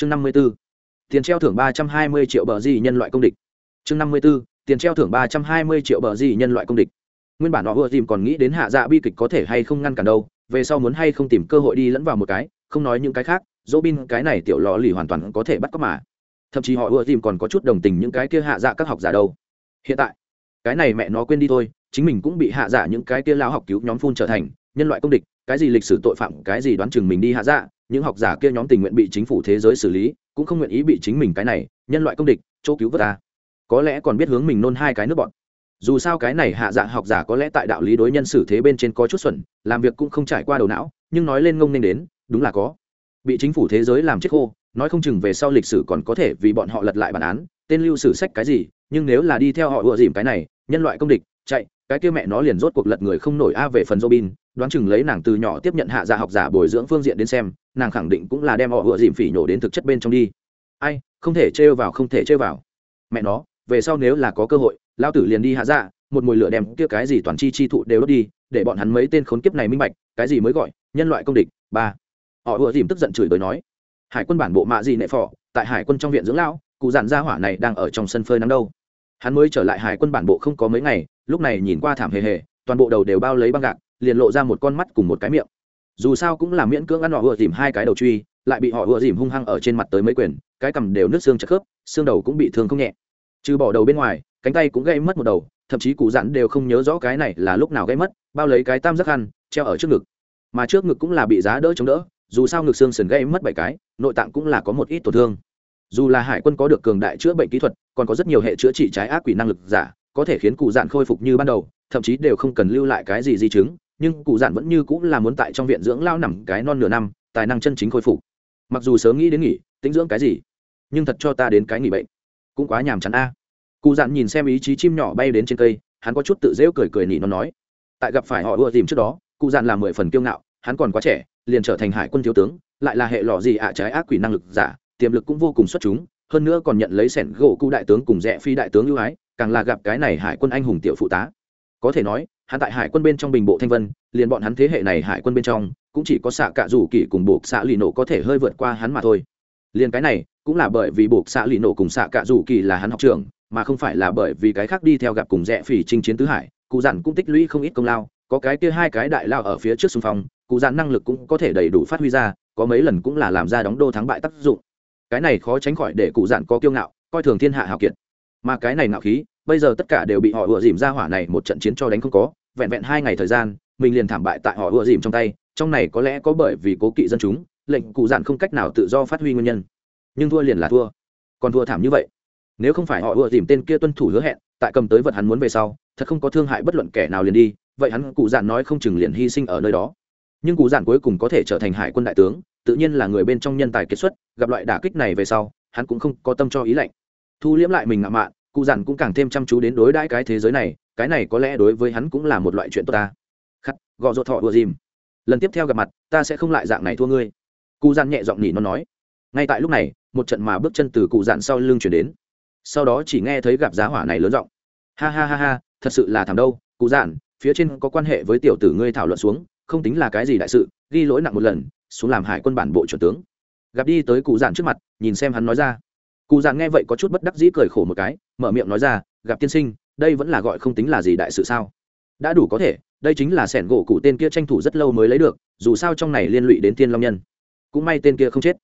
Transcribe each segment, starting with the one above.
chương năm mươi b ố tiền treo thưởng ba trăm hai mươi triệu bờ di nhân loại công địch. Chương năm mươi b ố tiền treo thưởng ba trăm hai mươi triệu bờ di nhân loại công địch. Nguyên bản họ vừa tìm còn nghĩ đến hạ dạ bi kịch có thể hay không ngăn cản đâu, về sau muốn hay không tìm cơ hội đi lẫn vào một cái, không nói những cái khác, dỗ bin cái này tiểu lò lì hoàn toàn có thể bắt cóc mà. Thậm chí họ ưa tìm còn có chút đồng tình những cái kia hạ dạ các học giả đâu. Hiện tại, cái này mẹ nó quên đi thôi, chính mình cũng bị hạ dạ những cái kia lao học cứu nhóm phun trở thành nhân loại công địch cái gì lịch sử tội phạm, cái gì đoán chừng mình đi hạ dạ những học giả kia nhóm tình nguyện bị chính phủ thế giới xử lý, cũng không nguyện ý bị chính mình cái này, nhân loại công địch, chỗ cứu vớt ta. Có lẽ còn biết hướng mình nôn hai cái nước bọn. Dù sao cái này hạ dạ học giả có lẽ tại đạo lý đối nhân xử thế bên trên có chút xuẩn, làm việc cũng không trải qua đầu não, nhưng nói lên ngông nên đến, đúng là có. Bị chính phủ thế giới làm chết khô, nói không chừng về sau lịch sử còn có thể vì bọn họ lật lại bản án, tên lưu sử sách cái gì, nhưng nếu là đi theo họ ựa dìm cái này, nhân loại công địch chạy cái kia mẹ nó liền rốt cuộc lật người không nổi a về phần Robin, đoán chừng lấy nàng từ nhỏ tiếp nhận hạ dạ học giả bồi dưỡng phương diện đến xem, nàng khẳng định cũng là đem họ vừa dìm phỉ nhổ đến thực chất bên trong đi. Ai, không thể trêu vào không thể trêu vào. Mẹ nó, về sau nếu là có cơ hội, lao tử liền đi hạ dạ, một mùi lửa đem kia cái gì toàn chi chi thụ đều đốt đi, để bọn hắn mấy tên khốn kiếp này minh bạch, cái gì mới gọi nhân loại công địch. ba Họ vừa dìm tức giận chửi bới nói, hải quân bản bộ mạ gì nệ phò, tại hải quân trong viện dưỡng lão, cụ dặn gia hỏa này đang ở trong sân phơi nắng đâu hắn mới trở lại hải quân bản bộ không có mấy ngày, lúc này nhìn qua thảm hề hề, toàn bộ đầu đều bao lấy băng gạc, liền lộ ra một con mắt cùng một cái miệng. Dù sao cũng là miễn cưỡng ăn họ vừa dìm hai cái đầu truy, lại bị họ vừa dìm hung hăng ở trên mặt tới mấy quyền, cái cằm đều nước xương chật khớp, xương đầu cũng bị thương không nhẹ. Trừ bỏ đầu bên ngoài, cánh tay cũng gây mất một đầu, thậm chí cụ dặn đều không nhớ rõ cái này là lúc nào gây mất, bao lấy cái tam giác khăn treo ở trước ngực. Mà trước ngực cũng là bị giá đỡ chống đỡ, dù sao ngực xương sườn gây mất bảy cái, nội tạng cũng là có một ít tổn thương dù là hải quân có được cường đại chữa bệnh kỹ thuật, còn có rất nhiều hệ chữa trị trái ác quỷ năng lực giả, có thể khiến cụ dạn khôi phục như ban đầu, thậm chí đều không cần lưu lại cái gì di chứng, nhưng cụ dạn vẫn như cũng là muốn tại trong viện dưỡng lao nằm cái non nửa năm, tài năng chân chính khôi phục. Mặc dù sớm nghĩ đến nghỉ, tính dưỡng cái gì, nhưng thật cho ta đến cái nghỉ bệnh, cũng quá nhàm chán a. Cụ dạn nhìn xem ý chí chim nhỏ bay đến trên cây, hắn có chút tự rêu cười cười nỉ nó nói, tại gặp phải họ ưa tìm trước đó, cụ dạn là mười phần kiêu ngạo, hắn còn quá trẻ, liền trở thành hải quân thiếu tướng, lại là hệ lọ gì ạ, trái ác quỷ năng lực giả tiềm lực cũng vô cùng xuất chúng, hơn nữa còn nhận lấy sẻn gỗ cụ đại tướng cùng rẽ phi đại tướng ưu ái, càng là gặp cái này hải quân anh hùng tiểu phụ tá. Có thể nói, hắn tại hải quân bên trong bình bộ thanh vân, liền bọn hắn thế hệ này hải quân bên trong, cũng chỉ có xạ cạ rủ kỳ cùng buộc xạ lì nổ có thể hơi vượt qua hắn mà thôi. Liền cái này, cũng là bởi vì buộc xạ lì nổ cùng xạ cạ rủ kỳ là hắn học trường mà không phải là bởi vì cái khác đi theo gặp cùng rẽ phỉ chinh chiến tứ hải, cụ dặn cũng tích lũy không ít công lao, có cái kia hai cái đại lao ở phía trước xung phong, cụ dặn năng lực cũng có thể đầy đủ phát huy ra, có mấy lần cũng là làm ra đóng đô thắng bại tác dụng cái này khó tránh khỏi để cụ dạn có kiêu ngạo, coi thường thiên hạ hào kiệt. Mà cái này ngạo khí, bây giờ tất cả đều bị họ ùa dìm ra hỏa này một trận chiến cho đánh không có, vẹn vẹn hai ngày thời gian, mình liền thảm bại tại họ ùa dìm trong tay, trong này có lẽ có bởi vì cố kỵ dân chúng, lệnh cụ dạn không cách nào tự do phát huy nguyên nhân. Nhưng thua liền là thua. Còn thua thảm như vậy. Nếu không phải họ ùa dìm tên kia tuân thủ hứa hẹn, tại cầm tới vật hắn muốn về sau, thật không có thương hại bất luận kẻ nào liền đi, vậy hắn cụ dạn nói không chừng liền hy sinh ở nơi đó. Nhưng cụ dạn cuối cùng có thể trở thành hải quân đại tướng tự nhiên là người bên trong nhân tài kiệt xuất, gặp loại đả kích này về sau, hắn cũng không có tâm cho ý lạnh. Thu liễm lại mình ngạo mạn, cụ dặn cũng càng thêm chăm chú đến đối đãi cái thế giới này, cái này có lẽ đối với hắn cũng là một loại chuyện tốt ta. Khắc gò ruột thọ ùa dìm. Lần tiếp theo gặp mặt, ta sẽ không lại dạng này thua ngươi. Cụ dặn nhẹ giọng nhỉ nó nói. Ngay tại lúc này, một trận mà bước chân từ cụ dặn sau lưng chuyển đến. Sau đó chỉ nghe thấy gặp giá hỏa này lớn giọng. Ha ha ha ha, thật sự là thảm đâu, cụ dặn, phía trên có quan hệ với tiểu tử ngươi thảo luận xuống, không tính là cái gì đại sự, ghi lỗi nặng một lần xuống làm hải quân bản bộ chuẩn tướng. Gặp đi tới cụ dạn trước mặt, nhìn xem hắn nói ra. Cụ dạn nghe vậy có chút bất đắc dĩ cười khổ một cái, mở miệng nói ra, gặp tiên sinh, đây vẫn là gọi không tính là gì đại sự sao? Đã đủ có thể, đây chính là sẻn gỗ cụ tên kia tranh thủ rất lâu mới lấy được, dù sao trong này liên lụy đến tiên long nhân. Cũng may tên kia không chết.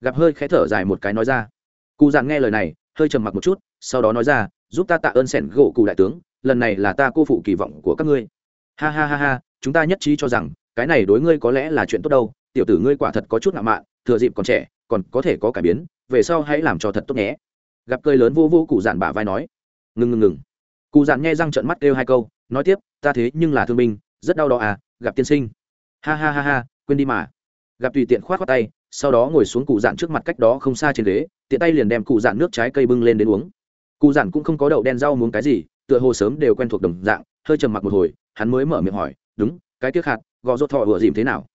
Gặp hơi khẽ thở dài một cái nói ra. Cụ dạn nghe lời này, hơi trầm mặc một chút, sau đó nói ra, giúp ta tạ ơn sẻn gỗ cụ đại tướng, lần này là ta cô phụ kỳ vọng của các ngươi. Ha ha ha ha, chúng ta nhất trí cho rằng, cái này đối ngươi có lẽ là chuyện tốt đâu tiểu tử ngươi quả thật có chút ngạo mạn, thừa dịp còn trẻ, còn có thể có cải biến, về sau hãy làm cho thật tốt nhé. Gặp cười lớn vô vô cụ dạn bả vai nói. Ngừng ngừng ngừng. Cụ dạn nghe răng trợn mắt kêu hai câu, nói tiếp, ta thế nhưng là thương binh, rất đau đó à gặp tiên sinh. Ha ha ha ha, quên đi mà. Gặp tùy tiện khoát khoát tay, sau đó ngồi xuống cụ dạn trước mặt cách đó không xa trên ghế, tiện tay liền đem cụ dạn nước trái cây bưng lên đến uống. Cụ dạn cũng không có đậu đen rau muốn cái gì, tựa hồ sớm đều quen thuộc đồng dạng, hơi trầm mặc một hồi, hắn mới mở miệng hỏi, đúng, cái tiếc hạt gò rốt thọ vừa dìm thế nào?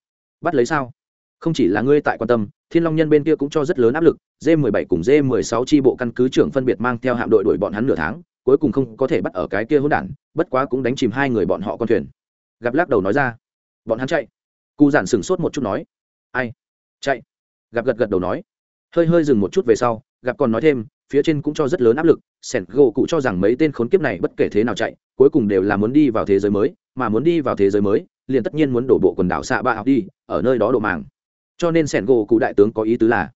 Bắt lấy sao? Không chỉ là ngươi tại quan tâm, thiên long nhân bên kia cũng cho rất lớn áp lực d 17 cùng d 16 tri bộ căn cứ trưởng phân biệt mang theo hạm đội đuổi bọn hắn nửa tháng, cuối cùng không có thể bắt ở cái kia hỗn đản, bất quá cũng đánh chìm hai người bọn họ con thuyền. Gặp lắc đầu nói ra, bọn hắn chạy. Cụ giản sửng sốt một chút nói, ai? Chạy. Gặp gật gật đầu nói, hơi hơi dừng một chút về sau, gặp còn nói thêm, phía trên cũng cho rất lớn áp lực, sẻn gỗ cụ cho rằng mấy tên khốn kiếp này bất kể thế nào chạy, cuối cùng đều là muốn đi vào thế giới mới, mà muốn đi vào thế giới mới liền tất nhiên muốn đổ bộ quần đảo xạ ba học đi, ở nơi đó đổ màng. Cho nên sẻn gỗ cụ đại tướng có ý tứ là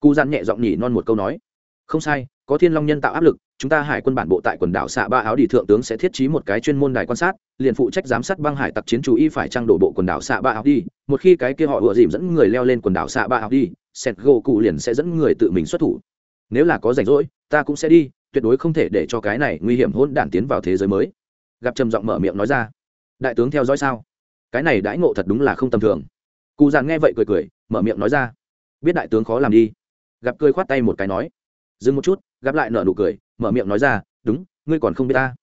cụ dặn nhẹ giọng nhỉ non một câu nói, không sai, có thiên long nhân tạo áp lực, chúng ta hải quân bản bộ tại quần đảo xạ ba áo đi thượng tướng sẽ thiết trí một cái chuyên môn đài quan sát, liền phụ trách giám sát băng hải tặc chiến chú y phải trang đổ bộ quần đảo xạ ba áo đi một khi cái kia họ ùa dìm dẫn người leo lên quần đảo xạ ba áo đi sẹt gỗ cụ liền sẽ dẫn người tự mình xuất thủ. Nếu là có rảnh rỗi, ta cũng sẽ đi, tuyệt đối không thể để cho cái này nguy hiểm hôn đản tiến vào thế giới mới. Gặp trầm giọng mở miệng nói ra, đại tướng theo dõi sao? Cái này đãi ngộ thật đúng là không tầm thường. Cụ dàn nghe vậy cười cười, mở miệng nói ra. Biết đại tướng khó làm đi. Gặp cười khoát tay một cái nói. Dừng một chút, gặp lại nở nụ cười, mở miệng nói ra, đúng, ngươi còn không biết ta.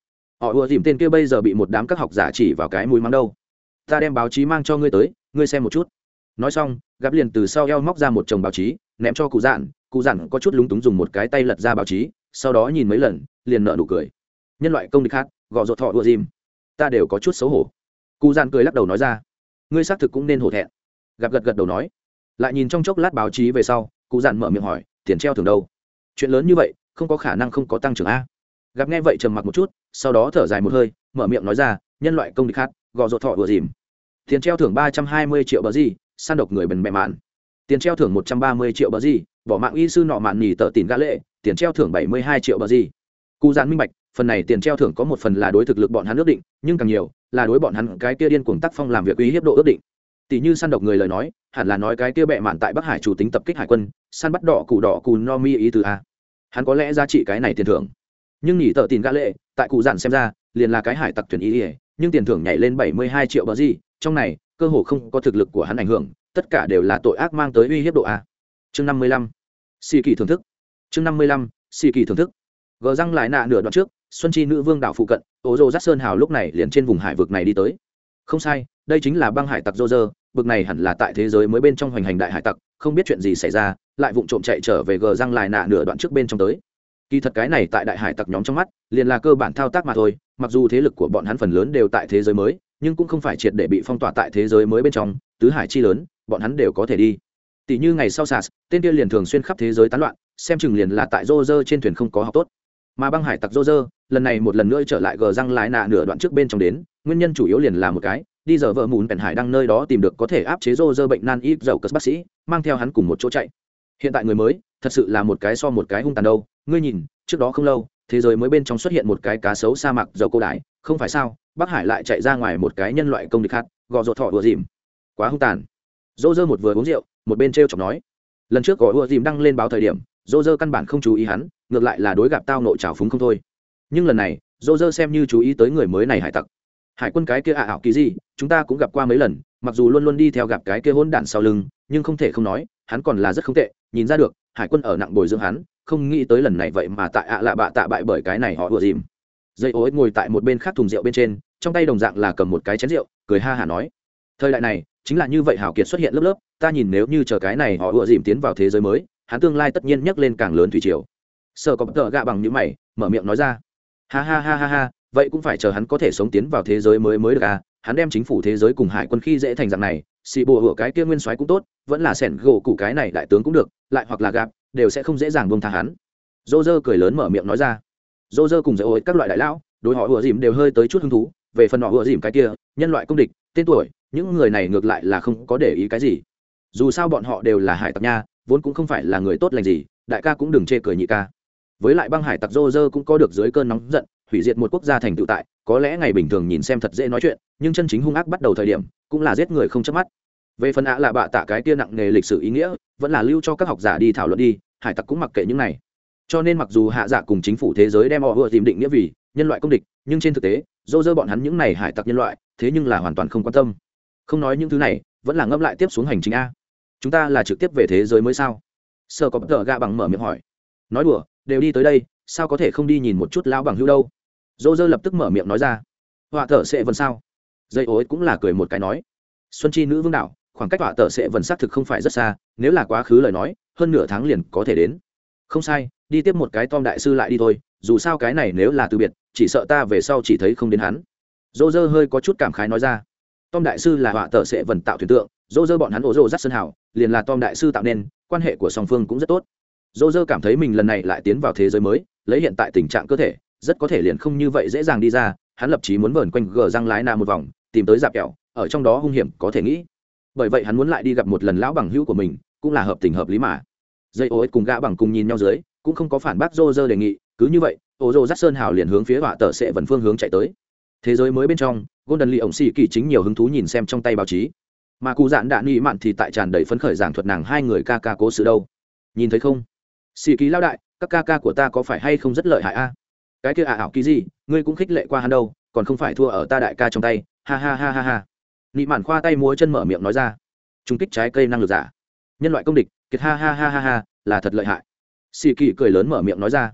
Họ ùa dìm tên kia bây giờ bị một đám các học giả chỉ vào cái mũi mắng đâu. Ta đem báo chí mang cho ngươi tới, ngươi xem một chút. Nói xong, gặp liền từ sau eo móc ra một chồng báo chí, ném cho cụ dạn cụ dạn có chút lúng túng dùng một cái tay lật ra báo chí, sau đó nhìn mấy lần, liền nở nụ cười. Nhân loại công địch khác gọ ruột thọ ùa dìm. Ta đều có chút xấu hổ cụ dạn cười lắc đầu nói ra, ngươi xác thực cũng nên hổ thẹn. Gặp gật gật đầu nói, lại nhìn trong chốc lát báo chí về sau, cụ dạn mở miệng hỏi, tiền treo thường đâu? Chuyện lớn như vậy, không có khả năng không có tăng trưởng a. Gặp nghe vậy trầm mặc một chút, sau đó thở dài một hơi, mở miệng nói ra, nhân loại công địch khác, gò rột thọ vừa dìm. Tiền treo thưởng ba trăm hai mươi triệu bờ gì san độc người bần mẹ mạn. Tiền treo thưởng một trăm ba mươi triệu bờ gì, bỏ mạng y sư nọ mạn nhì tờ tiền gã lệ, tiền treo thưởng bảy mươi hai triệu bờ gì. Cụ dạn minh bạch, phần này tiền treo thưởng có một phần là đối thực lực bọn hắn ước định, nhưng càng nhiều là đối bọn hắn cái kia điên cuồng tác phong làm việc uy hiếp độ ước định. Tỷ như săn độc người lời nói, hẳn là nói cái kia bệ mạn tại bắc hải chủ tính tập kích hải quân, săn bắt đỏ cụ đỏ cù no mi ý từ a. Hắn có lẽ giá trị cái này tiền thưởng. Nhưng nhỉ tờ tiền gã lệ, tại cụ giản xem ra, liền là cái hải tặc thuyền ý ỉa nhưng tiền thưởng nhảy lên bảy mươi hai triệu bờ gì, trong này, cơ hồ không có thực lực của hắn ảnh hưởng, tất cả đều là tội ác mang tới uy hiếp độ a. Chương năm mươi lăm. Xì kỳ thưởng thức. Chương năm mươi lăm. Xì kỳ thưởng thức. Gờ răng lại nạ nửa đoạn trước xuân chi nữ vương đảo phụ cận ô dô giác sơn hào lúc này liền trên vùng hải vực này đi tới. Không sai, đây chính là băng hải tặc dô dơ bực này hẳn là tại thế giới mới bên trong hoành hành đại hải tặc, không biết chuyện gì xảy ra, lại vụng trộm chạy trở về gờ răng lại nạ nửa đoạn trước bên trong tới. Kỳ thật cái này tại đại hải tặc nhóm trong mắt, liền là cơ bản thao tác mà thôi, mặc dù thế lực của bọn hắn phần lớn đều tại thế giới mới, nhưng cũng không phải triệt để bị phong tỏa tại thế giới mới bên trong, tứ hải chi lớn, bọn hắn đều có thể đi. Tỷ như ngày sau sas tên kia liền thường xuyên khắp thế giới tán loạn, xem chừng liền là tại rô rơ trên thuyền không có học tốt mà băng hải tặc rô rơ, lần này một lần nữa trở lại gờ răng lái nạ nửa đoạn trước bên trong đến, nguyên nhân chủ yếu liền là một cái, đi giờ vợ mùn bèn hải đang nơi đó tìm được có thể áp chế rô rơ bệnh nan ít dầu cất bác sĩ, mang theo hắn cùng một chỗ chạy. Hiện tại người mới, thật sự là một cái so một cái hung tàn đâu, ngươi nhìn, trước đó không lâu, thế giới mới bên trong xuất hiện một cái cá sấu sa mạc dầu cô đái, không phải sao bắc hải lại chạy ra ngoài một cái nhân loại công địch khác gò rột thọ ùa dìm. Quá hung tàn. Dô dơ một vừa uống rượu, một bên t r e o chọc nói. Lần trước gò ùa dìm đăng lên báo thời điểm dô dơ căn bản không chú ý hắn, ngược lại là đối gặp tao nội trào phúng không thôi. Nhưng lần này, dô dơ xem như chú ý tới người mới này hải tặc. Hải quân cái kia ạ ảo kỳ gì, chúng ta cũng gặp qua mấy lần, mặc dù luôn luôn đi theo gặp cái kia hôn đản sau lưng, nhưng không thể không nói, hắn còn là rất không tệ, nhìn ra được, hải quân ở nặng bồi dưỡng hắn, không nghĩ tới lần này vậy mà tại ạ lạ bạ tạ bại bởi cái này họ ùa dìm. Dây ối ngồi tại một bên khác thùng rượu bên trên, trong tay đồng dạng là cầm một cái chén rượu, cười ha hả nói. Thời đại này, chính là như vậy hảo kiệt xuất hiện lớp lớp, ta nhìn nếu như chờ cái này họ ùa dìm tiến vào thế giới mới hắn tương lai tất nhiên nhấc lên càng lớn thủy triều. Sợ có tợ gạ bằng những mày, mở miệng nói ra. Ha ha ha ha ha, vậy cũng phải chờ hắn có thể sống tiến vào thế giới mới mới được à? Hắn đem chính phủ thế giới cùng hải quân khi dễ thành dạng này, xì bùa hửa cái kia nguyên soái cũng tốt, vẫn là sẻn gỗ cụ cái này đại tướng cũng được, lại hoặc là gặp, đều sẽ không dễ dàng buông tha hắn. Dô dơ cười lớn mở miệng nói ra. Dô dơ cùng dỡ ối các loại đại lão, đối họ ùa dìm đều hơi tới chút hứng thú, về phần họ ùa dìm cái kia, nhân loại công địch, tên tuổi, những người này ngược lại là không có để ý cái gì dù sao bọn họ đều là hải tặc nha, vốn cũng không phải là người tốt lành gì, đại ca cũng đừng chê cười nhị ca. Với lại băng hải tặc dô dơ cũng có được dưới cơn nóng giận, hủy diệt một quốc gia thành tựu tại, có lẽ ngày bình thường nhìn xem thật dễ nói chuyện, nhưng chân chính hung ác bắt đầu thời điểm, cũng là giết người không chớp mắt. Về phần ạ là bạ tạ cái kia nặng nghề lịch sử ý nghĩa, vẫn là lưu cho các học giả đi thảo luận đi, hải tặc cũng mặc kệ những này. Cho nên mặc dù hạ giả cùng chính phủ thế giới đem họ vừa tìm định nghĩa vì nhân loại công địch, nhưng trên thực tế dô dơ bọn hắn những này hải tặc nhân loại, thế nhưng là hoàn toàn không quan tâm. Không nói những thứ này, vẫn là ngẫm lại tiếp xuống hành trình a chúng ta là trực tiếp về thế giới mới sao? Sơ có bất ngờ gạ bằng mở miệng hỏi. Nói đùa, đều đi tới đây, sao có thể không đi nhìn một chút lão bằng hữu đâu? Dô dơ lập tức mở miệng nói ra. Họa thợ sẽ vần sao? Dây ối cũng là cười một cái nói. Xuân chi nữ vương đạo khoảng cách họa thợ sẽ vần xác thực không phải rất xa, nếu là quá khứ lời nói, hơn nửa tháng liền có thể đến. Không sai, đi tiếp một cái tom đại sư lại đi thôi, dù sao cái này nếu là từ biệt, chỉ sợ ta về sau chỉ thấy không đến hắn. Dô dơ hơi có chút cảm khái nói ra tom đại sư là họa tờ sẽ vần tạo thuyền tượng, dô dơ bọn hắn ổ rô rắt sơn hảo liền là tom đại sư tạo nên, quan hệ của song phương cũng rất tốt. Dô dơ cảm thấy mình lần này lại tiến vào thế giới mới, lấy hiện tại tình trạng cơ thể, rất có thể liền không như vậy dễ dàng đi ra, hắn lập chí muốn vờn quanh gờ răng lái na một vòng, tìm tới dạp kẹo, ở trong đó hung hiểm có thể nghĩ. Bởi vậy hắn muốn lại đi gặp một lần lão bằng hữu của mình, cũng là hợp tình hợp lý mà. Dây ô ích cùng gã bằng cùng nhìn nhau dưới, cũng không có phản bác dô dơ đề nghị, cứ như vậy ô dô dắt sơn hào liền hướng phía họa tờ sẽ vần phương hướng chạy tới thế giới mới bên trong, golden lee ổng xì kỳ chính nhiều hứng thú nhìn xem trong tay báo chí. Mà cụ dạn đạn nghị mạn thì tại tràn đầy phấn khởi giảng thuật nàng hai người ca ca cố sự đâu. Nhìn thấy không? Xì kỳ lao đại, các ca ca của ta có phải hay không rất lợi hại a? Cái kia ả ảo kỳ gì? Ngươi cũng khích lệ qua hắn đâu, còn không phải thua ở ta đại ca trong tay. Ha ha ha ha ha. Nị mạn khoa tay múa chân mở miệng nói ra. Trung kích trái cây năng lực giả. Nhân loại công địch, kiệt ha ha ha ha ha, là thật lợi hại. Xì kỳ cười lớn mở miệng nói ra.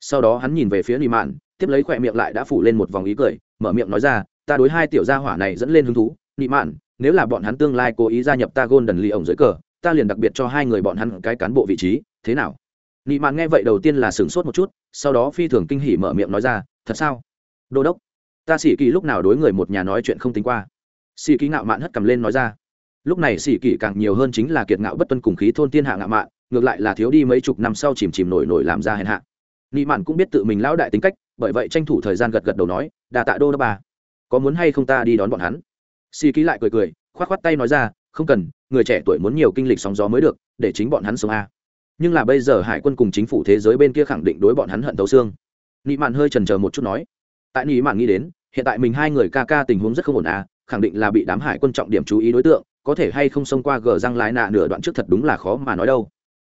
Sau đó hắn nhìn về phía nị mạn, tiếp lấy khỏe miệng lại đã phủ lên một vòng ý cười mở miệng nói ra, ta đối hai tiểu gia hỏa này dẫn lên hứng thú, nị mạn, nếu là bọn hắn tương lai cố ý gia nhập ta gôn đần ly ổng dưới cờ, ta liền đặc biệt cho hai người bọn hắn cái cán bộ vị trí, thế nào? Nị mạn nghe vậy đầu tiên là sửng sốt một chút, sau đó phi thường kinh hỉ mở miệng nói ra, thật sao? Đô đốc, ta sĩ kỳ lúc nào đối người một nhà nói chuyện không tính qua? Sĩ kỳ ngạo mạn hất cầm lên nói ra, lúc này sĩ kỳ càng nhiều hơn chính là kiệt ngạo bất tuân cùng khí thôn tiên hạ ngạo mạn, ngược lại là thiếu đi mấy chục năm sau chìm chìm nổi nổi làm ra hèn hạ nị mạn cũng biết tự mình lão đại tính cách, bởi vậy tranh thủ thời gian gật gật đầu nói đà tạ đô đốc bà có muốn hay không ta đi đón bọn hắn? Si ký lại cười cười, khoát khoát tay nói ra, không cần, người trẻ tuổi muốn nhiều kinh lịch sóng gió mới được, để chính bọn hắn sống a. Nhưng là bây giờ hải quân cùng chính phủ thế giới bên kia khẳng định đối bọn hắn hận thấu xương. Nị mạn hơi trần chờ một chút nói, tại nị mạn nghĩ đến, hiện tại mình hai người ca ca tình huống rất không ổn à khẳng định là bị đám hải quân trọng điểm chú ý đối tượng, có thể hay không xông qua gờ răng lái nạ nửa đoạn trước thật đúng là khó mà nói đâu.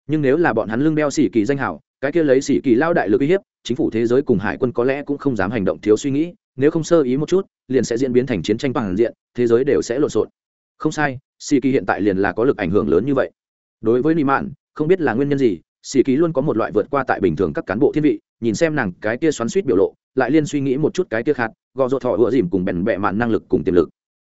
Nhưng nếu là bọn hắn lưng đeo xỉ kỳ danh hảo cái kia lấy sĩ kỳ lao đại lực uy hiếp, chính phủ thế giới cùng hải quân có lẽ cũng không dám hành động thiếu suy nghĩ, nếu không sơ ý một chút, liền sẽ diễn biến thành chiến tranh bằng diện, thế giới đều sẽ lộn xộn. Không sai sĩ kỳ hiện tại liền là có lực ảnh hưởng lớn như vậy. Đối với nị mạn, không biết là nguyên nhân gì sĩ kỳ luôn có một loại vượt qua tại bình thường các cán bộ thiên vị, nhìn xem nàng cái kia xoắn suýt biểu lộ, lại liên suy nghĩ một chút cái kia khát, gò ruột thọ ựa dìm cùng bèn bẹ mạn năng lực cùng tiềm lực.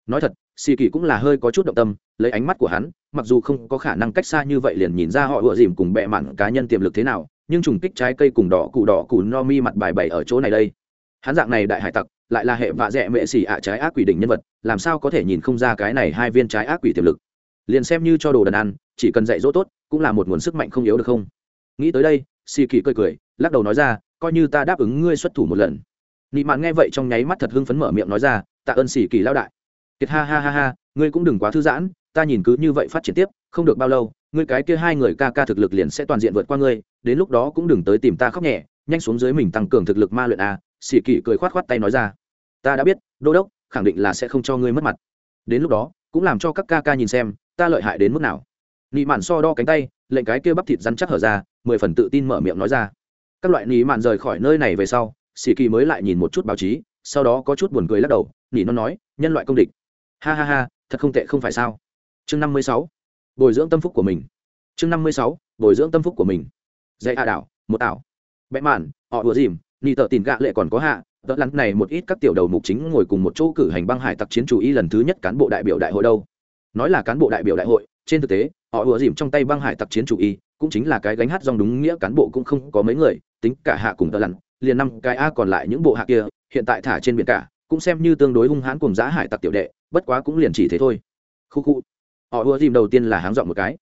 Nói thật xì kỳ cũng là hơi có chút động tâm, lấy ánh mắt của hắn, mặc dù không có khả năng cách xa như vậy liền nhìn ra họ ựa dìm cùng bẹ mạn cá nhân tiềm lực thế nào nhưng trùng kích trái cây cùng đỏ cụ đỏ cụ no mi mặt bài bày ở chỗ này đây. Hắn dạng này đại hải tặc, lại là hệ vạ dẹ mệ xỉ ạ trái ác quỷ đỉnh nhân vật, làm sao có thể nhìn không ra cái này hai viên trái ác quỷ tiềm lực? Liền xem như cho đồ đần ăn, chỉ cần dạy dỗ tốt, cũng là một nguồn sức mạnh không yếu được không? Nghĩ tới đây, xì kỳ cười cười, lắc đầu nói ra, coi như ta đáp ứng ngươi xuất thủ một lần. Nị mạn nghe vậy trong nháy mắt thật hưng phấn mở miệng nói ra, tạ ơn xì kỳ lao đại. Kiệt ha ha ha ha, ngươi cũng đừng quá thư giãn, ta nhìn cứ như vậy phát triển tiếp, không được bao lâu ngươi cái kia hai người ca ca thực lực liền sẽ toàn diện vượt qua ngươi, đến lúc đó cũng đừng tới tìm ta khóc nhẹ, nhanh xuống dưới mình tăng cường thực lực ma luyện a. Xì kỳ cười khoát khoát tay nói ra. Ta đã biết, đô đốc, khẳng định là sẽ không cho ngươi mất mặt. Đến lúc đó, cũng làm cho các ca ca nhìn xem, ta lợi hại đến mức nào. Nị mạn so đo cánh tay, lệnh cái kia bắp thịt rắn chắc hở ra, mười phần tự tin mở miệng nói ra. Các loại nị mạn rời khỏi nơi này về sau, sĩ kỳ mới lại nhìn một chút báo chí, sau đó có chút buồn cười lắc đầu nỉ nó nói, nhân loại công địch. Ha ha ha, thật không tệ không phải sao? Chương năm mươi sáu bồi dưỡng tâm phúc của mình. Chương năm mươi sáu, bồi dưỡng tâm phúc của mình. Dạy hạ đảo, một ảo bẽ mạn, họ đùa dìm ni tờ tìm gạ lệ còn có hạ đỡ lắn này một ít các tiểu đầu mục chính ngồi cùng một chỗ cử hành băng hải tặc chiến chủ y lần thứ nhất cán bộ đại biểu đại hội đâu. Nói là cán bộ đại biểu đại hội, trên thực tế, họ ùa dìm trong tay băng hải tặc chiến chủ y, cũng chính là cái gánh hát dòng đúng nghĩa cán bộ cũng không có mấy người, tính cả hạ cùng tờ lặn, liền năm cái a còn lại những bộ hạ kia, hiện tại thả trên biển cả, cũng xem như tương đối hung hãn cùng giá hải tặc tiểu đệ, bất quá cũng liền chỉ thế thôi. Khu khu họ ùa dìm đầu tiên là háng dọn một cái.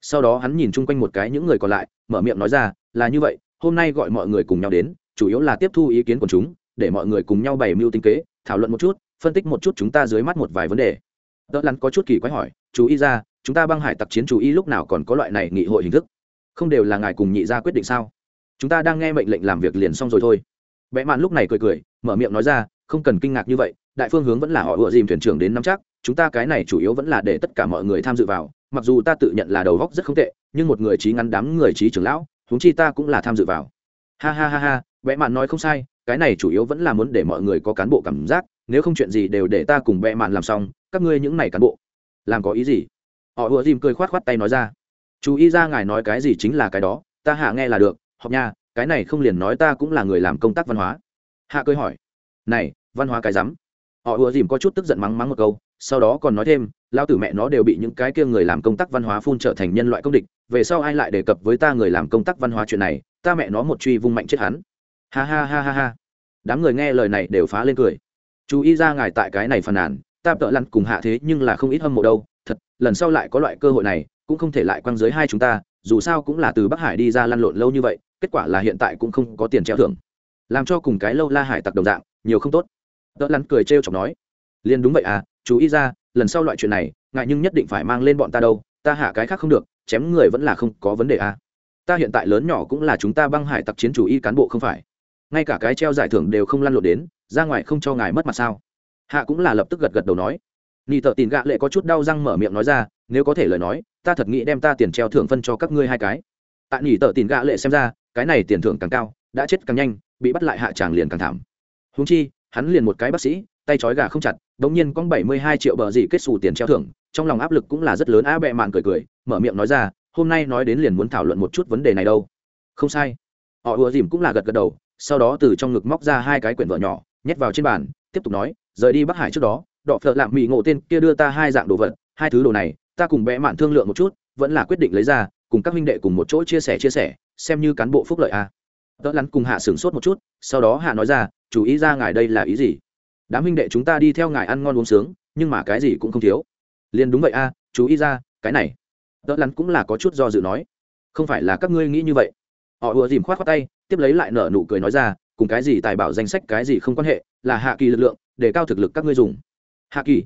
Sau đó hắn nhìn chung quanh một cái những người còn lại, mở miệng nói ra, là như vậy, hôm nay gọi mọi người cùng nhau đến, chủ yếu là tiếp thu ý kiến của chúng, để mọi người cùng nhau bày mưu tinh kế, thảo luận một chút, phân tích một chút chúng ta dưới mắt một vài vấn đề. Đỡ lắn có chút kỳ quái hỏi, chú ý ra, chúng ta băng hải tặc chiến chú ý lúc nào còn có loại này nghị hội hình thức? Không đều là ngài cùng nhị ra quyết định sao? Chúng ta đang nghe mệnh lệnh làm việc liền xong rồi thôi. Vẽ mạn lúc này cười cười, mở miệng nói ra không cần kinh ngạc như vậy, đại phương hướng vẫn là họ ựa dìm thuyền trưởng đến nắm chắc, chúng ta cái này chủ yếu vẫn là để tất cả mọi người tham dự vào, mặc dù ta tự nhận là đầu góc rất không tệ, nhưng một người trí ngắn đám người trí trưởng lão, huống chi ta cũng là tham dự vào. Ha ha ha ha, vẽ mạn nói không sai, cái này chủ yếu vẫn là muốn để mọi người có cán bộ cảm giác, nếu không chuyện gì đều để ta cùng vẽ mạn làm xong, các ngươi những này cán bộ, làm có ý gì? Họ ùa dìm cười khoát khoát tay nói ra. Chú ý ra ngài nói cái gì chính là cái đó, ta hạ nghe là được, học nha, cái này không liền nói ta cũng là người làm công tác văn hóa. Hạ cười hỏi. Này văn hóa cái rắm. Họ ùa dìm có chút tức giận mắng mắng một câu, sau đó còn nói thêm lao tử mẹ nó đều bị những cái kia người làm công tác văn hóa phun trở thành nhân loại công địch, về sau ai lại đề cập với ta người làm công tác văn hóa chuyện này, ta mẹ nó một truy vung mạnh chết hắn. Ha ha ha ha ha. Đám người nghe lời này đều phá lên cười. Chú ý ra ngài tại cái này phàn nàn, ta tợ lặn cùng hạ thế nhưng là không ít hâm mộ đâu, thật, lần sau lại có loại cơ hội này, cũng không thể lại quăng dưới hai chúng ta, dù sao cũng là từ bắc hải đi ra lăn lộn lâu như vậy, kết quả là hiện tại cũng không có tiền treo thưởng. Làm cho cùng cái lâu la hải tặc đồng dạng, nhiều không tốt. Đỡ lắn cười trêu chọc nói, liền đúng vậy à chú ý ra, lần sau loại chuyện này, ngại nhưng nhất định phải mang lên bọn ta đâu, ta hạ cái khác không được, chém người vẫn là không có vấn đề à. Ta hiện tại lớn nhỏ cũng là chúng ta băng hải tặc chiến chủ y cán bộ không phải. Ngay cả cái treo giải thưởng đều không lăn lộn đến, ra ngoài không cho ngài mất mặt sao? Hạ cũng là lập tức gật gật đầu nói. Nị tợ tìm gạ lệ có chút đau răng mở miệng nói ra, nếu có thể lời nói, ta thật nghĩ đem ta tiền treo thưởng phân cho các ngươi hai cái. Tại nị tợ tìm gạ lệ xem ra, cái này tiền thưởng càng cao, đã chết càng nhanh, bị bắt lại hạ tràng liền càng thảm. Húng chi hắn liền một cái bác sĩ, tay trói gà không chặt đ ỗ n g nhiên có bảy mươi hai triệu bờ gì kết xù tiền treo thưởng, trong lòng áp lực cũng là rất lớn, á bẹ mạn cười cười, mở miệng nói ra, hôm nay nói đến liền muốn thảo luận một chút vấn đề này đâu không sai họ ùa dìm cũng là gật gật đầu, sau đó từ trong ngực móc ra hai cái quyển vợ nhỏ, nhét vào trên bàn, tiếp tục nói, rời đi bắc hải trước đó, đọ phợ lạm mỹ ngộ tên kia đưa ta hai dạng đồ vật, hai thứ đồ này, ta cùng bẽ mạn thương lượng một chút, vẫn là quyết định lấy ra, cùng các huynh đệ cùng một chỗ chia sẻ chia sẻ, xem như cán bộ phúc lợi a à. đỡ lắn cùng hạ sửng sốt một chút, sau đó hạ nói ra chú ý ra ngài đây là ý gì? Đám huynh đệ chúng ta đi theo ngài ăn ngon uống sướng nhưng mà cái gì cũng không thiếu. Liền đúng vậy a à, chú ý ra cái này. Đỡ lắn cũng là có chút do dự nói. Không phải là các ngươi nghĩ như vậy. Họ ùa dìm khoát khoác tay tiếp lấy lại nở nụ cười nói ra cùng cái gì tài bảo danh sách cái gì không quan hệ là hạ kỳ lực lượng để cao thực lực các ngươi dùng. Hạ kỳ.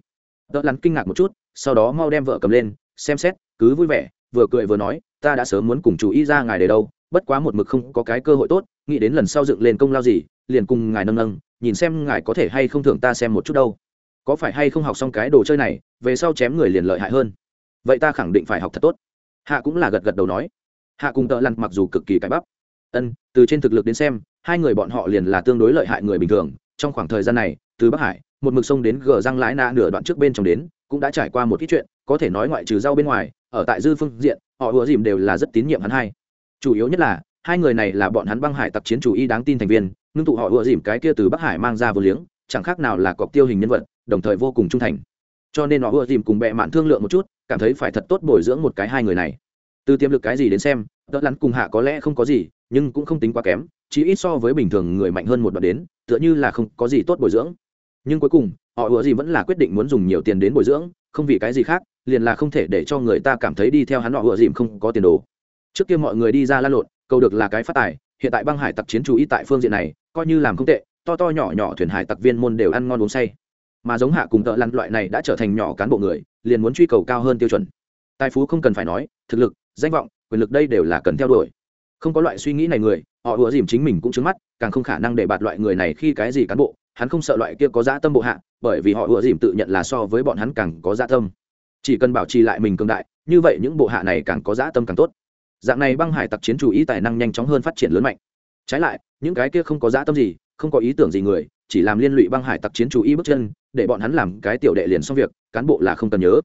Đỡ lắn kinh ngạc một chút sau đó mau đem vợ cầm lên xem xét cứ vui vẻ vừa cười vừa nói ta đã sớm muốn cùng chú ý ra ngài để đâu bất quá một mực không có cái cơ hội tốt, nghĩ đến lần sau dựng lên công lao gì, liền cùng ngài nâng nâng, nhìn xem ngài có thể hay không thưởng ta xem một chút đâu. Có phải hay không học xong cái đồ chơi này, về sau chém người liền lợi hại hơn? Vậy ta khẳng định phải học thật tốt. Hạ cũng là gật gật đầu nói. Hạ cùng tợ lặn mặc dù cực kỳ cãi bắp. Ân, từ trên thực lực đến xem, hai người bọn họ liền là tương đối lợi hại người bình thường. Trong khoảng thời gian này, từ bắc hải, một mực sông đến gờ răng lái na nửa đoạn trước bên trong đến, cũng đã trải qua một ít chuyện, có thể nói ngoại trừ rau bên ngoài, ở tại dư phương diện, họ ùa dìm đều là rất tín nhiệm hắn hai chủ yếu nhất là, hai người này là bọn hắn băng hải tặc chiến chủ y đáng tin thành viên, ngưng tụ họ ựa dìm cái kia từ bắc hải mang ra vô liếng, chẳng khác nào là cọc tiêu hình nhân vật, đồng thời vô cùng trung thành. Cho nên họ ựa dìm cùng bệ mạn thương lượng một chút, cảm thấy phải thật tốt bồi dưỡng một cái hai người này. Từ tiềm lực cái gì đến xem đỡ lắn cùng hạ có lẽ không có gì, nhưng cũng không tính quá kém chỉ ít so với bình thường người mạnh hơn một đoạn đến, tựa như là không có gì tốt bồi dưỡng. Nhưng cuối cùng, họ ựa gì vẫn là quyết định muốn dùng nhiều tiền đến bồi dưỡng, không vì cái gì khác, liền là không thể để cho người ta cảm thấy đi theo hắn họ ựa dìm không có tiền đồ trước kia mọi người đi ra lan lộn, câu được là cái phát tài, hiện tại băng hải tặc chiến chú ý tại phương diện này, coi như làm không tệ, to to nhỏ nhỏ thuyền hải tặc viên môn đều ăn ngon uống say. Mà giống hạ cùng tợ lăn loại này đã trở thành nhỏ cán bộ người, liền muốn truy cầu cao hơn tiêu chuẩn. Tài phú không cần phải nói, thực lực, danh vọng, quyền lực đây đều là cần theo đuổi. Không có loại suy nghĩ này người, họ ủa dìm chính mình cũng trứng mắt, càng không khả năng để bạt loại người này khi cái gì cán bộ, hắn không sợ loại kia có dã tâm bộ hạ, bởi vì họ ủa dìm tự nhận là so với bọn hắn càng có dã tâm. Chỉ cần bảo trì lại mình cường đại, như vậy những bộ hạ này càng có dã tâm càng tốt dạng này băng hải tặc chiến chủ ý tài năng nhanh chóng hơn phát triển lớn mạnh. Trái lại, những cái kia không có dã tâm gì, không có ý tưởng gì người, chỉ làm liên lụy băng hải tặc chiến chủ ý bước chân, để bọn hắn làm cái tiểu đệ liền xong việc, cán bộ là không cần nhớ.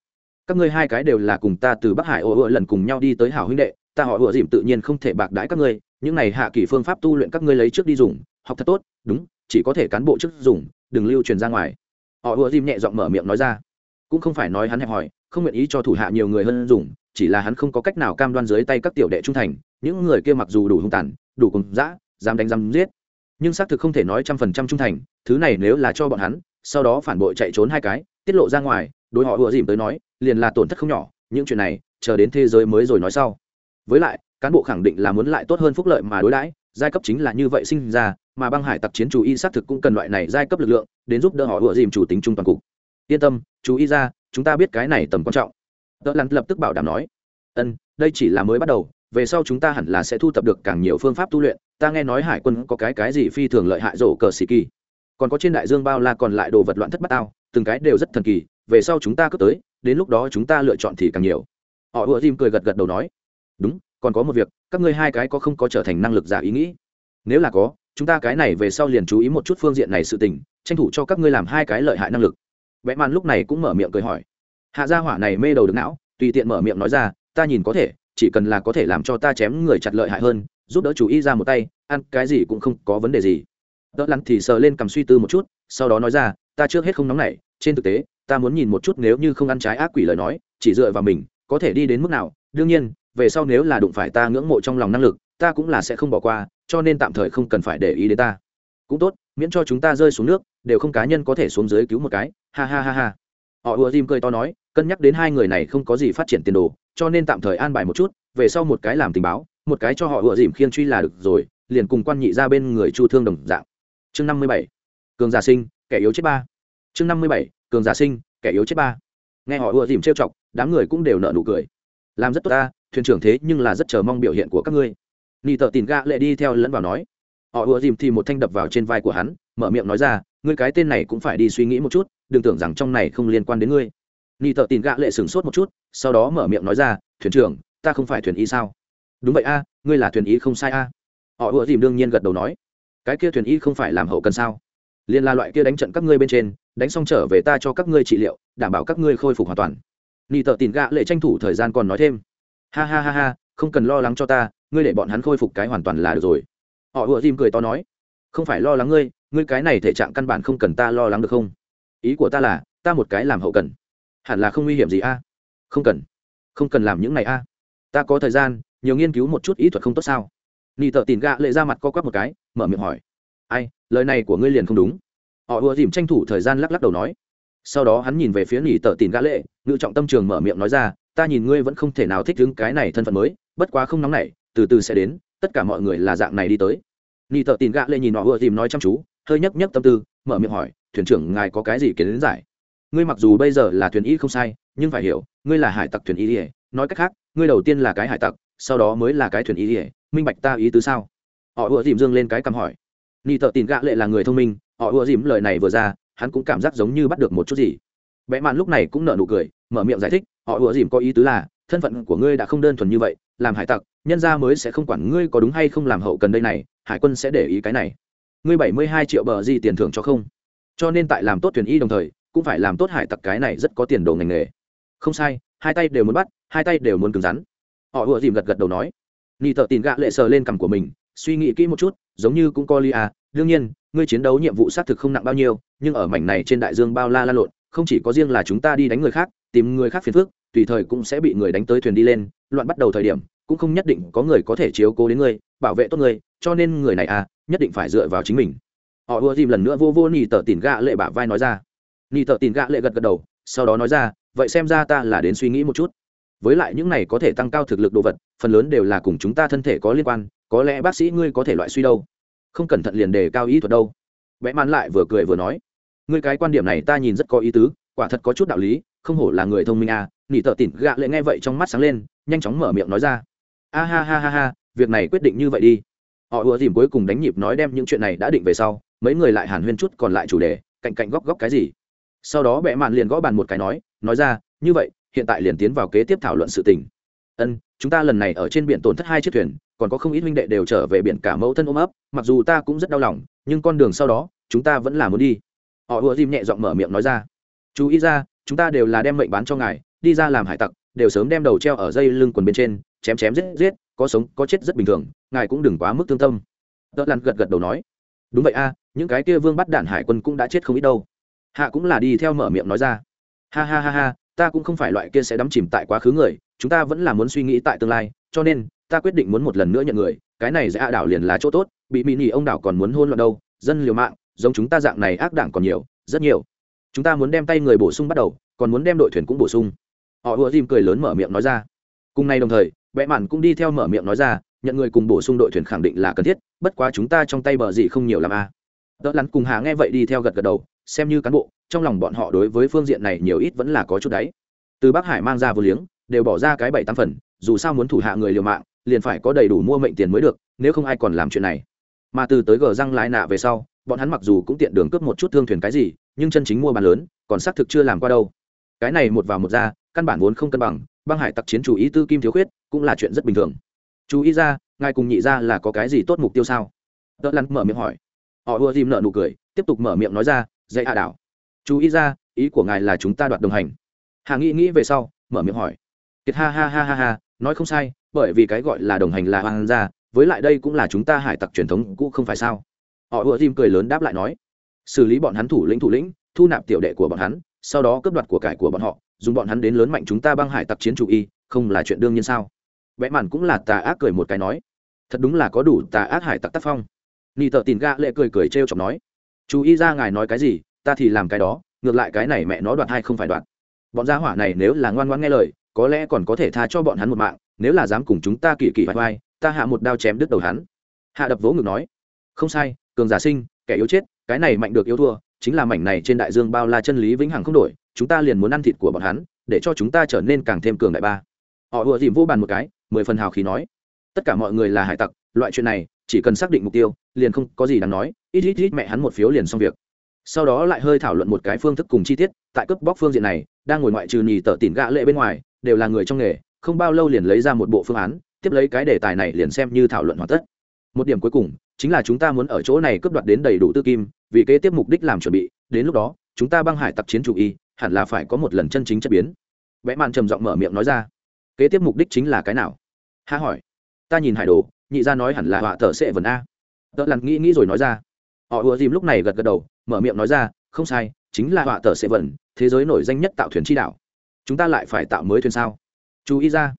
Các ngươi hai cái đều là cùng ta từ bắc hải ô ựa lần cùng nhau đi tới hảo huynh đệ, ta họ ựa dìm tự nhiên không thể bạc đãi các ngươi, những này hạ kỳ phương pháp tu luyện các ngươi lấy trước đi dùng, học thật tốt, đúng, chỉ có thể cán bộ trước dùng, đừng lưu truyền ra ngoài. Họ ựa dìm nhẹ giọng mở miệng nói ra. Cũng không phải nói hắn hẹp hòi không nguyện ý cho thủ hạ nhiều người hơn dùng, chỉ là hắn không có cách nào cam đoan dưới tay các tiểu đệ trung thành, những người kia mặc dù đủ hung tàn, đủ cùng dã, dám đánh dám giết, nhưng xác thực không thể nói trăm phần trăm trung thành, thứ này nếu là cho bọn hắn, sau đó phản bội chạy trốn hai cái, tiết lộ ra ngoài, đối họ ùa dìm tới nói, liền là tổn thất không nhỏ, những chuyện này, chờ đến thế giới mới rồi nói sau. Với lại, cán bộ khẳng định là muốn lại tốt hơn phúc lợi mà đối đãi, giai cấp chính là như vậy sinh ra, mà băng hải tặc chiến chủ y xác thực cũng cần loại này giai cấp lực lượng, đến giúp đỡ họ ùa dìm chủ tính trung toàn cục. Yên tâm, chú ý ra chúng ta biết cái này tầm quan trọng. Đỡ lặn lập tức bảo đảm nói, ân, đây chỉ là mới bắt đầu, về sau chúng ta hẳn là sẽ thu thập được càng nhiều phương pháp tu luyện. Ta nghe nói hải quân có cái cái gì phi thường lợi hại rổ cờ xì kỳ. Còn có trên đại dương bao la còn lại đồ vật loạn thất bát tao từng cái đều rất thần kỳ, về sau chúng ta cứ tới, đến lúc đó chúng ta lựa chọn thì càng nhiều. Họ ùa dìm cười gật gật đầu nói, đúng, còn có một việc, các ngươi hai cái có không có trở thành năng lực giả ý nghĩ? Nếu là có, chúng ta cái này về sau liền chú ý một chút phương diện này sự tình, tranh thủ cho các ngươi làm hai cái lợi hại năng lực vẽ màn lúc này cũng mở miệng cười hỏi. Hạ gia hỏa này mê đầu được não, tùy tiện mở miệng nói ra, ta nhìn có thể, chỉ cần là có thể làm cho ta chém người chặt lợi hại hơn, giúp đỡ chú ý ra một tay, ăn cái gì cũng không có vấn đề gì. Đỡ lắn thì sờ lên cầm suy tư một chút, sau đó nói ra, ta trước hết không nóng nảy trên thực tế, ta muốn nhìn một chút nếu như không ăn trái ác quỷ lời nói, chỉ dựa vào mình, có thể đi đến mức nào. Đương nhiên, về sau nếu là đụng phải ta ngưỡng mộ trong lòng năng lực, ta cũng là sẽ không bỏ qua, cho nên tạm thời không cần phải để ý đến ta. Cũng tốt miễn cho chúng ta rơi xuống nước, đều không cá nhân có thể xuống dưới cứu một cái. Ha ha ha ha. Họ ùa dìm cười to nói, cân nhắc đến hai người này không có gì phát triển tiền đồ, cho nên tạm thời an bài một chút, về sau một cái làm tình báo, một cái cho họ ùa dìm khiên truy là được rồi, liền cùng quan nhị ra bên người chu thương đồng dạng. Chương năm mươi bảy, cường giả sinh, kẻ yếu chết ba. Chương năm mươi bảy, cường giả sinh, kẻ yếu chết ba. Nghe họ ùa dìm trêu chọc, đám người cũng đều nợ nụ cười. Làm rất tốt ta, thuyền trưởng thế nhưng là rất chờ mong biểu hiện của các ngươi. Ni tờ tìm gạ lệ đi theo lẫn vào nói họ ùa dìm thì một thanh đập vào trên vai của hắn, mở miệng nói ra, ngươi cái tên này cũng phải đi suy nghĩ một chút, đừng tưởng rằng trong này không liên quan đến ngươi. Ni tờ tìm gạ lệ sửng sốt một chút, sau đó mở miệng nói ra, thuyền trưởng, ta không phải thuyền y sao? Đúng vậy a, ngươi là thuyền y không sai a. Họ ùa dìm đương nhiên gật đầu nói, cái kia thuyền y không phải làm hậu cần sao? Liên là loại kia đánh trận các ngươi bên trên, đánh xong trở về ta cho các ngươi trị liệu, đảm bảo các ngươi khôi phục hoàn toàn. Ni tờ tìm gạ lệ tranh thủ thời gian còn nói thêm, ha ha ha ha, không cần lo lắng cho ta, ngươi để bọn hắn khôi phục cái hoàn toàn là được rồi họ ùa dìm cười to nói, không phải lo lắng ngươi ngươi cái này thể trạng căn bản không cần ta lo lắng được không? Ý của ta là, ta một cái làm hậu cần. Hẳn là không nguy hiểm gì a? Không cần. Không cần làm những này a. Ta có thời gian, nhiều nghiên cứu một chút ý thuật không tốt sao? Nị tợ tìm gạ lệ ra mặt co quắp một cái, mở miệng hỏi, ai, lời này của ngươi liền không đúng. Họ ùa dìm tranh thủ thời gian lắc lắc đầu nói. Sau đó hắn nhìn về phía nỉ tợ tìm gã lệ, ngự trọng tâm trường mở miệng nói ra, ta nhìn ngươi vẫn không thể nào thích đứng cái này thân phận mới, bất quá không nóng nảy, từ từ sẽ đến tất cả mọi người là dạng này đi tới. Ni tợ tìm gã lệ nhìn họ vừa dìm nói chăm chú, hơi nhấc nhấc tâm tư, mở miệng hỏi, thuyền trưởng, ngài có cái gì kiến đến giải? Ngươi mặc dù bây giờ là thuyền y không sai, nhưng phải hiểu, ngươi là hải tặc thuyền y ỉa nói cách khác, ngươi đầu tiên là cái hải tặc, sau đó mới là cái thuyền y ỉa minh bạch ta ý tứ sao? Họ ùa dìm dương lên cái cằm hỏi. Ni tợ tìm gạ lệ là người thông minh, họ ùa dìm lời này vừa ra, hắn cũng cảm giác giống như bắt được một chút gì. Vẽ mạn lúc này cũng nở nụ cười, mở miệng giải thích, họ ùa dìm có ý tứ là thân phận của ngươi đã không đơn thuần như vậy, làm hải tặc, nhân gia mới sẽ không quản ngươi có đúng hay không làm hậu cần đây này, hải quân sẽ để ý cái này. Ngươi bảy mươi hai triệu bờ gì tiền thưởng cho không? Cho nên tại làm tốt thuyền y đồng thời, cũng phải làm tốt hải tặc cái này rất có tiền đồ ngành nghề. Không sai, hai tay đều muốn bắt, hai tay đều muốn cứng rắn. Họ ùa dìm gật gật đầu nói. Ni tợ tìm gạ lệ sờ lên cằm của mình, suy nghĩ kỹ một chút, giống như cũng co li à đương nhiên, ngươi chiến đấu nhiệm vụ xác thực không nặng bao nhiêu, nhưng ở mảnh này trên đại dương bao la la lộn, không chỉ có riêng là chúng ta đi đánh người khác, tìm người khác phiền phức tùy thời cũng sẽ bị người đánh tới thuyền đi lên, loạn bắt đầu thời điểm, cũng không nhất định có người có thể chiếu cố đến ngươi, bảo vệ tốt ngươi, cho nên người này à nhất định phải dựa vào chính mình. Họ ưa tìm lần nữa vô vô nỉ tờ tìm gạ lệ bả vai nói ra. Nỉ tờ tìm gạ lệ gật gật đầu, sau đó nói ra, vậy xem ra ta là đến suy nghĩ một chút. Với lại những này có thể tăng cao thực lực đồ vật, phần lớn đều là cùng chúng ta thân thể có liên quan, có lẽ bác sĩ ngươi có thể loại suy đâu. Không cẩn thận liền đề cao ý thuật đâu. Vẽ man lại vừa cười vừa nói, ngươi cái quan điểm này ta nhìn rất có ý tứ, quả thật có chút đạo lý, không hổ là người thông minh à nỉ tợ tỉn gạ lệ nghe vậy trong mắt sáng lên, nhanh chóng mở miệng nói ra. A ha ha ha ha, việc này quyết định như vậy đi. Họ ùa dìm cuối cùng đánh nhịp nói đem những chuyện này đã định về sau, mấy người lại hàn huyên chút còn lại chủ đề, cạnh cạnh góc góc cái gì. Sau đó bệ mạn liền gõ bàn một cái nói nói ra, như vậy, hiện tại liền tiến vào kế tiếp thảo luận sự tình. Ân, chúng ta lần này ở trên biển tổn thất hai chiếc thuyền, còn có không ít huynh đệ đều trở về biển cả mẫu thân ôm ấp, mặc dù ta cũng rất đau lòng, nhưng con đường sau đó, chúng ta vẫn là muốn đi. Họ ùa dìm nhẹ giọng mở miệng nói ra, chú ý ra, chúng ta đều là đem mệnh bán cho ngài đi ra làm hải tặc, đều sớm đem đầu treo ở dây lưng quần bên trên, chém chém giết giết, có sống, có chết rất bình thường, ngài cũng đừng quá mức thương tâm. Tợ lặn gật gật đầu nói. Đúng vậy a, những cái kia vương bắt đạn hải quân cũng đã chết không ít đâu. Hạ cũng là đi theo mở miệng nói ra. Ha ha ha ha, ta cũng không phải loại kia sẽ đắm chìm tại quá khứ người, chúng ta vẫn là muốn suy nghĩ tại tương lai, cho nên, ta quyết định muốn một lần nữa nhận người, cái này sẽ đảo liền là chỗ tốt, bị mỹ nỉ ông đảo còn muốn hôn loạn đâu, dân liều mạng, giống chúng ta dạng này ác đảng còn nhiều, rất nhiều. Chúng ta muốn đem tay người bổ sung bắt đầu, còn muốn đem đội thuyền cũng bổ sung họ ùa dìm cười lớn mở miệng nói ra. Cùng nay đồng thời vẽ mạn cũng đi theo mở miệng nói ra, nhận người cùng bổ sung đội thuyền khẳng định là cần thiết, bất quá chúng ta trong tay bờ gì không nhiều làm a à. đỡ lắn cùng hà nghe vậy đi theo gật gật đầu, xem như cán bộ, trong lòng bọn họ đối với phương diện này nhiều ít vẫn là có chút đấy từ bắc hải mang ra vô liếng, đều bỏ ra cái bảy tam phần, dù sao muốn thủ hạ người liều mạng, liền phải có đầy đủ mua mệnh tiền mới được, nếu không ai còn làm chuyện này. Mà từ tới gờ răng lái nạ về sau, bọn hắn mặc dù cũng tiện đường cướp một chút thương thuyền cái gì, nhưng chân chính mua bán lớn, còn xác thực chưa làm qua đâu. Cái này một vào một ra căn bản vốn không cân bằng, băng hải tặc chiến chủ ý tư kim thiếu khuyết cũng là chuyện rất bình thường. Chú ý ra, ngài cùng nhị ra là có cái gì tốt mục tiêu sao? Đỡ lăn mở miệng hỏi. Họ ưa dìm nợ nụ cười, tiếp tục mở miệng nói ra, dạy hạ đảo. Chú ý ra, ý của ngài là chúng ta đoạt đồng hành. Hà nghĩ nghĩ về sau, mở miệng hỏi. Kiệt ha ha ha ha ha, nói không sai, bởi vì cái gọi là đồng hành là hoàng gia, với lại đây cũng là chúng ta hải tặc truyền thống cũ không phải sao? Họ ùa dìm cười lớn đáp lại nói. Xử lý bọn hắn thủ lĩnh thủ lĩnh, thu nạp tiểu đệ của bọn hắn, sau đó cướp đoạt của cải của bọn họ dùng bọn hắn đến lớn mạnh chúng ta băng hải tặc chiến chủ y, không là chuyện đương nhiên sao? Vẽ màn cũng là tà ác cười một cái nói. Thật đúng là có đủ tà ác hải tặc tác phong. Ni tờ tìm gạ lệ cười cười trêu chọc nói. Chú ý ra ngài nói cái gì, ta thì làm cái đó, ngược lại cái này mẹ nó đoạt hay không phải đoạt. Bọn gia hỏa này nếu là ngoan ngoãn nghe lời, có lẽ còn có thể tha cho bọn hắn một mạng, nếu là dám cùng chúng ta kỳ kỳ vai vai, ta hạ một đao chém đứt đầu hắn. Hạ đập vỗ ngực nói. Không sai, cường giả sinh, kẻ yếu chết, cái này mạnh được yếu thua chính là mảnh này trên đại dương bao la chân lý vĩnh hằng không đổi, chúng ta liền muốn ăn thịt của bọn hắn, để cho chúng ta trở nên càng thêm cường đại ba. Họ ùa dìm vô bàn một cái, mười phần hào khí nói. Tất cả mọi người là hải tặc, loại chuyện này, chỉ cần xác định mục tiêu, liền không có gì đáng nói, ít ít ít mẹ hắn một phiếu liền xong việc. Sau đó lại hơi thảo luận một cái phương thức cùng chi tiết, tại cướp bóc phương diện này, đang ngồi ngoại trừ nhì tờ tỉn gã lệ bên ngoài, đều là người trong nghề, không bao lâu liền lấy ra một bộ phương án, tiếp lấy cái đề tài này liền xem như thảo luận hoàn tất. Một điểm cuối cùng chính là chúng ta muốn ở chỗ này cướp đoạt đến đầy đủ tư kim, vì kế tiếp mục đích làm chuẩn bị, đến lúc đó, chúng ta băng hải tặc chiến chủ y, hẳn là phải có một lần chân chính chất biến. Vẽ màn trầm giọng mở miệng nói ra. Kế tiếp mục đích chính là cái nào? Ha hỏi. Ta nhìn hải đồ, nhị ra nói hẳn là họa thợ sệ vần a. Tợ lặn nghĩ nghĩ rồi nói ra. Họ ùa dìm lúc này gật gật đầu, mở miệng nói ra, không sai, chính là họa tờ sệ vần, thế giới nổi danh nhất tạo thuyền chi đảo chúng ta lại phải tạo mới thuyền sao? Chú ý ra.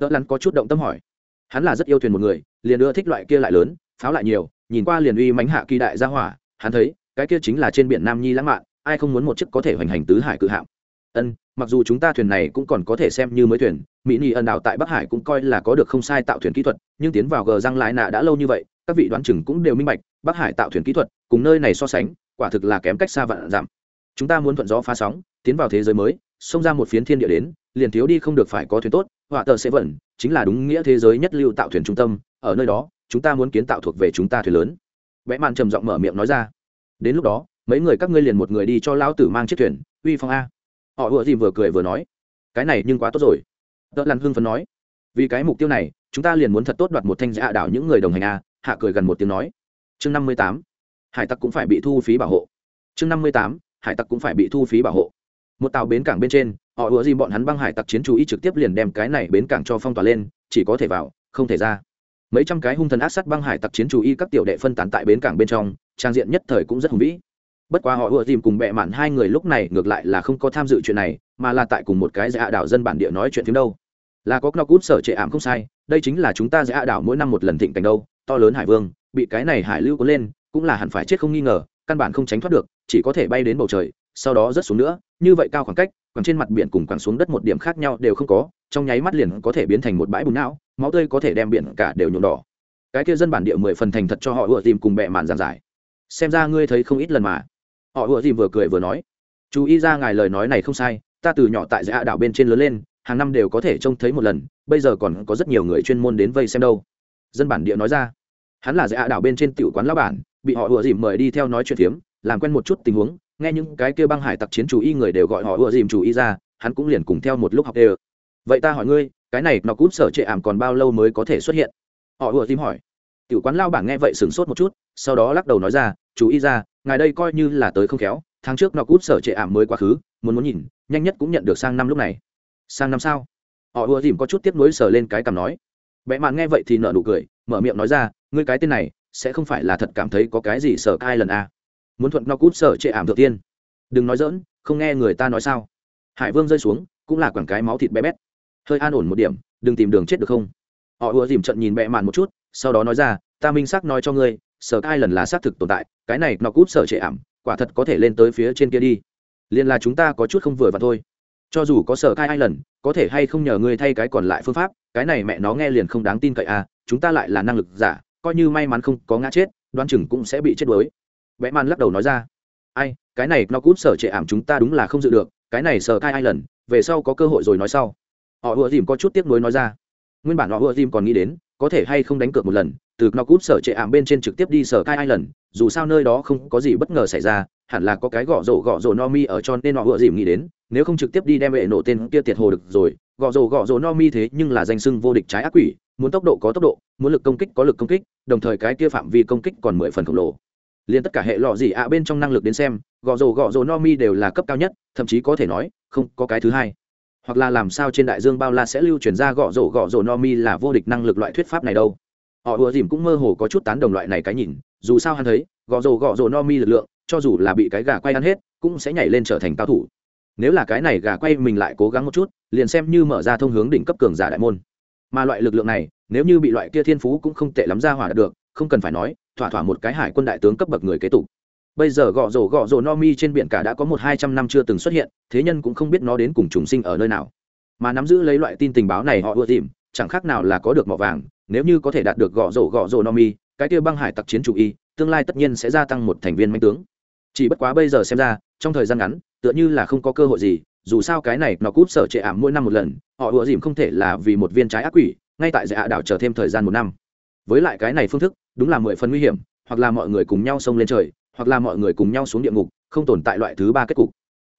Tợ lặn có chút động tâm hỏi. Hắn là rất yêu thuyền một người, liền ưa thích loại kia lại lớn pháo lại nhiều, nhìn qua liền uy mánh hạ kỳ đại gia hỏa, hắn thấy, cái kia chính là trên biển nam nhi lãng mạn, ai không muốn một chiếc có thể hoành hành tứ hải cự hạm. Ân, mặc dù chúng ta thuyền này cũng còn có thể xem như mới thuyền, mỹ nị ẩn đảo tại bắc hải cũng coi là có được không sai tạo thuyền kỹ thuật, nhưng tiến vào gờ răng lại nạ đã lâu như vậy, các vị đoán chừng cũng đều minh bạch, bắc hải tạo thuyền kỹ thuật, cùng nơi này so sánh, quả thực là kém cách xa vạn giảm chúng ta muốn thuận gió phá sóng, tiến vào thế giới mới, xông ra một phiến thiên địa đến, liền thiếu đi không được phải có thuyền tốt, họa tờ sẽ vẩn chính là đúng nghĩa thế giới nhất lưu tạo thuyền trung tâm, ở nơi đó chúng ta muốn kiến tạo thuộc về chúng ta thuyền lớn. Vẽ màn trầm giọng mở miệng nói ra. Đến lúc đó, mấy người các ngươi liền một người đi cho lão tử mang chiếc thuyền, uy phong a. Họ vừa dìm vừa cười vừa nói. Cái này nhưng quá tốt rồi. Tợ lăn hưng phấn nói. Vì cái mục tiêu này, chúng ta liền muốn thật tốt đoạt một thanh giã đảo những người đồng hành a, hạ cười gần một tiếng nói. Chương năm mươi tám, hải tặc cũng phải bị thu phí bảo hộ. Chương năm mươi tám, hải tặc cũng phải bị thu phí bảo hộ. Một tàu bến cảng bên trên, họ ùa dìm bọn hắn băng hải tặc chiến chú ý trực tiếp liền đem cái này bến cảng cho phong tỏa lên, chỉ có thể vào, không thể ra mấy trăm cái hung thần ác sát băng hải tặc chiến chủ y các tiểu đệ phân tán tại bến cảng bên trong, trang diện nhất thời cũng rất hùng vĩ. Bất quá họ ùa dìm cùng bẹ mạn hai người lúc này ngược lại là không có tham dự chuyện này, mà là tại cùng một cái dạ đảo dân bản địa nói chuyện phim đâu. Là có knock út sở trệ ảm không sai, đây chính là chúng ta dạ đảo mỗi năm một lần thịnh cảnh đâu, to lớn hải vương, bị cái này hải lưu có lên, cũng là hẳn phải chết không nghi ngờ, căn bản không tránh thoát được, chỉ có thể bay đến bầu trời, sau đó rớt xuống nữa, như vậy cao khoảng cách còn trên mặt biển cùng quẳng xuống đất một điểm khác nhau đều không có, trong nháy mắt liền có thể biến thành một bãi bùn não, máu tươi có thể đem biển cả đều nhuộm đỏ. Cái kia dân bản địa mười phần thành thật cho họ ùa dìm cùng bẹ mạn giảng giải. Xem ra ngươi thấy không ít lần mà. Họ ùa dìm vừa cười vừa nói, chú ý ra ngài lời nói này không sai, ta từ nhỏ tại dạ đảo bên trên lớn lên, hàng năm đều có thể trông thấy một lần, bây giờ còn có rất nhiều người chuyên môn đến vây xem đâu. Dân bản địa nói ra. Hắn là dạ đảo bên trên tiểu quán lao bản, bị họ ùa dìm mời đi theo nói chuyện phiếm, làm quen một chút tình huống nghe những cái kia băng hải tặc chiến chủ y người đều gọi họ ùa dìm chủ y ra, hắn cũng liền cùng theo một lúc học đều. Vậy ta hỏi ngươi, cái này nó cút sở trệ ảm còn bao lâu mới có thể xuất hiện? Họ ùa dìm hỏi. Tiểu quán lao bảng nghe vậy sửng sốt một chút, sau đó lắc đầu nói ra chú y ra, ngài đây coi như là tới không khéo, tháng trước nó cút sở trệ ảm mới quá khứ, muốn muốn nhìn, nhanh nhất cũng nhận được sang năm lúc này. Sang năm sao? Họ ùa dìm có chút tiếp nối sờ lên cái cằm nói. Bẽ mạn nghe vậy thì nợ nụ cười, mở miệng nói ra, ngươi cái tên này, sẽ không phải là thật cảm thấy có cái gì sở cai lần a. à muốn thuận nó cút sở trệ ảm thượng tiên. Đừng nói dỡn không nghe người ta nói sao. Hải vương rơi xuống, cũng là quảng cái máu thịt bé bét. Hơi an ổn một điểm, đừng tìm đường chết được không? Họ ùa dìm trận nhìn bẹ màn một chút, sau đó nói ra, ta minh xác nói cho ngươi, sở cai lần là xác thực tồn tại, cái này nó cút sở trệ ảm, quả thật có thể lên tới phía trên kia đi. Liền là chúng ta có chút không vừa và thôi. Cho dù có sở cai hai lần, có thể hay không nhờ ngươi thay cái còn lại phương pháp, cái này mẹ nó nghe liền không đáng tin cậy à chúng ta lại là năng lực giả, coi như may mắn không có ngã chết đoan chừng cũng sẽ bị chết đuối vẽ man lắc đầu nói ra. Ai, cái này nó cút sở trệ ảm chúng ta đúng là không dự được, cái này sở cai ai lần về sau có cơ hội rồi nói sau. Họ ùa dìm có chút tiếc nuối nói ra. Nguyên bản họ ùa dìm còn nghĩ đến, có thể hay không đánh cược một lần, từ nó cút sở trệ ảm bên trên trực tiếp đi sở cai ai lần dù sao nơi đó không có gì bất ngờ xảy ra, hẳn là có cái gõ rổ gõ rổ no mi ở cho nên họ ùa dìm nghĩ đến, nếu không trực tiếp đi đem vệ nổ tên kia tiệt hồ được rồi gõ rổ gõ rổ no mi thế nhưng là danh sưng vô địch trái ác quỷ, muốn tốc độ có tốc độ, muốn lực công kích có lực công kích, đồng thời cái kia phạm vi công kích còn mười phần khổng lồ liền tất cả hệ lọ gì ạ bên trong năng lực đến xem, gò rồ gò rồ no mi đều là cấp cao nhất, thậm chí có thể nói, không có cái thứ hai. Hoặc là làm sao trên đại dương bao la sẽ lưu truyền ra gò rồ gò rồ no mi là vô địch năng lực loại thuyết pháp này đâu. Họ ùa dìm cũng mơ hồ có chút tán đồng loại này cái nhìn, dù sao hắn thấy, gò rồ gò rồ no mi lực lượng, cho dù là bị cái gà quay ăn hết, cũng sẽ nhảy lên trở thành cao thủ. Nếu là cái này gà quay mình lại cố gắng một chút, liền xem như mở ra thông hướng đỉnh cấp cường giả đại môn. Mà loại lực lượng này, nếu như bị loại kia thiên phú cũng không tệ lắm ra hỏa được, không cần phải nói thỏa thỏa một cái hải quân đại tướng cấp bậc người kế tục. Bây giờ gõ rổ gõ rổ no mi trên biển cả đã có một hai trăm năm chưa từng xuất hiện, thế nhân cũng không biết nó đến cùng trùng sinh ở nơi nào. Mà nắm giữ lấy loại tin tình báo này họ ưa tìm, chẳng khác nào là có được mỏ vàng, nếu như có thể đạt được gõ rổ gõ rổ no mi, cái kia băng hải tặc chiến chủ y, tương lai tất nhiên sẽ gia tăng một thành viên manh tướng. Chỉ bất quá bây giờ xem ra, trong thời gian ngắn, tựa như là không có cơ hội gì, dù sao cái này nó cút sở trệ ảm mỗi năm một lần, họ ủa dìm không thể là vì một viên trái ác quỷ, ngay tại dạ đảo chờ thêm thời gian một năm. Với lại cái này phương thức đúng là mười phần nguy hiểm, hoặc là mọi người cùng nhau xông lên trời, hoặc là mọi người cùng nhau xuống địa ngục, không tồn tại loại thứ ba kết cục.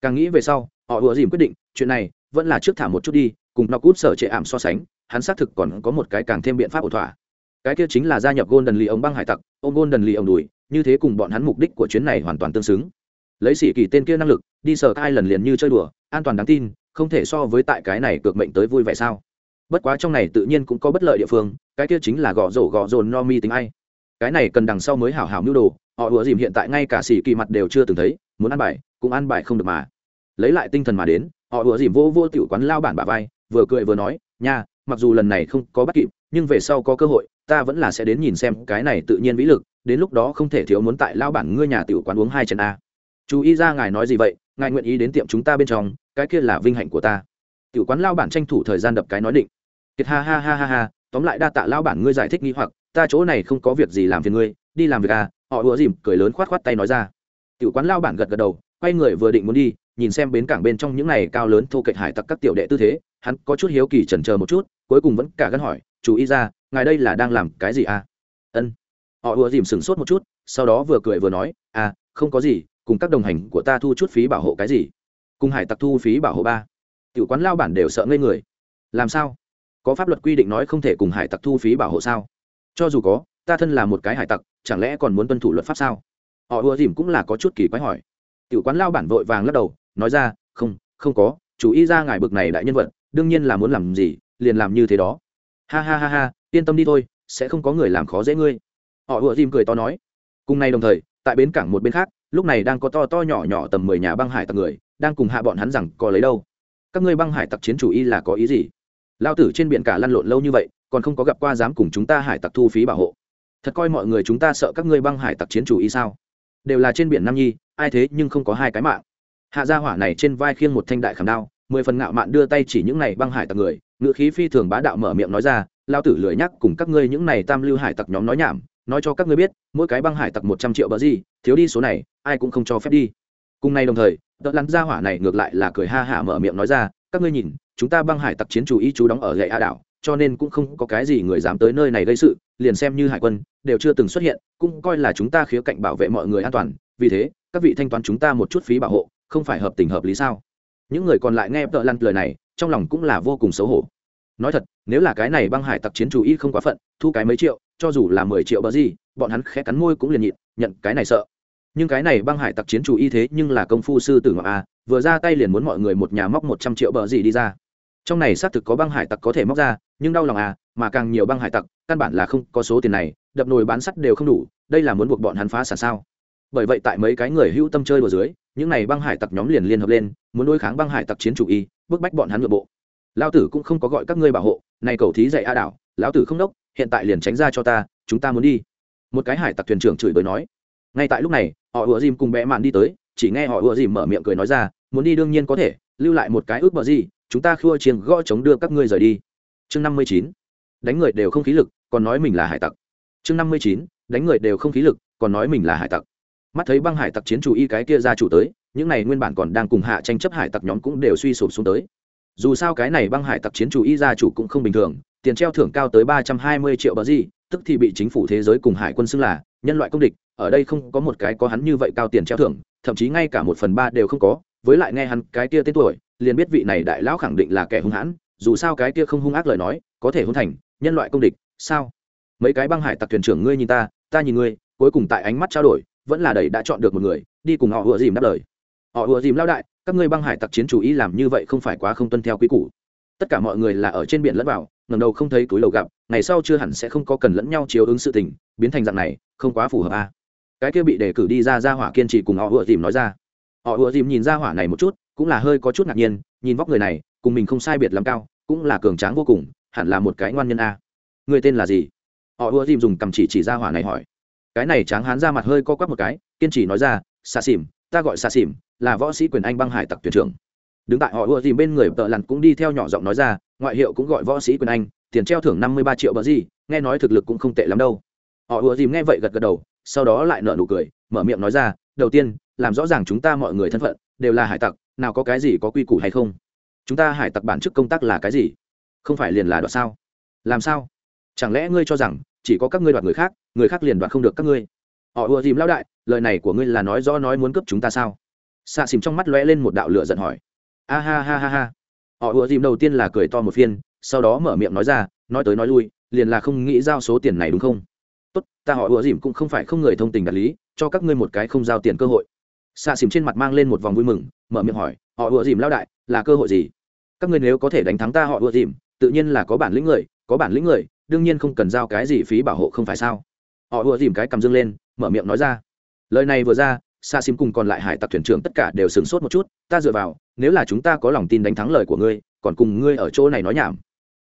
Càng nghĩ về sau, họ ùa dìm quyết định, chuyện này vẫn là trước thả một chút đi, cùng nó cút sở trệ ảm so sánh, hắn xác thực còn có một cái càng thêm biện pháp ổn thỏa. Cái kia chính là gia nhập golden lì ông băng hải tặc ôm golden lì ông đùi, như thế cùng bọn hắn mục đích của chuyến này hoàn toàn tương xứng. Lấy sĩ kỳ tên kia năng lực, đi sở thai lần liền như chơi đùa, an toàn đáng tin, không thể so với tại cái này cược mệnh tới vui vẻ sao? Bất quá trong này tự nhiên cũng có bất lợi địa phương, cái kia chính là gõ rổ gõ rồn no mi tính ai cái này cần đằng sau mới hảo hảo mưu đồ, họ ủa dìm hiện tại ngay cả sĩ kỳ mặt đều chưa từng thấy, muốn ăn bài, cũng ăn bài không được mà. Lấy lại tinh thần mà đến, họ ủa dìm vô vô tiểu quán lao bản bà vai, vừa cười vừa nói, nha, mặc dù lần này không có bắt kịp, nhưng về sau có cơ hội, ta vẫn là sẽ đến nhìn xem cái này tự nhiên vĩ lực, đến lúc đó không thể thiếu muốn tại lao bản ngươi nhà tiểu quán uống hai chân a. Chú ý ra ngài nói gì vậy, ngài nguyện ý đến tiệm chúng ta bên trong, cái kia là vinh hạnh của ta. Tiểu quán lao bản tranh thủ thời gian đập cái nói định. Kiệt ha ha ha ha ha, tóm lại đa tạ lao bản ngươi giải thích nghi hoặc ta chỗ này không có việc gì làm phiền ngươi, đi làm việc à? Họ ùa dìm cười lớn khoát khoát tay nói ra. Tiểu quán lao bản gật gật đầu, quay người vừa định muốn đi, nhìn xem bến cảng bên trong những này cao lớn thô kệch hải tặc các tiểu đệ tư thế, hắn có chút hiếu kỳ chần chờ một chút, cuối cùng vẫn cả gắn hỏi, chú ý ra, ngài đây là đang làm cái gì à? Ân. Họ ùa dìm sửng sốt một chút, sau đó vừa cười vừa nói à không có gì, cùng các đồng hành của ta thu chút phí bảo hộ cái gì? Cùng hải tặc thu phí bảo hộ ba. Tiểu quán lao bản đều sợ ngây người. Làm sao? Có pháp luật quy định nói không thể cùng hải tặc thu phí bảo hộ sao? Cho dù có, ta thân là một cái hải tặc, chẳng lẽ còn muốn tuân thủ luật pháp sao? Họ ùa dìm cũng là có chút kỳ quái hỏi. Tiểu quán lao bản vội vàng lắc đầu, nói ra, không không có, chủ ý ra ngài bực này đại nhân vật, đương nhiên là muốn làm gì, liền làm như thế đó. Ha ha ha ha, yên tâm đi thôi, sẽ không có người làm khó dễ ngươi. Họ ùa dìm cười to nói. Cùng nay đồng thời, tại bến cảng một bên khác, lúc này đang có to to nhỏ nhỏ tầm mười nhà băng hải tặc người, đang cùng hạ bọn hắn rằng, có lấy đâu? Các ngươi băng hải tặc chiến chủ y là có ý gì? Lao tử trên biển cả lăn lộn lâu như vậy còn không có gặp qua dám cùng chúng ta hải tặc thu phí bảo hộ. Thật coi mọi người chúng ta sợ các ngươi băng hải tặc chiến chủ ý sao? Đều là trên biển nam nhi, ai thế nhưng không có hai cái mạng. Hạ gia hỏa này trên vai khiêng một thanh đại khảm đao, mười phần ngạo mạn đưa tay chỉ những này băng hải tặc người ngự khí phi thường bá đạo mở miệng nói ra lao tử lười nhắc cùng các ngươi những này tam lưu hải tặc nhóm nói nhảm, nói cho các ngươi biết, mỗi cái băng hải tặc một trăm triệu bờ gì, thiếu đi số này, ai cũng không cho phép đi. Cùng nay đồng thời đợt lắn gia hỏa này ngược lại là cười ha hả mở miệng nói ra, các ngươi nhìn, chúng ta băng hải tặc chiến chủ ý chú đóng ở gậy a đảo cho nên cũng không có cái gì người dám tới nơi này gây sự, liền xem như hải quân, đều chưa từng xuất hiện, cũng coi là chúng ta khía cạnh bảo vệ mọi người an toàn. Vì thế, các vị thanh toán chúng ta một chút phí bảo hộ, không phải hợp tình hợp lý sao? Những người còn lại nghe tợ lăn lời này, trong lòng cũng là vô cùng xấu hổ. Nói thật, nếu là cái này băng hải tặc chiến chủ y không quá phận, thu cái mấy triệu, cho dù là mười triệu bờ gì, bọn hắn khẽ cắn môi cũng liền nhịn, nhận cái này sợ. Nhưng cái này băng hải tặc chiến chủ y thế nhưng là công phu sư tử ngọc a, vừa ra tay liền muốn mọi người một nhà móc một trăm triệu bờ gì đi ra trong này xác thực có băng hải tặc có thể móc ra, nhưng đau lòng à mà càng nhiều băng hải tặc, căn bản là không có số tiền này, đập nồi bán sắt đều không đủ, đây là muốn buộc bọn hắn phá sản sao? Bởi vậy tại mấy cái người hữu tâm chơi ở dưới, những này băng hải tặc nhóm liền liên hợp lên, muốn đối kháng băng hải tặc chiến chủ y, bức bách bọn hắn nội bộ. Lao tử cũng không có gọi các ngươi bảo hộ, này cầu thí dạy a đảo, lão tử không đốc, hiện tại liền tránh ra cho ta, chúng ta muốn đi. Một cái hải tặc thuyền trưởng chửi bới nói. Ngay tại lúc này, họ ùa dìm cùng bẽ mạn đi tới, chỉ nghe họ ùa dìm mở miệng cười nói ra, muốn đi đương nhiên có thể, lưu lại một cái ước bờ gì chúng ta khua chiêng gõ chống đưa các ngươi rời đi. Chương năm mươi chín. Đánh người đều không khí lực, còn nói mình là hải tặc. Chương năm mươi chín. Đánh người đều không khí lực, còn nói mình là hải tặc. Mắt thấy băng hải tặc chiến chủ y cái kia ra chủ tới, những này nguyên bản còn đang cùng hạ tranh chấp hải tặc nhóm cũng đều suy sụp xuống tới. Dù sao cái này băng hải tặc chiến chủ y gia chủ cũng không bình thường, tiền treo thưởng cao tới ba trăm hai mươi triệu bờ gì, tức thì bị chính phủ thế giới cùng hải quân xưng là nhân loại công địch, ở đây không có một cái có hắn như vậy cao tiền treo thưởng, thậm chí ngay cả một phần ba đều không có với lại nghe hắn cái kia tên tuổi, liền biết vị này đại lão khẳng định là kẻ hung hãn, dù sao cái kia không hung ác lời nói, có thể hôn thành, nhân loại công địch, sao? Mấy cái băng hải tặc thuyền trưởng ngươi nhìn ta ta nhìn ngươi, cuối cùng tại ánh mắt trao đổi, vẫn là đầy đã chọn được một người, đi cùng họ ùa dìm đáp lời. Họ ùa dìm lao đại, các ngươi băng hải tặc chiến chủ ý làm như vậy không phải quá không tuân theo quy củ. Tất cả mọi người là ở trên biển lẫn vào ngầm đầu không thấy túi lầu gặp, ngày sau chưa hẳn sẽ không có cần lẫn nhau chiếu ứng sự tình, biến thành dạng này, không quá phù hợp a à. cái kia bị đề cử đi ra ra hỏa kiên trì cùng họ ùa dìm nói ra họ ùa dìm nhìn ra hỏa này một chút, cũng là hơi có chút ngạc nhiên, nhìn vóc người này, cùng mình không sai biệt lắm cao, cũng là cường tráng vô cùng, hẳn là một cái ngoan nhân a. Người tên là gì? Họ ùa dìm dùng cầm chỉ chỉ ra hỏa này hỏi. Cái này tráng hán ra mặt hơi co quắp một cái, kiên trì nói ra xà xỉm, ta gọi xà xỉm, là võ sĩ quyền anh băng hải tặc tuyển trưởng. Đứng tại họ ùa dìm bên người, tợ lặn cũng đi theo nhỏ giọng nói ra, ngoại hiệu cũng gọi võ sĩ quyền anh, tiền treo thưởng năm mươi ba triệu bờ gì, nghe nói thực lực cũng không tệ lắm đâu. Họ ùa dìm nghe vậy gật gật đầu, sau đó lại nở nụ cười, mở miệng nói ra, đầu tiên làm rõ ràng chúng ta mọi người thân phận, đều là hải tặc, nào có cái gì có quy củ hay không? Chúng ta hải tặc bản chức công tác là cái gì? Không phải liền là đoạt sao? Làm sao? Chẳng lẽ ngươi cho rằng chỉ có các ngươi đoạt người khác người khác liền đoạt không được các ngươi? Họ ùa dìm lao đại, lời này của ngươi là nói rõ nói muốn cướp chúng ta sao? Xạ xìm trong mắt lóe lên một đạo lửa giận hỏi. A ha ha ha ha. Họ ùa dìm đầu tiên là cười to một phiên, sau đó mở miệng nói ra, nói tới nói lui, liền là không nghĩ giao số tiền này đúng không? Tốt, ta họ ùa dìm cũng không phải không người thông tình đạt lý, cho các ngươi một cái không giao tiền cơ hội xạ xìm trên mặt mang lên một vòng vui mừng, mở miệng hỏi, họ ùa dìm lao đại, là cơ hội gì? Các ngươi nếu có thể đánh thắng ta họ ùa dìm, tự nhiên là có bản lĩnh người, có bản lĩnh người, đương nhiên không cần giao cái gì phí bảo hộ không phải sao? Họ ùa dìm cái cầm dương lên, mở miệng nói ra, lời này vừa ra xa xìm cùng còn lại hải tặc thuyền trưởng tất cả đều sửng sốt một chút, ta dựa vào, nếu là chúng ta có lòng tin đánh thắng lời của ngươi, còn cùng ngươi ở chỗ này nói nhảm.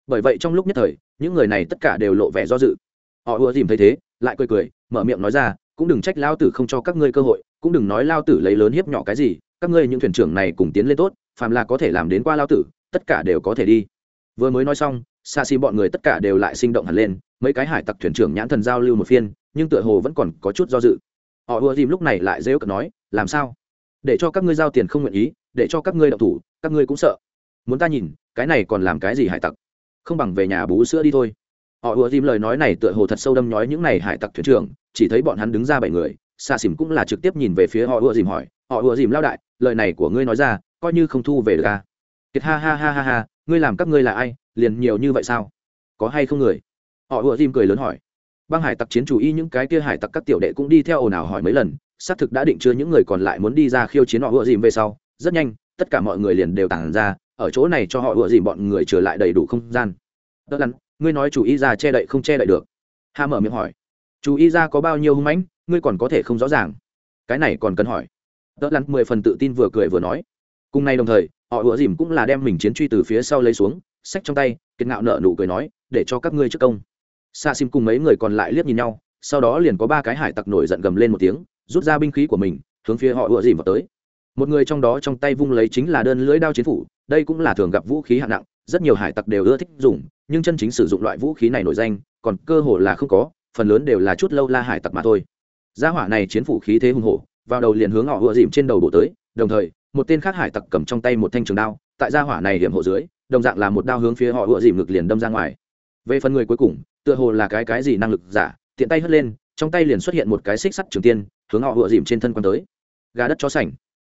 Bởi vậy trong lúc nhất thời, những người này tất cả đều lộ vẻ do dự. Họ ùa dìm thấy thế, lại cười cười, mở miệng nói ra, cũng đừng trách lao tử không cho các ngươi cơ hội cũng đừng nói lao tử lấy lớn hiếp nhỏ cái gì, các ngươi những thuyền trưởng này cùng tiến lên tốt, phàm là có thể làm đến qua lao tử, tất cả đều có thể đi. Vừa mới nói xong xa xì bọn người tất cả đều lại sinh động hẳn lên, mấy cái hải tặc thuyền trưởng nhãn thần giao lưu một phiên, nhưng tựa hồ vẫn còn có chút do dự. Họ ùa dìm lúc này lại dễ cận nói, làm sao? Để cho các ngươi giao tiền không nguyện ý, để cho các ngươi đậu thủ, các ngươi cũng sợ. Muốn ta nhìn, cái này còn làm cái gì hải tặc? Không bằng về nhà bú sữa đi thôi. Họ ùa dìm lời nói này tựa hồ thật sâu đâm nhói những này hải tặc thuyền trưởng, chỉ thấy bọn hắn đứng ra bảy người xa xỉm cũng là trực tiếp nhìn về phía họ ùa dìm hỏi, họ ùa dìm lao đại, lời này của ngươi nói ra, coi như không thu về được à. kiệt ha ha ha ha ha, ngươi làm các ngươi là ai, liền nhiều như vậy sao? Có hay không người? Họ ùa dìm cười lớn hỏi. Băng hải tặc chiến chủ y những cái kia hải tặc các tiểu đệ cũng đi theo ồn ào hỏi mấy lần, xác thực đã định chưa những người còn lại muốn đi ra khiêu chiến họ ùa dìm về sau. Rất nhanh, tất cả mọi người liền đều tản ra, ở chỗ này cho họ ùa dìm bọn người trở lại đầy đủ không gian. Tất lắn ngươi nói chủ y ra che đậy không che đậy được? Hà mở miệng hỏi. Chủ y ra có bao nhiêu hung mãnh? Ngươi còn có thể không rõ ràng. Cái này còn cần hỏi. Tớ lắn mười phần tự tin vừa cười vừa nói. Cùng nay đồng thời, họ ủa dìm cũng là đem mình chiến truy từ phía sau lấy xuống sách trong tay, kiệt ngạo nợ nụ cười nói, để cho các ngươi trước công. Xa xim cùng mấy người còn lại liếc nhìn nhau, sau đó liền có ba cái hải tặc nổi giận gầm lên một tiếng, rút ra binh khí của mình, hướng phía họ ủa dìm vào tới. Một người trong đó trong tay vung lấy chính là đơn lưỡi đao chiến phủ, đây cũng là thường gặp vũ khí hạng nặng, rất nhiều hải tặc đều ưa thích dùng, nhưng chân chính sử dụng loại vũ khí này nổi danh, còn cơ hồ là không có, phần lớn đều là chút lâu la hải tặc mà thôi gia hỏa này chiến phủ khí thế hùng hổ, vào đầu liền hướng họ ùa dìm trên đầu bộ tới, đồng thời, một tên khác hải tặc cầm trong tay một thanh trường đao, tại gia hỏa này hiểm hộ dưới, đồng dạng là một đao hướng phía họ ùa dìm ngực liền đâm ra ngoài. Về phần người cuối cùng, tựa hồ là cái cái gì năng lực giả, tiện tay hất lên, trong tay liền xuất hiện một cái xích sắt trường tiên, hướng họ ùa dìm trên thân quan tới. Gà đất chó sành.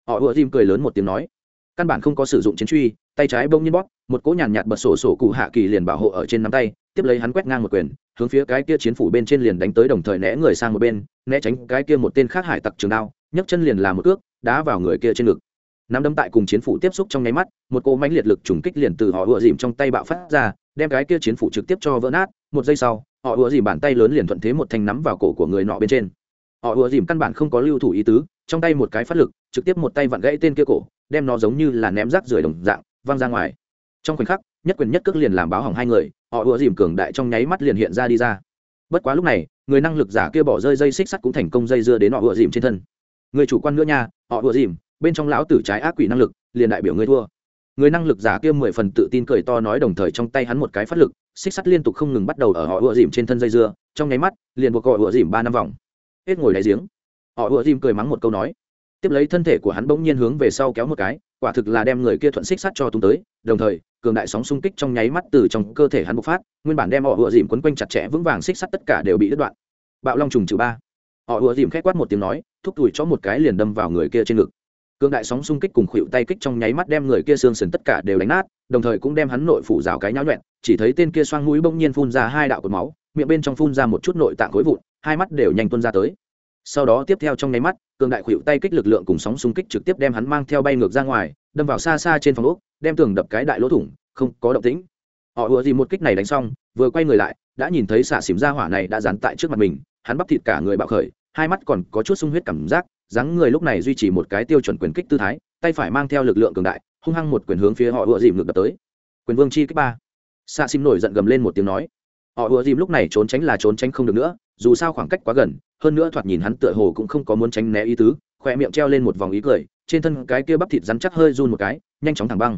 Họ ùa dìm cười lớn một tiếng nói, căn bản không có sử dụng chiến truy, tay trái bông nhiên bóp một cỗ nhàn nhạt bật sổ sổ cụ hạ kỳ liền bảo hộ ở trên nắm tay, tiếp lấy hắn quét ngang một quyền, hướng phía cái kia chiến phủ bên trên liền đánh tới đồng thời né người sang một bên, né tránh cái kia một tên khác hải tặc trường đao, nhấc chân liền làm một cước, đá vào người kia trên ngực. Nắm đấm tại cùng chiến phủ tiếp xúc trong nháy mắt, một cỗ mãnh liệt lực trùng kích liền từ họ ựa dìm trong tay bạo phát ra, đem cái kia chiến phủ trực tiếp cho vỡ nát, một giây sau, họ ựa dìm bàn tay lớn liền thuận thế một thanh nắm vào cổ của người nọ bên trên. Họ ựa dìm căn bản không có lưu thủ ý tứ, trong tay một cái phát lực, trực tiếp một tay vặn gãy tên kia cổ, đem nó giống như là ném rác rưởi đồng dạng, văng ra ngoài trong khoảnh khắc, nhất quyền nhất cước liền làm báo hỏng hai người, họ ùa dìm cường đại trong nháy mắt liền hiện ra đi ra. Bất quá lúc này, người năng lực giả kia bỏ rơi dây xích sắt cũng thành công dây dưa đến họ ùa dìm trên thân. Người chủ quan nữa nha, họ ùa dìm, bên trong lão tử trái ác quỷ năng lực, liền đại biểu người thua. Người năng lực giả kia mười phần tự tin cười to nói đồng thời trong tay hắn một cái phát lực, xích sắt liên tục không ngừng bắt đầu ở họ ùa dìm trên thân dây dưa, trong nháy mắt, liền buộc họ ùa dìm ba năm vòng. Hết ngồi đáy giếng. Họ ùa dìm cười mắng một câu nói. Tiếp lấy thân thể của hắn bỗng nhiên hướng về sau kéo một cái quả thực là đem người kia thuận xích sắt cho tung tới, đồng thời, cường đại sóng xung kích trong nháy mắt từ trong cơ thể hắn bộc phát, nguyên bản đem họ ùa dìm quấn quanh chặt chẽ vững vàng xích sắt tất cả đều bị đứt đoạn. Bạo long trùng trừ ba. Họ ùa dìm khẽ quát một tiếng nói, thúc tủi cho một cái liền đâm vào người kia trên ngực. Cường đại sóng xung kích cùng khuỵu tay kích trong nháy mắt đem người kia xương sườn tất cả đều đánh nát, đồng thời cũng đem hắn nội phủ rào cái nháo nhuẹn, chỉ thấy tên kia xoang mũi bỗng nhiên phun ra hai đạo cột máu, miệng bên trong phun ra một chút nội tạng khối vụn, hai mắt đều nhanh tuôn ra tới sau đó tiếp theo trong nháy mắt, cường đại khuỵu tay kích lực lượng cùng sóng xung kích trực tiếp đem hắn mang theo bay ngược ra ngoài, đâm vào xa xa trên phòng ốc, đem tường đập cái đại lỗ thủng, không có động tĩnh. Họ ùa gì một kích này đánh xong, vừa quay người lại, đã nhìn thấy xạ xỉm ra hỏa này đã dán tại trước mặt mình, hắn bắp thịt cả người bạo khởi, hai mắt còn có chút sung huyết cảm giác, dáng người lúc này duy trì một cái tiêu chuẩn quyền kích tư thái, tay phải mang theo lực lượng cường đại, hung hăng một quyền hướng phía họ ùa dìm ngược đập tới. Quyền vương chi kích ba. Xạ xỉm nổi giận gầm lên một tiếng nói. Họ ùa dìm lúc này trốn tránh là trốn tránh không được nữa dù sao khoảng cách quá gần, hơn nữa thoạt nhìn hắn tựa hồ cũng không có muốn tránh né ý tứ khoe miệng treo lên một vòng ý cười, trên thân cái kia bắp thịt rắn chắc hơi run một cái, nhanh chóng thẳng băng.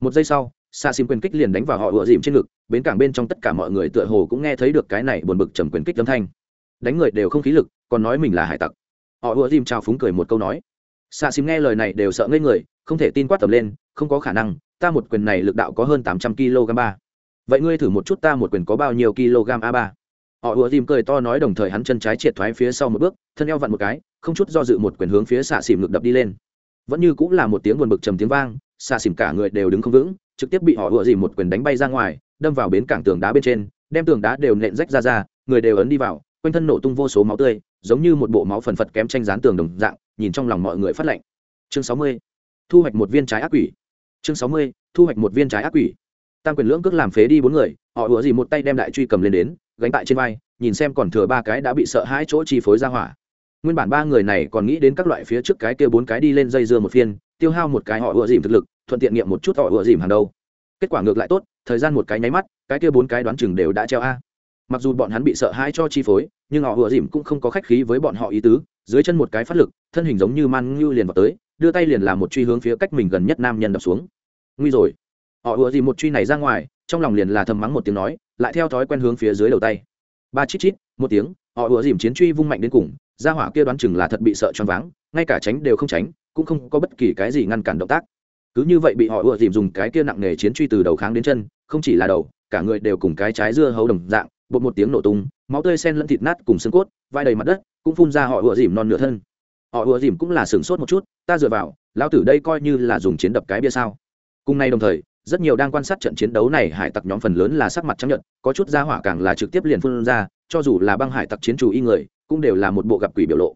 Một giây sau xa xìm quyền kích liền đánh vào họ ựa dìm trên ngực, bến cảng bên trong tất cả mọi người tựa hồ cũng nghe thấy được cái này buồn bực trầm quyền kích âm thanh. Đánh người đều không khí lực, còn nói mình là hải tặc. Họ ựa dìm trao phúng cười một câu nói. Xa xìm nghe lời này đều sợ ngây người, không thể tin quát tầm lên, không có khả năng, ta một quyền này lực đạo có hơn tám trăm kg ba. Vậy ngươi thử một chút ta một quyền có bao nhiêu kg a ba? Họ ùa dìm cười to nói đồng thời hắn chân trái triệt thoái phía sau một bước, thân eo vặn một cái, không chút do dự một quyền hướng phía xạ xìm ngực đập đi lên. Vẫn như cũng là một tiếng buồn bực trầm tiếng vang, xạ xìm cả người đều đứng không vững, trực tiếp bị họ ùa dìm một quyền đánh bay ra ngoài, đâm vào bến cảng tường đá bên trên, đem tường đá đều nện rách ra ra, người đều ấn đi vào, quanh thân nổ tung vô số máu tươi, giống như một bộ máu phần phật kém tranh dán tường đồng dạng, nhìn trong lòng mọi người phát lạnh. chương sáu mươi, thu hoạch một viên trái ác quỷ. Chương sáu mươi, thu hoạch một viên trái ác quỷ. Tam quyền lưỡng cước làm phế đi bốn người, họ ủa gì một tay đem đại truy cầm lên đến gánh tại trên vai, nhìn xem còn thừa ba cái đã bị sợ hãi chỗ chi phối ra hỏa. Nguyên bản ba người này còn nghĩ đến các loại phía trước cái kia bốn cái đi lên dây dưa một phiên, tiêu hao một cái họ ựa dìm thực lực, thuận tiện nghiệm một chút họ ựa dìm hàng đâu. Kết quả ngược lại tốt, thời gian một cái nháy mắt, cái kia bốn cái đoán chừng đều đã treo a. Mặc dù bọn hắn bị sợ hãi cho chi phối, nhưng họ ựa dìm cũng không có khách khí với bọn họ ý tứ, dưới chân một cái phát lực, thân hình giống như man ngưu liền vào tới, đưa tay liền làm một truy hướng phía cách mình gần nhất nam nhân đập xuống. Nguy rồi. Họ ựa dìm một truy này ra ngoài, trong lòng liền là thầm mắng một tiếng nói lại theo thói quen hướng phía dưới đầu tay. Ba chít chít, một tiếng, họ ùa dìm chiến truy vung mạnh đến cùng ra hỏa kia đoán chừng là thật bị sợ choáng váng, ngay cả tránh đều không tránh, cũng không có bất kỳ cái gì ngăn cản động tác. Cứ như vậy bị họ ùa dìm dùng cái kia nặng nề chiến truy từ đầu kháng đến chân, không chỉ là đầu, cả người đều cùng cái trái dưa hấu đồng dạng, bột một tiếng nổ tung, máu tươi sen lẫn thịt nát cùng xương cốt, vai đầy mặt đất, cũng phun ra họ ùa dìm non nửa thân. Họ ùa dìm cũng là sửng sốt một chút, ta dựa vào, lão tử đây coi như là dùng chiến đập cái bia sao? Cùng nay đồng thời rất nhiều đang quan sát trận chiến đấu này hải tặc nhóm phần lớn là sắc mặt trắng nhận có chút ra hỏa càng là trực tiếp liền phun ra, cho dù là băng hải tặc chiến chủ y người, cũng đều là một bộ gặp quỷ biểu lộ.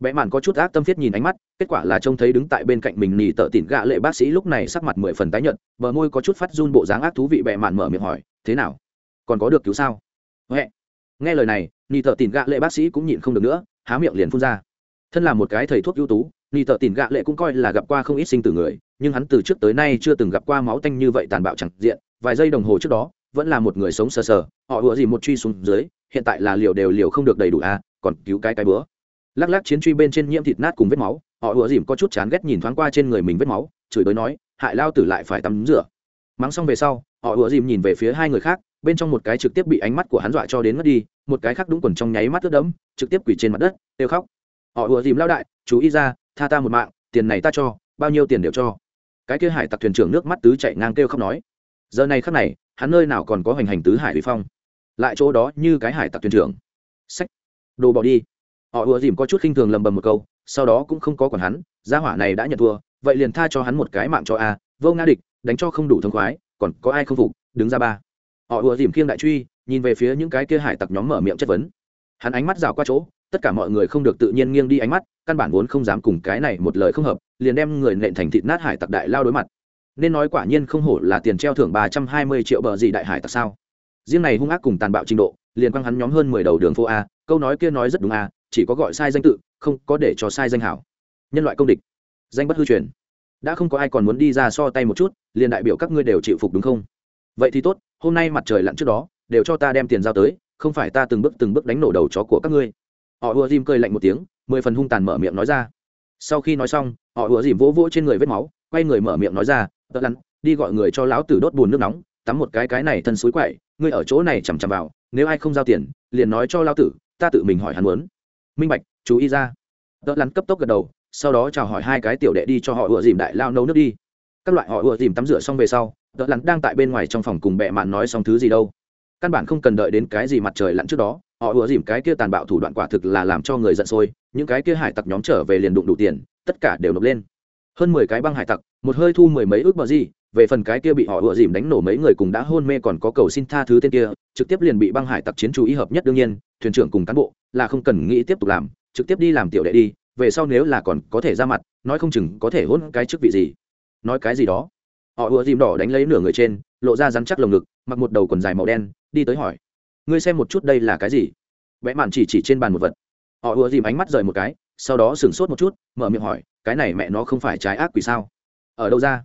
Vẽ mạn có chút ác tâm thiết nhìn ánh mắt, kết quả là trông thấy đứng tại bên cạnh mình nỉ tợ tỉn gạ lệ bác sĩ lúc này sắc mặt mười phần tái nhợt, bờ môi có chút phát run bộ dáng ác thú vị vẽ mạn mở miệng hỏi, thế nào? Còn có được cứu sao? Huệ. nghe lời này, nỉ tợ tỉn gạ lệ bác sĩ cũng nhịn không được nữa, há miệng liền phun ra. Thân là một cái thầy thuốc ưu tú, nỉ tợ tỉn gạ lệ cũng coi là gặp qua không ít sinh tử người nhưng hắn từ trước tới nay chưa từng gặp qua máu tanh như vậy tàn bạo chẳng diện vài giây đồng hồ trước đó vẫn là một người sống sờ sờ họ ủa gì một truy xuống dưới hiện tại là liều đều liều không được đầy đủ a à, còn cứu cái cái bữa. Lắc lắc chiến truy bên trên nhiễm thịt nát cùng vết máu họ ủa dìm có chút chán ghét nhìn thoáng qua trên người mình vết máu chửi tới nói hại lao tử lại phải tắm rửa. Mắng xong về sau họ ủa dìm nhìn về phía hai người khác bên trong một cái trực tiếp bị ánh mắt của hắn dọa cho đến mất đi một cái khác đúng quần trong nháy mắt ướt đẫm trực tiếp quỳ trên mặt đất kêu khóc. Họ ủa dìm lao đại chú ý ra tha ta một mạng tiền này ta cho bao nhiêu tiền đều cho cái kia hải tặc thuyền trưởng nước mắt tứ chạy ngang kêu khóc nói. Giờ này khắc này, hắn nơi nào còn có hoành hành tứ hải vi phong? Lại chỗ đó như cái hải tặc thuyền trưởng. Sách đồ bỏ đi. Họ ùa dìm có chút khinh thường lầm bầm một câu, sau đó cũng không có còn hắn, gia hỏa này đã nhận thua, vậy liền tha cho hắn một cái mạng cho a, vô nga địch, đánh cho không đủ thông khoái, còn có ai không phục, đứng ra ba. Họ ùa dìm khiêng đại truy, nhìn về phía những cái kia hải tặc nhóm mở miệng chất vấn. Hắn ánh mắt rào qua chỗ, tất cả mọi người không được tự nhiên nghiêng đi ánh mắt, căn bản vốn không dám cùng cái này một lời không hợp liền đem người nện thành thịt nát hải tặc đại lao đối mặt. Nên nói quả nhiên không hổ là tiền treo thưởng ba trăm hai mươi triệu bờ gì đại hải tặc sao. Riêng này hung ác cùng tàn bạo trình độ, liền quăng hắn nhóm hơn mười đầu đường phố a, câu nói kia nói rất đúng a, chỉ có gọi sai danh tự, không có để cho sai danh hảo. Nhân loại công địch. Danh bất hư truyền. Đã không có ai còn muốn đi ra so tay một chút, liền đại biểu các ngươi đều chịu phục đúng không? Vậy thì tốt, hôm nay mặt trời lặn trước đó, đều cho ta đem tiền giao tới, không phải ta từng bước từng bước đánh nổ đầu chó của các ngươi. Họ ùa dìm cười lạnh một tiếng, mười phần hung tàn mở miệng nói ra sau khi nói xong, họ ùa dìm vỗ vỗ trên người vết máu, quay người mở miệng nói ra, tớ lắn đi gọi người cho lão tử đốt bùn nước nóng, tắm một cái cái này thân suối quậy, ngươi ở chỗ này chằm chằm vào, nếu ai không giao tiền, liền nói cho lão tử, ta tự mình hỏi hắn muốn. Minh bạch, chú ý ra. Tớ lắn cấp tốc gật đầu, sau đó chào hỏi hai cái tiểu đệ đi cho họ ùa dìm đại lao nấu nước đi. Các loại họ ùa dìm tắm rửa xong về sau, tớ lắn đang tại bên ngoài trong phòng cùng bệ mạn nói xong thứ gì đâu. Căn bản không cần đợi đến cái gì mặt trời lặn trước đó họ ùa dìm cái kia tàn bạo thủ đoạn quả thực là làm cho người giận sôi, những cái kia hải tặc nhóm trở về liền đụng đủ tiền, tất cả đều nộp lên. Hơn mười cái băng hải tặc, một hơi thu mười mấy ước bờ gì, về phần cái kia bị họ ùa dìm đánh nổ mấy người cùng đã hôn mê còn có cầu xin tha thứ tên kia, trực tiếp liền bị băng hải tặc chiến chú ý hợp nhất đương nhiên, thuyền trưởng cùng cán bộ, là không cần nghĩ tiếp tục làm, trực tiếp đi làm tiểu đệ đi, về sau nếu là còn có thể ra mặt, nói không chừng có thể hôn cái chức vị gì. Nói cái gì đó? Họ ùa dìm đỏ đánh lấy nửa người trên, lộ ra rắn chắc lồng ngực, mặc một đầu quần dài màu đen, đi tới hỏi ngươi xem một chút đây là cái gì? Vẽ mạn chỉ chỉ trên bàn một vật. Họ ùa dìm ánh mắt rời một cái, sau đó sửng sốt một chút, mở miệng hỏi, cái này mẹ nó không phải trái ác quỷ sao? Ở đâu ra?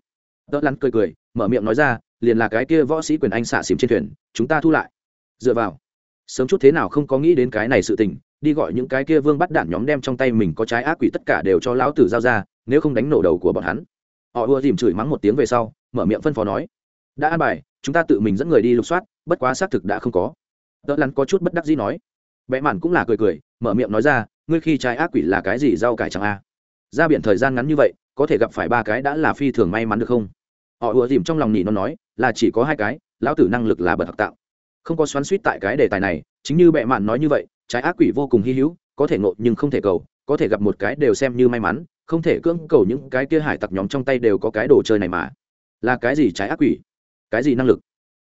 Đỡ lăn cười cười, mở miệng nói ra, liền là cái kia võ sĩ quyền anh xạ xìm trên thuyền, chúng ta thu lại. Dựa vào. Sớm chút thế nào không có nghĩ đến cái này sự tình, đi gọi những cái kia vương bắt đạn nhóm đem trong tay mình có trái ác quỷ tất cả đều cho lão tử giao ra, nếu không đánh nổ đầu của bọn hắn. Họ ùa dìm chửi mắng một tiếng về sau, mở miệng phân phó nói, đã an bài, chúng ta tự mình dẫn người đi lục soát, bất quá xác thực đã không có đỡ lắn có chút bất đắc dĩ nói. Vẽ mạn cũng là cười cười, mở miệng nói ra, ngươi khi trái ác quỷ là cái gì rau cải chẳng a? Ra biển thời gian ngắn như vậy, có thể gặp phải ba cái đã là phi thường may mắn được không? Họ ùa dìm trong lòng nhị nó nói, là chỉ có hai cái, lão tử năng lực là bật học tạo. Không có xoắn suýt tại cái đề tài này, chính như bệ mạn nói như vậy trái ác quỷ vô cùng hy hữu, có thể ngộ nhưng không thể cầu, có thể gặp một cái đều xem như may mắn, không thể cưỡng cầu những cái kia hải tặc nhóm trong tay đều có cái đồ chơi này mà. Là cái gì trái ác quỷ? Cái gì năng lực?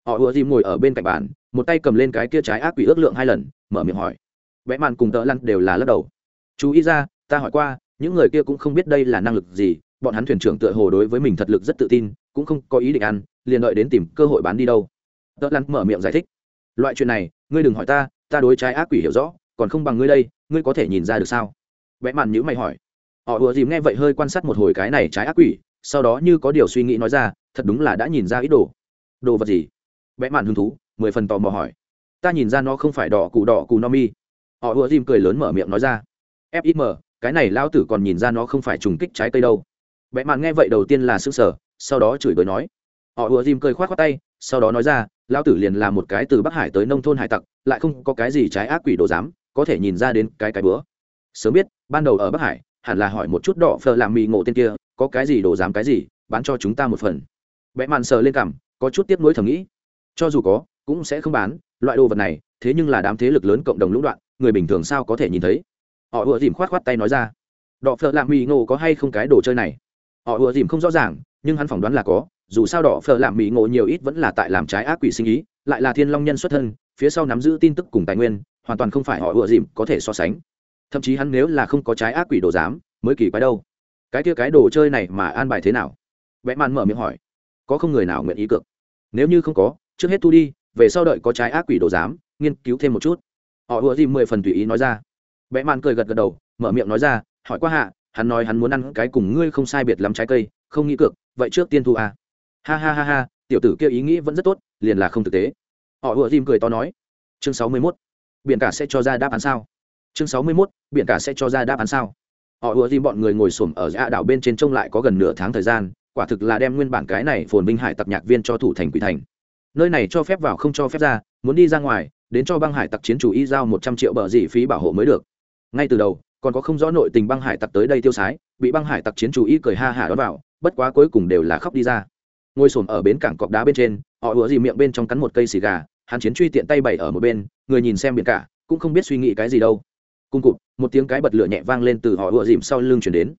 Họ ùa dìm ngồi ở bên cạnh bàn một tay cầm lên cái kia trái ác quỷ ước lượng hai lần, mở miệng hỏi. Vẽ màn cùng tợ lăn đều là lắc đầu. Chú ý ra, ta hỏi qua, những người kia cũng không biết đây là năng lực gì, bọn hắn thuyền trưởng tựa hồ đối với mình thật lực rất tự tin, cũng không có ý định ăn, liền đợi đến tìm cơ hội bán đi đâu. Tợ lăn mở miệng giải thích. Loại chuyện này, ngươi đừng hỏi ta ta đối trái ác quỷ hiểu rõ, còn không bằng ngươi đây, ngươi có thể nhìn ra được sao? Vẽ màn nhữ mày hỏi. Họ ùa dìm nghe vậy hơi quan sát một hồi cái này trái ác quỷ, sau đó như có điều suy nghĩ nói ra, thật đúng là đã nhìn ra ít đồ. Đồ vật gì? Vẽ màn hứng thú mười phần tò mò hỏi. Ta nhìn ra nó không phải đỏ cụ đỏ cụ no mi. Họ ùa dìm cười lớn mở miệng nói ra. Fim cái này lao tử còn nhìn ra nó không phải trùng kích trái cây đâu. Vẽ mạn nghe vậy đầu tiên là s ư sở sau đó chửi bới nói. Họ ùa dìm cười k h o á t khoác tay, sau đó nói ra lao tử liền là một cái từ bắc hải tới nông thôn hải tặc, lại không có cái gì trái ác quỷ đồ dám, có thể nhìn ra đến cái cái bữa. Sớm biết, ban đầu ở bắc hải, hẳn là hỏi một chút đỏ phờ làm mì ngộ tên kia, có cái gì đồ dám cái gì, bán cho chúng ta một phần. Vẽ mạn sờ lên cảm có chút tiếp nối thầm nghĩ. Cho dù có cũng sẽ không bán, loại đồ vật này, thế nhưng là đám thế lực lớn cộng đồng lũng đoạn, người bình thường sao có thể nhìn thấy? Họ ùa dìm khoát khoát tay nói ra. Đỏ phở làm mỹ ngộ có hay không cái đồ chơi này? Họ ùa dìm không rõ ràng, nhưng hắn phỏng đoán là có, dù sao đỏ phở làm mỹ ngộ nhiều ít vẫn là tại làm trái ác quỷ sinh ý, lại là thiên long nhân xuất thân, phía sau nắm giữ tin tức cùng tài nguyên, hoàn toàn không phải họ ùa dìm có thể so sánh. Thậm chí hắn nếu là không có trái ác quỷ đồ giám mới kỳ quái đâu. Cái kia cái đồ chơi này mà an bài thế nào? Vẽ màn mở miệng hỏi. Có không người nào nguyện ý cược? Nếu như không có, trước hết thu đi về sau đợi có trái ác quỷ đồ giám, nghiên cứu thêm một chút. Họ ùa gì mười phần tùy ý nói ra. Vẽ màn cười gật gật đầu, mở miệng nói ra, hỏi qua hạ, hắn nói hắn muốn ăn cái cùng ngươi không sai biệt lắm trái cây, không nghĩ cược, vậy trước tiên thu à. ha ha ha ha, tiểu tử kia ý nghĩ vẫn rất tốt, liền là không thực tế. Họ ùa dìm cười to nói. Chương sáu mươi mốt, biển cả sẽ cho ra đáp án sao? Chương sáu mươi mốt, biển cả sẽ cho ra đáp án sao? Họ ùa dìm bọn người ngồi xổm ở dạ đảo bên trên trông lại có gần nửa tháng thời gian, quả thực là đem nguyên bản cái này phồn binh hải tặc nhạc viên cho thủ thành quỷ thành nơi này cho phép vào không cho phép ra, muốn đi ra ngoài, đến cho băng hải tặc chiến chủ y giao một trăm triệu bờ dị phí bảo hộ mới được. Ngay từ đầu, còn có không rõ nội tình băng hải tặc tới đây tiêu sái, bị băng hải tặc chiến chủ y cười ha hả đón vào, bất quá cuối cùng đều là khóc đi ra. Ngồi xổm ở bến cảng cọc đá bên trên, họ ủa gì miệng bên trong cắn một cây xì gà, hắn chiến truy tiện tay bày ở một bên, người nhìn xem biển cả, cũng không biết suy nghĩ cái gì đâu. Cung cụt, một tiếng cái bật lửa nhẹ vang lên từ họ ủa dìm sau lưng chuyển đến.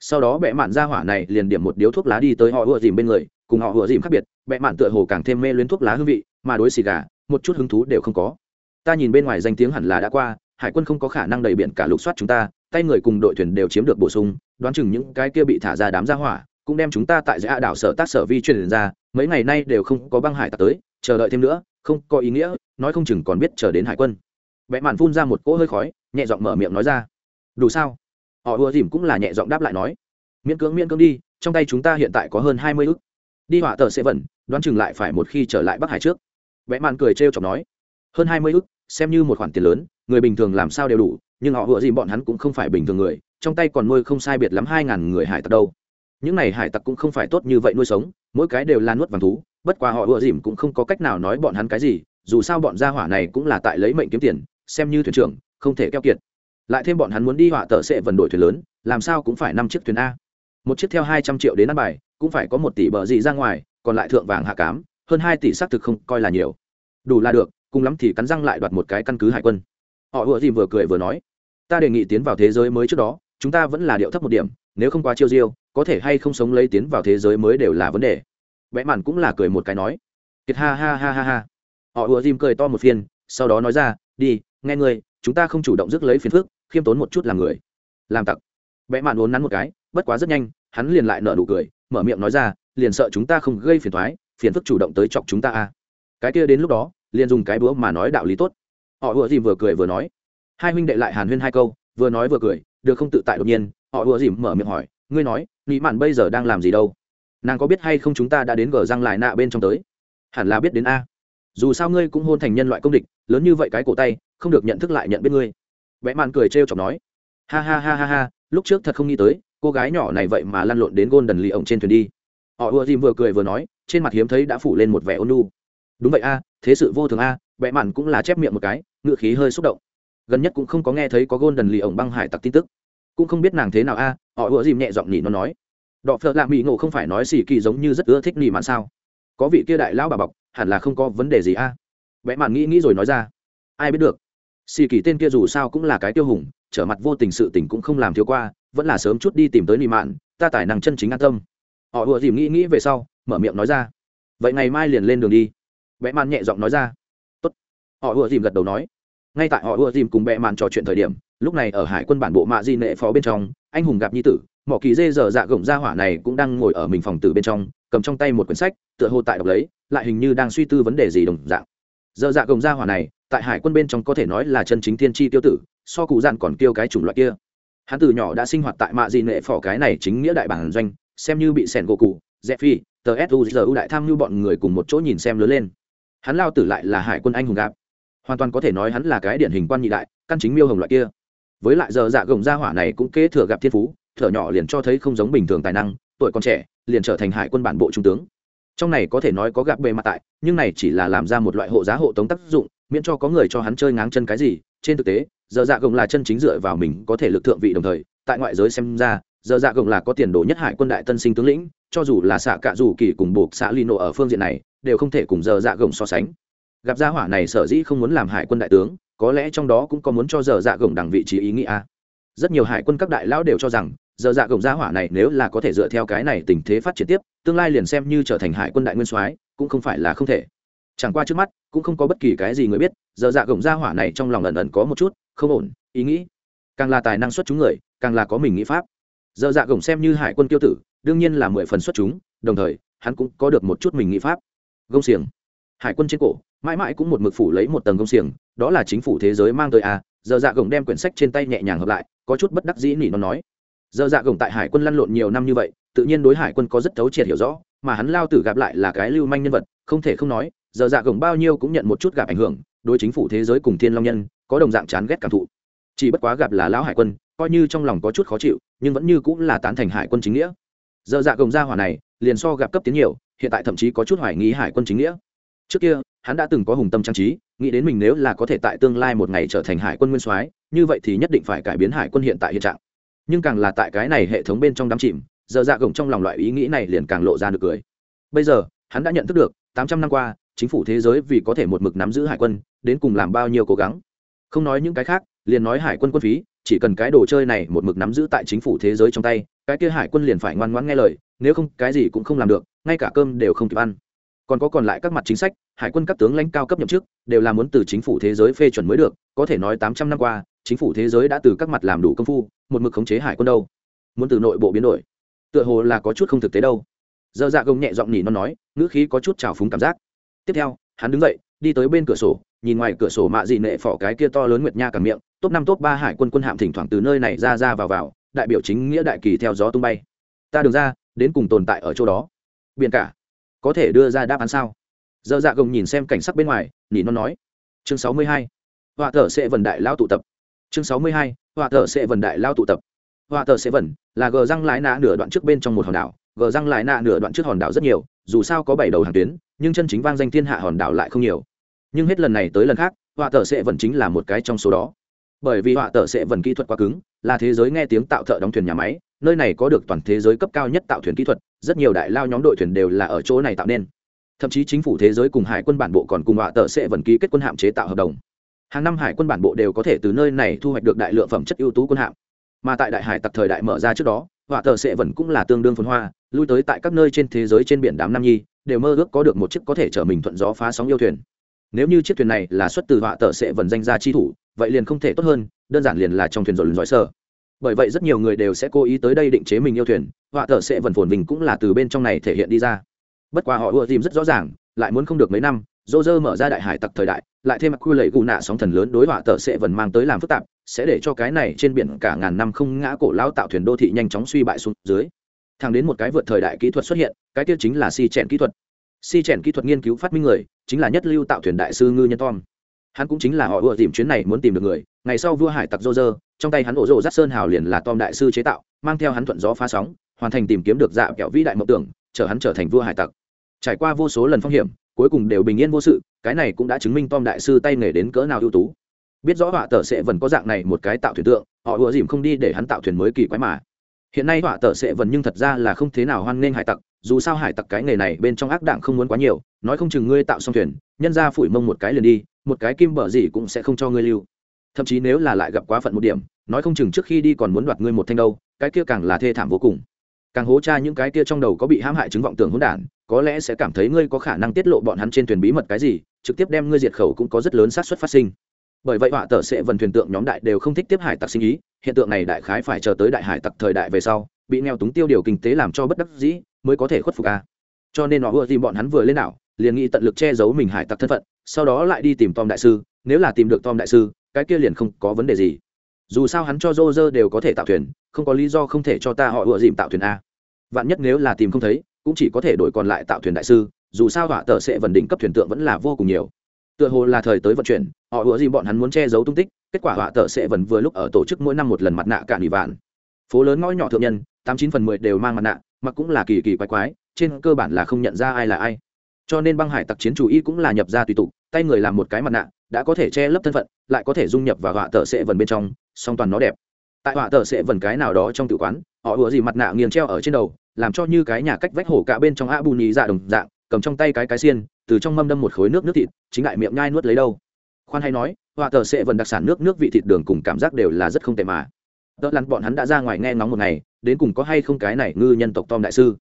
Sau đó bệ mạn ra hỏa này liền điểm một điếu thuốc lá đi tới họ ủa dìm bên người cùng họ hùa dìm khác biệt bệ mạn tựa hồ càng thêm mê luyến thuốc lá hương vị, mà đối xì gà, một chút hứng thú đều không có. Ta nhìn bên ngoài danh tiếng hẳn là đã qua, hải quân không có khả năng đầy biển cả lục soát chúng ta, tay người cùng đội thuyền đều chiếm được bổ sung, đoán chừng những cái kia bị thả ra đám ra hỏa, cũng đem chúng ta tại giữa đảo sở tác sở vi truyền ra, mấy ngày nay đều không có băng hải tạc tới, chờ đợi thêm nữa, không có ý nghĩa, nói không chừng còn biết chờ đến hải quân. Vẽ mạn phun ra một cỗ hơi khói, nhẹ giọng mở miệng nói ra. Đủ sao? Họ ùa dìm cũng là nhẹ giọng đáp lại nói. Miễn cưỡng miễn cưỡng đi, trong tay chúng ta hiện tại có hơn hai mươi ức đi họa tờ sẽ vẩn, đoán chừng lại phải một khi trở lại bắc hải trước. Vẽ mạn cười trêu chọc nói, hơn hai mươi ức, xem như một khoản tiền lớn, người bình thường làm sao đều đủ, nhưng họ vừa dìm bọn hắn cũng không phải bình thường người, trong tay còn nuôi không sai biệt lắm hai ngàn người hải tặc đâu. Những này hải tặc cũng không phải tốt như vậy nuôi sống, mỗi cái đều là nuốt vàng thú, bất quá họ ùa dìm cũng không có cách nào nói bọn hắn cái gì, dù sao bọn gia hỏa này cũng là tại lấy mệnh kiếm tiền, xem như thuyền trưởng, không thể keo kiệt. Lại thêm bọn hắn muốn đi họa tờ sẽ vần đổi thuyền lớn, làm sao cũng phải năm chiếc thuyền a. Một chiếc theo hai trăm triệu đến ăn bài cũng phải có một tỷ bờ gì ra ngoài, còn lại thượng vàng hạ cám, hơn hai tỷ xác thực không coi là nhiều. Đủ là được, cùng lắm thì cắn răng lại đoạt một cái căn cứ hải quân. Họ vừa gì vừa cười vừa nói, ta đề nghị tiến vào thế giới mới trước đó, chúng ta vẫn là điệu thấp một điểm, nếu không quá chiêu diêu, có thể hay không sống lấy tiến vào thế giới mới đều là vấn đề. Vẽ mặt cũng là cười một cái nói, kiệt ha ha ha ha ha. Họ ùa dìm cười to một phiên sau đó nói ra, đi, nghe ngươi, chúng ta không chủ động rước lấy phiền phức khiêm tốn một chút làm người. Làm tặc. Vẽ mặt uốn nắn một cái, bất quá rất nhanh, hắn liền lại nở nụ cười mở miệng nói ra, liền sợ chúng ta không gây phiền thoái phiền phức chủ động tới chọc chúng ta à. Cái kia đến lúc đó, liền dùng cái búa mà nói đạo lý tốt. Họ ùa dìm vừa cười vừa nói. Hai huynh đệ lại hàn huyên hai câu, vừa nói vừa cười, được không tự tại đột nhiên, họ ùa dìm mở miệng hỏi, ngươi nói nghĩ mạn bây giờ đang làm gì đâu? Nàng có biết hay không chúng ta đã đến gờ răng lại nạ bên trong tới? Hẳn là biết đến a. Dù sao ngươi cũng hôn thành nhân loại công địch, lớn như vậy cái cổ tay, không được nhận thức lại nhận biết ngươi. Vẽ mạn cười trêu chọc nói. Ha ha ha ha ha, lúc trước thật không nghĩ tới cô gái nhỏ này vậy mà lăn lộn đến gôn đần lì ổng trên thuyền đi. Họ ùa dìm vừa cười vừa nói, trên mặt hiếm thấy đã phủ lên một vẻ ôn nu đúng vậy a, thế sự vô thường a vẽ mặn cũng là chép miệng một cái ngựa khí hơi xúc động. Gần nhất cũng không có nghe thấy có gôn đần lì ổng băng hải tặc tin tức. Cũng không biết nàng thế nào a, họ ùa dìm nhẹ giọng nhỉ, nó nói. Đọ phợ lạ mỹ ngộ không phải nói xì kỳ giống như rất ưa thích nỉ mạn sao? Có vị kia đại lão bà bọc, hẳn là không có vấn đề gì a. Vẽ mạn nghĩ nghĩ rồi nói ra. Ai biết được xì kỳ tên kia dù sao cũng là cái tiêu hùng, trở mặt vô tình sự tình cũng không làm thiếu qua vẫn là sớm chút đi tìm tới lì mạn, ta tài năng chân chính an tâm. Họ ùa dìm nghĩ nghĩ về sau, mở miệng nói ra. Vậy ngày mai liền lên đường đi. Vẽ mạn nhẹ giọng nói ra. Tốt. họ ùa dìm gật đầu nói. Ngay tại họ ùa dìm cùng vẽ mạn trò chuyện thời điểm, lúc này ở hải quân bản bộ mạ di nệ phó bên trong, anh hùng gặp nhi tử mỏ kỳ dê dở dạ gồng ra hỏa này cũng đang ngồi ở mình phòng tử bên trong, cầm trong tay một quyển sách, tựa hồ tại đọc lấy, lại hình như đang suy tư vấn đề gì đồng dạng. Dở dạ gồng ra hỏa này, tại hải quân bên trong có thể nói là chân chính thiên tri tiêu tử, so cụ dạn còn kêu cái chủng loại kia hắn từ nhỏ đã sinh hoạt tại mạ Dị nệ phỏ cái này chính nghĩa đại bản doanh, xem như bị sẻn gỗ cụ, dẹp phi, tờ suzu đại tham như bọn người cùng một chỗ nhìn xem lớn lên. Hắn lao tử lại là hải quân anh hùng gạp. Hoàn toàn có thể nói hắn là cái điển hình quan nhị đại, căn chính miêu hồng loại kia. Với lại giờ dạ gồng gia hỏa này cũng kế thừa gặp thiên phú, thở nhỏ liền cho thấy không giống bình thường tài năng, tuổi còn trẻ, liền trở thành hải quân bản bộ trung tướng. Trong này có thể nói có gặp bề mặt tại, nhưng này chỉ là làm ra một loại hộ giá hộ tống tác dụng, miễn cho có người cho hắn chơi ngáng chân cái gì, trên thực tế giờ dạ gồng là chân chính dựa vào mình có thể lực thượng vị đồng thời, tại ngoại giới xem ra, giờ dạ gồng là có tiền đồ nhất hải quân đại tân sinh tướng lĩnh, cho dù là xạ cạ dù kỳ cùng buộc xã lino ở phương diện này, đều không thể cùng giờ dạ gồng so sánh. Gặp gia hỏa này sở dĩ không muốn làm hải quân đại tướng, có lẽ trong đó cũng có muốn cho giờ dạ gồng đằng vị trí ý nghĩa. Rất nhiều hải quân các đại lão đều cho rằng, giờ dạ gồng gia hỏa này nếu là có thể dựa theo cái này tình thế phát triển tiếp, tương lai liền xem như trở thành hải quân đại nguyên soái, cũng không phải là không thể. Chẳng qua trước mắt, cũng không có bất kỳ cái gì người biết, giờ dạ gồng gia hỏa này trong lòng ẩn ẩn có một chút không ổn, ý nghĩ. Càng là tài năng xuất chúng người, càng là có mình nghĩ pháp. Giờ dạ gồng xem như hải quân kiêu tử, đương nhiên là mười phần xuất chúng, đồng thời, hắn cũng có được một chút mình nghĩ pháp. Gông xiềng. Hải quân trên cổ, mãi mãi cũng một mực phủ lấy một tầng gông xiềng, đó là chính phủ thế giới mang tới à giờ dạ gồng đem quyển sách trên tay nhẹ nhàng hợp lại, có chút bất đắc dĩ nỉ nó nói. Giờ dạ gồng tại hải quân lăn lộn nhiều năm như vậy, tự nhiên đối hải quân có rất thấu triệt hiểu rõ, mà hắn lao tử gặp lại là cái lưu manh nhân vật, không thể không nói giờ dạ gồng bao nhiêu cũng nhận một chút gặp ảnh hưởng đối chính phủ thế giới cùng thiên long nhân, có đồng dạng chán ghét cảm thụ. Chỉ bất quá gặp là lão hải quân, coi như trong lòng có chút khó chịu, nhưng vẫn như cũng là tán thành hải quân chính nghĩa. Giờ dạ gồng ra hỏa này, liền so gặp cấp tiến nhiều, hiện tại thậm chí có chút hoài nghi hải quân chính nghĩa. Trước kia, hắn đã từng có hùng tâm trang trí, nghĩ đến mình nếu là có thể tại tương lai một ngày trở thành hải quân nguyên soái, như vậy thì nhất định phải cải biến hải quân hiện tại hiện trạng. Nhưng càng là tại cái này hệ thống bên trong đám chìm, giờ dạ gồng trong lòng loại ý nghĩ này liền càng lộ ra được cười. Bây giờ, hắn đã nhận thức được, tám trăm năm qua chính phủ thế giới vì có thể một mực nắm giữ hải quân, đến cùng làm bao nhiêu cố gắng. Không nói những cái khác, liền nói hải quân quân phí, chỉ cần cái đồ chơi này một mực nắm giữ tại chính phủ thế giới trong tay, cái kia hải quân liền phải ngoan ngoãn nghe lời, nếu không, cái gì cũng không làm được, ngay cả cơm đều không kịp ăn. Còn có còn lại các mặt chính sách, hải quân các tướng lãnh cao cấp nhậm chức, đều là muốn từ chính phủ thế giới phê chuẩn mới được, có thể nói tám trăm năm qua, chính phủ thế giới đã từ các mặt làm đủ công phu, một mực khống chế hải quân đâu. Muốn từ nội bộ biến đổi, tựa hồ là có chút không thực tế đâu. Dơ dạ gông nhẹ giọng nhỉ nó nói, ngữ khí có chút trào phúng cảm giác tiếp theo, hắn đứng dậy, đi tới bên cửa sổ, nhìn ngoài cửa sổ mạ dị nệ phỏ cái kia to lớn nguyệt nha cả miệng, top năm, top ba hải quân quân hạm thỉnh thoảng từ nơi này ra ra vào vào, đại biểu chính nghĩa đại kỳ theo gió tung bay. Ta đường ra, đến cùng tồn tại ở chỗ đó. Biển cả, có thể đưa ra đáp án sao? Dơ dạ gồng nhìn xem cảnh sắc bên ngoài, nỉ nó nói. Chương sáu mươi hai, họa thở sẽ vần đại lao tụ tập. Chương sáu mươi hai, họa thở sẽ vần đại lao tụ tập. Họa thở sẽ vần là gờ răng lái nạ nửa đoạn trước bên trong một hòn đảo. Gờ răng lái nạ nửa đoạn trước hòn đảo rất nhiều, dù sao có bảy đầu hàng tuyến nhưng chân chính vang danh thiên hạ hòn đảo lại không nhiều. Nhưng hết lần này tới lần khác, họa tờ sẽ vẫn chính là một cái trong số đó. Bởi vì họa tờ sẽ vẫn kỹ thuật quá cứng, là thế giới nghe tiếng tạo thợ đóng thuyền nhà máy, nơi này có được toàn thế giới cấp cao nhất tạo thuyền kỹ thuật, rất nhiều đại lao nhóm đội thuyền đều là ở chỗ này tạo nên. Thậm chí chính phủ thế giới cùng hải quân bản bộ còn cùng họa tờ sẽ vẫn ký kết quân hạm chế tạo hợp đồng. Hàng năm hải quân bản bộ đều có thể từ nơi này thu hoạch được đại lượng phẩm chất ưu tú quân hạm. Mà tại đại hải tặc thời đại mở ra trước đó, họa tờ sẽ vẫn cũng là tương đương phồn hoa, lui tới tại các nơi trên thế giới trên biển đám nam nhi đều mơ ước có được một chiếc có thể chở mình thuận gió phá sóng yêu thuyền. Nếu như chiếc thuyền này là xuất từ họa tờ sẽ vần danh ra chi thủ, vậy liền không thể tốt hơn, đơn giản liền là trong thuyền rồi giỏi sơ bởi vậy rất nhiều người đều sẽ cố ý tới đây định chế mình yêu thuyền, họa tờ sẽ vần phồn mình cũng là từ bên trong này thể hiện đi ra. Bất quá họ ưa tìm rất rõ ràng, lại muốn không được mấy năm, dô dơ mở ra đại hải tặc thời đại, lại thêm mặc quy lệ gù nạ sóng thần lớn đối họa tờ sẽ vần mang tới làm phức tạp, sẽ để cho cái này trên biển cả ngàn năm không ngã cổ lao tạo thuyền đô thị nhanh chóng suy bại xuống dưới thẳng đến một cái vượt thời đại kỹ thuật xuất hiện, cái tiêu chính là si chèn kỹ thuật. Si chèn kỹ thuật nghiên cứu phát minh người, chính là nhất lưu tạo thuyền đại sư ngư nhân tom. Hắn cũng chính là họ vừa tìm chuyến này muốn tìm được người, ngày sau vua hải tặc dô dơ trong tay hắn ổ rộ rát sơn hào liền là tom đại sư chế tạo, mang theo hắn thuận gió phá sóng, hoàn thành tìm kiếm được dạ kẹo vĩ đại mộng tưởng chở hắn trở thành vua hải tặc. Trải qua vô số lần phong hiểm, cuối cùng đều bình yên vô sự, cái này cũng đã chứng minh tom đại sư tay nghề đến cỡ nào ưu tú. Biết rõ họa tờ sẽ vẫn có dạng này một cái tạo thuyền tượng, họ ùa dìm không đi để hắn tạo thuyền mới kỳ quái mà hiện nay họa tờ sẽ vẫn nhưng thật ra là không thế nào hoan nghênh hải tặc, dù sao hải tặc cái nghề này bên trong ác đảng không muốn quá nhiều, nói không chừng ngươi tạo xong thuyền, nhân ra phủi mông một cái liền đi, một cái kim bở gì cũng sẽ không cho ngươi lưu. Thậm chí nếu là lại gặp quá phận một điểm, nói không chừng trước khi đi còn muốn đoạt ngươi một thanh đâu, cái kia càng là thê thảm vô cùng. Càng hố cha những cái kia trong đầu có bị hãm hại chứng vọng tưởng hỗn đản, có lẽ sẽ cảm thấy ngươi có khả năng tiết lộ bọn hắn trên thuyền bí mật cái gì, trực tiếp đem ngươi diệt khẩu cũng có rất lớn xác suất phát sinh bởi vậy họa tờ sẽ vần thuyền tượng nhóm đại đều không thích tiếp hải tặc sinh ý, hiện tượng này đại khái phải chờ tới đại hải tặc thời đại về sau, bị nghèo túng tiêu điều kinh tế làm cho bất đắc dĩ, mới có thể khuất phục a. Cho nên họ ưa tìm bọn hắn vừa lên đảo, liền nghĩ tận lực che giấu mình hải tặc thân phận, sau đó lại đi tìm tom đại sư, nếu là tìm được tom đại sư, cái kia liền không có vấn đề gì. Dù sao hắn cho dô dơ đều có thể tạo thuyền, không có lý do không thể cho ta họ ựa dìm tạo thuyền a. Vạn nhất nếu là tìm không thấy, cũng chỉ có thể đổi còn lại tạo thuyền đại sư, dù sao họa tờ sẽ vần đỉnh cấp thuyền tượng vẫn là vô cùng nhiều tựa hồ là thời tới vận chuyển, họ ủa gì bọn hắn muốn che giấu tung tích, kết quả họa tợ sẽ vẫn vừa lúc ở tổ chức mỗi năm một lần mặt nạ cả ủy vạn. Phố lớn ngõ nhỏ thượng nhân, tám chín phần mười đều mang mặt nạ mà cũng là kỳ kỳ quái quái, trên cơ bản là không nhận ra ai là ai. Cho nên băng hải tặc chiến chủ y cũng là nhập ra tùy tục, tay người làm một cái mặt nạ, đã có thể che lấp thân phận, lại có thể dung nhập vào họa tợ sẽ vần bên trong, song toàn nó đẹp. Tại họa tợ sẽ vần cái nào đó trong tự quán, họ ủa gì mặt nạ nghiêng treo ở trên đầu, làm cho như cái nhà cách vách hổ cả bên trong a bù nhì dạ đồng dạng, cầm trong tay cái cái xiên từ trong mâm đâm một khối nước nước thịt, chính lại miệng nhai nuốt lấy đâu. Khoan hay nói họa tờ sẽ vần đặc sản nước nước vị thịt đường cùng cảm giác đều là rất không tệ mà. Đỡ lắn bọn hắn đã ra ngoài nghe ngóng một ngày, đến cùng có hay không cái này ngư nhân tộc tom đại sư.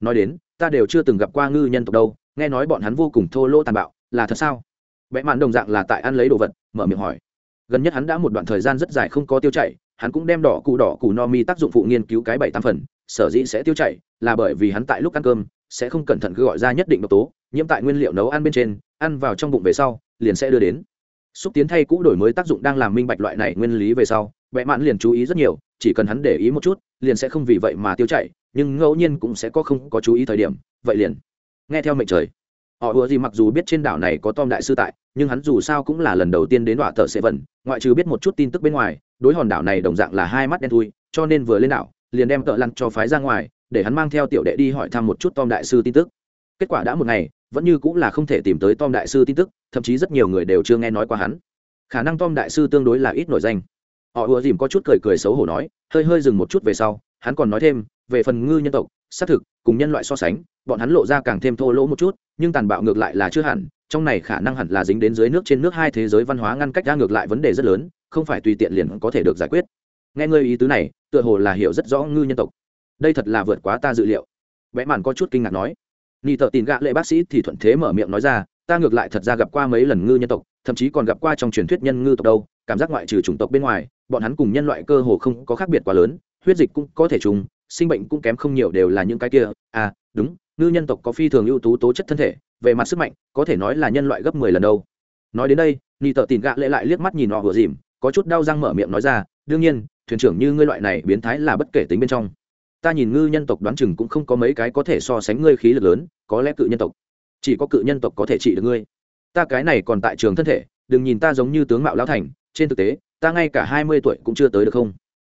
Nói đến, ta đều chưa từng gặp qua ngư nhân tộc đâu, nghe nói bọn hắn vô cùng thô lỗ tàn bạo, là thật sao? Vẽ mạn đồng dạng là tại ăn lấy đồ vật, mở miệng hỏi. Gần nhất hắn đã một đoạn thời gian rất dài không có tiêu chảy, hắn cũng đem đỏ cụ đỏ cụ no mi tác dụng phụ nghiên cứu cái bảy tam phần, sở dĩ sẽ tiêu chảy, là bởi vì hắn tại lúc ăn cơm sẽ không cẩn thận cứ gọi ra nhất định độc tố, nhiễm tại nguyên liệu nấu ăn bên trên, ăn vào trong bụng về sau, liền sẽ đưa đến. Xúc tiến thay cũ đổi mới tác dụng đang làm minh bạch loại này nguyên lý về sau vẽ mạn liền chú ý rất nhiều, chỉ cần hắn để ý một chút, liền sẽ không vì vậy mà tiêu chảy, nhưng ngẫu nhiên cũng sẽ có không có chú ý thời điểm, vậy liền. Nghe theo mệnh trời, họ ùa gì mặc dù biết trên đảo này có tom đại sư tại, nhưng hắn dù sao cũng là lần đầu tiên đến đọa thợ sẽ vần ngoại trừ biết một chút tin tức bên ngoài, đối hòn đảo này đồng dạng là hai mắt đen thui, cho nên vừa lên đảo, liền đem tợ lăn cho phái ra ngoài để hắn mang theo tiểu đệ đi hỏi thăm một chút tom đại sư tin tức. Kết quả đã một ngày, vẫn như cũng là không thể tìm tới tom đại sư tin tức, thậm chí rất nhiều người đều chưa nghe nói qua hắn. Khả năng tom đại sư tương đối là ít nổi danh. Họ ùa dìm có chút cười cười xấu hổ nói, hơi hơi dừng một chút về sau, hắn còn nói thêm, về phần ngư nhân tộc, xác thực, cùng nhân loại so sánh, bọn hắn lộ ra càng thêm thô lỗ một chút, nhưng tàn bạo ngược lại là chưa hẳn, trong này khả năng hẳn là dính đến dưới nước trên nước hai thế giới văn hóa ngăn cách ra ngược lại vấn đề rất lớn, không phải tùy tiện liền có thể được giải quyết. Nghe ngơi ý tứ này, tựa hồ là hiểu rất rõ ngư nhân tộc đây thật là vượt quá ta dự liệu. Vẽ màn có chút kinh ngạc nói. Ni tờ tin gạ lệ bác sĩ thì thuận thế mở miệng nói ra, ta ngược lại thật ra gặp qua mấy lần ngư nhân tộc, thậm chí còn gặp qua trong truyền thuyết nhân ngư tộc đâu, cảm giác ngoại trừ chủng tộc bên ngoài, bọn hắn cùng nhân loại cơ hồ không có khác biệt quá lớn, huyết dịch cũng có thể trùng, sinh bệnh cũng kém không nhiều đều là những cái kia. À đúng, ngư nhân tộc có phi thường ưu tú tố chất thân thể, về mặt sức mạnh, có thể nói là nhân loại gấp mười lần đâu. Nói đến đây ni tờ tin gạ lệ lại liếc mắt nhìn họ vừa dìm, có chút đau răng mở miệng nói ra, đương nhiên, thuyền trưởng như ngươi loại này biến thái là bất kể tính bên trong ta nhìn ngư nhân tộc đoán chừng cũng không có mấy cái có thể so sánh ngươi khí lực lớn, có lẽ cự nhân tộc. Chỉ có cự nhân tộc có thể trị được ngươi. Ta cái này còn tại trường thân thể, đừng nhìn ta giống như tướng mạo lão thành, trên thực tế, ta ngay cả hai mươi tuổi cũng chưa tới được không?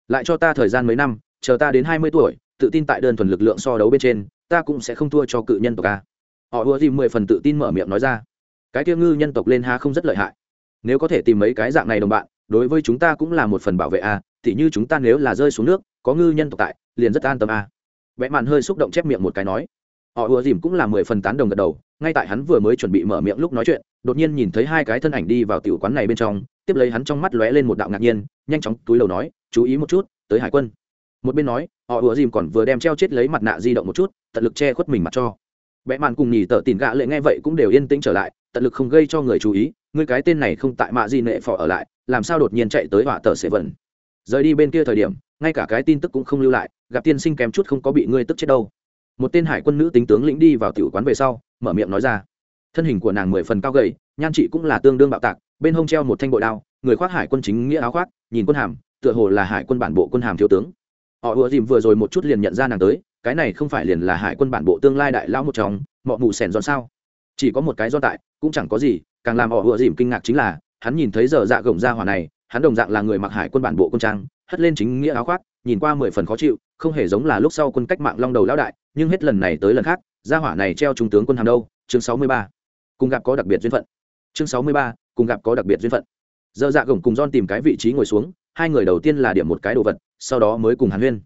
Lại cho ta thời gian mấy năm, chờ ta đến hai mươi tuổi, tự tin tại đơn thuần lực lượng so đấu bên trên, ta cũng sẽ không thua cho cự nhân tộc a. Họ ùa gì mười phần tự tin mở miệng nói ra. Cái tiêu ngư nhân tộc lên ha không rất lợi hại. Nếu có thể tìm mấy cái dạng này đồng bạn, đối với chúng ta cũng là một phần bảo vệ a thì như chúng ta nếu là rơi xuống nước, có ngư nhân tộc tại liền rất an tâm a. Vẽ mạn hơi xúc động chép miệng một cái nói. Họ ùa dìm cũng là mười phần tán đồng gật đầu, ngay tại hắn vừa mới chuẩn bị mở miệng lúc nói chuyện, đột nhiên nhìn thấy hai cái thân ảnh đi vào tiểu quán này bên trong, tiếp lấy hắn trong mắt lóe lên một đạo ngạc nhiên, nhanh chóng túi đầu nói, chú ý một chút, tới hải quân. Một bên nói, họ ùa dìm còn vừa đem treo chết lấy mặt nạ di động một chút, tận lực che khuất mình mặt cho. Vẽ mạn cùng nhì tờ tìm gạ lệ nghe vậy cũng đều yên tĩnh trở lại, tận lực không gây cho người chú ý người cái tên này không tại mạ di nệ phò ở lại, làm sao đột nhiên chạy tới họa tờ sẽ vẩn rời đi bên kia thời điểm, ngay cả cái tin tức cũng không lưu lại, gặp tiên sinh kém chút không có bị ngươi tức chết đâu. Một tên hải quân nữ tính tướng lĩnh đi vào tiểu quán về sau, mở miệng nói ra. Thân hình của nàng mười phần cao gầy, nhan chị cũng là tương đương bạo tạc, bên hông treo một thanh bội đao, người khoác hải quân chính nghĩa áo khoác, nhìn quân hàm, tựa hồ là hải quân bản bộ quân hàm thiếu tướng. Họ ùa dìm vừa rồi một chút liền nhận ra nàng tới, cái này không phải liền là hải quân bản bộ tương lai đại lão một trong, mọ mù sẻn giòn sao? Chỉ có một cái do tại, cũng chẳng có gì, càng làm họ ùa dìm kinh ngạc chính là, hắn nhìn thấy giờ dạ gồng ra hỏa này hắn đồng dạng là người mặc hải quân bản bộ quân trang, hất lên chính nghĩa áo khoác, nhìn qua mười phần khó chịu, không hề giống là lúc sau quân cách mạng long đầu lão đại, nhưng hết lần này tới lần khác, gia hỏa này treo trung tướng quân hàng đâu, chương sáu mươi ba. Cùng gặp có đặc biệt duyên phận. Chương sáu mươi ba, cùng gặp có đặc biệt duyên phận. Giờ dạ gồng cùng don tìm cái vị trí ngồi xuống, hai người đầu tiên là điểm một cái đồ vật, sau đó mới cùng hàn huyên.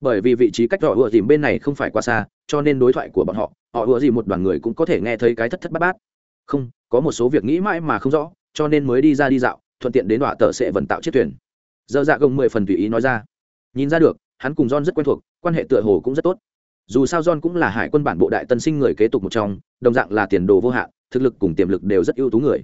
Bởi vì vị trí cách họ ùa dìm bên này không phải quá xa, cho nên đối thoại của bọn họ họ ùa dìm một đoàn người cũng có thể nghe thấy cái thất thất bát bát. Không, có một số việc nghĩ mãi mà không rõ, cho nên mới đi ra đi dạo thuận tiện đến đọa tờ sẽ vận tạo chiếc thuyền. Giờ dạ gồng mười phần tùy ý nói ra. Nhìn ra được, hắn cùng john rất quen thuộc, quan hệ tựa hồ cũng rất tốt. Dù sao john cũng là hải quân bản bộ đại tân sinh người kế tục một trong, đồng dạng là tiền đồ vô hạn, thực lực cùng tiềm lực đều rất ưu tú người.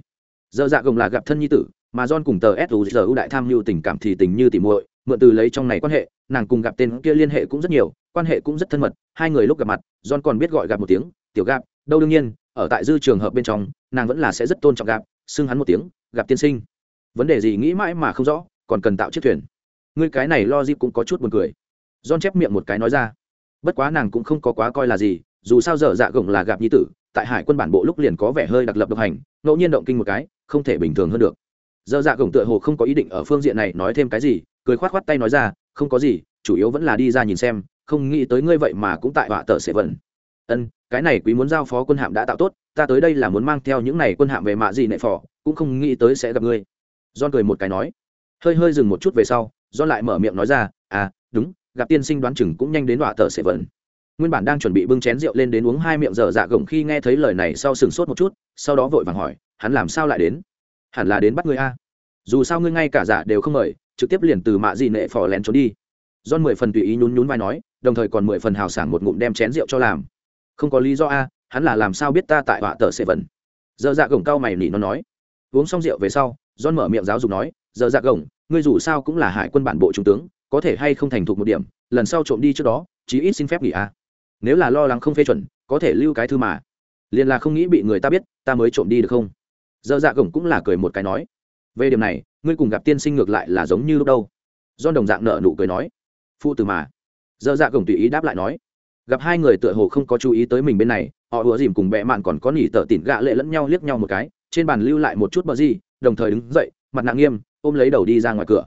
Giờ dạ gồng là gặp thân nhi tử, mà john cùng tờ suzu đại tham mưu tình cảm thì tình như tỉ muội, mượn từ lấy trong này quan hệ, nàng cùng gặp tên kia liên hệ cũng rất nhiều, quan hệ cũng rất thân mật, hai người lúc gặp mặt, john còn biết gọi gặp một tiếng, tiểu gặp đâu đương nhiên, ở tại dư trường hợp bên trong, nàng vẫn là sẽ rất tôn trọng gặp xưng hắn một tiếng gặp tiên sinh vấn đề gì nghĩ mãi mà không rõ, còn cần tạo chiếc thuyền. Ngươi cái này lo dịp cũng có chút buồn cười. Don chép miệng một cái nói ra. Bất quá nàng cũng không có quá coi là gì, dù sao dở dạ gồng là gặp nhi tử, tại hải quân bản bộ lúc liền có vẻ hơi đặc lập độc hành, ngẫu nhiên động kinh một cái, không thể bình thường hơn được. Dở dạ gồng tựa hồ không có ý định ở phương diện này nói thêm cái gì, cười khoát khoát tay nói ra, không có gì, chủ yếu vẫn là đi ra nhìn xem, không nghĩ tới ngươi vậy mà cũng tại họa tờ sẽ vận. Ân, cái này quý muốn giao phó quân hạm đã tạo tốt, ta tới đây là muốn mang theo những này quân hạm về mạ gì nệ phò, cũng không nghĩ tới sẽ gặp ngươi. John cười một cái nói, hơi hơi dừng một chút về sau, John lại mở miệng nói ra à đúng, gặp tiên sinh đoán chừng cũng nhanh đến đọa tờ sẽ vẩn nguyên bản đang chuẩn bị bưng chén rượu lên đến uống hai miệng dở dạ gồng khi nghe thấy lời này sau sừng sốt một chút, sau đó vội vàng hỏi, hắn làm sao lại đến? Hẳn là đến bắt ngươi a. Dù sao ngươi ngay cả giả đều không mời, trực tiếp liền từ mạ gì nệ phò lén trốn đi. John mười phần tùy ý nhún nhún vai nói, đồng thời còn mười phần hào sảng một ngụm đem chén rượu cho làm. Không có lý do a, hắn là làm sao biết ta tại họa tờ sẽ vẩn dở dạ gồng cao mày nỉ nó nói. Uống xong rượu về sau John mở miệng giáo dục nói, "Giờ dạ gồng, ngươi dù sao cũng là hải quân bản bộ trung tướng, có thể hay không thành thục một điểm, lần sau trộm đi trước đó, chí ít xin phép nghỉ a. À. Nếu là lo lắng không phê chuẩn, có thể lưu cái thư mà. Liên là không nghĩ bị người ta biết, ta mới trộm đi được không?" Giờ dạ gồng cũng là cười một cái nói, "Về điểm này, ngươi cùng gặp tiên sinh ngược lại là giống như lúc đâu." John đồng dạng nở nụ cười nói, "Phụ tử mà." Giờ dạ gồng tùy ý đáp lại nói, gặp hai người tựa hồ không có chú ý tới mình bên này, họ ùa dìm cùng bẽ mạn còn có nỉ tờ tỉn gạ lệ lẫn nhau liếc nhau một cái, trên bàn lưu lại một chút bờ gì, đồng thời đứng dậy, mặt nặng nghiêm, ôm lấy đầu đi ra ngoài cửa.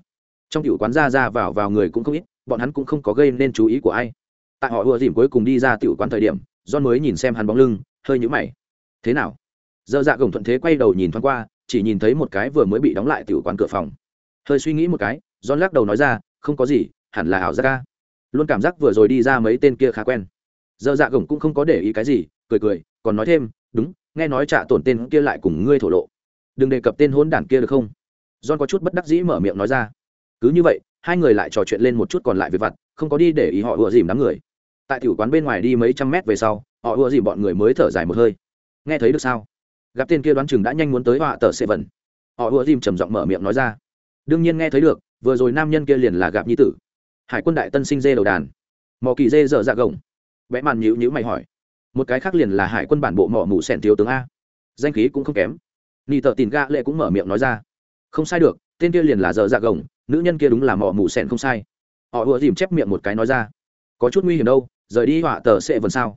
Trong tiểu quán ra ra vào vào người cũng không ít, bọn hắn cũng không có gây nên chú ý của ai. Tại họ ùa dìm cuối cùng đi ra tiểu quán thời điểm, john mới nhìn xem hắn bóng lưng, hơi nhũ mày. Thế nào? Dơ dạ gồng thuận thế quay đầu nhìn thoáng qua, chỉ nhìn thấy một cái vừa mới bị đóng lại tiểu quán cửa phòng. Hơi suy nghĩ một cái, john lắc đầu nói ra, không có gì, hẳn là ảo giác ca luôn cảm giác vừa rồi đi ra mấy tên kia khá quen. Dơ dạ gồng cũng không có để ý cái gì, cười cười, còn nói thêm, đúng, nghe nói trả tổn tên kia lại cùng ngươi thổ lộ đừng đề cập tên hôn đản kia được không? John có chút bất đắc dĩ mở miệng nói ra. Cứ như vậy, hai người lại trò chuyện lên một chút còn lại về vặt, không có đi để ý họ ùa dìm đám người. Tại tiểu quán bên ngoài đi mấy trăm mét về sau, họ ùa dìm bọn người mới thở dài một hơi. Nghe thấy được sao? Gặp tên kia đoán chừng đã nhanh muốn tới họa tờ sệ vần họ ùa dìm trầm giọng mở miệng nói ra. Đương nhiên nghe thấy được, vừa rồi nam nhân kia liền là gặp nhi tử. Hải quân đại tân sinh dê đầu đàn. Mò kỳ dê dở dạ gồng. Vẽ màn nhữ nhữ mày hỏi. Một cái khác liền là hải quân bản bộ mỏ mù sẻn thiếu tướng a. Danh khí cũng không kém nị tợ tìm gạ lệ cũng mở miệng nói ra. Không sai được, tên kia liền là dở dạ gồng, nữ nhân kia đúng là mỏ mù sẻn không sai. Họ ùa dìm chép miệng một cái nói ra. Có chút nguy hiểm đâu, rời đi họa tờ sẽ vần sao?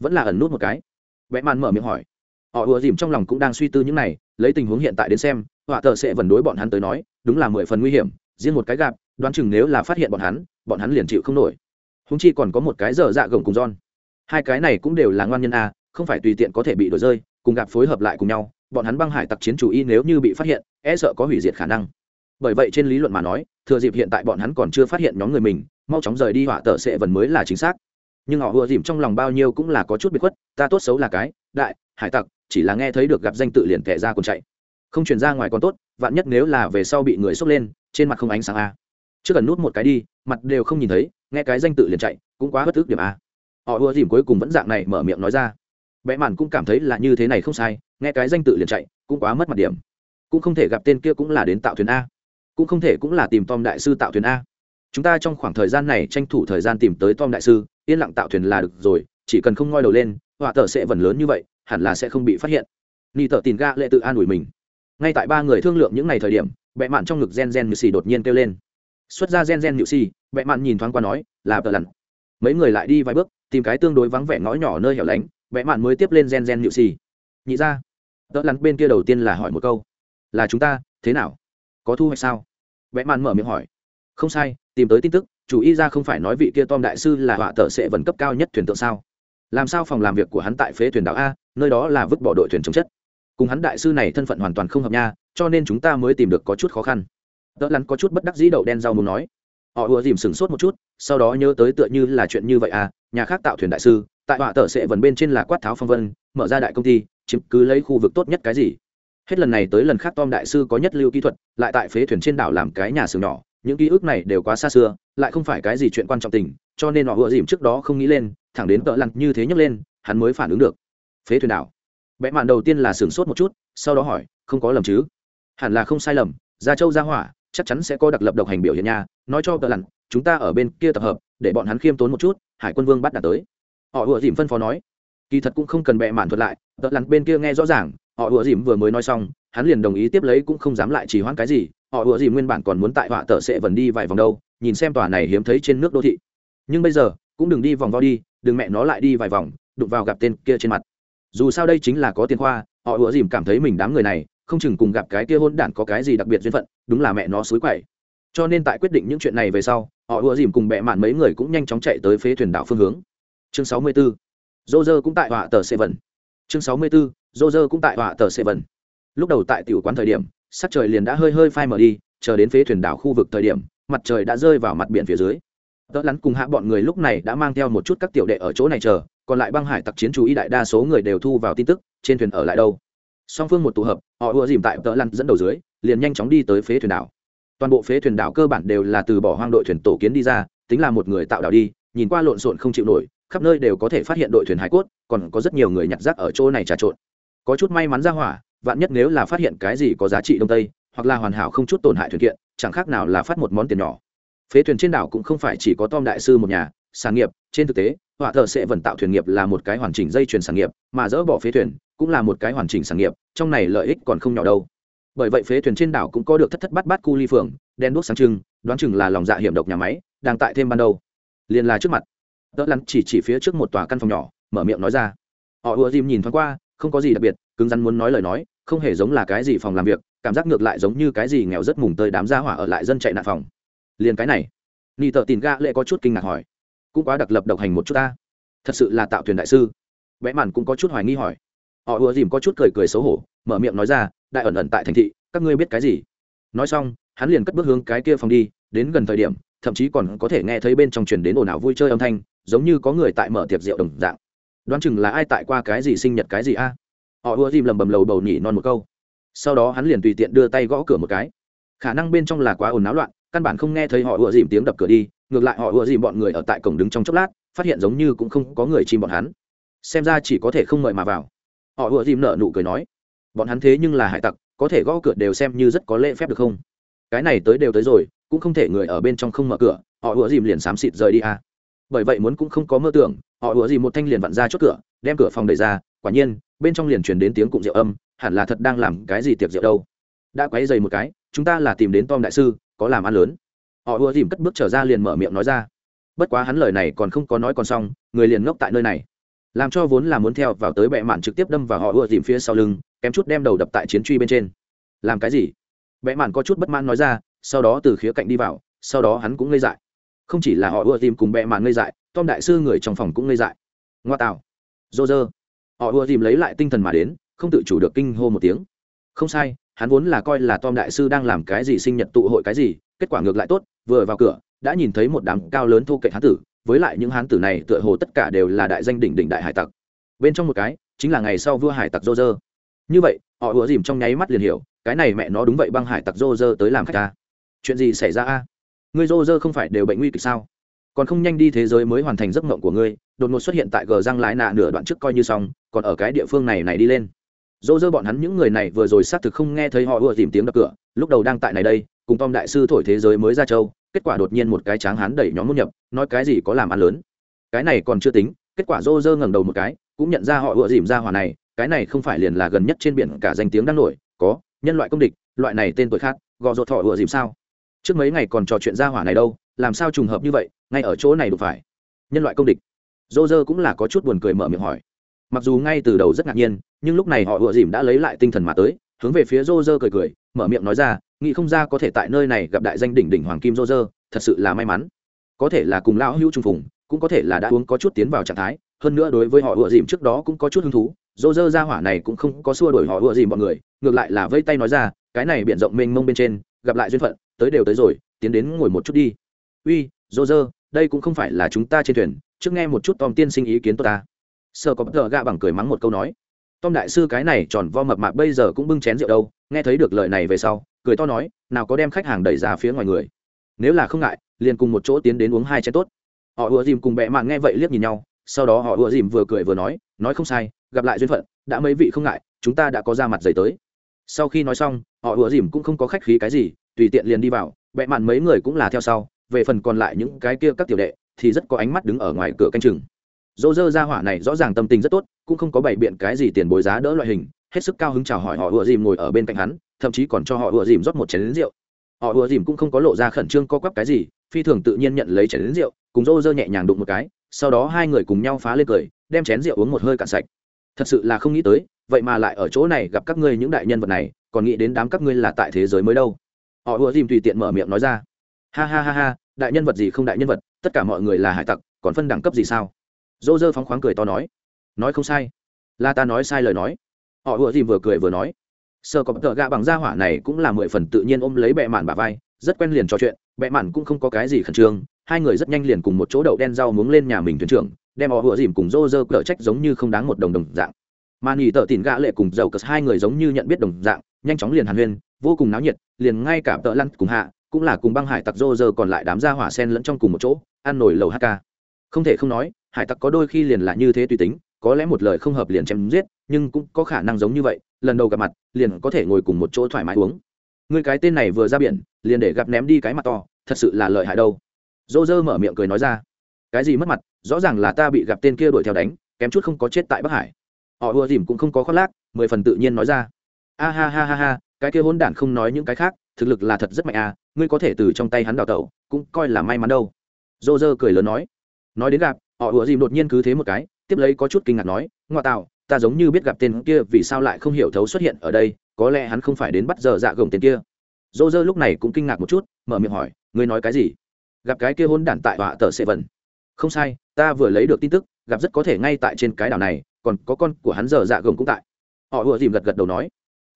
Vẫn là ẩn nút một cái. Vẽ màn mở miệng hỏi. Họ ùa dìm trong lòng cũng đang suy tư những này, lấy tình huống hiện tại đến xem, họa tờ sẽ vần đối bọn hắn tới nói, đúng là mười phần nguy hiểm, riêng một cái gặp đoán chừng nếu là phát hiện bọn hắn bọn hắn liền chịu không nổi. Húng chi còn có một cái dở dạ gồng cùng don hai cái này cũng đều là ngoan nhân a, không phải tùy tiện có thể bị đổi rơi, cùng gặp phối hợp lại cùng nhau bọn hắn băng hải tặc chiến chủ y nếu như bị phát hiện e sợ có hủy diệt khả năng. Bởi vậy trên lý luận mà nói, thừa dịp hiện tại bọn hắn còn chưa phát hiện nhóm người mình, mau chóng rời đi hỏa tờ sẽ vần mới là chính xác. Nhưng họ vừa dìm trong lòng bao nhiêu cũng là có chút bị khuất, ta tốt xấu là cái, đại, hải tặc, chỉ là nghe thấy được gặp danh tự liền kẻ ra còn chạy. Không chuyển ra ngoài còn tốt, vạn nhất nếu là về sau bị người xốc lên, trên mặt không ánh sáng a. Chưa cần nút một cái đi, mặt đều không nhìn thấy, nghe cái danh tự liền chạy, cũng quá bất ức điểm a. Họ ưa dìm cuối cùng vẫn dạng này mở miệng nói ra vẽ màn cũng cảm thấy là như thế này không sai, nghe cái danh tự liền chạy, cũng quá mất mặt điểm. Cũng không thể gặp tên kia cũng là đến tạo thuyền a. Cũng không thể cũng là tìm tom đại sư tạo thuyền a. Chúng ta trong khoảng thời gian này tranh thủ thời gian tìm tới tom đại sư, yên lặng tạo thuyền là được rồi, chỉ cần không ngoi đầu lên, họa tờ sẽ vần lớn như vậy, hẳn là sẽ không bị phát hiện. Ni tờ tìm ga lệ tự an ủi mình. Ngay tại ba người thương lượng những ngày thời điểm bệ mạn trong ngực gen gen như xì đột nhiên kêu lên. Xuất ra gen gen nhự xì bệ mạn nhìn thoáng qua nói, là tờ lặn. Mấy người lại đi vài bước, tìm cái tương đối vắng vẻ ngõ nhỏ nơi hẻo lánh vẽ mạn mới tiếp lên gen gen nhự xì. Nhị ra đỡ lắn bên kia đầu tiên là hỏi một câu, là chúng ta, thế nào? Có thu hoạch sao? Vẽ mạn mở miệng hỏi. Không sai, tìm tới tin tức, chủ y ra không phải nói vị kia tom đại sư là họa tờ sẽ vần cấp cao nhất thuyền tượng sao? Làm sao phòng làm việc của hắn tại phế thuyền đảo a, nơi đó là vứt bỏ đội thuyền chống chất. Cùng hắn đại sư này thân phận hoàn toàn không hợp nha, cho nên chúng ta mới tìm được có chút khó khăn. Đỡ lắn có chút bất đắc dĩ đậu đen rau muốn nói. Họ ùa dìm sửng sốt một chút, sau đó nhớ tới tựa như là chuyện như vậy à nhà khác tạo thuyền đại sư tại họa tờ sẽ vần bên trên là quát tháo phong vân mở ra đại công ty chiếm cứ lấy khu vực tốt nhất cái gì. Hết lần này tới lần khác tom đại sư có nhất lưu kỹ thuật lại tại phế thuyền trên đảo làm cái nhà xưởng nhỏ những ký ức này đều quá xa xưa lại không phải cái gì chuyện quan trọng tình cho nên họ vừa dìm trước đó không nghĩ lên thẳng đến cỡ lặn như thế nhấc lên hắn mới phản ứng được. Phế thuyền đảo. Vẽ mạn đầu tiên là sửng sốt một chút sau đó hỏi không có lầm chứ? Hẳn là không sai lầm gia châu gia hỏa chắc chắn sẽ có đặc lập độc hành biểu hiện nhà, nói cho cỡ lặn chúng ta ở bên kia tập hợp để bọn hắn khiêm tốn một chút hải quân vương bắt đạt tới họ ùa dìm phân phó nói. Kỳ thật cũng không cần bệ mạn thuật lại tợ lặn bên kia nghe rõ ràng, họ ùa dìm vừa mới nói xong, hắn liền đồng ý tiếp lấy cũng không dám lại chỉ hoãn cái gì, họ ùa dìm nguyên bản còn muốn tại họa tợ sẽ vần đi vài vòng đâu, nhìn xem tòa này hiếm thấy trên nước đô thị. Nhưng bây giờ, cũng đừng đi vòng vo đi, đừng mẹ nó lại đi vài vòng, đụng vào gặp tên kia trên mặt. Dù sao đây chính là có tiền khoa, họ ùa dìm cảm thấy mình đám người này, không chừng cùng gặp cái kia hôn đản có cái gì đặc biệt duyên phận, đúng là mẹ nó xối quậy. Cho nên tại quyết định những chuyện này về sau, họ ùa dìm cùng bẹ mạn mấy người cũng nhanh chóng chạy tới phế thuyền đảo phương hướng chương sáu mươi 64. dô dơ cũng tại họa tờ sệ vần chương sáu mươi 64. dô dơ cũng tại họa tờ sệ vần lúc đầu tại tiểu quán thời điểm, sắc trời liền đã hơi hơi phai mở đi, chờ đến phế thuyền đảo khu vực thời điểm, mặt trời đã rơi vào mặt biển phía dưới tớ lắn cùng hạ bọn người lúc này đã mang theo một chút các tiểu đệ ở chỗ này chờ, còn lại băng hải tặc chiến chú ý đại đa số người đều thu vào tin tức, trên thuyền ở lại đâu song phương một tụ hợp, họ ùa dìm tại tớ lắn dẫn đầu dưới, liền nhanh chóng đi tới phế thuyền đảo toàn bộ phế thuyền đảo cơ bản đều là từ bỏ hoang đội thuyền tổ kiến đi ra, tính là một người tạo đảo đi, nhìn qua lộn xộn không chịu nổi khắp nơi đều có thể phát hiện đội thuyền hải cốt, còn có rất nhiều người nhặt rác ở chỗ này trà trộn. Có chút may mắn ra hỏa, vạn nhất nếu là phát hiện cái gì có giá trị đông tây, hoặc là hoàn hảo không chút tổn hại thuyền kiện, chẳng khác nào là phát một món tiền nhỏ. Phế thuyền trên đảo cũng không phải chỉ có tom đại sư một nhà, sản nghiệp, trên thực tế, họa thợ sẽ vận tạo thuyền nghiệp là một cái hoàn chỉnh dây chuyền sản nghiệp, mà dỡ bỏ phế thuyền cũng là một cái hoàn chỉnh sản nghiệp, trong này lợi ích còn không nhỏ đâu. Bởi vậy phế thuyền trên đảo cũng có được thất thất bát bát cu ly phường, đen đuốc sáng trưng, đoán chừng là lòng dạ hiểm độc nhà máy, đang tại thêm ban đầu. Liền là trước mặt tớ lắn chỉ chỉ phía trước một tòa căn phòng nhỏ, mở miệng nói ra. Họ ùa dìm nhìn thoáng qua, không có gì đặc biệt, cứng rắn muốn nói lời nói, không hề giống là cái gì phòng làm việc, cảm giác ngược lại giống như cái gì nghèo rất mùng tơi đám gia hỏa ở lại dân chạy nạn phòng. Liền cái này ni tờ tìm ga lệ có chút kinh ngạc hỏi. Cũng quá đặc lập độc hành một chút ta. Thật sự là tạo thuyền đại sư. Vẽ màn cũng có chút hoài nghi hỏi. Họ ùa dìm có chút cười cười xấu hổ, mở miệng nói ra, đại ẩn ẩn tại thành thị, các ngươi biết cái gì? Nói xong, hắn liền cất bước hướng cái kia phòng đi, đến gần thời điểm thậm chí còn có thể nghe thấy bên trong truyền đến ồn ào vui chơi âm thanh, giống như có người tại mở tiệc rượu đồng dạng. Đoán chừng là ai tại qua cái gì sinh nhật cái gì a? Họ ùa dìm lầm bầm lầu bầu nhỉ non một câu. Sau đó hắn liền tùy tiện đưa tay gõ cửa một cái. Khả năng bên trong là quá ồn náo loạn, căn bản không nghe thấy họ ùa dìm tiếng đập cửa đi, ngược lại họ ùa dìm bọn người ở tại cổng đứng trong chốc lát, phát hiện giống như cũng không có người chim bọn hắn. Xem ra chỉ có thể không mời mà vào. Họ ùa dìm nở nụ cười nói, bọn hắn thế nhưng là hải tặc, có thể gõ cửa đều xem như rất có lễ phép được không? Cái này tới đều tới rồi cũng không thể người ở bên trong không mở cửa, họ ủa dìm liền xám xịt rời đi à. bởi vậy muốn cũng không có mơ tưởng, họ ủa dìm một thanh liền vặn ra chốt cửa, đem cửa phòng đẩy ra, quả nhiên, bên trong liền truyền đến tiếng cụm rượu âm, hẳn là thật đang làm cái gì tiệc rượu đâu. Đã quấy dày một cái, chúng ta là tìm đến tom đại sư, có làm ăn lớn. Họ ùa dìm cất bước trở ra liền mở miệng nói ra. Bất quá hắn lời này còn không có nói còn xong, người liền ngốc tại nơi này. Làm cho vốn là muốn theo vào tới bệ mạn trực tiếp đâm vào họ ùa dìm phía sau lưng, kém chút đem đầu đập tại chiến truy bên trên. Làm cái gì? Bệ mạn có chút bất mãn nói ra sau đó từ khía cạnh đi vào, sau đó hắn cũng ngây dại. Không chỉ là họ ùa dìm cùng bẹ mạn ngây dại, tom đại sư người trong phòng cũng ngây dại. Ngoa tạo. Dô dơ họ ùa dìm lấy lại tinh thần mà đến, không tự chủ được kinh hô một tiếng. Không sai, hắn vốn là coi là tom đại sư đang làm cái gì sinh nhật tụ hội cái gì, kết quả ngược lại tốt, vừa vào cửa, đã nhìn thấy một đám cao lớn thu kệ hán tử, với lại những hán tử này tựa hồ tất cả đều là đại danh đỉnh đỉnh đại hải tặc. Bên trong một cái, chính là ngày sau vua hải tặc dô dơ như vậy, họ ùa dìm trong nháy mắt liền hiểu, cái này mẹ nó đúng vậy băng hải tặc dô dơ tới làm khách ta chuyện gì xảy ra a? Ngươi Rô Rơ không phải đều bệnh nguy kịch sao? Còn không nhanh đi thế giới mới hoàn thành giấc mộng của ngươi, đột ngột xuất hiện tại gờ răng lái nạ nửa đoạn trước coi như xong, còn ở cái địa phương này này đi lên. Rô dơ bọn hắn những người này vừa rồi xác thực không nghe thấy họ ùa tìm tiếng đập cửa, lúc đầu đang tại này đây, cùng tom đại sư thổi thế giới mới ra châu, kết quả đột nhiên một cái tráng hán đẩy nhóm muốn nhập, nói cái gì có làm ăn lớn. Cái này còn chưa tính, kết quả dô dơ ngẩng đầu một cái, cũng nhận ra họ ùa dìm ra hỏa này, cái này không phải liền là gần nhất trên biển cả danh tiếng đang nổi, có, nhân loại công địch, loại này tên tuổi khác, gò rột thọ ùa dìm sao? Trước mấy ngày còn trò chuyện ra hỏa này đâu, làm sao trùng hợp như vậy, ngay ở chỗ này đụng phải. Nhân loại công địch. Dô dơ cũng là có chút buồn cười mở miệng hỏi. Mặc dù ngay từ đầu rất ngạc nhiên, nhưng lúc này họ ùa dìm đã lấy lại tinh thần mà tới, hướng về phía rô dơ cười cười, mở miệng nói ra, nghĩ không ra có thể tại nơi này gặp đại danh đỉnh đỉnh hoàng kim rô dơ thật sự là may mắn. Có thể là cùng lão hữu trung phùng, cũng có thể là đã uống có chút tiến vào trạng thái, hơn nữa đối với họ ùa dìm trước đó cũng có chút hứng thú. Rô dơ ra hỏa này cũng không có xua đổi họ ùa dìm bọn người, ngược lại là vây tay nói ra, cái này b i ể n rộng mênh mông bên trên gặp lại duyên phận, tới đều tới rồi, tiến đến ngồi một chút đi. Uy, dô dơ, đây cũng không phải là chúng ta trên thuyền, trước nghe một chút tom tiên sinh ý kiến tôi ta. Sợ có bất ngờ gạ bằng cười mắng một câu nói. Tom đại sư cái này tròn vo mập mạp bây giờ cũng bưng chén rượu đâu, nghe thấy được lời này về sau, cười to nói, nào có đem khách hàng đẩy ra phía ngoài người. Nếu là không ngại, liền cùng một chỗ tiến đến uống hai chén tốt. Họ ùa dìm cùng bẹ mạng nghe vậy liếc nhìn nhau, sau đó họ ùa dìm vừa cười vừa nói nói không sai, gặp lại duyên phận, đã mấy vị không ngại, chúng ta đã có ra mặt giày tới sau khi nói xong, họ ùa dìm cũng không có khách khí cái gì, tùy tiện liền đi vào bẹ mạn mấy người cũng là theo sau, về phần còn lại những cái kia các tiểu đệ, thì rất có ánh mắt đứng ở ngoài cửa canh chừng. Dô dơ ra hỏa này rõ ràng tâm tình rất tốt, cũng không có bày biện cái gì tiền bối giá đỡ loại hình, hết sức cao hứng chào hỏi họ ùa dìm ngồi ở bên cạnh hắn, thậm chí còn cho họ ùa dìm rót một chén lính rượu. Họ ùa dìm cũng không có lộ ra khẩn trương co quắp cái gì, phi thường tự nhiên nhận lấy chén lính rượu, cùng dô dơ nhẹ nhàng đụng một cái, sau đó hai người cùng nhau phá lên cười, đem chén rượu uống một hơi cạn sạch. Thật sự là không nghĩ tới vậy mà lại ở chỗ này gặp các ngươi những đại nhân vật này, còn nghĩ đến đám các ngươi là tại thế giới mới đâu. Họ ùa dìm tùy tiện mở miệng nói ra. Ha ha ha ha, đại nhân vật gì không đại nhân vật, tất cả mọi người là hải tặc, còn phân đẳng cấp gì sao? Dô dơ phóng khoáng cười to nói. Nói không sai. Là ta nói sai lời nói. Họ ùa dìm vừa cười vừa nói. Sơ có tờ gạ bằng da hỏa này cũng là mười phần tự nhiên ôm lấy bẹ mạn bà vai, rất quen liền trò chuyện bẹ mạn cũng không có cái gì khẩn trương, hai người rất nhanh liền cùng một chỗ đậu đen rau muống lên nhà mình thuyền trưởng, đem họ ùa dìm cùng dô dơ cờ trách giống như không đáng một đồng đồng dạng mà nghỉ tợ tỉn gạ lệ cùng dầu cất hai người giống như nhận biết đồng dạng, nhanh chóng liền hàn huyên, vô cùng náo nhiệt, liền ngay cả tợ lăn cùng hạ, cũng là cùng băng hải tặc Rô dơ còn lại đám gia hỏa sen lẫn trong cùng một chỗ, ăn nổi lầu hk không thể không nói, hải tặc có đôi khi liền là như thế tùy tính, có lẽ một lời không hợp liền chém giết, nhưng cũng có khả năng giống như vậy, lần đầu gặp mặt, liền có thể ngồi cùng một chỗ thoải mái uống. Người cái tên này vừa ra biển, liền để gặp ném đi cái mặt to, thật sự là lợi hại đâu. Dô dơ mở miệng cười nói ra, cái gì mất mặt, rõ ràng là ta bị gặp tên kia đuổi theo đánh, kém chút không có chết tại bắc hải họ ùa dìm cũng không có khoác lác, mười phần tự nhiên nói ra. A ha ha ha ha, cái kia hôn đản không nói những cái khác, thực lực là thật rất mạnh à ngươi có thể từ trong tay hắn đào tẩu, cũng coi là may mắn đâu. Dô dơ cười lớn nói. Nói đến gặp, họ ùa dìm đột nhiên cứ thế một cái, tiếp lấy có chút kinh ngạc nói, ngoa tạo, ta giống như biết gặp tên kia, vì sao lại không hiểu thấu xuất hiện ở đây, có lẽ hắn không phải đến bắt giờ dạ gồng tên kia. Dô dơ lúc này cũng kinh ngạc một chút, mở miệng hỏi, ngươi nói cái gì? Gặp cái kia hôn đản tại họa tờ sệ vần không sai, ta vừa lấy được tin tức gặp rất có thể ngay tại trên cái đảo này, còn có con của hắn giờ dạ gồng cũng tại. Họ ùa dìm gật gật đầu nói,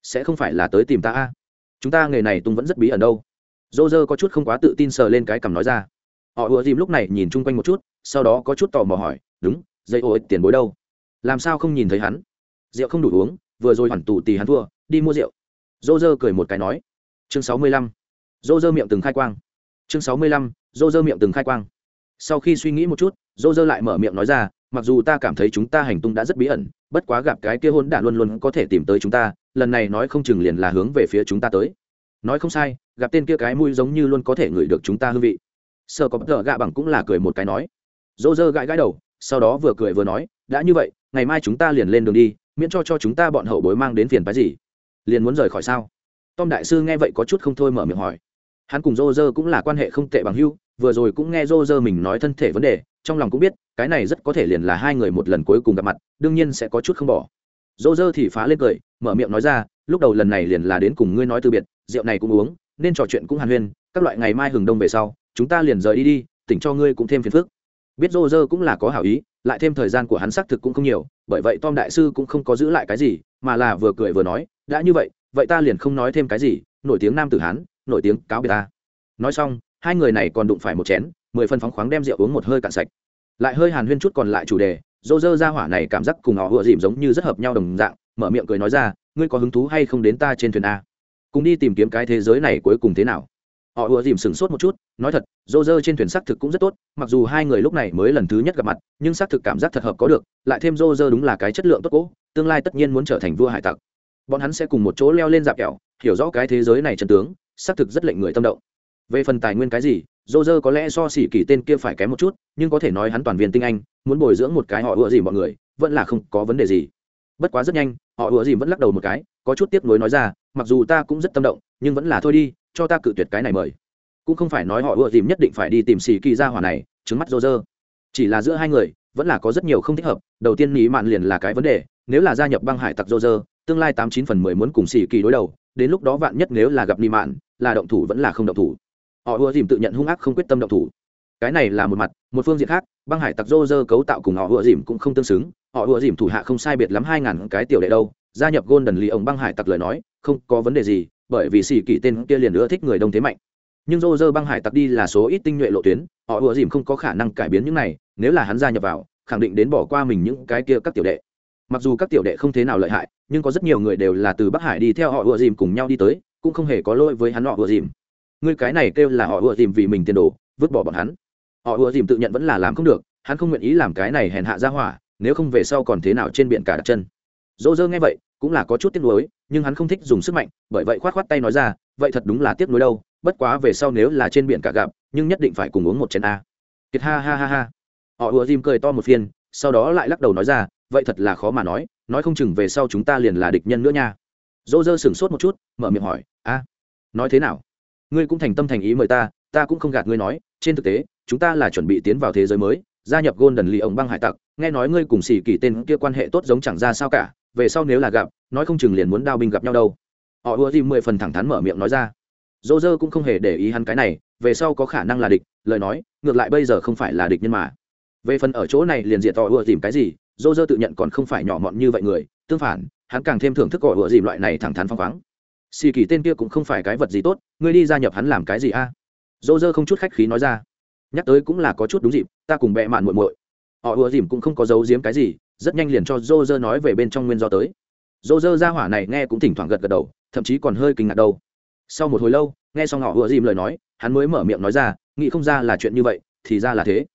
sẽ không phải là tới tìm ta a? Chúng ta nghề này tung vẫn rất bí ẩn đâu. Dô dơ có chút không quá tự tin sờ lên cái cằm nói ra. Họ ùa dìm lúc này nhìn chung quanh một chút, sau đó có chút tò mò hỏi, đúng, dây ô tiền bối đâu? Làm sao không nhìn thấy hắn? Rượu không đủ uống, vừa rồi hoàn tù tì hắn thua, đi mua rượu. Dô dơ cười một cái nói. Chương sáu mươi lăm. Dô dơ miệng từng khai quang. Chương sáu mươi lăm dô dơ miệng từng khai quang. Sau khi suy nghĩ một chút dô dơ lại mở miệng nói ra mặc dù ta cảm thấy chúng ta hành tung đã rất bí ẩn, bất quá gặp cái kia hôn đản luôn luôn có thể tìm tới chúng ta, lần này nói không chừng liền là hướng về phía chúng ta tới. Nói không sai, gặp tên kia cái mũi giống như luôn có thể ngửi được chúng ta hương vị. Sợ có bất ngờ gạ bằng cũng là cười một cái nói. Dỗ dơ gãi gãi đầu, sau đó vừa cười vừa nói, đã như vậy, ngày mai chúng ta liền lên đường đi, miễn cho cho chúng ta bọn hậu bối mang đến phiền phái gì. Liền muốn rời khỏi sao? Tom đại sư nghe vậy có chút không thôi mở miệng hỏi. Hắn cùng dô dơ cũng là quan hệ không tệ bằng hưu, vừa rồi cũng nghe dô dơ mình nói thân thể vấn đề trong lòng cũng biết, cái này rất có thể liền là hai người một lần cuối cùng gặp mặt, đương nhiên sẽ có chút không bỏ. Dỗ dơ thì phá lên cười, mở miệng nói ra, lúc đầu lần này liền là đến cùng ngươi nói từ biệt, rượu này cũng uống, nên trò chuyện cũng hàn huyên, các loại ngày mai hừng đông về sau, chúng ta liền rời đi đi, tỉnh cho ngươi cũng thêm phiền phức. Biết rô dơ cũng là có hảo ý, lại thêm thời gian của hắn xác thực cũng không nhiều, bởi vậy tom đại sư cũng không có giữ lại cái gì, mà là vừa cười vừa nói, đã như vậy vậy ta liền không nói thêm cái gì, nổi tiếng nam tử hán, nổi tiếng cáo biệt ta. Nói xong, hai người này còn đụng phải một chén mười phân phóng khoáng đem rượu uống một hơi cạn sạch. Lại hơi hàn huyên chút còn lại chủ đề, dô dơ ra hỏa này cảm giác cùng họ vừa dìm giống như rất hợp nhau đồng dạng, mở miệng cười nói ra, ngươi có hứng thú hay không đến ta trên thuyền a? Cùng đi tìm kiếm cái thế giới này cuối cùng thế nào? Họ ùa dìm sửng sốt một chút, nói thật, dô dơ trên thuyền xác thực cũng rất tốt, mặc dù hai người lúc này mới lần thứ nhất gặp mặt, nhưng xác thực cảm giác thật hợp có được, lại thêm dô dơ đúng là cái chất lượng tốt cố, tương lai tất nhiên muốn trở thành vua hải tặc. Bọn hắn sẽ cùng một chỗ leo lên dạp kẹo, hiểu rõ cái thế giới này chân tướng, xác thực rất lệnh người tâm động. Về phần tài nguyên cái gì dô dơ có lẽ so xỉ kỳ tên kia phải kém một chút, nhưng có thể nói hắn toàn viên tinh anh, muốn bồi dưỡng một cái họ ủa dìm mọi người, vẫn là không có vấn đề gì. Bất quá rất nhanh, họ ủa dìm vẫn lắc đầu một cái, có chút tiếc nuối nói ra, mặc dù ta cũng rất tâm động, nhưng vẫn là thôi đi, cho ta cự tuyệt cái này mời. Cũng không phải nói họ ủa dìm nhất định phải đi tìm xì kỳ ra hỏa này, trứng mắt rô rơ chỉ là giữa hai người, vẫn là có rất nhiều không thích hợp, đầu tiên nghĩ mạn liền là cái vấn đề, nếu là gia nhập băng hải tặc dô dơ, tương lai tám chín phần mười muốn cùng xì kỳ đối đầu, đến lúc đó vạn nhất nếu là gặp ni mạn, là động thủ vẫn là không động thủ họ ùa dìm tự nhận hung ác không quyết tâm động thủ. Cái này là một mặt, một phương diện khác, băng hải tặc rô rơ cấu tạo cùng họ ùa dìm cũng không tương xứng. Họ ùa dìm thủ hạ không sai biệt lắm hai ngàn cái tiểu đệ đâu, gia nhập golden lì ông băng hải tặc lời nói, không có vấn đề gì, bởi vì xì kỳ tên kia liền nữa thích người đông thế mạnh. Nhưng rô rơ băng hải tặc đi là số ít tinh nhuệ lộ tuyến, họ ùa dìm không có khả năng cải biến những này, nếu là hắn gia nhập vào, khẳng định đến bỏ qua mình những cái kia các tiểu đệ. Mặc dù các tiểu đệ không thế nào lợi hại, nhưng có rất nhiều người đều là từ bắc hải đi theo họ ùa dìm cùng nhau đi tới, cũng không hề có lỗi với hắn họ ùa dìm người cái này kêu là họ ùa dìm vì mình tiền đồ, vứt bỏ bọn hắn. Họ ùa dìm tự nhận vẫn là làm không được, hắn không nguyện ý làm cái này hèn hạ ra hỏa, nếu không về sau còn thế nào trên biển cả đặt chân. Dỗ dơ nghe vậy, cũng là có chút tiếc nuối, nhưng hắn không thích dùng sức mạnh, bởi vậy khoát khoát tay nói ra, vậy thật đúng là tiếc nuối đâu, bất quá về sau nếu là trên biển cả gặp, nhưng nhất định phải cùng uống một chén a. Kiệt ha ha ha ha. Họ ùa dìm cười to một phiên sau đó lại lắc đầu nói ra, vậy thật là khó mà nói nói không chừng về sau chúng ta liền là địch nhân nữa nha. Dỗ dơ sửng sốt một chút, mở miệng hỏi, a, nói thế nào? Ngươi cũng thành tâm thành ý mời ta ta cũng không gạt ngươi nói, trên thực tế, chúng ta là chuẩn bị tiến vào thế giới mới, gia nhập golden lì ổng băng hải tặc, nghe nói ngươi cùng xì kỳ tên kia quan hệ tốt giống chẳng ra sao cả, về sau nếu là gặp, nói không chừng liền muốn đao binh gặp nhau đâu. Họ ưa dìm mười phần thẳng thắn mở miệng nói ra. Dô dơ cũng không hề để ý hắn cái này, về sau có khả năng là địch, lời nói, ngược lại bây giờ không phải là địch nhân mà. Về phần ở chỗ này liền diện tỏ ưa dìm cái gì dô dơ tự nhận còn không phải nhỏ mọn như vậy người, tương phản, hắn càng thêm thưởng thức gọi ưa dìm loại này thẳng thắn phăng khoáng xì kỳ tên kia cũng không phải cái vật gì tốt, ngươi đi gia nhập hắn làm cái gì a? À? dô dơ không chút khách khí nói ra. Nhắc tới cũng là có chút đúng dịp, ta cùng bẹ mạn muội muội. Họ ùa dìm cũng không có giấu giếm cái gì, rất nhanh liền cho dô dơ nói về bên trong nguyên do tới. Dô dơ ra hỏa này nghe cũng thỉnh thoảng gật gật đầu, thậm chí còn hơi kinh ngạc đâu. Sau một hồi lâu, nghe xong họ ùa dìm lời nói, hắn mới mở miệng nói ra, nghĩ không ra là chuyện như vậy, thì ra là thế.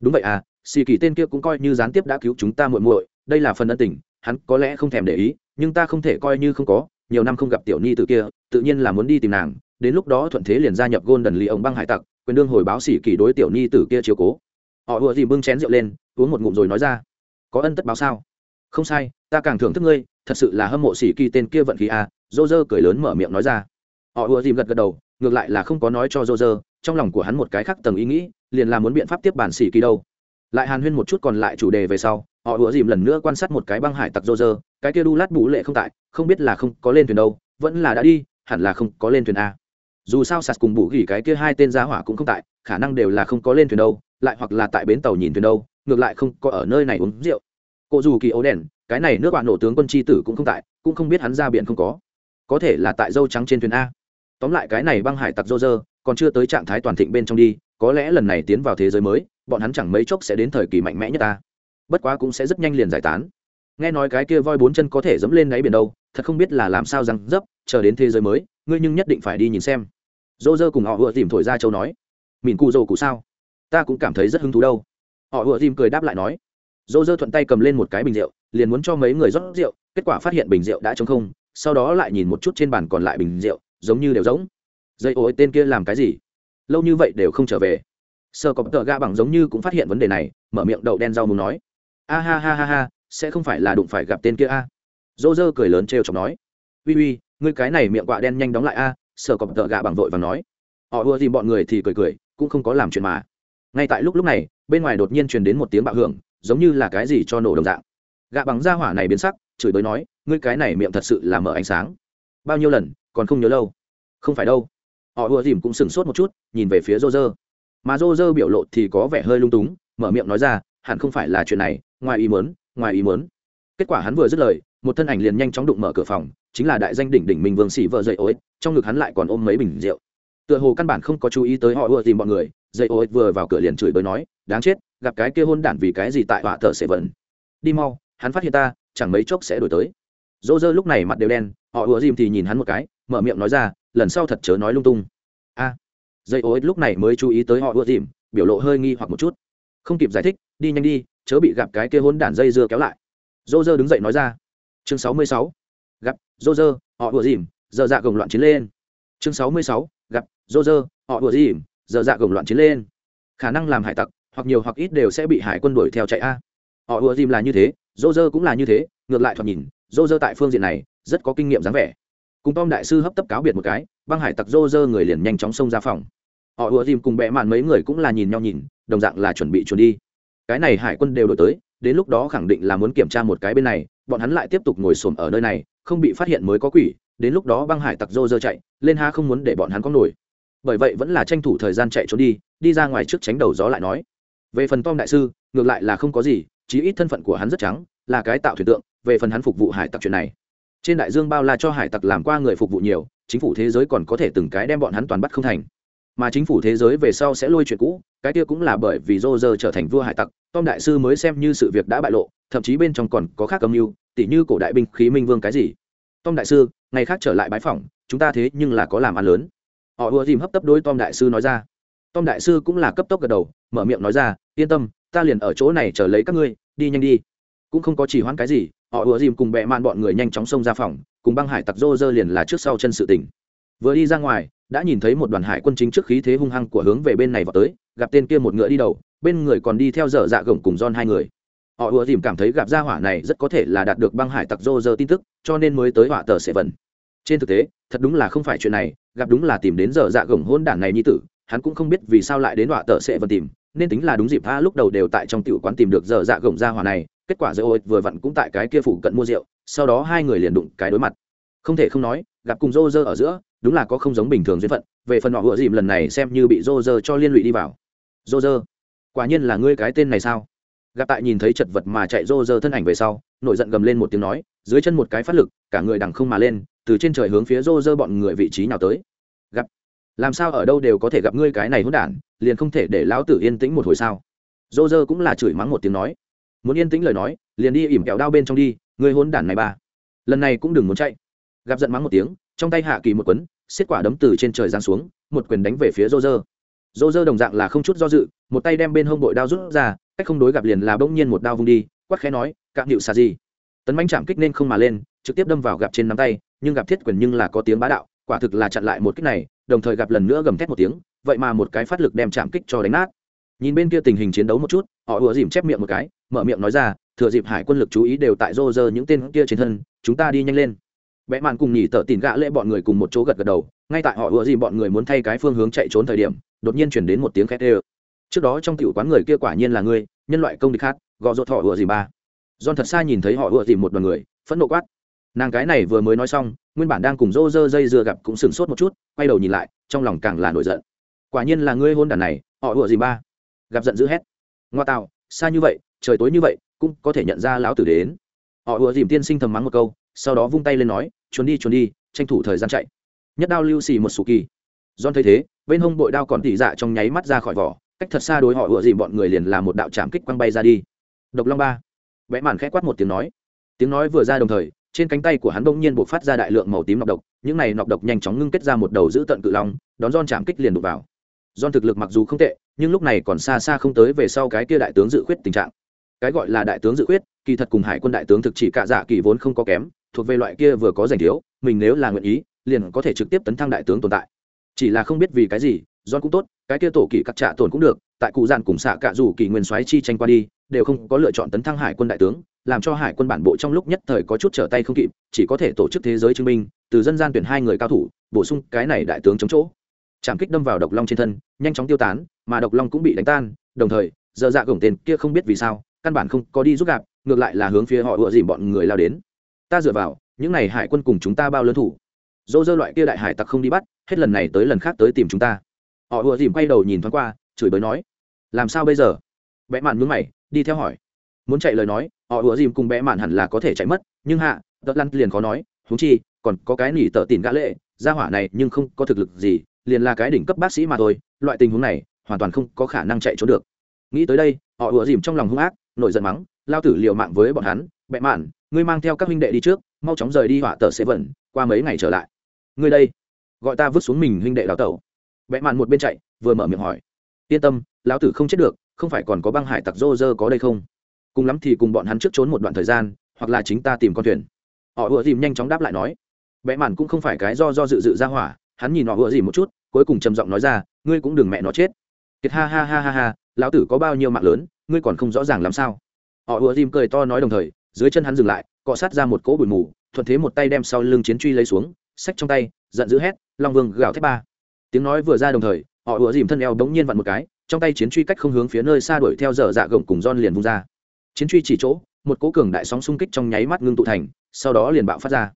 Đúng vậy à xì kỳ tên kia cũng coi như gián tiếp đã cứu chúng ta muội muội, đây là phần ân tình, hắn có lẽ không thèm để ý, nhưng ta không thể coi như không có nhiều năm không gặp tiểu ni từ kia, tự nhiên là muốn đi tìm nàng, đến lúc đó thuận thế liền gia nhập gôn đần lì ông băng hải tặc, quyền đương hồi báo xỉ kỳ đối tiểu ni tử kia chiếu cố. Họ ùa dìm bưng chén rượu lên, uống một ngụm rồi nói ra, có ân tất báo sao? Không sai, ta càng thưởng thức ngươi, thật sự là hâm mộ xỉ kỳ tên kia vận khí à dô dơ cười lớn mở miệng nói ra. Họ ùa dìm gật gật đầu, ngược lại là không có nói cho dô dơ trong lòng của hắn một cái khác tầng ý nghĩ, liền là muốn biện pháp tiếp bản xỉ kỳ đâu. Lại hàn huyên một chút còn lại chủ đề về sau, họ ùa dìm lần nữa quan sát một cái băng hải tặc dô dơ cái kia đu lát bú lệ không tại không biết là không có lên thuyền đâu, vẫn là đã đi, hẳn là không có lên thuyền a. Dù sao sạt cùng bù gỉ cái kia hai tên giá hỏa cũng không tại, khả năng đều là không có lên thuyền đâu, lại hoặc là tại bến tàu nhìn thuyền đâu, ngược lại không có ở nơi này uống rượu. Cụ dù kỳ ấu đèn, cái này nước bạn nổ tướng quân tri tử cũng không tại, cũng không biết hắn ra biển không có. Có thể là tại dâu trắng trên thuyền a. Tóm lại cái này băng hải tặc dô dơ, còn chưa tới trạng thái toàn thịnh bên trong đi, có lẽ lần này tiến vào thế giới mới, bọn hắn chẳng mấy chốc sẽ đến thời kỳ mạnh mẽ nhất ta. Bất quá cũng sẽ rất nhanh liền giải tán nghe nói cái kia voi bốn chân có thể dẫm lên đáy biển đâu, thật không biết là làm sao răng dấp, chờ đến thế giới mới, ngươi nhưng nhất định phải đi nhìn xem. Dô dơ cùng họ vừa tìm thổi ra châu nói. Mìn cụ dô cụ sao? Ta cũng cảm thấy rất hứng thú đâu. Họ vừa tìm cười đáp lại nói. Dô dơ thuận tay cầm lên một cái bình rượu, liền muốn cho mấy người rót rượu, kết quả phát hiện bình rượu đã trống không, sau đó lại nhìn một chút trên bàn còn lại bình rượu, giống như đều giống. Dây ôi, tên kia làm cái gì? Lâu như vậy đều không trở về. Sơ có tờ ga bằng giống như cũng phát hiện vấn đề này, mở miệng đậu đen rau muốn nói. A ha ha ha ha sẽ không phải là đụng phải gặp tên kia a. Dô dơ cười lớn trêu chọc nói. Uy uy, ngươi cái này miệng quạ đen nhanh đóng lại a à? sở cọp tợ gạ bằng vội và nói. Họ ưa tìm bọn người thì cười cười, cũng không có làm chuyện mà. Ngay tại lúc lúc này, bên ngoài đột nhiên truyền đến một tiếng bạo hưởng, giống như là cái gì cho nổ đồng dạng. Gạ bằng da hỏa này biến sắc, chửi bới nói, ngươi cái này miệng thật sự là mở ánh sáng. Bao nhiêu lần, còn không nhớ lâu. Không phải đâu. Họ ưa dìm cũng sửng sốt một chút, nhìn về phía rô rơ. Mà rô rơ biểu lộ thì có vẻ hơi lung túng, mở miệng nói ra, hẳn không phải là chuyện này, ngoài ý mớn ngoài ý muốn. Kết quả hắn vừa dứt lời một thân ảnh liền nhanh chóng đụng mở cửa phòng chính là đại danh đỉnh đỉnh minh vương sĩ vợ dậy ối trong ngực hắn lại còn ôm mấy bình rượu. Tựa hồ căn bản không có chú ý tới họ ưa tìm bọn người dậy ối vừa vào cửa liền chửi bới nói đáng chết gặp cái kia hôn đản vì cái gì tại họa thợ sẽ vẫn đi mau hắn phát hiện ta chẳng mấy chốc sẽ đổi tới. Dỗ dơ lúc này mặt đều đen họ ùa dìm thì nhìn hắn một cái mở miệng nói ra lần sau thật chớ nói lung tung. A. À, dây ô lúc này mới chú ý tới họ ùa dìm biểu lộ hơi nghi hoặc một chút. Không kịp giải thích đi nhanh đi, chớ bị gặp cái kia hôn đản dây dưa kéo lại. Dô dơ đứng dậy nói ra. Chương sáu mươi sáu. Gặp dô dơ họ ùa dìm, giờ dạ gồng loạn chiến lên. Chương sáu mươi sáu. Gặp dô dơ họ ùa dìm, giờ dạ gồng loạn chiến lên. Khả năng làm hải tặc, hoặc nhiều hoặc ít đều sẽ bị hải quân đuổi theo chạy a. Họ ùa dìm là như thế dô dơ cũng là như thế, ngược lại thoạt nhìn dô dơ tại phương diện này, rất có kinh nghiệm dáng vẻ. Cùng tom đại sư hấp tấp cáo biệt một cái, băng hải tặc dô dơ người liền nhanh chóng xông ra phòng. Họ ùa dìm cùng bẹ mạn mấy người cũng là nhìn nhau nhìn, đồng dạng là chuẩn bị chuẩn đi cái này hải quân đều đổi tới, đến lúc đó khẳng định là muốn kiểm tra một cái bên này, bọn hắn lại tiếp tục ngồi xổm ở nơi này, không bị phát hiện mới có quỷ, đến lúc đó băng hải tặc rô rơ chạy, lên ha không muốn để bọn hắn có nổi. Bởi vậy vẫn là tranh thủ thời gian chạy trốn đi đi ra ngoài trước tránh đầu gió lại nói. Về phần tom đại sư, ngược lại là không có gì, chí ít thân phận của hắn rất trắng, là cái tạo thuyền tượng, về phần hắn phục vụ hải tặc chuyện này. Trên đại dương bao la cho hải tặc làm qua người phục vụ nhiều, chính phủ thế giới còn có thể từng cái đem bọn hắn toàn bắt không thành. Mà chính phủ thế giới về sau sẽ lôi chuyện cũ cái kia cũng là bởi vì Rô Rơ trở thành vua hải tặc, tom đại sư mới xem như sự việc đã bại lộ, thậm chí bên trong còn có khác âm mưu, tỉ như cổ đại binh khí minh vương cái gì. Tom đại sư, ngày khác trở lại bãi phòng chúng ta thế nhưng là có làm ăn lớn. Họ ùa dìm hấp tấp đối tom đại sư nói ra. Tom đại sư cũng là cấp tốc gật đầu, mở miệng nói ra, yên tâm, ta liền ở chỗ này chờ lấy các ngươi, đi nhanh đi. Cũng không có chỉ hoãn cái gì, họ ùa dìm cùng bẹ man bọn người nhanh chóng xông ra phòng, cùng băng hải tặc rô rơ liền là trước sau chân sự tỉnh vừa đi ra ngoài, đã nhìn thấy một đoàn hải quân chính trước khí thế hung hăng của hướng về bên này vào tới gặp tên kia một ngựa đi đầu, bên người còn đi theo dở dạ gồng cùng don hai người. Họ ùa dìm cảm thấy gặp gia hỏa này rất có thể là đạt được băng hải tặc rô rơ tin tức, cho nên mới tới họa tờ sẽ vần. Trên thực tế, thật đúng là không phải chuyện này, gặp đúng là tìm đến dở dạ gồng hôn đản này như tử, hắn cũng không biết vì sao lại đến họa tờ sẽ vần tìm, nên tính là đúng dịp tha lúc đầu đều tại trong tiểu quán tìm được dở dạ gồng gia hỏa này, kết quả dỡ ôi vừa vặn cũng tại cái kia phủ cận mua rượu, sau đó hai người liền đụng cái đối mặt. Không thể không nói, gặp cùng rô rơ ở giữa đúng là có không giống bình thường duyên phận, về phần họ vừa dìm lần này xem như bị rô rơ cho liên lụy đi vào. Rô rơ quả nhiên là ngươi cái tên này sao? Gặp tại nhìn thấy chật vật mà chạy rô rơ thân ảnh về sau, nổi giận gầm lên một tiếng nói, dưới chân một cái phát lực, cả người đằng không mà lên, từ trên trời hướng phía rô rơ bọn người vị trí nào tới. Gặp. Làm sao ở đâu đều có thể gặp ngươi cái này hỗn đản, liền không thể để lão tử yên tĩnh một hồi sao? Rô rơ cũng là chửi mắng một tiếng nói. Muốn yên tĩnh lời nói, liền đi ỉm kẹo đao bên trong đi, ngươi hỗn đản này ba. Lần này cũng đừng muốn chạy. Gặp giận mắng một tiếng trong tay hạ kỳ một quấn xiết quả đấm từ trên trời giáng xuống, một quyền đánh về phía rô rơ rô rơ đồng dạng là không chút do dự, một tay đem bên hông bội đao rút ra, cách không đối gặp liền là bỗng nhiên một đao vung đi quắc khẽ nói cạm hiệu xà gì? Tấn bánh chạm kích nên không mà lên, trực tiếp đâm vào gặp trên nắm tay, nhưng gặp thiết quyền nhưng là có tiếng bá đạo, quả thực là chặn lại một kích này, đồng thời gặp lần nữa gầm thét một tiếng, vậy mà một cái phát lực đem chạm kích cho đánh nát. Nhìn bên kia tình hình chiến đấu một chút, họ ùa dìm chép miệng một cái, mở miệng nói ra, thừa dịp hải quân lực chú ý đều tại rô rơ những tên kia trên thân, chúng ta đi nhanh lên vẽ mạn cùng nhỉ tợ tìm gã lệ bọn người cùng một chỗ gật gật đầu, ngay tại họ ùa dìm bọn người muốn thay cái phương hướng chạy trốn thời điểm, đột nhiên chuyển đến một tiếng khét ê trước đó trong tiểu quán người kia quả nhiên là ngươi, nhân loại công địch khác, gò rột họ ùa dìm ba. John thật xa nhìn thấy họ ùa dìm một đoàn người, phẫn nộ quát. Nàng cái này vừa mới nói xong, nguyên bản đang cùng rô rơ dây dưa gặp cũng sửng sốt một chút, quay đầu nhìn lại, trong lòng càng là nổi giận. Quả nhiên là ngươi hôn đàn này, họ ùa dìm ba. Gặp giận dữ hét. Ngoa tạo, xa như vậy, trời tối như vậy, cũng có thể nhận ra lão tử đến. Họ ùa dìm tiên sinh thầm mắng một câu sau đó vung tay lên nói, trốn đi trốn đi, tranh thủ thời gian chạy. Nhất đao lưu xì một sù kỳ. Don thấy thế, bên hông bội đao còn tỉ dạ trong nháy mắt ra khỏi vỏ, cách thật xa đối họ ựa dìm bọn người liền làm một đạo chạm kích quăng bay ra đi. Độc long ba. Vẽ màn khẽ quát một tiếng nói. Tiếng nói vừa ra đồng thời, trên cánh tay của hắn bỗng nhiên buộc phát ra đại lượng màu tím nọc độc, những này nọc độc nhanh chóng ngưng kết ra một đầu giữ tận cự long, đón don chạm kích liền đục vào. Don thực lực mặc dù không tệ, nhưng lúc này còn xa xa không tới về sau cái kia đại tướng dự khuyết tình trạng. Cái gọi là đại tướng dự khuyết, kỳ thật cùng hải quân đại tướng thực chỉ cả giả kỳ vốn không có kém thuộc về loại kia vừa có giành thiếu, mình nếu là nguyện ý, liền có thể trực tiếp tấn thăng đại tướng tồn tại. Chỉ là không biết vì cái gì do cũng tốt, cái kia tổ kỳ cắt trạ tổn cũng được, tại cụ dàn cùng xạ cạ dù kỳ nguyên soái chi tranh qua đi, đều không có lựa chọn tấn thăng hải quân đại tướng, làm cho hải quân bản bộ trong lúc nhất thời có chút trở tay không kịp, chỉ có thể tổ chức thế giới chứng minh, từ dân gian tuyển hai người cao thủ, bổ sung cái này đại tướng chống chỗ. Chạm kích đâm vào độc long trên thân, nhanh chóng tiêu tán, mà độc long cũng bị đánh tan, đồng thời, giờ dạ gồng tên kia không biết vì sao, căn bản không có đi giúp gạp ngược lại là hướng phía họ ựa dìm bọn người lao đến ta dựa vào, những n à y hải quân cùng chúng ta bao lớn thủ? Dô dơ loại kia đại hải tặc không đi bắt, hết lần này tới lần khác tới tìm chúng ta. Họ ùa dìm quay đầu nhìn thoáng qua, chửi bới nói, làm sao bây giờ? Vẽ mạn mướn mày, đi theo hỏi. Muốn chạy lời nói, họ ùa dìm cùng vẽ mạn hẳn là có thể chạy mất, nhưng hạ tật lăn liền khó nói thú chi, còn có cái nỉ tợ tìm gã lệ ra hỏa này nhưng không có thực lực gì, liền là cái đỉnh cấp bác sĩ mà thôi, loại tình huống này, hoàn toàn không có khả năng chạy trốn được. Nghĩ tới đây, họ ùa dìm trong lòng hung ác, nổi giận mắng, lao tử liều mạng với bọn hắn, bẹ mạn ngươi mang theo các huynh đệ đi trước, mau chóng rời đi họa tờ sẽ vẩn, qua mấy ngày trở lại. Ngươi đây, gọi ta vứt xuống mình huynh đệ đào tẩu. Vẽ mạn một bên chạy, vừa mở miệng hỏi. Yên tâm, lão tử không chết được, không phải còn có băng hải tặc rô rơ có đây không? Cùng lắm thì cùng bọn hắn trước trốn một đoạn thời gian, hoặc là chính ta tìm con thuyền. Họ ùa dìm nhanh chóng đáp lại nói. Vẽ mạn cũng không phải cái do do dự dự ra hỏa, hắn nhìn họ ùa dìm một chút, cuối cùng trầm giọng nói ra, ngươi cũng đừng mẹ nó chết. Kiệt ha ha ha ha ha, lão tử có bao nhiêu mạng lớn, ngươi còn không rõ ràng làm sao? Họ ùa dìm cười to nói đồng thời dưới chân hắn dừng lại, cọ sát ra một cỗ bụi mù, thuận thế một tay đem sau lưng chiến truy lấy xuống sách trong tay, giận dữ hét, long vương, gào thép ba. Tiếng nói vừa ra đồng thời, họ ùa dìm thân eo bỗng nhiên vặn một cái, trong tay chiến truy cách không hướng phía nơi xa đuổi theo dở dạ gồng cùng don liền vung ra. Chiến truy chỉ chỗ, một cố cường đại sóng xung kích trong nháy mắt ngưng tụ thành, sau đó liền bạo phát ra.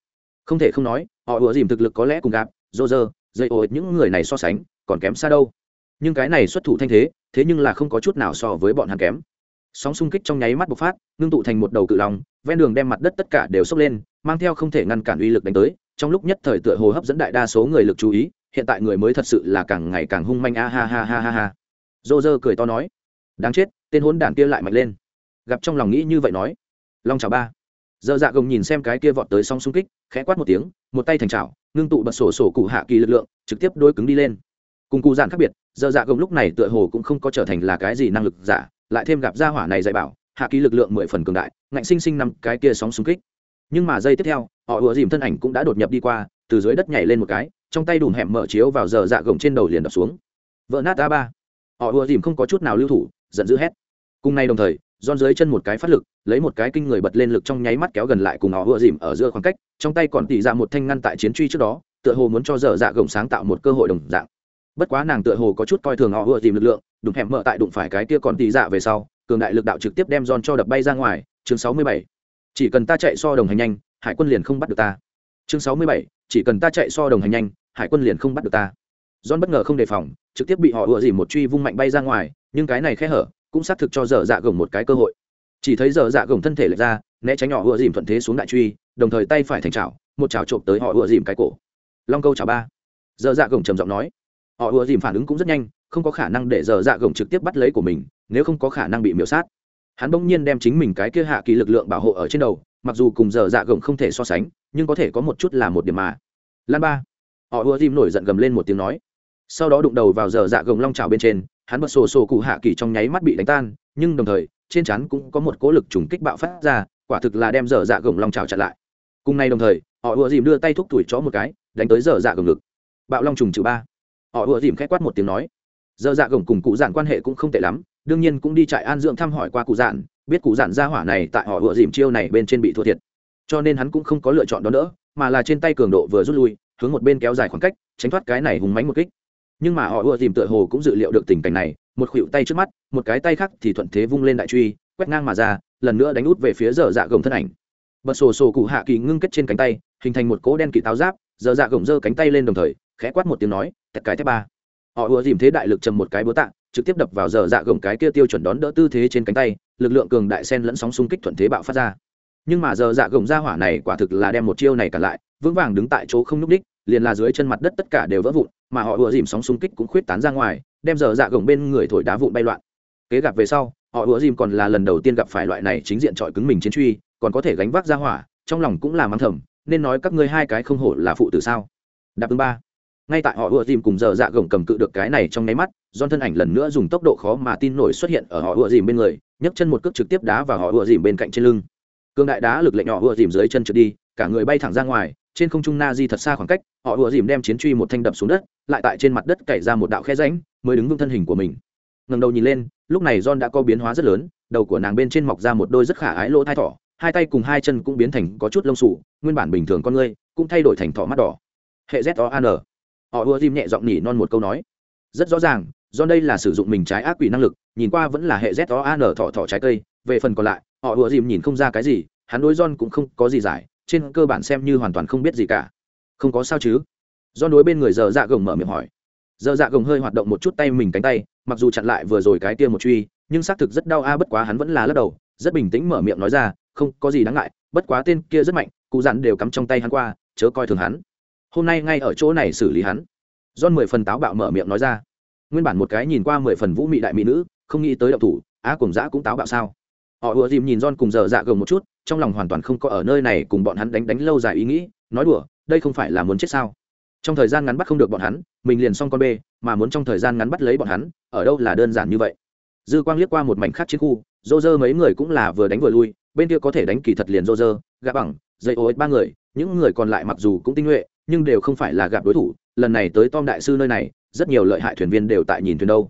Không thể không nói, họ ùa dìm thực lực có lẽ cùng gạp dô dơ dây ô những người này so sánh, còn kém xa đâu. Nhưng cái này xuất thủ thanh thế thế nhưng là không có chút nào so với bọn hắn kém sóng xung kích trong nháy mắt bộc phát, ngưng tụ thành một đầu cự lòng ven đường đem mặt đất tất cả đều sốc lên, mang theo không thể ngăn cản uy lực đánh tới. Trong lúc nhất thời tựa hồ hấp dẫn đại đa số người lực chú ý, hiện tại người mới thật sự là càng ngày càng hung manh, a ha ha ha ha ha. Dô dơ cười to nói, đáng chết, tên hôn đản kia lại mạnh lên. Gặp trong lòng nghĩ như vậy nói, long chào ba. Dơ dạ gồng nhìn xem cái kia vọt tới sóng xung kích, khẽ quát một tiếng, một tay thành chảo, ngưng tụ bật sổ sổ cụ hạ kỳ lực lượng, trực tiếp đôi cứng đi lên. Cùng cụ giản khác biệt dơ dạ gồng lúc này tựa hồ cũng không có trở thành là cái gì năng lực giả lại thêm gặp gia hỏa này dạy bảo, hạ kỳ lực lượng mười phần cường đại, ngạnh sinh sinh nằm cái kia sóng xung kích. Nhưng mà giây tiếp theo, họ ùa dìm thân ảnh cũng đã đột nhập đi qua, từ dưới đất nhảy lên một cái, trong tay đùm hẻm mở chiếu vào giờ dạ gồng trên đầu liền đập xuống. Vỡ nát a ba. Họ ùa dìm không có chút nào lưu thủ, giận dữ hét. Cùng nay đồng thời don dưới chân một cái phát lực, lấy một cái kinh người bật lên lực trong nháy mắt kéo gần lại cùng họ ùa dìm ở giữa khoảng cách, trong tay còn tỉ ra một thanh ngăn tại chiến truy trước đó, tựa hồ muốn cho giờ dạ gồng sáng tạo một cơ hội đồng dạng. Bất quá nàng tựa hồ có chút coi thường họ ùa dìm lực lượng đụng hẻm mở tại đụng phải cái kia còn tỉ dạ về sau, cường đại lực đạo trực tiếp đem giòn cho đập bay ra ngoài. Chương sáu mươi bảy. Chỉ cần ta chạy so đồng hành nhanh, hải quân liền không bắt được ta. Chương sáu mươi bảy. Chỉ cần ta chạy so đồng hành nhanh, hải quân liền không bắt được ta. Giòn bất ngờ không đề phòng, trực tiếp bị họ ùa dìm một truy vung mạnh bay ra ngoài, nhưng cái này khẽ hở, cũng xác thực cho dở dạ gồng một cái cơ hội. Chỉ thấy dở dạ gồng thân thể lệch ra, né tránh họ ùa dìm thuận thế xuống đại truy, đồng thời tay phải thành chảo, một chảo trộm tới họ ùa dìm cái cổ. Long câu chảo ba. Dở dạ gồng trầm giọng nói. Họ ùa dìm phản ứng cũng rất nhanh không có khả năng để dở dạ gồng trực tiếp bắt lấy của mình, nếu không có khả năng bị miễu sát. Hắn bỗng nhiên đem chính mình cái kia hạ kỳ lực lượng bảo hộ ở trên đầu, mặc dù cùng dở dạ gồng không thể so sánh, nhưng có thể có một chút là một điểm mà. Lan ba. Họ ùa dìm nổi giận gầm lên một tiếng nói. Sau đó đụng đầu vào dở dạ gồng long trào bên trên, hắn bật sổ sổ cụ hạ kỳ trong nháy mắt bị đánh tan, nhưng đồng thời, trên chắn cũng có một cố lực trùng kích bạo phát ra, quả thực là đem dở dạ gồng long trào chặn lại. Cùng nay đồng thời, họ ùa dìm đưa tay thúc tuổi chó một cái, đánh tới dở dạ gồng ngực. Bạo long trùng trừ ba. Họ ùa dìm k h á c quát một tiếng nói giờ dạ gồng cùng cụ dạn quan hệ cũng không tệ lắm, đương nhiên cũng đi trại an dưỡng thăm hỏi qua cụ dạn biết cụ dạn ra hỏa này tại họ vừa dìm chiêu này bên trên bị thua thiệt. Cho nên hắn cũng không có lựa chọn đó nữa, mà là trên tay cường độ vừa rút lui, hướng một bên kéo dài khoảng cách, tránh thoát cái này hùng mánh một kích. Nhưng mà họ ùa dìm tựa hồ cũng dự liệu được tình cảnh này, một khuỷu tay trước mắt, một cái tay khác thì thuận thế vung lên đại truy, quét ngang mà ra, lần nữa đánh út về phía dở dạ gồng thân ảnh. Bật sổ sổ cụ hạ kỳ ngưng kết trên cánh tay, hình thành một cỗ đen kỵ táo giáp, dở dạ gồng giơ cánh tay lên đồng thời, khẽ quát một tiếng nói thật cái thép ba họ ùa dìm thế đại lực trầm một cái búa tạ, trực tiếp đập vào giờ dạ gồng cái kia tiêu chuẩn đón đỡ tư thế trên cánh tay, lực lượng cường đại sen lẫn sóng xung kích thuận thế bạo phát ra. Nhưng mà giờ dạ gồng ra hỏa này quả thực là đem một chiêu này cả lại, vững vàng đứng tại chỗ không nhúc đích liền là dưới chân mặt đất tất cả đều vỡ vụn, mà họ ùa dìm sóng xung kích cũng khuyết tán ra ngoài, đem giờ dạ gồng bên người thổi đá vụn bay loạn. Kế gặp về sau, họ ùa dìm còn là lần đầu tiên gặp phải loại này chính diện trọi cứng mình chiến truy, còn có thể gánh vác ra hỏa, trong lòng cũng là mắng thầm, nên nói các ngươi hai cái không hổ là phụ tử sao? Đáp ứng ba ngay tại họ ùa dìm cùng giờ dạ gồng cầm cự được cái này trong nháy mắt don thân ảnh lần nữa dùng tốc độ khó mà tin nổi xuất hiện ở họ ùa dìm bên người, nhấc chân một cước trực tiếp đá vào họ ùa dìm bên cạnh trên lưng. Cương đại đá lực lệnh họ ùa dìm dưới chân trượt đi, cả người bay thẳng ra ngoài, trên không trung na di thật xa khoảng cách, họ ùa dìm đem chiến truy một thanh đập xuống đất, lại tại trên mặt đất cày ra một đạo khe ránh mới đứng vững thân hình của mình. Ngầm đầu nhìn lên, lúc này john đã có biến hóa rất lớn, đầu của nàng bên trên mọc ra một đôi rất khả ái lỗ thai thỏ, hai tay cùng hai chân cũng biến thành có chút lông sủ nguyên bản bình thường con ngươi cũng thay đổi thành thỏ mắt đỏ. Hệ z o an họ ùa dìm nhẹ giọng nhỉ non một câu nói. Rất rõ ràng, do đây là sử dụng mình trái ác quỷ năng lực, nhìn qua vẫn là hệ z o an thỏ thỏ trái cây. Về phần còn lại, họ ùa dìm nhìn không ra cái gì, hắn đối john cũng không có gì giải, trên cơ bản xem như hoàn toàn không biết gì cả. Không có sao chứ? Do đối bên người giờ dạ gồng mở miệng hỏi. Giờ dạ gồng hơi hoạt động một chút tay mình cánh tay, mặc dù chặn lại vừa rồi cái tia một truy, nhưng xác thực rất đau a, bất quá hắn vẫn là lắc đầu, rất bình tĩnh mở miệng nói ra, không có gì đáng ngại, bất quá tên kia rất mạnh, cụ dặn đều cắm trong tay hắn qua, chớ coi thường hắn hôm nay ngay ở chỗ này xử lý hắn. Don mười phần táo bạo mở miệng nói ra. Nguyên bản một cái nhìn qua mười phần vũ mị đại mỹ nữ, không nghĩ tới động thủ, á cùng dã cũng táo bạo sao. Họ ùa dìm nhìn don cùng giờ dạ gồng một chút, trong lòng hoàn toàn không có ở nơi này cùng bọn hắn đánh đánh lâu dài ý nghĩ, nói đùa, đây không phải là muốn chết sao? Trong thời gian ngắn bắt không được bọn hắn, mình liền xong con bê, mà muốn trong thời gian ngắn bắt lấy bọn hắn, ở đâu là đơn giản như vậy? Dư quang liếc qua một mảnh khác chiến khu dô dơ mấy người cũng là vừa đánh vừa lui, bên kia có thể đánh kỳ thật liền dô dơ gạ bằng, dây ô ba người, những người còn lại mặc dù cũng tinh nhuệ nhưng đều không phải là gặp đối thủ, lần này tới tom đại sư nơi này, rất nhiều lợi hại thuyền viên đều tại nhìn thuyền đâu.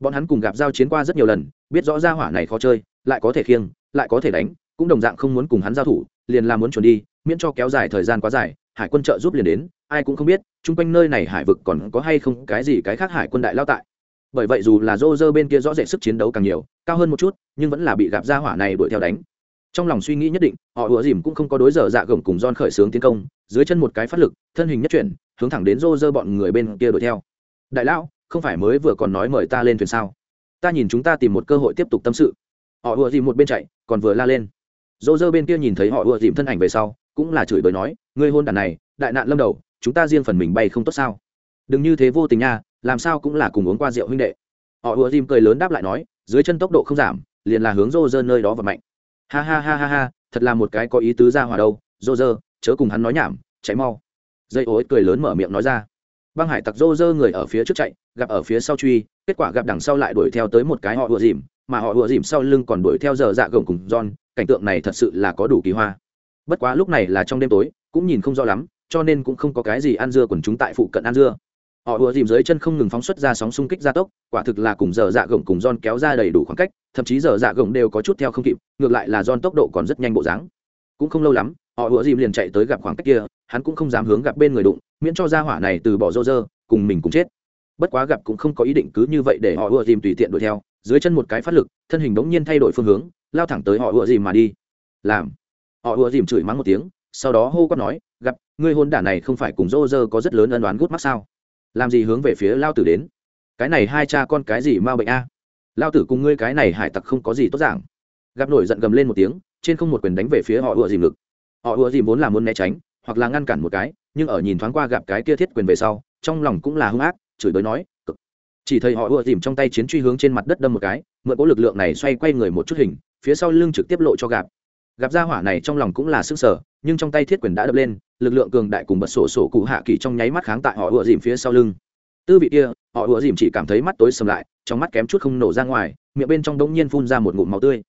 Bọn hắn cùng gặp giao chiến qua rất nhiều lần, biết rõ ra hỏa này khó chơi, lại có thể khiêng, lại có thể đánh, cũng đồng dạng không muốn cùng hắn giao thủ, liền là muốn chuẩn đi, miễn cho kéo dài thời gian quá dài, hải quân trợ giúp liền đến, ai cũng không biết, chung quanh nơi này hải vực còn có hay không cái gì cái khác hải quân đại lao tại. Bởi vậy dù là dô dơ bên kia rõ rệt sức chiến đấu càng nhiều, cao hơn một chút, nhưng vẫn là bị gặp ra hỏa này đuổi theo đánh. Trong lòng suy nghĩ nhất định, họ ủa dìm cũng không có đối giờ dạ gồng cùng don khởi xướng tiến công dưới chân một cái phát lực, thân hình nhất chuyển, hướng thẳng đến rô rơ bọn người bên kia đuổi theo. Đại lão, không phải mới vừa còn nói mời ta lên thuyền sao? Ta nhìn chúng ta tìm một cơ hội tiếp tục tâm sự. Họ ùa dìm một bên chạy, còn vừa la lên. Rô rơ bên kia nhìn thấy họ ùa dìm thân ảnh về sau, cũng là chửi bới nói, ngươi hôn đàn này, đại nạn lâm đầu, chúng ta riêng phần mình bay không tốt sao? Đừng như thế vô tình nha, làm sao cũng là cùng uống qua rượu huynh đệ. Họ ùa dìm cười lớn đáp lại nói, dưới chân tốc độ không giảm, liền là hướng rô rơ nơi đó và mạnh. Ha ha ha ha ha, thật là một cái có ý tứ ra hòa đâu rô rơ chớ cùng hắn nói nhảm, chạy mau. Dây ối cười lớn mở miệng nói ra. Băng hải tặc rô rơ người ở phía trước chạy, gặp ở phía sau truy, kết quả gặp đằng sau lại đuổi theo tới một cái họ ùa dìm, mà họ ùa dìm sau lưng còn đuổi theo giờ dạ gồng cùng john, cảnh tượng này thật sự là có đủ kỳ hoa. Bất quá lúc này là trong đêm tối, cũng nhìn không rõ lắm, cho nên cũng không có cái gì ăn dưa quần chúng tại phụ cận ăn dưa. Họ ùa dìm dưới chân không ngừng phóng xuất ra sóng xung kích gia tốc, quả thực là cùng giờ dạ gồng cùng John kéo ra đầy đủ khoảng cách, thậm chí giờ dạ gồng đều có chút theo không kịp, ngược lại là John tốc độ còn rất nhanh bộ dáng. Cũng không lâu lắm họ ủa dìm liền chạy tới gặp khoảng cách kia, hắn cũng không dám hướng gặp bên người đụng, miễn cho ra hỏa này từ bỏ rô rơ cùng mình cùng chết. Bất quá gặp cũng không có ý định cứ như vậy để họ ủa dìm tùy tiện đuổi theo, dưới chân một cái phát lực, thân hình đống nhiên thay đổi phương hướng, lao thẳng tới họ ủa dìm mà đi. Làm. Họ ủa dìm chửi mắng một tiếng, sau đó hô quát nói, gặp, ngươi hôn đả này không phải cùng rô rơ có rất lớn ân đoán gút mắt sao? Làm gì hướng về phía lao tử đến? Cái này hai cha con cái gì ma bệnh a? Lao tử cùng ngươi cái này hải tặc không có gì tốt giảng gặp nổi giận gầm lên một tiếng, trên không một quyền đánh về phía họ ủa dìm lực họ ùa dìm vốn là muốn né tránh, hoặc là ngăn cản một cái, nhưng ở nhìn thoáng qua gặp cái kia thiết quyền về sau, trong lòng cũng là hung ác, chửi bới nói, cực. Chỉ thấy họ ùa dìm trong tay chiến truy hướng trên mặt đất đâm một cái, mượn cỗ lực lượng này xoay quay người một chút hình, phía sau lưng trực tiếp lộ cho gặp gặp ra hỏa này trong lòng cũng là sức sở nhưng trong tay thiết quyền đã đập lên, lực lượng cường đại cùng bật sổ sổ cụ hạ kỳ trong nháy mắt kháng tại họ ùa dìm phía sau lưng. Tư vị kia, họ ùa dìm chỉ cảm thấy mắt tối sầm lại, trong mắt kém chút không nổ ra ngoài, miệng bên trong đống nhiên phun ra một ngụm máu tươi.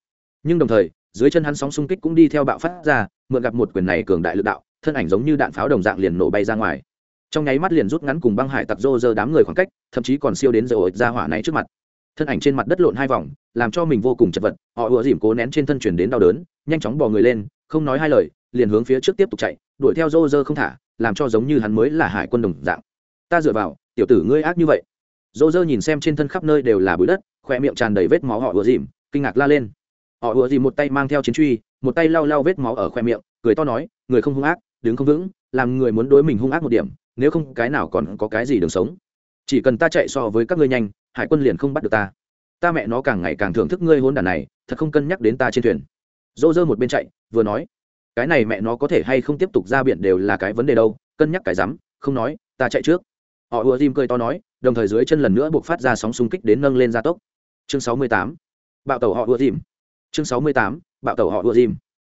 Nhưng đồng thời dưới chân hắn sóng xung kích cũng đi theo bạo phát ra, mượn gặp một quyền này cường đại lực đạo, thân ảnh giống như đạn pháo đồng dạng liền nổ bay ra ngoài. Trong nháy mắt liền rút ngắn cùng băng hải tặc rô rơ đám người khoảng cách, thậm chí còn siêu đến dầu ra hỏa này trước mặt. Thân ảnh trên mặt đất lộn hai vòng, làm cho mình vô cùng chật vật, họ ùa dìm cố nén trên thân chuyển đến đau đớn, nhanh chóng bò người lên, không nói hai lời, liền hướng phía trước tiếp tục chạy, đuổi theo rô rơ không thả, làm cho giống như hắn mới là hải quân đồng dạng. Ta dựa vào, tiểu tử ngươi ác như vậy. Rô rơ nhìn xem trên thân khắp nơi đều là bụi đất, khoe miệng tràn đầy vết máu họ ùa dìm, kinh ngạc la lên họ ùa gì một tay mang theo chiến truy, một tay lau lau vết máu ở khoe miệng, cười to nói, người không hung ác, đứng không vững, làm người muốn đối mình hung ác một điểm, nếu không cái nào còn có cái gì đường sống. Chỉ cần ta chạy so với các ngươi nhanh, hải quân liền không bắt được ta. Ta mẹ nó càng ngày càng thưởng thức ngươi hôn đàn này, thật không cân nhắc đến ta trên thuyền. Dô dơ một bên chạy, vừa nói, cái này mẹ nó có thể hay không tiếp tục ra biển đều là cái vấn đề đâu, cân nhắc cái rắm, không nói, ta chạy trước. Họ ùa dìm cười to nói, đồng thời dưới chân lần nữa buộc phát ra sóng xung kích đến nâng lên gia tốc. Chương sáu mươi tám, bạo tàu họ ùa dìm chương sáu mươi tám, bạo tàu họ ùa dìm.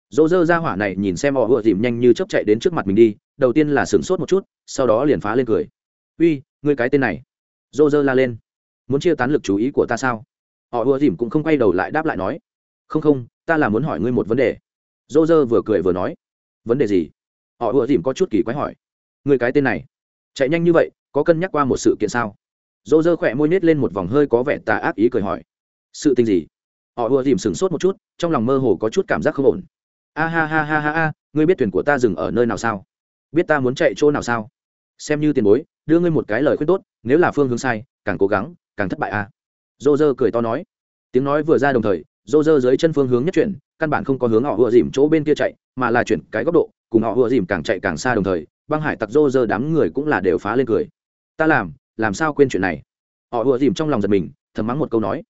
Dỗ dơ ra hỏa này nhìn xem họ ùa dìm nhanh như chấp chạy đến trước mặt mình đi, đầu tiên là sửng sốt một chút, sau đó liền phá lên cười. Uy, ngươi cái tên này. Dỗ dơ la lên. Muốn chia tán lực chú ý của ta sao? Họ ùa dìm cũng không quay đầu lại đáp lại nói. Không không, ta là muốn hỏi ngươi một vấn đề. Dỗ dơ vừa cười vừa nói. Vấn đề gì? Họ ùa dìm có chút kỳ quái hỏi. Ngươi cái tên này, chạy nhanh như vậy, có cân nhắc qua một sự kiện sao? Dỗ dơ khỏe môi nhét lên một vòng hơi có vẻ tà ác ý cười hỏi. Sự tình gì? Họ ùa dìm sửng sốt một chút, trong lòng mơ hồ có chút cảm giác không ổn. A ha ha ha ha ha, ngươi biết thuyền của ta dừng ở nơi nào sao? Biết ta muốn chạy chỗ nào sao? Xem như tiền bối, đưa ngươi một cái lời khuyên tốt, nếu là phương hướng sai, càng cố gắng, càng thất bại a. À. dô dơ cười to nói. Tiếng nói vừa ra đồng thời dô dơ dưới chân phương hướng nhất chuyển, căn bản không có hướng họ ùa dìm chỗ bên kia chạy, mà là chuyển cái góc độ, cùng họ ùa dìm càng chạy càng xa đồng thời, băng hải tặc dô dơ đám người cũng là đều phá lên cười. Ta làm làm sao quên chuyện này? Họ ùa dìm trong lòng giật mình, thầm mắng một câu nói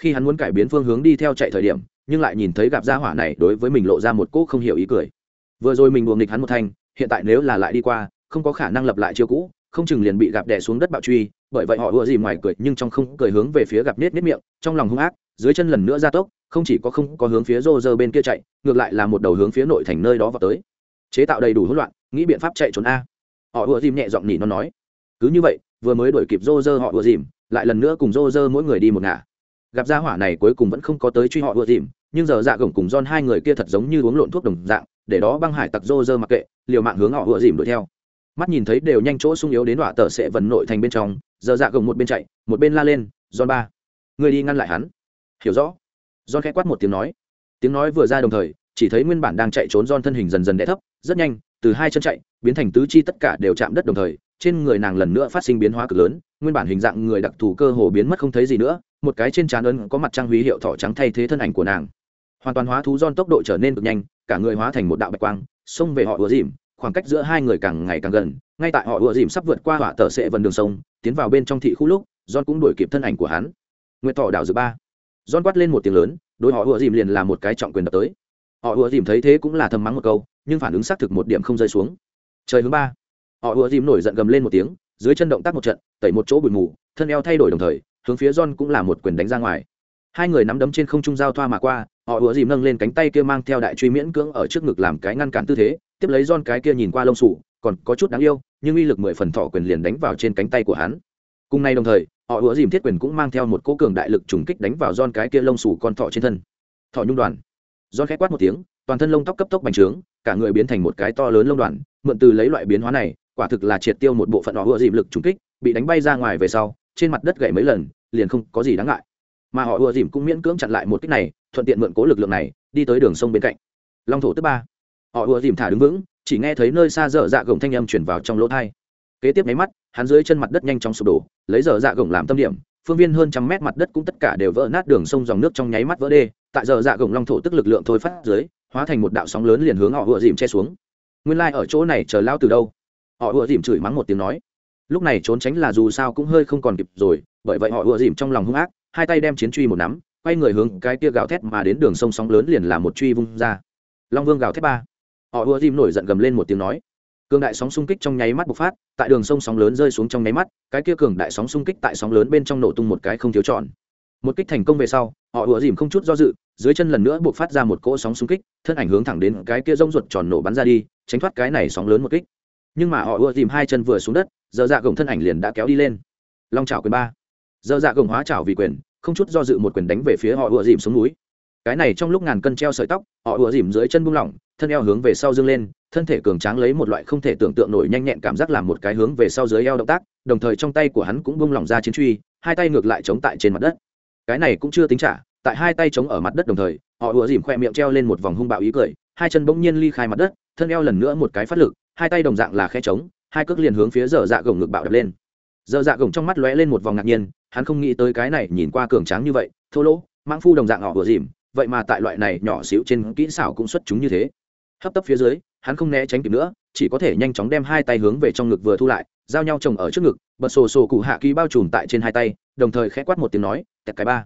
khi hắn muốn cải biến phương hướng đi theo chạy thời điểm, nhưng lại nhìn thấy gặp gia hỏa này đối với mình lộ ra một cỗ không hiểu ý cười. Vừa rồi mình buồng nghịch hắn một thanh hiện tại nếu là lại đi qua, không có khả năng lập lại chiêu cũ, không chừng liền bị gặp đè xuống đất bạo truy, bởi vậy họ ùa dìm ngoài cười, nhưng trong không cười hướng về phía gặp nết nết miệng, trong lòng hung ác, dưới chân lần nữa ra tốc, không chỉ có không có hướng phía rô rơ bên kia chạy, ngược lại là một đầu hướng phía nội thành nơi đó vào tới. Chế tạo đầy đủ hỗn loạn, nghĩ biện pháp chạy trốn a. Họ ùa dìm nhẹ giọng nhỉ nó nói. Cứ như vậy, vừa mới đuổi kịp rô rơ họ ùa dìm lại lần nữa cùng rô rơ mỗi người đi một ngả gặp gia hỏa này cuối cùng vẫn không có tới truy họ ưa dìm, nhưng giờ dạ gồng cùng don hai người kia thật giống như uống lộn thuốc đồng dạng, để đó băng hải tặc rô rơ mặc kệ, liều mạng hướng họ ưa dìm đuổi theo. Mắt nhìn thấy đều nhanh chỗ sung yếu đến đọa tờ sẽ vần nội thành bên trong, giờ dạ gồng một bên chạy, một bên la lên don ba người đi ngăn lại hắn. Hiểu rõ. Don khẽ quát một tiếng nói. Tiếng nói vừa ra đồng thời, chỉ thấy nguyên bản đang chạy trốn don thân hình dần dần đẻ thấp, rất nhanh, từ hai chân chạy, biến thành tứ chi tất cả đều chạm đất đồng thời, trên người nàng lần nữa phát sinh biến hóa cực lớn nguyên bản hình dạng người đặc thù cơ hồ biến mất không thấy gì nữa, một cái trên trán ấn có mặt trang huy hiệu thỏ trắng thay thế thân ảnh của nàng. Hoàn toàn hóa thú don tốc độ trở nên cực nhanh, cả người hóa thành một đạo bạch quang, xông về họ ùa dìm, khoảng cách giữa hai người càng ngày càng gần, ngay tại họ ùa dìm sắp vượt qua họa tờ sệ vần đường sông, tiến vào bên trong thị khu lúc don cũng đuổi kịp thân ảnh của hắn. Nguyệt thọ đảo dự ba. Don quát lên một tiếng lớn, đối họ ùa dìm liền là một cái trọng quyền đập tới. Họ ùa dìm thấy thế cũng là thầm mắng một câu, nhưng phản ứng xác thực một điểm không rơi xuống. Trời hướng ba. Họ ùa dìm nổi giận gầm lên một tiếng dưới chân động tác một trận, tẩy một chỗ bụi mù, thân eo thay đổi đồng thời, hướng phía john cũng là một quyền đánh ra ngoài. Hai người nắm đấm trên không trung giao thoa mà qua, họ ùa dìm nâng lên cánh tay kia mang theo đại truy miễn cưỡng ở trước ngực làm cái ngăn cản tư thế, tiếp lấy John cái kia nhìn qua lông sủ còn có chút đáng yêu, nhưng uy lực mười phần thọ quyền liền đánh vào trên cánh tay của hắn. Cùng nay đồng thời, họ ùa dìm thiết quyền cũng mang theo một cỗ cường đại lực trùng kích đánh vào John cái kia lông sủ con thọ trên thân. Thọ nhung đoàn. John khẽ quát một tiếng, toàn thân lông tóc cấp tốc bành trướng, cả người biến thành một cái to lớn lông đoàn, mượn từ lấy loại biến hóa này quả thực là triệt tiêu một bộ phận họ ùa dìm lực trùng kích, bị đánh bay ra ngoài về sau, trên mặt đất gậy mấy lần, liền không có gì đáng ngại. Mà họ ùa dìm cũng miễn cưỡng chặn lại một kích này, thuận tiện mượn cố lực lượng này, đi tới đường sông bên cạnh. Long thổ thứ ba. Họ ùa dìm thả đứng vững, chỉ nghe thấy nơi xa dở dạ gồng thanh âm chuyển vào trong lỗ thai. Kế tiếp máy mắt, hắn dưới chân mặt đất nhanh chóng sụp đổ, lấy dở dạ gồng làm tâm điểm, phương viên hơn trăm mét mặt đất cũng tất cả đều vỡ nát đường sông dòng nước trong nháy mắt vỡ đê. Tại dở dạ gồng long thổ tức lực lượng thôi phát dưới, hóa thành một đạo sóng lớn liền hướng họ ùa dìm che xuống. Nguyên lai ở chỗ này chờ lao từ đâu? Họ ùa dìm chửi mắng một tiếng nói. Lúc này trốn tránh là dù sao cũng hơi không còn kịp rồi, bởi vậy họ ùa dìm trong lòng hung ác, hai tay đem chiến truy một nắm, quay người hướng cái kia gào thét mà đến đường sông sóng lớn liền là một truy vung ra. Long vương gào thét ba. Họ ùa dìm nổi giận gầm lên một tiếng nói. Cường đại sóng xung kích trong nháy mắt bộc phát, tại đường sông sóng lớn rơi xuống trong nháy mắt, cái kia cường đại sóng xung kích tại sóng lớn bên trong nổ tung một cái không thiếu tròn một kích thành công về sau, họ ùa dìm không chút do dự, dưới chân lần nữa buộc phát ra một cỗ sóng xung kích, thân ảnh hướng thẳng đến cái kia rông ruột tròn nổ bắn ra đi, tránh thoát cái này sóng lớn một kích nhưng mà họ ưa dìm hai chân vừa xuống đất, giờ dạ gồng thân ảnh liền đã kéo đi lên. Long trào quyền ba. Giờ dạ gồng hóa trào vì quyền, không chút do dự một quyền đánh về phía họ ưa dìm xuống núi. Cái này trong lúc ngàn cân treo sợi tóc, họ ùa dìm dưới chân buông lỏng, thân eo hướng về sau dương lên, thân thể cường tráng lấy một loại không thể tưởng tượng nổi nhanh nhẹn cảm giác làm một cái hướng về sau dưới eo động tác, đồng thời trong tay của hắn cũng buông lỏng ra chiến truy, hai tay ngược lại chống tại trên mặt đất. Cái này cũng chưa tính trả, tại hai tay chống ở mặt đất đồng thời, họ ùa dìm khoe miệng treo lên một vòng hung bạo ý cười, hai chân bỗng nhiên ly khai mặt đất, thân eo lần nữa một cái phát lực hai tay đồng dạng là khe trống, hai cước liền hướng phía dở dạ gồng ngực bạo đập lên. Dở dạ gồng trong mắt lóe lên một vòng ngạc nhiên, hắn không nghĩ tới cái này nhìn qua cường tráng như vậy, thô lỗ mang phu đồng dạng họ vừa dìm, vậy mà tại loại này nhỏ xíu trên kỹ xảo cũng xuất chúng như thế. Hấp tấp phía dưới, hắn không né tránh kịp nữa, chỉ có thể nhanh chóng đem hai tay hướng về trong ngực vừa thu lại, giao nhau chồng ở trước ngực, bật sổ sổ cụ hạ ký bao trùm tại trên hai tay, đồng thời khẽ quát một tiếng nói, tẹt cái ba.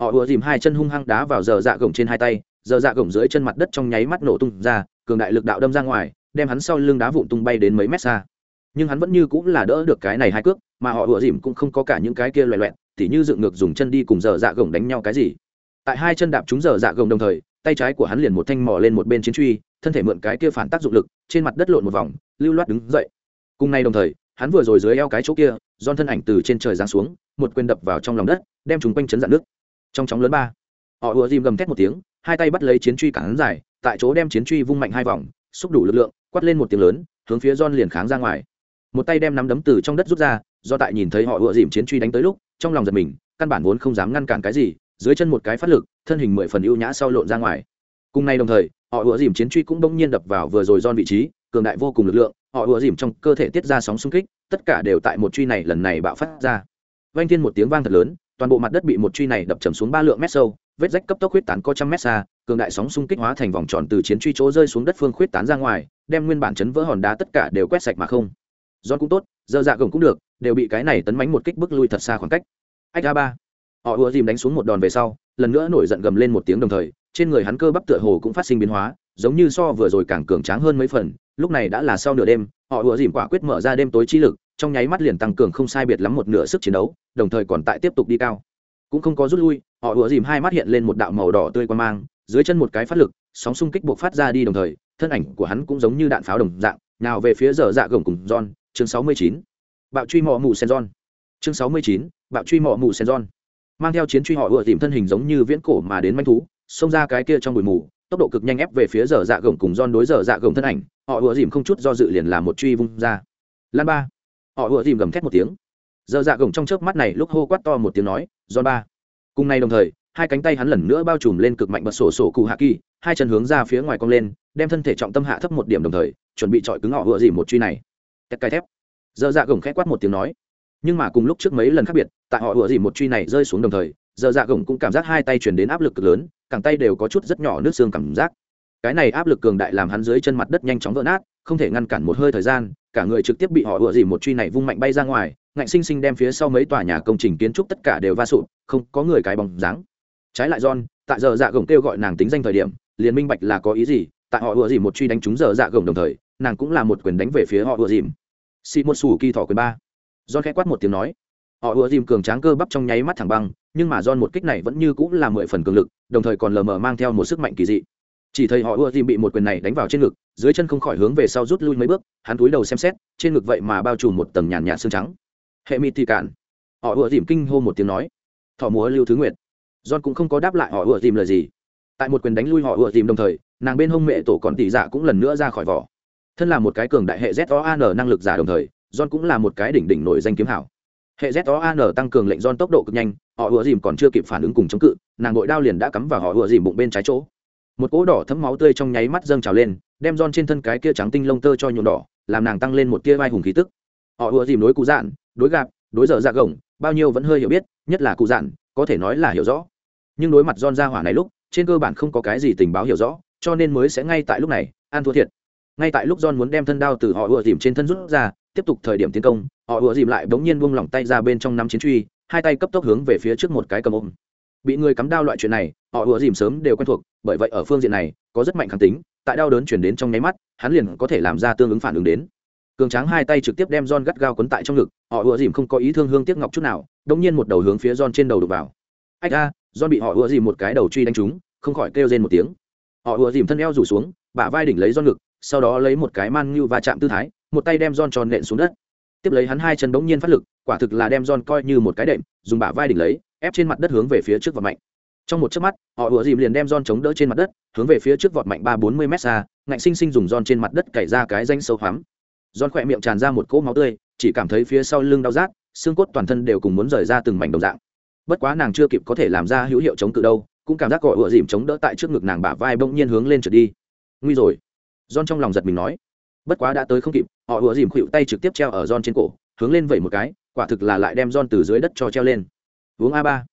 Họ ùa dìm hai chân hung hăng đá vào giờ dạ gồng trên hai tay giờ dạ gồng dưới chân mặt đất trong nháy mắt nổ tung ra, cường đại lực đạo đâm ra ngoài đem hắn sau lưng đá vụn tung bay đến mấy mét xa. Nhưng hắn vẫn như cũng là đỡ được cái này hai cước, mà họ ủa dìm cũng không có cả những cái kia loẹ loẹt, tỉ như dựng ngược dùng chân đi cùng giờ dạ gồng đánh nhau cái gì. Tại hai chân đạp chúng giờ dạ gồng đồng thời, tay trái của hắn liền một thanh mò lên một bên chiến truy, thân thể mượn cái kia phản tác dụng lực, trên mặt đất lộn một vòng, lưu loát đứng dậy. Cùng nay đồng thời, hắn vừa rồi dưới eo cái chỗ kia don thân ảnh từ trên trời giáng xuống, một quyền đập vào trong lòng đất, đem chúng quanh chấn dạn nước. Trong chóng lớn ba, họ ùa dìm gầm thét một tiếng, hai tay bắt lấy chiến truy cản dài, tại chỗ đem chiến truy vung mạnh hai vòng xúc đủ lực lượng, quát lên một tiếng lớn, hướng phía John liền kháng ra ngoài. Một tay đem nắm đấm từ trong đất rút ra, do tại nhìn thấy họ ựa dìm chiến truy đánh tới lúc, trong lòng giật mình, căn bản vốn không dám ngăn cản cái gì, dưới chân một cái phát lực, thân hình mười phần ưu nhã sau lộn ra ngoài. Cùng nay đồng thời, họ ựa dìm chiến truy cũng bỗng nhiên đập vào vừa rồi don vị trí, cường đại vô cùng lực lượng, họ ựa dìm trong cơ thể tiết ra sóng xung kích, tất cả đều tại một truy này lần này bạo phát ra. Vang thiên một tiếng vang thật lớn, toàn bộ mặt đất bị một truy này đập trầm xuống ba lượng mét sâu, vết rách cấp tốc huyết tán có trăm mét xa cường đại sóng xung kích hóa thành vòng tròn từ chiến truy chỗ rơi xuống đất phương khuyết tán ra ngoài, đem nguyên bản chấn vỡ hòn đá tất cả đều quét sạch mà không. Giòn cũng tốt dơ dạ gồng cũng được, đều bị cái này tấn mánh một kích bước lui thật xa khoảng cách. Ách a ba. Họ ùa dìm đánh xuống một đòn về sau, lần nữa nổi giận gầm lên một tiếng đồng thời, trên người hắn cơ bắp tựa hồ cũng phát sinh biến hóa, giống như so vừa rồi càng cường tráng hơn mấy phần, lúc này đã là sau nửa đêm, họ ùa dìm quả quyết mở ra đêm tối chi lực, trong nháy mắt liền tăng cường không sai biệt lắm một nửa sức chiến đấu, đồng thời còn tại tiếp tục đi cao. Cũng không có rút lui, họ ùa dìm hai mắt hiện lên một đạo màu đỏ tươi quan mang dưới chân một cái phát lực, sóng xung kích buộc phát ra đi đồng thời, thân ảnh của hắn cũng giống như đạn pháo đồng dạng, nào về phía giờ dạ gồng cùng john, chương sáu mươi chín. Bạo truy mỏ mù sen john. Chương sáu mươi chín, bạo truy mỏ mù sen john. Mang theo chiến truy họ ùa tìm thân hình giống như viễn cổ mà đến manh thú, xông ra cái kia trong bụi mù, tốc độ cực nhanh ép về phía giờ dạ gồng cùng don đối giờ dạ gồng thân ảnh, họ ùa dìm không chút do dự liền làm một truy vung ra. Lan ba. Họ ùa dìm gầm thét một tiếng. Giờ dạ gồng trong chớp mắt này lúc hô quát to một tiếng nói don ba. Cùng nay đồng thời hai cánh tay hắn lần nữa bao trùm lên cực mạnh bật sổ sổ cụ hạ kỳ, hai chân hướng ra phía ngoài cong lên, đem thân thể trọng tâm hạ thấp một điểm đồng thời, chuẩn bị chọi cứng họ ùa dìm một truy này. Tét cai thép. Giờ dạ gồng khẽ quát một tiếng nói. Nhưng mà cùng lúc trước mấy lần khác biệt, tại họ ủa dìm một truy này rơi xuống đồng thời, giờ dạ gồng cũng cảm giác hai tay chuyển đến áp lực cực lớn cẳng tay đều có chút rất nhỏ nước xương cảm giác. Cái này áp lực cường đại làm hắn dưới chân mặt đất nhanh chóng vỡ nát, không thể ngăn cản một hơi thời gian, cả người trực tiếp bị họ ủa dìm một truy này vung mạnh bay ra ngoài, ngạnh sinh sinh đem phía sau mấy tòa nhà công trình kiến trúc tất cả đều va sụt không có người cái bóng dáng trái lại john, tại giờ dạ gồng kêu gọi nàng tính danh thời điểm, liền minh bạch là có ý gì, tại họ ùa dìm một truy đánh trúng giờ dạ gồng đồng thời, nàng cũng là một quyền đánh về phía họ ùa dìm. Xị một xù kỳ thỏ quyền ba. John khẽ quát một tiếng nói. Họ ùa dìm cường tráng cơ bắp trong nháy mắt thẳng băng, nhưng mà john một kích này vẫn như cũng là mười phần cường lực, đồng thời còn lờ mờ mang theo một sức mạnh kỳ dị. Chỉ thấy họ ùa dìm bị một quyền này đánh vào trên ngực, dưới chân không khỏi hướng về sau rút lui mấy bước, hắn túi đầu xem xét, trên ngực vậy mà bao trùm một tầng nhàn nhạt xương trắng. Hệ mịt thì cạn. Họ ùa dìm kinh hô một tiếng nói. Thỏ múa lưu thứ nguyệt john cũng không có đáp lại họ ủa dìm lời gì. Tại một quyền đánh lui họ ủa dìm đồng thời, nàng bên hông mẹ tổ còn tỷ giả dạ cũng lần nữa ra khỏi vỏ. Thân là một cái cường đại hệ zoan năng lực giả đồng thời, john cũng là một cái đỉnh đỉnh nổi danh kiếm hảo. Hệ zoan tăng cường lệnh john tốc độ cực nhanh, họ ủa dìm còn chưa kịp phản ứng cùng chống cự, nàng nội đao liền đã cắm vào họ ủa dìm bụng bên trái chỗ. Một cỗ đỏ thấm máu tươi trong nháy mắt dâng trào lên, đem John trên thân cái kia trắng tinh lông tơ cho nhuộm đỏ, làm nàng tăng lên một tia vai hùng khí tức. Họ ùa dìm đối cụ dạn, đối gạp, đối dở dạ gồng, bao nhiêu vẫn hơi hiểu biết, nhất là cụ dạn, có thể nói là hiểu rõ nhưng đối mặt John ra hỏa này lúc, trên cơ bản không có cái gì tình báo hiểu rõ, cho nên mới sẽ ngay tại lúc này an thua thiệt. Ngay tại lúc John muốn đem thân đao từ họ ùa dìm trên thân rút ra, tiếp tục thời điểm tiến công, họ ùa dìm lại bỗng nhiên buông lỏng tay ra bên trong năm chiến truy, hai tay cấp tốc hướng về phía trước một cái cầm ôm. Bị người cắm đao loại chuyện này, họ ùa dìm sớm đều quen thuộc, bởi vậy ở phương diện này, có rất mạnh kháng tính, tại đau đớn chuyển đến trong nháy mắt, hắn liền có thể làm ra tương ứng phản ứng đến. Cường tráng hai tay trực tiếp đem John gắt gao quấn tại trong ngực, họ ùa dìm không có ý thương hương tiếc ngọc chút nào đông nhiên một đầu hướng phía John trên đầu đục vào. Ách a John bị họ ùa dìm một cái đầu truy đánh trúng, không khỏi kêu rên một tiếng. Họ ùa dìm thân eo rủ xuống, bả vai đỉnh lấy John ngực, sau đó lấy một cái man như và chạm tư thái, một tay đem John tròn nện xuống đất. Tiếp lấy hắn hai chân bỗng nhiên phát lực, quả thực là đem John coi như một cái đệm, dùng bả vai đỉnh lấy, ép trên mặt đất hướng về phía trước và mạnh. Trong một chớp mắt, họ ùa dìm liền đem John chống đỡ trên mặt đất, hướng về phía trước vọt mạnh ba bốn mươi m xa, ngạnh sinh sinh dùng John trên mặt đất cày ra cái danh sâu hoắm. John khỏe miệng tràn ra một cỗ máu tươi, chỉ cảm thấy phía sau lưng đau rát, xương cốt toàn thân đều cùng muốn rời ra từng mảnh đồng dạng bất quá nàng chưa kịp có thể làm ra hữu hiệu chống cự đâu, cũng cảm giác gọi ựa dìm chống đỡ tại trước ngực nàng bả vai bỗng nhiên hướng lên trượt đi. Nguy rồi. John trong lòng giật mình nói. Bất quá đã tới không kịp, họ ựa dìm khuỵu tay trực tiếp treo ở John trên cổ, hướng lên vẩy một cái, quả thực là lại đem John từ dưới đất cho treo lên. Uống a ba.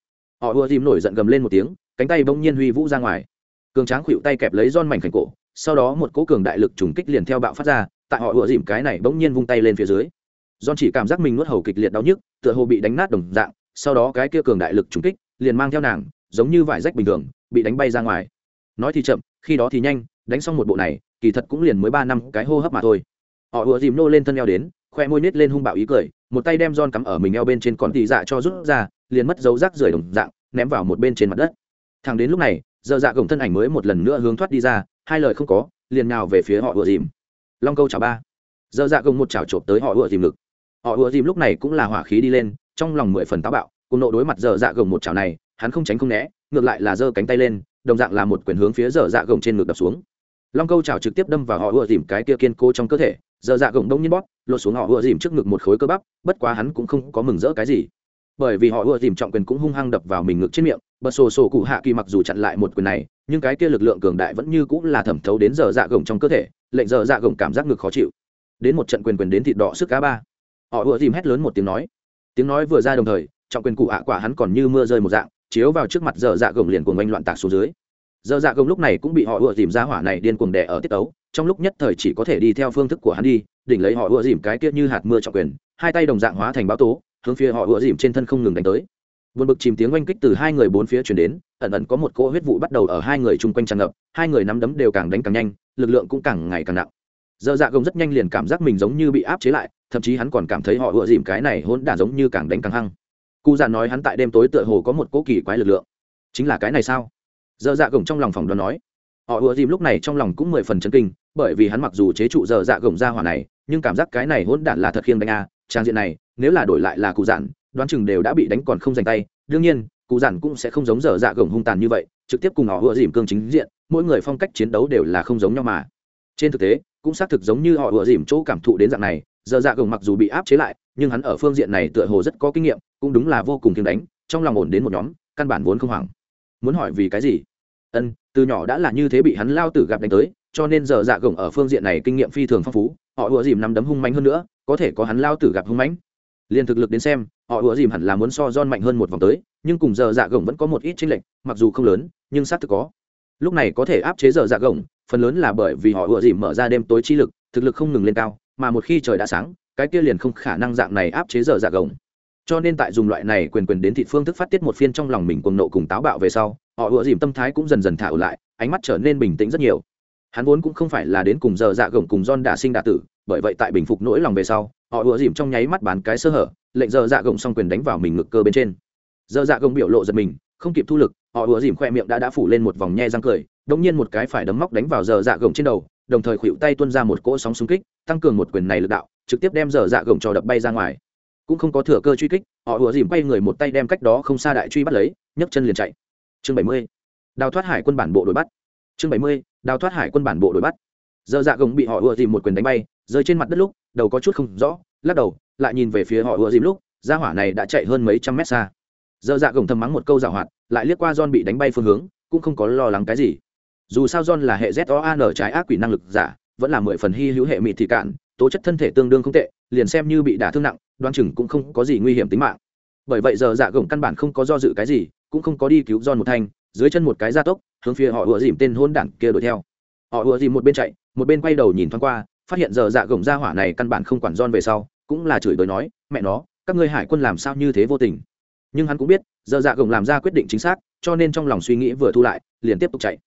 Họ ựa dìm nổi giận gầm lên một tiếng, cánh tay bỗng nhiên huy vũ ra ngoài. Cường tráng khuỵu tay kẹp lấy John mảnh khảnh cổ, sau đó một cỗ cường đại lực trùng kích liền theo bạo phát ra, tại họ ựa dìm cái này bỗng nhiên vung tay lên phía dưới. John chỉ cảm giác mình nuốt hầu kịch liệt đau nhức, tựa hồ bị đánh nát đồng dạng sau đó cái kia cường đại lực trùng kích liền mang theo nàng, giống như vải rách bình thường, bị đánh bay ra ngoài. Nói thì chậm, khi đó thì nhanh, đánh xong một bộ này, kỳ thật cũng liền mới ba năm cái hô hấp mà thôi. Họ ùa dìm nô lên thân eo đến, khoe môi nít lên hung bạo ý cười, một tay đem giòn cắm ở mình eo bên trên còn tì dạ cho rút ra, liền mất dấu rác rưởi đồng dạng, ném vào một bên trên mặt đất. Thằng đến lúc này, giờ dạ gồng thân ảnh mới một lần nữa hướng thoát đi ra, hai lời không có, liền nào về phía họ ùa dìm. Long câu chào ba. Giờ dạ gồng một chảo trộm tới họ ùa dìm ngực. Họ ùa dìm lúc này cũng là hỏa khí đi lên trong lòng mười phần táo bạo, cùng nộ đối mặt giờ dạ gồng một chảo này, hắn không tránh không né, ngược lại là giơ cánh tay lên, đồng dạng là một quyền hướng phía giờ dạ gồng trên ngực đập xuống. Long câu chảo trực tiếp đâm vào họ ùa dìm cái kia kiên cố trong cơ thể giờ dạ gồng đông nhiên bóp, lột xuống họ ùa dìm trước ngực một khối cơ bắp, bất quá hắn cũng không có mừng rỡ cái gì. Bởi vì họ ùa dìm trọng quyền cũng hung hăng đập vào mình ngực trên miệng, bật sổ sổ cụ hạ kỳ mặc dù chặn lại một quyền này, nhưng cái kia lực lượng cường đại vẫn như cũng là thẩm thấu đến giờ dạ gồng trong cơ thể, lệnh giờ dạ gồng cảm giác ngực khó chịu. Đến một trận quyền quyền đến thịt đỏ sức cá ba. Họ ùa dìm hét lớn một tiếng nói tiếng nói vừa ra đồng thời, trọng quyền cụ hạ quả hắn còn như mưa rơi một dạng, chiếu vào trước mặt dở dạ gồng liền cuồng oanh loạn tạc xuống dưới. Dở dạ gồng lúc này cũng bị họ ùa dìm ra hỏa này điên cuồng đè ở tiết tấu, trong lúc nhất thời chỉ có thể đi theo phương thức của hắn đi, đỉnh lấy họ ùa dìm cái kia như hạt mưa trọng quyền, hai tay đồng dạng hóa thành báo tố, hướng phía họ ùa dìm trên thân không ngừng đánh tới. Vượt bực chìm tiếng oanh kích từ hai người bốn phía chuyển đến, ẩn ẩn có một cỗ huyết vụ bắt đầu ở hai người chung quanh tràn ngập, hai người nắm đấm đều càng đánh càng nhanh, lực lượng cũng càng ngày càng nặng. Dơ dạ gồng rất nhanh liền cảm giác mình giống như bị áp chế lại thậm chí hắn còn cảm thấy họ ựa dìm cái này hỗn đản giống như càng đánh càng hăng. Cụ già nói hắn tại đêm tối tựa hồ có một cỗ kỳ quái lực lượng. Chính là cái này sao? Dơ dạ gồng trong lòng phòng đoán nói. Họ ựa dìm lúc này trong lòng cũng mười phần chân kinh bởi vì hắn mặc dù chế trụ dơ dạ gồng ra hỏa này nhưng cảm giác cái này hỗn đản là thật khiêng đánh a. Trang diện này nếu là đổi lại là cụ giản, đoán chừng đều đã bị đánh còn không giành tay. Đương nhiên cụ giản cũng sẽ không giống dở dạ gồng hung tàn như vậy trực tiếp cùng họ ựa dìm cương chính diện mỗi người phong cách chiến đấu đều là không giống nhau mà. Trên thực tế cũng xác thực giống như họ ựa dìm chỗ cảm thụ đến dạng này giờ dạ gồng mặc dù bị áp chế lại, nhưng hắn ở phương diện này tựa hồ rất có kinh nghiệm, cũng đúng là vô cùng kiêng đánh, trong lòng ổn đến một nhóm, căn bản vốn không hoảng. Muốn hỏi vì cái gì? Ân, từ nhỏ đã là như thế bị hắn lao tử gặp đánh tới, cho nên giờ dạ gồng ở phương diện này kinh nghiệm phi thường phong phú, họ ùa dìm nắm đấm hung mạnh hơn nữa, có thể có hắn lao tử gặp hung mãnh liền thực lực đến xem, họ ủa dìm hẳn là muốn so don mạnh hơn một vòng tới, nhưng cùng giờ dạ gồng vẫn có một ít chênh lệch, mặc dù không lớn, nhưng xác thực có. Lúc này có thể áp chế giờ dạ gồng, phần lớn là bởi vì họ ủa dìm mở ra đêm tối chi lực, thực lực không ngừng lên cao mà một khi trời đã sáng, cái kia liền không khả năng dạng này áp chế giờ dạ gồng. Cho nên tại dùng loại này quyền quyền đến thị phương thức phát tiết một phiên trong lòng mình cuồng nộ cùng táo bạo về sau, họ ủa dìm tâm thái cũng dần dần thả ở lại, ánh mắt trở nên bình tĩnh rất nhiều. Hắn vốn cũng không phải là đến cùng giờ dạ gồng cùng don đả sinh đả tử, bởi vậy tại bình phục nỗi lòng về sau, họ ủa dìm trong nháy mắt bán cái sơ hở, lệnh giờ dạ gồng xong quyền đánh vào mình ngực cơ bên trên. Giờ dạ gồng biểu lộ giật mình, không kịp thu lực, họ ủa dìm khoe miệng đã đã phủ lên một vòng nhe răng cười đống nhiên một cái phải đấm móc đánh vào giờ dạ gồng trên đầu đồng thời khuỵu tay tuôn ra một cỗ sóng xung kích, tăng cường một quyền này lực đạo, trực tiếp đem dở dạ gồng cho đập bay ra ngoài. Cũng không có thừa cơ truy kích, họ ùa dìm bay người một tay đem cách đó không xa đại truy bắt lấy, nhấc chân liền chạy. Chương bảy mươi, đào thoát hải quân bản bộ đuổi bắt. Chương bảy mươi, đào thoát hải quân bản bộ đuổi bắt. Dở dạ gồng bị họ ùa dìm một quyền đánh bay, rơi trên mặt đất lúc, đầu có chút không rõ, lắc đầu, lại nhìn về phía họ ùa dìm lúc ra hỏa này đã chạy hơn mấy trăm mét xa. Dở dạ gồng thầm mắng một câu dạo hoạt, lại liếc qua john bị đánh bay phương hướng, cũng không có lo lắng cái gì dù sao john là hệ z o an trái ác quỷ năng lực giả, vẫn là mười phần hy hữu hệ mị thị cạn, tố chất thân thể tương đương không tệ, liền xem như bị đả thương nặng, đoan chừng cũng không có gì nguy hiểm tính mạng. Bởi vậy giờ dạ gồng căn bản không có do dự cái gì, cũng không có đi cứu John một thanh, dưới chân một cái gia tốc, hướng phía họ ùa dìm tên hôn đản kia đuổi theo. Họ ùa dìm một bên chạy, một bên quay đầu nhìn thoáng qua, phát hiện giờ dạ gồng ra hỏa này căn bản không quản John về sau, cũng là chửi bới nói, mẹ nó, các ngươi hải quân làm sao như thế vô tình? Nhưng hắn cũng biết, giờ dạ gồng làm ra quyết định chính xác, cho nên trong lòng suy nghĩ vừa thu lại, liền tiếp tục chạy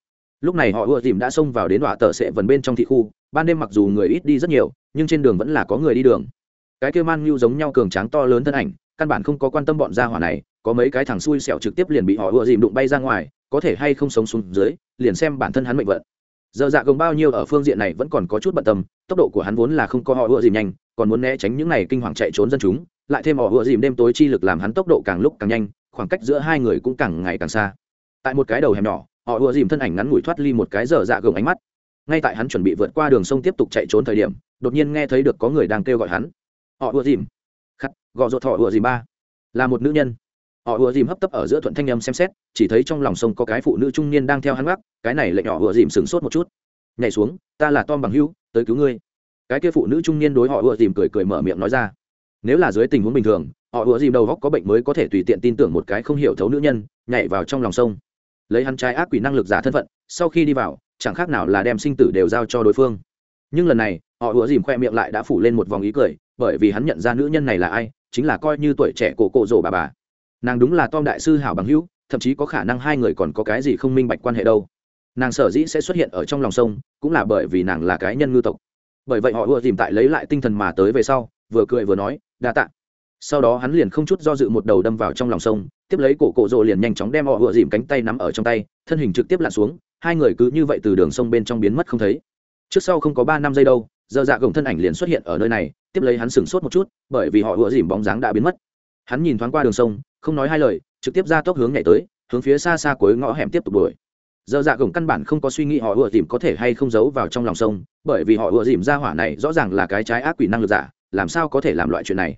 lúc này họ ưa dìm đã xông vào đến đọa tờ sệ vần bên trong thị khu, ban đêm mặc dù người ít đi rất nhiều, nhưng trên đường vẫn là có người đi đường. Cái kia man nhu giống nhau cường tráng to lớn thân ảnh, căn bản không có quan tâm bọn gia hỏa này, có mấy cái thằng xui xẻo trực tiếp liền bị họ ưa dìm đụng bay ra ngoài, có thể hay không sống xuống dưới, liền xem bản thân hắn mệnh vận. Giờ dạ gồng bao nhiêu ở phương diện này vẫn còn có chút bận tâm, tốc độ của hắn vốn là không có họ ưa dìm nhanh, còn muốn né tránh những này kinh hoàng chạy trốn dân chúng, lại thêm họ ưa dìm đêm tối chi lực làm hắn tốc độ càng lúc càng nhanh, khoảng cách giữa hai người cũng càng ngày càng xa. Tại một cái đầu hẻm nhỏ họ ùa dìm thân ảnh ngắn ngủi thoát ly một cái dở dạ gồng ánh mắt. Ngay tại hắn chuẩn bị vượt qua đường sông tiếp tục chạy trốn thời điểm, đột nhiên nghe thấy được có người đang kêu gọi hắn. Họ ùa dìm. Khắc, gò ruột họ ùa dìm ba. Là một nữ nhân. Họ ùa dìm hấp tấp ở giữa thuận thanh âm xem xét, chỉ thấy trong lòng sông có cái phụ nữ trung niên đang theo hắn gác, cái này lệnh họ ùa dìm sửng sốt một chút. Nhảy xuống, ta là tom bằng hưu tới cứu ngươi. Cái kia phụ nữ trung niên đối họ ùa dìm cười cười mở miệng nói ra. Nếu là dưới tình huống bình thường, họ ùa dìm đầu góc có bệnh mới có thể tùy tiện tin tưởng một cái không hiểu thấu nữ nhân, nhảy vào trong lòng sông lấy hắn trai ác quỷ năng lực giả thân phận, sau khi đi vào, chẳng khác nào là đem sinh tử đều giao cho đối phương. Nhưng lần này, họ ủa dìm khoe miệng lại đã phủ lên một vòng ý cười, bởi vì hắn nhận ra nữ nhân này là ai, chính là coi như tuổi trẻ cổ cổ rổ bà bà. Nàng đúng là tom đại sư hảo bằng hữu, thậm chí có khả năng hai người còn có cái gì không minh bạch quan hệ đâu. Nàng sở dĩ sẽ xuất hiện ở trong lòng sông, cũng là bởi vì nàng là cái nhân ngư tộc. Bởi vậy họ ùa dìm tại lấy lại tinh thần mà tới về sau, vừa cười vừa nói, đa tạ sau đó hắn liền không chút do dự một đầu đâm vào trong lòng sông, tiếp lấy cổ cổ rồ liền nhanh chóng đem họ vừa dìm cánh tay nắm ở trong tay, thân hình trực tiếp lặn xuống, hai người cứ như vậy từ đường sông bên trong biến mất không thấy. Trước sau không có ba năm giây đâu, giờ dạ gồng thân ảnh liền xuất hiện ở nơi này, tiếp lấy hắn sửng sốt một chút, bởi vì họ vừa dìm bóng dáng đã biến mất. Hắn nhìn thoáng qua đường sông, không nói hai lời, trực tiếp ra tốc hướng nhảy tới, hướng phía xa xa cuối ngõ hẻm tiếp tục đuổi. Giờ dạ gồng căn bản không có suy nghĩ họ ùa dìm có thể hay không giấu vào trong lòng sông, bởi vì họ ùa dìm ra hỏa này rõ ràng là cái trái ác quỷ năng lực giả, làm sao có thể làm loại chuyện này?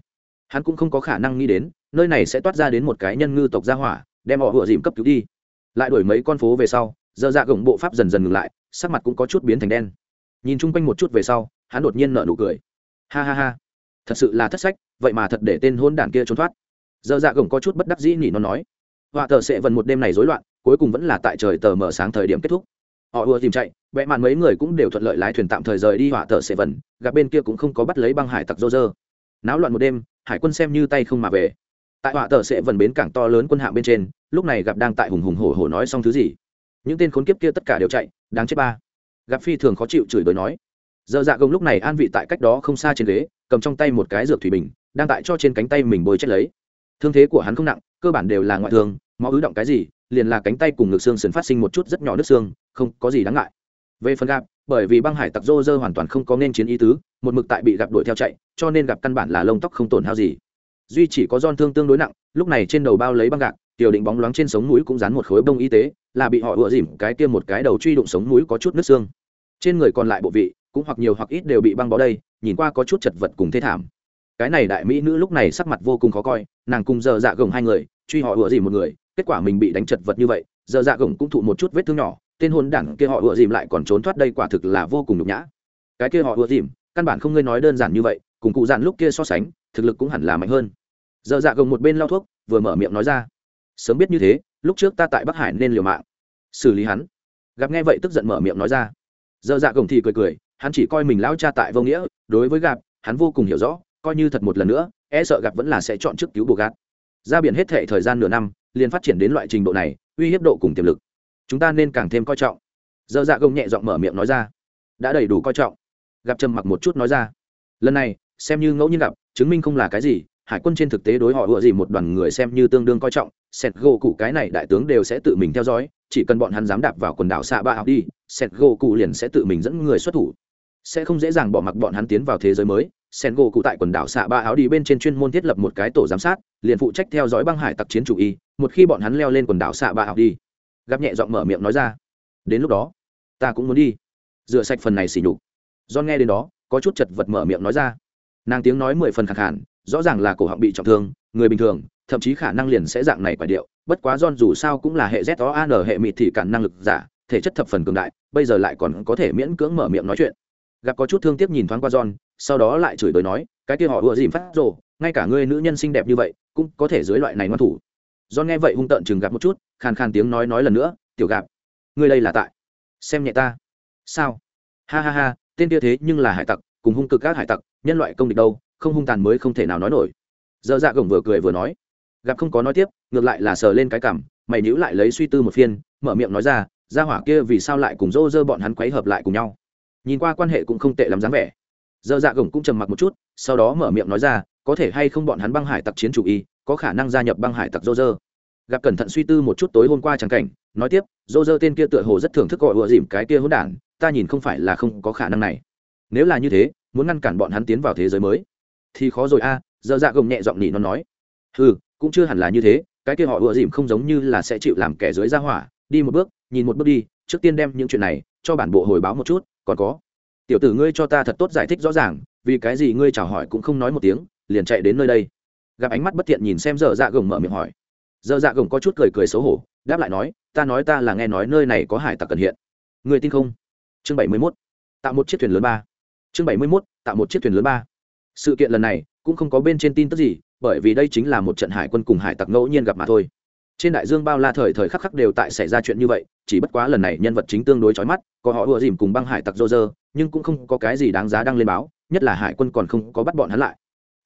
Hắn cũng không có khả năng nghĩ đến, nơi này sẽ toát ra đến một cái nhân ngư tộc gia hỏa, đem họ ùa dìm cấp cứu đi. Lại đuổi mấy con phố về sau, giờ dạ gồng bộ pháp dần dần ngừng lại, sắc mặt cũng có chút biến thành đen. Nhìn chung quanh một chút về sau, hắn đột nhiên nở nụ cười. Ha ha ha, thật sự là thất sách, vậy mà thật để tên hôn đản kia trốn thoát. Giờ dạ gồng có chút bất đắc dĩ nhỉ nó nói. Họa thợ sẽ vần một đêm này rối loạn, cuối cùng vẫn là tại trời tờ mở sáng thời điểm kết thúc. Họ ùa tìm chạy vẽ màn mấy người cũng đều thuận lợi lái thuyền tạm thời rời đi họa thợ sẽ vần gặp bên kia cũng không có bắt lấy băng hải tặc dô dơ náo loạn một đêm hải quân xem như tay không mà về. Tại họa tờ sẽ vần bến cảng to lớn quân hạng bên trên, lúc này gặp đang tại hùng hùng hổ hổ nói xong thứ gì. Những tên khốn kiếp kia tất cả đều chạy, đáng chết ba. Gặp phi thường khó chịu chửi bới nói. Dơ dạ gồng lúc này an vị tại cách đó không xa trên ghế, cầm trong tay một cái dược thủy bình, đang tại cho trên cánh tay mình bôi chết lấy. Thương thế của hắn không nặng, cơ bản đều là ngoại thương, máu ứ động cái gì, liền là cánh tay cùng ngực xương sườn phát sinh một chút rất nhỏ nước xương, không có gì đáng ngại về phần gặp, bởi vì băng hải tặc rô rơ hoàn toàn không có nên chiến ý tứ, một mực tại bị gặp đuổi theo chạy, cho nên gặp căn bản là lông tóc không tổn hao gì. Duy chỉ có giòn thương tương đối nặng, lúc này trên đầu bao lấy băng gạc, tiểu định bóng loáng trên sống mũi cũng dán một khối bông y tế, là bị họ ựa dìm cái tiêm một cái đầu truy đụng sống mũi có chút nước xương. Trên người còn lại bộ vị, cũng hoặc nhiều hoặc ít đều bị băng bó đây, nhìn qua có chút chật vật cùng thế thảm. Cái này đại mỹ nữ lúc này sắc mặt vô cùng khó coi, nàng cùng giờ dạ gồng hai người, truy họ ựa dìm một người, kết quả mình bị đánh chật vật như vậy, giờ dạ gồng cũng thụ một chút vết thương nhỏ tên hôn đảng kia họ ựa dìm lại còn trốn thoát đây quả thực là vô cùng nhục nhã. Cái kia họ ựa dìm, căn bản không ngươi nói đơn giản như vậy, cùng cụ dạn lúc kia so sánh, thực lực cũng hẳn là mạnh hơn. Giờ dạ gồng một bên lau thuốc, vừa mở miệng nói ra, sớm biết như thế, lúc trước ta tại bắc hải nên liều mạng. Xử lý hắn. Gặp nghe vậy tức giận mở miệng nói ra. Giờ dạ gồng thì cười cười, hắn chỉ coi mình lão cha tại vô nghĩa, đối với gặp, hắn vô cùng hiểu rõ, coi như thật một lần nữa e sợ gặp vẫn là sẽ chọn trước cứu bồ gạt. Ra biển hết thệ thời gian nửa năm, liền phát triển đến loại trình độ này, uy hiếp độ cùng tiềm lực chúng ta nên càng thêm coi trọng. Dơ dạ gông nhẹ giọng mở miệng nói ra. Đã đầy đủ coi trọng. Gặp trầm mặc một chút nói ra. Lần này, xem như ngẫu nhiên gặp, chứng minh không là cái gì. Hải quân trên thực tế đối họ ựa gì một đoàn người xem như tương đương coi trọng. Sẹt gỗ cụ cái này đại tướng đều sẽ tự mình theo dõi, chỉ cần bọn hắn dám đạp vào quần đảo xạ ba học đi, sẹt gỗ cụ liền sẽ tự mình dẫn người xuất thủ. Sẽ không dễ dàng bỏ mặc bọn hắn tiến vào thế giới mới. Sen gỗ cụ tại quần đảo xạ ba áo đi bên trên chuyên môn thiết lập một cái tổ giám sát, liền phụ trách theo dõi băng hải tặc chiến chủ y, một khi bọn hắn leo lên quần đảo xạ ba áo đi gặp nhẹ giọng mở miệng nói ra. Đến lúc đó, ta cũng muốn đi. Rửa sạch phần này xỉ nhục. Do nghe đến đó, có chút chật vật mở miệng nói ra. Nàng tiếng nói mười phần khẳng hẳn rõ ràng là cổ họng bị trọng thương, người bình thường, thậm chí khả năng liền sẽ dạng này quả điệu. Bất quá don dù sao cũng là hệ z o an hệ mịt thì cản năng lực giả, thể chất thập phần cường đại, bây giờ lại còn có thể miễn cưỡng mở miệng nói chuyện. Gặp có chút thương tiếc nhìn thoáng qua john, sau đó lại chửi bới nói, cái kia họ ùa dìm phát rồ, ngay cả ngươi nữ nhân xinh đẹp như vậy, cũng có thể dưới loại này ngoan thủ do nghe vậy hung tợn chừng gặp một chút, khàn khàn tiếng nói nói lần nữa, tiểu gặp ngươi đây là tại xem nhẹ ta. Sao? Ha ha ha, tên kia thế nhưng là hải tặc, cùng hung cực các hải tặc, nhân loại công địch đâu, không hung tàn mới không thể nào nói nổi. Dơ dạ gồng vừa cười vừa nói. Gặp không có nói tiếp, ngược lại là sờ lên cái cảm mày nhữ lại lấy suy tư một phiên, mở miệng nói ra ra hỏa kia vì sao lại cùng dô dơ bọn hắn quấy hợp lại cùng nhau? Nhìn qua quan hệ cũng không tệ lắm dáng vẻ. Dơ dạ gồng cũng trầm mặc một chút, sau đó mở miệng nói ra, có thể hay không bọn hắn băng hải tặc chiến chủ y có khả năng gia nhập băng hải tặc dô dơ gặp cẩn thận suy tư một chút tối hôm qua chẳng cảnh nói tiếp dô dơ tên kia tựa hồ rất thưởng thức gọi ùa dìm cái kia hỗn đản ta nhìn không phải là không có khả năng này. Nếu là như thế muốn ngăn cản bọn hắn tiến vào thế giới mới thì khó rồi a à, dơ dạ gồng nhẹ giọng nhị nó nói. Ừ cũng chưa hẳn là như thế cái kia họ ùa dìm không giống như là sẽ chịu làm kẻ dưới ra hỏa đi một bước nhìn một bước đi trước tiên đem những chuyện này cho bản bộ hồi báo một chút còn có tiểu tử ngươi cho ta thật tốt giải thích rõ ràng vì cái gì ngươi chào hỏi cũng không nói một tiếng liền chạy đến nơi đây gặp ánh mắt bất thiện nhìn xem dở dạ gồng mở miệng hỏi. Dở dạ gồng có chút cười cười xấu hổ, đáp lại nói, ta nói ta là nghe nói nơi này có hải tặc cần hiện. Người tin không? Chương bảy mươi mốt. Tạo một chiếc thuyền lớn ba. Chương bảy mươi mốt, tạo một chiếc thuyền lớn ba. Sự kiện lần này cũng không có bên trên tin tức gì, bởi vì đây chính là một trận hải quân cùng hải tặc ngẫu nhiên gặp mà thôi. Trên đại dương bao la thời thời khắc khắc đều tại xảy ra chuyện như vậy, chỉ bất quá lần này nhân vật chính tương đối chói mắt, có họ ùa dìm cùng băng hải tặc dô dơ nhưng cũng không có cái gì đáng giá đăng lên báo, nhất là hải quân còn không có bắt bọn hắn lại.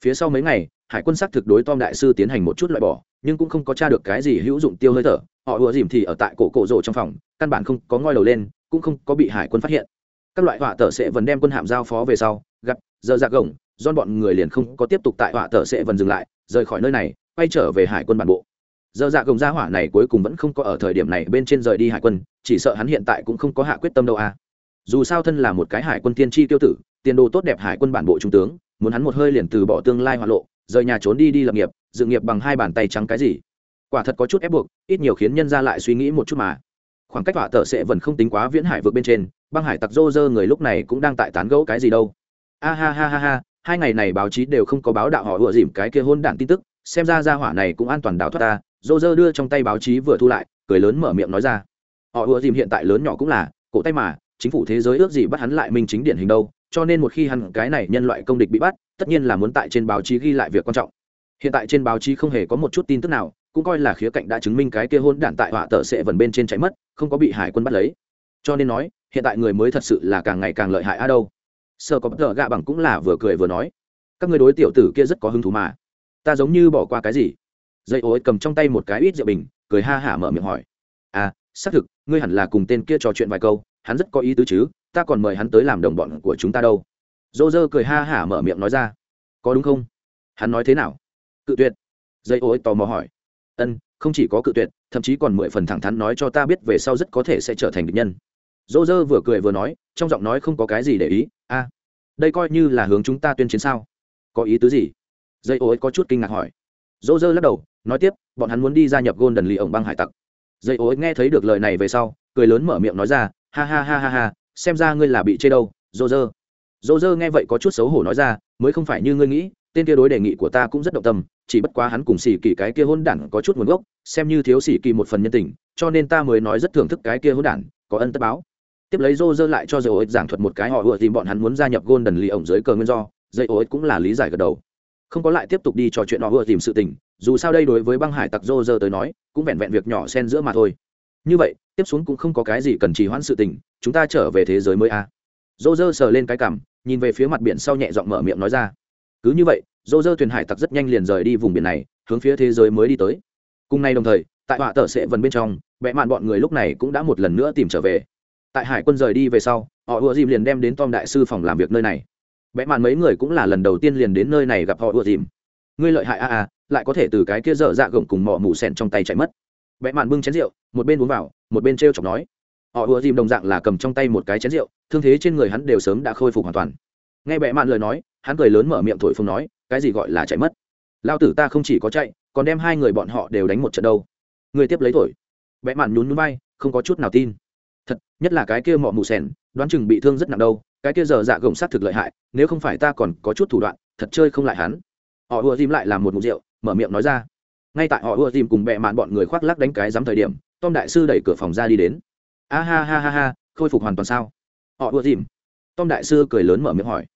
Phía sau mấy ngày hải quân xác thực đối tom đại sư tiến hành một chút loại bỏ, nhưng cũng không có t r a được cái gì hữu dụng tiêu hơi thở. Họ ùa dìm thì ở tại cổ cổ rổ trong phòng, căn bản không có ngoi đầu lên, cũng không có bị hải quân phát hiện. Các loại họa tờ sẽ vẫn đem quân hạm giao phó về sau, gặp giờ ra gồng do bọn người liền không có tiếp tục tại họa tờ sẽ vẫn dừng lại, rời khỏi nơi này, quay trở về hải quân bản bộ. Giờ dạ gồng gia hỏa này cuối cùng vẫn không có ở thời điểm này bên trên rời đi hải quân, chỉ sợ hắn hiện tại cũng không có hạ quyết tâm đâu à. Dù sao thân là một cái hải quân tiên tri tiêu tử, tiền đồ tốt đẹp hải quân bản bộ trung tướng, muốn hắn một hơi liền từ bỏ tương lai hoa lộ rời nhà trốn đi đi lập nghiệp, dự nghiệp bằng hai bàn tay trắng cái gì? Quả thật có chút ép buộc, ít nhiều khiến nhân ra lại suy nghĩ một chút mà. Khoảng cách hỏa tờ sẽ vẫn không tính quá viễn hải vượt bên trên, băng hải tặc rô rơ người lúc này cũng đang tại tán gẫu cái gì đâu. A ha ha ha ha, hai ngày này báo chí đều không có báo đạo họ ựa dìm cái kia hôn đản tin tức, xem ra ra hỏa này cũng an toàn đào thoát ta. Rô rơ đưa trong tay báo chí vừa thu lại, cười lớn mở miệng nói ra. Họ ùa dìm hiện tại lớn nhỏ cũng là, cổ tay mà, chính phủ thế giới ước gì bắt hắn lại minh chính điển hình đâu cho nên một khi hắn cái này nhân loại công địch bị bắt, tất nhiên là muốn tại trên báo chí ghi lại việc quan trọng. Hiện tại trên báo chí không hề có một chút tin tức nào, cũng coi là khía cạnh đã chứng minh cái kia hôn đản tại họa tờ sẽ vần bên trên cháy mất, không có bị hải quân bắt lấy. Cho nên nói, hiện tại người mới thật sự là càng ngày càng lợi hại a đâu. Sơ có bất ngờ gạ bằng cũng là vừa cười vừa nói, các người đối tiểu tử kia rất có hứng thú mà. Ta giống như bỏ qua cái gì? Dây ối cầm trong tay một cái ít rượu bình, cười ha hả mở miệng hỏi. À xác thực, ngươi hẳn là cùng tên kia trò chuyện vài câu, hắn rất có ý tứ chứ ta còn mời hắn tới làm đồng bọn của chúng ta đâu. Dô dơ cười ha hả mở miệng nói ra. Có đúng không? Hắn nói thế nào? Cự tuyệt. Dây ô tò mò hỏi. Ân, không chỉ có cự tuyệt, thậm chí còn mười phần thẳng thắn nói cho ta biết về sau rất có thể sẽ trở thành địch nhân. Dô dơ vừa cười vừa nói, trong giọng nói không có cái gì để ý. A, đây coi như là hướng chúng ta tuyên chiến sao? Có ý tứ gì? Dây ô có chút kinh ngạc hỏi. Dô dơ lắc đầu, nói tiếp, bọn hắn muốn đi gia nhập golden lì ổng băng hải tặc. Dây ối nghe thấy được lời này về sau, cười lớn mở miệng nói ra, ha ha ha ha ha xem ra ngươi là bị chê đâu, dô dơ. Dô dơ nghe vậy có chút xấu hổ nói ra, mới không phải như ngươi nghĩ, tên kia đối đề nghị của ta cũng rất động tâm, chỉ bất quá hắn cùng xỉ kỳ cái kia hôn đản có chút nguồn gốc, xem như thiếu xỉ kỳ một phần nhân tình, cho nên ta mới nói rất thưởng thức cái kia hôn đản, có ân tất báo. Tiếp lấy dô dơ lại cho dây ối giảng thuật một cái, họ vừa tìm bọn hắn muốn gia nhập golden lì ổng dưới cờ nguyên do dây ối cũng là lý giải gật đầu. Không có lại tiếp tục đi trò chuyện họ vừa tìm sự tình, dù sao đây đối với băng hải tặc dô dơ tới nói, cũng vẹn vẹn việc nhỏ xen giữa mà thôi. Như vậy, tiếp xuống cũng không có cái gì cần trì hoãn sự tình chúng ta trở về thế giới mới a. À. dô dơ sờ lên cái cằm, nhìn về phía mặt biển sau nhẹ giọng mở miệng nói ra. Cứ như vậy dô dơ thuyền hải tặc rất nhanh liền rời đi vùng biển này, hướng phía thế giới mới đi tới. Cùng nay đồng thời, tại họa tờ sệ vần bên trong vẽ mạn bọn người lúc này cũng đã một lần nữa tìm trở về. Tại hải quân rời đi về sau, họ ùa dìm liền đem đến tom đại sư phòng làm việc nơi này. Vẽ mạn mấy người cũng là lần đầu tiên liền đến nơi này gặp họ ùa dìm ngươi lợi hại a a, lại có thể từ cái kia dở dạ gồng cùng mỏ mù sèn trong tay chạy mất. Vẽ mạn bưng chén rượu, một bên uống vào, một bên t r e o chọc nói họ ùa dìm đồng dạng là cầm trong tay một cái chén rượu, thương thế trên người hắn đều sớm đã khôi phục hoàn toàn. Nghe Bệ mạn lời nói, hắn cười lớn mở miệng thổi phồng nói, cái gì gọi là chạy mất? Lao tử ta không chỉ có chạy, còn đem hai người bọn họ đều đánh một trận đâu. Người tiếp lấy thổi. Bệ mạn nhún nhún bay không có chút nào tin. Thật, nhất là cái kia mọ mù sèn, đoán chừng bị thương rất nặng đâu, cái kia giờ dạ gồng sát thực lợi hại, nếu không phải ta còn có chút thủ đoạn, thật chơi không lại hắn. Họ ùa dìm lại làm một mụ rượu, mở miệng nói ra. Ngay tại họ ùa dìm cùng Bệ mạn bọn người khoác lắc đánh cái dám thời điểm, tom đại sư đẩy cửa phòng ra đi đến a ha ha ha ha, khôi phục hoàn toàn sao? Họ ùa dìm. Tom đại sư cười lớn mở miệng hỏi.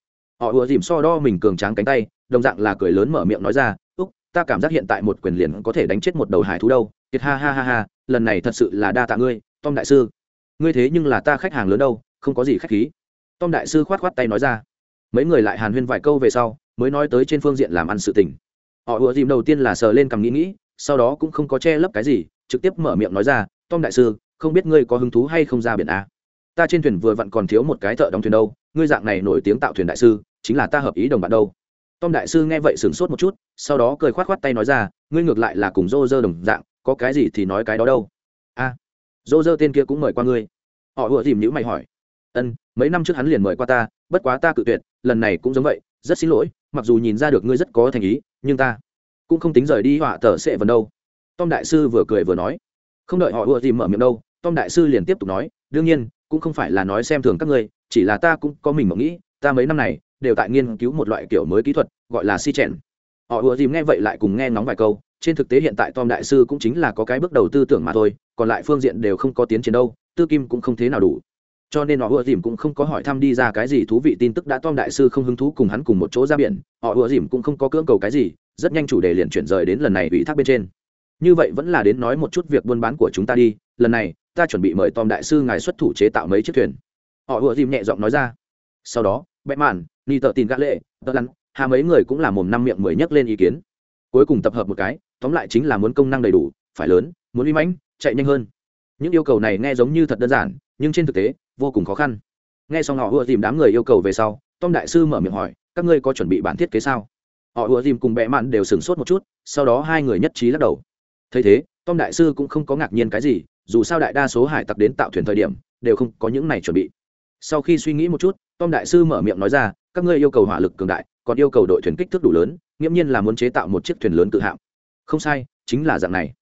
Họ ùa dìm so đo mình cường tráng cánh tay, đồng dạng là cười lớn mở miệng nói ra, úc, ta cảm giác hiện tại một quyền liền có thể đánh chết một đầu hải thú đâu. Kiệt ha ha ha ha, lần này thật sự là đa tạ ngươi, tom đại sư. Ngươi thế nhưng là ta khách hàng lớn đâu, không có gì khách khí. Tom đại sư khoát khoát tay nói ra. Mấy người lại hàn huyên vài câu về sau, mới nói tới trên phương diện làm ăn sự tình. Họ ùa dìm đầu tiên là sờ lên cầm nghĩ nghĩ, sau đó cũng không có che lấp cái gì, trực tiếp mở miệng nói ra, tom đại sư không biết ngươi có hứng thú hay không ra biển a? Ta trên thuyền vừa vặn còn thiếu một cái thợ đóng thuyền đâu ngươi dạng này nổi tiếng tạo thuyền đại sư chính là ta hợp ý đồng bạn đâu. Tom đại sư nghe vậy sửng sốt một chút sau đó cười khoát khoát tay nói ra ngươi ngược lại là cùng dô dơ đồng dạng có cái gì thì nói cái đó đâu. A à, dô dơ tên kia cũng mời qua ngươi. Họ ùa dìm nhữ mày hỏi. Ân mấy năm trước hắn liền mời qua ta bất quá ta cự tuyệt lần này cũng giống vậy rất xin lỗi mặc dù nhìn ra được ngươi rất có thành ý nhưng ta cũng không tính rời đi họa tờ sẽ vần đâu. Tom đại sư vừa cười vừa nói. Không đợi họ ùa dìm mở miệng đâu tom đại sư liền tiếp tục nói, đương nhiên, cũng không phải là nói xem thường các ngươi, chỉ là ta cũng có mình mộng nghĩ, ta mấy năm này đều tại nghiên cứu một loại kiểu mới kỹ thuật, gọi là si chèn. Họ ùa dìm nghe vậy lại cùng nghe ngóng vài câu, trên thực tế hiện tại tom đại sư cũng chính là có cái bước đầu tư tưởng mà thôi, còn lại phương diện đều không có tiến triển đâu, tư kim cũng không thế nào đủ. Cho nên họ ùa dìm cũng không có hỏi thăm đi ra cái gì thú vị tin tức đã tom đại sư không hứng thú cùng hắn cùng một chỗ ra biển, họ ùa dìm cũng không có cưỡng cầu cái gì, rất nhanh chủ đề liền chuyển rời đến lần này ủy thác bên trên như vậy vẫn là đến nói một chút việc buôn bán của chúng ta đi, lần này, ta chuẩn bị mời tom đại sư ngài xuất thủ chế tạo mấy chiếc thuyền. Họ ùa dìm nhẹ giọng nói ra. Sau đó bẽ mạn, ni tợ tin gã lệ, tợ lăn, hà mấy người cũng là mồm năm miệng mười nhắc lên ý kiến. Cuối cùng tập hợp một cái, tóm lại chính là muốn công năng đầy đủ, phải lớn, muốn uy mãnh, chạy nhanh hơn. Những yêu cầu này nghe giống như thật đơn giản, nhưng trên thực tế, vô cùng khó khăn. Nghe xong họ ùa dìm đám người yêu cầu về sau, tom đại sư mở miệng hỏi, các ngươi có chuẩn bị bản thiết kế sao? Họ ùa dìm cùng bẽ mạn đều sửng sốt một chút, sau đó hai người nhất trí lắc đầu thấy thế, tom đại sư cũng không có ngạc nhiên cái gì, dù sao đại đa số hải tặc đến tạo thuyền thời điểm, đều không có những này chuẩn bị. Sau khi suy nghĩ một chút, tom đại sư mở miệng nói ra, các ngươi yêu cầu hỏa lực cường đại, còn yêu cầu đội thuyền kích thước đủ lớn, nghiễm nhiên là muốn chế tạo một chiếc thuyền lớn tự hạm. Không sai, chính là dạng này.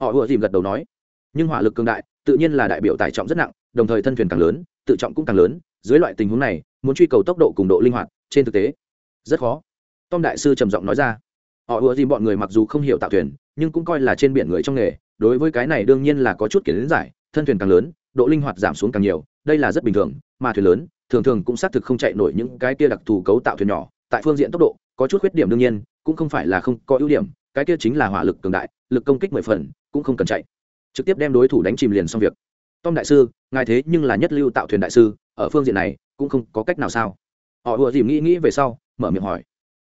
Họ vừa dìm gật đầu nói. Nhưng hỏa lực cường đại, tự nhiên là đại biểu tải trọng rất nặng, đồng thời thân thuyền càng lớn, tự trọng cũng càng lớn, dưới loại tình huống này, muốn truy cầu tốc độ cùng độ linh hoạt, trên thực tế, rất khó. Tom đại sư trầm giọng nói ra họ ùa dìm bọn người mặc dù không hiểu tạo thuyền, nhưng cũng coi là trên biển người trong nghề. Đối với cái này đương nhiên là có chút kiến giải, thân thuyền càng lớn, độ linh hoạt giảm xuống càng nhiều, đây là rất bình thường, mà thuyền lớn, thường thường cũng xác thực không chạy nổi những cái kia đặc thù cấu tạo thuyền nhỏ, tại phương diện tốc độ, có chút khuyết điểm đương nhiên, cũng không phải là không có ưu điểm, cái kia chính là hỏa lực cường đại, lực công kích mười phần, cũng không cần chạy. Trực tiếp đem đối thủ đánh chìm liền xong việc. Tom đại sư, ngài thế nhưng là nhất lưu tạo thuyền đại sư, ở phương diện này, cũng không có cách nào sao? Họ ùa dìm nghĩ nghĩ về sau, mở miệng hỏi.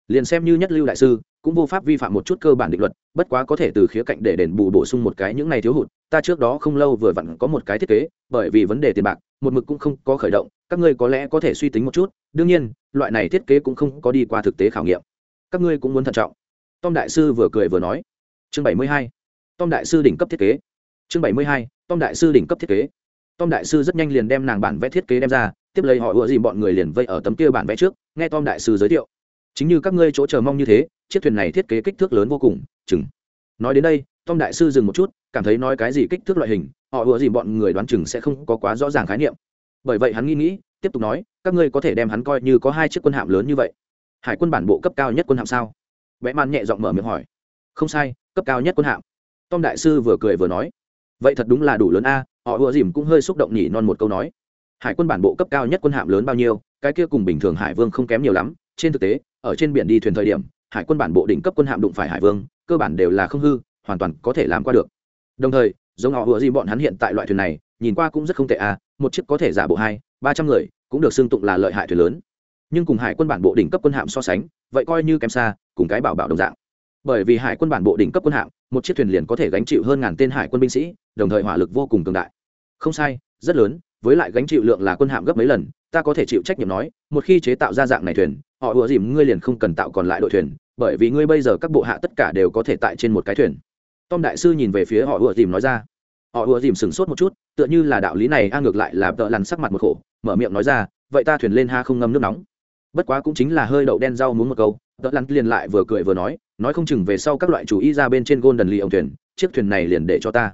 Liền xem như nhất lưu đại sư cũng vô pháp vi phạm một chút cơ bản định luật, bất quá có thể từ khía cạnh để đền bù bổ sung một cái những này thiếu hụt, ta trước đó không lâu vừa vặn có một cái thiết kế, bởi vì vấn đề tiền bạc, một mực cũng không có khởi động, các ngươi có lẽ có thể suy tính một chút, đương nhiên, loại này thiết kế cũng không có đi qua thực tế khảo nghiệm. Các ngươi cũng muốn thận trọng. Tom đại sư vừa cười vừa nói. Chương bảy mươi hai. Tom đại sư đỉnh cấp thiết kế. Chương bảy mươi hai. Tom đại sư đỉnh cấp thiết kế. Tom đại sư rất nhanh liền đem nàng bản vẽ thiết kế đem ra, tiếp lấy họ ùa dìm bọn người liền vây ở tấm kia bản vẽ trước, nghe tom đại sư giới thiệu chính như các ngươi chỗ chờ mong như thế, chiếc thuyền này thiết kế kích thước lớn vô cùng, chừng. Nói đến đây, tom đại sư dừng một chút, cảm thấy nói cái gì kích thước loại hình, họ ủa dìm bọn người đoán chừng sẽ không có quá rõ ràng khái niệm. Bởi vậy hắn nghĩ nghĩ, tiếp tục nói, các ngươi có thể đem hắn coi như có hai chiếc quân hạm lớn như vậy. Hải quân bản bộ cấp cao nhất quân hạm sao? Vẽ man nhẹ giọng mở miệng hỏi. Không sai, cấp cao nhất quân hạm. Tom đại sư vừa cười vừa nói. Vậy thật đúng là đủ lớn a, họ ùa dìm cũng hơi xúc động nhỉ non một câu nói. Hải quân bản bộ cấp cao nhất quân hạm lớn bao nhiêu, cái kia cùng bình thường hải vương không kém nhiều lắm, trên thực tế ở trên biển đi thuyền thời điểm, hải quân bản bộ đỉnh cấp quân hạm đụng phải hải vương, cơ bản đều là không hư, hoàn toàn có thể làm qua được. Đồng thời, giống họ vừa gì bọn hắn hiện tại loại thuyền này, nhìn qua cũng rất không tệ à một chiếc có thể giả bộ hai, ba trăm người, cũng được xưng tụng là lợi hại thuyền lớn. Nhưng cùng hải quân bản bộ đỉnh cấp quân hạm so sánh, vậy coi như kém xa, cùng cái bảo bảo đồng dạng. Bởi vì hải quân bản bộ đỉnh cấp quân hạm, một chiếc thuyền liền có thể gánh chịu hơn ngàn tên hải quân binh sĩ, đồng thời hỏa lực vô cùng cường đại. Không sai, rất lớn, với lại gánh chịu lượng là quân hạm gấp mấy lần, ta có thể chịu trách nhiệm nói, một khi chế tạo ra dạng này thuyền họ ùa dìm ngươi liền không cần tạo còn lại đội thuyền, bởi vì ngươi bây giờ các bộ hạ tất cả đều có thể tại trên một cái thuyền. Tom đại sư nhìn về phía họ ùa dìm nói ra. Họ ùa dìm sửng sốt một chút, tựa như là đạo lý này a ngược lại là vợ lằn sắc mặt một khổ, mở miệng nói ra, vậy ta thuyền lên ha không ngâm nước nóng. Bất quá cũng chính là hơi đậu đen rau muốn một câu vợ lằn liền lại vừa cười vừa nói nói không chừng về sau các loại chủ y ra bên trên golden ly ông thuyền, chiếc thuyền này liền để cho ta.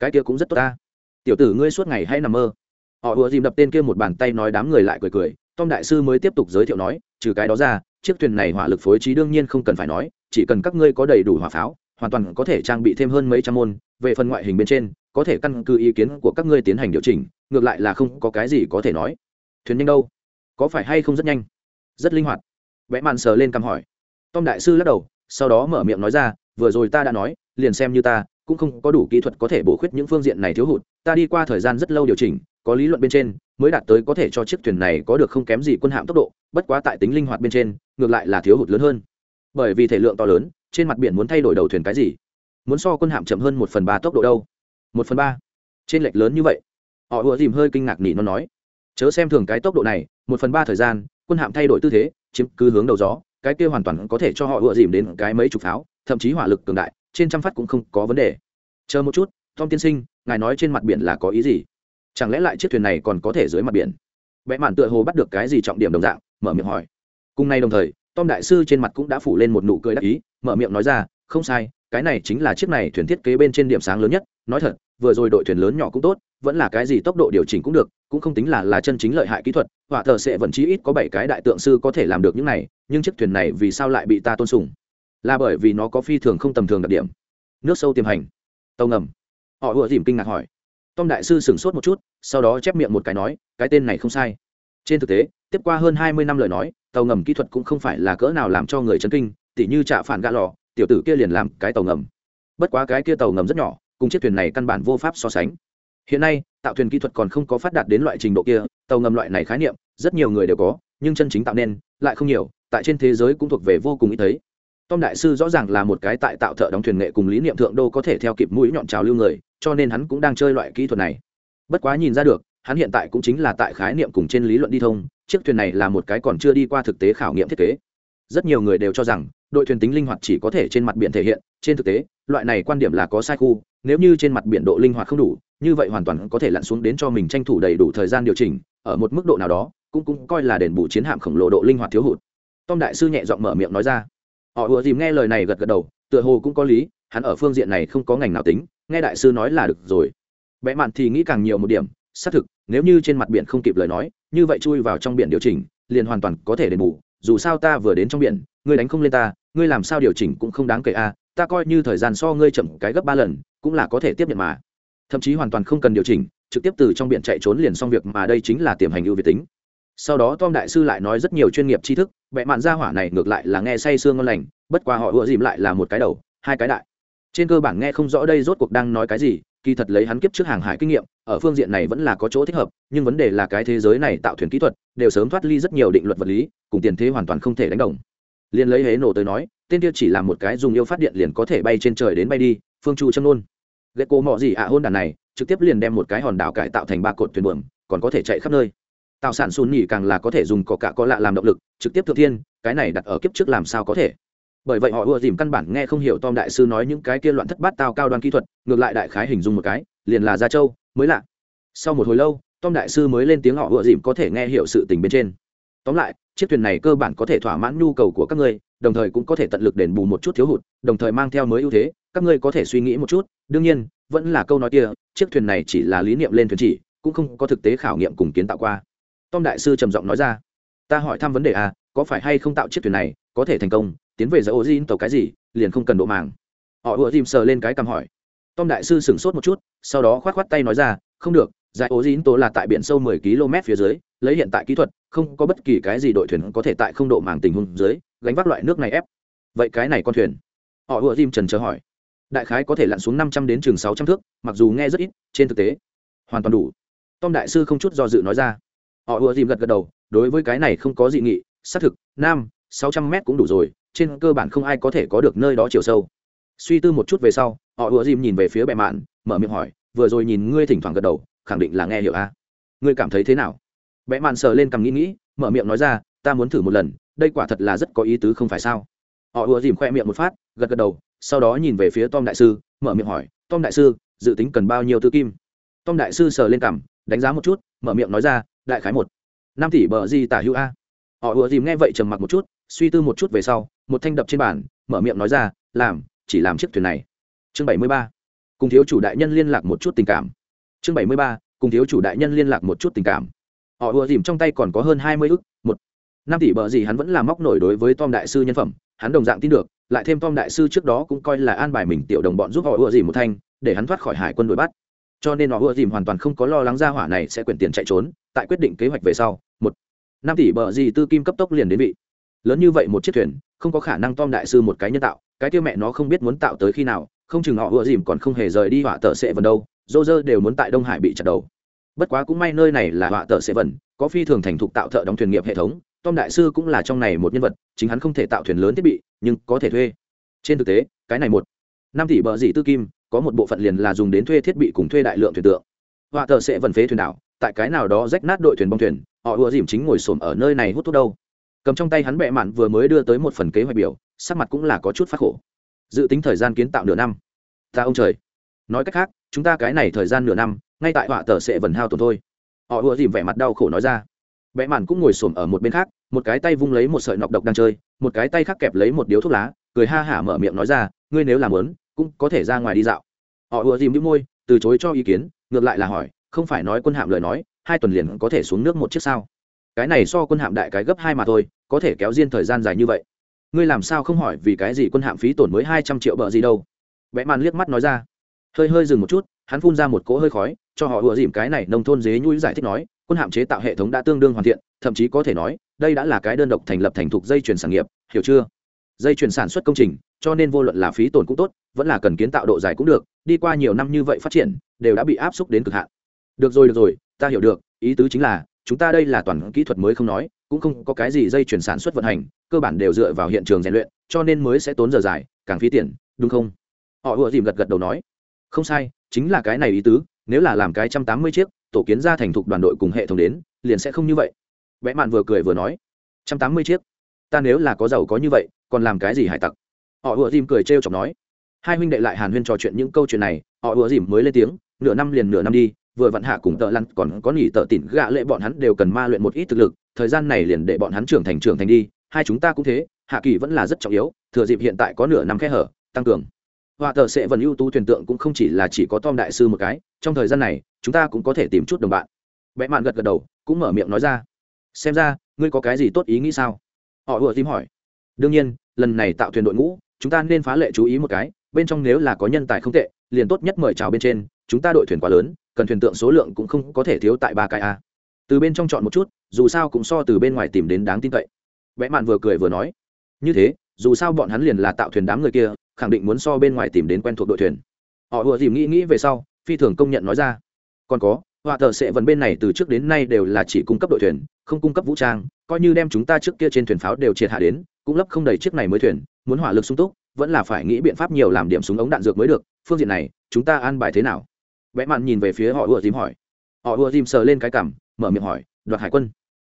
Cái kia cũng rất tốt ta. Tiểu tử ngươi suốt ngày hay nằm mơ. Họ ùa dìm đập tên kia một bàn tay nói đám người lại cười cười tom đại sư mới tiếp tục giới thiệu nói, trừ cái đó ra, chiếc thuyền này hỏa lực phối trí đương nhiên không cần phải nói, chỉ cần các ngươi có đầy đủ hỏa pháo, hoàn toàn có thể trang bị thêm hơn mấy trăm môn. Về phần ngoại hình bên trên, có thể căn cứ ý kiến của các ngươi tiến hành điều chỉnh, ngược lại là không có cái gì có thể nói. Thuyền nhanh đâu? Có phải hay không rất nhanh? Rất linh hoạt. Vẽ màn sờ lên cằm hỏi. Tom đại sư lắc đầu, sau đó mở miệng nói ra, vừa rồi ta đã nói, liền xem như ta, cũng không có đủ kỹ thuật có thể bổ khuyết những phương diện này thiếu hụt, ta đi qua thời gian rất lâu điều chỉnh, có lý luận bên trên mới đạt tới có thể cho chiếc thuyền này có được không kém gì quân hạm tốc độ, bất quá tại tính linh hoạt bên trên, ngược lại là thiếu hụt lớn hơn. Bởi vì thể lượng to lớn, trên mặt biển muốn thay đổi đầu thuyền cái gì? Muốn so quân hạm chậm hơn một phần ba tốc độ đâu? Một phần ba? Trên lệch lớn như vậy? Họ ùa dìm hơi kinh ngạc nỉ nó nói. Chớ xem thường cái tốc độ này, một phần ba thời gian, quân hạm thay đổi tư thế, chiếm cứ hướng đầu gió, cái kia hoàn toàn có thể cho họ ùa dìm đến cái mấy chục pháo, thậm chí hỏa lực cường đại, trên trăm phát cũng không có vấn đề. Chờ một chút, tom tiên sinh, ngài nói trên mặt biển là có ý gì? Chẳng lẽ lại chiếc thuyền này còn có thể dưới mặt biển? Vẽ mạn tựa hồ bắt được cái gì trọng điểm đồng dạng, mở miệng hỏi. Cùng nay đồng thời, tom đại sư trên mặt cũng đã phủ lên một nụ cười đắc ý, mở miệng nói ra, không sai, cái này chính là chiếc này thuyền thiết kế bên trên điểm sáng lớn nhất. Nói thật, vừa rồi đội thuyền lớn nhỏ cũng tốt, vẫn là cái gì tốc độ điều chỉnh cũng được, cũng không tính là là chân chính lợi hại kỹ thuật. Họa thợ sẽ vẫn chí ít có bảy cái đại tượng sư có thể làm được những này, nhưng chiếc thuyền này vì sao lại bị ta tôn sùng? Là bởi vì nó có phi thường không tầm thường đặc điểm. Nước sâu tiềm hành. Tàu ngầm. Họ ùa dìm kinh ngạc hỏi tom đại sư sửng sốt một chút, sau đó chép miệng một cái nói, cái tên này không sai. Trên thực tế, tiếp qua hơn hai mươi năm lời nói, tàu ngầm kỹ thuật cũng không phải là cỡ nào làm cho người chấn kinh, tỉ như trạ phản gã lò, tiểu tử kia liền làm cái tàu ngầm. Bất quá cái kia tàu ngầm rất nhỏ, cùng chiếc thuyền này căn bản vô pháp so sánh. Hiện nay, tạo thuyền kỹ thuật còn không có phát đạt đến loại trình độ kia, tàu ngầm loại này khái niệm, rất nhiều người đều có, nhưng chân chính tạo nên, lại không nhiều, tại trên thế giới cũng thuộc về vô cùng ít thấy. Tom đại sư rõ ràng là một cái tại tạo thợ đóng thuyền nghệ cùng lý niệm thượng đô có thể theo kịp mũi nhọn trào lưu người cho nên hắn cũng đang chơi loại kỹ thuật này. Bất quá nhìn ra được, hắn hiện tại cũng chính là tại khái niệm cùng trên lý luận đi thông, chiếc thuyền này là một cái còn chưa đi qua thực tế khảo nghiệm thiết kế. Rất nhiều người đều cho rằng, đội thuyền tính linh hoạt chỉ có thể trên mặt biển thể hiện, trên thực tế, loại này quan điểm là có sai khu, nếu như trên mặt biển độ linh hoạt không đủ, như vậy hoàn toàn có thể lặn xuống đến cho mình tranh thủ đầy đủ thời gian điều chỉnh, ở một mức độ nào đó, cũng cũng coi là đền bù chiến hạm khổng lồ độ linh hoạt thiếu hụt. Tom đại sư nhẹ giọng mở miệng nói ra. Họ ùa dìm nghe lời này gật gật đầu, tựa hồ cũng có lý, hắn ở phương diện này không có ngành nào tính nghe đại sư nói là được rồi. Vẽ mạn thì nghĩ càng nhiều một điểm, xác thực, nếu như trên mặt biển không kịp lời nói, như vậy chui vào trong biển điều chỉnh, liền hoàn toàn có thể đền bù. Dù sao ta vừa đến trong biển, ngươi đánh không lên ta, ngươi làm sao điều chỉnh cũng không đáng kể a ta coi như thời gian so ngươi chậm cái gấp ba lần, cũng là có thể tiếp nhận mà. Thậm chí hoàn toàn không cần điều chỉnh, trực tiếp từ trong biển chạy trốn liền xong việc mà đây chính là tiềm hành ưu việt tính. Sau đó tom đại sư lại nói rất nhiều chuyên nghiệp tri thức vẽ mạn gia hỏa này ngược lại là nghe say sương ngon lành, bất qua họ ựa dìm lại là một cái đầu, hai cái đại trên cơ bản nghe không rõ đây rốt cuộc đang nói cái gì, kỳ thật lấy hắn kiếp trước hàng hải kinh nghiệm, ở phương diện này vẫn là có chỗ thích hợp, nhưng vấn đề là cái thế giới này tạo thuyền kỹ thuật, đều sớm thoát ly rất nhiều định luật vật lý, cùng tiền thế hoàn toàn không thể đánh đồng. Liền lấy hế nổ tới nói, tên kia chỉ là một cái dùng yêu phát điện liền có thể bay trên trời đến bay đi, phương chu châm nôn. Ghét cố mọ gì ạ, hôn đàn này, trực tiếp liền đem một cái hòn đảo cải tạo thành ba cột thuyền buồm, còn có thể chạy khắp nơi. Tạo sản xùn nhỉ càng là có thể dùng cỏ cả có lạ làm động lực, trực tiếp thượng thiên, cái này đặt ở kiếp trước làm sao có thể? Bởi vậy họ ưa dìm căn bản nghe không hiểu tom đại sư nói những cái kia loạn thất bát tao cao đoan kỹ thuật, ngược lại đại khái hình dung một cái, liền là gia châu, mới lạ. Sau một hồi lâu, tom đại sư mới lên tiếng họ ưa dìm có thể nghe hiểu sự tình bên trên. Tóm lại, chiếc thuyền này cơ bản có thể thỏa mãn nhu cầu của các ngươi, đồng thời cũng có thể tận lực đền bù một chút thiếu hụt, đồng thời mang theo mới ưu thế, các ngươi có thể suy nghĩ một chút. Đương nhiên, vẫn là câu nói kia, chiếc thuyền này chỉ là lý niệm lên thuyền chỉ, cũng không có thực tế khảo nghiệm cùng kiến tạo qua. Tom đại sư trầm giọng nói ra, ta hỏi thăm vấn đề à có phải hay không tạo chiếc thuyền này có thể thành công tiến về giữa ô diên tàu cái gì, liền không cần độ màng. Họ ùa dìm sờ lên cái cằm hỏi. Tom đại sư sửng sốt một chút, sau đó k h o á t k h o á t tay nói ra, không được giải ô diên tố là tại biển sâu mười km phía dưới, lấy hiện tại kỹ thuật, không có bất kỳ cái gì đội thuyền có thể tại không độ màng tình huống dưới, gánh vác loại nước này ép. Vậy cái này con thuyền? Họ ùa dìm trần chờ hỏi. Đại khái có thể lặn xuống năm trăm đến chừng sáu trăm thước, mặc dù nghe rất ít, trên thực tế, hoàn toàn đủ. Tom đại sư không chút do dự nói ra. Họ ùa dìm gật gật đầu, đối với cái này không có dị nghị, xác thực, nam, sáu trăm mét cũng đủ rồi trên cơ bản không ai có thể có được nơi đó chiều sâu. Suy tư một chút về sau, họ ùa dìm nhìn về phía bệ mạn, mở miệng hỏi, vừa rồi nhìn ngươi thỉnh thoảng gật đầu, khẳng định là nghe hiểu a ngươi cảm thấy thế nào? Bệ mạn sờ lên cầm nghĩ nghĩ, mở miệng nói ra, ta muốn thử một lần, đây quả thật là rất có ý tứ không phải sao? Họ ùa dìm khoe miệng một phát, gật gật đầu, sau đó nhìn về phía tom đại sư, mở miệng hỏi, tom đại sư, dự tính cần bao nhiêu tư kim? Tom đại sư sờ lên cằm, đánh giá một chút, mở miệng nói ra, đại khái một năm tỷ bờ di tả hữu a? Họ ùa dìm nghe vậy trầm mặc một chút, suy tư một chút về sau một thanh đập trên bàn, mở miệng nói ra, làm, chỉ làm chiếc thuyền này. Chương bảy mươi ba, cùng thiếu chủ đại nhân liên lạc một chút tình cảm. Chương bảy mươi ba, cùng thiếu chủ đại nhân liên lạc một chút tình cảm. Họ ùa dìm trong tay còn có hơn hai mươi ức, một. Năm tỷ bờ gì hắn vẫn là móc nổi đối với tom đại sư nhân phẩm, hắn đồng dạng tin được, lại thêm tom đại sư trước đó cũng coi là an bài mình tiểu đồng bọn giúp họ ùa dìm một thanh, để hắn thoát khỏi hải quân đuổi bắt. Cho nên họ ùa dìm hoàn toàn không có lo lắng ra hỏa này sẽ quyển tiền chạy trốn, tại quyết định kế hoạch về sau, một. Năm tỷ bờ gì tư kim cấp tốc liền đến vị. Lớn như vậy một chiếc thuyền không có khả năng tom đại sư một cái nhân tạo, cái tiêu mẹ nó không biết muốn tạo tới khi nào, không chừng họ ùa dìm còn không hề rời đi họa tờ sệ vần đâu dô dơ đều muốn tại đông hải bị chặt đầu. Bất quá cũng may nơi này là họa tờ sệ vần, có phi thường thành thục tạo thợ đóng thuyền nghiệp hệ thống, tom đại sư cũng là trong này một nhân vật, chính hắn không thể tạo thuyền lớn thiết bị, nhưng có thể thuê. Trên thực tế, cái này một năm tỷ bờ dị tư kim, có một bộ phận liền là dùng đến thuê thiết bị cùng thuê đại lượng thuyền tượng. Họa tờ sệ vần phế thuyền đảo, tại cái nào đó rách nát đội thuyền bong thuyền, họ ùa dìm chính ngồi xổm ở nơi này hút thuốc đâu cầm trong tay hắn bệ mạn vừa mới đưa tới một phần kế hoạch biểu, sắc mặt cũng là có chút phát khổ. Dự tính thời gian kiến tạo nửa năm. Ta ông trời. Nói cách khác, chúng ta cái này thời gian nửa năm, ngay tại họa tờ sẽ vần hao tổn thôi. Họ ùa dìm vẻ mặt đau khổ nói ra. Bẽ mạn cũng ngồi xổm ở một bên khác, một cái tay vung lấy một sợi nọc độc đang chơi, một cái tay khác kẹp lấy một điếu thuốc lá, cười ha hả mở miệng nói ra, ngươi nếu làm lớn cũng có thể ra ngoài đi dạo. Họ ùa dìm đĩu môi, từ chối cho ý kiến, ngược lại là hỏi, không phải nói quân hạm lời nói, hai tuần liền có thể xuống nước một chiếc sao? Cái này so quân hạm đại cái gấp hai mà thôi, có thể kéo riêng thời gian dài như vậy. Ngươi làm sao không hỏi vì cái gì quân hạm phí tổn mới hai trăm triệu bờ gì đâu? Vẽ màn liếc mắt nói ra. Hơi hơi dừng một chút, hắn phun ra một cỗ hơi khói, cho họ ùa dìm cái này nông thôn dế nhũi giải thích nói, quân hạm chế tạo hệ thống đã tương đương hoàn thiện, thậm chí có thể nói, đây đã là cái đơn độc thành lập thành thục dây chuyển sản nghiệp, hiểu chưa? Dây chuyển sản xuất công trình, cho nên vô luận là phí tổn cũng tốt, vẫn là cần kiến tạo độ dài cũng được, đi qua nhiều năm như vậy phát triển, đều đã bị áp xúc đến cực hạn. Được rồi được rồi, ta hiểu được, ý tứ chính là chúng ta đây là toàn kỹ thuật mới không nói, cũng không có cái gì dây chuyển sản xuất vận hành, cơ bản đều dựa vào hiện trường rèn luyện, cho nên mới sẽ tốn giờ dài, càng phí tiền, đúng không? Họ ùa dìm gật gật đầu nói. Không sai, chính là cái này ý tứ, nếu là làm cái trăm tám mươi chiếc, tổ kiến ra thành thục đoàn đội cùng hệ thống đến, liền sẽ không như vậy. Vẽ mạn vừa cười vừa nói. trăm tám mươi chiếc? Ta nếu là có giàu có như vậy, còn làm cái gì hải tặc? Họ ùa dìm cười trêu chọc nói. Hai huynh đệ lại hàn huyên trò chuyện những câu chuyện này, họ ùa dìm mới lên tiếng, nửa năm liền nửa năm đi vừa vặn hạ cùng tợ lăn còn có nghỉ tợ tỉn gạ lệ bọn hắn đều cần ma luyện một ít thực lực, thời gian này liền để bọn hắn trưởng thành trưởng thành đi, hai chúng ta cũng thế, hạ kỳ vẫn là rất trọng yếu, thừa dịp hiện tại có nửa năm khe hở, tăng cường. Họa tờ sẽ vẫn ưu tú thuyền tượng cũng không chỉ là chỉ có tom đại sư một cái, trong thời gian này, chúng ta cũng có thể tìm chút đồng bạn. Vẽ mạn gật gật đầu, cũng mở miệng nói ra. Xem ra, ngươi có cái gì tốt ý nghĩ sao? Họ vừa tìm hỏi. Đương nhiên, lần này tạo thuyền đội ngũ, chúng ta nên phá lệ chú ý một cái, bên trong nếu là có nhân tài không tệ, liền tốt nhất mời chào bên trên, chúng ta đội thuyền quá lớn cần thuyền tượng số lượng cũng không có thể thiếu tại ba cái a. Từ bên trong chọn một chút, dù sao cũng so từ bên ngoài tìm đến đáng tin cậy. Vẽ mạn vừa cười vừa nói, như thế, dù sao bọn hắn liền là tạo thuyền đám người kia, khẳng định muốn so bên ngoài tìm đến quen thuộc đội thuyền. Họ vừa dìm nghĩ nghĩ về sau, phi thường công nhận nói ra, còn có, họa thợ sẽ vần bên này từ trước đến nay đều là chỉ cung cấp đội thuyền, không cung cấp vũ trang, coi như đem chúng ta trước kia trên thuyền pháo đều triệt hạ đến, cũng lấp không đầy chiếc này mới thuyền, muốn hỏa lực sung túc, vẫn là phải nghĩ biện pháp nhiều làm điểm súng ống đạn dược mới được, phương diện này, chúng ta an bài thế nào? Vẽ mạn nhìn về phía họ ùa dìm hỏi. Họ ùa dìm sờ lên cái cằm mở miệng hỏi đoạt hải quân?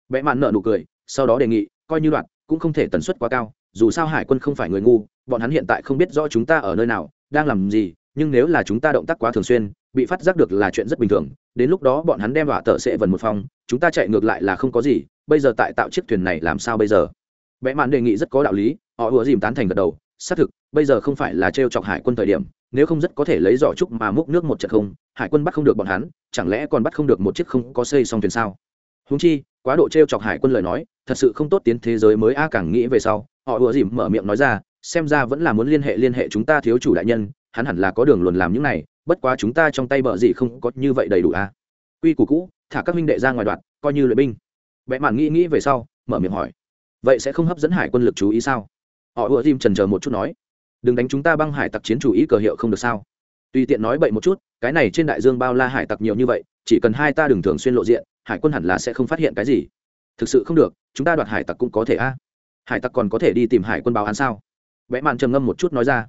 Vẽ mạn nợ nụ cười sau đó đề nghị coi như đoạt cũng không thể tần suất quá cao dù sao hải quân không phải người ngu bọn hắn hiện tại không biết rõ chúng ta ở nơi nào đang làm gì nhưng nếu là chúng ta động tác quá thường xuyên bị phát giác được là chuyện rất bình thường đến lúc đó bọn hắn đem vạ tờ sẽ vần một phong, chúng ta chạy ngược lại là không có gì bây giờ tại tạo chiếc thuyền này làm sao bây giờ? Vẽ mạn đề nghị rất có đạo lý họ ùa dìm tán thành gật đầu xác thực bây giờ không phải là t chọc hải quân thời điểm, nếu không rất có thể lấy giỏ trúc mà múc nước một trận không, hải quân bắt không được bọn hắn, chẳng lẽ còn bắt không được một chiếc không có xây xong thuyền sao? Húng chi, quá độ t chọc hải quân lời nói, thật sự không tốt tiến thế giới mới a càng nghĩ về sau, họ ùa dìm mở miệng nói ra, xem ra vẫn là muốn liên hệ liên hệ chúng ta thiếu chủ đại nhân, hắn hẳn là có đường luồn làm những này, bất quá chúng ta trong tay bờ gì không có như vậy đầy đủ a. Quy củ cũ, thả các minh đệ ra ngoài đoạn, coi như luyện binh. Vẽ mạn nghĩ nghĩ về sau, mở miệng hỏi. Vậy sẽ không hấp dẫn hải quân lực chú ý sao? Họ ùa dìm trần chờ một chút nói đừng đánh chúng ta băng hải tặc chiến chủ ý cờ hiệu không được sao? Tùy tiện nói bậy một chút, cái này trên đại dương bao la hải tặc nhiều như vậy, chỉ cần hai ta đừng thường xuyên lộ diện, hải quân hẳn là sẽ không phát hiện cái gì. Thực sự không được, chúng ta đoạt hải tặc cũng có thể a. Hải tặc còn có thể đi tìm hải quân báo án sao? Vẽ màn trầm ngâm một chút nói ra.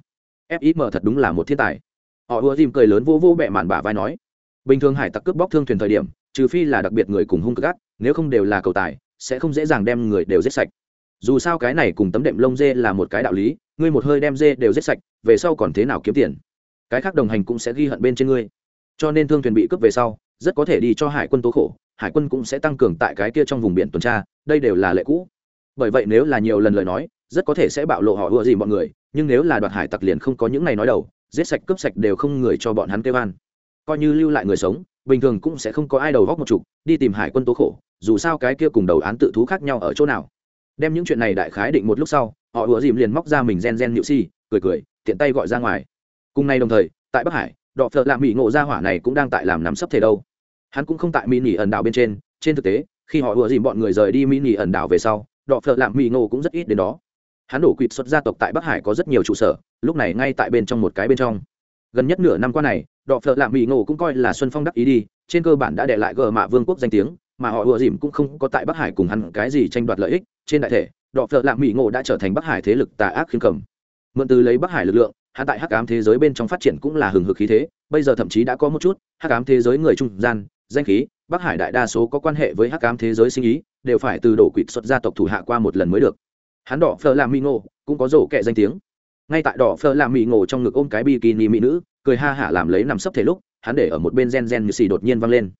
Fim thật đúng là một thiên tài. Họ ùa dìm cười lớn vô vô bẹ màn bả vai nói. Bình thường hải tặc cướp bóc thương thuyền thời điểm, trừ phi là đặc biệt người cùng hung cực ác, nếu không đều là cầu tài, sẽ không dễ dàng đem người đều giết sạch. Dù sao cái này cùng tấm đệm lông dê là một cái đạo lý ngươi một hơi đem dê đều giết sạch, về sau còn thế nào kiếm tiền? Cái khác đồng hành cũng sẽ ghi hận bên trên ngươi. Cho nên thương thuyền bị cướp về sau, rất có thể đi cho hải quân tố khổ, hải quân cũng sẽ tăng cường tại cái kia trong vùng biển tuần tra, đây đều là lệ cũ. Bởi vậy nếu là nhiều lần lời nói, rất có thể sẽ bạo lộ họ ưa gì mọi người, nhưng nếu là đoạt hải tặc liền không có những này nói đầu, giết sạch cướp sạch đều không người cho bọn hắn kêu an. Coi như lưu lại người sống, bình thường cũng sẽ không có ai đầu góc một chục, đi tìm hải quân tố khổ, dù sao cái kia cùng đầu án tự thú khác nhau ở chỗ nào. Đem những chuyện này đại khái định một lúc sau họ ủa dìm liền móc ra mình gen gen nhự si cười cười, tiện tay gọi ra ngoài. Cùng nay đồng thời, tại bắc hải, đọ phợ lạ mỹ ngộ ra hỏa này cũng đang tại làm nắm sấp thể đâu. Hắn cũng không tại mỹ nỉ ẩn đảo bên trên trên thực tế, khi họ ủa dìm bọn người rời đi mỹ nỉ ẩn đảo về sau, đọ phợ lạ mỹ ngộ cũng rất ít đến đó. Hắn đổ quỵt xuất gia tộc tại bắc hải có rất nhiều trụ sở, lúc này ngay tại bên trong một cái bên trong. Gần nhất nửa năm qua này, đọ phợ lạ mỹ ngộ cũng coi là xuân phong đắc ý đi, trên cơ bản đã để lại gờ mạ vương quốc danh tiếng, mà họ ủa dìm cũng không có tại bắc hải cùng hắn cái gì tranh đoạt lợi ích, trên đại thể đọ phợ lạ mỹ ngộ đã trở thành bắc hải thế lực tà ác khiêm cầm mượn từ lấy bắc hải lực lượng, hắn tại hắc ám thế giới bên trong phát triển cũng là hừng hực khí thế, bây giờ thậm chí đã có một chút, hắc ám thế giới người trung gian, danh khí, bắc hải đại đa số có quan hệ với hắc ám thế giới sinh ý, đều phải từ đổ quỵt xuất gia tộc thủ hạ qua một lần mới được. Hắn đỏ phở làm mỹ ngộ cũng có rổ kẹ danh tiếng. Ngay tại đỏ phở làm mỹ ngộ trong ngực ôm cái bikini mỹ nữ, cười ha hả làm lấy nằm sấp thể lúc, hắn để ở một bên gen gen như xì đột nhiên văng lên.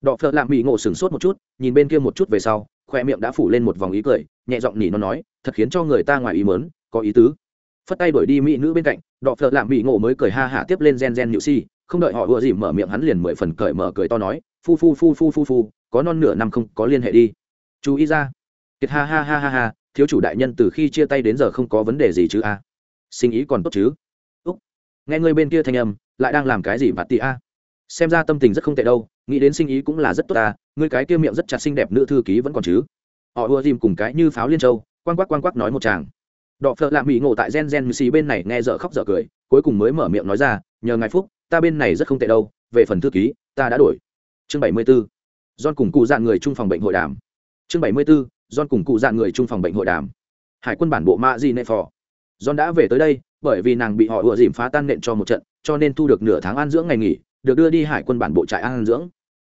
Đỏ phở làm mỹ ngộ sửng sốt một chút, nhìn bên kia một chút về sau khoe miệng đã phủ lên một vòng ý cười, nhẹ giọng nhỉ nó nói, thật khiến cho người ta ngoài ý mớn có ý tứ. Phất tay đuổi đi mỹ nữ bên cạnh, đọ phợ lạm mỹ ngộ mới cười ha hả tiếp lên gen gen nhự si, không đợi họ ùa dìm mở miệng hắn liền mười phần cởi mở cười to nói, phu phu phu phu phu phu, có non nửa năm không có liên hệ đi. Chú ý ra. Kiệt ha ha ha ha ha, thiếu chủ đại nhân từ khi chia tay đến giờ không có vấn đề gì chứ a. À? sinh ý còn tốt chứ? Úc, nghe người bên kia thanh âm, lại đang làm cái gì vặt tị a? Xem ra tâm tình rất không tệ đâu, nghĩ đến sinh ý cũng là rất tốt ta người cái kia miệng rất chặt xinh đẹp nữ thư ký vẫn còn chứ? Họ ùa dìm cùng cái như pháo liên châu, quang quắc quang quắc nói một chàng. Đọ phợ lạ mỹ ngộ tại gen gen xì bên này nghe dở khóc dở cười, cuối cùng mới mở miệng nói ra, nhờ ngài phúc, ta bên này rất không tệ đâu, về phần thư ký, ta đã đổi. Chương bảy mươi b ố cùng cụ dạng người chung phòng bệnh hội đàm. Chương bảy mươi b ố cùng cụ dạng người chung phòng bệnh hội đàm. Hải quân bản bộ ma di nệ phò. Don đã về tới đây, bởi vì nàng bị họ ựa dìm phá tan nện cho một trận, cho nên thu được nửa tháng an dưỡng ngày nghỉ được đưa đi hải quân bản bộ trại an dưỡng.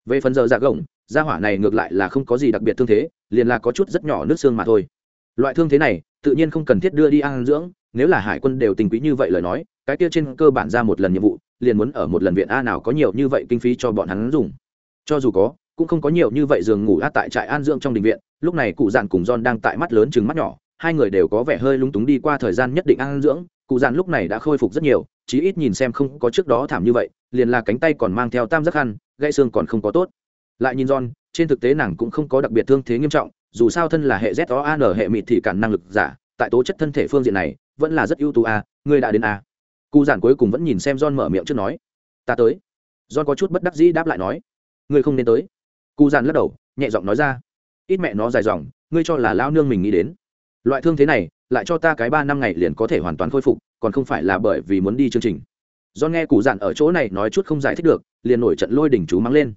Về phần giờ dạ gồng, gia hỏa này ngược lại là không có gì đặc biệt thương thế, liền là có chút rất nhỏ nước xương mà thôi. Loại thương thế này, tự nhiên không cần thiết đưa đi ăn dưỡng, nếu là hải quân đều tình quý như vậy lời nói, cái kia trên cơ bản ra một lần nhiệm vụ, liền muốn ở một lần viện a nào có nhiều như vậy kinh phí cho bọn hắn dùng. Cho dù có, cũng không có nhiều như vậy giường ngủ a tại trại an dưỡng trong đình viện, lúc này cụ dạn cùng john đang tại mắt lớn chừng mắt nhỏ, hai người đều có vẻ hơi lung túng đi qua thời gian nhất định an dưỡng cụ dàn lúc này đã khôi phục rất nhiều, chí ít nhìn xem không có trước đó thảm như vậy, liền là cánh tay còn mang theo tam giác khăn, gãy xương còn không có tốt. Lại nhìn john, trên thực tế nàng cũng không có đặc biệt thương thế nghiêm trọng, dù sao thân là hệ z o an hệ mịt thì cản năng lực giả, tại tố chất thân thể phương diện này, vẫn là rất ưu tú a, ngươi đã đến a. Cụ giản cuối cùng vẫn nhìn xem john mở miệng trước nói, ta tới. John có chút bất đắc dĩ đáp lại nói, ngươi không nên tới. Cụ giản lắc đầu, nhẹ giọng nói ra, ít mẹ nó dài dòng, ngươi cho là lao nương mình nghĩ đến. Loại thương thế này lại cho ta cái ba năm ngày liền có thể hoàn toàn khôi phục, còn không phải là bởi vì muốn đi chương trình. Do nghe cụ dặn ở chỗ này nói chút không giải thích được, liền nổi trận lôi đỉnh chú mắng lên.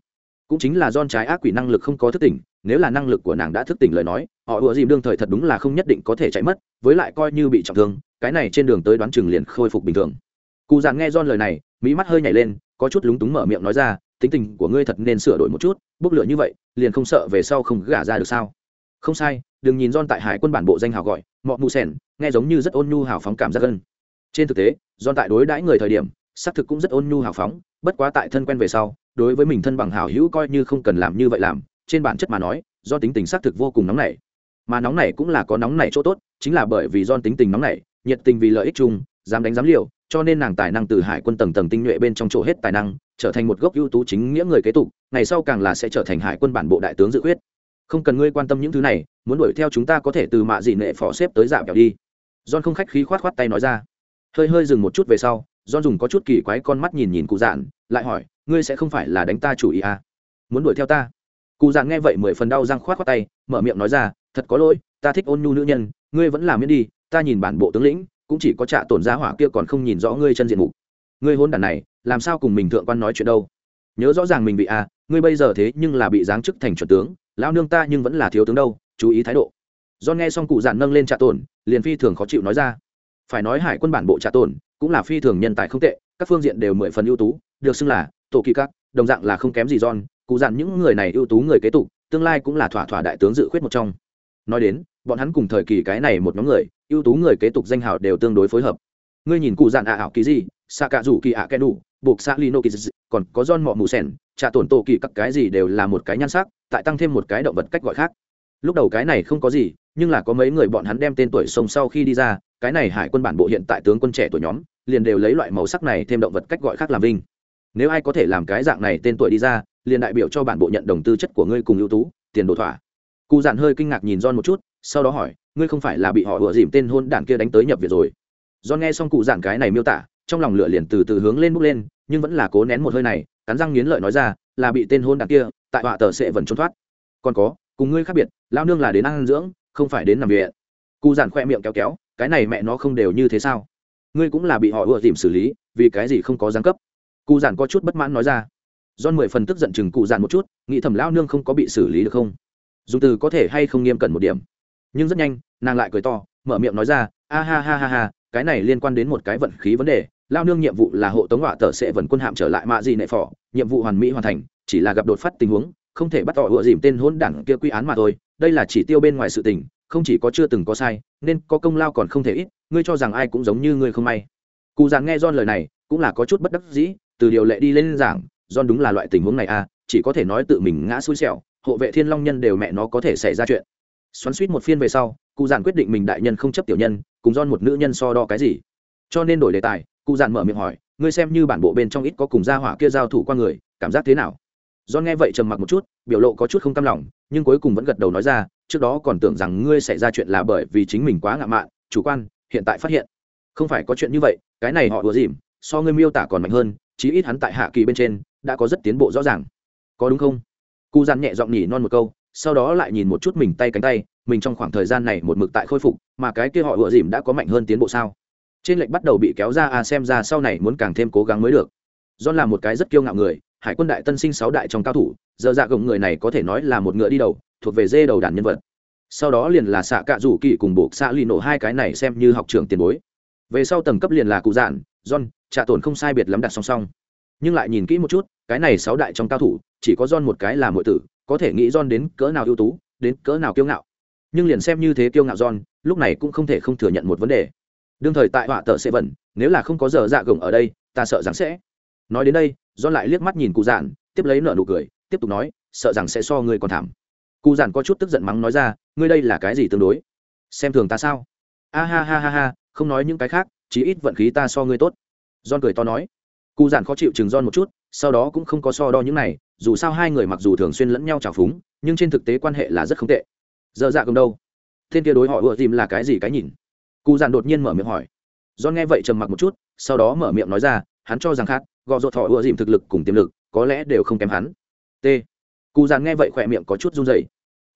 Cũng chính là don trái ác quỷ năng lực không có thức tỉnh, nếu là năng lực của nàng đã thức tỉnh lời nói, họ ùa dìm đương thời thật đúng là không nhất định có thể chạy mất, với lại coi như bị trọng thương, cái này trên đường tới đoán chừng liền khôi phục bình thường. Cụ dặn nghe don lời này mỹ mắt hơi nhảy lên, có chút lúng túng mở miệng nói ra, tính tình của ngươi thật nên sửa đổi một chút, bốc lửa như vậy, liền không sợ về sau không gả ra được sao? Không sai đừng nhìn don tại hải quân bản bộ danh hào gọi, mọ mù sèn, nghe giống như rất ôn nhu hào phóng cảm giác gần. Trên thực tế don tại đối đãi người thời điểm, xác thực cũng rất ôn nhu hào phóng, bất quá tại thân quen về sau, đối với mình thân bằng hảo hữu coi như không cần làm như vậy làm, trên bản chất mà nói do tính tình xác thực vô cùng nóng nảy. Mà nóng nảy cũng là có nóng nảy chỗ tốt, chính là bởi vì John tính tình nóng nảy, nhiệt tình vì lợi ích chung, dám đánh dám liều, cho nên nàng tài năng từ hải quân tầng tầng tinh nhuệ bên trong chỗ hết tài năng, trở thành một gốc ưu tú chính nghĩa người kế tục, ngày sau càng là sẽ trở thành hải quân bản bộ đại tướng dự quyết không cần ngươi quan tâm những thứ này, muốn đuổi theo chúng ta có thể từ mạ dị nệ phỏ xếp tới dạo kẹo đi. John không khách khí khoát khoát tay nói ra. Hơi hơi dừng một chút về sau, john dùng có chút kỳ quái con mắt nhìn nhìn cụ dạn lại hỏi, ngươi sẽ không phải là đánh ta chủ ý à? muốn đuổi theo ta? Cụ dạn nghe vậy mười phần đau răng khoát khoát tay, mở miệng nói ra, thật có lỗi, ta thích ôn nhu nữ nhân, ngươi vẫn làm miễn đi, ta nhìn bản bộ tướng lĩnh, cũng chỉ có trạ tổn giá hỏa kia còn không nhìn rõ ngươi chân diện mục. Ngươi hôn đàn này, làm sao cùng mình thượng quan nói chuyện đâu? Nhớ rõ ràng mình bị à ngươi bây giờ thế nhưng là bị giáng chức thành chuẩn tướng lão nương ta nhưng vẫn là thiếu tướng đâu chú ý thái độ do nghe xong cụ giản nâng lên trả tồn liền phi thường khó chịu nói ra phải nói hải quân bản bộ trả tồn cũng là phi thường nhân tài không tệ các phương diện đều mười phần ưu tú được xưng là tổ kỳ các đồng dạng là không kém gì don cụ dặn những người này ưu tú người kế tục, tương lai cũng là thỏa thỏa đại tướng dự khuyết một trong. Nói đến, bọn hắn cùng thời kỳ cái này một nhóm người, ưu tú người kế tục danh hào đều tương đối phối hợp. Ngươi nhìn cụ dặn ạ ảo kỳ gì, xạ cả rủ kỳ ạ kẽ đủ, buộc xạ lino kỳ còn có don mọ mù sèn, trả tổn tổ kỳ các cái gì đều là một cái nhan sắc, tại tăng thêm một cái động vật cách gọi khác. Lúc đầu cái này không có gì, nhưng là có mấy người bọn hắn đem tên tuổi sông sau khi đi ra, cái này hải quân bản bộ hiện tại tướng quân trẻ tuổi nhóm, liền đều lấy loại màu sắc này thêm động vật cách gọi khác làm vinh. Nếu ai có thể làm cái dạng này tên tuổi đi ra liền đại biểu cho bản bộ nhận đồng tư chất của ngươi cùng ưu tú tiền đồ thỏa. Cụ dạn hơi kinh ngạc nhìn Don một chút sau đó hỏi ngươi không phải là bị họ ủa dìm tên hôn đản kia đánh tới nhập viện rồi? Don nghe xong cụ dạn cái này miêu tả trong lòng lửa liền từ từ hướng lên bốc lên nhưng vẫn là cố nén một hơi này cắn răng nghiến lợi nói ra là bị tên hôn đản kia tại họa tờ sẽ vẫn trốn thoát. Còn có, cùng ngươi khác biệt lao nương là đến ăn dưỡng, không phải đến nằm viện. Cụ giản khoe miệng kéo kéo, cái này mẹ nó không đều như thế sao? Ngươi cũng là bị họ ủa dìm xử lý, vì cái gì không có giáng cấp? Cụ giản có chút bất mãn nói ra. Don mười phần tức giận chừng cụ giản một chút, nghĩ thầm lão nương không có bị xử lý được không? Dùng từ có thể hay không nghiêm cẩn một điểm. Nhưng rất nhanh, nàng lại cười to, mở miệng nói ra, a ha ha ha ha, cái này liên quan đến một cái vận khí vấn đề lao nương nhiệm vụ là hộ tống họa tờ sẽ vần quân hạm trở lại mạ gì nệ phỏ nhiệm vụ hoàn mỹ hoàn thành, chỉ là gặp đột phát tình huống, không thể bắt tỏ hựa dìm tên hôn đảng kia quy án mà thôi. Đây là chỉ tiêu bên ngoài sự tình, không chỉ có chưa từng có sai, nên có công lao còn không thể ít, ngươi cho rằng ai cũng giống như ngươi không may. Cụ giàn nghe don lời này, cũng là có chút bất đắc dĩ, từ điều lệ đi lên giảng don đúng là loại tình huống này à chỉ có thể nói tự mình ngã xui xẻo, hộ vệ thiên long nhân đều mẹ nó có thể xảy ra chuyện. Xoắn suýt một phiên về sau, cụ giản quyết định mình đại nhân không chấp tiểu nhân, cùng don một nữ nhân so đo cái gì. Cho nên đổi đề tài cụ giản mở miệng hỏi, ngươi xem như bản bộ bên trong ít có cùng gia hỏa kia giao thủ qua người, cảm giác thế nào? Do nghe vậy trầm mặc một chút, biểu lộ có chút không cam lòng, nhưng cuối cùng vẫn gật đầu nói ra, trước đó còn tưởng rằng ngươi xảy ra chuyện là bởi vì chính mình quá ngạo mạn, chủ quan, hiện tại phát hiện, không phải có chuyện như vậy, cái này họ ùa dìm, so ngươi miêu tả còn mạnh hơn, chí ít hắn tại hạ kỳ bên trên, đã có rất tiến bộ rõ ràng. Có đúng không? Cụ dàn nhẹ giọng nhỉ non một câu, sau đó lại nhìn một chút mình tay cánh tay, mình trong khoảng thời gian này một mực tại khôi phục, mà cái kia họ ựa dìm đã có mạnh hơn tiến bộ sao? Trên lệnh bắt đầu bị kéo ra à xem ra sau này muốn càng thêm cố gắng mới được. John là một cái rất kiêu ngạo người, hải quân đại tân sinh sáu đại trong cao thủ, giờ dạ gồng người này có thể nói là một ngựa đi đầu, thuộc về dê đầu đàn nhân vật. Sau đó liền là xạ cạ rủ kỳ cùng buộc xạ lì nổ hai cái này xem như học trưởng tiền bối. Về sau tầng cấp liền là cụ dạn, john, trả tổn không sai biệt lắm đặt song song. Nhưng lại nhìn kỹ một chút, cái này sáu đại trong cao thủ, chỉ có john một cái là mọi tử, có thể nghĩ john đến cỡ nào ưu tú, đến cỡ nào kiêu ngạo. Nhưng liền xem như thế kiêu ngạo john, lúc này cũng không thể không thừa nhận một vấn đề đương thời tại họa tờ sẽ vẩn nếu là không có giờ dạ gồng ở đây, ta sợ rằng sẽ. Nói đến đây do lại liếc mắt nhìn cụ giản, tiếp lấy nợ nụ cười, tiếp tục nói, sợ rằng sẽ so ngươi còn thảm. Cụ giản có chút tức giận mắng nói ra, ngươi đây là cái gì tương đối? Xem thường ta sao? A ha ha ha ha, không nói những cái khác, chí ít vận khí ta so ngươi tốt. Don cười to nói. Cụ giản khó chịu chừng don một chút, sau đó cũng không có so đo những này, dù sao hai người mặc dù thường xuyên lẫn nhau trào phúng, nhưng trên thực tế quan hệ là rất không tệ. Dơ dạ cầm đâu? Thiên kia đối họ ựa tìm là cái gì cái nhìn? Cụ giản đột nhiên mở miệng hỏi. John nghe vậy trầm mặc một chút, sau đó mở miệng nói ra, hắn cho rằng khác, gò ruột thọ ựa dìm thực lực cùng tiềm lực, có lẽ đều không kém hắn. T. Cụ giản nghe vậy khỏe miệng có chút run dày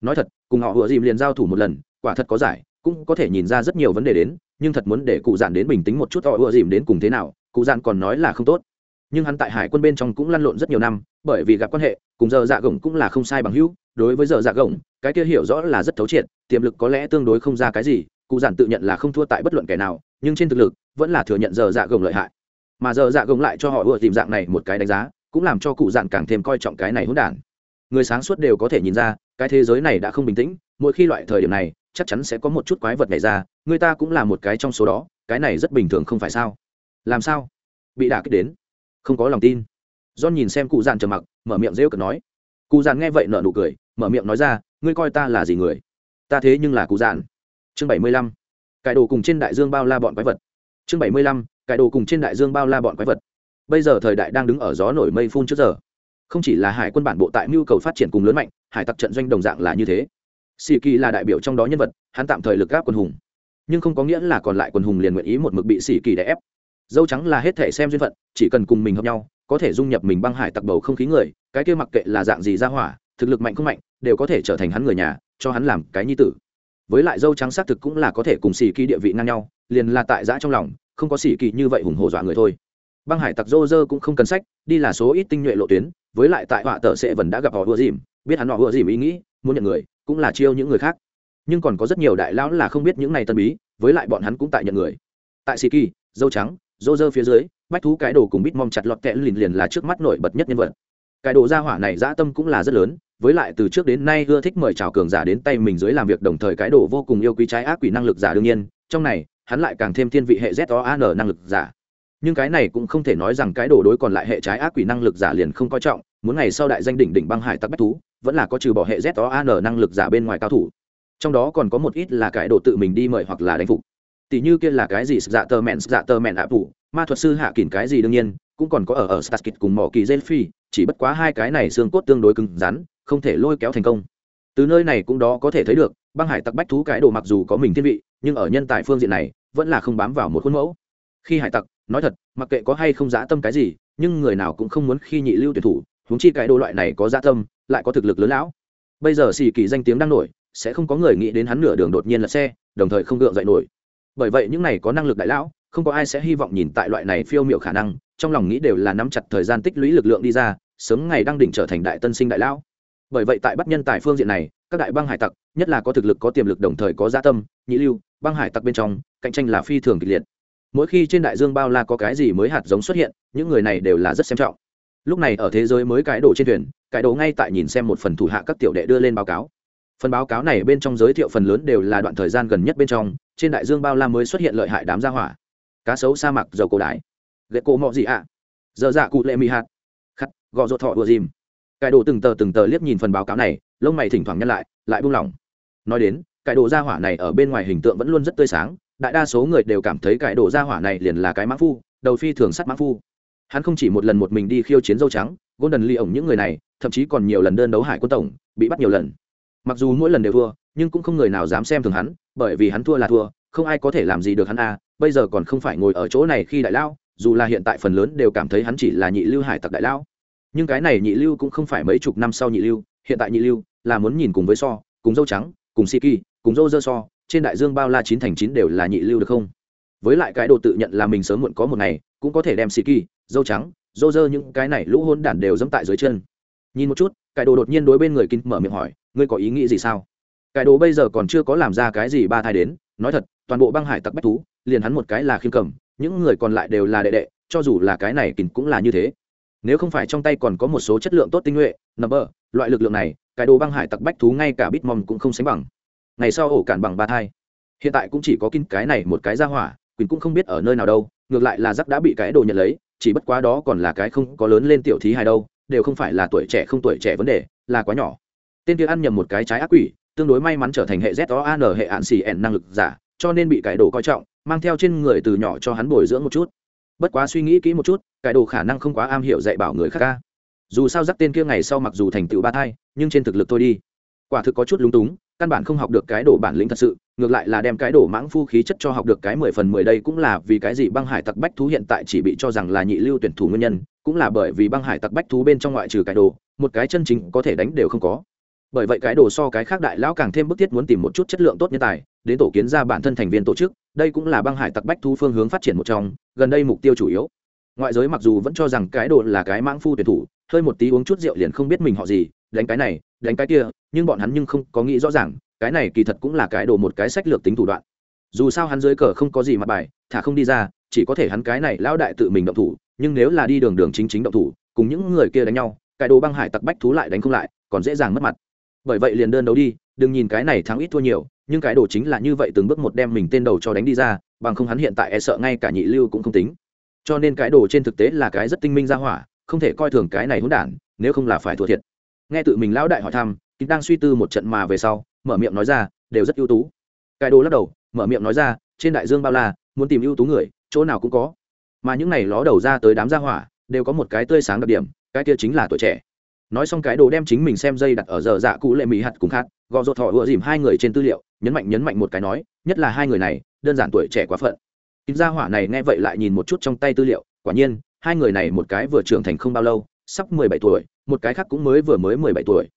nói thật, cùng họ ựa dìm liền giao thủ một lần, quả thật có giải, cũng có thể nhìn ra rất nhiều vấn đề đến, nhưng thật muốn để cụ dạn đến bình tĩnh một chút, họ ùa dìm đến cùng thế nào, cụ dạn còn nói là không tốt. Nhưng hắn tại hải quân bên trong cũng lăn lộn rất nhiều năm, bởi vì gặp quan hệ, cùng giờ dạ gồng cũng là không sai bằng hữu, đối với giờ dạ gồng cái kia hiểu rõ là rất thấu triệt, tiềm lực có lẽ tương đối không ra cái gì cụ giản tự nhận là không thua tại bất luận kẻ nào, nhưng trên thực lực, vẫn là thừa nhận giờ dạ gồng lợi hại. Mà giờ dạ gồng lại cho họ ưa tìm dạng này một cái đánh giá, cũng làm cho cụ giản càng thêm coi trọng cái này hỗn đản. Người sáng suốt đều có thể nhìn ra, cái thế giới này đã không bình tĩnh, mỗi khi loại thời điểm này, chắc chắn sẽ có một chút quái vật này ra, người ta cũng là một cái trong số đó, cái này rất bình thường không phải sao? Làm sao? Bị đả kích đến? Không có lòng tin. John nhìn xem cụ giản trầm mặc, mở miệng rêu cực nói. Cụ giản nghe vậy nở nụ cười, mở miệng nói ra, ngươi coi ta là gì người? Ta thế nhưng là cụ giản chương bảy mươi lăm. Cải đồ cùng trên đại dương bao la bọn quái vật. Chương bảy mươi lăm, cải đồ cùng trên đại dương bao la bọn quái vật. Bây giờ thời đại đang đứng ở gió nổi mây phun trước giờ. Không chỉ là hải quân bản bộ tại mưu cầu phát triển cùng lớn mạnh, hải tặc trận doanh đồng dạng là như thế. Sĩ kỳ là đại biểu trong đó nhân vật, hắn tạm thời lực gáp quân hùng. Nhưng không có nghĩa là còn lại quân hùng liền nguyện ý một mực bị sĩ kỳ đè ép. Dâu trắng là hết thể xem duyên phận, chỉ cần cùng mình hợp nhau, có thể dung nhập mình băng hải tặc bầu không khí người, cái kia mặc kệ là dạng gì ra hỏa, thực lực mạnh không mạnh, đều có thể trở thành hắn người nhà, cho hắn làm cái nhi tử với lại dâu trắng xác thực cũng là có thể cùng xì kỳ địa vị ngang nhau, liền là tại giã trong lòng, không có xì kỳ như vậy hùng hổ dọa người thôi. Băng hải tặc dô dơ cũng không cần sách, đi là số ít tinh nhuệ lộ tuyến, với lại tại họa tờ sẽ vẫn đã gặp họ ưa dìm, biết hắn họ ưa dìm ý nghĩ, muốn nhận người, cũng là chiêu những người khác. Nhưng còn có rất nhiều đại lão là không biết những này tân bí, với lại bọn hắn cũng tại nhận người. Tại xì kỳ, dâu trắng, dô dơ phía dưới, bách thú cái đồ cùng bít mong chặt lọt kẽ liền liền là trước mắt nổi bật nhất nhân vật. Cái đồ gia hỏa này dã tâm cũng là rất lớn với lại từ trước đến nay ưa thích mời chào cường giả đến tay mình dưới làm việc đồng thời cái đồ vô cùng yêu quý trái ác quỷ năng lực giả đương nhiên trong này hắn lại càng thêm thiên vị hệ z o an năng lực giả. Nhưng cái này cũng không thể nói rằng cái đồ đối còn lại hệ trái ác quỷ năng lực giả liền không coi trọng muốn ngày sau đại danh đỉnh đỉnh băng hải tặc bách thú vẫn là có trừ bỏ hệ z o an năng lực giả bên ngoài cao thủ. Trong đó còn có một ít là cái đồ tự mình đi mời hoặc là đánh phục. Tỷ như kia là cái gì dạ tơ mẹn dạ tơ mẹn ạ phụ ma thuật sư hạ kỳn cái gì đương nhiên cũng còn có ở ở Starskit cùng mỏ kỳ Zelphi, chỉ bất quá hai cái này xương cốt tương đối cứng rắn, không thể lôi kéo thành công. Từ nơi này cũng đó có thể thấy được, băng hải tặc bách thú cái đồ mặc dù có mình thiên vị, nhưng ở nhân tài phương diện này, vẫn là không bám vào một khuôn mẫu. Khi hải tặc, nói thật, mặc kệ có hay không dã tâm cái gì, nhưng người nào cũng không muốn khi nhị lưu tuyển thủ, huống chi cái đồ loại này có dã tâm, lại có thực lực lớn lão. Bây giờ xì kỳ danh tiếng đang nổi, sẽ không có người nghĩ đến hắn nửa đường đột nhiên là xe, đồng thời không gượng dậy nổi. Bởi vậy những này có năng lực đại lão, không có ai sẽ hy vọng nhìn tại loại này phiêu miệu khả năng trong lòng nghĩ đều là nắm chặt thời gian tích lũy lực lượng đi ra sớm ngày đang đỉnh trở thành đại tân sinh đại lão bởi vậy tại bắt nhân tài phương diện này, các đại băng hải tặc, nhất là có thực lực có tiềm lực đồng thời có gia tâm, nhị lưu, băng hải tặc bên trong, cạnh tranh là phi thường kịch liệt. Mỗi khi trên đại dương bao la có cái gì mới hạt giống xuất hiện, những người này đều là rất xem trọng. Lúc này ở thế giới mới cải đồ trên thuyền cải đồ ngay tại nhìn xem một phần thủ hạ các tiểu đệ đưa lên báo cáo. Phần báo cáo này bên trong giới thiệu phần lớn đều là đoạn thời gian gần nhất bên trong, trên đại dương bao la mới xuất hiện lợi hại đám gia hỏa. Cá sấu sa mạc, dầu cổ đái. Ghệ cổ mọ gì ạ? À? giờ dạ cụ lệ mì hạt. Khắc gò ruột thọ ùa dìm cải đồ từng tờ từng tờ liếc nhìn phần báo cáo này, lông mày thỉnh thoảng nhăn lại lại buông lỏng. Nói đến cải đồ gia hỏa này ở bên ngoài hình tượng vẫn luôn rất tươi sáng, đại đa số người đều cảm thấy cải đồ gia hỏa này liền là cái mã phu, đầu phi thường sắt mã phu. Hắn không chỉ một lần một mình đi khiêu chiến dâu trắng, golden ly ổng những người này, thậm chí còn nhiều lần đơn đấu hải quân tổng, bị bắt nhiều lần. Mặc dù mỗi lần đều thua, nhưng cũng không người nào dám xem thường hắn, bởi vì hắn thua là thua, không ai có thể làm gì được hắn a, bây giờ còn không phải ngồi ở chỗ này khi đại lao, dù là hiện tại phần lớn đều cảm thấy hắn chỉ là nhị lưu hải tặc đại lao nhưng cái này nhị lưu cũng không phải mấy chục năm sau nhị lưu, hiện tại nhị lưu là muốn nhìn cùng với so, cùng dâu trắng, cùng si kỳ cùng dâu dơ so, trên đại dương bao la chín thành chín đều là nhị lưu được không? Với lại cái đồ tự nhận là mình sớm muộn có một ngày, cũng có thể đem si kỳ dâu trắng, dâu dơ những cái này lũ hôn đản đều dẫm tại dưới chân. Nhìn một chút, cái đồ đột nhiên đối bên người kín mở miệng hỏi, ngươi có ý nghĩ gì sao? Cái đồ bây giờ còn chưa có làm ra cái gì ba thai đến, nói thật, toàn bộ băng hải tặc bách thú, liền hắn một cái là khiêm cầm, những người còn lại đều là đệ đệ, cho dù là cái này kín cũng là như thế nếu không phải trong tay còn có một số chất lượng tốt tinh nhuệ nằm bờ loại lực lượng này, cái đồ băng hải tặc bách thú ngay cả bít mom cũng không sánh bằng. Ngày sau ổ cản bằng ba thai. Hiện tại cũng chỉ có kinh cái này một cái ra hỏa, quỳnh cũng không biết ở nơi nào đâu, ngược lại là giắc đã bị cái đồ nhận lấy, chỉ bất quá đó còn là cái không có lớn lên tiểu thí hài đâu, đều không phải là tuổi trẻ không tuổi trẻ vấn đề, là quá nhỏ. Tên kia ăn nhầm một cái trái ác quỷ, tương đối may mắn trở thành hệ z o an hệ ạn xì ẻn năng lực giả, cho nên bị cải đồ coi trọng, mang theo trên người từ nhỏ cho hắn bồi dưỡng một chút bất quá suy nghĩ kỹ một chút cải đồ khả năng không quá am hiểu dạy bảo người khác ca. Dù sao dắt tên kia ngày sau mặc dù thành tựu ba thai, nhưng trên thực lực thôi đi. Quả thực có chút lúng túng, căn bản không học được cái đồ bản lĩnh thật sự, ngược lại là đem cái đồ mãng phu khí chất cho học được cái mười phần mười đây cũng là vì cái gì băng hải tặc bách thú hiện tại chỉ bị cho rằng là nhị lưu tuyển thủ nguyên nhân, cũng là bởi vì băng hải tặc bách thú bên trong ngoại trừ cái đồ, một cái chân chính có thể đánh đều không có. Bởi vậy cái đồ so cái khác đại lão càng thêm bức thiết muốn tìm một chút chất lượng tốt nhân tài, đến tổ kiến ra bản thân thành viên tổ chức đây cũng là băng hải tặc bách thu phương hướng phát triển một trong, gần đây mục tiêu chủ yếu. Ngoại giới mặc dù vẫn cho rằng cái đồ là cái mãng phu tuyển thủ, hơi một tí uống chút rượu liền không biết mình họ gì, đánh cái này, đánh cái kia, nhưng bọn hắn nhưng không có nghĩ rõ ràng, cái này kỳ thật cũng là cái đồ một cái sách lược tính thủ đoạn. Dù sao hắn dưới cờ không có gì mặt bài, thả không đi ra, chỉ có thể hắn cái này lão đại tự mình động thủ, nhưng nếu là đi đường đường chính chính động thủ, cùng những người kia đánh nhau, cái đồ băng hải tặc bách thú lại đánh không lại, còn dễ dàng mất mặt bởi vậy liền đơn đấu đi, đừng nhìn cái này thắng ít thua nhiều, nhưng cái đồ chính là như vậy từng bước một đem mình tên đầu cho đánh đi ra, bằng không hắn hiện tại e sợ ngay cả nhị lưu cũng không tính. Cho nên cái đồ trên thực tế là cái rất tinh minh ra hỏa, không thể coi thường cái này hỗn đản, nếu không là phải thua thiệt. Nghe tự mình lão đại hỏi thăm kính đang suy tư một trận mà về sau, mở miệng nói ra, đều rất ưu tú. Cái đồ lắc đầu, mở miệng nói ra, trên đại dương bao la, muốn tìm ưu tú người, chỗ nào cũng có. Mà những này ló đầu ra tới đám gia hỏa, đều có một cái tươi sáng đặc điểm, cái kia chính là tuổi trẻ nói xong cái đồ đem chính mình xem dây đặt ở giờ dạ cụ lệ mỹ hạt cùng khát gò rột thọ ựa dìm hai người trên tư liệu, nhấn mạnh nhấn mạnh một cái nói, nhất là hai người này, đơn giản tuổi trẻ quá phận. Kim gia hỏa này nghe vậy lại nhìn một chút trong tay tư liệu, quả nhiên, hai người này một cái vừa trưởng thành không bao lâu, sắp mười bảy tuổi, một cái khác cũng mới vừa mới mười bảy tuổi.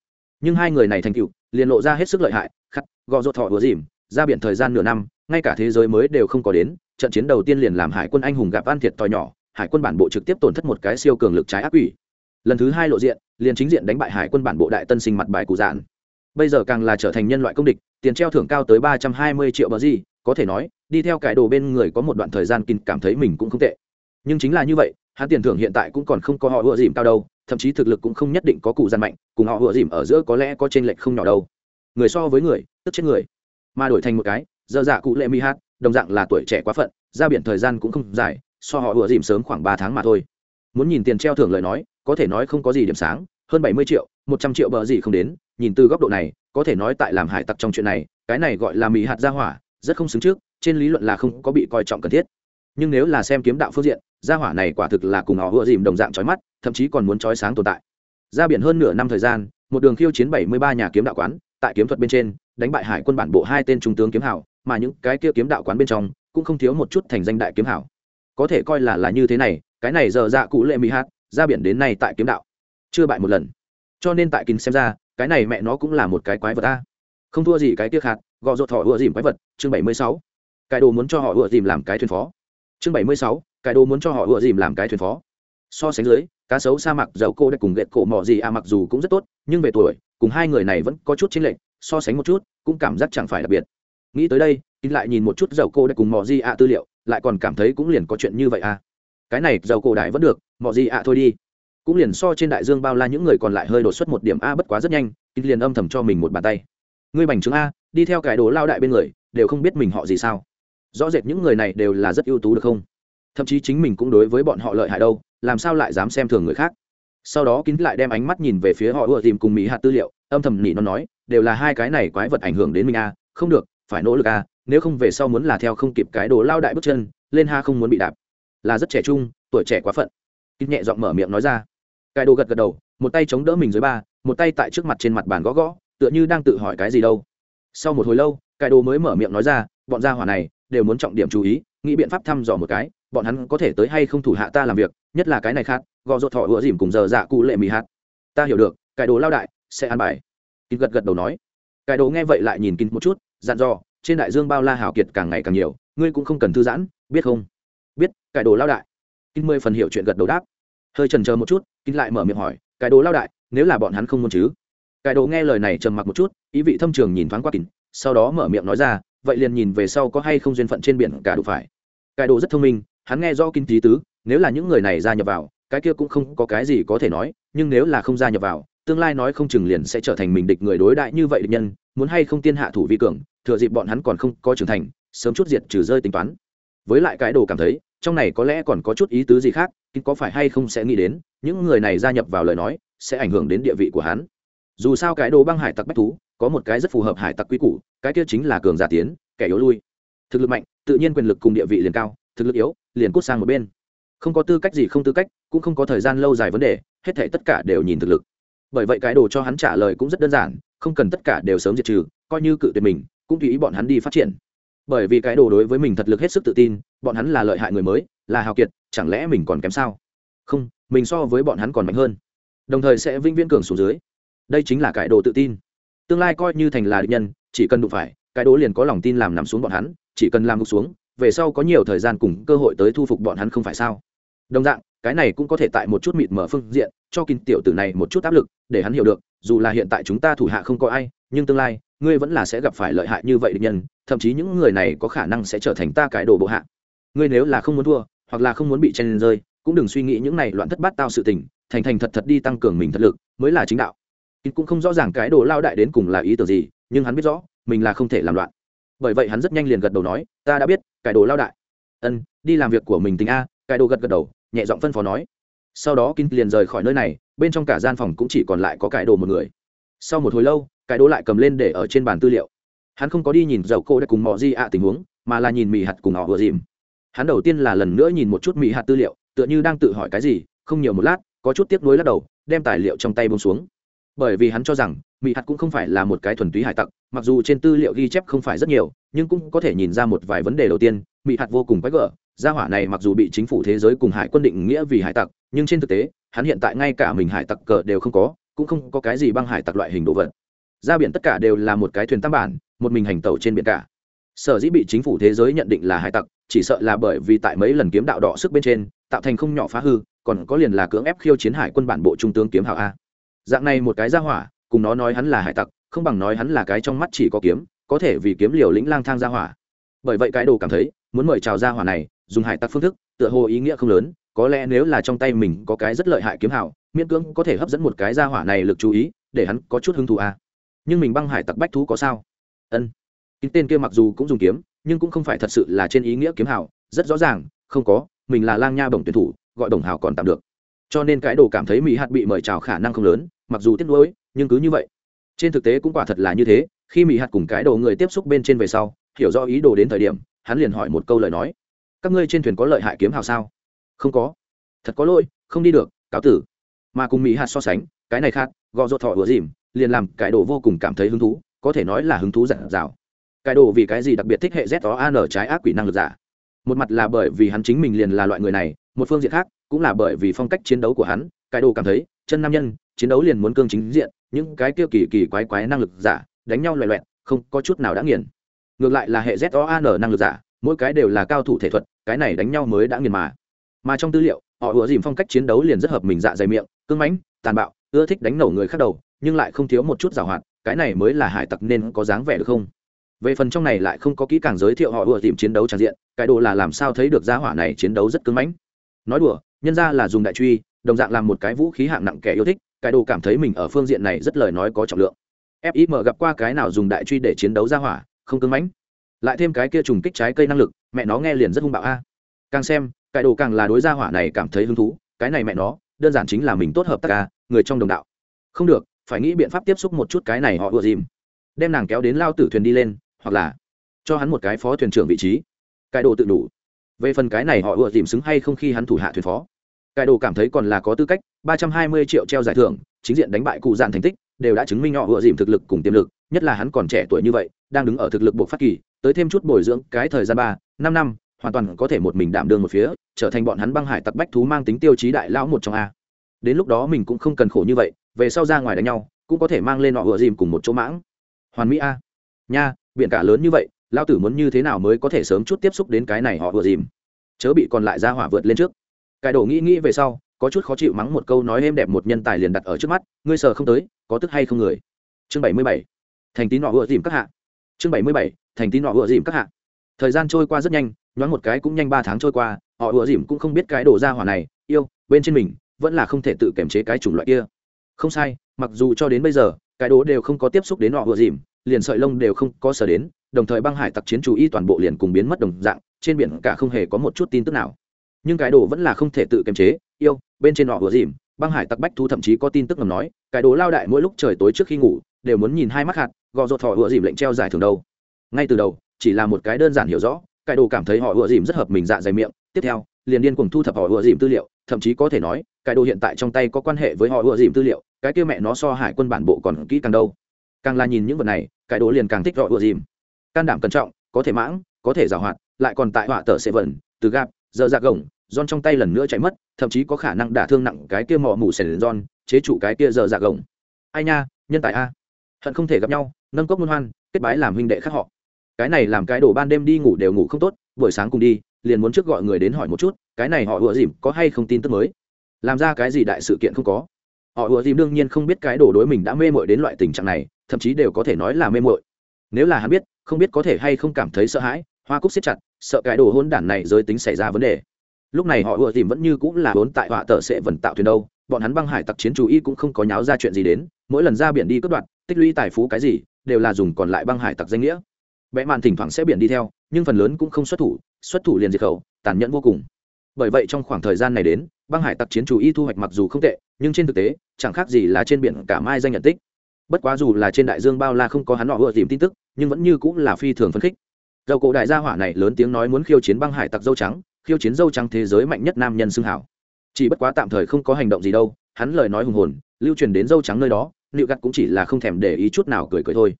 Nhưng hai người này thành cựu liền lộ ra hết sức lợi hại, khắc, gò rột thọ ựa dìm, ra biển thời gian nửa năm, ngay cả thế giới mới đều không có đến, trận chiến đầu tiên liền làm hải quân anh hùng gặp an thiệt to nhỏ, hải quân bản bộ trực tiếp tổn thất một cái siêu cường lực trái ác ủy lần thứ hai lộ diện, liền chính diện đánh bại hải quân bản bộ đại tân sinh mặt bài cụ dạn bây giờ càng là trở thành nhân loại công địch, tiền treo thưởng cao tới ba trăm hai mươi triệu bờ gì, có thể nói, đi theo cải đồ bên người có một đoạn thời gian kinh cảm thấy mình cũng không tệ. Nhưng chính là như vậy, hắn tiền thưởng hiện tại cũng còn không có họ ựa dìm cao đâu, thậm chí thực lực cũng không nhất định có cụ gian mạnh, cùng họ ựa dìm ở giữa có lẽ có t r ê n lệch không nhỏ đâu. Người so với người, tức chết người. Mà đổi thành một cái dơ dạ cụ lệ mi hát, đồng dạng là tuổi trẻ quá phận, ra biển thời gian cũng không dài, so họ ựa dìm sớm khoảng ba tháng mà thôi. Muốn nhìn tiền treo thưởng lời nói có thể nói không có gì điểm sáng, hơn bảy mươi triệu, một trăm triệu bờ gì không đến, nhìn từ góc độ này, có thể nói tại làm hải tặc trong chuyện này, cái này gọi là mì hạt gia hỏa, rất không xứng trước, trên lý luận là không có bị coi trọng cần thiết. Nhưng nếu là xem kiếm đạo phương diện gia hỏa này quả thực là cùng họ vừa dìm đồng dạng trói mắt, thậm chí còn muốn trói sáng tồn tại. Ra biển hơn nửa năm thời gian, một đường khiêu chiến bảy mươi ba nhà kiếm đạo quán, tại kiếm thuật bên trên, đánh bại hải quân bản bộ hai tên trung tướng kiếm hảo mà những cái kia kiếm đạo quán bên trong, cũng không thiếu một chút thành danh đại kiếm hảo có thể coi là là như thế này, cái này giờ dạ cụ lệ mỹ hát ra biển đến nay tại kiếm đạo. Chưa bại một lần. Cho nên tại kín xem ra, cái này mẹ nó cũng là một cái quái vật ta không thua gì cái tiếc hạt gọ rột họ ưa dìm quái vật, chương bảy mươi sáu. Cải đồ muốn cho họ ựa dìm làm cái thuyền phó. Chương bảy mươi sáu cải đồ muốn cho họ ựa dìm làm cái thuyền phó. So sánh dưới, cá sấu sa mạc, dầu cô đã cùng ghẹt cổ mỏ gì à mặc dù cũng rất tốt, nhưng về tuổi, cùng hai người này vẫn có chút chênh lệch, so sánh một chút, cũng cảm giác chẳng phải đặc biệt. Nghĩ tới đây in lại nhìn một chút dầu cô đã cùng mỏ gì à tư liệu, lại còn cảm thấy cũng liền có chuyện như vậy à cái này dầu cổ đại vẫn được, mọi gì à thôi đi. Cũng liền so trên đại dương bao la những người còn lại hơi đột xuất một điểm a bất quá rất nhanh, kinh liền âm thầm cho mình một bàn tay. Ngươi bành trướng a, đi theo cái đồ lao đại bên người, đều không biết mình họ gì sao. Rõ rệt những người này đều là rất ưu tú được không? Thậm chí chính mình cũng đối với bọn họ lợi hại đâu, làm sao lại dám xem thường người khác? Sau đó kín lại đem ánh mắt nhìn về phía họ ưa tìm cùng mỹ hạt tư liệu, âm thầm nỉ nó nói, đều là hai cái này quái vật ảnh hưởng đến mình a, không được, phải nỗ lực a, nếu không về sau muốn là theo không kịp cái đồ lao đại bước chân, lên ha không muốn bị đạp là rất trẻ trung, tuổi trẻ quá phận. Kín nhẹ giọng mở miệng nói ra. Cải đồ gật gật đầu, một tay chống đỡ mình dưới ba, một tay tại trước mặt trên mặt bàn gõ gõ, tựa như đang tự hỏi cái gì đâu. Sau một hồi lâu Cải đồ mới mở miệng nói ra, bọn gia hỏa này đều muốn trọng điểm chú ý, nghĩ biện pháp thăm dò một cái, bọn hắn có thể tới hay không thủ hạ ta làm việc, nhất là cái này khác, gò rột thọ ựa dìm cùng giờ dạ cụ lệ mì hạt. Ta hiểu được Cải đồ lao đại sẽ ăn bài. Kín gật gật đầu nói. Cải đồ nghe vậy lại nhìn kín một chút, dặn dò, trên đại dương bao la hảo kiệt càng ngày càng nhiều, ngươi cũng không cần thư giãn, biết không? Cải đồ lao đại. Kinh mười phần hiểu chuyện gật đầu đáp. Hơi trần chờ một chút, kinh lại mở miệng hỏi, Cải đồ lao đại, nếu là bọn hắn không muốn chứ? Cải đồ nghe lời này trầm mặc một chút, ý vị thâm trường nhìn thoáng qua kín sau đó mở miệng nói ra, vậy liền nhìn về sau có hay không duyên phận trên biển cả đủ phải. Cải đồ rất thông minh, hắn nghe do kinh tí tứ, nếu là những người này gia nhập vào, cái kia cũng không có cái gì có thể nói, nhưng nếu là không gia nhập vào, tương lai nói không chừng liền sẽ trở thành mình địch người đối đại như vậy địch nhân, muốn hay không tiên hạ thủ vi cường, thừa dịp bọn hắn còn không có trưởng thành, sớm chút diệt trừ rơi tính toán. Với lại cái đồ cảm thấy trong này có lẽ còn có chút ý tứ gì khác kinh có phải hay không sẽ nghĩ đến, những người này gia nhập vào lời nói, sẽ ảnh hưởng đến địa vị của hắn. Dù sao cái đồ băng hải tặc bách thú, có một cái rất phù hợp hải tặc quy củ, cái kia chính là cường giả tiến, kẻ yếu lui. Thực lực mạnh, tự nhiên quyền lực cùng địa vị liền cao, thực lực yếu, liền cút sang một bên. Không có tư cách gì không tư cách, cũng không có thời gian lâu dài vấn đề, hết thể tất cả đều nhìn thực lực. Bởi vậy cái đồ cho hắn trả lời cũng rất đơn giản, không cần tất cả đều sớm diệt trừ, coi như cự tuyệt mình, cũng tùy ý bọn hắn đi phát triển bởi vì cái đồ đối với mình thật lực hết sức tự tin, bọn hắn là lợi hại người mới, là hào kiệt, chẳng lẽ mình còn kém sao? Không, mình so với bọn hắn còn mạnh hơn. Đồng thời sẽ vĩnh viễn cường xuống dưới. Đây chính là cái đồ tự tin. Tương lai coi như thành là địch nhân, chỉ cần đụng phải, cái đồ liền có lòng tin làm nằm xuống bọn hắn, chỉ cần làm ngục xuống, về sau có nhiều thời gian cùng cơ hội tới thu phục bọn hắn không phải sao? Đồng dạng, cái này cũng có thể tại một chút mịt mở phương diện, cho kinh tiểu tử này một chút áp lực, để hắn hiểu được, dù là hiện tại chúng ta thủ hạ không có ai nhưng tương lai, ngươi vẫn là sẽ gặp phải lợi hại như vậy địch nhân, thậm chí những người này có khả năng sẽ trở thành ta cải đồ bộ hạ. Ngươi nếu là không muốn thua, hoặc là không muốn bị chen lên rơi, cũng đừng suy nghĩ những này loạn thất bát tao sự tình, thành thành thật thật đi tăng cường mình thật lực, mới là chính đạo. Kín cũng không rõ ràng cái đồ lao đại đến cùng là ý tưởng gì, nhưng hắn biết rõ, mình là không thể làm loạn. Bởi vậy hắn rất nhanh liền gật đầu nói, ta đã biết, cái đồ lao đại. Ân, đi làm việc của mình tính a. Cái đồ gật gật đầu, nhẹ giọng phân phó nói. Sau đó kinh liền rời khỏi nơi này, bên trong cả gian phòng cũng chỉ còn lại có cái đồ một người. Sau một hồi lâu cái đồ lại cầm lên để ở trên bàn tư liệu. Hắn không có đi nhìn dầu cô đã cùng mò di ạ tình huống, mà là nhìn mì hạt cùng họ vừa dìm. Hắn đầu tiên là lần nữa nhìn một chút mì hạt tư liệu, tựa như đang tự hỏi cái gì, không nhiều một lát, có chút tiếc nuối lắc đầu, đem tài liệu trong tay bông xuống. Bởi vì hắn cho rằng mỹ hạt cũng không phải là một cái thuần túy hải tặc, mặc dù trên tư liệu ghi chép không phải rất nhiều, nhưng cũng có thể nhìn ra một vài vấn đề đầu tiên mỹ hạt vô cùng quách gở, gia hỏa này mặc dù bị chính phủ thế giới cùng hải quân định nghĩa vì hải tặc, nhưng trên thực tế, hắn hiện tại ngay cả mình hải tặc cờ đều không có, cũng không có cái gì băng hải tặc loại hình đồ vật ra biển tất cả đều là một cái thuyền tam bản, một mình hành tẩu trên biển cả. Sở dĩ bị chính phủ thế giới nhận định là hải tặc, chỉ sợ là bởi vì tại mấy lần kiếm đạo đỏ sức bên trên, tạo thành không nhỏ phá hư, còn có liền là cưỡng ép khiêu chiến hải quân bản bộ trung tướng kiếm hảo a. Dạng này một cái ra hỏa, cùng nó nói hắn là hải tặc, không bằng nói hắn là cái trong mắt chỉ có kiếm, có thể vì kiếm liều lĩnh lang thang ra hỏa. Bởi vậy cái đồ cảm thấy, muốn mời chào ra hỏa này, dùng hải tặc phương thức, tựa hồ ý nghĩa không lớn, có lẽ nếu là trong tay mình có cái rất lợi hại kiếm hảo miễn cưỡng có thể hấp dẫn một cái ra hỏa này lực chú ý, để hắn có chút hứng thú a nhưng mình băng hải tặc bách thú có sao? Ân. Kín tên kia mặc dù cũng dùng kiếm, nhưng cũng không phải thật sự là trên ý nghĩa kiếm hảo rất rõ ràng, không có, mình là lang nha bổng tuyển thủ, gọi bổng hảo còn tạm được. Cho nên cái đồ cảm thấy mỹ hạt bị mời chào khả năng không lớn, mặc dù tiếc nuối, nhưng cứ như vậy. Trên thực tế cũng quả thật là như thế, khi mỹ hạt cùng cái đồ người tiếp xúc bên trên về sau, hiểu rõ ý đồ đến thời điểm, hắn liền hỏi một câu lời nói. Các ngươi trên thuyền có lợi hại kiếm hào sao? Không có. Thật có lỗi, không đi được, cáo tử. Mà cùng mỹ hạt so sánh, cái này khác, gò ruột thọ ủa dìm liền làm cải đồ vô cùng cảm thấy hứng thú, có thể nói là hứng thú giản dạo cải đồ vì cái gì đặc biệt thích hệ z đó an trái ác quỷ năng lực giả? Một mặt là bởi vì hắn chính mình liền là loại người này, một phương diện khác cũng là bởi vì phong cách chiến đấu của hắn cải đồ cảm thấy, chân nam nhân, chiến đấu liền muốn cương chính diện, những cái kia kỳ kỳ quái quái năng lực giả, đánh nhau loẹ loẹt, không có chút nào đã nghiền. Ngược lại là hệ z o an năng lực giả, mỗi cái đều là cao thủ thể thuật, cái này đánh nhau mới đã nghiền mà. Mà trong tư liệu, họ ủa dìm phong cách chiến đấu liền rất hợp mình dạ dày miệng cưng mãnh, tàn bạo, ưa thích đánh nổ người khác đầu nhưng lại không thiếu một chút giảo hoạt, cái này mới là hải tặc nên có dáng vẻ được không? Về phần trong này lại không có kỹ càng giới thiệu họ ủa tìm chiến đấu tràn diện, cái đồ là làm sao thấy được gia hỏa này chiến đấu rất cứng mãnh. Nói đùa, nhân ra là dùng đại truy, đồng dạng làm một cái vũ khí hạng nặng kẻ yêu thích, cái đồ cảm thấy mình ở phương diện này rất lời nói có trọng lượng. Fim gặp qua cái nào dùng đại truy để chiến đấu gia hỏa, không cứng mãnh? Lại thêm cái kia trùng kích trái cây năng lực, mẹ nó nghe liền rất hung bạo a. Càng xem, cái đồ càng là đối gia hỏa này cảm thấy hứng thú, cái này mẹ nó, đơn giản chính là mình tốt hợp tác a, người trong đồng đạo. Không được phải nghĩ biện pháp tiếp xúc một chút cái này họ ùa dìm. Đem nàng kéo đến lao tử thuyền đi lên, hoặc là cho hắn một cái phó thuyền trưởng vị trí. Cái đồ tự đủ. Về phần cái này họ ùa dìm xứng hay không khi hắn thủ hạ thuyền phó. Cái đồ cảm thấy còn là có tư cách, ba trăm hai mươi triệu treo giải thưởng, chính diện đánh bại cụ dạn thành tích, đều đã chứng minh họ ùa dìm thực lực cùng tiềm lực, nhất là hắn còn trẻ tuổi như vậy, đang đứng ở thực lực buộc phát kỳ, tới thêm chút bồi dưỡng cái thời gian ba, năm năm, hoàn toàn có thể một mình đảm đương một phía, trở thành bọn hắn băng hải tặc bách thú mang tính tiêu chí đại lão một trong a. Đến lúc đó mình cũng không cần khổ như vậy về sau ra ngoài đánh nhau, cũng có thể mang lên họ vừa dìm cùng một chỗ mãng. Hoàn mỹ a. Nha, biển cả lớn như vậy lao tử muốn như thế nào mới có thể sớm chút tiếp xúc đến cái này họ vừa dìm? Chớ bị còn lại ra hỏa vượt lên trước. Cải đồ nghĩ nghĩ về sau, có chút khó chịu mắng một câu nói êm đẹp một nhân tài liền đặt ở trước mắt, ngươi sờ không tới, có tức hay không người? Chương bảy mươi bảy. Thành tín họ vừa dìm các hạ. Chương bảy mươi bảy. Thành tín họ vừa dìm các hạ. Thời gian trôi qua rất nhanh, nhoáng một cái cũng nhanh ba tháng trôi qua, họ vừa dìm cũng không biết cái đồ ra hỏa này, yêu, bên trên mình, vẫn là không thể tự kiềm chế cái chủng loại kia không sai, mặc dù cho đến bây giờ, cái đồ đều không có tiếp xúc đến họ vừa dìm, liền sợi lông đều không có sở đến, đồng thời băng hải tặc chiến chú ý toàn bộ liền cùng biến mất đồng dạng, trên biển cả không hề có một chút tin tức nào. Nhưng cái đồ vẫn là không thể tự kiềm chế, yêu, bên trên họ vừa dìm, băng hải tặc bách thu thậm chí có tin tức ngầm nói, cái đồ lao đại mỗi lúc trời tối trước khi ngủ, đều muốn nhìn hai mắt hạt, gò ruột họ vừa dìm lệnh treo giải thường đâu. Ngay từ đầu, chỉ là một cái đơn giản hiểu rõ, cái đồ cảm thấy họ vừa dìm rất hợp mình dạ dày miệng, tiếp theo, liền điên cùng thu thập họ vừa dìm tư liệu thậm chí có thể nói cái đồ hiện tại trong tay có quan hệ với họ ưa dìm tư liệu cái kia mẹ nó so hải quân bản bộ còn kỹ càng đâu càng là nhìn những vật này cái đồ liền càng thích họ ưa dìm can đảm cẩn trọng có thể mãng có thể giảo hoạt lại còn tại họa tờ sẽ vẩn từ gạp giờ ra gồng giòn trong tay lần nữa chạy mất, thậm chí có khả năng đả thương nặng cái kia mỏ mù sền giòn chế trụ cái kia giờ ra gồng. Ai nha, nhân tài a. Hận không thể gặp nhau, nâng cốc muôn hoan, kết bái làm huynh đệ khác họ. Cái này làm cái đồ ban đêm đi ngủ đều ngủ không tốt, buổi sáng cùng đi, liền muốn trước gọi người đến hỏi một chút, cái này họ ủa dìm có hay không tin tức mới. Làm ra cái gì đại sự kiện không có. Họ ủa dìm đương nhiên không biết cái đồ đối mình đã mê mội đến loại tình trạng này, thậm chí đều có thể nói là mê mội. Nếu là hắn biết, không biết có thể hay không cảm thấy sợ hãi, hoa cúc siết chặt, sợ cái đồ hôn đản này giới tính xảy ra vấn đề lúc này họ ùa Dìm vẫn như cũng là vốn tại họa tờ sẽ vần tạo thuyền đâu bọn hắn băng hải tặc chiến chú ý cũng không có nháo ra chuyện gì đến mỗi lần ra biển đi cướp đoạt tích lũy tài phú cái gì đều là dùng còn lại băng hải tặc danh nghĩa vẽ màn thỉnh thoảng sẽ biển đi theo nhưng phần lớn cũng không xuất thủ xuất thủ liền diệt khẩu, tàn nhẫn vô cùng. Bởi vậy trong khoảng thời gian này đến, băng hải tặc chiến chủ y thu hoạch mặc dù không tệ, nhưng trên thực tế, chẳng khác gì là trên biển cả mai danh nhận tích. Bất quá dù là trên đại dương bao la không có hắn họ vừa tìm tin tức, nhưng vẫn như cũng là phi thường phấn khích. Dầu cổ đại gia hỏa này lớn tiếng nói muốn khiêu chiến băng hải tặc dâu trắng, khiêu chiến dâu trắng thế giới mạnh nhất nam nhân xưng hảo. Chỉ bất quá tạm thời không có hành động gì đâu, hắn lời nói hùng hồn, lưu truyền đến dâu trắng nơi đó liệu gặt cũng chỉ là không thèm để ý chút nào cười cười thôi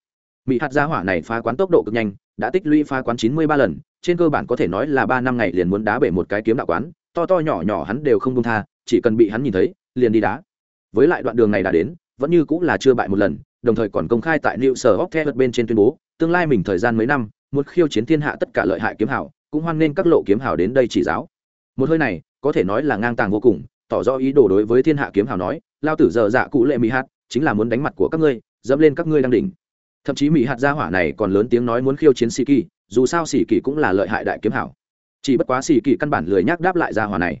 mỹ hạt gia hỏa này phá quán tốc độ cực nhanh, đã tích lũy phá quán chín mươi ba lần, trên cơ bản có thể nói là ba năm ngày liền muốn đá bể một cái kiếm đạo quán, to to nhỏ nhỏ hắn đều không công tha, chỉ cần bị hắn nhìn thấy, liền đi đá. Với lại đoạn đường này đã đến, vẫn như cũng là chưa bại một lần, đồng thời còn công khai tại new sở hóc bên trên tuyên bố, tương lai mình thời gian mấy năm, muốn khiêu chiến thiên hạ tất cả lợi hại kiếm hảo cũng hoan nghênh các lộ kiếm hảo đến đây chỉ giáo. Một hơi này, có thể nói là ngang tàng vô cùng, tỏ rõ ý đồ đối với thiên hạ kiếm hảo nói, lao tử giờ dạ cụ lệ mỹ hạt, chính là muốn đánh mặt của các ngươi, dẫm lên các ngươi đang đỉnh thậm chí mỹ hạt gia hỏa này còn lớn tiếng nói muốn khiêu chiến sĩ kỳ dù sao sĩ kỳ cũng là lợi hại đại kiếm hảo. Chỉ bất quá sĩ kỳ căn bản lười nhác đáp lại gia hỏa này.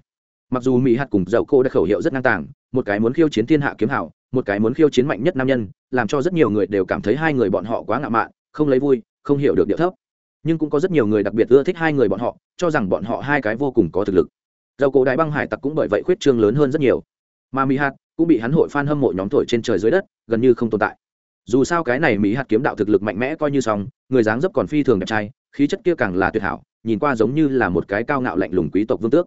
Mặc dù mỹ hạt cùng dậu cô đã khẩu hiệu rất ngang tàng, một cái muốn khiêu chiến thiên hạ kiếm hảo, một cái muốn khiêu chiến mạnh nhất nam nhân, làm cho rất nhiều người đều cảm thấy hai người bọn họ quá ngạo mạn, không lấy vui, không hiểu được điệu thấp. Nhưng cũng có rất nhiều người đặc biệt ưa thích hai người bọn họ, cho rằng bọn họ hai cái vô cùng có thực lực. Dầu cổ đại băng hải tặc cũng bởi vậy khuyết trương lớn hơn rất nhiều. Mà mỹ hạt cũng bị hắn hội f hâm mộ nhóm thổi trên trời dưới đất, gần như không tồn tại dù sao cái này mỹ hạt kiếm đạo thực lực mạnh mẽ coi như xong, người dáng dấp còn phi thường đẹp trai, khí chất kia càng là tuyệt hảo, nhìn qua giống như là một cái cao ngạo lạnh lùng quý tộc vương tước.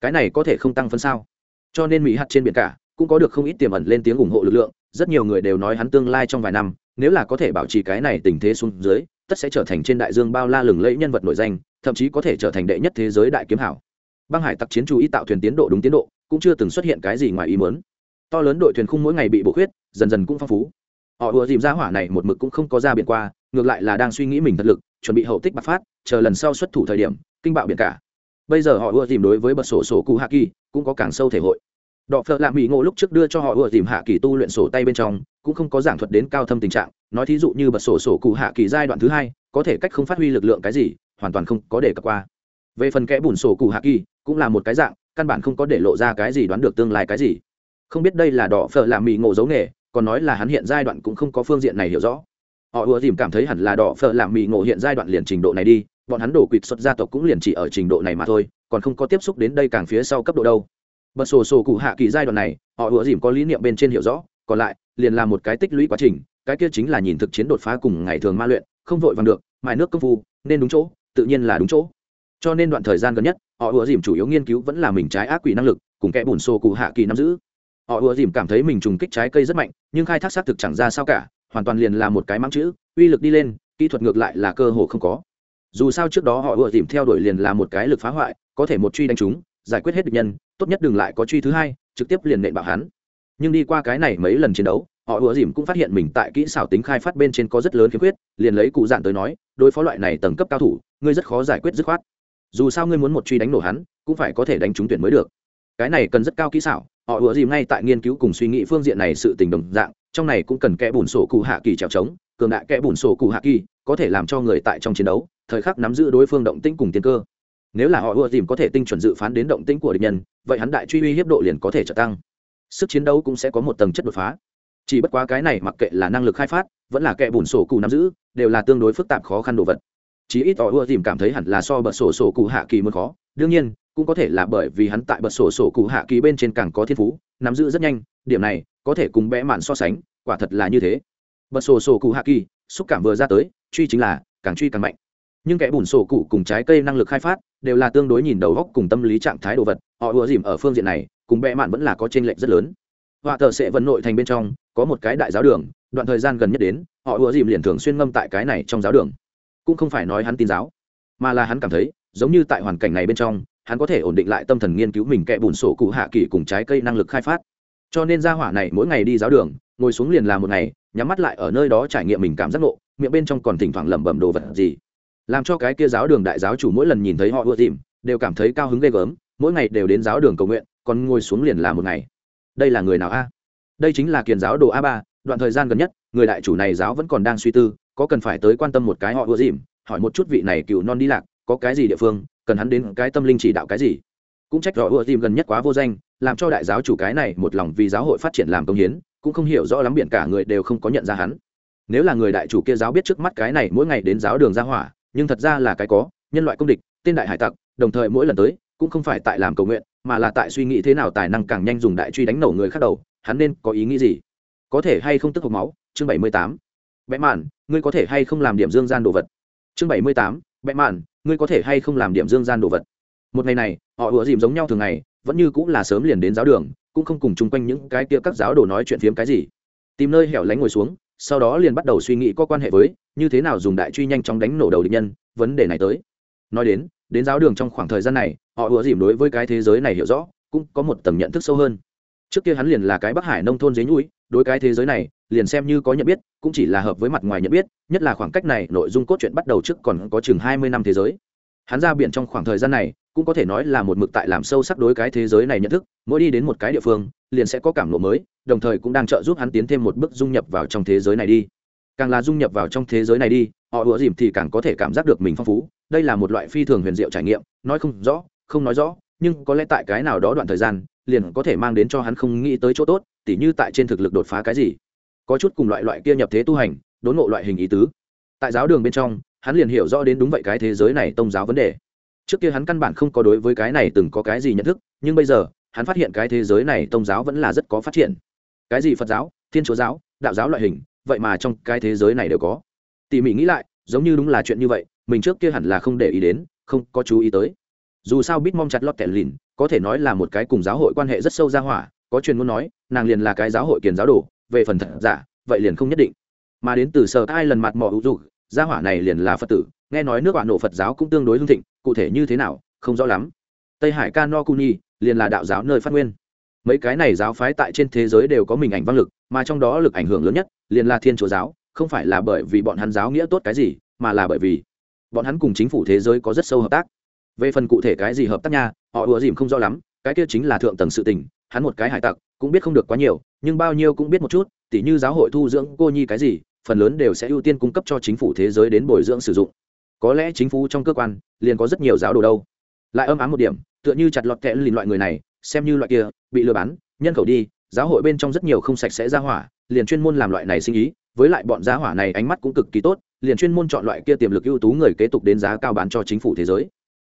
Cái này có thể không tăng phân sao? Cho nên mỹ hạt trên biển cả, cũng có được không ít tiềm ẩn lên tiếng ủng hộ lực lượng, rất nhiều người đều nói hắn tương lai trong vài năm, nếu là có thể bảo trì cái này tình thế xuống dưới, tất sẽ trở thành trên đại dương bao la lừng lẫy nhân vật nổi danh, thậm chí có thể trở thành đệ nhất thế giới đại kiếm hảo. Băng hải tặc chiến chú ý tạo thuyền tiến độ đúng tiến độ, cũng chưa từng xuất hiện cái gì ngoài ý muốn. To lớn đội thuyền khung mỗi ngày bị bổ khuyết, dần dần cũng phong phú họ ùa dìm ra hỏa này một mực cũng không có ra biển qua, ngược lại là đang suy nghĩ mình thật lực, chuẩn bị hậu tích bạc phát, chờ lần sau xuất thủ thời điểm, kinh bạo biển cả. Bây giờ họ ùa dìm đối với bật sổ sổ cụ hạ kỳ cũng có càng sâu thể hội. Đọ phợ lạ mỹ ngộ lúc trước đưa cho họ ùa dìm hạ kỳ tu luyện sổ tay bên trong, cũng không có giảng thuật đến cao thâm tình trạng, nói thí dụ như bật sổ sổ cụ hạ kỳ giai đoạn thứ hai, có thể cách không phát huy lực lượng cái gì, hoàn toàn không có để cập qua. Về phần kẽ bùn sổ cụ hạ kỳ, cũng là một cái dạng, căn bản không có để lộ ra cái gì đoán được tương lai cái gì. Không biết đây là đỏ phở làm mì ngộ dấu nghề còn nói là hắn hiện giai đoạn cũng không có phương diện này hiểu rõ. Họ ùa dìm cảm thấy hẳn là đỏ phở làm mì ngộ hiện giai đoạn liền trình độ này đi, bọn hắn đổ quỵt xuất gia tộc cũng liền chỉ ở trình độ này mà thôi, còn không có tiếp xúc đến đây càng phía sau cấp độ đâu. Bật sổ sổ cụ hạ kỳ giai đoạn này, họ ùa dìm có lý niệm bên trên hiểu rõ, còn lại, liền là một cái tích lũy quá trình, cái kia chính là nhìn thực chiến đột phá cùng ngày thường ma luyện, không vội vàng được, mài nước công phu, nên đúng chỗ, tự nhiên là đúng chỗ. Cho nên đoạn thời gian gần nhất, họ ùa dìm chủ yếu nghiên cứu vẫn là mình trái ác quỷ năng lực, cùng kẽ bùn sổ cụ hạ kỳ nắm giữ họ ùa dìm cảm thấy mình trùng kích trái cây rất mạnh, nhưng khai thác xác thực chẳng ra sao cả, hoàn toàn liền là một cái mắng chữ, uy lực đi lên, kỹ thuật ngược lại là cơ hồ không có. Dù sao trước đó họ ùa dìm theo đuổi liền là một cái lực phá hoại, có thể một truy đánh chúng, giải quyết hết địch nhân, tốt nhất đừng lại có truy thứ hai, trực tiếp liền nện bạo hắn. Nhưng đi qua cái này mấy lần chiến đấu, họ ùa dìm cũng phát hiện mình tại kỹ xảo tính khai phát bên trên có rất lớn khiếm khuyết, liền lấy cụ dạn tới nói, đối phó loại này tầng cấp cao thủ, ngươi rất khó giải quyết dứt khoát. Dù sao ngươi muốn một truy đánh nổ hắn, cũng phải có thể đánh trúng tuyển mới được. Cái này cần rất cao kỹ xảo họ ùa dìm ngay tại nghiên cứu cùng suy nghĩ phương diện này sự tình đồng dạng, trong này cũng cần kẽ bùn sổ cụ hạ kỳ trèo trống, cường đại kẽ bùn sổ cụ hạ kỳ, có thể làm cho người tại trong chiến đấu, thời khắc nắm giữ đối phương động tĩnh cùng tiên cơ. Nếu là họ ùa dìm có thể tinh chuẩn dự phán đến động tĩnh của địch nhân, vậy hắn đại truy uy hiếp độ liền có thể trở tăng. Sức chiến đấu cũng sẽ có một tầng chất đột phá. Chỉ bất quá cái này mặc kệ là năng lực khai phát, vẫn là kẽ bùn sổ cụ nắm giữ, đều là tương đối phức tạp khó khăn đồ vật. Chí ít họ ùa dìm cảm thấy hẳn là so bật sổ sổ cụ hạ kỳ mới khó. Đương nhiên cũng có thể là bởi vì hắn tại bật sổ sổ cụ hạ kỳ bên trên càng có thiên phú, nắm giữ rất nhanh, điểm này, có thể cùng bẽ mạn so sánh, quả thật là như thế. Bật sổ sổ cụ hạ kỳ, xúc cảm vừa ra tới, truy chính là, càng truy càng mạnh. Nhưng kẻ bùn sổ cụ cùng trái cây năng lực khai phát, đều là tương đối nhìn đầu góc cùng tâm lý trạng thái đồ vật, họ ùa dìm ở phương diện này, cùng bẽ mạn vẫn là có t r ê n lệch rất lớn. Họa thợ sẽ vận nội thành bên trong, có một cái đại giáo đường, đoạn thời gian gần nhất đến, họ ùa dìm liền thường xuyên ngâm tại cái này trong giáo đường. Cũng không phải nói hắn tin giáo, mà là hắn cảm thấy, giống như tại hoàn cảnh này bên trong hắn có thể ổn định lại tâm thần nghiên cứu mình kẹ bùn sổ cụ hạ kỳ cùng trái cây năng lực khai phát. Cho nên ra hỏa này mỗi ngày đi giáo đường, ngồi xuống liền làm một ngày, nhắm mắt lại ở nơi đó trải nghiệm mình cảm giác nộ miệng bên trong còn thỉnh thoảng lẩm bẩm đồ vật gì. Làm cho cái kia giáo đường đại giáo chủ mỗi lần nhìn thấy họ ưa tìm, đều cảm thấy cao hứng ghê gớm, mỗi ngày đều đến giáo đường cầu nguyện, còn ngồi xuống liền làm một ngày. Đây là người nào a? Đây chính là kiền giáo đồ a ba, đoạn thời gian gần nhất, người đại chủ này giáo vẫn còn đang suy tư, có cần phải tới quan tâm một cái họ ưa dìm hỏi một chút vị này cựu non đi lạc, có cái gì địa phương cần hắn đến cái tâm linh chỉ đạo cái gì? Cũng trách rõ ưa tìm gần nhất quá vô danh, làm cho đại giáo chủ cái này một lòng vì giáo hội phát triển làm công hiến, cũng không hiểu rõ lắm biển cả người đều không có nhận ra hắn. Nếu là người đại chủ kia giáo biết trước mắt cái này mỗi ngày đến giáo đường ra hỏa, nhưng thật ra là cái có, nhân loại công địch, tên đại hải tặc, đồng thời mỗi lần tới, cũng không phải tại làm cầu nguyện, mà là tại suy nghĩ thế nào tài năng càng nhanh dùng đại truy đánh nổ người khác đầu, hắn nên có ý nghĩ gì? Có thể hay không tức hộc máu? Chương bảy mươi tám. Vẽ mạn, ngươi có thể hay không làm điểm dương gian đồ vật? Chương bảy mươi tám. Vẽ mạn ngươi có thể hay không làm điểm dương gian đồ vật? Một ngày này, họ ủa dìm giống nhau thường ngày, vẫn như cũng là sớm liền đến giáo đường, cũng không cùng chung quanh những cái kia các giáo đồ nói chuyện phiếm cái gì. Tìm nơi hẻo lánh ngồi xuống, sau đó liền bắt đầu suy nghĩ có quan hệ với, như thế nào dùng đại truy nhanh chóng đánh nổ đầu địch nhân, vấn đề này tới. Nói đến đến giáo đường trong khoảng thời gian này, họ ủa dìm đối với cái thế giới này hiểu rõ, cũng có một tầm nhận thức sâu hơn. Trước kia hắn liền là cái bắc hải nông thôn dế nhũi, đối cái thế giới này liền xem như có nhận biết, cũng chỉ là hợp với mặt ngoài nhận biết, nhất là khoảng cách này, nội dung cốt truyện bắt đầu trước còn có chừng hai mươi năm thế giới. Hắn ra biển trong khoảng thời gian này, cũng có thể nói là một mực tại làm sâu sắc đối cái thế giới này nhận thức, mỗi đi đến một cái địa phương, liền sẽ có cảm lộ mới, đồng thời cũng đang trợ giúp hắn tiến thêm một bước dung nhập vào trong thế giới này đi. Càng là dung nhập vào trong thế giới này đi, họ ủa dìm thì càng có thể cảm giác được mình phong phú. Đây là một loại phi thường huyền diệu trải nghiệm, nói không rõ, không nói rõ, nhưng có lẽ tại cái nào đó đoạn thời gian, liền có thể mang đến cho hắn không nghĩ tới chỗ tốt, tỉ như tại trên thực lực đột phá cái gì có chút cùng loại loại kia nhập thế tu hành, đốn ngộ loại hình ý tứ. Tại giáo đường bên trong, hắn liền hiểu rõ đến đúng vậy cái thế giới này tôn giáo vấn đề. Trước kia hắn căn bản không có đối với cái này từng có cái gì nhận thức, nhưng bây giờ, hắn phát hiện cái thế giới này tôn giáo vẫn là rất có phát triển. Cái gì phật giáo, thiên chúa giáo, đạo giáo loại hình, vậy mà trong cái thế giới này đều có. Tỉ mỉ nghĩ lại, giống như đúng là chuyện như vậy, mình trước kia hẳn là không để ý đến, không có chú ý tới. Dù sao bitmom chặt lọt tẻ lìn, có thể nói là một cái cùng giáo hội quan hệ rất sâu ra hỏa, có truyền muốn nói, nàng liền là cái giáo hội kiền giáo đồ về phần thật giả, vậy liền không nhất định. Mà đến từ sở ai lần mặt mỏ hữu dục, gia hỏa này liền là phật tử, nghe nói nước bạn nổ phật giáo cũng tương đối hưng thịnh, cụ thể như thế nào, không rõ lắm. Tây hải ca no kuni liền là đạo giáo nơi phát nguyên. Mấy cái này giáo phái tại trên thế giới đều có mình ảnh văn lực, mà trong đó lực ảnh hưởng lớn nhất liền là thiên chúa giáo, không phải là bởi vì bọn hắn giáo nghĩa tốt cái gì, mà là bởi vì bọn hắn cùng chính phủ thế giới có rất sâu hợp tác. Về phần cụ thể cái gì hợp tác nha, họ ùa dìm không rõ lắm, cái kia chính là thượng tầng sự tình, hắn một cái hải tặc cũng biết không được quá nhiều, nhưng bao nhiêu cũng biết một chút, tỉ như giáo hội thu dưỡng cô nhi cái gì, phần lớn đều sẽ ưu tiên cung cấp cho chính phủ thế giới đến bồi dưỡng sử dụng. Có lẽ chính phủ trong cơ quan liền có rất nhiều giáo đồ đâu. Lại âm ám một điểm, tựa như chặt lọt kẽ lìn loại người này, xem như loại kia, bị lừa bán, nhân khẩu đi, giáo hội bên trong rất nhiều không sạch sẽ ra hỏa, liền chuyên môn làm loại này sinh ý, với lại bọn giá hỏa này ánh mắt cũng cực kỳ tốt, liền chuyên môn chọn loại kia tiềm lực ưu tú người kế tục đến giá cao bán cho chính phủ thế giới.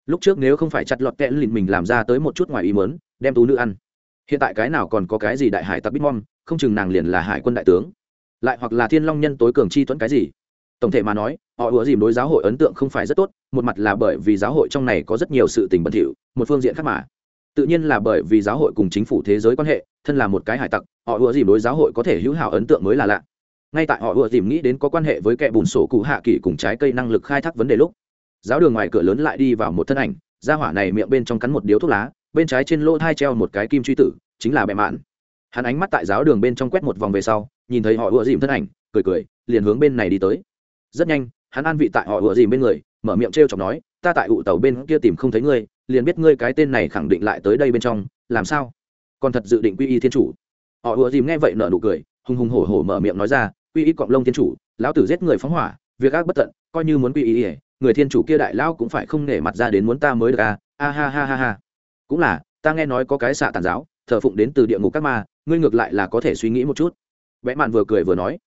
Lúc trước nếu không phải chặt lọt kẽ lìn mình làm ra tới một chút ngoài ý mớn đem tú nữ ăn hiện tại cái nào còn có cái gì đại hải tặc bitmom không chừng nàng liền là hải quân đại tướng. Lại hoặc là thiên long nhân tối cường chi tuấn cái gì. Tổng thể mà nói, họ ủa dìm đối giáo hội ấn tượng không phải rất tốt, một mặt là bởi vì giáo hội trong này có rất nhiều sự tình bẩn thỉu, một phương diện khác mà. Tự nhiên là bởi vì giáo hội cùng chính phủ thế giới quan hệ, thân là một cái hải tặc, họ ủa dìm đối giáo hội có thể hữu hảo ấn tượng mới là lạ. Ngay tại họ ủa dìm nghĩ đến có quan hệ với kẻ bùn sổ cụ hạ kỷ cùng trái cây năng lực khai thác vấn đề lúc, giáo đường ngoài cửa lớn lại đi vào một thân ảnh, gia hỏa này miệng bên trong cắn một điếu thuốc lá bên trái trên lỗ thai treo một cái kim truy tử, chính là bệ mạn. Hắn ánh mắt tại giáo đường bên trong quét một vòng về sau, nhìn thấy họ ùa dìm thân ảnh, cười cười, liền hướng bên này đi tới. Rất nhanh, hắn an vị tại họ ùa dìm bên người, mở miệng t r e o chọc nói, ta tại ụ tàu bên kia tìm không thấy ngươi, liền biết ngươi cái tên này khẳng định lại tới đây bên trong, làm sao? Còn thật dự định quy y thiên chủ. Họ ùa dìm nghe vậy nở nụ cười, hùng hùng hổ hổ mở miệng nói ra, quy y cọng lông thiên chủ, lão tử giết người phóng hỏa, việc ác bất tận, coi như muốn quy y, người thiên chủ kia đại lão cũng phải không nể mặt ra đến muốn ta mới được à? A ha ha ha ha cũng là, ta nghe nói có cái xạ tàn giáo, thờ phụng đến từ địa ngục các ma, ngươi ngược lại là có thể suy nghĩ một chút. Vẽ mạn vừa cười vừa nói,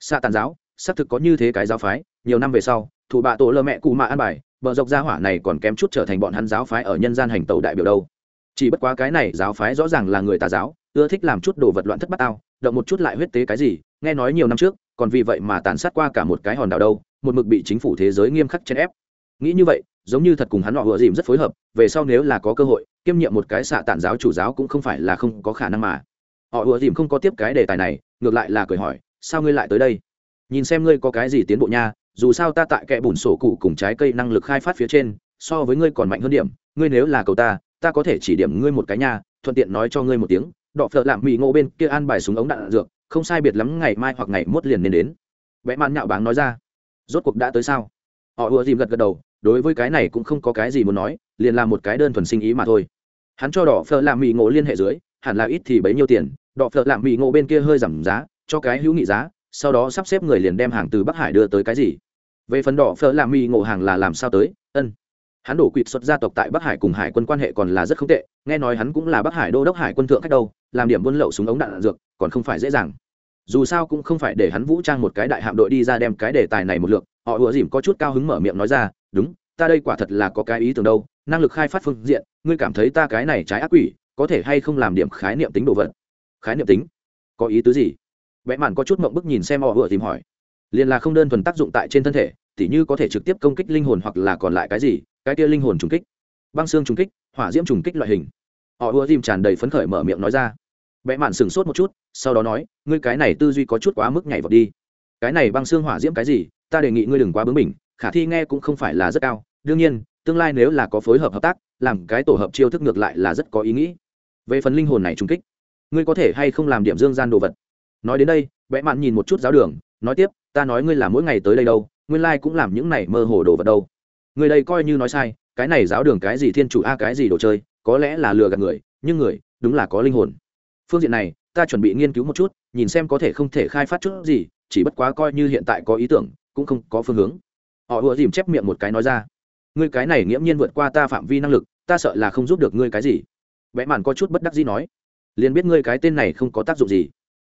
xạ tàn giáo, xác thực có như thế cái giáo phái, nhiều năm về sau, thủ bạ tổ lơ mẹ cụ mạ an bài, bờ dọc gia hỏa này còn kém chút trở thành bọn hắn giáo phái ở nhân gian hành tàu đại biểu đâu. Chỉ bất quá cái này giáo phái rõ ràng là người tà giáo, ưa thích làm chút đồ vật loạn thất bát ao động một chút lại huyết tế cái gì, nghe nói nhiều năm trước, còn vì vậy mà tàn sát qua cả một cái hòn đảo đâu, một mực bị chính phủ thế giới nghiêm khắc chèn ép. Nghĩ như vậy, giống như thật cùng hắn họ vừa dìm rất phối hợp, về sau nếu là có cơ hội kiêm nhiệm một cái xạ tản giáo chủ giáo cũng không phải là không có khả năng mà. Họ ùa dìm không có tiếp cái đề tài này ngược lại là cười hỏi sao ngươi lại tới đây? Nhìn xem ngươi có cái gì tiến bộ nha dù sao ta tại kẽ bùn sổ cụ cùng trái cây năng lực khai phát phía trên so với ngươi còn mạnh hơn điểm ngươi nếu là cầu ta ta có thể chỉ điểm ngươi một cái nha thuận tiện nói cho ngươi một tiếng. Đọ phợ lạm mỹ ngộ bên kia an bài súng ống đạn, đạn dược không sai biệt lắm ngày mai hoặc ngày mốt liền nên đến. Vẽ man nhạo báng nói ra rốt cuộc đã tới sao? Họ ùa dìm gật gật đầu đối với cái này cũng không có cái gì muốn nói liền là một cái đơn thuần sinh ý mà thôi hắn cho đỏ phở làm mỹ ngộ liên hệ dưới hẳn là ít thì bấy nhiêu tiền. Đỏ phở làm mỹ ngộ bên kia hơi giảm giá cho cái hữu nghị giá sau đó sắp xếp người liền đem hàng từ bắc hải đưa tới cái gì? Về phần đỏ phở làm mỹ ngộ hàng là làm sao tới? Ân. Hắn đổ quỵt xuất gia tộc tại bắc hải cùng hải quân quan hệ còn là rất không tệ nghe nói hắn cũng là bắc hải đô đốc hải quân thượng khách đâu làm điểm buôn lậu súng ống đạn, đạn dược còn không phải dễ dàng. Dù sao cũng không phải để hắn vũ trang một cái đại hạm đội đi ra đem cái đề tài này một lượng họ ùa dìm có chút cao hứng mở miệng nói ra đúng ta đây quả thật là có cái ý tưởng đâu năng lực khai phát phương diện, ngươi cảm thấy ta cái này trái ác quỷ, có thể hay không làm điểm khái niệm tính đồ vật? Khái niệm tính? Có ý tứ gì? Vẽ mạn có chút mộng bức nhìn xem họ vừa tìm hỏi. Liền là không đơn thuần tác dụng tại trên thân thể, tỉ như có thể trực tiếp công kích linh hồn hoặc là còn lại cái gì, cái kia linh hồn trùng kích, băng xương trùng kích, hỏa diễm trùng kích loại hình. Họ ưa tìm tràn đầy phấn khởi mở miệng nói ra. Vẽ mạn sửng sốt một chút, sau đó nói, ngươi cái này tư duy có chút quá mức nhảy vào đi. Cái này băng xương hỏa diễm cái gì? Ta đề nghị ngươi đừng quá bướng bỉnh, khả thi nghe cũng không phải là rất cao. Đương nhiên tương lai nếu là có phối hợp hợp tác, làm cái tổ hợp chiêu thức ngược lại là rất có ý nghĩ. Về phần linh hồn này trung kích, ngươi có thể hay không làm điểm dương gian đồ vật? Nói đến đây vẽ mạn nhìn một chút giáo đường, nói tiếp, ta nói ngươi là mỗi ngày tới đây đâu, nguyên lai、like、cũng làm những này mơ hồ đồ vật đâu. Người đây coi như nói sai, cái này giáo đường cái gì thiên chủ a, cái gì đồ chơi, có lẽ là lừa gạt người, nhưng người, đúng là có linh hồn. Phương diện này, ta chuẩn bị nghiên cứu một chút, nhìn xem có thể không thể khai phát chút gì, chỉ bất quá coi như hiện tại có ý tưởng, cũng không có phương hướng. Họ ùa dìm chép miệng một cái nói ra ngươi cái này nghiễm nhiên vượt qua ta phạm vi năng lực, ta sợ là không giúp được ngươi cái gì. Vẽ mạn có chút bất đắc dĩ nói, liền biết ngươi cái tên này không có tác dụng gì.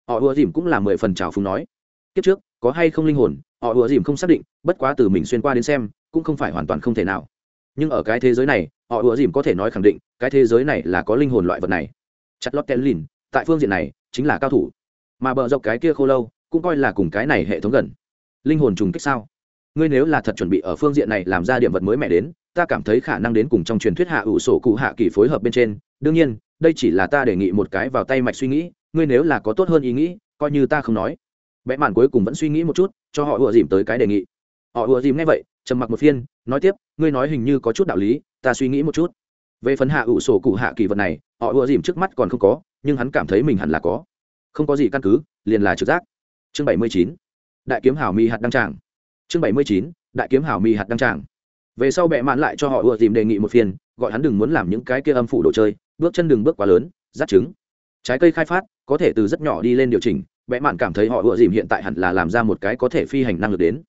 Họ ùa dìm cũng là mười phần trào phúng nói, kiếp trước, có hay không linh hồn, họ ùa dìm không xác định, bất quá từ mình xuyên qua đến xem, cũng không phải hoàn toàn không thể nào. Nhưng ở cái thế giới này, họ ùa dìm có thể nói khẳng định, cái thế giới này là có linh hồn loại vật này. Chặt lót tên lìn tại phương diện này, chính là cao thủ. Mà bờ dọc cái kia khô lâu, cũng coi là cùng cái này hệ thống gần. Linh hồn trùng kích sao? Ngươi nếu là thật chuẩn bị ở phương diện này làm ra điểm vật mới mẻ đến, ta cảm thấy khả năng đến cùng trong truyền thuyết hạ ủ sổ cụ hạ kỳ phối hợp bên trên. Đương nhiên, đây chỉ là ta đề nghị một cái vào tay mạch suy nghĩ, ngươi nếu là có tốt hơn ý nghĩ, coi như ta không nói. Vẽ mạn cuối cùng vẫn suy nghĩ một chút, cho họ ùa dìm tới cái đề nghị. Họ ùa dìm nghe vậy, trầm mặc một phiên, nói tiếp, ngươi nói hình như có chút đạo lý, ta suy nghĩ một chút. Về phần hạ ủ sổ cụ hạ kỳ vật này, họ ùa dìm trước mắt còn không có, nhưng hắn cảm thấy mình hẳn là có. Không có gì căn cứ, liền là trực giác. Chương bảy mươi chín. Đại kiếm hảo mi hạt đăng tràng chương bảy mươi chín, đại kiếm hảo mi hạt đăng tràng. Về sau bệ mạn lại cho họ ùa dìm đề nghị một phiên gọi hắn đừng muốn làm những cái kia âm phủ đồ chơi, bước chân đừng bước quá lớn dắt trứng. Trái cây khai phát, có thể từ rất nhỏ đi lên điều chỉnh, bệ mạn cảm thấy họ ùa dìm hiện tại hẳn là làm ra một cái có thể phi hành năng lực đến.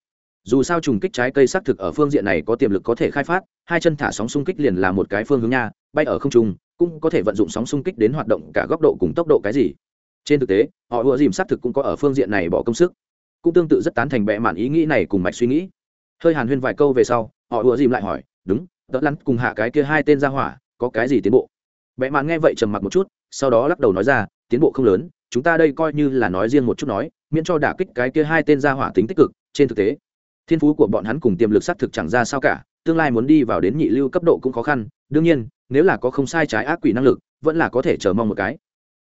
Dù sao trùng kích trái cây xác thực ở phương diện này có tiềm lực có thể khai phát, hai chân thả sóng xung kích liền là một cái phương hướng nha, bay ở không trung, cũng có thể vận dụng sóng xung kích đến hoạt động cả góc độ cùng tốc độ cái gì. Trên thực tế, họ ùa dìm xác thực cũng có ở phương diện này bỏ công sức cũng tương tự rất tán thành bệ mạn ý nghĩ này cùng mạch suy nghĩ. Hơi hàn huyên vài câu về sau, họ ùa dìm lại hỏi, đúng đỡ lắn cùng hạ cái kia hai tên ra hỏa, có cái gì tiến bộ? Bệ mạn nghe vậy trầm mặc một chút, sau đó lắc đầu nói ra, tiến bộ không lớn, chúng ta đây coi như là nói riêng một chút nói, miễn cho đả kích cái kia hai tên ra hỏa tính tích cực, trên thực tế, thiên phú của bọn hắn cùng tiềm lực xác thực chẳng ra sao cả, tương lai muốn đi vào đến nhị lưu cấp độ cũng khó khăn, đương nhiên, nếu là có không sai trái ác quỷ năng lực, vẫn là có thể chờ mong một cái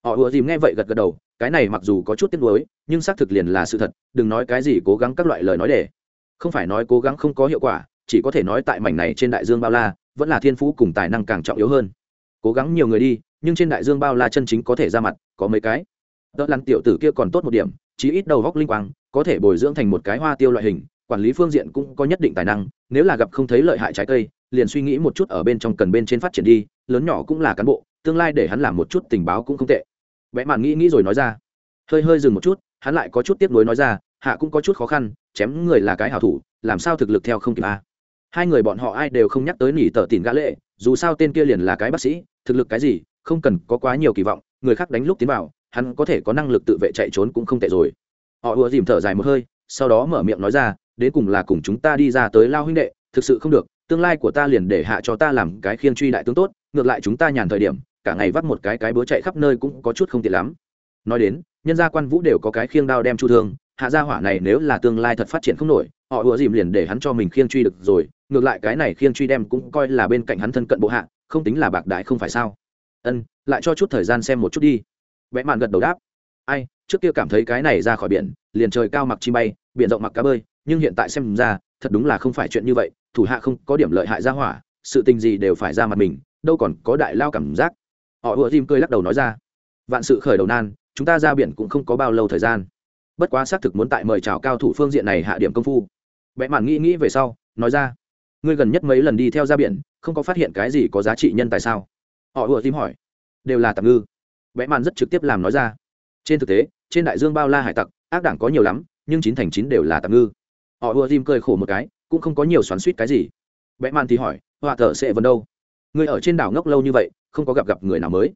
họ ùa dìm nghe vậy gật gật đầu, cái này mặc dù có chút tiếc nuối, nhưng xác thực liền là sự thật, đừng nói cái gì cố gắng các loại lời nói để. Không phải nói cố gắng không có hiệu quả, chỉ có thể nói tại mảnh này trên đại dương bao la, vẫn là thiên phú cùng tài năng càng trọng yếu hơn. Cố gắng nhiều người đi, nhưng trên đại dương bao la chân chính có thể ra mặt, có mấy cái. Đỡ lăn tiểu tử kia còn tốt một điểm, chí ít đầu góc linh quang, có thể bồi dưỡng thành một cái hoa tiêu loại hình, quản lý phương diện cũng có nhất định tài năng, nếu là gặp không thấy lợi hại trái cây, liền suy nghĩ một chút ở bên trong cần bên trên phát triển đi, lớn nhỏ cũng là cán bộ, tương lai để hắn làm một chút tình báo cũng không tệ vẽ mạn nghĩ nghĩ rồi nói ra. Hơi hơi dừng một chút, hắn lại có chút tiếp nối nói ra, hạ cũng có chút khó khăn, chém người là cái hảo thủ, làm sao thực lực theo không kịp a? Hai người bọn họ ai đều không nhắc tới nỉ tờ tìm gã lệ, dù sao tên kia liền là cái bác sĩ, thực lực cái gì, không cần có quá nhiều kỳ vọng, người khác đánh lúc tiến vào, hắn có thể có năng lực tự vệ chạy trốn cũng không tệ rồi. Họ ùa dìm thở dài một hơi, sau đó mở miệng nói ra, đến cùng là cùng chúng ta đi ra tới lao huynh đệ, thực sự không được, tương lai của ta liền để hạ cho ta làm cái khiên truy đại tướng tốt, ngược lại chúng ta nhàn thời điểm cả ngày vắt một cái cái búa chạy khắp nơi cũng có chút không tiện lắm. Nói đến, nhân gia quan vũ đều có cái khiêng đao đem chu thương, hạ gia hỏa này nếu là tương lai thật phát triển không nổi, họ ùa dìm liền để hắn cho mình khiêng truy được rồi, ngược lại cái này khiêng truy đem cũng coi là bên cạnh hắn thân cận bộ hạ, không tính là bạc đại không phải sao? Ân, lại cho chút thời gian xem một chút đi. Vẽ mạn gật đầu đáp. Ai, trước kia cảm thấy cái này ra khỏi biển, liền trời cao mặc chi bay, biển rộng mặc cá bơi, nhưng hiện tại xem ra, thật đúng là không phải chuyện như vậy, thủ hạ không có điểm lợi hại ra hỏa, sự tình gì đều phải ra mặt mình, đâu còn có đại lao cảm giác họ ùa dìm cười lắc đầu nói ra, vạn sự khởi đầu nan, chúng ta ra biển cũng không có bao lâu thời gian. Bất quá xác thực muốn tại mời chào cao thủ phương diện này hạ điểm công phu. Vẽ mạn nghĩ nghĩ về sau, nói ra, ngươi gần nhất mấy lần đi theo ra biển, không có phát hiện cái gì có giá trị nhân tại sao? Họ ùa dìm hỏi, đều là tạm ngư. Vẽ mạn rất trực tiếp làm nói ra, trên thực tế, trên đại dương bao la hải tặc, ác đảng có nhiều lắm, nhưng chín thành chín đều là tạm ngư. Họ ùa dìm cười khổ một cái, cũng không có nhiều xoắn suýt cái gì. Vẽ mạn thì hỏi, họa thợ sẽ vẫn đâu? Người ở trên đảo ngốc lâu như vậy, không có gặp gặp người nào mới.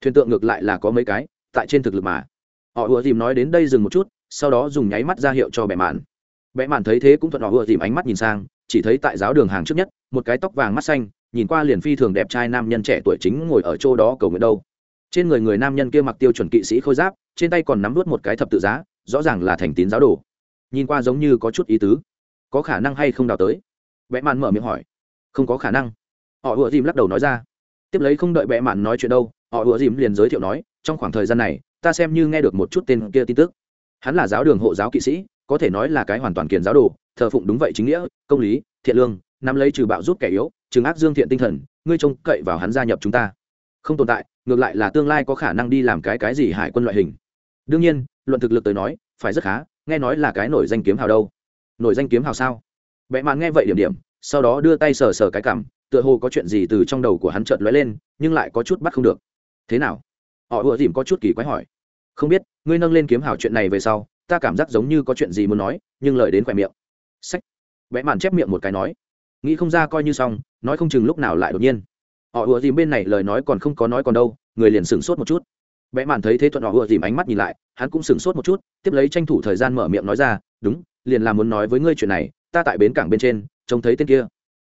Thuyền tượng ngược lại là có mấy cái, tại trên thực lực mà. Họ ùa dìm nói đến đây dừng một chút, sau đó dùng nháy mắt ra hiệu cho bẻ mạn. Bẻ mạn thấy thế cũng thuận họ ùa dìm ánh mắt nhìn sang, chỉ thấy tại giáo đường hàng trước nhất, một cái tóc vàng mắt xanh, nhìn qua liền phi thường đẹp trai nam nhân trẻ tuổi chính ngồi ở chỗ đó cầu nguyện đâu. Trên người người nam nhân kia mặc tiêu chuẩn kỵ sĩ khôi giáp, trên tay còn nắm vút một cái thập tự giá, rõ ràng là thành tín giáo đồ. Nhìn qua giống như có chút ý tứ. Có khả năng hay không đào tới? Vẽ mạn mở miệng hỏi. Không có khả năng họ ùa dìm lắc đầu nói ra. Tiếp lấy không đợi bệ mạn nói chuyện đâu, họ ùa dìm liền giới thiệu nói, trong khoảng thời gian này, ta xem như nghe được một chút tên kia tin tức. Hắn là giáo đường hộ giáo kỵ sĩ, có thể nói là cái hoàn toàn kiền giáo đồ, thờ phụng đúng vậy chính nghĩa, công lý, thiện lương, nắm lấy trừ bạo giúp kẻ yếu, trừng ác dương thiện tinh thần, ngươi trông cậy vào hắn gia nhập chúng ta. Không tồn tại, ngược lại là tương lai có khả năng đi làm cái cái gì hải quân loại hình. Đương nhiên, luận thực lực tới nói, phải rất khá, nghe nói là cái nổi danh kiếm hào đâu. Nổi danh kiếm hào sao? Vẽ mạn nghe vậy điểm điểm, sau đó đưa tay sờ sờ cái cảm tựa hồ có chuyện gì từ trong đầu của hắn chợt lóe lên, nhưng lại có chút bắt không được. Thế nào? Họ ùa dìm có chút kỳ quái hỏi. Không biết, ngươi nâng lên kiếm hào chuyện này về sau, ta cảm giác giống như có chuyện gì muốn nói, nhưng lời đến khỏe miệng. Sách vẽ màn chép miệng một cái nói. Nghĩ không ra coi như xong, nói không chừng lúc nào lại đột nhiên. Họ ùa dìm bên này lời nói còn không có nói còn đâu, người liền sửng sốt một chút. Vẽ màn thấy thế thuận họ ùa dìm ánh mắt nhìn lại, hắn cũng sửng sốt một chút, tiếp lấy tranh thủ thời gian mở miệng nói ra, đúng, liền là muốn nói với ngươi chuyện này, ta tại bến cảng bên trên, trông thấy tên kia.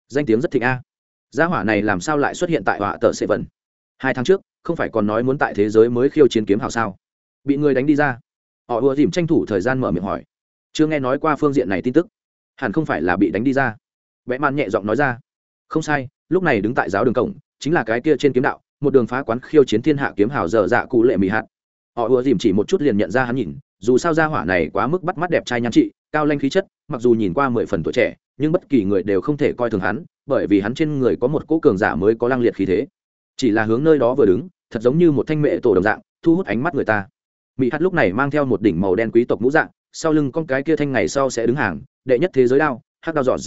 Danh tiếng rất thịnh a gia hỏa này làm sao lại xuất hiện tại họa tờ sệ vần hai tháng trước, không phải còn nói muốn tại thế giới mới khiêu chiến kiếm hào sao? Bị người đánh đi ra. Họ ùa dìm tranh thủ thời gian mở miệng hỏi. Chưa nghe nói qua phương diện này tin tức. Hẳn không phải là bị đánh đi ra. Vẽ man nhẹ giọng nói ra. Không sai, lúc này đứng tại giáo đường cổng, chính là cái kia trên kiếm đạo, một đường phá quán khiêu chiến thiên hạ kiếm hào dở dạ cụ lệ mị hạn họ ùa dìm chỉ một chút liền nhận ra hắn nhìn, dù sao gia hỏa này quá mức bắt mắt đẹp trai nhan trị, cao lanh khí chất, mặc dù nhìn qua mười phần tuổi trẻ, nhưng bất kỳ người đều không thể coi thường hắn bởi vì hắn trên người có một cỗ cường giả mới có lăng liệt khí thế. Chỉ là hướng nơi đó vừa đứng, thật giống như một thanh mệ tổ đồng dạng, thu hút ánh mắt người ta. Mỹ hát lúc này mang theo một đỉnh màu đen quý tộc mũ dạng, sau lưng con cái kia thanh ngày sau sẽ đứng hàng, đệ nhất thế giới đao hát đao dọn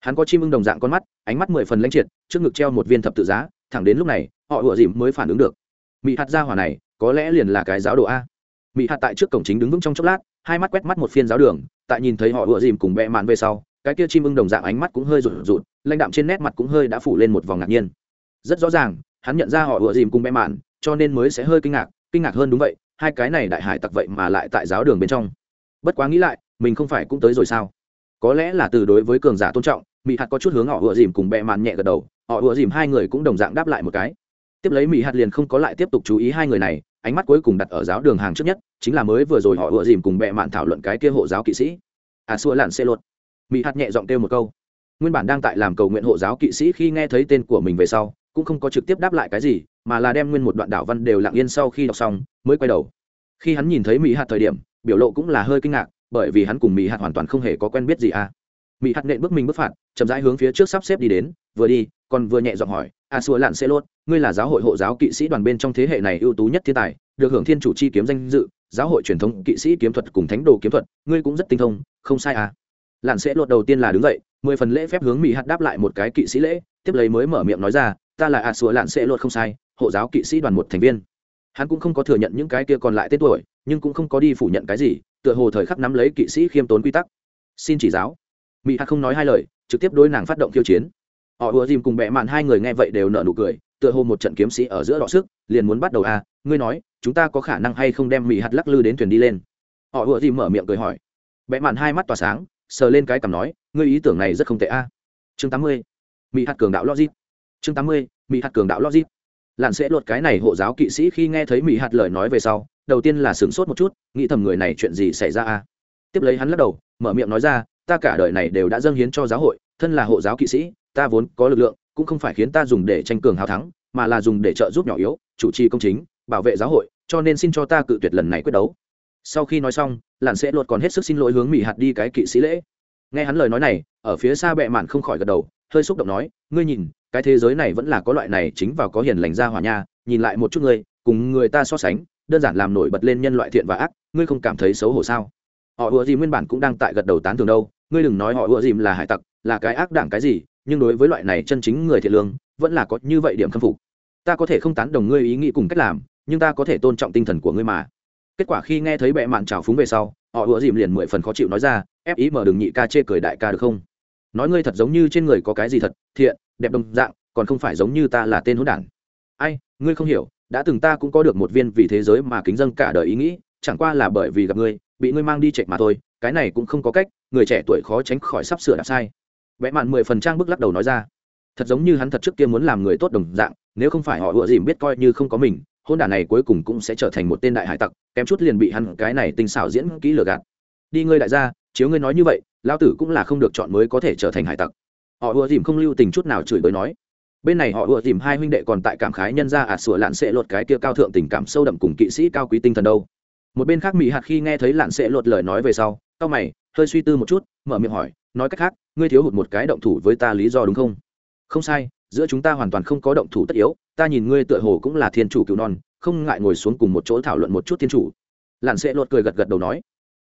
hắn có chim ưng đồng dạng con mắt, ánh mắt mười phần lãnh triệt, trước ngực treo một viên thập tự giá, thẳng đến lúc này, họ ủa dìm mới phản ứng được. Mỹ hạt ra hỏa này, có lẽ liền là cái giáo đồ a. Mỹ hạt tại trước cổng chính đứng vững trong chốc lát, hai mắt quét mắt một phiên giáo đường, tại nhìn thấy họ ủa dìm cùng bẹ mạn về sau cái kia chim ưng đồng dạng ánh mắt cũng hơi rụt rụt, lãnh đạm trên nét mặt cũng hơi đã phủ lên một vòng ngạc nhiên. Rất rõ ràng, hắn nhận ra họ ựa dìm cùng bẹ mạn, cho nên mới sẽ hơi kinh ngạc kinh ngạc hơn đúng vậy, hai cái này đại hải tặc vậy mà lại tại giáo đường bên trong. Bất quá nghĩ lại, mình không phải cũng tới rồi sao? Có lẽ là từ đối với cường giả tôn trọng mỹ hạt có chút hướng họ ựa dìm cùng bẹ mạn nhẹ gật đầu, họ ựa dìm hai người cũng đồng dạng đáp lại một cái. Tiếp lấy mỹ hạt liền không có lại tiếp tục chú ý hai người này, ánh mắt cuối cùng đặt ở giáo đường hàng trước nhất, chính là mới vừa rồi họ ựa dìm cùng bẹ mạn thảo luận cái kia hộ giáo kỵ sĩ. À xua lặn xê lột mỹ hạt nhẹ giọng kêu một câu. Nguyên bản đang tại làm cầu nguyện hộ giáo kỵ sĩ khi nghe thấy tên của mình về sau, cũng không có trực tiếp đáp lại cái gì, mà là đem nguyên một đoạn đạo văn đều lặng yên sau khi đọc xong, mới quay đầu. Khi hắn nhìn thấy mỹ hạt thời điểm, biểu lộ cũng là hơi kinh ngạc, bởi vì hắn cùng mỹ hạt hoàn toàn không hề có quen biết gì à. Mỹ hạt nện bước mình bước phạt, chậm rãi hướng phía trước sắp xếp đi đến, vừa đi, còn vừa nhẹ giọng hỏi, a xua lạn xê lốt, ngươi là giáo hội hộ giáo kỵ sĩ đoàn bên trong thế hệ này ưu tú nhất thiên tài, được hưởng thiên chủ chi kiếm danh dự, giáo hội truyền thống kỵ sĩ kiếm thuật cùng thánh đồ kiếm thuật, ngươi cũng rất tinh thông, không sai à lặn sẽ lột đầu tiên là đứng dậy, mười phần lễ phép hướng mỹ hạt đáp lại một cái kỵ sĩ lễ, tiếp lấy mới mở miệng nói ra, ta là ạ sủa lạn sẽ lột không sai, hộ giáo kỵ sĩ đoàn một thành viên. Hắn cũng không có thừa nhận những cái kia còn lại tên tuổi, nhưng cũng không có đi phủ nhận cái gì, tựa hồ thời khắc nắm lấy kỵ sĩ khiêm tốn quy tắc. Xin chỉ giáo. Mỹ hạt không nói hai lời, trực tiếp đối nàng phát động khiêu chiến. Họ ùa dìm cùng bẹ mạn hai người nghe vậy đều nợ nụ cười, tựa hồ một trận kiếm sĩ ở giữa đọ sức, liền muốn bắt đầu à ngươi nói, chúng ta có khả năng hay không đem mỹ hạt lắc lư đến thuyền đi lên? Họ ùa dìm mở miệng cười hỏi. Bẹ mạn hai mắt tỏa sáng sờ lên cái cằm nói, ngươi ý tưởng này rất không tệ a. À. chương tám mươi mỹ hạt cường đạo logic. Chương tám mươi mỹ hạt cường đạo logic. Lặn sẽ luật cái này hộ giáo kỵ sĩ khi nghe thấy mỹ hạt lời nói về sau, đầu tiên là sửng sốt một chút, nghĩ thầm người này chuyện gì xảy ra a. Tiếp lấy hắn lắc đầu, mở miệng nói ra, ta cả đời này đều đã dâng hiến cho giáo hội, thân là hộ giáo kỵ sĩ, ta vốn có lực lượng, cũng không phải khiến ta dùng để tranh cường hào thắng, mà là dùng để trợ giúp nhỏ yếu, chủ trì công chính, bảo vệ giáo hội, cho nên xin cho ta cự tuyệt lần này quyết đấu sau khi nói xong lặn sẽ luật còn hết sức xin lỗi hướng mỹ hạt đi cái kỵ sĩ lễ. Nghe hắn lời nói này, ở phía xa bệ mạn không khỏi gật đầu, hơi xúc động nói, ngươi nhìn, cái thế giới này vẫn là có loại này chính vào có hiền lành ra hỏa nha, nhìn lại một chút ngươi, cùng người ta so sánh, đơn giản làm nổi bật lên nhân loại thiện và ác, ngươi không cảm thấy xấu hổ sao? Họ ùa dìm nguyên bản cũng đang tại gật đầu tán thường đâu, ngươi đừng nói họ ùa dìm là hải tặc, là cái ác đảng cái gì, nhưng đối với loại này chân chính người thiện lương, vẫn là có như vậy điểm khâm phục. Ta có thể không tán đồng ngươi ý nghĩ cùng cách làm, nhưng ta có thể tôn trọng tinh thần của ngươi mà kết quả khi nghe thấy bệ mạn trào phúng về sau, họ ủa dìm liền mười phần khó chịu nói ra, ép ý mở đường nhị ca chê cười đại ca được không? Nói ngươi thật giống như trên người có cái gì thật, thiện, đẹp đồng dạng, còn không phải giống như ta là tên hỗn đản. Ai, ngươi không hiểu, đã từng ta cũng có được một viên vì thế giới mà kính dân cả đời ý nghĩ, chẳng qua là bởi vì gặp ngươi, bị ngươi mang đi chạy mà thôi, cái này cũng không có cách, người trẻ tuổi khó tránh khỏi sắp sửa đạp sai. Vẽ mạn mười phần trang bức lắc đầu nói ra. Thật giống như hắn thật trước kia muốn làm người tốt đồng dạng, nếu không phải họ ủa dìm biết coi như không có mình hôn đả này cuối cùng cũng sẽ trở thành một tên đại hải tặc, kém chút liền bị hắn cái này tinh xảo diễn kỹ lừa gạt. Đi ngươi đại gia, chiếu ngươi nói như vậy lao tử cũng là không được chọn mới có thể trở thành hải tặc. Họ ùa dìm không lưu tình chút nào chửi bới nói. Bên này họ ùa dìm hai huynh đệ còn tại cảm khái nhân ra ạt à sủa lạn sẽ lột cái kia cao thượng tình cảm sâu đậm cùng kỵ sĩ cao quý tinh thần đâu. Một bên khác mỹ hạt khi nghe thấy lạn sẽ lột lời nói về sau cao mày, hơi suy tư một chút, mở miệng hỏi, nói cách khác, ngươi thiếu hụt một cái động thủ với ta lý do đúng không? Không sai giữa chúng ta hoàn toàn không có động thủ tất yếu, ta nhìn ngươi tựa hồ cũng là thiên chủ cựu non, không ngại ngồi xuống cùng một chỗ thảo luận một chút thiên chủ. Lặn sẽ lột cười gật gật đầu nói.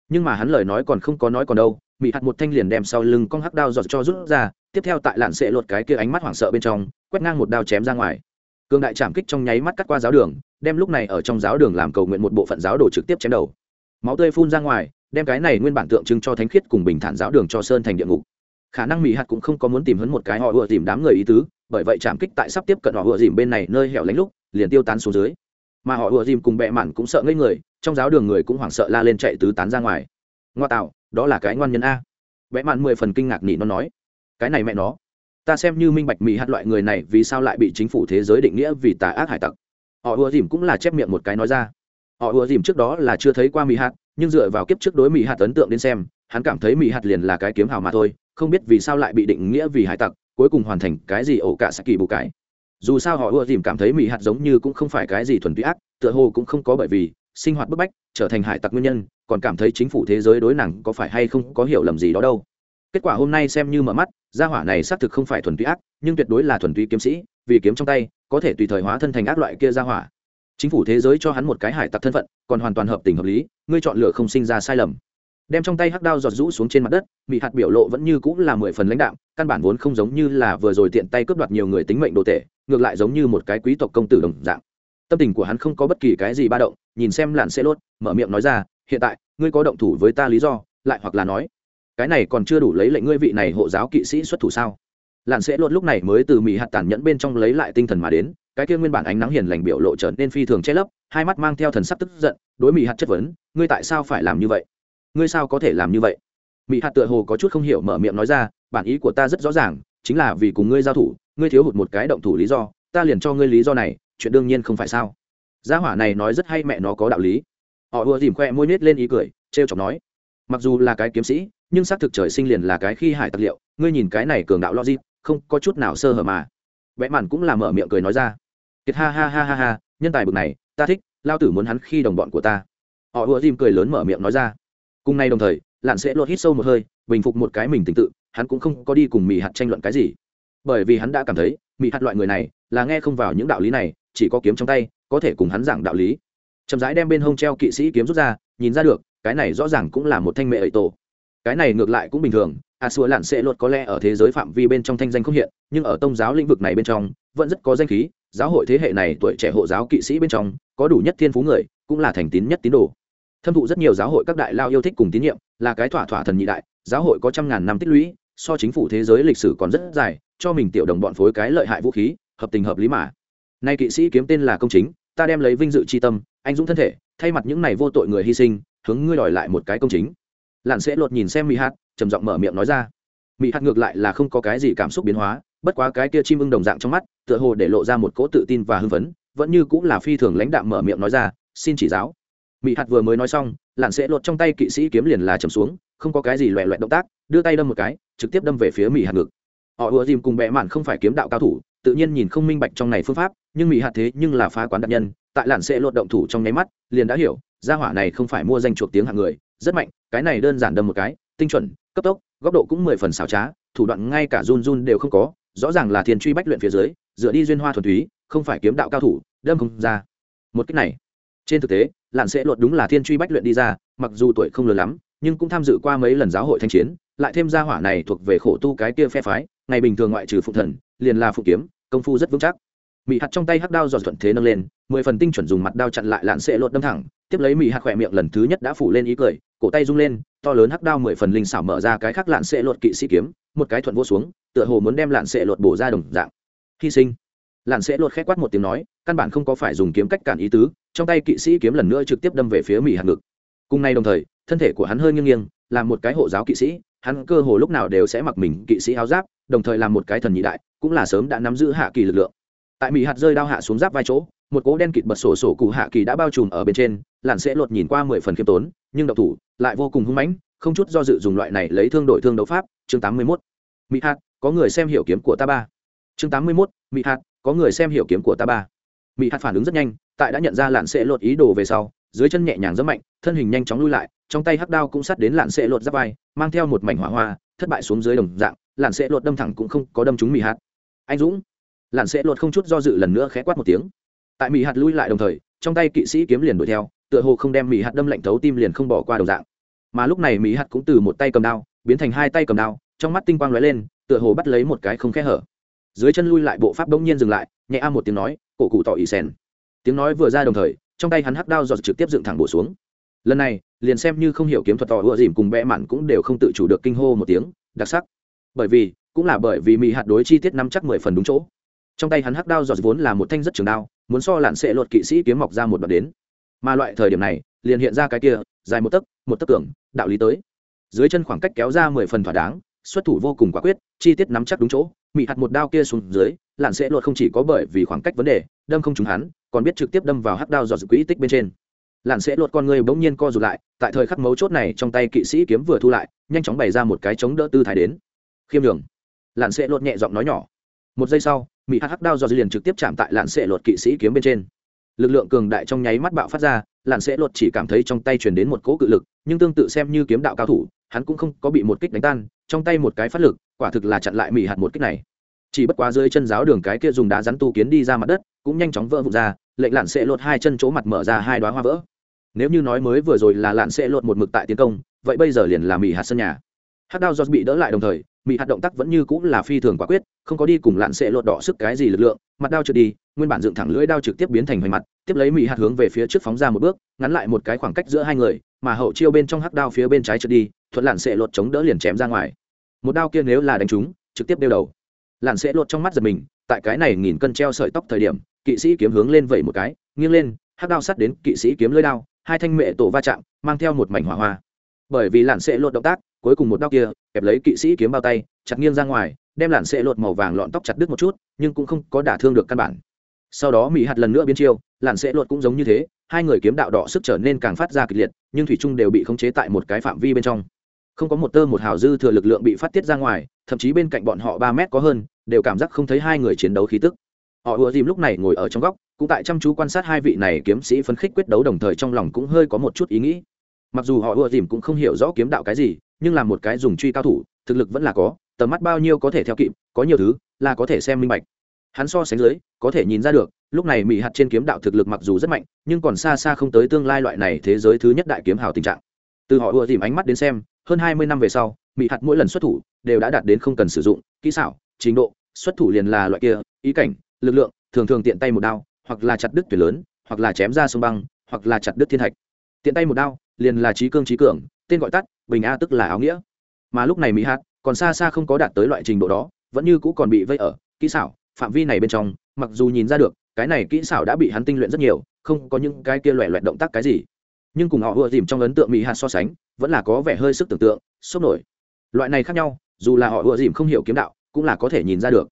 Nhưng mà hắn lời nói còn không có nói còn đâu mỹ hạt một thanh liền đem sau lưng con hắc đao giọt cho rút ra, tiếp theo tại lặn sẽ lột cái kia ánh mắt hoảng sợ bên trong, quét ngang một đao chém ra ngoài. Cường đại chạm kích trong nháy mắt cắt qua giáo đường, đem lúc này ở trong giáo đường làm cầu nguyện một bộ phận giáo đồ trực tiếp chém đầu. Máu tươi phun ra ngoài, đem cái này nguyên bản tượng trưng cho thánh khiết cùng bình thản giáo đường cho sơn thành địa ngục. Khả năng mỹ hạt cũng không có muốn tìm hấn một cái họ vừa tìm đám người ý tứ bởi vậy trảm kích tại sắp tiếp cận họ ùa dìm bên này nơi hẻo lánh lúc, liền tiêu tán xuống dưới. Mà họ ùa dìm cùng bẹ mạn cũng sợ ngây người, trong giáo đường người cũng hoảng sợ la lên chạy tứ tán ra ngoài. Ngoa tạo, đó là cái ngoan nhân a. Bẹ mạn mười phần kinh ngạc nỉ nó nói, cái này mẹ nó, ta xem như minh bạch mỹ hạt loại người này vì sao lại bị chính phủ thế giới định nghĩa vì tà ác hải tặc. Họ ùa dìm cũng là chép miệng một cái nói ra. Họ ùa dìm trước đó là chưa thấy qua mỹ hạt, nhưng dựa vào kiếp trước đối mỹ hạt ấn tượng đến xem, hắn cảm thấy mỹ hạt liền là cái kiếm hào mà thôi, không biết vì sao lại bị định nghĩa vì hải tặc cuối cùng hoàn thành cái gì ổ cả saki bù cái. Dù sao họ ưa dìm cảm thấy mỹ hạt giống như cũng không phải cái gì thuần túy ác, tựa hồ cũng không có bởi vì sinh hoạt bức bách trở thành hải tặc nguyên nhân, còn cảm thấy chính phủ thế giới đối nàng có phải hay không có hiểu lầm gì đó đâu. Kết quả hôm nay xem như mở mắt, gia hỏa này xác thực không phải thuần túy ác, nhưng tuyệt đối là thuần túy kiếm sĩ, vì kiếm trong tay, có thể tùy thời hóa thân thành ác loại kia gia hỏa. Chính phủ thế giới cho hắn một cái hải tặc thân phận, còn hoàn toàn hợp tình hợp lý, ngươi chọn lựa không sinh ra sai lầm đem trong tay hắc đao giọt rũ xuống trên mặt đất, mị hạt biểu lộ vẫn như cũng là mười phần lãnh đạo căn bản vốn không giống như là vừa rồi tiện tay cướp đoạt nhiều người tính mệnh đồ tệ ngược lại giống như một cái quý tộc công tử đồng dạng. Tâm tình của hắn không có bất kỳ cái gì ba động, nhìn xem lạn xe lốt, mở miệng nói ra, hiện tại, ngươi có động thủ với ta lý do, lại hoặc là nói, cái này còn chưa đủ lấy lệnh ngươi vị này hộ giáo kỵ sĩ xuất thủ sao? Lạn sẽ lốt lúc này mới từ mỹ hạt tàn nhẫn bên trong lấy lại tinh thần mà đến, cái kia nguyên bản ánh nắng hiền lành biểu lộ trở nên phi thường che lấp, hai mắt mang theo thần sắc tức giận, đối mỹ hạt chất vấn, ngươi tại sao phải làm như vậy? Ngươi sao có thể làm như vậy? Mỹ hạt tựa hồ có chút không hiểu mở miệng nói ra, bản ý của ta rất rõ ràng, chính là vì cùng ngươi giao thủ, ngươi thiếu hụt một cái động thủ lý do, ta liền cho ngươi lý do này, chuyện đương nhiên không phải sao? Gia hỏa này nói rất hay mẹ nó có đạo lý. Họ ùa dìm khoe môi nết lên ý cười, trêu chọc nói, mặc dù là cái kiếm sĩ, nhưng xác thực trời sinh liền là cái khi hải tặc liệu, ngươi nhìn cái này cường đạo logic, không có chút nào sơ hở mà. Vẽ mạn cũng là mở miệng cười nói ra. Kiệt ha ha ha ha ha, nhân tài bực này, ta thích, lao tử muốn hắn khi đồng bọn của ta. Họ ùa dìm cười lớn mở miệng nói ra cùng nay đồng thời lặn sẽ lột hít sâu một hơi, bình phục một cái mình tình tự, hắn cũng không có đi cùng mỹ hạt tranh luận cái gì. Bởi vì hắn đã cảm thấy mỹ hạt loại người này, là nghe không vào những đạo lý này, chỉ có kiếm trong tay, có thể cùng hắn giảng đạo lý. Chậm rãi đem bên hông treo kỵ sĩ kiếm rút ra, nhìn ra được, cái này rõ ràng cũng là một thanh mẹ ấy tổ. Cái này ngược lại cũng bình thường, a xua lạn sẽ luật có lẽ ở thế giới phạm vi bên trong thanh danh không hiện, nhưng ở tông giáo lĩnh vực này bên trong, vẫn rất có danh khí, giáo hội thế hệ này tuổi trẻ hộ giáo kỵ sĩ bên trong, có đủ nhất thiên phú người, cũng là thành tín nhất tín đồ thâm thụ rất nhiều giáo hội các đại lao yêu thích cùng tín nhiệm, là cái thỏa thỏa thần nhị đại, giáo hội có trăm ngàn năm tích lũy, so chính phủ thế giới lịch sử còn rất dài, cho mình tiểu đồng bọn phối cái lợi hại vũ khí, hợp tình hợp lý mà. Nay kỵ sĩ kiếm tên là công chính, ta đem lấy vinh dự tri tâm, anh dũng thân thể, thay mặt những này vô tội người hy sinh, hướng ngươi đòi lại một cái công chính. Lặn sẽ lột nhìn xem mỹ hát trầm giọng mở miệng nói ra. Mỹ hát ngược lại là không có cái gì cảm xúc biến hóa, bất quá cái kia chim ưng đồng dạng trong mắt, tựa hồ để lộ ra một cỗ tự tin và hưng phấn, vẫn như cũng là phi thường lãnh đạm mở miệng nói ra, xin chỉ giáo mỹ hạt vừa mới nói xong lặn sẽ lột trong tay kỵ sĩ kiếm liền là chầm xuống, không có cái gì loẹ loẹt động tác, đưa tay đâm một cái, trực tiếp đâm về phía mỹ hạt ngực. Họ ùa dìm cùng bệ mạn không phải kiếm đạo cao thủ, tự nhiên nhìn không minh bạch trong này phương pháp, nhưng mỹ hạt thế nhưng là phá quán đặc nhân, tại lặn sẽ lột động thủ trong nháy mắt, liền đã hiểu, gia hỏa này không phải mua danh chuộc tiếng hạng người, rất mạnh, cái này đơn giản đâm một cái, tinh chuẩn, cấp tốc, góc độ cũng mười phần xảo trá, thủ đoạn ngay cả run run đều không có, rõ ràng là thiên truy bách luyện phía dưới, dựa đi duyên hoa thuần túy, không phải kiếm đạo cao thủ, đâm không ra. Một cách này, trên thực tế lạn sẽ luật đúng là thiên truy bách luyện đi ra, mặc dù tuổi không lớn lắm, nhưng cũng tham dự qua mấy lần giáo hội thanh chiến, lại thêm gia hỏa này thuộc về khổ tu cái kia phe phái, ngày bình thường ngoại trừ phụ thần, liền là phụ kiếm, công phu rất vững chắc. Mỹ hạt trong tay hắc đao giọt thuận thế nâng lên, mười phần tinh chuẩn dùng mặt đao chặn lại lạn Sẽ lột đâm thẳng, tiếp lấy mỹ hạt khỏe miệng lần thứ nhất đã phủ lên ý cười, cổ tay rung lên, to lớn hắc đao mười phần linh xảo mở ra cái khác lạn Sẽ lột kỵ sĩ kiếm, một cái thuận vô xuống, tựa hồ muốn đem lạn Sẽ lột bổ ra đồng dạng. Hy sinh lặn sẽ lột khét quát một tiếng nói, căn bản không có phải dùng kiếm cách cản ý tứ, trong tay kỵ sĩ kiếm lần nữa trực tiếp đâm về phía mỹ hạt ngực. Cùng nay đồng thời, thân thể của hắn hơi nghiêng nghiêng làm một cái hộ giáo kỵ sĩ, hắn cơ hồ lúc nào đều sẽ mặc mình kỵ sĩ áo giáp, đồng thời làm một cái thần nhị đại, cũng là sớm đã nắm giữ hạ kỳ lực lượng. Tại mỹ hạt rơi đao hạ xuống giáp vai chỗ, một cỗ đen kịt bật sổ sổ cụ hạ kỳ đã bao trùm ở bên trên lặn sẽ lột nhìn qua mười phần khiêm tốn, nhưng độc thủ, lại vô cùng hung mãnh, không chút do dự dùng loại này lấy thương đổi thương đấu pháp, chương tám mươi mốt. Mỹ hạt, có người xem hiểu kiếm của ta ba. Chương tám mươi mốt mỹ hạt có người xem hiểu kiếm của ta ba. Mỹ hạt phản ứng rất nhanh, tại đã nhận ra lạn sẽ lột ý đồ về sau, dưới chân nhẹ nhàng rất mạnh, thân hình nhanh chóng lui lại, trong tay hắc đao cũng sát đến lạn sẽ lột giáp vai, mang theo một mảnh hỏa hoa, thất bại xuống dưới đồng dạng, lạn sẽ lột đâm thẳng cũng không có đâm trúng mỹ hạt. Anh dũng! Lạn sẽ lột không chút do dự lần nữa khẽ quát một tiếng. Tại mỹ hạt lui lại đồng thời, trong tay kỵ sĩ kiếm liền đuổi theo, tựa hồ không đem mỹ hạt đâm lạnh thấu tim liền không bỏ qua đồng dạng. Mà lúc này mỹ hạt cũng từ một tay cầm đao, biến thành hai tay cầm đao, trong mắt tinh quang lóe lên, tựa hồ bắt lấy một cái không khe hở dưới chân lui lại bộ pháp bỗng nhiên dừng lại, nhẹ a một tiếng nói, cổ cụ tỏ ý sen tiếng nói vừa ra đồng thời, trong tay hắn hắc đao giọt trực tiếp dựng thẳng bổ xuống. Lần này, liền xem như không hiểu kiếm thuật tỏ ựa dìm cùng bẽ mặn cũng đều không tự chủ được kinh hô một tiếng, đặc sắc. Bởi vì, cũng là bởi vì mỹ hạt đối chi tiết nắm chắc mười phần đúng chỗ. Trong tay hắn hắc đao giọt vốn là một thanh rất trường đao, muốn so lặn sệ luật kỵ sĩ kiếm mọc ra một đoạn đến. Mà loại thời điểm này, liền hiện ra cái kia, dài một tấc một tấc tưởng đạo lý tới. Dưới chân khoảng cách kéo ra mười phần thỏa đáng, xuất thủ vô cùng quả quyết, chi tiết nắm chắc đúng chỗ mị hạt một đao kia xuống dưới lặn sẽ luật không chỉ có bởi vì khoảng cách vấn đề, đâm không trúng hắn, còn biết trực tiếp đâm vào hắc đao dò dự quỹ tích bên trên. Lặn sẽ luật con người bỗng nhiên co rụt lại, tại thời khắc mấu chốt này trong tay kỵ sĩ kiếm vừa thu lại, nhanh chóng bày ra một cái chống đỡ tư thái đến. Khiêm đường lặn sẽ luật nhẹ giọng nói nhỏ. Một giây sau, mị hạt hắc đao dò dư liền trực tiếp chạm tại lặn sẽ luật kỵ sĩ kiếm bên trên. Lực lượng cường đại trong nháy mắt bạo phát ra lặn sẽ luật chỉ cảm thấy trong tay truyền đến một cỗ cự lực, nhưng tương tự xem như kiếm đạo cao thủ, hắn cũng không có bị một kích đánh tan, trong tay một cái phát lực quả thực là chặn lại mỹ hạt một kích này. Chỉ bất quá dưới chân giáo đường cái kia dùng đá rắn tu kiến đi ra mặt đất, cũng nhanh chóng vỡ vụt ra, lệnh lặn sẽ lột hai chân chỗ mặt mở ra hai đoá hoa vỡ. Nếu như nói mới vừa rồi là lặn sẽ lột một mực tại tiến công, vậy bây giờ liền là mỹ hạt sân nhà. Hát đao do bị đỡ lại đồng thời mỹ hạt động tác vẫn như cũng là phi thường quả quyết, không có đi cùng lặn sẽ lột đỏ sức cái gì lực lượng, mặt đao trượt đi, nguyên bản dựng thẳng lưỡi đao trực tiếp biến thành hoành mặt, tiếp lấy mỹ hạt hướng về phía trước phóng ra một bước, ngắn lại một cái khoảng cách giữa hai người, mà hậu chiêu bên trong hắc đao phía bên trái trượt đi, thuận lặn sẽ lột chống đỡ liền chém ra ngoài một đao kia nếu là đánh trúng, trực tiếp đeo đầu. Lặn sẽ lột trong mắt giật mình, tại cái này nghìn cân treo sợi tóc thời điểm, kỵ sĩ kiếm hướng lên vẩy một cái, nghiêng lên, hắc đao sắt đến kỵ sĩ kiếm lưỡi đao, hai thanh mệ tổ va chạm, mang theo một mảnh hỏa hoa. Bởi vì lặn sẽ lột động tác, cuối cùng một đao kia, kẹp lấy kỵ sĩ kiếm bao tay, chặt nghiêng ra ngoài, đem lặn sẽ lột màu vàng lọn tóc chặt đứt một chút, nhưng cũng không có đả thương được căn bản. Sau đó mỹ hạt lần nữa biến chiêu lặn sẽ lột cũng giống như thế, hai người kiếm đạo đỏ sức trở nên càng phát ra kịch liệt, nhưng thủy trung đều bị khống chế tại một cái phạm vi bên trong không có một tơ một hào dư thừa lực lượng bị phát tiết ra ngoài, thậm chí bên cạnh bọn họ ba mét có hơn, đều cảm giác không thấy hai người chiến đấu khí tức. Họ ùa dìm lúc này ngồi ở trong góc, cũng tại chăm chú quan sát hai vị này kiếm sĩ phấn khích quyết đấu đồng thời trong lòng cũng hơi có một chút ý nghĩ. Mặc dù họ ùa dìm cũng không hiểu rõ kiếm đạo cái gì, nhưng là một cái dùng truy cao thủ, thực lực vẫn là có, tầm mắt bao nhiêu có thể theo kịp, có nhiều thứ là có thể xem minh bạch. Hắn so sánh dưới, có thể nhìn ra được, lúc này mỹ hạt trên kiếm đạo thực lực mặc dù rất mạnh, nhưng còn xa xa không tới tương lai loại này thế giới thứ nhất đại kiếm hào tình trạng. Từ họ ùa dìm ánh mắt đến xem hơn hai mươi năm về sau mỹ hạt mỗi lần xuất thủ đều đã đạt đến không cần sử dụng, kỹ xảo, trình độ, xuất thủ liền là loại kia, ý cảnh, lực lượng, thường thường tiện tay một đao, hoặc là chặt đứt tuyệt lớn, hoặc là chém ra sông băng, hoặc là chặt đứt thiên thạch. Tiện tay một đao, liền là trí cương trí cường, tên gọi tắt, bình a tức là áo nghĩa. Mà lúc này mỹ hạt còn xa xa không có đạt tới loại trình độ đó, vẫn như cũ còn bị vây ở, kỹ xảo, phạm vi này bên trong, mặc dù nhìn ra được, cái này kỹ xảo đã bị hắn tinh luyện rất nhiều, không có những cái kia loẹ loẹt động tác cái gì nhưng cùng họ vừa dìm trong ấn tượng mỹ hạt so sánh, vẫn là có vẻ hơi sức tưởng tượng, sốc nổi. Loại này khác nhau, dù là họ vừa dìm không hiểu kiếm đạo, cũng là có thể nhìn ra được.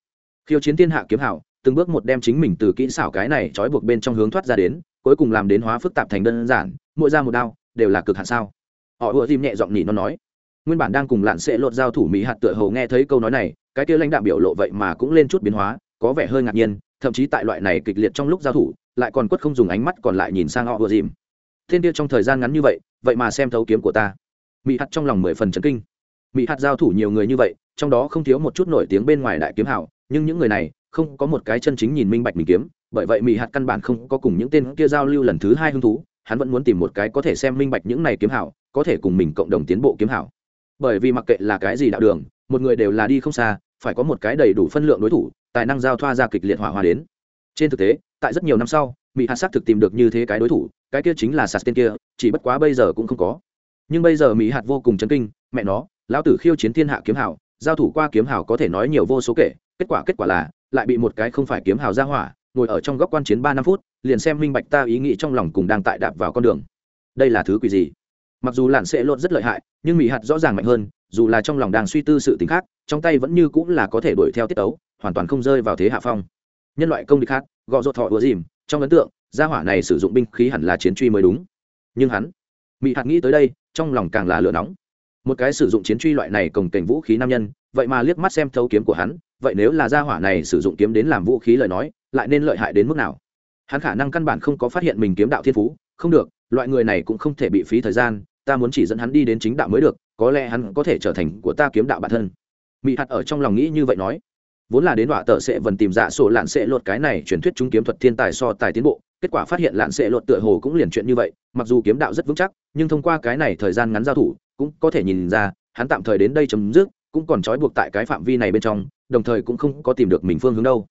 Khiêu chiến thiên hạ kiếm hảo, từng bước một đem chính mình từ kỹ xảo cái này trói buộc bên trong hướng thoát ra đến, cuối cùng làm đến hóa phức tạp thành đơn giản, mỗi ra một đao, đều là cực hạn sao. Họ ưa dìm nhẹ giọng nhỉ nó nói. Nguyên bản đang cùng lặn sẽ lột giao thủ mỹ hạt tựa hầu nghe thấy câu nói này, cái kia lãnh đạo biểu lộ vậy mà cũng lên chút biến hóa, có vẻ hơi ngạc nhiên, thậm chí tại loại này kịch liệt trong lúc giao thủ, lại còn quất không dùng ánh mắt còn lại nhìn sang họ ưa dìm thiên kia trong thời gian ngắn như vậy vậy mà xem thấu kiếm của ta. Mỹ hạt trong lòng mười phần chấn kinh. Mỹ hạt giao thủ nhiều người như vậy, trong đó không thiếu một chút nổi tiếng bên ngoài đại kiếm hảo, nhưng những người này không có một cái chân chính nhìn minh bạch mình kiếm, bởi vậy mỹ hạt căn bản không có cùng những tên kia giao lưu lần thứ hai hứng thú, hắn vẫn muốn tìm một cái có thể xem minh bạch những này kiếm hảo, có thể cùng mình cộng đồng tiến bộ kiếm hảo. Bởi vì mặc kệ là cái gì đạo đường, một người đều là đi không xa, phải có một cái đầy đủ phân lượng đối thủ, tài năng giao thoa ra kịch liệt hỏa hoa đến. Trên thực tế, tại rất nhiều năm sau mỹ hạt xác thực tìm được như thế cái đối thủ cái kia chính là sạt tên kia chỉ bất quá bây giờ cũng không có. Nhưng bây giờ mỹ hạt vô cùng chấn kinh mẹ nó lão tử khiêu chiến thiên hạ kiếm hào, giao thủ qua kiếm hào có thể nói nhiều vô số kể kết quả kết quả là lại bị một cái không phải kiếm hào ra hỏa ngồi ở trong góc quan chiến ba năm phút liền xem minh bạch ta ý nghĩ trong lòng cùng đang tại đạp vào con đường. Đây là thứ quỷ gì? Mặc dù lặn sẽ lột rất lợi hại nhưng mỹ hạt rõ ràng mạnh hơn dù là trong lòng đang suy tư sự tính khác trong tay vẫn như cũng là có thể đuổi theo tiết tấu hoàn toàn không rơi vào thế hạ phong. Nhân loại công địch khác gọ rột thọ ứa dìm trong ấn tượng gia hỏa này sử dụng binh khí hẳn là chiến truy mới đúng. Nhưng hắn mỹ hạt nghĩ tới đây, trong lòng càng là lửa nóng. Một cái sử dụng chiến truy loại này cồng cảnh vũ khí nam nhân, vậy mà liếc mắt xem thấu kiếm của hắn, vậy nếu là gia hỏa này sử dụng kiếm đến làm vũ khí lời nói, lại nên lợi hại đến mức nào? Hắn khả năng căn bản không có phát hiện mình kiếm đạo thiên phú, không được, loại người này cũng không thể bị phí thời gian, ta muốn chỉ dẫn hắn đi đến chính đạo mới được, có lẽ hắn có thể trở thành của ta kiếm đạo bản thân. Mỹ hạt ở trong lòng nghĩ như vậy nói. Vốn là đến đọa tợ sẽ vần tìm dạ sổ lạn sẽ lột cái này truyền thuyết chúng kiếm thuật thiên tài so tài tiến bộ kết quả phát hiện lạn sệ luật tựa hồ cũng liền chuyện như vậy, mặc dù kiếm đạo rất vững chắc, nhưng thông qua cái này thời gian ngắn giao thủ, cũng có thể nhìn ra, hắn tạm thời đến đây chấm dứt, cũng còn trói buộc tại cái phạm vi này bên trong, đồng thời cũng không có tìm được mình phương hướng đâu.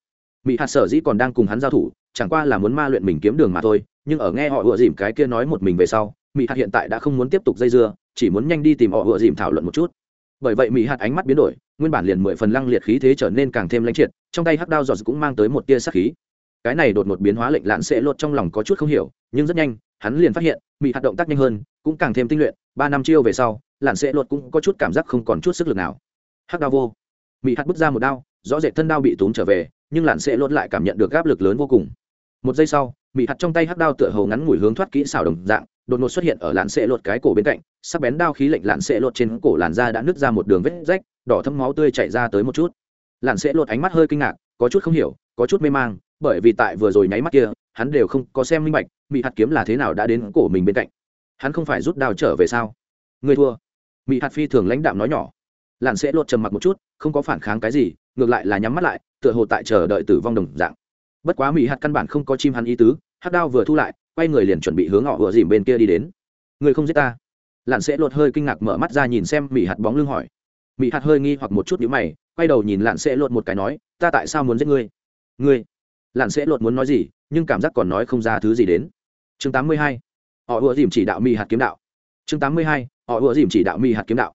Mỹ hạt sở dĩ còn đang cùng hắn giao thủ, chẳng qua là muốn ma luyện mình kiếm đường mà thôi, nhưng ở nghe họ ựa dìm cái kia nói một mình về sau mỹ hạt hiện tại đã không muốn tiếp tục dây dưa, chỉ muốn nhanh đi tìm họ ựa dìm thảo luận một chút. Bởi vậy mỹ hạt ánh mắt biến đổi, nguyên bản liền mười phần lăng liệt khí thế trở nên càng thêm lãnh triệt, trong tay hắc đao giọt cũng mang tới một tia sắc khí cái này đột một biến hóa lệnh lạn sẽ lột trong lòng có chút không hiểu, nhưng rất nhanh, hắn liền phát hiện mỹ hạt động tác nhanh hơn, cũng càng thêm tinh luyện, ba năm chiêu về sau, lạn sẽ lột cũng có chút cảm giác không còn chút sức lực nào. Hắc đao vô. Mỹ hạt bước ra một đao, rõ rệt thân đao bị túm trở về, nhưng lạn sẽ lột lại cảm nhận được áp lực lớn vô cùng. Một giây sau mỹ hạt trong tay hắc đao tựa hồ ngắn ngủi hướng thoát kỹ xảo đồng dạng, đột ngột xuất hiện ở lạn sẽ lột cái cổ bên cạnh, sắc bén đao khí lệnh lạn sẽ lột trên cổ làn da đã nứt ra một đường vết rách, đỏ thâm máu tươi chảy ra tới một chút. Lạn sẽ lột ánh mắt hơi kinh ngạc, có chút không hiểu, có chút mê mang bởi vì tại vừa rồi nháy mắt kia, hắn đều không có xem minh bạch mỹ hạt kiếm là thế nào đã đến cổ mình bên cạnh. Hắn không phải rút đao trở về sao? Người thua. Mỹ hạt phi thường lãnh đạm nói nhỏ. Lạn sẽ lột trầm mặc một chút, không có phản kháng cái gì, ngược lại là nhắm mắt lại, tựa hồ tại chờ đợi tử vong đồng dạng. Bất quá mỹ hạt căn bản không có chim hắn ý tứ hát đao vừa thu lại, quay người liền chuẩn bị hướng họ vừa dìm bên kia đi đến. Người không giết ta. Lặn sẽ lột hơi kinh ngạc mở mắt ra nhìn xem mỹ hạt bóng lưng hỏi. Mỹ hạt hơi nghi hoặc một chút nhữ mày, quay đầu nhìn lặn sẽ lột một cái nói, ta tại sao muốn giết ngươi? Ngươi? Lặn sẽ lột muốn nói gì, nhưng cảm giác còn nói không ra thứ gì đến. Chương 82. họ ùa dìm chỉ đạo mì hạt kiếm đạo. Chương 82. họ ùa dìm chỉ đạo mì hạt kiếm đạo.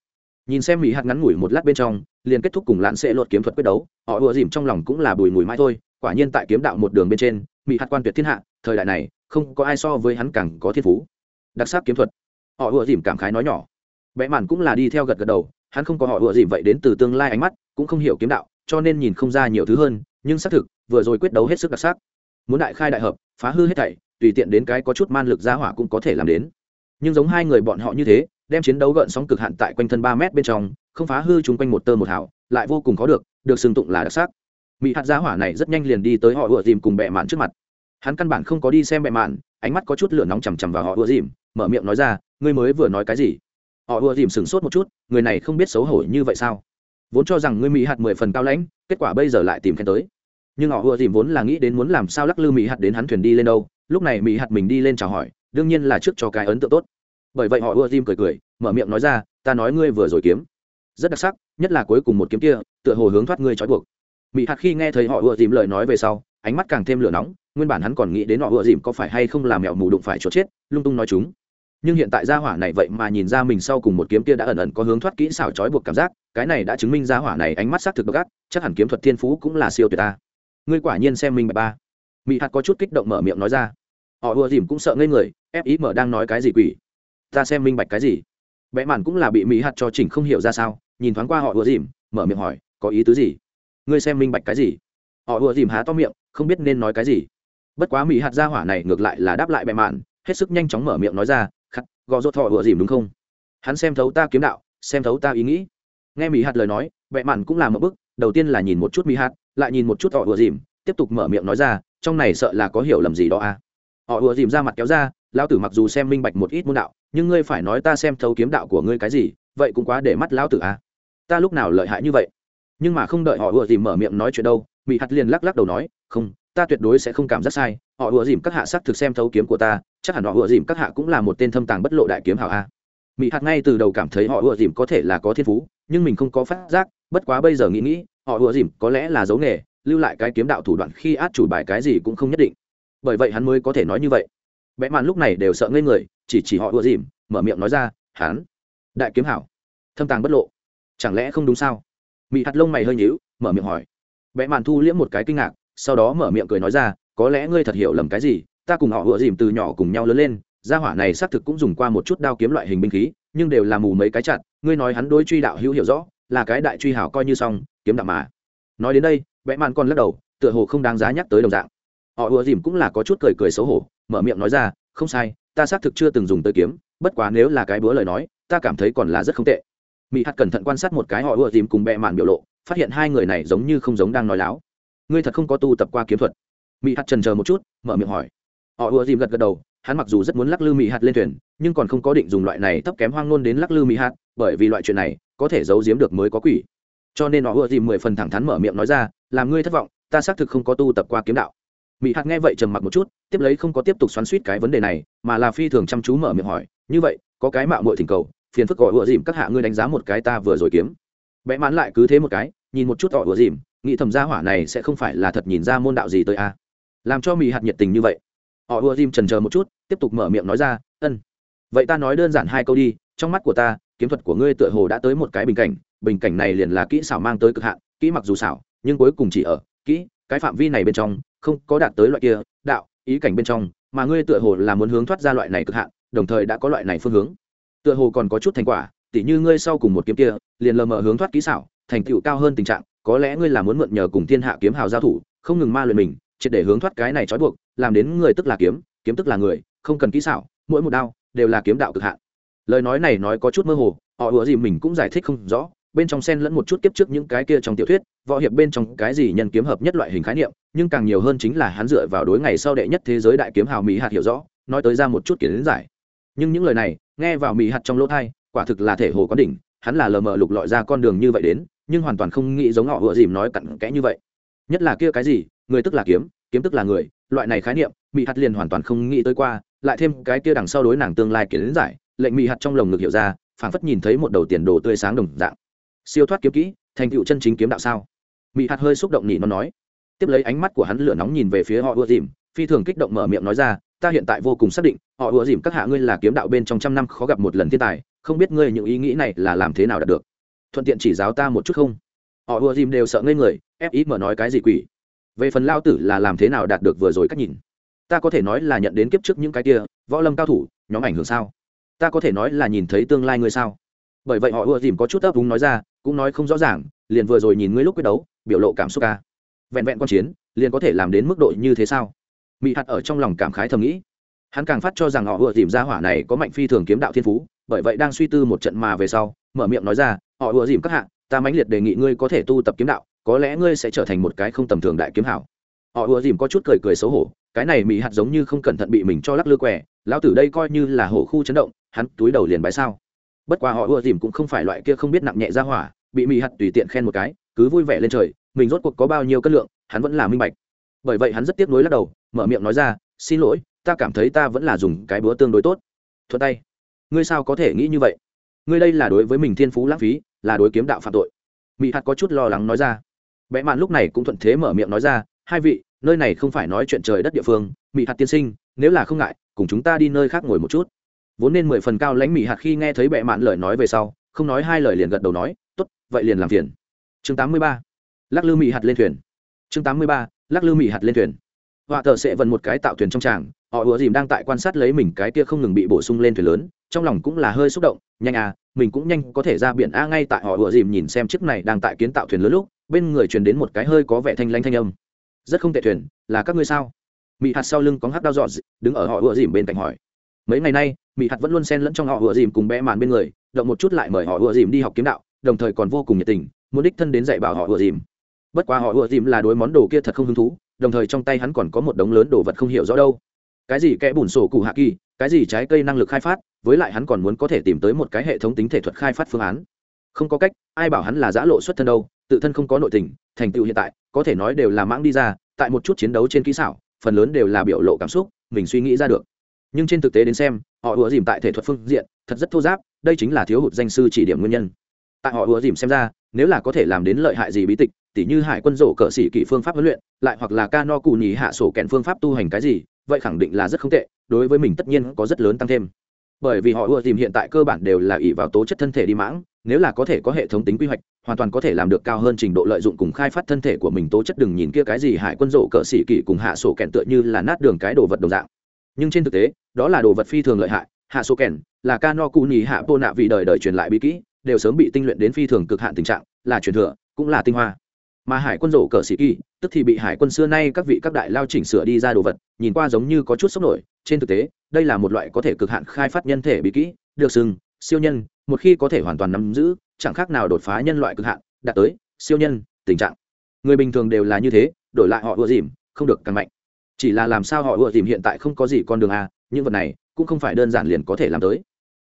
Nhìn xem mì hạt ngắn ngủi một lát bên trong, liền kết thúc cùng lặn sẽ lột kiếm thuật quyết đấu. Họ ùa dìm trong lòng cũng là bùi mùi mãi thôi, quả nhiên tại kiếm đạo một đường bên trên mì hạt quan tuyệt thiên hạ, thời đại này, không có ai so với hắn càng có thiên phú. Đặc sắc kiếm thuật. Họ ùa dìm cảm khái nói nhỏ. Vẽ màn cũng là đi theo gật gật đầu, hắn không có họ ùa dìm vậy đến từ tương lai ánh mắt, cũng không hiểu kiếm đạo, cho nên nhìn không ra nhiều thứ hơn nhưng xác thực, vừa rồi quyết đấu hết sức đặc sắc. Muốn đại khai đại hợp, phá hư hết thảy, tùy tiện đến cái có chút man lực ra hỏa cũng có thể làm đến. Nhưng giống hai người bọn họ như thế, đem chiến đấu gợn sóng cực hạn tại quanh thân ba mét bên trong, không phá hư chung quanh một tơ một hảo lại vô cùng khó được được xưng tụng là đặc sắc. Mỹ hạt giá hỏa này rất nhanh liền đi tới họ ùa dìm cùng bệ mạn trước mặt. Hắn căn bản không có đi xem bệ mạn, ánh mắt có chút lửa nóng chằm chằm vào họ ùa dìm, mở miệng nói ra, ngươi mới vừa nói cái gì? Họ ùa dìm sửng sốt một chút, người này không biết xấu hổ như vậy sao? Vốn cho rằng ngươi mỹ hạt mười phần cao lãnh, kết quả bây giờ lại tìm khen tới. Nhưng họ ùa dìm vốn là nghĩ đến muốn làm sao lắc lư mỹ hạt đến hắn thuyền đi lên đâu, lúc này mỹ hạt mình đi lên chào hỏi, đương nhiên là trước cho cái ấn tượng tốt. Bởi vậy họ ùa dìm cười cười, mở miệng nói ra, ta nói ngươi vừa rồi kiếm. Rất đặc sắc, nhất là cuối cùng một kiếm kia, tựa hồ hướng thoát ngươi trói buộc. Mỹ hạt khi nghe thấy họ ùa dìm lời nói về sau, ánh mắt càng thêm lửa nóng, nguyên bản hắn còn nghĩ đến họ ùa dìm có phải hay không làm mẹo mù đụng phải chốt chết, lung tung nói chúng nhưng hiện tại gia hỏa này vậy mà nhìn ra mình sau cùng một kiếm kia đã ẩn ẩn có hướng thoát kỹ xảo trói buộc cảm giác, cái này đã chứng minh gia hỏa này ánh mắt xác thực gắt chắc hẳn kiếm thuật thiên phú cũng là siêu tuyệt ta. Ngươi quả nhiên xem mình bạch ba. Mỹ hạt có chút kích động mở miệng nói ra. Họ ùa dìm cũng sợ ngây người, ép ý mở đang nói cái gì quỷ? Ta xem minh bạch cái gì? Vẽ màn cũng là bị mỹ hạt cho chỉnh không hiểu ra sao, nhìn thoáng qua họ ùa dìm, mở miệng hỏi, có ý tứ gì? Ngươi xem minh bạch cái gì? Họ ùa dìm há to miệng, không biết nên nói cái gì. Bất quá mỹ hạt gia hỏa này ngược lại là đáp lại bệ mạn, hết sức nhanh chóng mở miệng nói ra gò rốt thọ ùa dìm đúng không? Hắn xem thấu ta kiếm đạo, xem thấu ta ý nghĩ. Nghe mỹ hạt lời nói, bệ mạn cũng làm một bức đầu tiên là nhìn một chút mỹ hạt, lại nhìn một chút họ ùa dìm, tiếp tục mở miệng nói ra, trong này sợ là có hiểu lầm gì đó à? Họ ùa dìm ra mặt kéo ra, lão tử mặc dù xem minh bạch một ít môn đạo, nhưng ngươi phải nói ta xem thấu kiếm đạo của ngươi cái gì, vậy cũng quá để mắt lão tử à? Ta lúc nào lợi hại như vậy? Nhưng mà không đợi họ ùa dìm mở miệng nói chuyện đâu mỹ hạt liền lắc lắc đầu nói, không, ta tuyệt đối sẽ không cảm giác sai, họ ùa dìm các hạ sắc thực xem thấu kiếm của ta chắc hẳn họ ùa dìm các hạ cũng là một tên thâm tàng bất lộ đại kiếm hảo a. Mỹ hạt ngay từ đầu cảm thấy họ ùa dìm có thể là có thiên phú, nhưng mình không có phát giác, bất quá bây giờ nghĩ nghĩ, họ ùa dìm có lẽ là dấu nghề, lưu lại cái kiếm đạo thủ đoạn khi át chủ bài cái gì cũng không nhất định. Bởi vậy hắn mới có thể nói như vậy. Vẽ màn lúc này đều sợ ngây người, chỉ chỉ họ ùa dìm, mở miệng nói ra, hắn, đại kiếm hảo, thâm tàng bất lộ, chẳng lẽ không đúng sao? Mỹ hạt lông mày hơi nhíu, mở miệng hỏi. Vẽ màn thu liễm một cái kinh ngạc, sau đó mở miệng cười nói ra, có lẽ ngươi thật hiểu lầm cái gì ta cùng họ vừa dìm từ nhỏ cùng nhau lớn lên, gia hỏa này xác thực cũng dùng qua một chút đao kiếm loại hình binh khí, nhưng đều là mù mấy cái chặt, ngươi nói hắn đối truy đạo hữu hiểu rõ, là cái đại truy hảo coi như xong, kiếm đạo mà. Nói đến đây, vẽ màn còn lắc đầu, tựa hồ không đáng giá nhắc tới đồng dạng. Họ ùa dìm cũng là có chút cười cười xấu hổ, mở miệng nói ra, không sai, ta xác thực chưa từng dùng tới kiếm, bất quá nếu là cái bữa lời nói, ta cảm thấy còn là rất không tệ. Mỹ hạt cẩn thận quan sát một cái họ ùa dìm cùng bẹ mạn biểu lộ, phát hiện hai người này giống như không giống đang nói láo. Ngươi thật không có tu tập qua kiếm thuật. Mỹ hạt trần chờ một chút, mở miệng hỏi họ ùa dìm gật gật đầu, hắn mặc dù rất muốn lắc lư mỹ hạt lên thuyền, nhưng còn không có định dùng loại này thấp kém hoang nôn đến lắc lư mỹ hạt, bởi vì loại chuyện này có thể giấu giếm được mới có quỷ. Cho nên họ ùa dìm mười phần thẳng thắn mở miệng nói ra, làm ngươi thất vọng, ta xác thực không có tu tập qua kiếm đạo. Mỹ hạt nghe vậy trầm mặc một chút, tiếp lấy không có tiếp tục xoắn suýt cái vấn đề này, mà là phi thường chăm chú mở miệng hỏi, như vậy, có cái mạo muội thỉnh cầu, phiền phức gọi ùa dìm các hạ ngươi đánh giá một cái ta vừa rồi kiếm. Vẽ mãn lại cứ thế một cái, nhìn một chút họ ùa dìm, nghĩ thầm gia hỏa này sẽ không phải là thật nhìn ra môn đạo gì tới a. Làm cho mỹ hạt nhiệt tình như vậy họ ùa dìm trần chờ một chút, tiếp tục mở miệng nói ra, ân, vậy ta nói đơn giản hai câu đi, trong mắt của ta, kiếm thuật của ngươi tựa hồ đã tới một cái bình cảnh bình cảnh này liền là kỹ xảo mang tới cực hạn, kỹ mặc dù xảo, nhưng cuối cùng chỉ ở kỹ, cái phạm vi này bên trong, không có đạt tới loại kia đạo, ý cảnh bên trong, mà ngươi tựa hồ là muốn hướng thoát ra loại này cực hạn, đồng thời đã có loại này phương hướng. Tựa hồ còn có chút thành quả, tỉ như ngươi sau cùng một kiếm kia, liền lờ mờ hướng thoát kỹ xảo, thành tựu cao hơn tình trạng, có lẽ ngươi là muốn mượn nhờ cùng thiên hạ kiếm hào giao thủ, không ngừng ma luyện mình triệt để hướng thoát cái này trói buộc, làm đến người tức là kiếm kiếm tức là người, không cần kỹ xảo, mỗi một đao đều là kiếm đạo cực hạn. Lời nói này nói có chút mơ hồ, họ ủa gì mình cũng giải thích không rõ, bên trong sen lẫn một chút kiếp trước những cái kia trong tiểu thuyết, võ hiệp bên trong cái gì nhân kiếm hợp nhất loại hình khái niệm, nhưng càng nhiều hơn chính là hắn dựa vào đối ngày sau đệ nhất thế giới đại kiếm hào mỹ hạt hiểu rõ, nói tới ra một chút kiến giải. Nhưng những lời này, nghe vào mỹ hạt trong lỗ thai, quả thực là thể hồ có đỉnh, hắn là lờ mờ lục lọi ra con đường như vậy đến, nhưng hoàn toàn không nghĩ giống họ ủa dìm nói cặn kẽ như vậy nhất là kia cái gì, người tức là kiếm kiếm tức là người, loại này khái niệm mỹ hạt liền hoàn toàn không nghĩ tới qua, lại thêm cái kia đằng sau đối nàng tương lai kiến giải, lệnh mỹ hạt trong lồng ngực hiểu ra, phảng phất nhìn thấy một đầu tiền đồ tươi sáng đồng dạng. Siêu thoát kiếm kỹ, thành tựu chân chính kiếm đạo sao? Mỹ hạt hơi xúc động nhỉ, nó nói. Tiếp lấy ánh mắt của hắn lửa nóng nhìn về phía họ ưa dìm, phi thường kích động mở miệng nói ra, ta hiện tại vô cùng xác định, họ ưa dìm các hạ ngươi là kiếm đạo bên trong trăm năm khó gặp một lần thiên tài, không biết ngươi những ý nghĩ này là làm thế nào đạt được. Thuận tiện chỉ giáo ta một chút không? Họ ưa dìm đều sợ ngây người fim mở nói cái gì quỷ? Về phần lao tử là làm thế nào đạt được vừa rồi cách nhìn? Ta có thể nói là nhận đến kiếp trước những cái kia, võ lâm cao thủ, nhóm ảnh hưởng sao? Ta có thể nói là nhìn thấy tương lai ngươi sao? Bởi vậy họ ưa dìm có chút ấp úng nói ra, cũng nói không rõ ràng, liền vừa rồi nhìn ngươi lúc quyết đấu, biểu lộ cảm xúc ca. Vẹn vẹn q chiến, liền có thể làm đến mức độ như thế sao? Mị hạt ở trong lòng cảm khái thầm nghĩ. Hắn càng phát cho rằng họ ưa dìm ra hỏa này có mạnh phi thường kiếm đạo thiên phú, bởi vậy đang suy tư một trận mà về sau, mở miệng nói ra, họ ưa dìm các hạ, ta mãnh liệt đề nghị ngươi có thể tu tập kiếm đạo có lẽ ngươi sẽ trở thành một cái không tầm thường đại kiếm hảo. Họ ùa dìm có chút cười cười xấu hổ, cái này mỹ hạt giống như không cẩn thận bị mình cho lắc lư quẻ, lão tử đây coi như là hổ khu chấn động, hắn túi đầu liền bái sao. Bất quá họ ùa dìm cũng không phải loại kia không biết nặng nhẹ ra hỏa, bị mỹ hạt tùy tiện khen một cái, cứ vui vẻ lên trời, mình rốt cuộc có bao nhiêu cân lượng, hắn vẫn là minh bạch. Bởi vậy hắn rất tiếc nuối lắc đầu, mở miệng nói ra, xin lỗi, ta cảm thấy ta vẫn là dùng cái búa tương đối tốt. Thuận tay. Ngươi sao có thể nghĩ như vậy? Ngươi đây là đối với mình thiên phú lãng phí, là đối kiếm đạo phạm tội. Mỹ hạt có chút lo lắng nói ra bẽ mạn lúc này cũng thuận thế mở miệng nói ra, hai vị, nơi này không phải nói chuyện trời đất địa phương mỹ hạt tiên sinh, nếu là không ngại, cùng chúng ta đi nơi khác ngồi một chút. Vốn nên mười phần cao lãnh mỹ hạt khi nghe thấy bệ mạn lời nói về sau, không nói hai lời liền gật đầu nói, tốt, vậy liền làm phiền. Chương tám mươi ba. Lắc lư mỹ hạt lên thuyền. Chương tám mươi ba. Lắc lư mỹ hạt lên thuyền. Họa thợ sẽ vần một cái tạo thuyền trong tràng, họ ùa dìm đang tại quan sát lấy mình cái kia không ngừng bị bổ sung lên thuyền lớn, trong lòng cũng là hơi xúc động, nhanh à mình cũng nhanh có thể ra biển a ngay tại họ ùa dìm nhìn xem chiếc này đang tại kiến tạo thuyền lớn lúc bên người truyền đến một cái hơi có vẻ thanh lanh thanh âm. Rất không tệ thuyền, là các ngươi sao? Mị hạt sau lưng có hát đao dọn đứng ở họ ựa dìm bên cạnh hỏi. Mấy ngày nay, Mị hạt vẫn luôn xen lẫn trong họ ựa dìm cùng bé màn bên người, động một chút lại mời họ ựa dìm đi học kiếm đạo, đồng thời còn vô cùng nhiệt tình, muốn đích thân đến dạy bảo họ ựa dìm. Bất quá họ ựa dìm là đối món đồ kia thật không hứng thú, đồng thời trong tay hắn còn có một đống lớn đồ vật không hiểu rõ đâu. Cái gì kẽ bùn sổ cụ hạ kỳ, cái gì trái cây năng lực khai phát, với lại hắn còn muốn có thể tìm tới một cái hệ thống tính thể thuật khai phát phương án. Không có cách, ai bảo hắn là giã lộ xuất thân đâu tự thân không có nội tình, thành tựu hiện tại, có thể nói đều là mãng đi ra, tại một chút chiến đấu trên kỹ xảo, phần lớn đều là biểu lộ cảm xúc, mình suy nghĩ ra được. Nhưng trên thực tế đến xem, họ ùa dìm tại thể thuật phương diện, thật rất thô giáp, đây chính là thiếu hụt danh sư chỉ điểm nguyên nhân. Tại họ ùa dìm xem ra, nếu là có thể làm đến lợi hại gì bí tịch, tỉ như hải quân rổ cờ sĩ kỹ phương pháp huấn luyện, lại hoặc là ca no cù nhì hạ sổ kèn phương pháp tu hành cái gì, vậy khẳng định là rất không tệ, đối với mình tất nhiên có rất lớn tăng thêm. Bởi vì họ ưa dìm hiện tại cơ bản đều là ỷ vào tố chất thân thể đi mãng nếu là có thể có hệ thống tính quy hoạch, hoàn toàn có thể làm được cao hơn trình độ lợi dụng cùng khai phát thân thể của mình tố chất đừng nhìn kia cái gì hải quân rộ cỡ xỉ kỷ cùng hạ sổ kèn tựa như là nát đường cái đồ vật đồng dạng. Nhưng trên thực tế, đó là đồ vật phi thường lợi hại, hạ sổ kèn là ca no cu nhì hạ bô nạ vì đời đời truyền lại bí kỹ, đều sớm bị tinh luyện đến phi thường cực hạn tình trạng, là truyền thừa, cũng là tinh hoa. Mà hải quân rổ cờ sĩ kỳ tức thì bị hải quân xưa nay các vị các đại lao chỉnh sửa đi ra đồ vật, nhìn qua giống như có chút sốc nổi, trên thực tế, đây là một loại có thể cực hạn khai phát nhân thể bí kỹ, được sừng siêu nhân, một khi có thể hoàn toàn nắm giữ, chẳng khác nào đột phá nhân loại cực hạn, đạt tới siêu nhân, tình trạng. Người bình thường đều là như thế, đổi lại họ ưa dìm, không được càng mạnh. Chỉ là làm sao họ ưa dìm hiện tại không có gì con đường a, những vật này cũng không phải đơn giản liền có thể làm tới.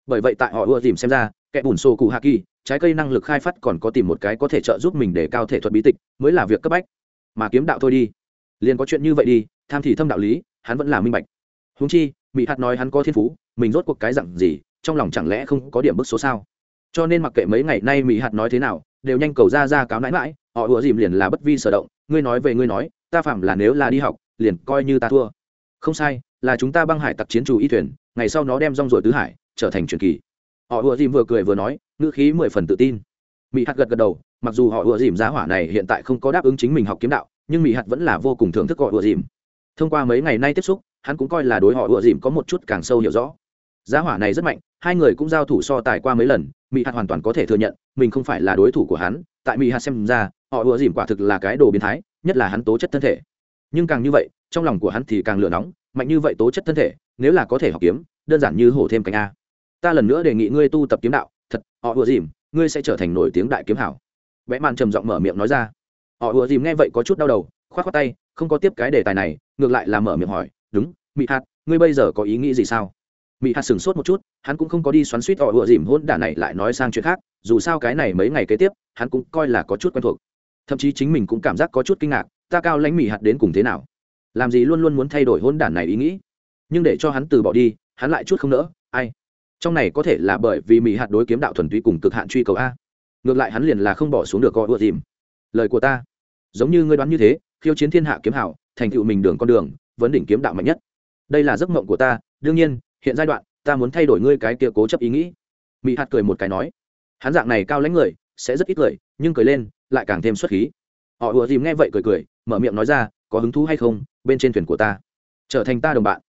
Bởi vậy tại họ ưa dìm xem ra, kẻ bùn xô cụ hạ kỳ, trái cây năng lực khai phát còn có tìm một cái có thể trợ giúp mình để cao thể thuật bí tịch, mới là việc cấp bách. Mà kiếm đạo thôi đi. Liền có chuyện như vậy đi, tham thì thâm đạo lý, hắn vẫn là minh bạch. Húng chi mỹ hạt nói hắn có thiên phú, mình rốt cuộc cái dặn gì trong lòng chẳng lẽ không có điểm bức số sao? Cho nên mặc kệ mấy ngày nay mỹ hạt nói thế nào, đều nhanh cầu ra ra cáo nãi mãi họ ủa dìm liền là bất vi sở động, ngươi nói về ngươi nói, ta phạm là nếu là đi học, liền coi như ta thua. Không sai, là chúng ta băng hải tặc chiến chủ y thuyền, ngày sau nó đem rong rồi tứ hải, trở thành truyền kỳ. Họ ủa dìm vừa cười vừa nói, ngữ khí mười phần tự tin. Mỹ hạt gật gật đầu, mặc dù họ ủa dìm giá hỏa này hiện tại không có đáp ứng chính mình học kiếm đạo, nhưng mỹ hạt vẫn là vô cùng thưởng thức họ ủa dìm. Thông qua mấy ngày nay tiếp xúc, hắn cũng coi là đối họ ủa dìm có một chút càng sâu hiểu rõ giá hỏa này rất mạnh, hai người cũng giao thủ so tài qua mấy lần mỹ hạt hoàn toàn có thể thừa nhận, mình không phải là đối thủ của hắn, tại mỹ hạt xem ra, họ ùa dìm quả thực là cái đồ biến thái, nhất là hắn tố chất thân thể. Nhưng càng như vậy, trong lòng của hắn thì càng lửa nóng, mạnh như vậy tố chất thân thể, nếu là có thể học kiếm, đơn giản như hổ thêm cánh a. Ta lần nữa đề nghị ngươi tu tập kiếm đạo, thật, họ ùa dìm, ngươi sẽ trở thành nổi tiếng đại kiếm hảo. Vẽ màn trầm giọng mở miệng nói ra. Họ ùa dìm nghe vậy có chút đau đầu k h o á t k tay, không có tiếp cái đề tài này, ngược lại là mở miệng hỏi, đúng mỹ hạt, ngươi bây giờ có ý nghĩ gì sao? Mỹ hạt sửng sốt một chút, hắn cũng không có đi xoắn suýt họ ựa dìm hôn đả này lại nói sang chuyện khác, dù sao cái này mấy ngày kế tiếp, hắn cũng coi là có chút quen thuộc. Thậm chí chính mình cũng cảm giác có chút kinh ngạc, ta cao lãnh mỹ hạt đến cùng thế nào? Làm gì luôn luôn muốn thay đổi hôn đản này ý nghĩ? Nhưng để cho hắn từ bỏ đi, hắn lại chút không nỡ, ai? Trong này có thể là bởi vì mỹ hạt đối kiếm đạo thuần túy cùng cực hạn truy cầu a. Ngược lại hắn liền là không bỏ xuống được gọi ưa dìm. Lời của ta, giống như ngươi đoán như thế, khiêu chiến thiên hạ kiếm hảo, thành tựu mình đường con đường, vấn đỉnh kiếm đạo mạnh nhất. Đây là giấc mộng của ta, đương nhiên hiện giai đoạn, ta muốn thay đổi ngươi cái kia cố chấp ý nghĩ. Mỹ hạt cười một cái nói. Hắn dạng này cao lãnh người, sẽ rất ít cười, nhưng cười lên, lại càng thêm xuất khí. Họ ùa dìm nghe vậy cười cười, mở miệng nói ra, có hứng thú hay không, bên trên thuyền của ta? Trở thành ta đồng bạn.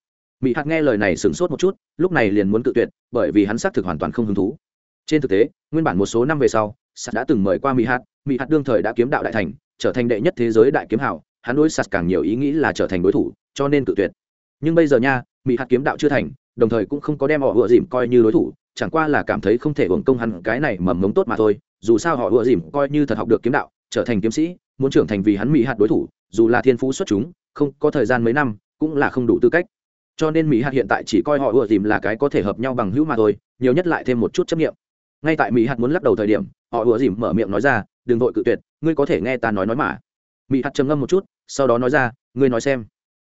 Mỹ hạt nghe lời này sửng sốt một chút, lúc này liền muốn cự tuyệt, bởi vì hắn xác thực hoàn toàn không hứng thú. Trên thực tế, nguyên bản một số năm về sau, sạt đã từng mời qua mỹ hạt mỹ hạt đương thời đã kiếm đạo đại thành, trở thành đệ nhất thế giới đại kiếm hảo, hắn đối sạt càng nhiều ý nghĩ là trở thành đối thủ, cho nên cự tuyệt. Nhưng bây giờ nha mỹ hạt kiếm đạo chưa thành đồng thời cũng không có đem họ ựa dìm coi như đối thủ, chẳng qua là cảm thấy không thể hưởng công hắn cái này mầm mống tốt mà thôi. Dù sao họ ựa dìm coi như thật học được kiếm đạo, trở thành kiếm sĩ, muốn trưởng thành vì hắn mỹ hạt đối thủ, dù là thiên phú xuất chúng, không có thời gian mấy năm, cũng là không đủ tư cách. Cho nên mỹ hạt hiện tại chỉ coi họ ựa dìm là cái có thể hợp nhau bằng hữu mà thôi, nhiều nhất lại thêm một chút chấp nghiệm ngay tại mỹ hạt muốn lắc đầu thời điểm, họ ựa dìm mở miệng nói ra, đừng vội cự tuyệt, ngươi có thể nghe ta nói nói mà. Mỹ hạt trầm ngâm một chút, sau đó nói ra, ngươi nói xem,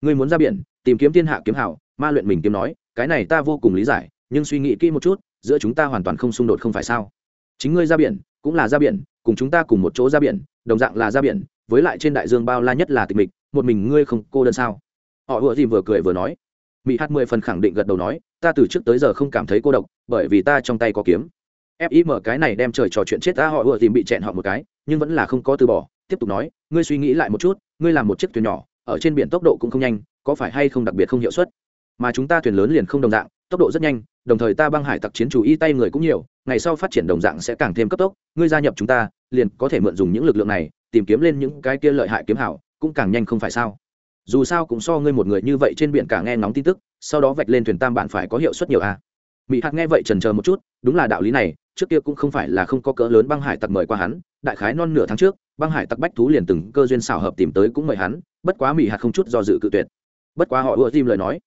ngươi muốn ra biển, tìm kiếm thiên hạ kiếm hảo, ma luyện mình kiếm nói cái này ta vô cùng lý giải, nhưng suy nghĩ kỹ một chút, giữa chúng ta hoàn toàn không xung đột không phải sao? Chính ngươi ra biển, cũng là ra biển, cùng chúng ta cùng một chỗ ra biển, đồng dạng là ra biển, với lại trên đại dương bao la nhất là tịch mịch, một mình ngươi không cô đơn sao? Họ vừa dìm vừa cười vừa nói. Mỹ hát mười phần khẳng định gật đầu nói, ta từ trước tới giờ không cảm thấy cô độc, bởi vì ta trong tay có kiếm. Fim cái này đem trời trò chuyện chết ta, họ vừa dìm bị chẹn họ một cái, nhưng vẫn là không có từ bỏ, tiếp tục nói, ngươi suy nghĩ lại một chút, ngươi làm một chiếc thuyền nhỏ, ở trên biển tốc độ cũng không nhanh, có phải hay không đặc biệt không hiệu suất? Mà chúng ta thuyền lớn liền không đồng dạng, tốc độ rất nhanh, đồng thời ta băng hải tặc chiến chủ y tay người cũng nhiều, ngày sau phát triển đồng dạng sẽ càng thêm cấp tốc, ngươi gia nhập chúng ta, liền có thể mượn dùng những lực lượng này, tìm kiếm lên những cái kia lợi hại kiếm hảo, cũng càng nhanh không phải sao? Dù sao cũng so ngươi một người như vậy trên biển cả nghe ngóng tin tức, sau đó vạch lên thuyền tam bạn phải có hiệu suất nhiều a à. mỹ hạt nghe vậy trần chờ một chút, đúng là đạo lý này, trước kia cũng không phải là không có cỡ lớn băng hải tặc mời qua hắn, đại khái non nửa tháng trước, băng hải tặc bách thú liền từng cơ duyên xảo hợp tìm tới cũng mời hắn, bất quá mỹ hạt không chút do dự cự tuyệt. Bất quá họ ưa tim lời nói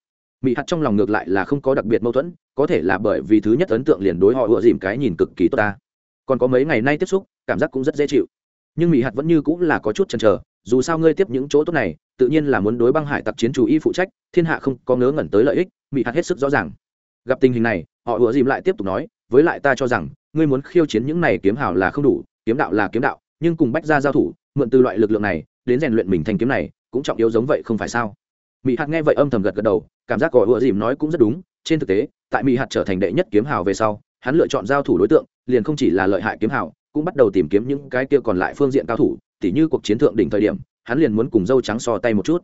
mỹ hạt trong lòng ngược lại là không có đặc biệt mâu thuẫn, có thể là bởi vì thứ nhất ấn tượng liền đối họ ựa dìm cái nhìn cực kỳ tốt ta. Còn có mấy ngày nay tiếp xúc, cảm giác cũng rất dễ chịu. Nhưng mỹ hạt vẫn như cũng là có chút chần chờ, dù sao ngươi tiếp những chỗ tốt này, tự nhiên là muốn đối băng hải tặc chiến chủ y phụ trách, thiên hạ không có ngớ ngẩn tới lợi ích mỹ hạt hết sức rõ ràng. Gặp tình hình này, họ ựa dìm lại tiếp tục nói, với lại ta cho rằng, ngươi muốn khiêu chiến những này kiếm hào là không đủ, kiếm đạo là kiếm đạo, nhưng cùng bách ra giao thủ, mượn từ loại lực lượng này, đến rèn luyện mình thành kiếm này, cũng trọng yếu giống vậy không phải sao? Mỹ hạt nghe vậy âm thầm gật gật đầu, cảm giác gọi ủa dìm nói cũng rất đúng, trên thực tế, tại mỹ hạt trở thành đệ nhất kiếm hào về sau, hắn lựa chọn giao thủ đối tượng, liền không chỉ là lợi hại kiếm hào, cũng bắt đầu tìm kiếm những cái kia còn lại phương diện cao thủ, tỉ như cuộc chiến thượng đỉnh thời điểm, hắn liền muốn cùng dâu trắng so tay một chút.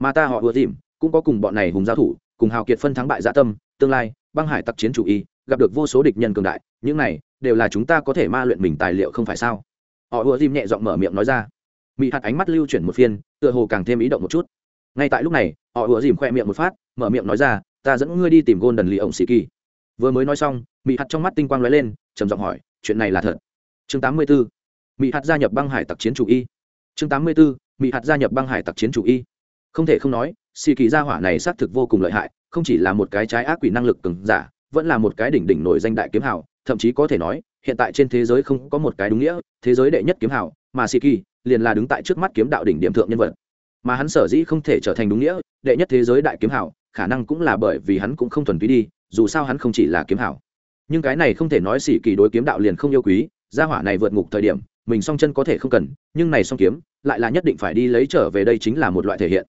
Mà ta họ ưa dìm, cũng có cùng bọn này hùng giao thủ, cùng hào kiệt phân thắng bại dạ tâm, tương lai, băng hải tặc chiến chủ y, gặp được vô số địch nhân cường đại, những này, đều là chúng ta có thể ma luyện mình tài liệu không phải sao? Họ ưa dìm nhẹ giọng mở miệng nói ra. Mỹ hạt ánh mắt lưu chuyển một phiên, tựa hồ càng thêm ý động một chút ngay tại lúc này, họ vừa dìm khoe miệng một phát, mở miệng nói ra, ta dẫn ngươi đi tìm gôn đần lì ổng sĩ kỳ vừa mới nói xong mỹ hạt trong mắt tinh quang lóe lên, trầm giọng hỏi, chuyện này là thật chương 84. mỹ hạt gia nhập băng hải tặc chiến chủ y chương 84. mỹ hạt gia nhập băng hải tặc chiến chủ y không thể không nói, sĩ kỳ gia hỏa này xác thực vô cùng lợi hại, không chỉ là một cái trái ác quỷ năng lực cứng giả, vẫn là một cái đỉnh đỉnh nổi danh đại kiếm hào, thậm chí có thể nói, hiện tại trên thế giới không có một cái đúng nghĩa, thế giới đệ nhất kiếm hào, mà sĩ kỳ liền là đứng tại trước mắt kiếm đạo đỉnh điểm thượng nhân vật mà hắn sở dĩ không thể trở thành đúng nghĩa, đệ nhất thế giới đại kiếm hào khả năng cũng là bởi vì hắn cũng không thuần túy đi, dù sao hắn không chỉ là kiếm hào nhưng cái này không thể nói xỉ kỳ đối kiếm đạo liền không yêu quý, gia hỏa này vượt ngục thời điểm, mình song chân có thể không cần, nhưng này song kiếm, lại là nhất định phải đi lấy trở về đây chính là một loại thể hiện.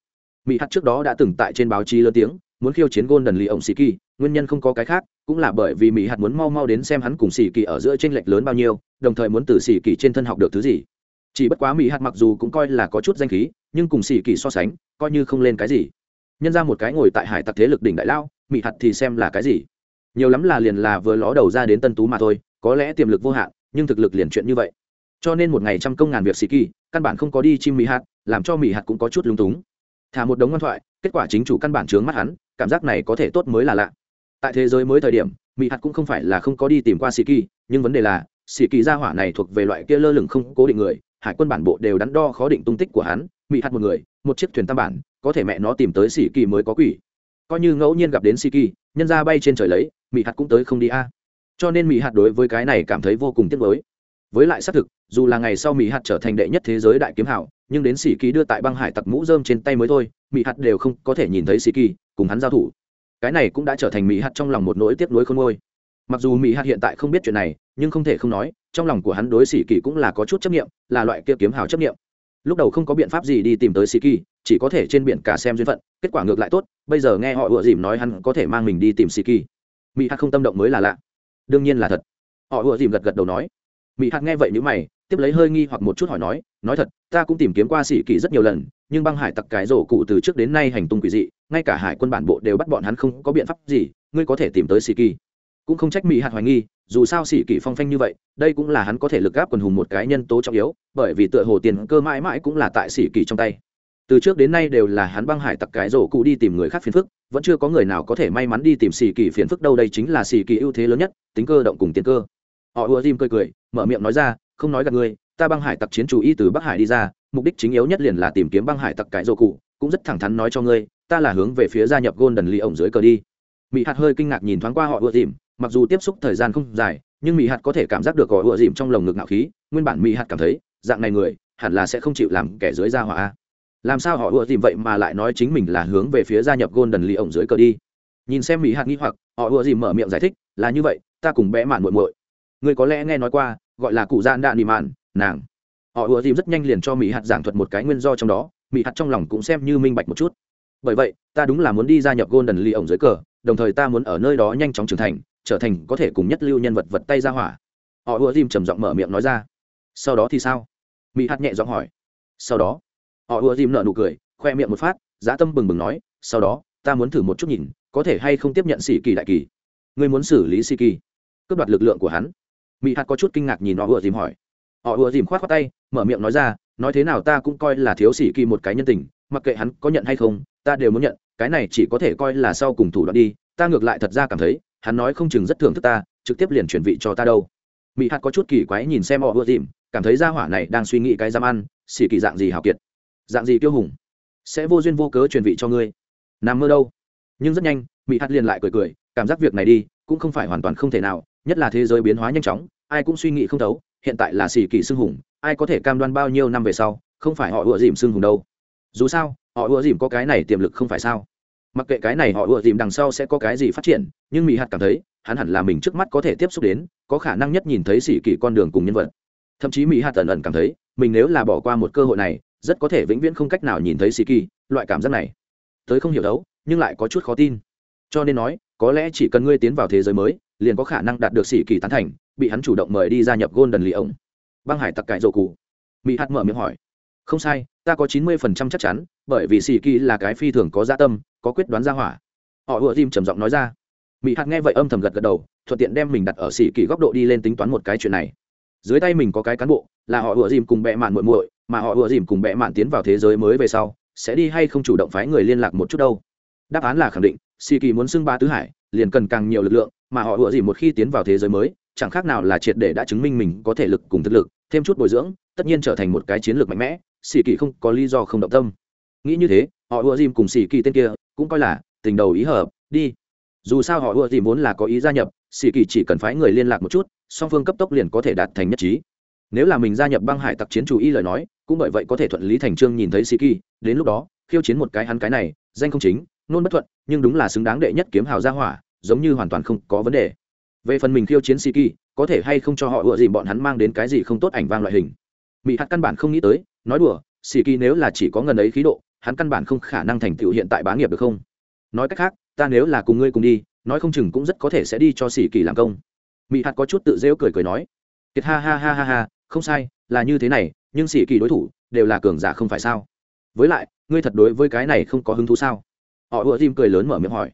Mỹ hát trước đó đã từng tại trên báo chí lớn tiếng, muốn khiêu chiến golden lì ổng xì kỳ, nguyên nhân không có cái khác, cũng là bởi vì mỹ hạt muốn mau mau đến xem hắn cùng xì kỳ ở giữa tranh lệch lớn bao nhiêu, đồng thời muốn từ xì kỳ trên thân học được thứ gì chỉ bất quá mỹ hạt mặc dù cũng coi là có chút danh khí, nhưng cùng xì kỳ so sánh, coi như không lên cái gì. Nhân ra một cái ngồi tại hải tặc thế lực đỉnh đại lao mỹ hạt thì xem là cái gì? Nhiều lắm là liền là vừa ló đầu ra đến tân tú mà thôi, có lẽ tiềm lực vô hạn, nhưng thực lực liền chuyện như vậy. Cho nên một ngày trăm công ngàn việc xì kỳ căn bản không có đi chim mỹ hạt, làm cho mỹ hạt cũng có chút lung túng. Thả một đống ngoan thoại, kết quả chính chủ căn bản trướng mắt hắn, cảm giác này có thể tốt mới là lạ. Tại thế giới mới thời điểm mỹ hạt cũng không phải là không có đi tìm qua xì kỳ nhưng vấn đề là xì kỳ gia hỏa này thuộc về loại kia lơ lửng không cố định người hải quân bản bộ đều đắn đo khó định tung tích của hắn mỹ hạt một người, một chiếc thuyền tam bản, có thể mẹ nó tìm tới Sĩ kỳ mới có quỷ. Coi như ngẫu nhiên gặp đến Sĩ kỳ, nhân ra bay trên trời lấy mỹ hạt cũng tới không đi a. Cho nên mỹ hạt đối với cái này cảm thấy vô cùng tiếc với với lại xác thực, dù là ngày sau mỹ hạt trở thành đệ nhất thế giới đại kiếm hảo nhưng đến sĩ kỳ đưa tại băng hải tặc mũ rơm trên tay mới thôi mỹ hạt đều không có thể nhìn thấy sĩ kỳ, cùng hắn giao thủ. Cái này cũng đã trở thành mỹ hạt trong lòng một nỗi tiếc nuối không ngôi mặc dù mỹ hạt hiện tại không biết chuyện này nhưng không thể không nói, trong lòng của hắn đối sĩ kỳ cũng là có chút chấp nghiệm là loại kia kiếm hào chấp nghiệm lúc đầu không có biện pháp gì đi tìm tới sĩ kỳ, chỉ có thể trên biển cả xem duyên phận, kết quả ngược lại tốt, bây giờ nghe họ ùa dìm nói hắn có thể mang mình đi tìm sĩ kỳ. Mỹ hạt không tâm động mới là lạ. Đương nhiên là thật. Họ ùa dìm gật gật đầu nói. Mỹ hạt nghe vậy n mày, tiếp lấy hơi nghi hoặc một chút hỏi nói nói thật, ta cũng tìm kiếm qua sĩ kỳ rất nhiều lần, nhưng băng hải tặc cái rổ cụ từ trước đến nay hành tung quỷ dị, ngay cả hải quân bản bộ đều bắt bọn hắn không có biện pháp gì, ngươi có thể tìm tới sĩ kỳ cũng không trách mỹ hạt hoài nghi, dù sao sĩ kỷ phong phanh như vậy, đây cũng là hắn có thể lực gáp quần hùng một cái nhân tố trọng yếu, bởi vì tựa hồ tiền cơ mãi mãi cũng là tại sĩ kỷ trong tay. Từ trước đến nay đều là hắn băng hải tặc cái rổ cụ đi tìm người khác phiền phức, vẫn chưa có người nào có thể may mắn đi tìm sĩ kỷ phiền phức đâu, đây chính là sĩ kỷ ưu thế lớn nhất, tính cơ động cùng tiền cơ. Họ ùa dìm cười cười, mở miệng nói ra, không nói gặp ngươi ta băng hải tặc chiến chủ y từ bắc hải đi ra, mục đích chính yếu nhất liền là tìm kiếm băng hải tặc cái rổ cụ, cũng rất thẳng thắn nói cho ngươi, ta là hướng về phía gia nhập golden ly ổng dưới cờ đi. Mỹ hạt hơi kinh ngạc nhìn thoáng qua họ ùa dìm mặc dù tiếp xúc thời gian không dài, nhưng mỹ hạt có thể cảm giác được gò ựa dìm trong lồng ngực ngạo khí, nguyên bản mỹ hạt cảm thấy, dạng này người, hẳn là sẽ không chịu làm kẻ dưới gia hỏa làm sao họ ùa dìm vậy mà lại nói chính mình là hướng về phía gia nhập golden lee ổng dưới cờ đi? Nhìn xem mỹ hạt nghi hoặc, họ ùa dìm mở miệng giải thích, là như vậy, ta cùng bé mạn muội muội. Người có lẽ nghe nói qua, gọi là cụ gian đạn đi mạn, nàng. Họ ùa dìm rất nhanh liền cho mỹ hạt giảng thuật một cái nguyên do trong đó mỹ hạt trong lòng cũng xem như minh bạch một chút. Bởi vậy, ta đúng là muốn đi gia nhập golden lee ổng dưới cờ, đồng thời ta muốn ở nơi đó nhanh chóng trưởng thành trở thành có thể cùng nhất lưu nhân vật vật tay ra hỏa. Họ ùa dìm trầm giọng mở miệng nói ra. Sau đó thì sao? Mỹ hát nhẹ giọng hỏi. Sau đó, họ ùa dìm nợ nụ cười, khoe miệng một phát, giá tâm bừng bừng nói, sau đó, ta muốn thử một chút nhìn, có thể hay không tiếp nhận sĩ kỳ đại kỳ. Ngươi muốn xử lý sĩ kỳ. Cướp đoạt lực lượng của hắn. Mỹ hát có chút kinh ngạc nhìn họ ùa dìm hỏi. Họ ùa dìm khoát khoát tay, mở miệng nói ra, nói thế nào ta cũng coi là thiếu sĩ kỳ một cái nhân tình, mặc kệ hắn có nhận hay không, ta đều muốn nhận, cái này chỉ có thể coi là sau cùng thủ đoạn đi, ta ngược lại thật ra cảm thấy hắn nói không chừng rất thưởng thức ta, trực tiếp liền chuyển vị cho ta đâu. Mỹ hạt có chút kỳ quái nhìn xem họ ưa dìm cảm thấy gia hỏa này đang suy nghĩ cái dám ăn xỉ kỳ dạng gì hào kiệt. Dạng gì tiêu hùng? Sẽ vô duyên vô cớ truyền vị cho ngươi. Nằm mơ đâu? Nhưng rất nhanh mỹ hạt liền lại cười cười, cảm giác việc này đi, cũng không phải hoàn toàn không thể nào, nhất là thế giới biến hóa nhanh chóng, ai cũng suy nghĩ không thấu, hiện tại là xỉ kỳ xưng hùng, ai có thể cam đoan bao nhiêu năm về sau, không phải họ ùa dìm xưng hùng đâu. Dù sao, họ ùa dìm có cái này tiềm lực không phải sao? Mặc kệ cái này họ ùa dìm đằng sau sẽ có cái gì phát triển, nhưng mỹ hạt cảm thấy, hắn hẳn là mình trước mắt có thể tiếp xúc đến, có khả năng nhất nhìn thấy xỉ kỳ con đường cùng nhân vật. Thậm chí mỹ hạt ẩn ẩn cảm thấy, mình nếu là bỏ qua một cơ hội này, rất có thể vĩnh viễn không cách nào nhìn thấy xỉ kỳ loại cảm giác này. Tới không hiểu đấu, nhưng lại có chút khó tin. Cho nên nói, có lẽ chỉ cần ngươi tiến vào thế giới mới, liền có khả năng đạt được xỉ kỳ tán thành, bị hắn chủ động mời đi gia nhập golden lì ổng băng hải tặc cải rổ cụ. Mỹ hạt mở miệng hỏi. Không sai, ta có chín mươi phần trăm chắc chắn, bởi vì sĩ kỳ là cái phi thường có gia tâm có quyết đoán ra hỏa. Họ ùa dìm trầm giọng nói ra. Mỹ hạt nghe vậy âm thầm gật gật đầu, thuận tiện đem mình đặt ở xỉ kỳ góc độ đi lên tính toán một cái chuyện này. Dưới tay mình có cái cán bộ, là họ ùa dìm cùng bẹ mạn muội muội, mà họ ùa dìm cùng bẹ mạn tiến vào thế giới mới về sau, sẽ đi hay không chủ động phái người liên lạc một chút đâu? Đáp án là khẳng định, xỉ kỳ muốn xưng ba tứ hải, liền cần càng nhiều lực lượng, mà họ ùa dìm một khi tiến vào thế giới mới, chẳng khác nào là triệt để đã chứng minh mình có thể lực cùng thực lực, thêm chút bồi dưỡng, tất nhiên trở thành một cái chiến lược mạnh mẽ, xỉ kỳ không có lý do không động tâm. Nghĩ như thế, họ ùa dìm cùng xỉ kỳ tên kia cũng coi là tình đầu ý hợp, đi. Dù sao họ ùa thì muốn là có ý gia nhập, xì kỳ chỉ cần phái người liên lạc một chút, song phương cấp tốc liền có thể đạt thành nhất trí. Nếu là mình gia nhập băng hải tặc chiến chủ y lời nói, cũng bởi vậy có thể thuận lý thành trương nhìn thấy xì kỳ. Đến lúc đó, khiêu chiến một cái hắn cái này, danh không chính, nôn bất thuận, nhưng đúng là xứng đáng đệ nhất kiếm hào gia hỏa, giống như hoàn toàn không có vấn đề. Về phần mình khiêu chiến sĩ kỳ, có thể hay không cho họ ựa gì bọn hắn mang đến cái gì không tốt ảnh vang loại hình. Mỹ hạt căn bản không nghĩ tới, nói đùa sĩ kỳ nếu là chỉ có ngần ấy khí độ hắn căn bản không khả năng thành tựu hiện tại bá nghiệp được không? Nói cách khác, ta nếu là cùng ngươi cùng đi, nói không chừng cũng rất có thể sẽ đi cho sĩ kỳ làm công. Mỹ hạt có chút tự rêu cười cười nói. Kiệt ha ha ha ha ha, không sai, là như thế này, nhưng sĩ kỳ đối thủ đều là cường giả không phải sao? Với lại, ngươi thật đối với cái này không có hứng thú sao? Họ ùa jim cười lớn mở miệng hỏi.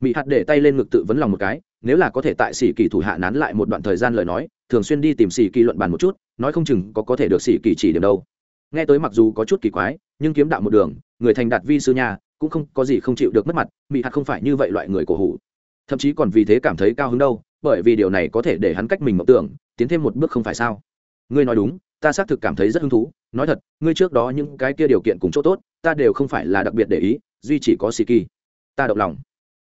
Mỹ hạt để tay lên ngực tự vấn lòng một cái, nếu là có thể tại sĩ kỳ thủ hạ nán lại một đoạn thời gian lời nói, thường xuyên đi tìm sĩ kỳ luận bàn một chút, nói không chừng có có thể được sĩ kỳ chỉ điểm đâu. Nghe tới mặc dù có chút kỳ quái, nhưng kiếm đạo một đường người thành đạt vi sư nhà cũng không có gì không chịu được mất mặt mỹ hạt không phải như vậy loại người cổ hủ. Thậm chí còn vì thế cảm thấy cao hứng đâu, bởi vì điều này có thể để hắn cách mình mộng tưởng, tiến thêm một bước không phải sao? Ngươi nói đúng, ta xác thực cảm thấy rất hứng thú. Nói thật, ngươi trước đó những cái kia điều kiện cùng chỗ tốt, ta đều không phải là đặc biệt để ý, duy chỉ có sĩ kỳ ta động lòng.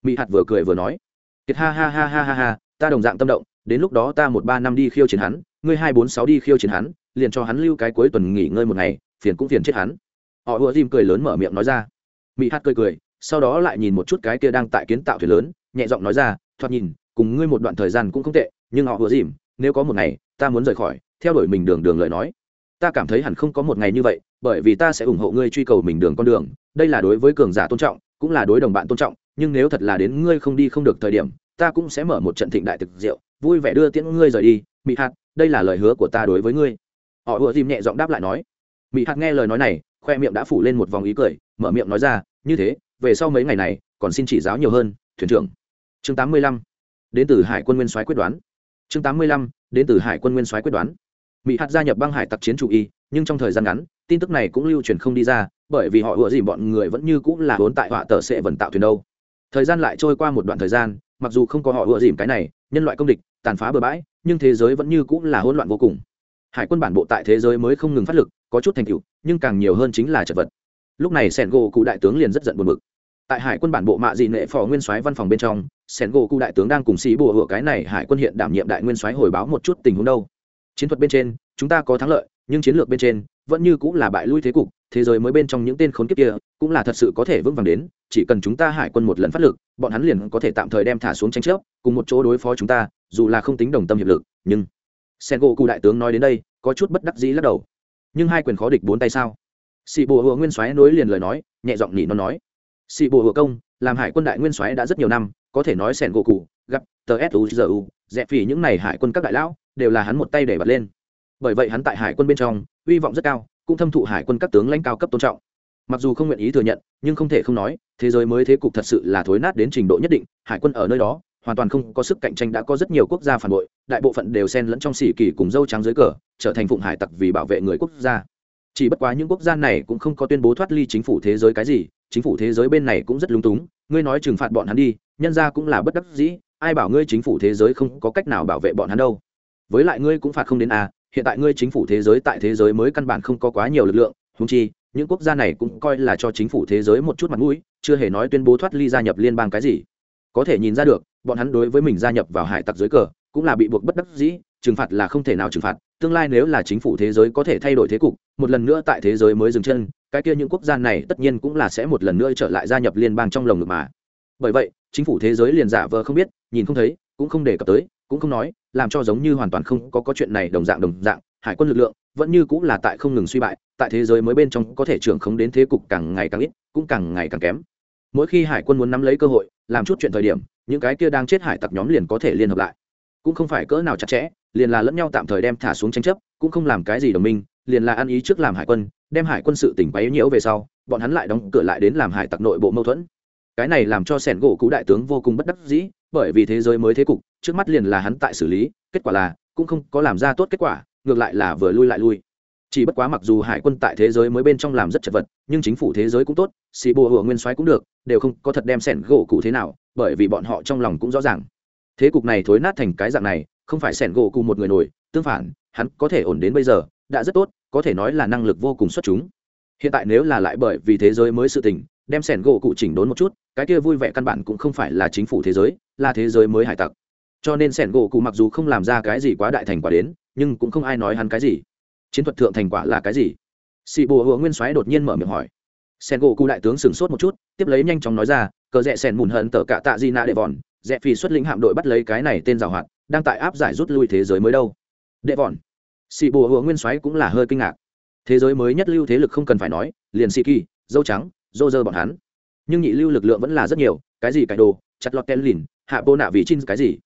Mỹ hạt vừa cười vừa nói. Kiệt ha ha ha ha ha ha, ta đồng dạng tâm động, đến lúc đó ta một ba năm đi khiêu chiến hắn, ngươi hai bốn sáu đi khiêu chiến hắn, liền cho hắn lưu cái cuối tuần nghỉ ngơi một ngày, phiền cũng phiền chết hắn họ ùa dìm cười lớn mở miệng nói ra. Mỹ hát cười cười sau đó lại nhìn một chút cái kia đang tại kiến tạo thuyền lớn nhẹ giọng nói ra thoạt nhìn cùng ngươi một đoạn thời gian cũng không tệ nhưng họ ùa dìm nếu có một ngày ta muốn rời khỏi theo đuổi mình đường đường lời nói. Ta cảm thấy hẳn không có một ngày như vậy bởi vì ta sẽ ủng hộ ngươi truy cầu mình đường con đường. Đây là đối với cường giả tôn trọng cũng là đối đồng bạn tôn trọng nhưng nếu thật là đến ngươi không đi không được thời điểm ta cũng sẽ mở một trận thịnh đại thực diệu, vui vẻ đưa tiễn ngươi rời đi. Mỹ hạt đây là lời hứa của ta đối với ngươi. Họ ùa dìm nhẹ giọng đáp lại nói mỹ hạt nghe lời nói này, khoe miệng đã phủ lên một vòng ý cười, mở miệng nói ra, như thế, về sau mấy ngày này, còn xin chỉ giáo nhiều hơn, thuyền trưởng. Chương tám mươi lăm, đến từ hải quân nguyên soái quyết đoán. Chương tám mươi lăm, đến từ hải quân nguyên soái quyết đoán. Mỹ hạt gia nhập băng hải tặc chiến chủ y, nhưng trong thời gian ngắn, tin tức này cũng lưu truyền không đi ra, bởi vì họ ủa gì bọn người vẫn như cũng là vốn tại họa tờ sẽ vận tạo thuyền đâu. Thời gian lại trôi qua một đoạn thời gian, mặc dù không có họ ủa dìm cái này, nhân loại công địch, tàn phá bừa bãi, nhưng thế giới vẫn như cũng là hỗn loạn vô cùng hải quân bản bộ tại thế giới mới không ngừng phát lực, có chút thành tựu, nhưng càng nhiều hơn chính là chật vật. Lúc này sẻn gỗ cụ đại tướng liền rất giận buồn bực. Tại hải quân bản bộ mạ dị nệ phò nguyên soái văn phòng bên trong, sẻn gỗ cụ đại tướng đang cùng xì bùa hựa cái này hải quân hiện đảm nhiệm đại nguyên soái hồi báo một chút tình huống đâu. Chiến thuật bên trên, chúng ta có thắng lợi, nhưng chiến lược bên trên, vẫn như cũng là bại lui thế cục, thế giới mới bên trong những tên khốn kiếp kia, cũng là thật sự có thể vững vàng đến, chỉ cần chúng ta hải quân một lần phát lực, bọn hắn liền có thể tạm thời đem thả xuống tranh chấp, cùng một chỗ đối phó chúng ta, dù là không tính đồng tâm hiệp lực, nhưng sen gỗ cụ đại tướng nói đến đây, có chút bất đắc dĩ lắc đầu. Nhưng hai quyền khó địch bốn tay sao? Sĩ bồ hùa nguyên soái nối liền lời nói, nhẹ giọng nhị nó nói. Sĩ bồ hùa công, làm hải quân đại nguyên soái đã rất nhiều năm, có thể nói sen gỗ cụ gặp tờ suzu dẹp phỉ những này hải quân các đại lão, đều là hắn một tay để bật lên. Bởi vậy hắn tại hải quân bên trong, uy vọng rất cao, cũng thâm thụ hải quân các tướng lãnh cao cấp tôn trọng. Mặc dù không nguyện ý thừa nhận, nhưng không thể không nói, thế giới mới thế cục thật sự là thối nát đến trình độ nhất định, hải quân ở nơi đó hoàn toàn không có sức cạnh tranh đã có rất nhiều quốc gia phản bội, đại bộ phận đều xen lẫn trong xỉ kỳ cùng dâu trắng dưới cờ, trở thành phụng hải tặc vì bảo vệ người quốc gia. Chỉ bất quá những quốc gia này cũng không có tuyên bố thoát ly chính phủ thế giới cái gì, chính phủ thế giới bên này cũng rất lung túng, ngươi nói trừng phạt bọn hắn đi, nhân ra cũng là bất đắc dĩ, ai bảo ngươi chính phủ thế giới không có cách nào bảo vệ bọn hắn đâu. Với lại ngươi cũng phạt không đến à hiện tại ngươi chính phủ thế giới tại thế giới mới căn bản không có quá nhiều lực lượng húng chi, những quốc gia này cũng coi là cho chính phủ thế giới một chút mặt mũi, chưa hề nói tuyên bố thoát ly gia nhập liên bang cái gì. Có thể nhìn ra được bọn hắn đối với mình gia nhập vào hải tặc dưới cờ, cũng là bị buộc bất đắc dĩ, trừng phạt là không thể nào trừng phạt, tương lai nếu là chính phủ thế giới có thể thay đổi thế cục, một lần nữa tại thế giới mới dừng chân, cái kia những quốc gia này tất nhiên cũng là sẽ một lần nữa trở lại gia nhập liên bang trong lồng ngực mà. Bởi vậy, chính phủ thế giới liền giả vờ không biết, nhìn không thấy, cũng không đề cập tới, cũng không nói, làm cho giống như hoàn toàn không có có chuyện này đồng dạng đồng dạng, hải quân lực lượng vẫn như cũng là tại không ngừng suy bại, tại thế giới mới bên trong có thể trưởng khống đến thế cục càng ngày càng ít, cũng càng ngày càng kém mỗi khi hải quân muốn nắm lấy cơ hội, làm chút chuyện thời điểm, những cái kia đang chết hải tặc nhóm liền có thể liên hợp lại. Cũng không phải cỡ nào chặt chẽ, liền là lẫn nhau tạm thời đem thả xuống tranh chấp, cũng không làm cái gì đồng minh, liền là ăn ý trước làm hải quân, đem hải quân sự tỉnh quấy nhiễu về sau, bọn hắn lại đóng cửa lại đến làm hải tặc nội bộ mâu thuẫn. Cái này làm cho sẻn gỗ cũ đại tướng vô cùng bất đắc dĩ, bởi vì thế giới mới thế cục, trước mắt liền là hắn tại xử lý, kết quả là, cũng không có làm ra tốt kết quả, ngược lại là vừa lui lại lui chỉ bất quá mặc dù hải quân tại thế giới mới bên trong làm rất chật vật, nhưng chính phủ thế giới cũng tốt, xì bùa hùa nguyên soái cũng được, đều không có thật đem sẻn gỗ cụ thế nào, bởi vì bọn họ trong lòng cũng rõ ràng. Thế cục này thối nát thành cái dạng này, không phải sẻn gỗ cụ một người nổi, tương phản, hắn có thể ổn đến bây giờ, đã rất tốt, có thể nói là năng lực vô cùng xuất chúng. Hiện tại nếu là lại bởi vì thế giới mới sự tình, đem sẻn gỗ cụ chỉnh đốn một chút, cái kia vui vẻ căn bản cũng không phải là chính phủ thế giới, là thế giới mới hải tặc. Cho nên sẻn gỗ cụ mặc dù không làm ra cái gì quá đại thành quả đến, nhưng cũng không ai nói hắn cái gì chiến thuật thượng thành quả là cái gì? Sĩ bùa hứa nguyên soái đột nhiên mở miệng hỏi. Sen gỗ cụ đại tướng sửng sốt một chút, tiếp lấy nhanh chóng nói ra, cờ rẽ sen mùn hận tờ cả tạ di nạ đệ vòn, rẽ phi xuất lĩnh hạm đội bắt lấy cái này tên giảo hoạt, đang tại áp giải rút lui thế giới mới đâu. Đệ vòn. Xì bùa hứa nguyên soái cũng là hơi kinh ngạc. Thế giới mới nhất lưu thế lực không cần phải nói, liền sĩ kỳ, dâu trắng dô dơ bọn hắn. Nhưng nhị lưu lực lượng vẫn là rất nhiều, cái gì cải đồ, chặt lọt ken lìn, hạ bô nạ vì chin cái gì?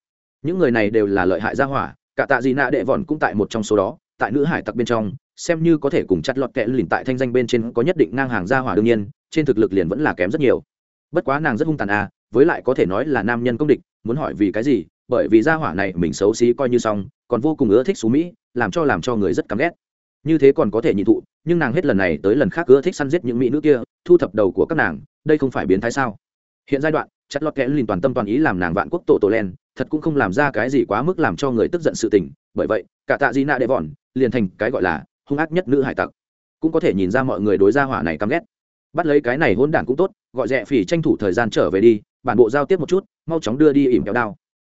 Những người này đều là lợi hại gia hỏa cả tạ gì nạ đệ vòn cũng tại một trong số đó tại nữ hải tặc bên trong, xem như có thể cùng chặt lọt kẽ lìn tại thanh danh bên trên có nhất định ngang hàng gia hỏa đương nhiên, trên thực lực liền vẫn là kém rất nhiều. Bất quá nàng rất hung tàn à với lại có thể nói là nam nhân công địch, muốn hỏi vì cái gì, bởi vì gia hỏa này mình xấu xí coi như xong, còn vô cùng ưa thích xú mỹ, làm cho làm cho người rất căm ghét. Như thế còn có thể nhị thụ, nhưng nàng hết lần này tới lần khác ưa thích săn giết những mỹ nữ kia, thu thập đầu của các nàng, đây không phải biến thái sao? Hiện giai đoạn, chặt lọt kẽ lìn toàn tâm toàn ý làm nàng vạn quốc tổ tổ len, thật cũng không làm ra cái gì quá mức làm cho người tức giận sự tình, bởi vậy, cả tạ di nạ đệ vòn liền thành cái gọi là hung ác nhất nữ hải tặc. Cũng có thể nhìn ra mọi người đối gia hỏa này căm ghét. Bắt lấy cái này hôn đản cũng tốt, gọi rẻ phỉ tranh thủ thời gian trở về đi, bản bộ giao tiếp một chút, mau chóng đưa đi ỉm kéo đao.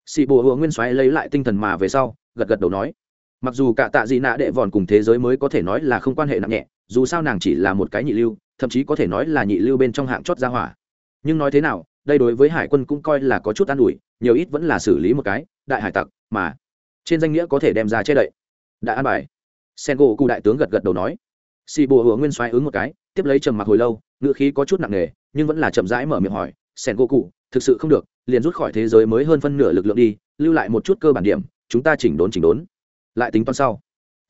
Xị bồ hùa nguyên xoáy lấy lại tinh thần mà về sau, gật gật đầu nói, mặc dù cả tạ dị nạ đệ vòn cùng thế giới mới có thể nói là không quan hệ nặng nhẹ, dù sao nàng chỉ là một cái nhị lưu, thậm chí có thể nói là nhị lưu bên trong hạng chót gia hỏa. Nhưng nói thế nào, đây đối với hải quân cũng coi là có chút an ủi, nhiều ít vẫn là xử lý một cái, đại hải tặc, mà trên danh nghĩa có thể đem ra che đậy đã an bài. Sen gỗ cụ đại tướng gật gật đầu nói. Xì bùa hùa nguyên xoáy ứng một cái tiếp lấy trầm mặc hồi lâu ngựa khí có chút nặng nề nhưng vẫn là chậm rãi mở miệng hỏi sen gỗ cụ thực sự không được liền rút khỏi thế giới mới hơn phân nửa lực lượng đi lưu lại một chút cơ bản điểm chúng ta chỉnh đốn chỉnh đốn. Lại tính toán sau.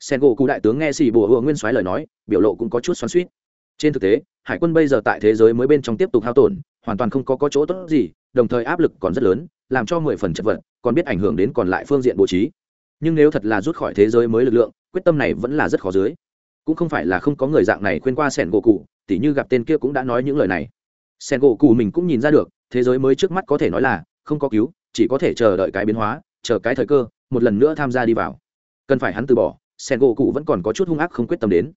Sen gỗ cụ đại tướng nghe xì bùa hùa nguyên xoáy lời nói biểu lộ cũng có chút xoắn suýt trên thực tế hải quân bây giờ tại thế giới mới bên trong tiếp tục hao tổn hoàn toàn không có, có chỗ tốt gì đồng thời áp lực còn rất lớn làm cho mười phần chật vật còn biết ảnh hưởng đến còn lại phương diện bố trí nhưng nếu thật là rút khỏi thế giới mới lực lượng, quyết tâm này vẫn là rất khó dưới. Cũng không phải là không có người dạng này khuyên qua sẻn gỗ cụ, tỉ như gặp tên kia cũng đã nói những lời này. Sẻn gỗ cụ mình cũng nhìn ra được, thế giới mới trước mắt có thể nói là không có cứu, chỉ có thể chờ đợi cái biến hóa, chờ cái thời cơ, một lần nữa tham gia đi vào. Cần phải hắn từ bỏ, sẻn gỗ cụ vẫn còn có chút hung ác không quyết tâm đến.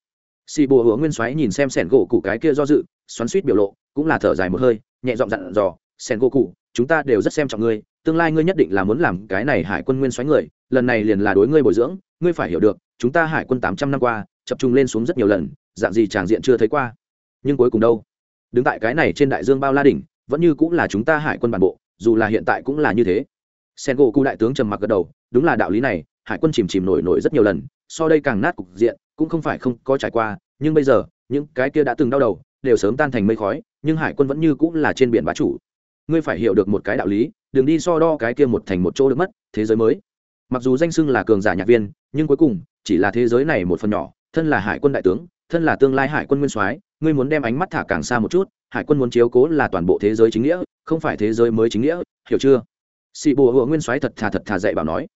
Xì bùa hứa nguyên xoáy nhìn xem sẻn gỗ cụ cái kia do dự, xoắn suýt biểu lộ, cũng là thở dài một hơi, nhẹ giọng dặn dò, sẻn gỗ cụ, chúng ta đều rất xem trọng ngươi tương lai ngươi nhất định là muốn làm cái này hải quân nguyên xoáy người, lần này liền là đối ngươi bồi dưỡng, ngươi phải hiểu được, chúng ta hải quân tám trăm năm qua, chập trung lên xuống rất nhiều lần, dạng gì tràng diện chưa thấy qua. Nhưng cuối cùng đâu? Đứng tại cái này trên đại dương bao la đỉnh, vẫn như cũng là chúng ta hải quân bản bộ, dù là hiện tại cũng là như thế. Sen gỗ cụ đại tướng trầm mặc gật đầu, đúng là đạo lý này, hải quân chìm chìm nổi nổi rất nhiều lần, so đây càng nát cục diện, cũng không phải không có trải qua, nhưng bây giờ, những cái kia đã từng đau đầu, đều sớm tan thành mây khói, nhưng hải quân vẫn như cũng là trên biển bá chủ. Ngươi phải hiểu được một cái đạo lý đừng đi so đo cái kia một thành một chỗ được mất, thế giới mới. Mặc dù danh xưng là cường giả nhạc viên, nhưng cuối cùng, chỉ là thế giới này một phần nhỏ, thân là hải quân đại tướng, thân là tương lai hải quân nguyên soái, ngươi muốn đem ánh mắt thả càng xa một chút, hải quân muốn chiếu cố là toàn bộ thế giới chính nghĩa, không phải thế giới mới chính nghĩa, hiểu chưa? Sĩ bộ hựa nguyên soái thật thà thật thà dạy bảo nói.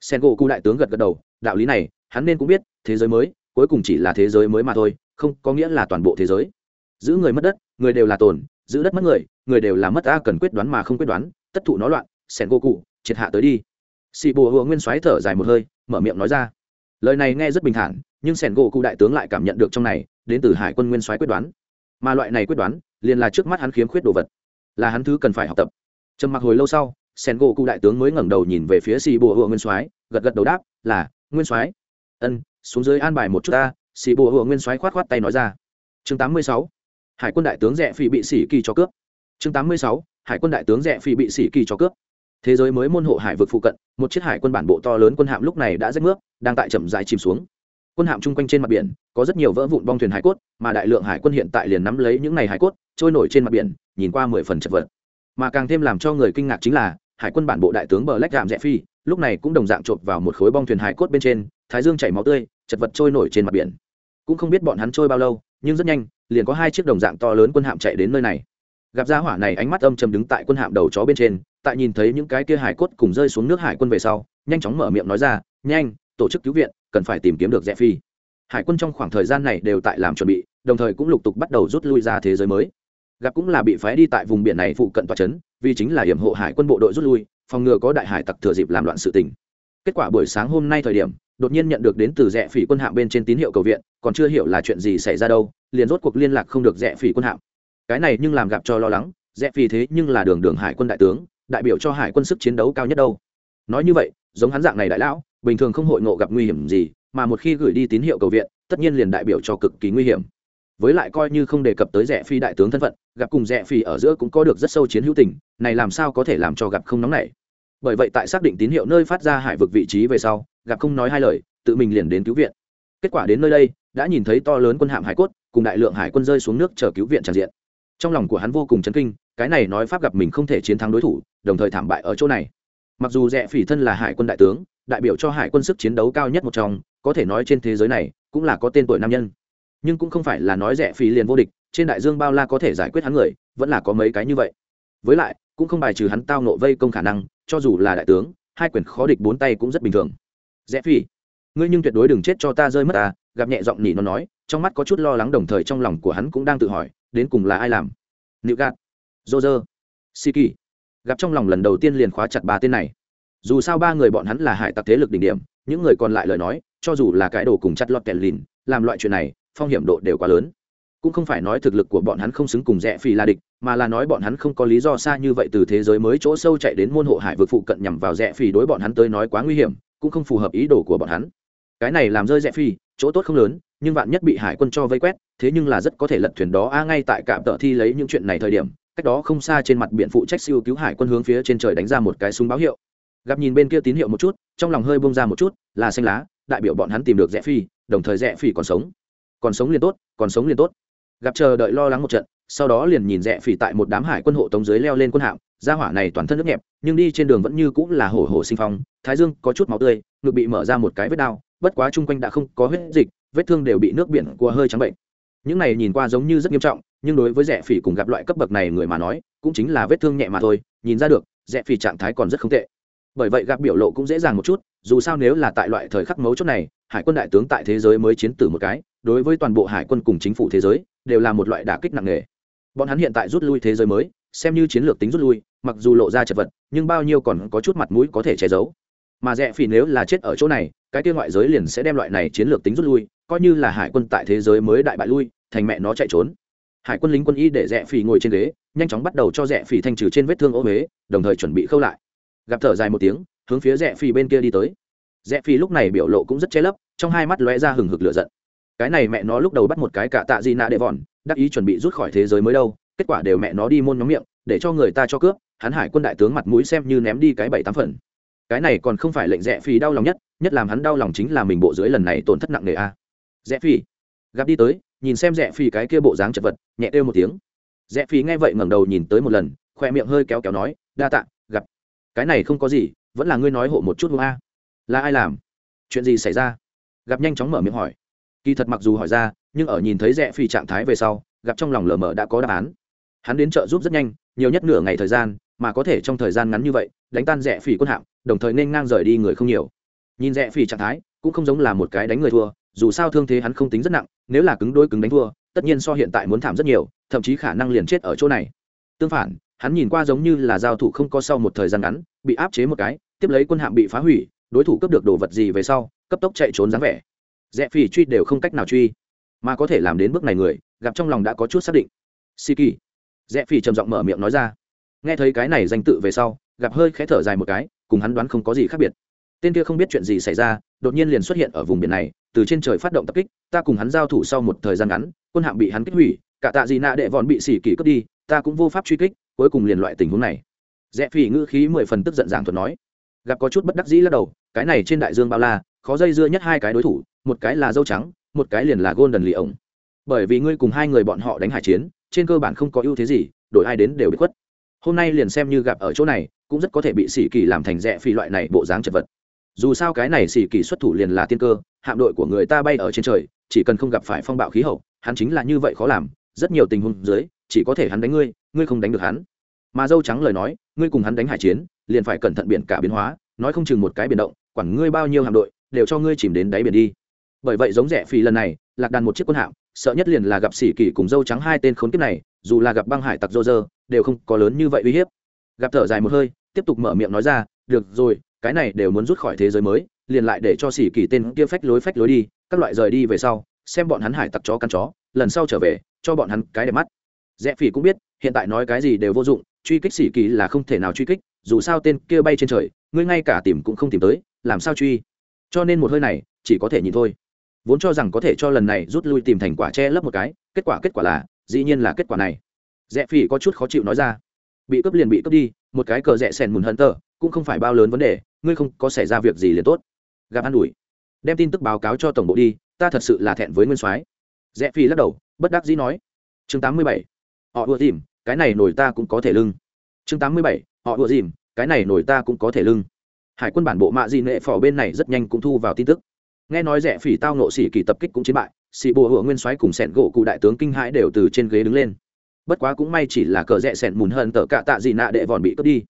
Sen gỗ cụ đại tướng gật gật đầu, đạo lý này, hắn nên cũng biết, thế giới mới, cuối cùng chỉ là thế giới mới mà thôi, không có nghĩa là toàn bộ thế giới. Giữ người mất đất, người đều là tồn, giữ đất mất người người đều là mất a cần quyết đoán mà không quyết đoán tất thụ nó loạn, sen gỗ cụ triệt hạ tới đi. Sĩ bồ hùa nguyên soái thở dài một hơi, mở miệng nói ra. Lời này nghe rất bình thản, nhưng sẻn gỗ cụ đại tướng lại cảm nhận được trong này, đến từ hải quân nguyên soái quyết đoán. Mà loại này quyết đoán, liền là trước mắt hắn khiếm khuyết đồ vật. Là hắn thứ cần phải học tập. Trầm mặc hồi lâu sau, sen gỗ cụ đại tướng mới ngẩng đầu nhìn về phía xì bùa hựa nguyên soái gật gật đầu đáp, là, nguyên soái ân, xuống dưới an bài một chút ta xì bùa hựa nguyên soái khoát khoát tay nói ra. Chương 86. hải quân đại tướng rẻ phi bị sĩ kỳ cho cướp. Chương 86 hải quân đại tướng rẽ phi bị sĩ kỳ cho cướp. Thế giới mới môn hộ hải vực phụ cận, một chiếc hải quân bản bộ to lớn quân hạm lúc này đã rách nước, đang tại chậm dài chìm xuống. Quân hạm chung quanh trên mặt biển, có rất nhiều vỡ vụn bong thuyền hải cốt, mà đại lượng hải quân hiện tại liền nắm lấy những này hải cốt, trôi nổi trên mặt biển, nhìn qua mười phần chật vật. Mà càng thêm làm cho người kinh ngạc chính là, hải quân bản bộ đại tướng bờ lách gạm rẽ phi, lúc này cũng đồng dạng chộp vào một khối bong thuyền hải cốt bên trên, thái dương chảy máu tươi, chật vật trôi nổi trên mặt biển. Cũng không biết bọn hắn trôi bao lâu, nhưng rất nhanh, liền có hai chiếc đồng dạng to lớn quân hạm chạy đến nơi này gặp gia hỏa này ánh mắt âm chầm đứng tại quân hạm đầu chó bên trên, tại nhìn thấy những cái kia hải cốt cùng rơi xuống nước hải quân về sau, nhanh chóng mở miệng nói ra, nhanh, tổ chức cứu viện, cần phải tìm kiếm được rẽ phi. Hải quân trong khoảng thời gian này đều tại làm chuẩn bị, đồng thời cũng lục tục bắt đầu rút lui ra thế giới mới. Gặp cũng là bị phái đi tại vùng biển này phụ cận tòa trấn vì chính là hiểm hộ hải quân bộ đội rút lui, phòng ngừa có đại hải tặc thừa dịp làm loạn sự tình. Kết quả buổi sáng hôm nay thời điểm, đột nhiên nhận được đến từ rẽ phỉ quân hạm bên trên tín hiệu cầu viện, còn chưa hiểu là chuyện gì xảy ra đâu, liền rốt cuộc liên lạc không được rẽ phỉ quân hạm cái này nhưng làm gặp cho lo lắng, rẽ phi thế nhưng là đường đường hải quân đại tướng, đại biểu cho hải quân sức chiến đấu cao nhất đâu. Nói như vậy, giống hắn dạng này đại lão, bình thường không hội ngộ gặp nguy hiểm gì, mà một khi gửi đi tín hiệu cầu viện, tất nhiên liền đại biểu cho cực kỳ nguy hiểm. Với lại coi như không đề cập tới rẻ phi đại tướng thân phận, gặp cùng rẻ phi ở giữa cũng có được rất sâu chiến hữu tình, này làm sao có thể làm cho gặp không nóng này bởi vậy tại xác định tín hiệu nơi phát ra hải vực vị trí về sau, gặp không nói hai lời, tự mình liền đến cứu viện. Kết quả đến nơi đây, đã nhìn thấy to lớn quân hạm hải cốt, cùng đại lượng hải quân rơi xuống nước chờ cứu viện tràn diện trong lòng của hắn vô cùng chấn kinh, cái này nói pháp gặp mình không thể chiến thắng đối thủ, đồng thời thảm bại ở chỗ này. Mặc dù rẽ phỉ thân là hải quân đại tướng, đại biểu cho hải quân sức chiến đấu cao nhất một trong, có thể nói trên thế giới này, cũng là có tên tuổi nam nhân. Nhưng cũng không phải là nói rẻ phỉ liền vô địch, trên đại dương bao la có thể giải quyết hắn người, vẫn là có mấy cái như vậy. Với lại, cũng không bài trừ hắn tao nộ vây công khả năng, cho dù là đại tướng, hai quyền khó địch bốn tay cũng rất bình thường. Rẽ phỉ, ngươi nhưng tuyệt đối đừng chết cho ta rơi mất ta gặp nhẹ giọng nỉ nó nói, trong mắt có chút lo lắng đồng thời trong lòng của hắn cũng đang tự hỏi đến cùng là ai làm? Nịu gạt dô dơ si gặp trong lòng lần đầu tiên liền khóa chặt ba tên này. Dù sao ba người bọn hắn là hải tặc thế lực đỉnh điểm, những người còn lại lời nói, cho dù là cái đồ cùng chặt lọt kẹt lìn, làm loại chuyện này, phong hiểm độ đều quá lớn. Cũng không phải nói thực lực của bọn hắn không xứng cùng rẽ phi là địch, mà là nói bọn hắn không có lý do xa như vậy từ thế giới mới chỗ sâu chạy đến môn hộ hải vực phụ cận nhằm vào rẽ phi đối bọn hắn tới nói quá nguy hiểm, cũng không phù hợp ý đồ của bọn hắn. Cái này làm rơi rẽ phi chỗ tốt không lớn nhưng vạn nhất bị hải quân cho vây quét, thế nhưng là rất có thể lật thuyền đó. A, ngay tại cạm tợ thi lấy những chuyện này thời điểm, cách đó không xa trên mặt biển phụ trách siêu cứu hải quân hướng phía trên trời đánh ra một cái súng báo hiệu. Gặp nhìn bên kia tín hiệu một chút, trong lòng hơi bông ra một chút, là xanh lá, đại biểu bọn hắn tìm được rẽ phi, đồng thời rẽ phi còn sống. Còn sống liền tốt, còn sống liền tốt. Gặp chờ đợi lo lắng một trận, sau đó liền nhìn rẽ phỉ tại một đám hải quân hộ tống dưới leo lên quân hạm. Gia hỏa này toàn thân nước nhẹp, nhưng đi trên đường vẫn như cũng là hổ hổ sinh phong, thái dương có chút máu tươi, ngực bị mở ra một cái vết đau bất quá chung quanh đã không có huyết dịch vết thương đều bị nước biển của hơi trắng bệnh. Những này nhìn qua giống như rất nghiêm trọng, nhưng đối với rẻ phỉ cùng gặp loại cấp bậc này người mà nói, cũng chính là vết thương nhẹ mà thôi, nhìn ra được, rẻ phỉ trạng thái còn rất không tệ. Bởi vậy gặp biểu lộ cũng dễ dàng một chút, dù sao nếu là tại loại thời khắc mấu chốt này, hải quân đại tướng tại thế giới mới chiến tử một cái, đối với toàn bộ hải quân cùng chính phủ thế giới, đều là một loại đả kích nặng nề. Bọn hắn hiện tại rút lui thế giới mới, xem như chiến lược tính rút lui, mặc dù lộ ra chật vật, nhưng bao nhiêu còn có chút mặt mũi có thể che giấu. Mà rẻ phỉ nếu là chết ở chỗ này, cái kia ngoại giới liền sẽ đem loại này chiến lược tính rút lui coi như là hải quân tại thế giới mới đại bại lui, thành mẹ nó chạy trốn. Hải quân lính quân y để rẽ phỉ ngồi trên ghế, nhanh chóng bắt đầu cho rẽ phỉ thanh trừ trên vết thương ô huế, đồng thời chuẩn bị khâu lại. Gặp thở dài một tiếng, hướng phía rẽ phỉ bên kia đi tới. Rẽ phỉ lúc này biểu lộ cũng rất che lấp, trong hai mắt lóe ra hừng hực lửa giận. Cái này mẹ nó lúc đầu bắt một cái cả tạ gì nạ đệ vòn, đắc ý chuẩn bị rút khỏi thế giới mới đâu, kết quả đều mẹ nó đi môn nhóm miệng, để cho người ta cho cướp, hắn hải quân đại tướng mặt mũi xem như ném đi cái bảy tám phần. Cái này còn không phải lệnh rẽ phì đau lòng nhất nhất làm hắn đau lòng chính là mình bộ dưới lần này tổn thất nặng nề a rẽ phi gặp đi tới, nhìn xem rẽ phi cái kia bộ dáng chật vật, nhẹ kêu một tiếng. Rẽ phi nghe vậy ngẩng đầu nhìn tới một lần, khoe miệng hơi kéo kéo nói, đa tạ, gặp. Cái này không có gì, vẫn là ngươi nói hộ một chút hông a? Là ai làm? Chuyện gì xảy ra? Gặp nhanh chóng mở miệng hỏi. Kỳ thật mặc dù hỏi ra, nhưng ở nhìn thấy rẽ phi trạng thái về sau, gặp trong lòng lờ mờ đã có đáp án. Hắn đến trợ giúp rất nhanh, nhiều nhất nửa ngày thời gian, mà có thể trong thời gian ngắn như vậy, đánh tan rẽ phỉ quân hạm, đồng thời nên ngang rời đi người không nhiều. Nhìn rẽ phỉ trạng thái, cũng không giống là một cái đánh người thua dù sao thương thế hắn không tính rất nặng, nếu là cứng đôi cứng đánh thua, tất nhiên so hiện tại muốn thảm rất nhiều, thậm chí khả năng liền chết ở chỗ này. Tương phản, hắn nhìn qua giống như là giao thủ không có sau một thời gian ngắn, bị áp chế một cái, tiếp lấy quân hạm bị phá hủy, đối thủ cấp được đồ vật gì về sau, cấp tốc chạy trốn dáng vẻ. Rẽ phỉ truy đều không cách nào truy. Mà có thể làm đến bước này người, gặp trong lòng đã có chút xác định. Si kỳ. Rẽ phỉ trầm giọng mở miệng nói ra. Nghe thấy cái này danh tự về sau, gặp hơi khẽ thở dài một cái, cùng hắn đoán không có gì khác biệt. Tên kia không biết chuyện gì xảy ra đột nhiên liền xuất hiện ở vùng biển này, từ trên trời phát động tập kích, ta cùng hắn giao thủ sau một thời gian ngắn, quân hạm bị hắn kích hủy, cả tạ gì nạ đệ vòn bị xỉ kỳ cướp đi, ta cũng vô pháp truy kích, cuối cùng liền loại tình huống này. Rẽ phỉ ngữ khí mười phần tức giận giảng thuật nói. Gặp có chút bất đắc dĩ lắc đầu, cái này trên đại dương bao la, khó dây dưa nhất hai cái đối thủ, một cái là dâu trắng, một cái liền là golden lì ổng. Bởi vì ngươi cùng hai người bọn họ đánh hải chiến, trên cơ bản không có ưu thế gì, đổi ai đến đều bị khuất. Hôm nay liền xem như gặp ở chỗ này, cũng rất có thể bị sĩ kỳ làm thành rẽ phi loại này bộ dáng chật vật dù sao cái này sĩ kỳ xuất thủ liền là tiên cơ, hạm đội của người ta bay ở trên trời, chỉ cần không gặp phải phong bạo khí hậu, hắn chính là như vậy khó làm, rất nhiều tình huống dưới, chỉ có thể hắn đánh ngươi ngươi không đánh được hắn. Mà dâu trắng lời nói, ngươi cùng hắn đánh hải chiến, liền phải cẩn thận biển cả biến hóa, nói không chừng một cái biển động, quản ngươi bao nhiêu hạm đội, đều cho ngươi chìm đến đáy biển đi. Bởi vậy giống rẻ phì lần này, lạc đàn một chiếc quân hạm, sợ nhất liền là gặp xỉ kỳ cùng dâu trắng hai tên khốn kiếp này, dù là gặp băng hải tặc dô dơ đều không có lớn như vậy uy hiếp. Gặp thở dài một hơi, tiếp tục mở miệng nói ra, được rồi cái này đều muốn rút khỏi thế giới mới, liền lại để cho xỉ kỳ tên kia phách lối phách lối đi, các loại rời đi về sau, xem bọn hắn hải tặc chó căn chó, lần sau trở về, cho bọn hắn cái đẹp mắt. Rẽ phỉ cũng biết, hiện tại nói cái gì đều vô dụng, truy kích xỉ kỳ là không thể nào truy kích, dù sao tên kia bay trên trời, ngươi ngay cả tìm cũng không tìm tới, làm sao truy? Cho nên một hơi này, chỉ có thể nhìn thôi. Vốn cho rằng có thể cho lần này rút lui tìm thành quả che lấp một cái, kết quả kết quả là, dĩ nhiên là kết quả này. Rẽ phỉ có chút khó chịu nói ra. Bị cướp liền bị cướp đi, một cái cờ rẽ sèn mùn hận tờ cũng không phải bao lớn vấn đề ngươi không có xảy ra việc gì liền tốt. Gặp an ủi, đem tin tức báo cáo cho tổng bộ đi, ta thật sự là thẹn với nguyên soái. Rẽ phi lắc đầu, bất đắc dĩ nói. Chương tám mươi bảy, họ ùa dìm cái này nổi ta cũng có thể lưng. Chương tám mươi bảy, họ ùa dìm cái này nổi ta cũng có thể lưng. Hải quân bản bộ mạ di nệ phò bên này rất nhanh cũng thu vào tin tức. Nghe nói rẻ phỉ tao nộ xỉ kỳ tập kích cũng chiến bại xỉ bùa hựa nguyên soái cùng sẹn gỗ cụ đại tướng kinh hãi đều từ trên ghế đứng lên. Bất quá cũng may chỉ là cờ rẽ sẹn mùn hơn tờ cạ tạ gì nạ đệ vòn bị cướp đi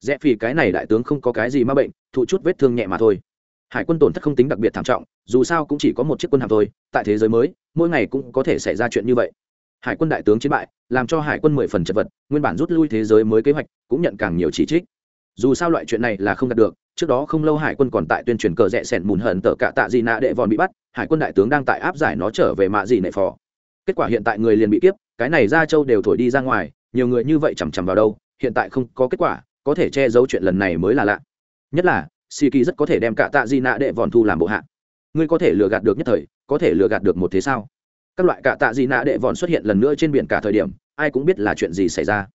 rẽ phỉ cái này đại tướng không có cái gì m a bệnh, thụ chút vết thương nhẹ mà thôi. Hải quân tổn thất không tính đặc biệt thảm trọng, dù sao cũng chỉ có một chiếc quân hạm thôi, tại thế giới mới, mỗi ngày cũng có thể xảy ra chuyện như vậy. Hải quân đại tướng chiến bại, làm cho hải quân mười phần chật vật, nguyên bản rút lui thế giới mới kế hoạch, cũng nhận càng nhiều chỉ trích. Dù sao loại chuyện này là không đạt được, trước đó không lâu hải quân còn tại tuyên truyền cờ rẽ sẻn mùn hận tờ cả tạ gì nạ đệ vòn bị bắt, hải quân đại tướng đang tại áp giải nó trở về mạ gì nệ phò. Kết quả hiện tại người liền bị kiếp, cái này ra châu đều thổi đi ra ngoài, nhiều người như vậy chằm chằm vào đâu, hiện tại không có kết quả có thể che giấu chuyện lần này mới là lạ. Nhất là si kỳ rất có thể đem cả tạ di nạ đệ vòn thu làm bộ hạ. Ngươi có thể lừa gạt được nhất thời, có thể lừa gạt được một thế sao? Các loại cả tạ di nạ đệ vòn xuất hiện lần nữa trên biển cả thời điểm, ai cũng biết là chuyện gì xảy ra.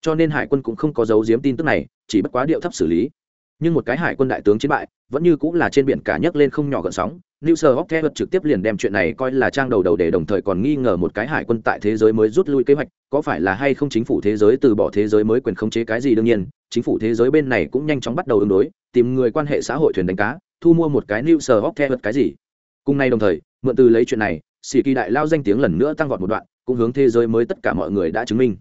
Cho nên hải quân cũng không có giấu giếm tin tức này, chỉ bất quá điệu thấp xử lý. Nhưng một cái hải quân đại tướng chiến bại, vẫn như cũng là trên biển cả nhấc lên không nhỏ gợn sóng New Sir Hopkins trực tiếp liền đem chuyện này coi là trang đầu đầu để đồng thời còn nghi ngờ một cái hải quân tại thế giới mới rút lui kế hoạch, có phải là hay không chính phủ thế giới từ bỏ thế giới mới quyền khống chế cái gì đương nhiên, chính phủ thế giới bên này cũng nhanh chóng bắt đầu ứng đối, tìm người quan hệ xã hội thuyền đánh cá, thu mua một cái New Sir Hopkins cái gì. Cùng nay đồng thời, mượn từ lấy chuyện này, Sĩ Kỳ đại lao danh tiếng lần nữa tăng vọt một đoạn, cũng hướng thế giới mới tất cả mọi người đã chứng minh.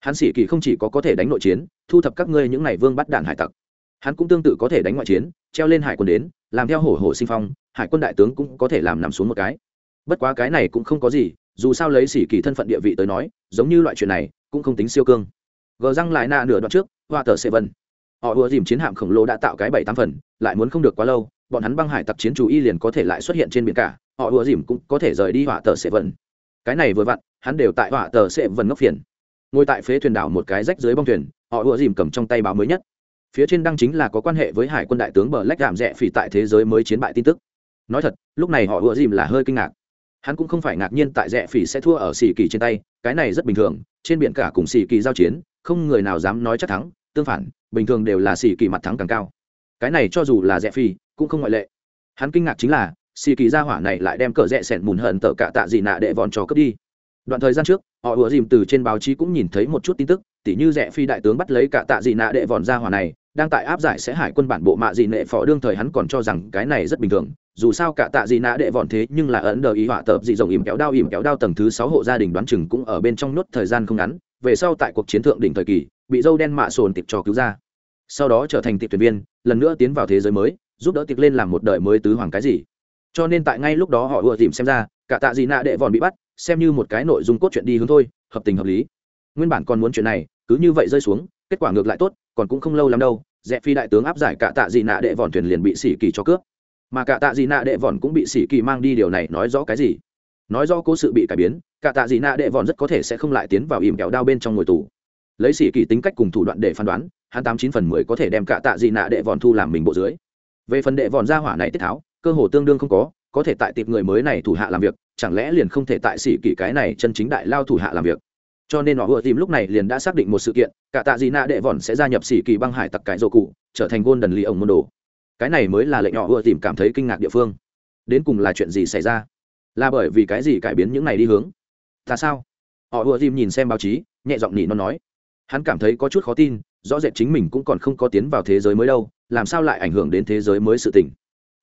Hắn Sĩ Kỳ không chỉ có có thể đánh nội chiến, thu thập các ngươi những này vương bắt đạn hải tặc. Hắn cũng tương tự có thể đánh ngoại chiến, treo lên hải quân đến, làm theo hổ hổ sinh phong, hải quân đại tướng cũng có thể làm nằm xuống một cái. Bất quá cái này cũng không có gì dù sao lấy xỉ kỳ thân phận địa vị tới nói giống như loại chuyện này cũng không tính siêu cương. Gờ răng lại nạ nửa đoạn trước hoa tờ sệ vân. Họ ùa dìm chiến hạm khổng lồ đã tạo cái bảy tám phần lại muốn không được quá lâu bọn hắn băng hải tặc chiến chủ y liền có thể lại xuất hiện trên biển cả họ ùa dìm cũng có thể rời đi hỏa tờ sệ vân. Cái này vừa vặn hắn đều tại hỏa tờ sệ vân ngốc phiền. Ngồi tại phế thuyền đảo một cái rách dưới bong thuyền họ ùa dìm cầm trong tay báo mới nhất phía trên đăng chính là có quan hệ với hải quân đại tướng bờ lách gạm rẽ phỉ tại thế giới mới chiến bại tin tức. Nói thật, lúc này họ ùa dìm là hơi kinh ngạc. Hắn cũng không phải ngạc nhiên tại rẽ phỉ sẽ thua ở xì kỳ trên tay, cái này rất bình thường, trên biển cả cùng xì kỳ giao chiến, không người nào dám nói chắc thắng, tương phản, bình thường đều là xì kỳ mặt thắng càng cao. Cái này cho dù là rẽ phỉ, cũng không ngoại lệ. Hắn kinh ngạc chính là xì kỳ gia hỏa này lại đem cờ rẽ sẹn mùn hận tợ cả tạ dị nạ đệ vòn trò cướp đi. Đoạn thời gian trước, họ ùa dìm từ trên báo chí cũng nhìn thấy một chút tin tức, tỉ như rẽ phi đại tướng bắt lấy cả tạ dị nạ đệ vòn gia hỏa này đang tại áp giải sẽ hải quân bản bộ mạ dị nệ phò đương thời hắn còn cho rằng cái này rất bình thường, dù sao cả tạ dị nã đệ vọn thế nhưng là ấn đờ ý họa tợp dị rộng ìm kéo đao ìm kéo đao tầng thứ sáu hộ gia đình đoán chừng cũng ở bên trong nốt thời gian không ngắn, về sau tại cuộc chiến thượng đỉnh thời kỳ, bị dâu đen mạ sồn tiệp cho cứu ra. Sau đó trở thành tiệp tuyển viên, lần nữa tiến vào thế giới mới, giúp đỡ tiệp lên làm một đời mới tứ hoàng cái gì. Cho nên tại ngay lúc đó họ ùa tìm xem ra, cả tạ dị nạ đệ vòn bị bắt, xem như một cái nội dung cốt chuyện đi hướng thôi, hợp tình hợp lý. Nguyên bản còn muốn chuyện này, cứ như vậy rơi xuống kết quả ngược lại tốt, còn cũng không lâu lắm đâu rẽ phi đại tướng áp giải cả tạ dị nạ đệ vòn thuyền liền bị sĩ kỳ cho cướp. Mà cả tạ dị nạ đệ vòn cũng bị sĩ kỳ mang đi, điều này nói rõ cái gì? Nói rõ cố sự bị cải biến, cả tạ dị nạ đệ vòn rất có thể sẽ không lại tiến vào ìm kẹo đao bên trong ngồi tù. Lấy sĩ kỳ tính cách cùng thủ đoạn để phán đoán, hắn tám chín phần mười có thể đem cả tạ dị nạ đệ vòn thu làm mình bộ dưới. Về phần đệ vòn ra hỏa này tiết tháo, cơ hồ tương đương không có có thể tại tiệp người mới này thủ hạ làm việc, chẳng lẽ liền không thể tại sĩ kỳ cái này chân chính đại lao thủ hạ làm việc? Cho nên họ vừa tìm lúc này liền đã xác định một sự kiện, cả tạ dị nạ đệ vòn sẽ gia nhập sĩ kỳ băng hải tặc cải dầu cụ, trở thành gôn đần lì ổng môn đồ. Cái này mới là lệnh họ vừa tìm cảm thấy kinh ngạc địa phương. Đến cùng là chuyện gì xảy ra? Là bởi vì cái gì cải biến những này đi hướng? Ta sao? Họ vừa tìm nhìn xem báo chí, nhẹ giọng nhị nó nói. Hắn cảm thấy có chút khó tin, rõ rệt chính mình cũng còn không có tiến vào thế giới mới đâu, làm sao lại ảnh hưởng đến thế giới mới sự tình?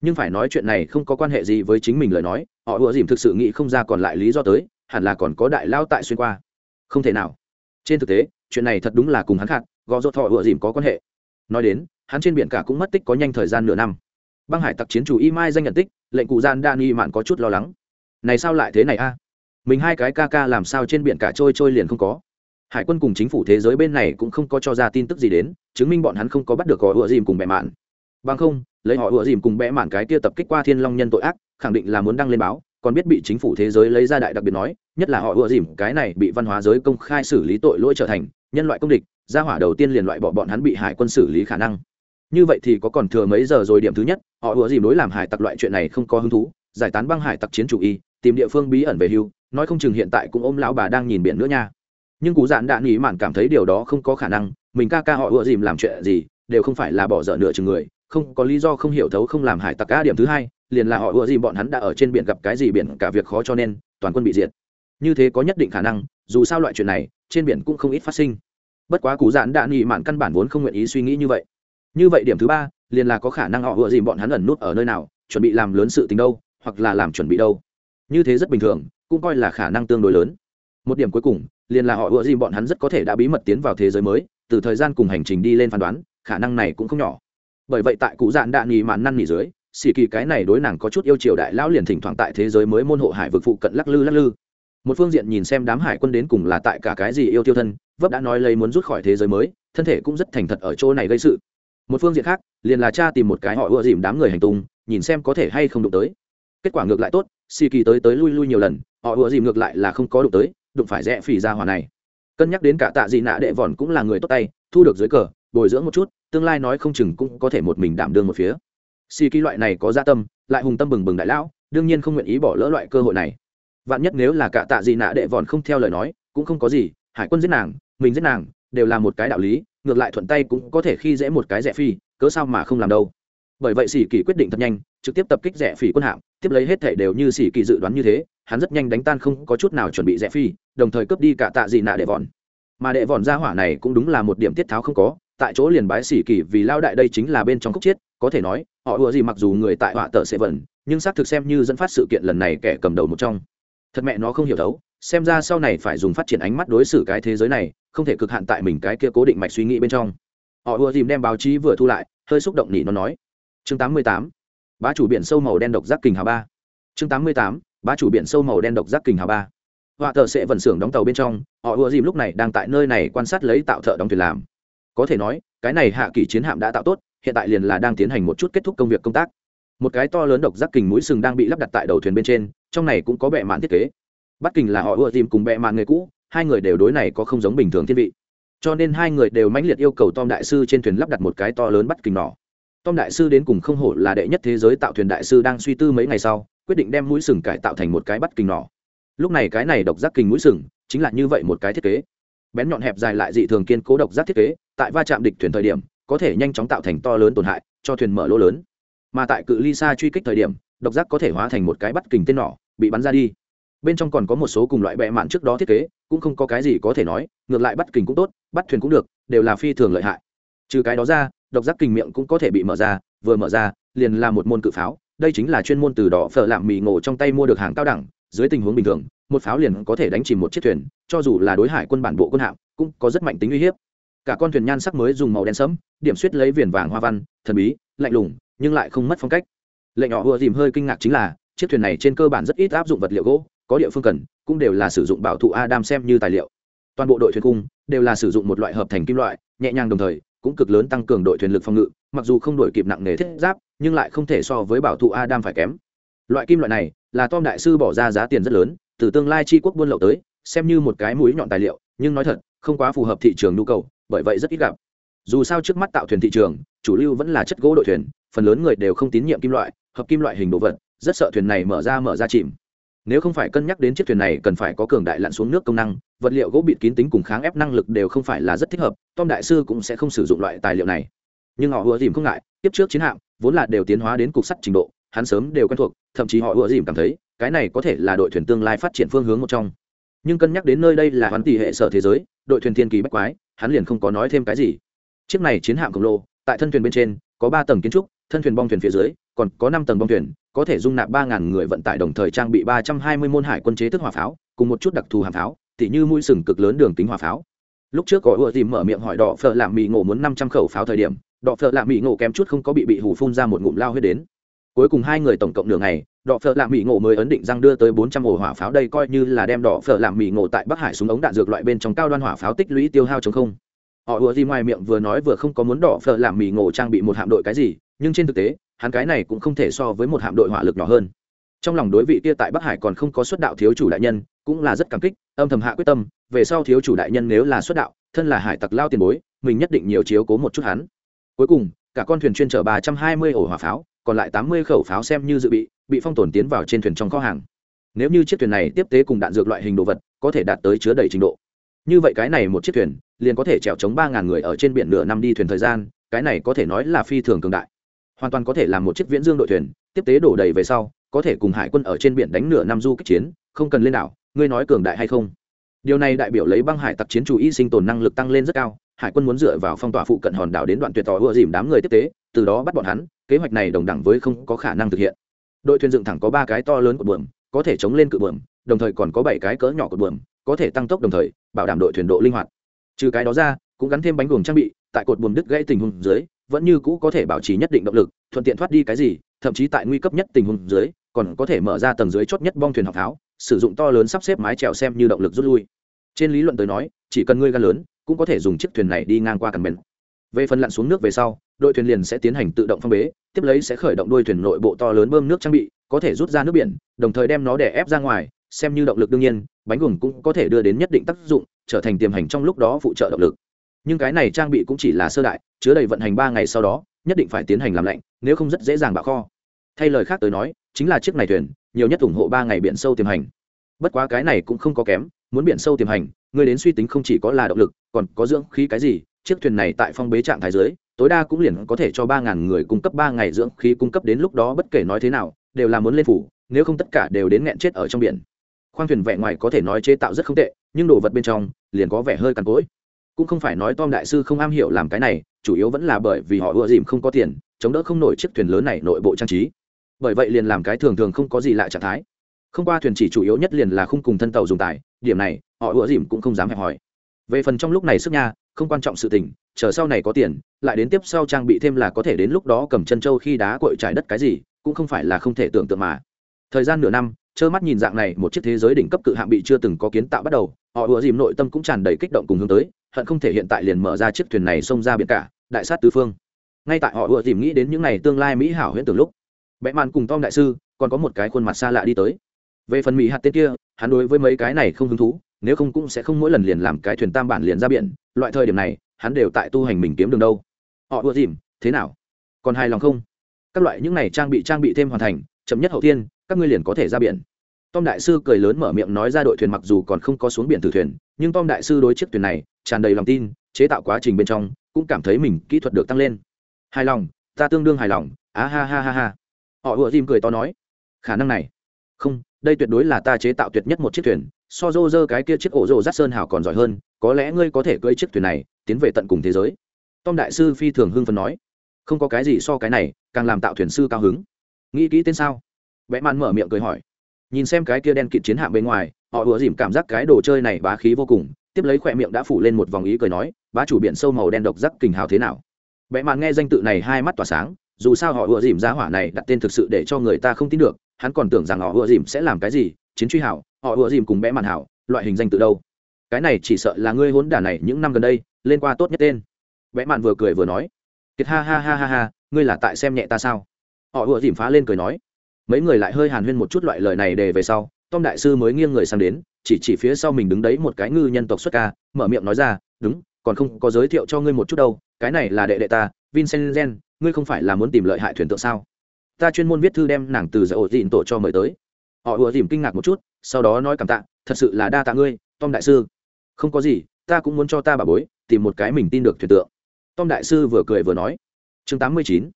Nhưng phải nói chuyện này không có quan hệ gì với chính mình lời nói, họ ùa dìm thực sự nghĩ không ra còn lại lý do tới, hẳn là còn có đại lao tại xuyên qua không thể nào. Trên thực tế, chuyện này thật đúng là cùng hắn khạc gò dốt thọ ựa dìm có quan hệ. Nói đến, hắn trên biển cả cũng mất tích có nhanh thời gian nửa năm. Băng hải tặc chiến chủ y mai danh nhận tích, lệnh cụ gian đa nghi mạn có chút lo lắng. Này sao lại thế này a? Mình hai cái ca ca làm sao trên biển cả trôi trôi liền không có? Hải quân cùng chính phủ thế giới bên này cũng không có cho ra tin tức gì đến, chứng minh bọn hắn không có bắt được họ ựa dìm cùng bẻ mạn. Bằng không, lấy họ ựa dìm cùng bẹ mạn cái kia tập kích qua thiên long nhân tội ác, khẳng định là muốn đăng lên báo còn biết bị chính phủ thế giới lấy ra đại đặc biệt nói, nhất là họ ưa dìm, cái này bị văn hóa giới công khai xử lý tội lỗi trở thành nhân loại công địch, gia hỏa đầu tiên liền loại bỏ bọn hắn bị hải quân xử lý khả năng. Như vậy thì có còn thừa mấy giờ rồi điểm thứ nhất, họ ưa dìm đối làm hải tặc loại chuyện này không có hứng thú, giải tán băng hải tặc chiến chủ y, tìm địa phương bí ẩn về hưu, nói không chừng hiện tại cũng ôm lão bà đang nhìn biển nữa nha. Nhưng cụ dạn đã nghĩ mạn cảm thấy điều đó không có khả năng, mình ca ca họ ưa dìm làm chuyện gì, đều không phải là bỏ dở nửa chừng người, không có lý do không hiểu thấu không làm hải tặc ca điểm thứ hai liền là họ ủa gì bọn hắn đã ở trên biển gặp cái gì biển cả việc khó cho nên, toàn quân bị diệt. Như thế có nhất định khả năng, dù sao loại chuyện này, trên biển cũng không ít phát sinh. Bất quá cú dạn đạn nghị mạn căn bản vốn không nguyện ý suy nghĩ như vậy. Như vậy điểm thứ ba, liền là có khả năng họ ủa gì bọn hắn ẩn nút ở nơi nào, chuẩn bị làm lớn sự tình đâu, hoặc là làm chuẩn bị đâu. Như thế rất bình thường, cũng coi là khả năng tương đối lớn. Một điểm cuối cùng, liền là họ ủa gì bọn hắn rất có thể đã bí mật tiến vào thế giới mới, từ thời gian cùng hành trình đi lên phán đoán, khả năng này cũng không nhỏ. Bởi vậy tại cụ dạn đạn nghỉ mạn năn nghỉ dưới xì kỳ cái này đối nàng có chút yêu triều đại lão liền thỉnh thoảng tại thế giới mới môn hộ hải vực phụ cận lắc lư lắc lư. Một phương diện nhìn xem đám hải quân đến cùng là tại cả cái gì yêu tiêu thân, vấp đã nói lấy muốn rút khỏi thế giới mới, thân thể cũng rất thành thật ở chỗ này gây sự. Một phương diện khác, liền là cha tìm một cái họ ưa dìm đám người hành tung, nhìn xem có thể hay không đụng tới. Kết quả ngược lại tốt, xì kỳ tới tới lui lui nhiều lần, họ ưa dìm ngược lại là không có đụng tới, đụng phải rẽ phỉ ra hòa này. Cân nhắc đến cả tạ dị nạ đệ vòn cũng là người tốt tay, thu được dưới cờ, bồi dưỡng một chút, tương lai nói không chừng cũng có thể một mình đảm đương một phía xì kỳ loại này có gia tâm, lại hùng tâm bừng bừng đại lão, đương nhiên không nguyện ý bỏ lỡ loại cơ hội này. Vạn nhất nếu là cả tạ dị nạ đệ vòn không theo lời nói, cũng không có gì, hải quân giết nàng, mình giết nàng, đều là một cái đạo lý, ngược lại thuận tay cũng có thể khi dễ một cái rẻ phi, cớ sao mà không làm đâu. Bởi vậy sĩ kỳ quyết định thật nhanh, trực tiếp tập kích rẻ phi quân hạm, tiếp lấy hết thể đều như sĩ kỳ dự đoán như thế, hắn rất nhanh đánh tan không có chút nào chuẩn bị rẻ phi, đồng thời cướp đi cả tạ dị nạ đệ vòn. Mà đệ vòn ra hỏa này cũng đúng là một điểm tiết tháo không có, tại chỗ liền bái sĩ kỳ vì lao đại đây chính là bên trong khúc chiết, có thể nói họ ùa gì mặc dù người tại họa tờ sẽ vẩn nhưng xác thực xem như dẫn phát sự kiện lần này kẻ cầm đầu một trong thật mẹ nó không hiểu thấu, xem ra sau này phải dùng phát triển ánh mắt đối xử cái thế giới này, không thể cực hạn tại mình cái kia cố định mạch suy nghĩ bên trong họ ùa dìm đem báo chí vừa thu lại, hơi xúc động nỉ nó nói chương 88. bá chủ biển sâu màu đen độc giác kình hào ba chương 88. bá chủ biển sâu màu đen độc giác kình hào ba họa thợ sẽ vận xưởng đóng tàu bên trong, họ ùa dìm lúc này đang tại nơi này quan sát lấy tạo thợ đóng thuyền làm có thể nói, cái này hạ kỳ chiến hạm đã tạo tốt hiện tại liền là đang tiến hành một chút kết thúc công việc công tác. Một cái to lớn độc giác kình mũi sừng đang bị lắp đặt tại đầu thuyền bên trên, trong này cũng có bệ mạn thiết kế. Bắt kình là họ ưa tìm cùng bệ mạn người cũ, hai người đều đối này có không giống bình thường thiên vị. Cho nên hai người đều mãnh liệt yêu cầu tom đại sư trên thuyền lắp đặt một cái to lớn bắt kình nỏ tom đại sư đến cùng không hổ là đệ nhất thế giới tạo thuyền đại sư đang suy tư mấy ngày sau, quyết định đem mũi sừng cải tạo thành một cái bắt kình nỏ lúc này cái này độc giác kình mũi sừng chính là như vậy một cái thiết kế. Bén nhọn hẹp dài lại dị thường kiên cố độc giác thiết kế, tại va chạm địch thuyền thời điểm có thể nhanh chóng tạo thành to lớn tổn hại cho thuyền mở lỗ lớn. Mà tại cự ly xa truy kích thời điểm, độc giác có thể hóa thành một cái bắt kình tên nỏ, bị bắn ra đi. Bên trong còn có một số cùng loại bệ mạn trước đó thiết kế, cũng không có cái gì có thể nói, ngược lại bắt kình cũng tốt, bắt thuyền cũng được, đều là phi thường lợi hại. Trừ cái đó ra, độc giác kình miệng cũng có thể bị mở ra, vừa mở ra, liền là một môn cự pháo, đây chính là chuyên môn từ đỏ phở lạm mì ngộ trong tay mua được hàng cao đẳng, dưới tình huống bình thường, một pháo liền có thể đánh chìm một chiếc thuyền, cho dù là đối hải quân bản bộ quân hạm, cũng có rất mạnh tính uy hiếp cả con thuyền nhan sắc mới dùng màu đen sẫm, điểm suýt lấy viền vàng hoa văn, thần bí, lạnh lùng, nhưng lại không mất phong cách. Lệnh nhỏ vừa dìm hơi kinh ngạc chính là, chiếc thuyền này trên cơ bản rất ít áp dụng vật liệu gỗ, có địa phương cần, cũng đều là sử dụng bảo thụ adam xem như tài liệu. Toàn bộ đội thuyền cung đều là sử dụng một loại hợp thành kim loại, nhẹ nhàng đồng thời, cũng cực lớn tăng cường đội thuyền lực phòng ngự, mặc dù không đổi kịp nặng nề thiết giáp, nhưng lại không thể so với bảo thụ adam phải kém. Loại kim loại này là tom đại sư bỏ ra giá tiền rất lớn, từ tương lai chi quốc buôn lậu tới, xem như một cái mũi nhọn tài liệu, nhưng nói thật, không quá phù hợp thị trường nhu cầu bởi vậy rất ít gặp. Dù sao trước mắt tạo thuyền thị trường, chủ lưu vẫn là chất gỗ đội thuyền, phần lớn người đều không tín nhiệm kim loại, hợp kim loại hình đồ vật, rất sợ thuyền này mở ra mở ra chìm. Nếu không phải cân nhắc đến chiếc thuyền này cần phải có cường đại lặn xuống nước công năng, vật liệu gỗ bịt kín tính cùng kháng ép năng lực đều không phải là rất thích hợp, tom đại sư cũng sẽ không sử dụng loại tài liệu này. Nhưng họ ùa dìm không ngại, tiếp trước chiến hạm, vốn là đều tiến hóa đến cục sắt trình độ, hắn sớm đều quen thuộc, thậm chí họ ùa dìm cảm thấy, cái này có thể là đội thuyền tương lai phát triển phương hướng một trong nhưng cân nhắc đến nơi đây là hắn tỷ hệ sở thế giới, đội thuyền thiên kỳ bách quái, hắn liền không có nói thêm cái gì. Chiếc này chiến hạm khổng lồ, tại thân thuyền bên trên, có ba tầng kiến trúc, thân thuyền bong thuyền phía dưới, còn có năm tầng bong thuyền, có thể dung nạp ba ngàn người vận tải đồng thời trang bị ba trăm hai mươi môn hải quân chế thức hỏa pháo, cùng một chút đặc thù hàm pháo, tỉ như mũi sừng cực lớn đường kính hỏa pháo. Lúc trước có ưa tìm mở miệng hỏi đỏ phở làm mì ngộ muốn năm trăm khẩu pháo thời điểm đỏ phở làm mì ngộ kém chút không có bị bị hủ phun ra một ngụm lao huyết đến. Cuối cùng hai người tổng cộng nửa ngày đỏ phở làm mì ngộ mới ấn định răng đưa tới bốn trăm ổ hỏa pháo đây coi như là đem đỏ phở làm mì ngộ tại bắc hải súng ống đạn dược loại bên trong cao đoan hỏa pháo tích lũy tiêu hao chống không. Họ ùa gì ngoài miệng vừa nói vừa không có muốn đỏ phở làm mì ngộ trang bị một hạm đội cái gì, nhưng trên thực tế, hắn cái này cũng không thể so với một hạm đội hỏa lực nhỏ hơn. Trong lòng đối vị kia tại bắc hải còn không có xuất đạo thiếu chủ đại nhân, cũng là rất cảm kích, âm thầm hạ quyết tâm, về sau thiếu chủ đại nhân nếu là xuất đạo, thân là hải tặc lao tiền bối, mình nhất định nhiều chiếu cố một chút hắn. Cuối cùng, cả con thuyền chuyên chở ba trăm hai mươi ổ hỏa pháo, còn lại tám mươi khẩu pháo xem như dự bị bị phong tồn tiến vào trên thuyền trong kho hàng. Nếu như chiếc thuyền này tiếp tế cùng đạn dược loại hình đồ vật, có thể đạt tới chứa đầy trình độ. Như vậy cái này một chiếc thuyền, liền có thể chèo chống ba ngàn người ở trên biển nửa năm đi thuyền thời gian, cái này có thể nói là phi thường cường đại. Hoàn toàn có thể làm một chiếc viễn dương đội thuyền, tiếp tế đổ đầy về sau, có thể cùng hải quân ở trên biển đánh nửa năm du kích chiến, không cần lên đảo, ngươi nói cường đại hay không? Điều này đại biểu lấy băng hải tặc chiến chủ y sinh tồn năng lực tăng lên rất cao, hải quân muốn dựa vào phong tỏa phụ cận hòn đảo đến đoạn tuyệt tỏ ưa dìm đám người tiếp tế, từ đó bắt bọn hắn, kế hoạch này đồng đẳng với không có khả năng thực hiện đội thuyền dựng thẳng có ba cái to lớn của buồm, có thể chống lên cự buồm, đồng thời còn có bảy cái cỡ nhỏ của buồm, có thể tăng tốc đồng thời, bảo đảm đội thuyền độ linh hoạt. Trừ cái đó ra, cũng gắn thêm bánh buồng trang bị, tại cột buồm đứt gãy tình huống dưới, vẫn như cũ có thể bảo trì nhất định động lực, thuận tiện thoát đi cái gì, thậm chí tại nguy cấp nhất tình huống dưới, còn có thể mở ra tầng dưới chốt nhất bong thuyền học tháo, sử dụng to lớn sắp xếp mái trèo xem như động lực rút lui. Trên lý luận tới nói, chỉ cần ngươi gan lớn, cũng có thể dùng chiếc thuyền này đi ngang qua cần bền về phần lặn xuống nước về sau, đội thuyền liền sẽ tiến hành tự động phong bế, tiếp lấy sẽ khởi động đuôi thuyền nội bộ to lớn bơm nước trang bị, có thể rút ra nước biển, đồng thời đem nó để ép ra ngoài, xem như động lực đương nhiên, bánh gừng cũng có thể đưa đến nhất định tác dụng, trở thành tiềm hành trong lúc đó phụ trợ động lực. Nhưng cái này trang bị cũng chỉ là sơ đại, chứa đầy vận hành ba ngày sau đó, nhất định phải tiến hành làm lạnh, nếu không rất dễ dàng bạo kho. Thay lời khác tới nói, chính là chiếc này thuyền, nhiều nhất ủng hộ ba ngày biển sâu tiềm hành. Bất quá cái này cũng không có kém, muốn biển sâu tiềm hành, người đến suy tính không chỉ có là động lực, còn có dưỡng khí cái gì chiếc thuyền này tại phong bế trạng thái dưới, tối đa cũng liền có thể cho ba ngàn người cung cấp ba ngày dưỡng khí cung cấp đến lúc đó bất kể nói thế nào, đều là muốn lên phủ, nếu không tất cả đều đến nghẹn chết ở trong biển. Khoang thuyền vẻ ngoài có thể nói chế tạo rất không tệ, nhưng đồ vật bên trong liền có vẻ hơi cằn cỗi. Cũng không phải nói tom đại sư không am hiểu làm cái này, chủ yếu vẫn là bởi vì họ ưa dìm không có tiền, chống đỡ không nổi chiếc thuyền lớn này nội bộ trang trí. Bởi vậy liền làm cái thường thường không có gì lạ trạng thái. Không qua thuyền chỉ chủ yếu nhất liền là khung cùng thân tàu dùng tài điểm này, họ ưa dìm cũng không dám hẹp hỏi về phần trong lúc này sức nha, không quan trọng sự tình, chờ sau này có tiền, lại đến tiếp sau trang bị thêm là có thể đến lúc đó cầm chân trâu khi đá cội trải đất cái gì, cũng không phải là không thể tưởng tượng mà. Thời gian nửa năm, trơ mắt nhìn dạng này, một chiếc thế giới đỉnh cấp cự hạng bị chưa từng có kiến tạo bắt đầu, họ ùa dìm nội tâm cũng tràn đầy kích động cùng hướng tới, hận không thể hiện tại liền mở ra chiếc thuyền này xông ra biển cả, đại sát tứ phương. Ngay tại họ ùa dìm nghĩ đến những ngày tương lai mỹ hảo huyễn tưởng lúc bẽ màn cùng tom đại sư còn có một cái khuôn mặt xa lạ đi tới. Về phần mỹ hạt tên kia, hắn đối với mấy cái này không hứng thú nếu không cũng sẽ không mỗi lần liền làm cái thuyền tam bản liền ra biển, loại thời điểm này, hắn đều tại tu hành mình kiếm đường đâu. Họ ưa dìm, thế nào? Còn hài lòng không? Các loại những này trang bị trang bị thêm hoàn thành, chậm nhất hậu thiên, các ngươi liền có thể ra biển. Tom đại sư cười lớn mở miệng nói ra đội thuyền mặc dù còn không có xuống biển thử thuyền, nhưng tom đại sư đối chiếc thuyền này tràn đầy lòng tin, chế tạo quá trình bên trong cũng cảm thấy mình kỹ thuật được tăng lên. Hài lòng, ta tương đương hài lòng, á ha ha ha ha. Họ ùa dìm cười to nói, khả năng này, không đây tuyệt đối là ta chế tạo tuyệt nhất một chiếc thuyền, so dô dơ cái kia chiếc ổ rồ rát sơn hảo còn giỏi hơn, có lẽ ngươi có thể cưỡi chiếc thuyền này, tiến về tận cùng thế giới. Tom đại sư phi thường hưng phấn nói. Không có cái gì so cái này, càng làm tạo thuyền sư cao hứng. Nghĩ kỹ tên sao? Vẽ màn mở miệng cười hỏi. Nhìn xem cái kia đen kịt chiến hạm bên ngoài, họ ùa dìm cảm giác cái đồ chơi này bá khí vô cùng, tiếp lấy khỏe miệng đã phủ lên một vòng ý cười nói, bá chủ biển sâu màu đen độc giác kình hào thế nào? Vẽ màn nghe danh tự này hai mắt tỏa sáng, dù sao họ ùa dìm giá hỏa này đặt tên thực sự để cho người ta không tin được hắn còn tưởng rằng họ ùa dìm sẽ làm cái gì, chiến truy hảo, họ ùa dìm cùng bé màn hảo, loại hình danh tự đâu. Cái này chỉ sợ là ngươi hốn đả này những năm gần đây, lên qua tốt nhất tên. Bé mạn vừa cười vừa nói. Kiệt ha ha ha ha ha, ngươi là tại xem nhẹ ta sao? Họ ùa dìm phá lên cười nói. Mấy người lại hơi hàn huyên một chút loại lời này để về sau, tom đại sư mới nghiêng người sang đến, chỉ chỉ phía sau mình đứng đấy một cái ngư nhân tộc xuất ca, mở miệng nói ra, đúng, còn không có giới thiệu cho ngươi một chút đâu, cái này là đệ đệ ta, vincent gen, ngươi không phải là muốn tìm lợi hại thuyền tượng sao? Ta chuyên môn viết thư đem nàng từ giải ổ dịn tổ cho mời tới. Họ ùa dìm kinh ngạc một chút, sau đó nói cảm tạ, thật sự là đa tạ ngươi, tom đại sư. Không có gì, ta cũng muốn cho ta bà bối tìm một cái mình tin được thuyền tượng. Tom đại sư vừa cười vừa nói. Chương tám mươi chín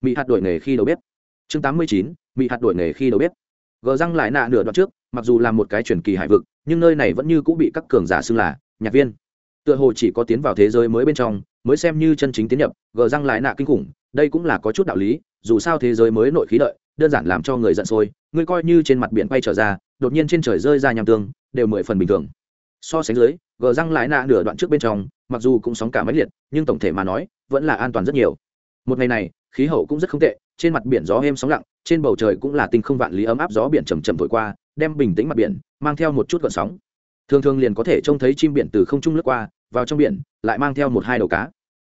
mỹ hạt đổi nghề khi đầu bếp. Chương tám mươi chín mỹ hạt đổi nghề khi đầu bếp. Gờ răng lại nạ nửa đoạn trước, mặc dù là một cái truyền kỳ hải vực, nhưng nơi này vẫn như cũng bị các cường giả xưng là nhạc viên. Tựa hồ chỉ có tiến vào thế giới mới bên trong, mới xem như chân chính tiến nhập, gờ răng lại nạ kinh khủng đây cũng là có chút đạo lý, dù sao thế giới mới nội khí đợi đơn giản làm cho người giận sôi, ngươi coi như trên mặt biển bay trở ra, đột nhiên trên trời rơi ra nham tương, đều mười phần bình thường. So sánh dưới, gờ răng lại nạ nửa đoạn trước bên trong, mặc dù cũng sóng cả mấy liệt, nhưng tổng thể mà nói, vẫn là an toàn rất nhiều. Một ngày này, khí hậu cũng rất không tệ, trên mặt biển gió êm sóng lặng, trên bầu trời cũng là tinh không vạn lý ấm áp gió biển chầm chầm thổi qua, đem bình tĩnh mặt biển, mang theo một chút gợn sóng. Thường thường liền có thể trông thấy chim biển từ không trung lướt qua, vào trong biển, lại mang theo một hai đầu cá.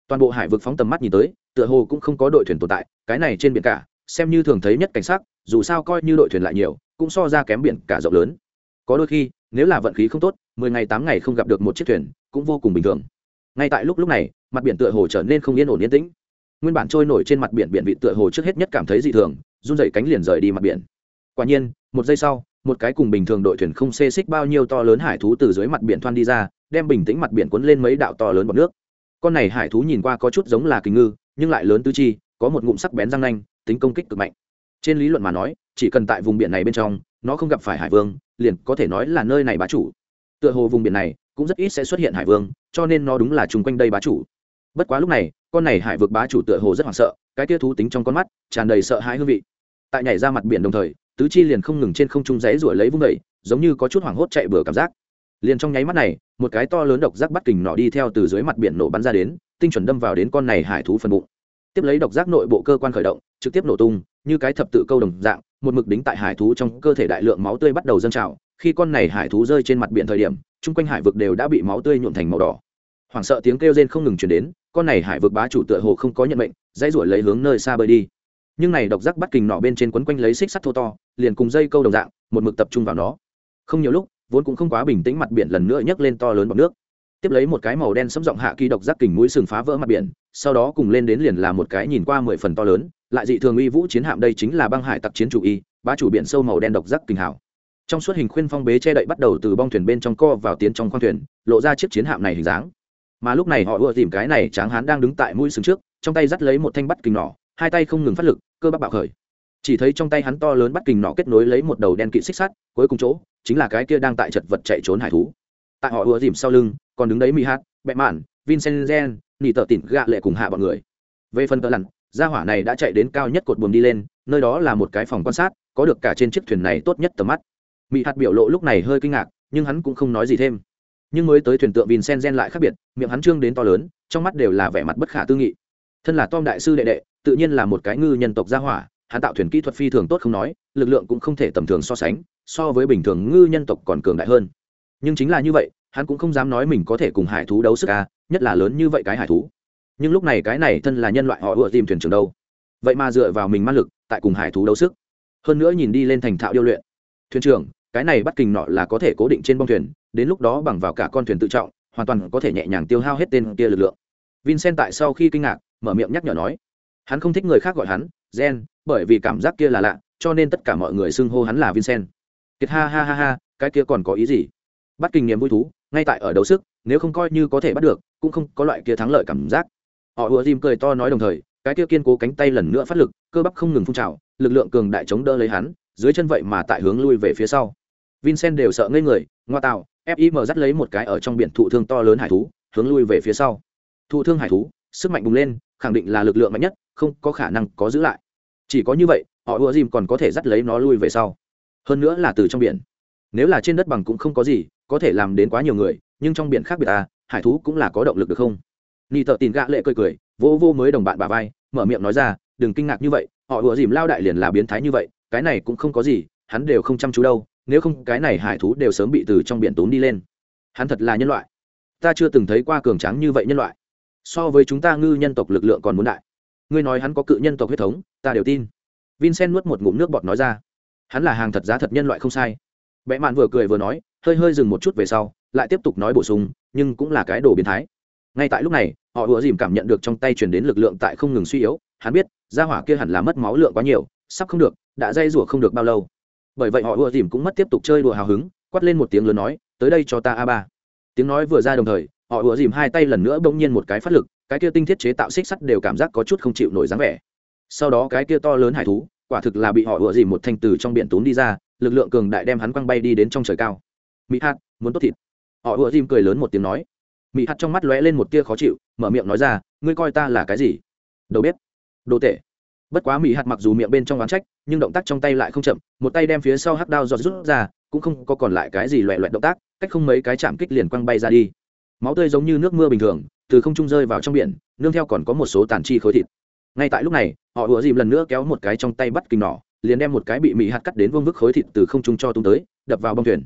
Toàn bộ hải vực phóng tầm mắt nhìn tới tựa hồ cũng không có đội thuyền tồn tại, cái này trên biển cả, xem như thường thấy nhất cảnh sát dù sao coi như đội thuyền lại nhiều, cũng so ra kém biển cả rộng lớn. Có đôi khi, nếu là vận khí không tốt, mười ngày tám ngày không gặp được một chiếc thuyền, cũng vô cùng bình thường. Ngay tại lúc lúc này, mặt biển tựa hồ trở nên không yên ổn yên tĩnh. Nguyên bản trôi nổi trên mặt biển biển vị tựa hồ trước hết nhất cảm thấy dị thường, run dậy cánh liền rời đi mặt biển. Quả nhiên, một giây sau, một cái cùng bình thường đội thuyền không xê xích bao nhiêu to lớn hải thú từ dưới mặt biển thoan đi ra, đem bình tĩnh mặt biển cuốn lên mấy đạo to lớn bọt nước. Con này hải thú nhìn qua có chút giống là kình ngư nhưng lại lớn tứ chi, có một ngụm sắc bén răng nanh, tính công kích cực mạnh. Trên lý luận mà nói, chỉ cần tại vùng biển này bên trong, nó không gặp phải hải vương, liền có thể nói là nơi này bá chủ. Tựa hồ vùng biển này, cũng rất ít sẽ xuất hiện hải vương, cho nên nó đúng là chung quanh đây bá chủ. Bất quá lúc này, con này hải vực bá chủ tựa hồ rất hoảng sợ, cái tia thú tính trong con mắt, tràn đầy sợ hãi hương vị. Tại nhảy ra mặt biển đồng thời, tứ chi liền không ngừng trên không trung giấy rủi lấy vung vẩy giống như có chút hoảng hốt chạy bừa cảm giác. Liền trong nháy mắt này, một cái to lớn độc giác bắt kình nọ đi theo từ dưới mặt biển nổ bắn ra đến tinh chuẩn đâm vào đến con này hải thú phần bụng. Tiếp lấy độc giác nội bộ cơ quan khởi động, trực tiếp nổ tung, như cái thập tự câu đồng dạng, một mực đính tại hải thú trong cơ thể đại lượng máu tươi bắt đầu dâng trào. Khi con này hải thú rơi trên mặt biển thời điểm, chung quanh hải vực đều đã bị máu tươi nhuộm thành màu đỏ. Hoảng sợ tiếng kêu rên không ngừng chuyển đến, con này hải vực bá chủ tựa hồ không có nhận mệnh, dãy ruổi lấy hướng nơi xa bơi đi. Nhưng này độc giác bắt kình nọ bên trên quấn quanh lấy xích sắt thô to, liền cùng dây câu đồng dạng, một mực tập trung vào nó. Không nhiều lúc, vốn cũng không quá bình tĩnh mặt biển lần nữa nhấc lên to lớn bọc nước tiếp lấy một cái màu đen sẫm rộng hạ kỳ độc giác kình mũi sừng phá vỡ mặt biển, sau đó cùng lên đến liền là một cái nhìn qua mười phần to lớn, lại dị thường uy vũ chiến hạm đây chính là băng hải tặc chiến chủ y, bá chủ biển sâu màu đen độc giác kình hảo. Trong suốt hình khuyên phong bế che đậy bắt đầu từ bong thuyền bên trong co vào tiến trong khoang thuyền, lộ ra chiếc chiến hạm này hình dáng. Mà lúc này họ ưa tìm cái này tráng hán đang đứng tại mũi sừng trước, trong tay dắt lấy một thanh bắt kình nỏ, hai tay không ngừng phát lực, cơ bắp bạo khởi. Chỉ thấy trong tay hắn to lớn bắt kình nỏ kết nối lấy một đầu đen kỵ xích sắt, cuối cùng chỗ, chính là cái kia đang tại chật vật chạy trốn hải thú. Tại họ ưa dìm sau lưng còn đứng đấy mỹ hát, bẹ mạn, vincent gen, nỉ tợ tỉn gạ lệ cùng hạ bọn người. Về phần tờ lặn, gia hỏa này đã chạy đến cao nhất cột buồm đi lên, nơi đó là một cái phòng quan sát, có được cả trên chiếc thuyền này tốt nhất tầm mắt. Mỹ hạt biểu lộ lúc này hơi kinh ngạc, nhưng hắn cũng không nói gì thêm. Nhưng mới tới thuyền tượng vincent gen lại khác biệt, miệng hắn trương đến to lớn, trong mắt đều là vẻ mặt bất khả tư nghị. Thân là tom đại sư đệ đệ, tự nhiên là một cái ngư nhân tộc gia hỏa, hắn tạo thuyền kỹ thuật phi thường tốt không nói, lực lượng cũng không thể tầm thường so sánh, so với bình thường ngư nhân tộc còn cường đại hơn. Nhưng chính là như vậy hắn cũng không dám nói mình có thể cùng hải thú đấu sức à, nhất là lớn như vậy cái hải thú. Nhưng lúc này cái này thân là nhân loại họ ựa tìm thuyền trưởng đâu. Vậy mà dựa vào mình man lực tại cùng hải thú đấu sức. Hơn nữa nhìn đi lên thành thạo điêu luyện. Thuyền trưởng cái này bắt kình nọ là có thể cố định trên bông thuyền đến lúc đó bằng vào cả con thuyền tự trọng hoàn toàn có thể nhẹ nhàng tiêu hao hết tên kia lực lượng. Vincent tại sau khi kinh ngạc mở miệng nhắc nhở nói. Hắn không thích người khác gọi hắn gen bởi vì cảm giác kia là lạ cho nên tất cả mọi người xưng hô hắn là vincent. Kiệt ha ha ha ha cái kia còn có ý gì? Bắt kinh niềm vui thú ngay tại ở đấu sức, nếu không coi như có thể bắt được, cũng không có loại kia thắng lợi cảm giác. Họ ùa dìm cười to nói đồng thời, cái kia kiên cố cánh tay lần nữa phát lực, cơ bắp không ngừng phun trào, lực lượng cường đại chống đỡ lấy hắn, dưới chân vậy mà tại hướng lui về phía sau. Vincent đều sợ ngây người, ngoa tạo fim dắt lấy một cái ở trong biển thụ thương to lớn hải thú, hướng lui về phía sau. Thụ thương hải thú, sức mạnh bùng lên, khẳng định là lực lượng mạnh nhất, không có khả năng có giữ lại. Chỉ có như vậy, họ ùa dìm còn có thể dắt lấy nó lui về sau. Hơn nữa là từ trong biển. Nếu là trên đất bằng cũng không có gì có thể làm đến quá nhiều người, nhưng trong biển khác biệt à hải thú cũng là có động lực được không? Ni tợ tin gạ lệ cười cười vô vô mới đồng bạn bà vai, mở miệng nói ra, đừng kinh ngạc như vậy, họ ùa dìm lao đại liền là biến thái như vậy, cái này cũng không có gì, hắn đều không chăm chú đâu, nếu không cái này hải thú đều sớm bị từ trong biển tốn đi lên. Hắn thật là nhân loại. Ta chưa từng thấy qua cường tráng như vậy nhân loại. So với chúng ta ngư nhân tộc lực lượng còn muốn đại. Ngươi nói hắn có cự nhân tộc huyết thống, ta đều tin. Vincent nuốt một ngụm nước bọt nói ra. Hắn là hàng thật giá thật nhân loại không sai. Bệ mạn vừa cười vừa nói hơi hơi dừng một chút về sau, lại tiếp tục nói bổ sung, nhưng cũng là cái đồ biến thái. Ngay tại lúc này, họ ùa dìm cảm nhận được trong tay chuyển đến lực lượng tại không ngừng suy yếu, hắn biết ra hỏa kia hẳn là mất máu lượng quá nhiều, sắp không được, đã dây rủa không được bao lâu. Bởi vậy họ ùa dìm cũng mất tiếp tục chơi đùa hào hứng, quát lên một tiếng lớn nói, tới đây cho ta a ba. Tiếng nói vừa ra đồng thời, họ ùa dìm hai tay lần nữa bỗng nhiên một cái phát lực, cái kia tinh thiết chế tạo xích sắt đều cảm giác có chút không chịu nổi dáng vẻ. Sau đó cái kia to lớn hải thú, quả thực là bị họ ùa dìm một thanh từ trong biển tốn đi ra, lực lượng cường đại đem hắn quăng bay đi đến trong trời cao mỹ hạt, muốn tốt thịt. Họ ùa dìm cười lớn một tiếng nói. Mỹ hạt trong mắt lóe lên một tia khó chịu, mở miệng nói ra, ngươi coi ta là cái gì? Đầu bếp. Đồ tệ bất quá mỹ hạt mặc dù miệng bên trong oán trách, nhưng động tác trong tay lại không chậm, một tay đem phía sau hắc đao giọt rút ra, cũng không có còn lại cái gì loẹ loẹt động tác, cách không mấy cái chạm kích liền quăng bay ra đi. Máu tươi giống như nước mưa bình thường, từ không trung rơi vào trong biển, nương theo còn có một số tàn chi khối thịt. Ngay tại lúc này, họ ùa dìm lần nữa kéo một cái trong tay bắt kình nỏ, liền đem một cái bị mỹ hạt cắt đến vương vức khối thịt từ không trung cho tung tới, đập vào bông thuyền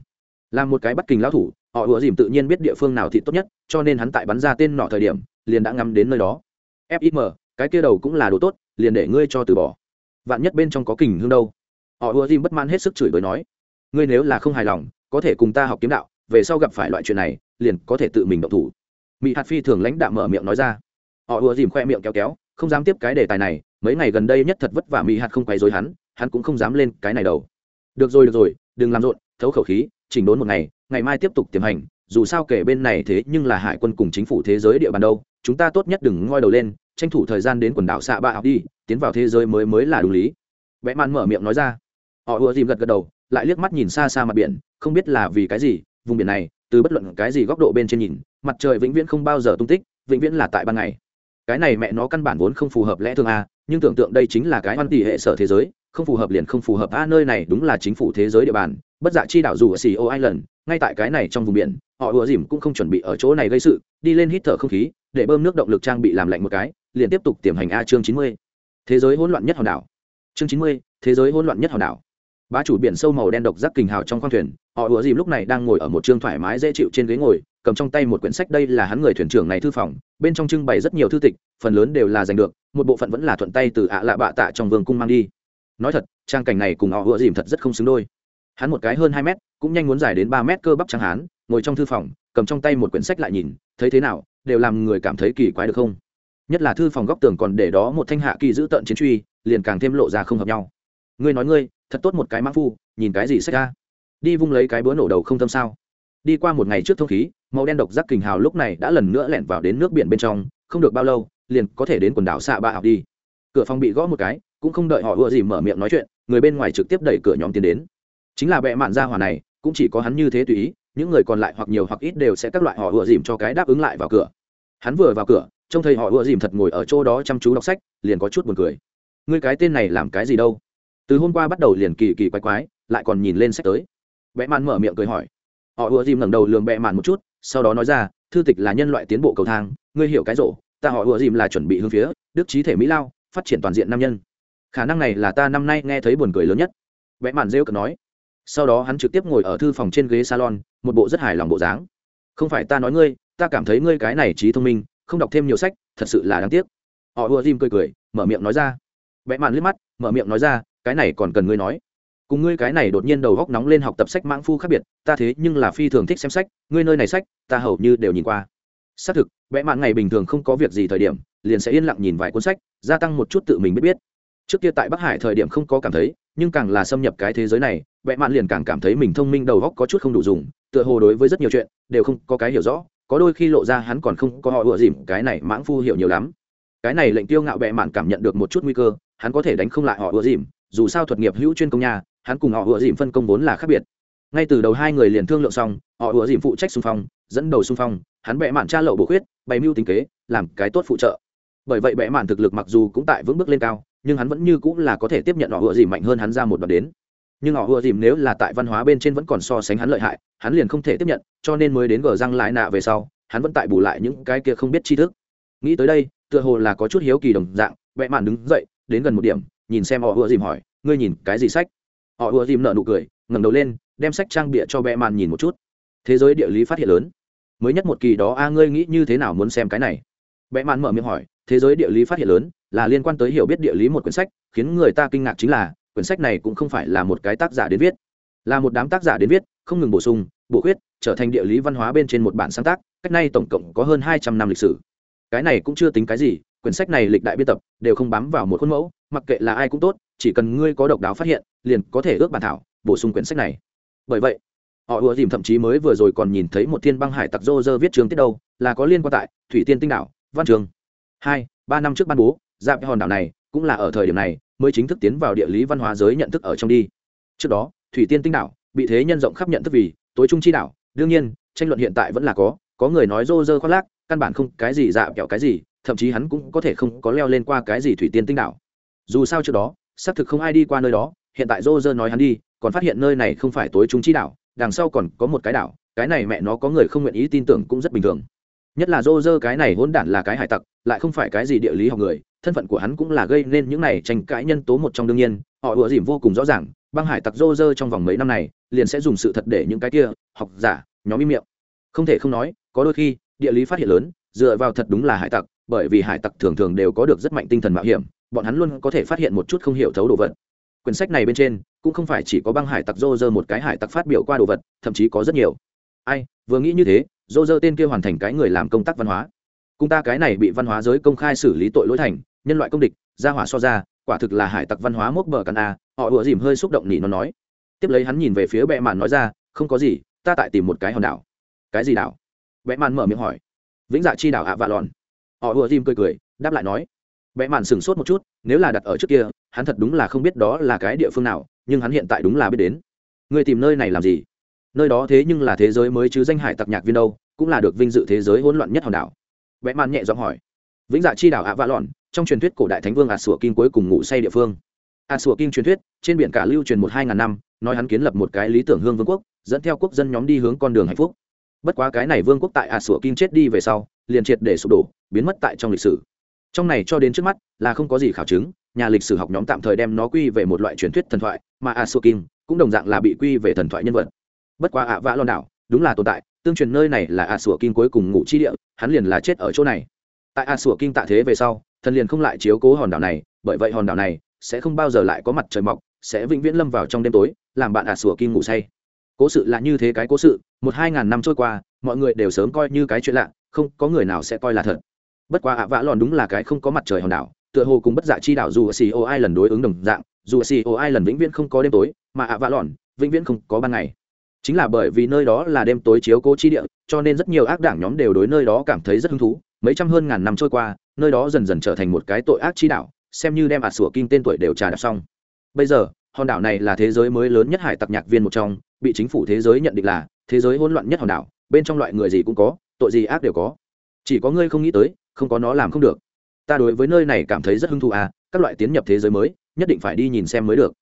làm một cái bắt kình lão thủ, họ ủa dìm tự nhiên biết địa phương nào thì tốt nhất, cho nên hắn tại bắn ra tên nọ thời điểm, liền đã ngắm đến nơi đó. Fim cái kia đầu cũng là đồ tốt, liền để ngươi cho từ bỏ. Vạn nhất bên trong có kình hương đâu. Họ ủa dìm bất mãn hết sức chửi bới nói, ngươi nếu là không hài lòng, có thể cùng ta học kiếm đạo, về sau gặp phải loại chuyện này, liền có thể tự mình động thủ. Mỹ hạt phi thường lãnh đạo mở miệng nói ra. Họ ùa dìm khoe miệng kéo kéo, không dám tiếp cái đề tài này, mấy ngày gần đây nhất thật vất vả mỹ hạt không quay dối hắn hắn cũng không dám lên cái này đầu. được rồi được rồi, đừng làm rộn thấu khẩu khí, chỉnh đốn một ngày ngày mai tiếp tục tiềm hành, dù sao kể bên này thế nhưng là hải quân cùng chính phủ thế giới địa bàn đâu, chúng ta tốt nhất đừng ngoi đầu lên, tranh thủ thời gian đến quần đảo xạ Ba học đi, tiến vào thế giới mới mới là đúng lý. Vẽ mạn mở miệng nói ra. Họ ùa dìm gật gật đầu, lại liếc mắt nhìn xa xa mặt biển, không biết là vì cái gì, vùng biển này, từ bất luận cái gì góc độ bên trên nhìn, mặt trời vĩnh viễn không bao giờ tung tích, vĩnh viễn là tại ban ngày. Cái này mẹ nó căn bản vốn không phù hợp lẽ thường a, nhưng tưởng tượng đây chính là cái văn tỷ hệ sở thế giới, không phù hợp liền không phù hợp a, nơi này đúng là chính phủ thế giới địa bàn bất dạ chi đảo dù ở xì island, ngay tại cái này trong vùng biển, họ ùa dìm cũng không chuẩn bị ở chỗ này gây sự, đi lên hít thở không khí, để bơm nước động lực trang bị làm lạnh một cái, liền tiếp tục tiềm hành a chương chín mươi. Thế giới hỗn loạn nhất hòn đảo. Chương chín mươi, thế giới hỗn loạn nhất hòn đảo. Bá chủ biển sâu màu đen độc giác kình hào trong khoang thuyền, họ ùa dìm lúc này đang ngồi ở một chương thoải mái dễ chịu trên ghế ngồi, cầm trong tay một quyển sách, đây là hắn người thuyền trưởng này thư phòng, bên trong trưng bày rất nhiều thư tịch, phần lớn đều là giành được, một bộ phận vẫn là thuận tay từ ạ lạ bạ tạ trong vương cung mang đi. Nói thật, trang cảnh này cùng họ ùa dìm thật rất không xứng đôi hắn một cái hơn hai mét, cũng nhanh muốn dài đến ba mét cơ bắp trắng hán, ngồi trong thư phòng, cầm trong tay một quyển sách lại nhìn, thấy thế nào, đều làm người cảm thấy kỳ quái được không? Nhất là thư phòng góc tường còn để đó một thanh hạ kỳ giữ tận chiến truy, liền càng thêm lộ ra không hợp nhau. Ngươi nói ngươi, thật tốt một cái mã phu, nhìn cái gì sách ra đi vung lấy cái búa nổ đầu không tâm sao? Đi qua một ngày trước thông khí, màu đen độc giác kình hào lúc này đã lần nữa lẻn vào đến nước biển bên trong, không được bao lâu, liền có thể đến quần đảo xạ ba học đi. Cửa phòng bị gõ một cái, cũng không đợi họ ưa gì mở miệng nói chuyện, người bên ngoài trực tiếp đẩy cửa nhóm tiến đến chính là bệ mạn gia hỏa này, cũng chỉ có hắn như thế tùy ý, những người còn lại hoặc nhiều hoặc ít đều sẽ các loại họ ưa dìm cho cái đáp ứng lại vào cửa. Hắn vừa vào cửa, trông thấy họ ưa dìm thật ngồi ở chỗ đó chăm chú đọc sách, liền có chút buồn cười. Ngươi cái tên này làm cái gì đâu? Từ hôm qua bắt đầu liền kỳ kỳ quái quái, lại còn nhìn lên sách tới. Bệ mạn mở miệng cười hỏi. Họ ùa dìm ngẩng đầu lường bệ mạn một chút, sau đó nói ra, thư tịch là nhân loại tiến bộ cầu thang, ngươi hiểu cái rổ ta họ ùa dìm là chuẩn bị hướng phía đức trí thể mỹ lao, phát triển toàn diện nam nhân. Khả năng này là ta năm nay nghe thấy buồn cười lớn nhất. Bệ mạn rêu cực nói sau đó hắn trực tiếp ngồi ở thư phòng trên ghế salon, một bộ rất hài lòng bộ dáng. Không phải ta nói ngươi, ta cảm thấy ngươi cái này trí thông minh, không đọc thêm nhiều sách, thật sự là đáng tiếc. Họ ùa dìm cười cười, mở miệng nói ra. Vẽ mạn liếc mắt, mở miệng nói ra, cái này còn cần ngươi nói. Cùng ngươi cái này đột nhiên đầu góc nóng lên học tập sách mãng phu khác biệt, ta thế nhưng là phi thường thích xem sách, ngươi nơi này sách, ta hầu như đều nhìn qua. Xác thực vẽ mạn ngày bình thường không có việc gì thời điểm, liền sẽ yên lặng nhìn vài cuốn sách, gia tăng một chút tự mình biết biết. Trước kia tại bắc hải thời điểm không có cảm thấy, nhưng càng là xâm nhập cái thế giới này vẽ mạn liền càng cảm thấy mình thông minh đầu góc có chút không đủ dùng, tựa hồ đối với rất nhiều chuyện, đều không có cái hiểu rõ, có đôi khi lộ ra hắn còn không có họ ủa dìm, cái này mãng phu hiểu nhiều lắm. Cái này lệnh tiêu ngạo vẽ mạn cảm nhận được một chút nguy cơ, hắn có thể đánh không lại họ ủa dìm, dù sao thuật nghiệp hữu chuyên công nhà hắn cùng họ ủa dìm phân công vốn là khác biệt. Ngay từ đầu hai người liền thương lượng xong, họ ủa dìm phụ trách xung phong, dẫn đầu xung phong, hắn bệ mạn tra lậu bổ khuyết, bày mưu tính kế, làm cái tốt phụ trợ. Bởi vậy bệ mạn thực lực mặc dù cũng tại vững bước lên cao, nhưng hắn vẫn như cũng là có thể tiếp nhận họ ủa dìm mạnh hơn hắn ra một đoạn đến nhưng họ ựa dìm nếu là tại văn hóa bên trên vẫn còn so sánh hắn lợi hại, hắn liền không thể tiếp nhận, cho nên mới đến gờ răng lại nạ về sau, hắn vẫn tại bù lại những cái kia không biết tri thức. Nghĩ tới đây, tựa hồ là có chút hiếu kỳ đồng dạng bệ mạn đứng dậy, đến gần một điểm, nhìn xem họ ựa dìm hỏi, ngươi nhìn cái gì sách? Họ ùa dìm nợ nụ cười, ngẩng đầu lên, đem sách trang bịa cho vẽ màn nhìn một chút. Thế giới địa lý phát hiện lớn. Mới nhất một kỳ đó, a, ngươi nghĩ như thế nào muốn xem cái này? Vẽ màn mở miệng hỏi, thế giới địa lý phát hiện lớn, là liên quan tới hiểu biết địa lý một quyển sách, khiến người ta kinh ngạc chính là quyển sách này cũng không phải là một cái tác giả đến viết. Là một đám tác giả đến viết, không ngừng bổ sung, bổ khuyết, trở thành địa lý văn hóa bên trên một bản sáng tác, cách nay tổng cộng có hơn hai trăm năm lịch sử. Cái này cũng chưa tính cái gì, quyển sách này lịch đại biên tập, đều không bám vào một khuôn mẫu, mặc kệ là ai cũng tốt, chỉ cần ngươi có độc đáo phát hiện, liền có thể ước bản thảo, bổ sung quyển sách này. Bởi vậy, họ ùa dìm thậm chí mới vừa rồi còn nhìn thấy một thiên băng hải tặc dô dơ viết trường tiết đâu, là có liên quan tại thủy tiên tinh đảo, văn trường. Hai, ba năm trước ban bố dạp hòn đảo này cũng là ở thời điểm này mới chính thức tiến vào địa lý văn hóa giới nhận thức ở trong đi. Trước đó, thủy tiên tinh đảo bị thế nhân rộng khắp nhận thức vì tối trung chi đảo. Đương nhiên, tranh luận hiện tại vẫn là có có người nói Rô dơ khoác lác, căn bản không cái gì dạ kẹo cái gì, thậm chí hắn cũng có thể không có leo lên qua cái gì thủy tiên tinh đảo. Dù sao trước đó, xác thực không ai đi qua nơi đó, hiện tại Rô dơ nói hắn đi, còn phát hiện nơi này không phải tối trung chi đảo, đằng sau còn có một cái đảo, cái này mẹ nó có người không nguyện ý tin tưởng cũng rất bình thường. Nhất là Rô dơ cái này hỗn đản là cái hải tặc, lại không phải cái gì địa lý học người thân phận của hắn cũng là gây nên những này tranh cãi nhân tố một trong đương nhiên, họ ủa dìm vô cùng rõ ràng, băng hải tặc rô rơ trong vòng mấy năm này, liền sẽ dùng sự thật để những cái kia, học giả, nhóm im miệng. Không thể không nói, có đôi khi, địa lý phát hiện lớn, dựa vào thật đúng là hải tặc, bởi vì hải tặc thường thường đều có được rất mạnh tinh thần mạo hiểm, bọn hắn luôn có thể phát hiện một chút không hiểu thấu đồ vật. Quyển sách này bên trên, cũng không phải chỉ có băng hải tặc rô rơ một cái hải tặc phát biểu qua đồ vật, thậm chí có rất nhiều. Ai, vừa nghĩ như thế, rô rơ tên kia hoàn thành cái người làm công tác văn hóa. Cùng ta cái này bị văn hóa giới công khai xử lý tội lỗi thành nhân loại công địch ra hỏa so ra, quả thực là hải tặc văn hóa mốc bờ cắn a, họ ùa dìm hơi xúc động nỉ nó nói. Tiếp lấy hắn nhìn về phía bệ mạn nói ra, không có gì, ta tại tìm một cái hòn đảo. Cái gì đảo? Bệ mạn mở miệng hỏi. Vĩnh dạ chi đảo ạ, vạ lòn họ ùa dìm cười cười, đáp lại nói. Bệ mạn sửng sốt một chút, nếu là đặt ở trước kia, hắn thật đúng là không biết đó là cái địa phương nào, nhưng hắn hiện tại đúng là biết đến. Người tìm nơi này làm gì? Nơi đó thế nhưng là thế giới mới chứ danh hải tặc nhạc viên đâu, cũng là được vinh dự thế giới hỗn loạn nhất hòn đảo. Vẽ mạn nhẹ giọng hỏi. Vĩnh dạ chi đảo ạ, vạ lòn trong truyền thuyết cổ đại thánh vương ạt sủa kim cuối cùng ngủ say địa phương. Ạt sủa kim truyền thuyết, trên biển cả lưu truyền một hai ngàn năm, nói hắn kiến lập một cái lý tưởng hương vương quốc, dẫn theo quốc dân nhóm đi hướng con đường hạnh phúc. Bất quá cái này vương quốc tại ạt sủa kim chết đi về sau, liền triệt để sụp đổ, biến mất tại trong lịch sử. Trong này cho đến trước mắt, là không có gì khảo chứng, nhà lịch sử học nhóm tạm thời đem nó quy về một loại truyền thuyết thần thoại, mà ạt sủa kim cũng đồng dạng là bị quy về thần thoại nhân vật. Bất quá ạ vã lo đảo, đúng là tồn tại, tương truyền nơi này là ạt sủa kim cuối cùng ngủ chi địa, hắn liền là chết ở chỗ này. Tại a sủa kim tạ thế về sau thần liền không lại chiếu cố hòn đảo này, bởi vậy hòn đảo này sẽ không bao giờ lại có mặt trời mọc, sẽ vĩnh viễn lâm vào trong đêm tối, làm bạn ả sủa kim ngủ say. Cố sự là như thế cái cố sự, một hai ngàn năm trôi qua, mọi người đều sớm coi như cái chuyện lạ, không có người nào sẽ coi là thật. Bất quá ạ vã lòn đúng là cái không có mặt trời hòn đảo, tựa hồ cùng bất dạ chi đảo dù xì ô ai lần đối ứng đồng dạng, dù xì ô ai lần vĩnh viễn không có đêm tối, mà ạ vã lòn vĩnh viễn không có ban ngày. Chính là bởi vì nơi đó là đêm tối chiếu cố chi địa, cho nên rất nhiều ác đảng nhóm đều đối nơi đó cảm thấy rất hứng thú. Mấy trăm hơn ngàn năm trôi qua nơi đó dần dần trở thành một cái tội ác chi đảo, xem như đem ả sủa kinh tên tuổi đều trà đạp xong. Bây giờ, hòn đảo này là thế giới mới lớn nhất hải tặc nhạc viên một trong, bị chính phủ thế giới nhận định là thế giới hỗn loạn nhất hòn đảo, bên trong loại người gì cũng có, tội gì ác đều có. Chỉ có ngươi không nghĩ tới, không có nó làm không được. Ta đối với nơi này cảm thấy rất hứng thú à các loại tiến nhập thế giới mới, nhất định phải đi nhìn xem mới được.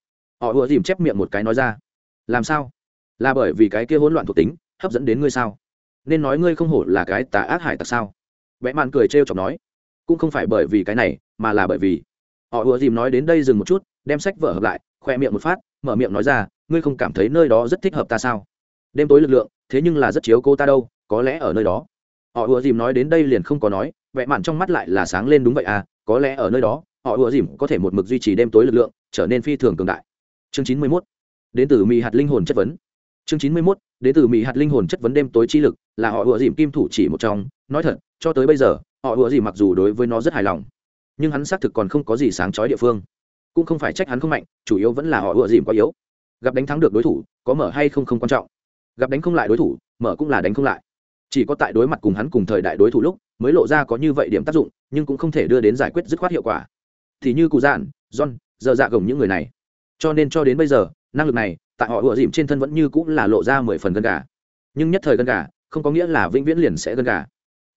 Họ ùa dìm chép miệng một cái nói ra. Làm sao? Là bởi vì cái kia hỗn loạn thuộc tính, hấp dẫn đến ngươi sao? Nên nói ngươi không hổ là cái tà ác hải tặc sao? Vẽ mạn cười trêu chọc nói cũng không phải bởi vì cái này, mà là bởi vì. Họ ùa dìm nói đến đây dừng một chút, đem sách vở hợp lại, khoe miệng một phát, mở miệng nói ra, ngươi không cảm thấy nơi đó rất thích hợp ta sao? Đêm tối lực lượng, thế nhưng là rất chiếu cô ta đâu, có lẽ ở nơi đó. Họ ùa dìm nói đến đây liền không có nói vẽ mạn trong mắt lại là sáng lên đúng vậy à có lẽ ở nơi đó, họ ùa dìm có thể một mực duy trì đêm tối lực lượng, trở nên phi thường cường đại. Chương chín mươi mốt, đến từ mỹ hạt linh hồn chất vấn. Chương chín mươi mốt, đến từ mỹ hạt linh hồn chất vấn đêm tối chi lực, là họ ùa dìm kim thủ chỉ một trong. Nói thật, cho tới bây giờ họ ủa gì mặc dù đối với nó rất hài lòng, nhưng hắn xác thực còn không có gì sáng chói địa phương. Cũng không phải trách hắn không mạnh, chủ yếu vẫn là họ ủa dìm quá yếu. Gặp đánh thắng được đối thủ, có mở hay không không quan trọng. Gặp đánh không lại đối thủ, mở cũng là đánh không lại. Chỉ có tại đối mặt cùng hắn cùng thời đại đối thủ lúc, mới lộ ra có như vậy điểm tác dụng, nhưng cũng không thể đưa đến giải quyết dứt khoát hiệu quả. Thì như cụ giản, john, giờ dạ gồng những người này. Cho nên cho đến bây giờ, năng lực này, tại họ ủa dìm trên thân vẫn như cũng là lộ ra mười phần gân gà. Nhưng nhất thời gân gà, không có nghĩa là vĩnh viễn liền sẽ gân gà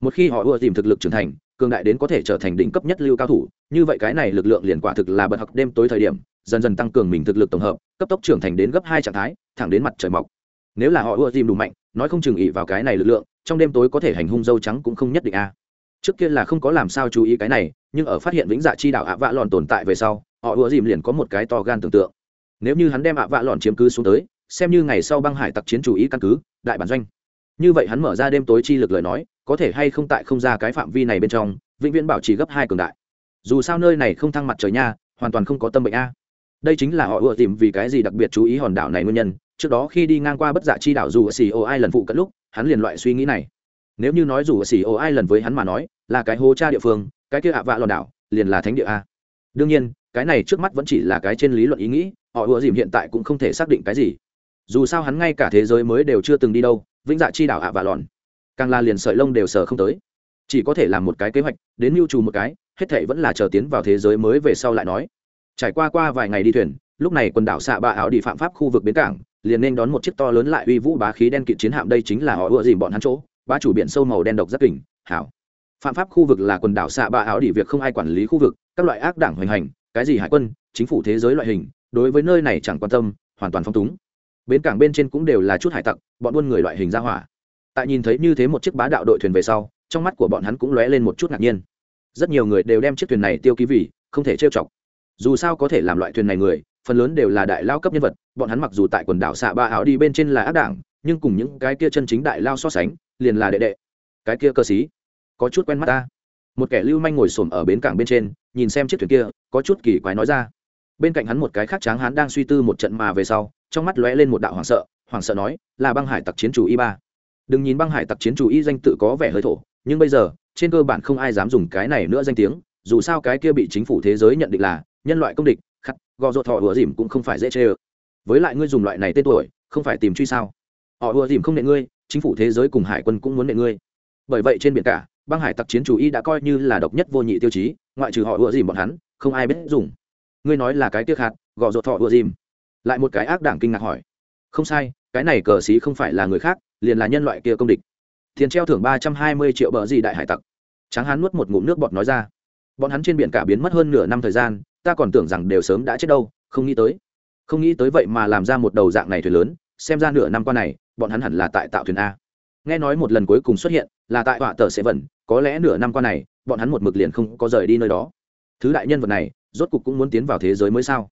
một khi họ ưa tìm thực lực trưởng thành, cường đại đến có thể trở thành đỉnh cấp nhất lưu cao thủ, như vậy cái này lực lượng liền quả thực là bật học đêm tối thời điểm, dần dần tăng cường mình thực lực tổng hợp, cấp tốc trưởng thành đến gấp hai trạng thái, thẳng đến mặt trời mọc. Nếu là họ ưa dìm đủ mạnh, nói không chừng ỉ vào cái này lực lượng, trong đêm tối có thể hành hung dâu trắng cũng không nhất định a. Trước kia là không có làm sao chú ý cái này, nhưng ở phát hiện vĩnh dạ chi đạo ạ vạ lòn tồn tại về sau, họ ưa dìm liền có một cái to gan tưởng tượng. Nếu như hắn đem ạ vạ lòn chiếm cứ xuống tới, xem như ngày sau băng hải tặc chiến chủ ý căn cứ, đại bản doanh như vậy hắn mở ra đêm tối chi lực lời nói, có thể hay không tại không ra cái phạm vi này bên trong, vĩnh viễn bảo trì gấp hai cường đại. Dù sao nơi này không thăng mặt trời nha, hoàn toàn không có tâm bệnh a. Đây chính là họ ưa tìm vì cái gì đặc biệt chú ý hòn đảo này nguyên nhân, trước đó khi đi ngang qua bất dạ chi đảo dù ở xì ô ai lần phụ cận lúc, hắn liền loại suy nghĩ này. Nếu như nói dù ở xì ô ai lần với hắn mà nói, là cái hố cha địa phương, cái kia ạ vạ lòn đảo, liền là thánh địa a. Đương nhiên, cái này trước mắt vẫn chỉ là cái trên lý luận ý nghĩ, họ ưa dìm hiện tại cũng không thể xác định cái gì. Dù sao hắn ngay cả thế giới mới đều chưa từng đi đâu vĩnh dạ chi đảo ạ và lòn. Càng là liền sợi lông đều sờ không tới. Chỉ có thể làm một cái kế hoạch, đến mưu trù một cái, hết thệ vẫn là chờ tiến vào thế giới mới về sau lại nói. Trải qua qua vài ngày đi thuyền, lúc này quần đảo xạ bạ ảo đi phạm pháp khu vực bến cảng, liền nên đón một chiếc to lớn lại uy vũ bá khí đen kịt chiến hạm đây chính là họ ưa dìm bọn hắn chỗ, bá chủ biển sâu màu đen độc rất kỉnh hảo. Phạm pháp khu vực là quần đảo xạ bạ ảo đi việc không ai quản lý khu vực, các loại ác đảng hoành hành, cái gì hải quân, chính phủ thế giới loại hình, đối với nơi này chẳng quan tâm, hoàn toàn phong túng bến cảng bên trên cũng đều là chút hải tặc, bọn buôn người loại hình ra hỏa. Tại nhìn thấy như thế một chiếc bá đạo đội thuyền về sau, trong mắt của bọn hắn cũng lóe lên một chút ngạc nhiên. Rất nhiều người đều đem chiếc thuyền này tiêu ký vì không thể trêu chọc. Dù sao có thể làm loại thuyền này người, phần lớn đều là đại lao cấp nhân vật, bọn hắn mặc dù tại quần đảo xạ ba áo đi bên trên là ác đảng, nhưng cùng những cái kia chân chính đại lao so sánh, liền là đệ đệ. Cái kia cơ sĩ, có chút quen mắt ta. Một kẻ lưu manh ngồi xổm ở bến cảng bên trên, nhìn xem chiếc thuyền kia, có chút kỳ quái nói ra. Bên cạnh hắn một cái khác tráng hắn đang suy tư một trận mà về sau trong mắt lóe lên một đạo hoảng sợ hoảng sợ nói, là băng hải tặc chiến chủ y ba. Đừng nhìn băng hải tặc chiến chủ y danh tự có vẻ hơi thổ, nhưng bây giờ, trên cơ bản không ai dám dùng cái này nữa danh tiếng, dù sao cái kia bị chính phủ thế giới nhận định là nhân loại công địch, khắc, gò ruột thọ ùa dìm cũng không phải dễ chê ơ. Với lại ngươi dùng loại này tên tuổi, không phải tìm truy sao? Họ ùa dìm không nệ ngươi, chính phủ thế giới cùng hải quân cũng muốn nệ ngươi. Bởi vậy trên biển cả, băng hải tặc chiến chủ y đã coi như là độc nhất vô nhị tiêu chí, ngoại trừ họ ùa dìm bọn hắn, không ai biết dùng. Ngươi nói là cái tiếc hạt gò dột thọ ùa dìm lại một cái ác đảng kinh ngạc hỏi. Không sai, cái này cờ xí không phải là người khác, liền là nhân loại kia công địch. Tiền treo thưởng ba trăm hai mươi triệu bờ gì đại hải tặc. Tráng hán nuốt một ngụm nước bọt nói ra. Bọn hắn trên biển cả biến mất hơn nửa năm thời gian, ta còn tưởng rằng đều sớm đã chết đâu, không nghĩ tới. Không nghĩ tới vậy mà làm ra một đầu dạng này thuyền lớn, xem ra nửa năm qua này, bọn hắn hẳn là tại tạo thuyền a. Nghe nói một lần cuối cùng xuất hiện, là tại họa tờ sẽ vẩn có lẽ nửa năm qua này, bọn hắn một mực liền không có rời đi nơi đó. Thứ đại nhân vật này, rốt cục cũng muốn tiến vào thế giới mới sao?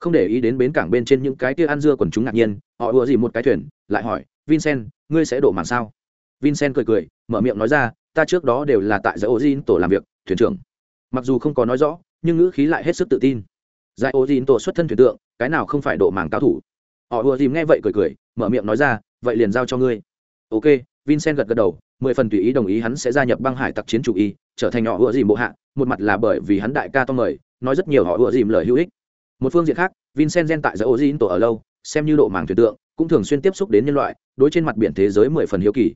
Không để ý đến bến cảng bên trên những cái kia ăn dưa quần chúng ngạc nhiên, họ ùa gì một cái thuyền, lại hỏi, vincent, ngươi sẽ đổ màng sao? Vincent cười cười, mở miệng nói ra, ta trước đó đều là tại giải ô diên tổ làm việc, thuyền trưởng. Mặc dù không có nói rõ, nhưng ngữ khí lại hết sức tự tin. Giải ô diên tổ xuất thân thuyền tượng, cái nào không phải độ màng cao thủ? Họ ùa dìm nghe vậy cười cười, mở miệng nói ra, vậy liền giao cho ngươi. Ok. Vincent gật gật đầu, mười phần tùy ý đồng ý hắn sẽ gia nhập băng hải tặc chiến chủ y, trở thành họ ùa dìm bộ hạ, một mặt là bởi vì hắn đại ca to mời, nói rất nhiều họ ùa dìm lời hữu ích một phương diện khác vincent gen tại giới ô tổ ở lâu xem như độ màng thuyền tượng cũng thường xuyên tiếp xúc đến nhân loại đối trên mặt biển thế giới mười phần hiếu kỳ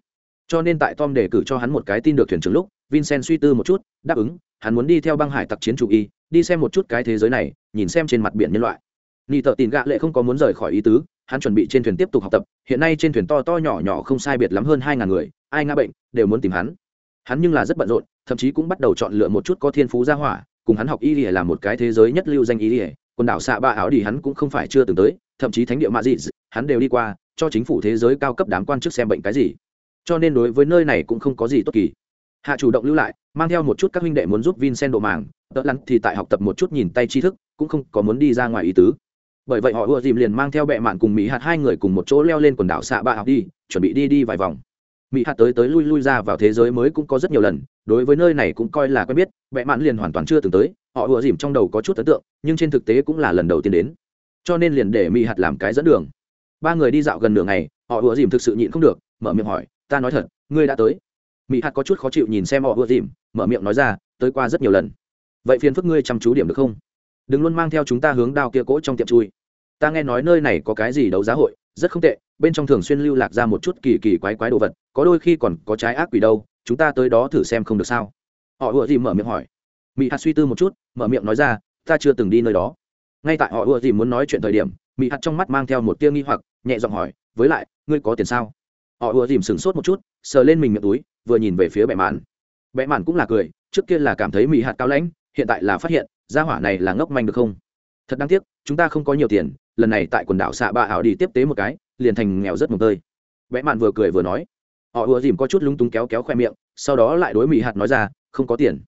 cho nên tại tom đề cử cho hắn một cái tin được thuyền trưởng lúc vincent suy tư một chút đáp ứng hắn muốn đi theo băng hải tặc chiến chủ y đi xem một chút cái thế giới này nhìn xem trên mặt biển nhân loại Ni tợ tin gạ lệ không có muốn rời khỏi ý tứ, hắn chuẩn bị trên thuyền tiếp tục học tập, hiện nay trên thuyền to to nhỏ nhỏ không sai biệt lắm hơn hai ngàn người, ai ngã bệnh đều muốn tìm hắn. Hắn nhưng là rất bận rộn, thậm chí cũng bắt đầu chọn lựa một chút có thiên phú gia hỏa, cùng hắn học y lìa là một cái thế giới nhất lưu danh y lìa quần đảo xạ ba áo đi hắn cũng không phải chưa từng tới, thậm chí thánh địa mạ dị, hắn đều đi qua, cho chính phủ thế giới cao cấp đám quan chức xem bệnh cái gì. Cho nên đối với nơi này cũng không có gì tốt kỳ. Hạ chủ động lưu lại, mang theo một chút các huynh đệ muốn giúp Vincent độ màng, đỡ lắn thì tại học tập một chút nhìn tay tri thức, cũng không có muốn đi ra ngoài ý tứ bởi vậy họ ùa dìm liền mang theo bệ mạn cùng mỹ hạt hai người cùng một chỗ leo lên quần đảo xạ ba học đi chuẩn bị đi đi vài vòng mỹ hạt tới tới lui lui ra vào thế giới mới cũng có rất nhiều lần đối với nơi này cũng coi là quen biết bệ mạn liền hoàn toàn chưa từng tới họ ùa dìm trong đầu có chút ấn tượng, nhưng trên thực tế cũng là lần đầu tiên đến. Cho nên liền để mỹ hạt làm cái dẫn đường. Ba người đi dạo gần nửa ngày, họ ùa dìm thực sự nhịn không được, mở miệng hỏi, ta nói thật, ngươi đã tới? Mỹ hạt có chút khó chịu nhìn xem họ ùa dìm, mở miệng nói ra, tới qua rất nhiều lần. Vậy phiền phức ngươi chăm chú điểm được không? Đừng luôn mang theo chúng ta hướng đao kia cỗ trong tiệm chui. Ta nghe nói nơi này có cái gì đấu giá hội, rất không tệ, bên trong thường xuyên lưu lạc ra một chút kỳ kỳ quái quái đồ vật, có đôi khi còn có trái ác quỷ đâu, chúng ta tới đó thử xem không được sao? Họ ùa dìm mở miệng hỏi mỹ hạt suy tư một chút, mở miệng nói ra, ta chưa từng đi nơi đó. Ngay tại họ ưa gì muốn nói chuyện thời điểm mỹ hạt trong mắt mang theo một tia nghi hoặc, nhẹ giọng hỏi, với lại, ngươi có tiền sao? Họ ưa dìm sửng sốt một chút, sờ lên mình miệng túi, vừa nhìn về phía bệ mạn. Bệ mạn cũng là cười, trước kia là cảm thấy mỹ hạt cao lãnh, hiện tại là phát hiện, gia hỏa này là ngốc manh được không? Thật đáng tiếc, chúng ta không có nhiều tiền, lần này tại quần đảo xạ bạ ảo đi tiếp tế một cái, liền thành nghèo rất mồm tơi. Vẽ mạn vừa cười vừa nói. Họ ùa dìm có chút lung tung kéo kéo khoe miệng, sau đó lại đối mỹ hạt nói ra, không có tiền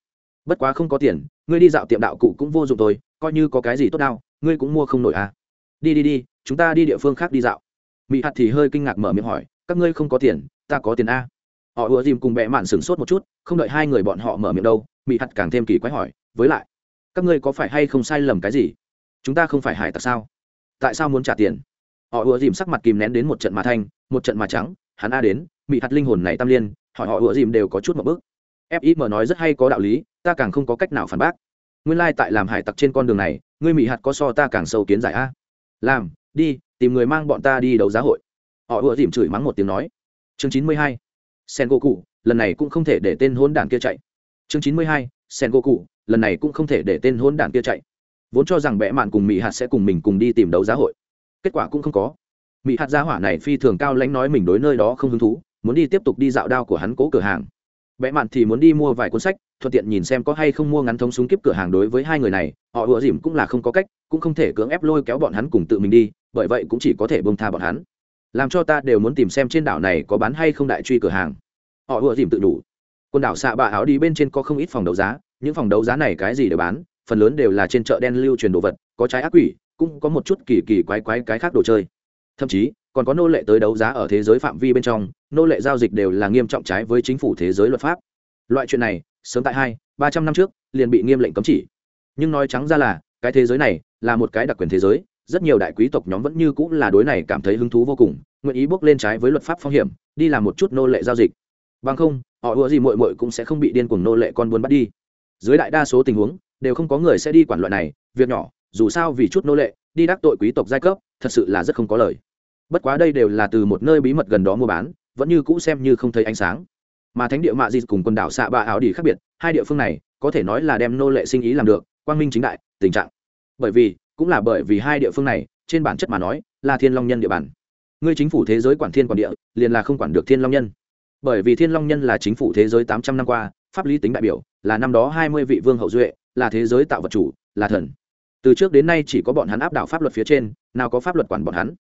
bất quá không có tiền, ngươi đi dạo tiệm đạo cụ cũng vô dụng thôi, coi như có cái gì tốt nào ngươi cũng mua không nổi à. Đi đi đi, chúng ta đi địa phương khác đi dạo. Mỹ hạt thì hơi kinh ngạc mở miệng hỏi, các ngươi không có tiền, ta có tiền a. Họ ùa dìm cùng bẹ mạn sửng sốt một chút, không đợi hai người bọn họ mở miệng đâu mỹ hạt càng thêm kỳ quái hỏi, với lại, các ngươi có phải hay không sai lầm cái gì? Chúng ta không phải hải tặc sao? Tại sao muốn trả tiền? Họ ùa dìm sắc mặt kìm nén đến một trận mà thanh, một trận mà trắng, hắn a đến mỹ hạt linh hồn này tam liên, hỏi họ ùa dìm đều có chút một bước fim nói rất hay có đạo lý, ta càng không có cách nào phản bác. Nguyên lai、like、tại làm hải tặc trên con đường này, ngươi mỹ hạt có so ta càng sâu kiến giải a. Làm, đi, tìm người mang bọn ta đi đấu giá hội. Họ ùa dìm chửi mắng một tiếng nói. Chương chín mươi hai sen go cụ lần này cũng không thể để tên hôn đảng kia chạy. Chương chín mươi hai sen go cụ lần này cũng không thể để tên hôn đảng kia chạy. Vốn cho rằng bẽ mạn cùng mỹ hạt sẽ cùng mình cùng đi tìm đấu giá hội. Kết quả cũng không có. Mỹ hạt gia hỏa này phi thường cao lãnh nói mình đối nơi đó không hứng thú, muốn đi tiếp tục đi dạo đao của hắn cố cửa hàng bẽ mạn thì muốn đi mua vài cuốn sách, thuận tiện nhìn xem có hay không mua ngắn thống súng kiếp cửa hàng đối với hai người này, họ ủa dìm cũng là không có cách, cũng không thể cưỡng ép lôi kéo bọn hắn cùng tự mình đi, bởi vậy cũng chỉ có thể bông tha bọn hắn. Làm cho ta đều muốn tìm xem trên đảo này có bán hay không đại truy cửa hàng. Họ ủa dìm tự đủ. Quần đảo xạ bạ áo đi bên trên có không ít phòng đấu giá, những phòng đấu giá này cái gì đều bán, phần lớn đều là trên chợ đen lưu truyền đồ vật, có trái ác quỷ, cũng có một chút kỳ kỳ quái quái cái khác đồ chơi. Thậm chí còn có nô lệ tới đấu giá ở thế giới phạm vi bên trong, nô lệ giao dịch đều là nghiêm trọng trái với chính phủ thế giới luật pháp. Loại chuyện này, sớm tại hai, ba trăm năm trước, liền bị nghiêm lệnh cấm chỉ. Nhưng nói trắng ra là, cái thế giới này là một cái đặc quyền thế giới, rất nhiều đại quý tộc nhóm vẫn như cũng là đối này cảm thấy hứng thú vô cùng, nguyện ý bước lên trái với luật pháp phong hiểm, đi làm một chút nô lệ giao dịch. Bằng không, họ ùa gì mội mội cũng sẽ không bị điên cuồng nô lệ con buôn bắt đi. Dưới đại đa số tình huống, đều không có người sẽ đi quản loại này, việc nhỏ, dù sao vì chút nô lệ, đi đắc tội quý tộc giai cấp, thật sự là rất không có lời bất quá đây đều là từ một nơi bí mật gần đó mua bán, vẫn như cũ xem như không thấy ánh sáng. Mà thánh địa mạ di cùng quần đảo xạ ba áo đi khác biệt, hai địa phương này, có thể nói là đem nô lệ sinh ý làm được, quang minh chính đại, tình trạng. Bởi vì, cũng là bởi vì hai địa phương này, trên bản chất mà nói, là thiên long nhân địa bàn. Ngươi chính phủ thế giới quản thiên quản địa, liền là không quản được thiên long nhân. Bởi vì thiên long nhân là chính phủ thế giới tám trăm năm qua, pháp lý tính đại biểu, là năm đó hai mươi vị vương hậu duệ, là thế giới tạo vật chủ, là thần. Từ trước đến nay chỉ có bọn hắn áp đảo pháp luật phía trên, nào có pháp luật quản bọn hắn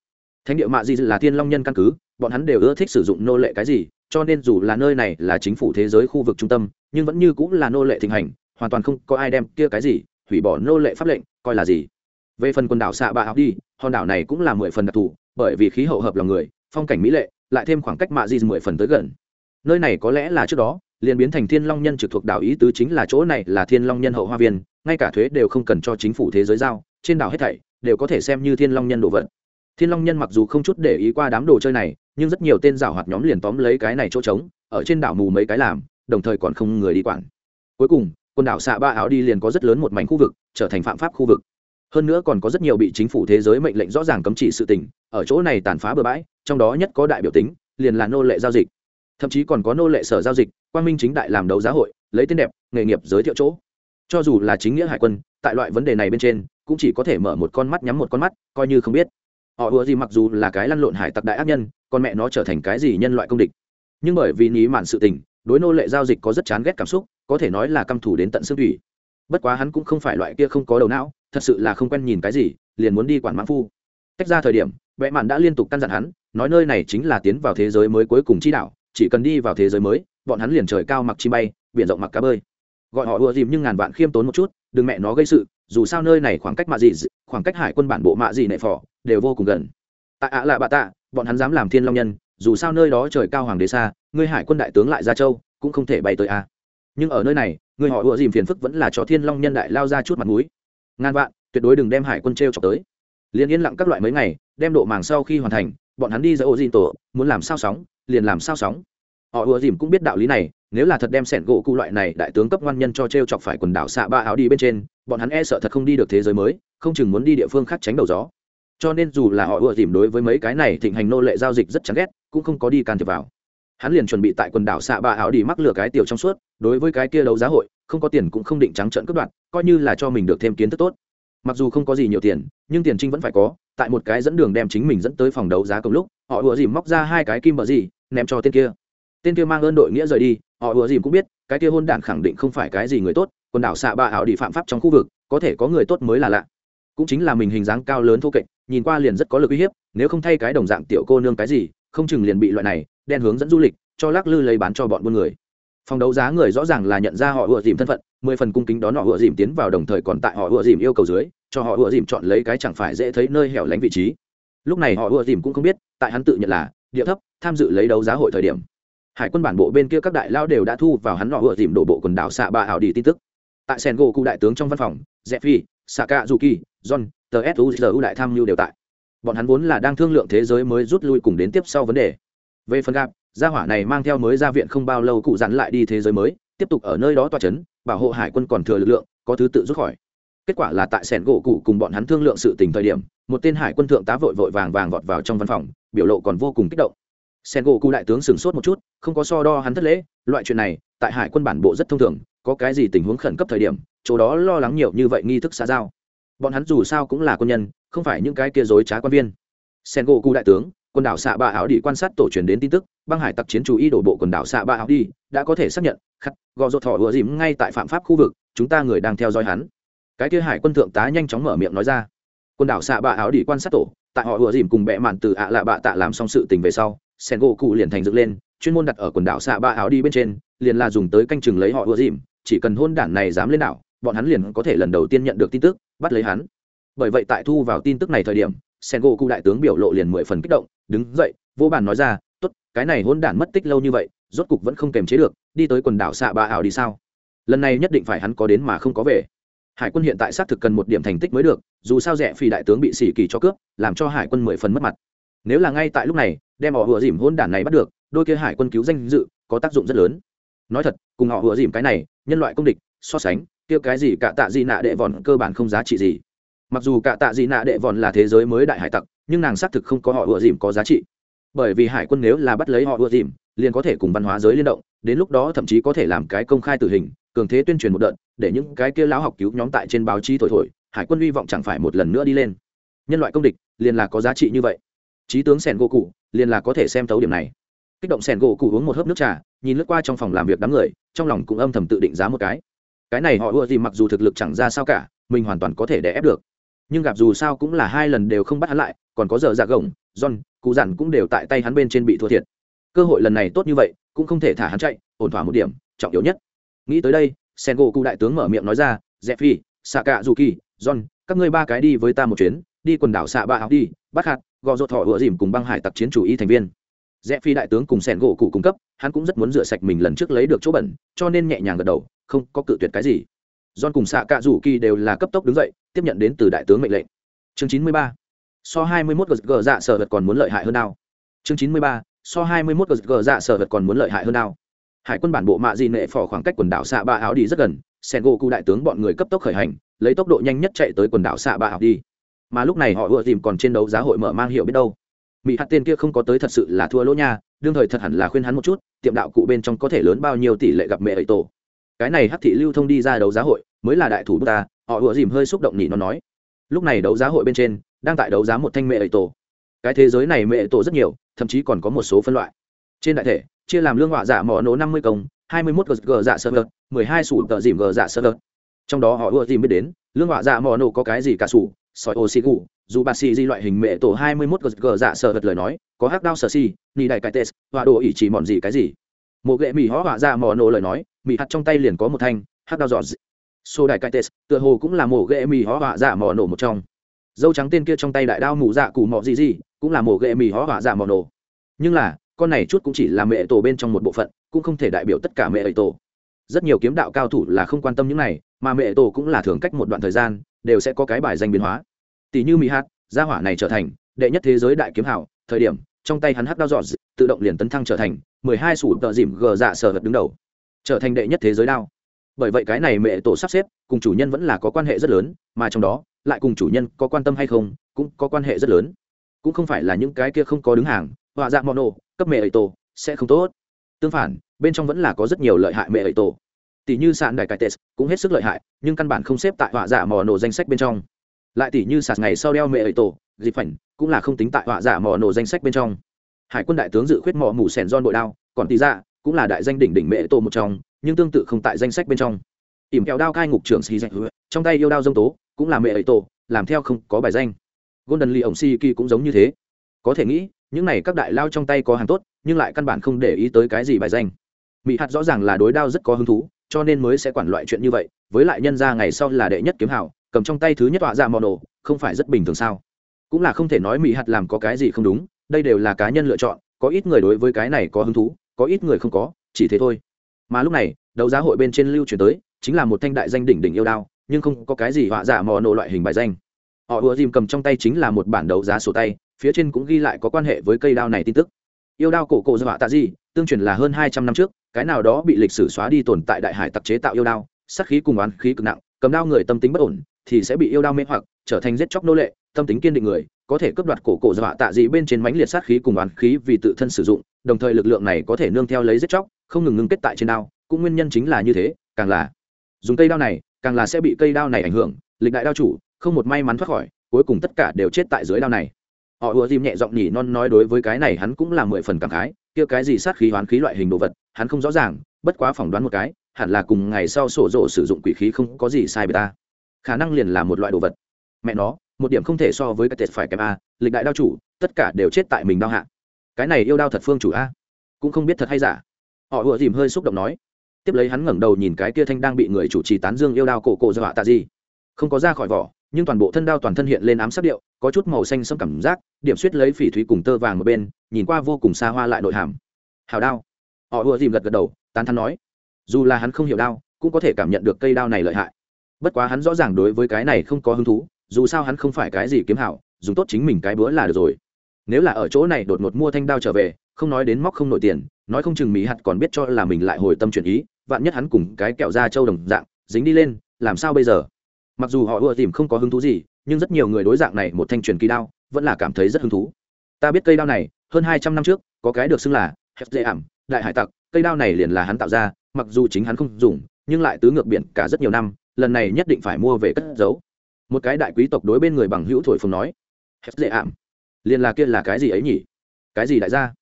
thánh địa mạ di là thiên long nhân căn cứ, bọn hắn đều ưa thích sử dụng nô lệ cái gì, cho nên dù là nơi này là chính phủ thế giới khu vực trung tâm, nhưng vẫn như cũng là nô lệ thịnh hành, hoàn toàn không có ai đem kia cái gì, hủy bỏ nô lệ pháp lệnh, coi là gì. Về phần quần đảo xạ bạ học đi, hòn đảo này cũng là mười phần đặc thù, bởi vì khí hậu hợp lòng người, phong cảnh mỹ lệ, lại thêm khoảng cách mạ di mười phần tới gần. Nơi này có lẽ là trước đó, liền biến thành thiên long nhân trực thuộc đảo ý tứ chính là chỗ này là thiên long nhân hậu hoa viên, ngay cả thuế đều không cần cho chính phủ thế giới giao, trên đảo hết thảy đều có thể xem như thiên long nhân đồ vật thiên long nhân mặc dù không chút để ý qua đám đồ chơi này, nhưng rất nhiều tên rào hoạt nhóm liền tóm lấy cái này chỗ trống, ở trên đảo mù mấy cái làm, đồng thời còn không người đi quản. Cuối cùng, quần đảo xạ ba áo đi liền có rất lớn một mảnh khu vực, trở thành phạm pháp khu vực. Hơn nữa còn có rất nhiều bị chính phủ thế giới mệnh lệnh rõ ràng cấm chỉ sự tình, ở chỗ này tàn phá bừa bãi, trong đó nhất có đại biểu tính, liền là nô lệ giao dịch. Thậm chí còn có nô lệ sở giao dịch quan minh chính đại làm đấu giá hội, lấy tên đẹp, nghề nghiệp giới thiệu chỗ. Cho dù là chính nghĩa hải quân, tại loại vấn đề này bên trên, cũng chỉ có thể mở một con mắt nhắm một con mắt, coi như không biết họ ùa gì mặc dù là cái lăn lộn hải tặc đại ác nhân con mẹ nó trở thành cái gì nhân loại công địch. Nhưng bởi vì ní mạn sự tình, đối nô lệ giao dịch có rất chán ghét cảm xúc, có thể nói là căm thù đến tận xương thủy. Bất quá hắn cũng không phải loại kia không có đầu não, thật sự là không quen nhìn cái gì, liền muốn đi quản mãn phu. Tách ra thời điểm, vẽ mạn đã liên tục căn dặn hắn, nói nơi này chính là tiến vào thế giới mới cuối cùng chi đạo chỉ cần đi vào thế giới mới, bọn hắn liền trời cao mặc chi bay, biển rộng mặc cá bơi. Gọi họ ùa dìm nhưng ngàn vạn khiêm tốn một chút, đừng mẹ nó gây sự dù sao nơi này khoảng cách mạ gì khoảng cách hải quân bản bộ mạ gì nệ phò đều vô cùng gần. Tại ạ lạ bạ tạ, bọn hắn dám làm thiên long nhân, dù sao nơi đó trời cao hoàng đế xa, ngươi hải quân đại tướng lại ra châu, cũng không thể bay tới a. Nhưng ở nơi này người họ ủa dìm phiền phức vẫn là cho thiên long nhân đại lao ra chút mặt mũi. Ngàn vạn, tuyệt đối đừng đem hải quân t r e o chọc tới. Liền yên lặng các loại mấy ngày, đem độ màng sau khi hoàn thành, bọn hắn đi ra ô dìm tổ, muốn làm sao sóng, liền làm sao sóng. Họ ủa dìm cũng biết đạo lý này, nếu là thật đem sẻn gỗ cụ loại này đại tướng cấp ngoan nhân cho t r e o chọc phải quần đảo xạ ba áo đi bên trên bọn hắn e sợ thật không đi được thế giới mới, không chừng muốn đi địa phương khác tránh đầu gió. Cho nên dù là họ ưa dìm đối với mấy cái này thịnh hành nô lệ giao dịch rất chán ghét, cũng không có đi can thiệp vào. Hắn liền chuẩn bị tại quần đảo xạ ba ảo đi mắc lửa cái tiểu trong suốt, đối với cái kia đấu giá hội, không có tiền cũng không định trắng trợn cướp đoạt, coi như là cho mình được thêm kiến thức tốt. Mặc dù không có gì nhiều tiền, nhưng tiền trinh vẫn phải có, tại một cái dẫn đường đem chính mình dẫn tới phòng đấu giá cùng lúc, họ ùa dìm móc ra hai cái kim bờ gì, ném cho tên kia. Tên kia mang ơn đội nghĩa rời đi, họ ùa dìm cũng biết, cái kia hôn đản khẳng định không phải cái gì người tốt quần đảo xạ ba ảo đi phạm pháp trong khu vực, có thể có người tốt mới là lạ. Cũng chính là mình hình dáng cao lớn thô kệch, nhìn qua liền rất có lực uy hiếp, nếu không thay cái đồng dạng tiểu cô nương cái gì, không chừng liền bị loại này, đen hướng dẫn du lịch, cho lắc lư lấy bán cho bọn buôn người. Phòng đấu giá người rõ ràng là nhận ra họ ựa dìm thân phận, mười phần cung kính đón họ ựa dìm tiến vào đồng thời còn tại họ ựa dìm yêu cầu dưới, cho họ ựa dìm chọn lấy cái chẳng phải dễ thấy nơi hẻo lánh vị trí. Lúc này họ ựa dìm cũng không biết, tại hắn tự nhận là, địa thấp, tham dự lấy đấu giá hội thời điểm. Hải quân bản bộ bên kia các đại lao đều đã thu vào hắn họ ựa dìm đổ bộ quần đảo xạ ba ảo đi tin tức tại sen gỗ cụ đại tướng trong văn phòng jeffy saka zuki john, tờ suzu đại tham mưu đều tại. Bọn hắn vốn là đang thương lượng thế giới mới rút lui cùng đến tiếp sau vấn đề. Về phần gạp gia hỏa này mang theo mới ra viện không bao lâu cụ dặn lại đi thế giới mới, tiếp tục ở nơi đó toa c h ấ n bảo hộ hải quân còn thừa lực lượng, có thứ tự rút khỏi. Kết quả là tại sẻn gỗ cụ cùng bọn hắn thương lượng sự tình thời điểm, một tên hải quân thượng tá vội vội vàng vàng vọt vào trong văn phòng, biểu lộ còn vô cùng kích động. Sen gỗ cụ đại tướng sửng sốt một chút, không có so đo hắn thất lễ, loại chuyện này, tại hải quân bản bộ rất thông thường, có cái gì tình huống khẩn cấp thời điểm, chỗ đó lo lắng nhiều như vậy nghi thức xã giao. Bọn hắn dù sao cũng là quân nhân, không phải những cái kia dối trá quan viên. Sen gỗ cụ đại tướng, quần đảo xạ ba áo đi quan sát tổ truyền đến tin tức, băng hải tặc chiến chủ ý đổ bộ quần đảo xạ ba áo đi đã có thể xác nhận, khắc, gò rột thỏ ùa dìm ngay tại phạm pháp khu vực, chúng ta người đang theo dõi hắn. Cái kia hải quân thượng tá nhanh chóng mở miệng nói ra. Quần đảo xạ ba áo đi quan sát tổ, tại họ ùa dìm cùng bệ mạn từ ạ lạ bạ tạ làm xong sự tình về sau sen gỗ cụ liền thành dựng lên, chuyên môn đặt ở quần đảo xạ ba áo đi bên trên, liền là dùng tới canh chừng lấy họ ưa dìm, chỉ cần hôn đản này dám lên đảo, bọn hắn liền có thể lần đầu tiên nhận được tin tức, bắt lấy hắn. Bởi vậy tại thu vào tin tức này thời điểm, sen gỗ cụ đại tướng biểu lộ liền mười phần kích động, đứng dậy, vô bàn nói ra, tốt, cái này hôn đản mất tích lâu như vậy, rốt cục vẫn không kềm chế được, đi tới quần đảo xạ ba ảo đi sao? Lần này nhất định phải hắn có đến mà không có về. Hải quân hiện tại xác thực cần một điểm thành tích mới được, dù sao rẻ phi đại tướng bị xỉ kỳ cho cướp, làm cho hải quân mười phần mất mặt nếu là ngay tại lúc này, đem họ vừa dìm hôn đản này bắt được, đôi kia hải quân cứu danh dự có tác dụng rất lớn. Nói thật, cùng họ vừa dìm cái này, nhân loại công địch, so sánh, kia cái gì cả tạ gì nạ đệ vòn cơ bản không giá trị gì. Mặc dù cả tạ di nạ đệ vòn là thế giới mới đại hải tặc, nhưng nàng xác thực không có họ ùa dìm có giá trị. Bởi vì hải quân nếu là bắt lấy họ ùa dìm, liền có thể cùng văn hóa giới liên động, đến lúc đó thậm chí có thể làm cái công khai tử hình, cường thế tuyên truyền một đợt, để những cái kia lão học cứu nhóm tại trên báo chí thổi thổi, hải quân hy vọng chẳng phải một lần nữa đi lên. Nhân loại công địch, liền là có giá trị như vậy trí tướng sẻn gỗ cụ liền là có thể xem thấu điểm này. Kích động sẻn gỗ cụ uống một hớp nước trà, nhìn lướt qua trong phòng làm việc đám người, trong lòng cũng âm thầm tự định giá một cái. Cái này họ ưa gì mặc dù thực lực chẳng ra sao cả, mình hoàn toàn có thể đè ép được. Nhưng gặp dù sao cũng là hai lần đều không bắt hắn lại, còn có giờ dạ gồng, john, cụ dặn cũng đều tại tay hắn bên trên bị thua thiệt. Cơ hội lần này tốt như vậy, cũng không thể thả hắn chạy, ổn thỏa một điểm, trọng yếu nhất. Nghĩ tới đây sen gỗ cụ đại tướng mở miệng nói ra dẹp phi xạ cạ dù kỳ john, các ngươi ba cái đi với ta một chuyến, đi quần đảo xạ ba học đi bắt hạt gò rột thọ ựa dìm cùng băng hải tặc chiến chủ y thành viên. Rẽ phi đại tướng cùng sẻn gỗ cụ cung cấp, hắn cũng rất muốn rửa sạch mình lần trước lấy được chỗ bẩn, cho nên nhẹ nhàng gật đầu, không có cự tuyệt cái gì. John cùng xạ cạ rủ kỳ đều là cấp tốc đứng dậy, tiếp nhận đến từ đại tướng mệnh lệnh. Chương chín mươi ba. So hai mươi mốt gờ dạ sở vật còn muốn lợi hại hơn nào chương chín mươi ba. So hai mươi mốt gờ dạ sở vật còn muốn lợi hại hơn nào hải quân bản bộ mạ di nệ phò khoảng cách quần đảo xạ ba áo đi rất gần, sẻn gỗ cụ đại tướng bọn người cấp tốc khởi hành, lấy tốc độ nhanh nhất chạy tới quần đảo xạ ba áo đi mà lúc này họ ưa tìm còn trên đấu giá hội mở mang hiệu biết đâu. Mỹ hạt tên kia không có tới thật sự là thua lỗ nha, đương thời thật hẳn là khuyên hắn một chút, tiệm đạo cụ bên trong có thể lớn bao nhiêu tỷ lệ gặp mẹ ấy tổ. Cái này hắc thị lưu thông đi ra đấu giá hội, mới là đại thủ bức ta, họ ưa dìm hơi xúc động nhỉ, nó nói. Lúc này đấu giá hội bên trên, đang tại đấu giá một thanh mẹ ấy tổ. Cái thế giới này mẹ ấy tổ rất nhiều, thậm chí còn có một số phân loại. Trên đại thể, chia làm lương họa giả mỏ nổ năm mươi công, hai mươi mốt g dạ sơ lợt mười hai sủ tờ dìm g dạ sơ lợt trong đó họ ưa dìm biết đến, lương họa giả mỏ nổ có cái gì cả sủ sỏi ô xì gù, dù bà xì di loại hình mẹ tổ hai mươi mốt gờ dạ sợ vật lời nói, có hắc đao sở xì ni đại cái tes họa đồ ỉ chỉ mòn gì cái gì. Một gậy mỹ hó họa ra mò nổ lời nói mỹ hạt trong tay liền có một thanh, hắc đao giọt xô đại cái tes tựa hồ cũng là một gậy mỹ hó họa ra mò nổ một trong. Dâu trắng tên kia trong tay đại đao mù dạ cù mọ gì gì, cũng là một gậy mỹ hó họa ra mò nổ. Nhưng là, con này chút cũng chỉ là mẹ tổ bên trong một bộ phận, cũng không thể đại biểu tất cả mẹ ấy tổ. Rất nhiều kiếm đạo cao thủ là không quan tâm những này, mà mẹ tổ cũng là thường cách một đoạn thời gian đều sẽ có cái bài danh biến hóa. Tỷ như mỹ hát gia hỏa này trở thành đệ nhất thế giới đại kiếm hảo thời điểm, trong tay hắn hắc đao dọn tự động liền tấn thăng trở thành mười hai sủ tợ dìm gờ dạ sở vật đứng đầu, trở thành đệ nhất thế giới đao. Bởi vậy cái này mẹ tổ sắp xếp, cùng chủ nhân vẫn là có quan hệ rất lớn, mà trong đó, lại cùng chủ nhân có quan tâm hay không, cũng có quan hệ rất lớn. Cũng không phải là những cái kia không có đứng hàng, họa dạng mono cấp mẹ ấy tổ, sẽ không tốt. Tương phản, bên trong vẫn là có rất nhiều lợi hại mẹ ấy tổ tỷ như sạn đại cải tệ cũng hết sức lợi hại, nhưng căn bản không xếp tại họa giả mò nổ danh sách bên trong. Lại tỷ như sạt ngày sau đeo mẹ ấy tổ, dịp phảnh, cũng là không tính tại họa giả mò nổ danh sách bên trong. Hải quân đại tướng dự khuyết mò mù sèn don bội đao, còn tỷ dạ cũng là đại danh đỉnh đỉnh mẹ tổ một trong, nhưng tương tự không tại danh sách bên trong. Ỉm kẹo đao cai ngục trưởng xì dạch trong tay yêu đao dông tố, cũng là mẹ ấy tổ, làm theo không có bài danh. Golden lee ổng si kỳ cũng giống như thế. Có thể nghĩ, những này các đại lao trong tay có hàng tốt, nhưng lại căn bản không để ý tới cái gì bài danh. Mỹ hạt rõ ràng là đối đao rất có hứng thú cho nên mới sẽ quản loại chuyện như vậy, với lại nhân ra ngày sau là đệ nhất kiếm hảo cầm trong tay thứ nhất tọa ra mò nổ không phải rất bình thường sao? Cũng là không thể nói mỹ hạt làm có cái gì không đúng, đây đều là cá nhân lựa chọn, có ít người đối với cái này có hứng thú, có ít người không có, chỉ thế thôi. Mà lúc này, đấu giá hội bên trên lưu truyền tới, chính là một thanh đại danh đỉnh đỉnh yêu đao, nhưng không có cái gì họa giả mò nổ loại hình bài danh. Họ ùa dìm cầm trong tay chính là một bản đấu giá sổ tay, phía trên cũng ghi lại có quan hệ với cây đao này tin tức yêu đao cổ cổ dọa tạ gì, tương truyền là hơn hai trăm năm trước, cái nào đó bị lịch sử xóa đi tồn tại đại hải tặc chế tạo yêu đao, sát khí cùng oán khí cực nặng, cầm đao người tâm tính bất ổn, thì sẽ bị yêu đao mê hoặc, trở thành giết chóc nô lệ, tâm tính kiên định người, có thể cướp đoạt cổ cổ dọa tạ dị bên trên mánh liệt sát khí cùng oán khí vì tự thân sử dụng, đồng thời lực lượng này có thể nương theo lấy giết chóc, không ngừng ngưng kết tại trên đao, cũng nguyên nhân chính là như thế, càng là dùng cây đao này, càng là sẽ bị cây đao này ảnh hưởng, lịch đại đao chủ, không một may mắn thoát khỏi, cuối cùng tất cả đều chết tại dưới đao này họ ùa dìm nhẹ giọng nhỉ non nói đối với cái này hắn cũng là mười phần cảm khái, kia cái gì sát khí hoán khí loại hình đồ vật, hắn không rõ ràng, bất quá phỏng đoán một cái, hẳn là cùng ngày sau sổ rộ sử dụng quỷ khí không có gì sai bề ta. Khả năng liền là một loại đồ vật. Mẹ nó, một điểm không thể so với cái tệt phải kém a, lịch đại đao chủ, tất cả đều chết tại mình đao hạ. Cái này yêu đao thật phương chủ a. Cũng không biết thật hay giả. Họ ùa dìm hơi xúc động nói. Tiếp lấy hắn ngẩng đầu nhìn cái kia thanh đang bị người chủ trì tán dương yêu đao cổ cổ dọa tạ gì không có ra khỏi vỏ nhưng toàn bộ thân đao toàn thân hiện lên ám sắc điệu, có chút màu xanh sẫm cảm giác, điểm suýt lấy phỉ thúy cùng tơ vàng một bên, nhìn qua vô cùng xa hoa lại nội hàm. Hào đao. Họ ùa dìm gật gật đầu, tán thắn nói, dù là hắn không hiểu đao, cũng có thể cảm nhận được cây đao này lợi hại. Bất quá hắn rõ ràng đối với cái này không có hứng thú, dù sao hắn không phải cái gì kiếm hảo, dùng tốt chính mình cái bữa là được rồi. Nếu là ở chỗ này đột ngột mua thanh đao trở về, không nói đến móc không nổi tiền, nói không chừng mỹ hạt còn biết cho là mình lại hồi tâm chuyển ý, vạn nhất hắn cùng cái kẹo da trâu đồng dạng, dính đi lên, làm sao bây giờ? Mặc dù họ ưa tìm không có hứng thú gì, nhưng rất nhiều người đối dạng này một thanh truyền kỳ đao vẫn là cảm thấy rất hứng thú. Ta biết cây đao này, hơn hai trăm năm trước, có cái được xưng là hẹp dễ ảm, đại hải tặc. Cây đao này liền là hắn tạo ra, mặc dù chính hắn không dùng, nhưng lại tứ ngược biển cả rất nhiều năm, lần này nhất định phải mua về cất giấu. Một cái đại quý tộc đối bên người bằng hữu thổi phồng nói hết dễ ảm, liền là kia là cái gì ấy nhỉ? Cái gì đại gia?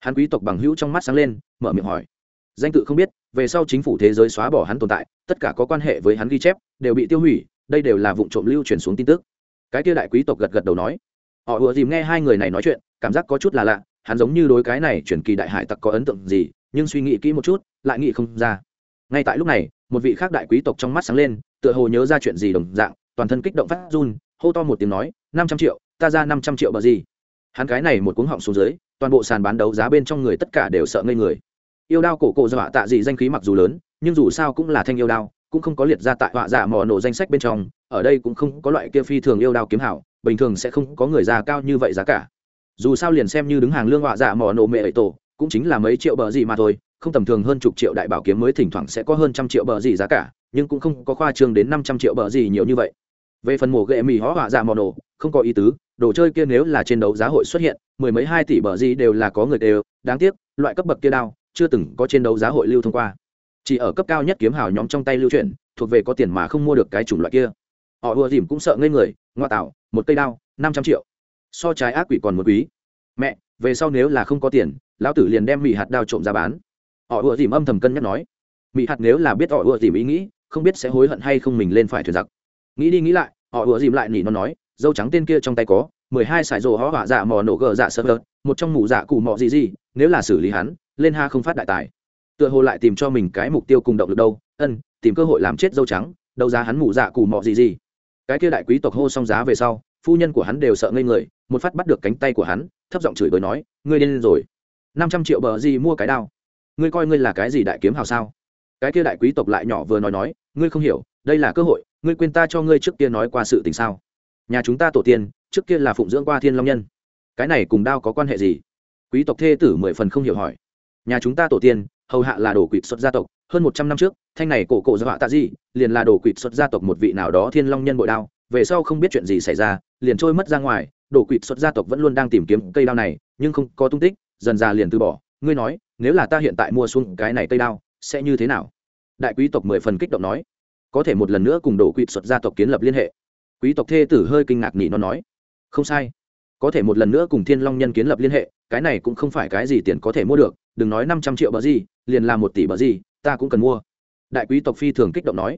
Hắn quý tộc bằng hữu trong mắt sáng lên, mở miệng hỏi, danh tự không biết, về sau chính phủ thế giới xóa bỏ hắn tồn tại, tất cả có quan hệ với hắn ghi chép, đều bị tiêu hủy đây đều là vụ trộm lưu truyền xuống tin tức. Cái kia đại quý tộc gật gật đầu nói. Họ ùa dìm nghe hai người này nói chuyện, cảm giác có chút là lạ, hắn giống như đối cái này chuyển kỳ đại hải tặc có ấn tượng gì, nhưng suy nghĩ kỹ một chút, lại nghĩ không ra. Ngay tại lúc này, một vị khác đại quý tộc trong mắt sáng lên, tựa hồ nhớ ra chuyện gì đồng dạng, toàn thân kích động phát run, hô to một tiếng nói, năm trăm triệu, ta ra năm trăm triệu bờ gì? Hắn cái này một cuống họng xuống dưới, toàn bộ sàn bán đấu giá bên trong người tất cả đều sợ ngây người. Yêu đao cổ cổ dọa tạ dị danh khí mặc dù lớn, nhưng dù sao cũng là thanh yêu đao cũng không có liệt ra tại họa giả mò nổ danh sách bên trong, ở đây cũng không có loại kia phi thường yêu đao kiếm hảo, bình thường sẽ không có người già cao như vậy giá cả. Dù sao liền xem như đứng hàng lương họa giả mò nổ mẹ ấy tổ, cũng chính là mấy triệu bờ gì mà thôi, không tầm thường hơn chục triệu đại bảo kiếm mới thỉnh thoảng sẽ có hơn trăm triệu bờ gì giá cả, nhưng cũng không có khoa trương đến năm trăm triệu bờ gì nhiều như vậy. Về phần mổ ghệ mì hó họa giả mò nổ, không có ý tứ, đồ chơi kia nếu là trên đấu giá hội xuất hiện, mười mấy hai tỷ bờ gì đều là có người đều, đáng tiếc, loại cấp bậc kia đao, chưa từng có trên đấu giá hội lưu thông qua chỉ ở cấp cao nhất kiếm hào nhóm trong tay lưu chuyển, thuộc về có tiền mà không mua được cái chủng loại kia. Họ ùa dìm cũng sợ ngây người ngoại tạo, một cây đao, năm trăm triệu. So trái ác quỷ còn một quý. Mẹ, về sau nếu là không có tiền, lão tử liền đem mỹ hạt đao trộm ra bán. Họ ùa dìm âm thầm cân nhắc nói. Mỹ hạt nếu là biết họ ùa dìm ý nghĩ, không biết sẽ hối hận hay không mình lên phải thuyền giặc. Nghĩ đi nghĩ lại, họ ùa dìm lại nỉ nó nói, dâu trắng tên kia trong tay có mười hai sải rồ hó hỏa dạ mò nổ gờ dạ sơ gờ một trong mù dạ cụ mọ gì gì, nếu là xử lý hắn, lên ha không phát đại tài tựa hồ lại tìm cho mình cái mục tiêu cùng động lực đâu. Ân, tìm cơ hội làm chết dâu trắng đâu giá hắn mụ dạ cù mọ gì gì. Cái kia đại quý tộc hô xong giá về sau, phu nhân của hắn đều sợ ngây người, một phát bắt được cánh tay của hắn, thấp giọng chửi bới nói, ngươi điên rồi. Năm trăm triệu bờ gì mua cái đao? Ngươi coi ngươi là cái gì đại kiếm hào sao? Cái kia đại quý tộc lại nhỏ vừa nói nói, ngươi không hiểu, đây là cơ hội, ngươi quên ta cho ngươi trước kia nói qua sự tình sao? Nhà chúng ta tổ tiên, trước kia là phụng dưỡng qua thiên long nhân. Cái này cùng đao có quan hệ gì? Quý tộc thê tử mười phần không hiểu hỏi. Nhà chúng ta tổ tiên hầu hạ là đồ quỷ xuất gia tộc. Hơn một trăm năm trước, thanh này cổ cổ do họa tạ gì liền là đồ quỷ xuất gia tộc một vị nào đó thiên long nhân bội đao. Về sau không biết chuyện gì xảy ra, liền trôi mất ra ngoài. Đồ quỷ xuất gia tộc vẫn luôn đang tìm kiếm cây đao này, nhưng không có tung tích, dần ra liền từ bỏ. Ngươi nói, nếu là ta hiện tại mua xuống cái này cây đao, sẽ như thế nào? Đại quý tộc mười phần kích động nói. Có thể một lần nữa cùng đồ quỷ xuất gia tộc kiến lập liên hệ. Quý tộc thê tử hơi kinh ngạc nhỉ nó nói. Không sai. Có thể một lần nữa cùng thiên long nhân kiến lập liên hệ cái này cũng không phải cái gì tiền có thể mua được, đừng nói năm trăm triệu bờ gì, liền là một tỷ bờ gì, ta cũng cần mua. Đại quý tộc phi thường kích động nói.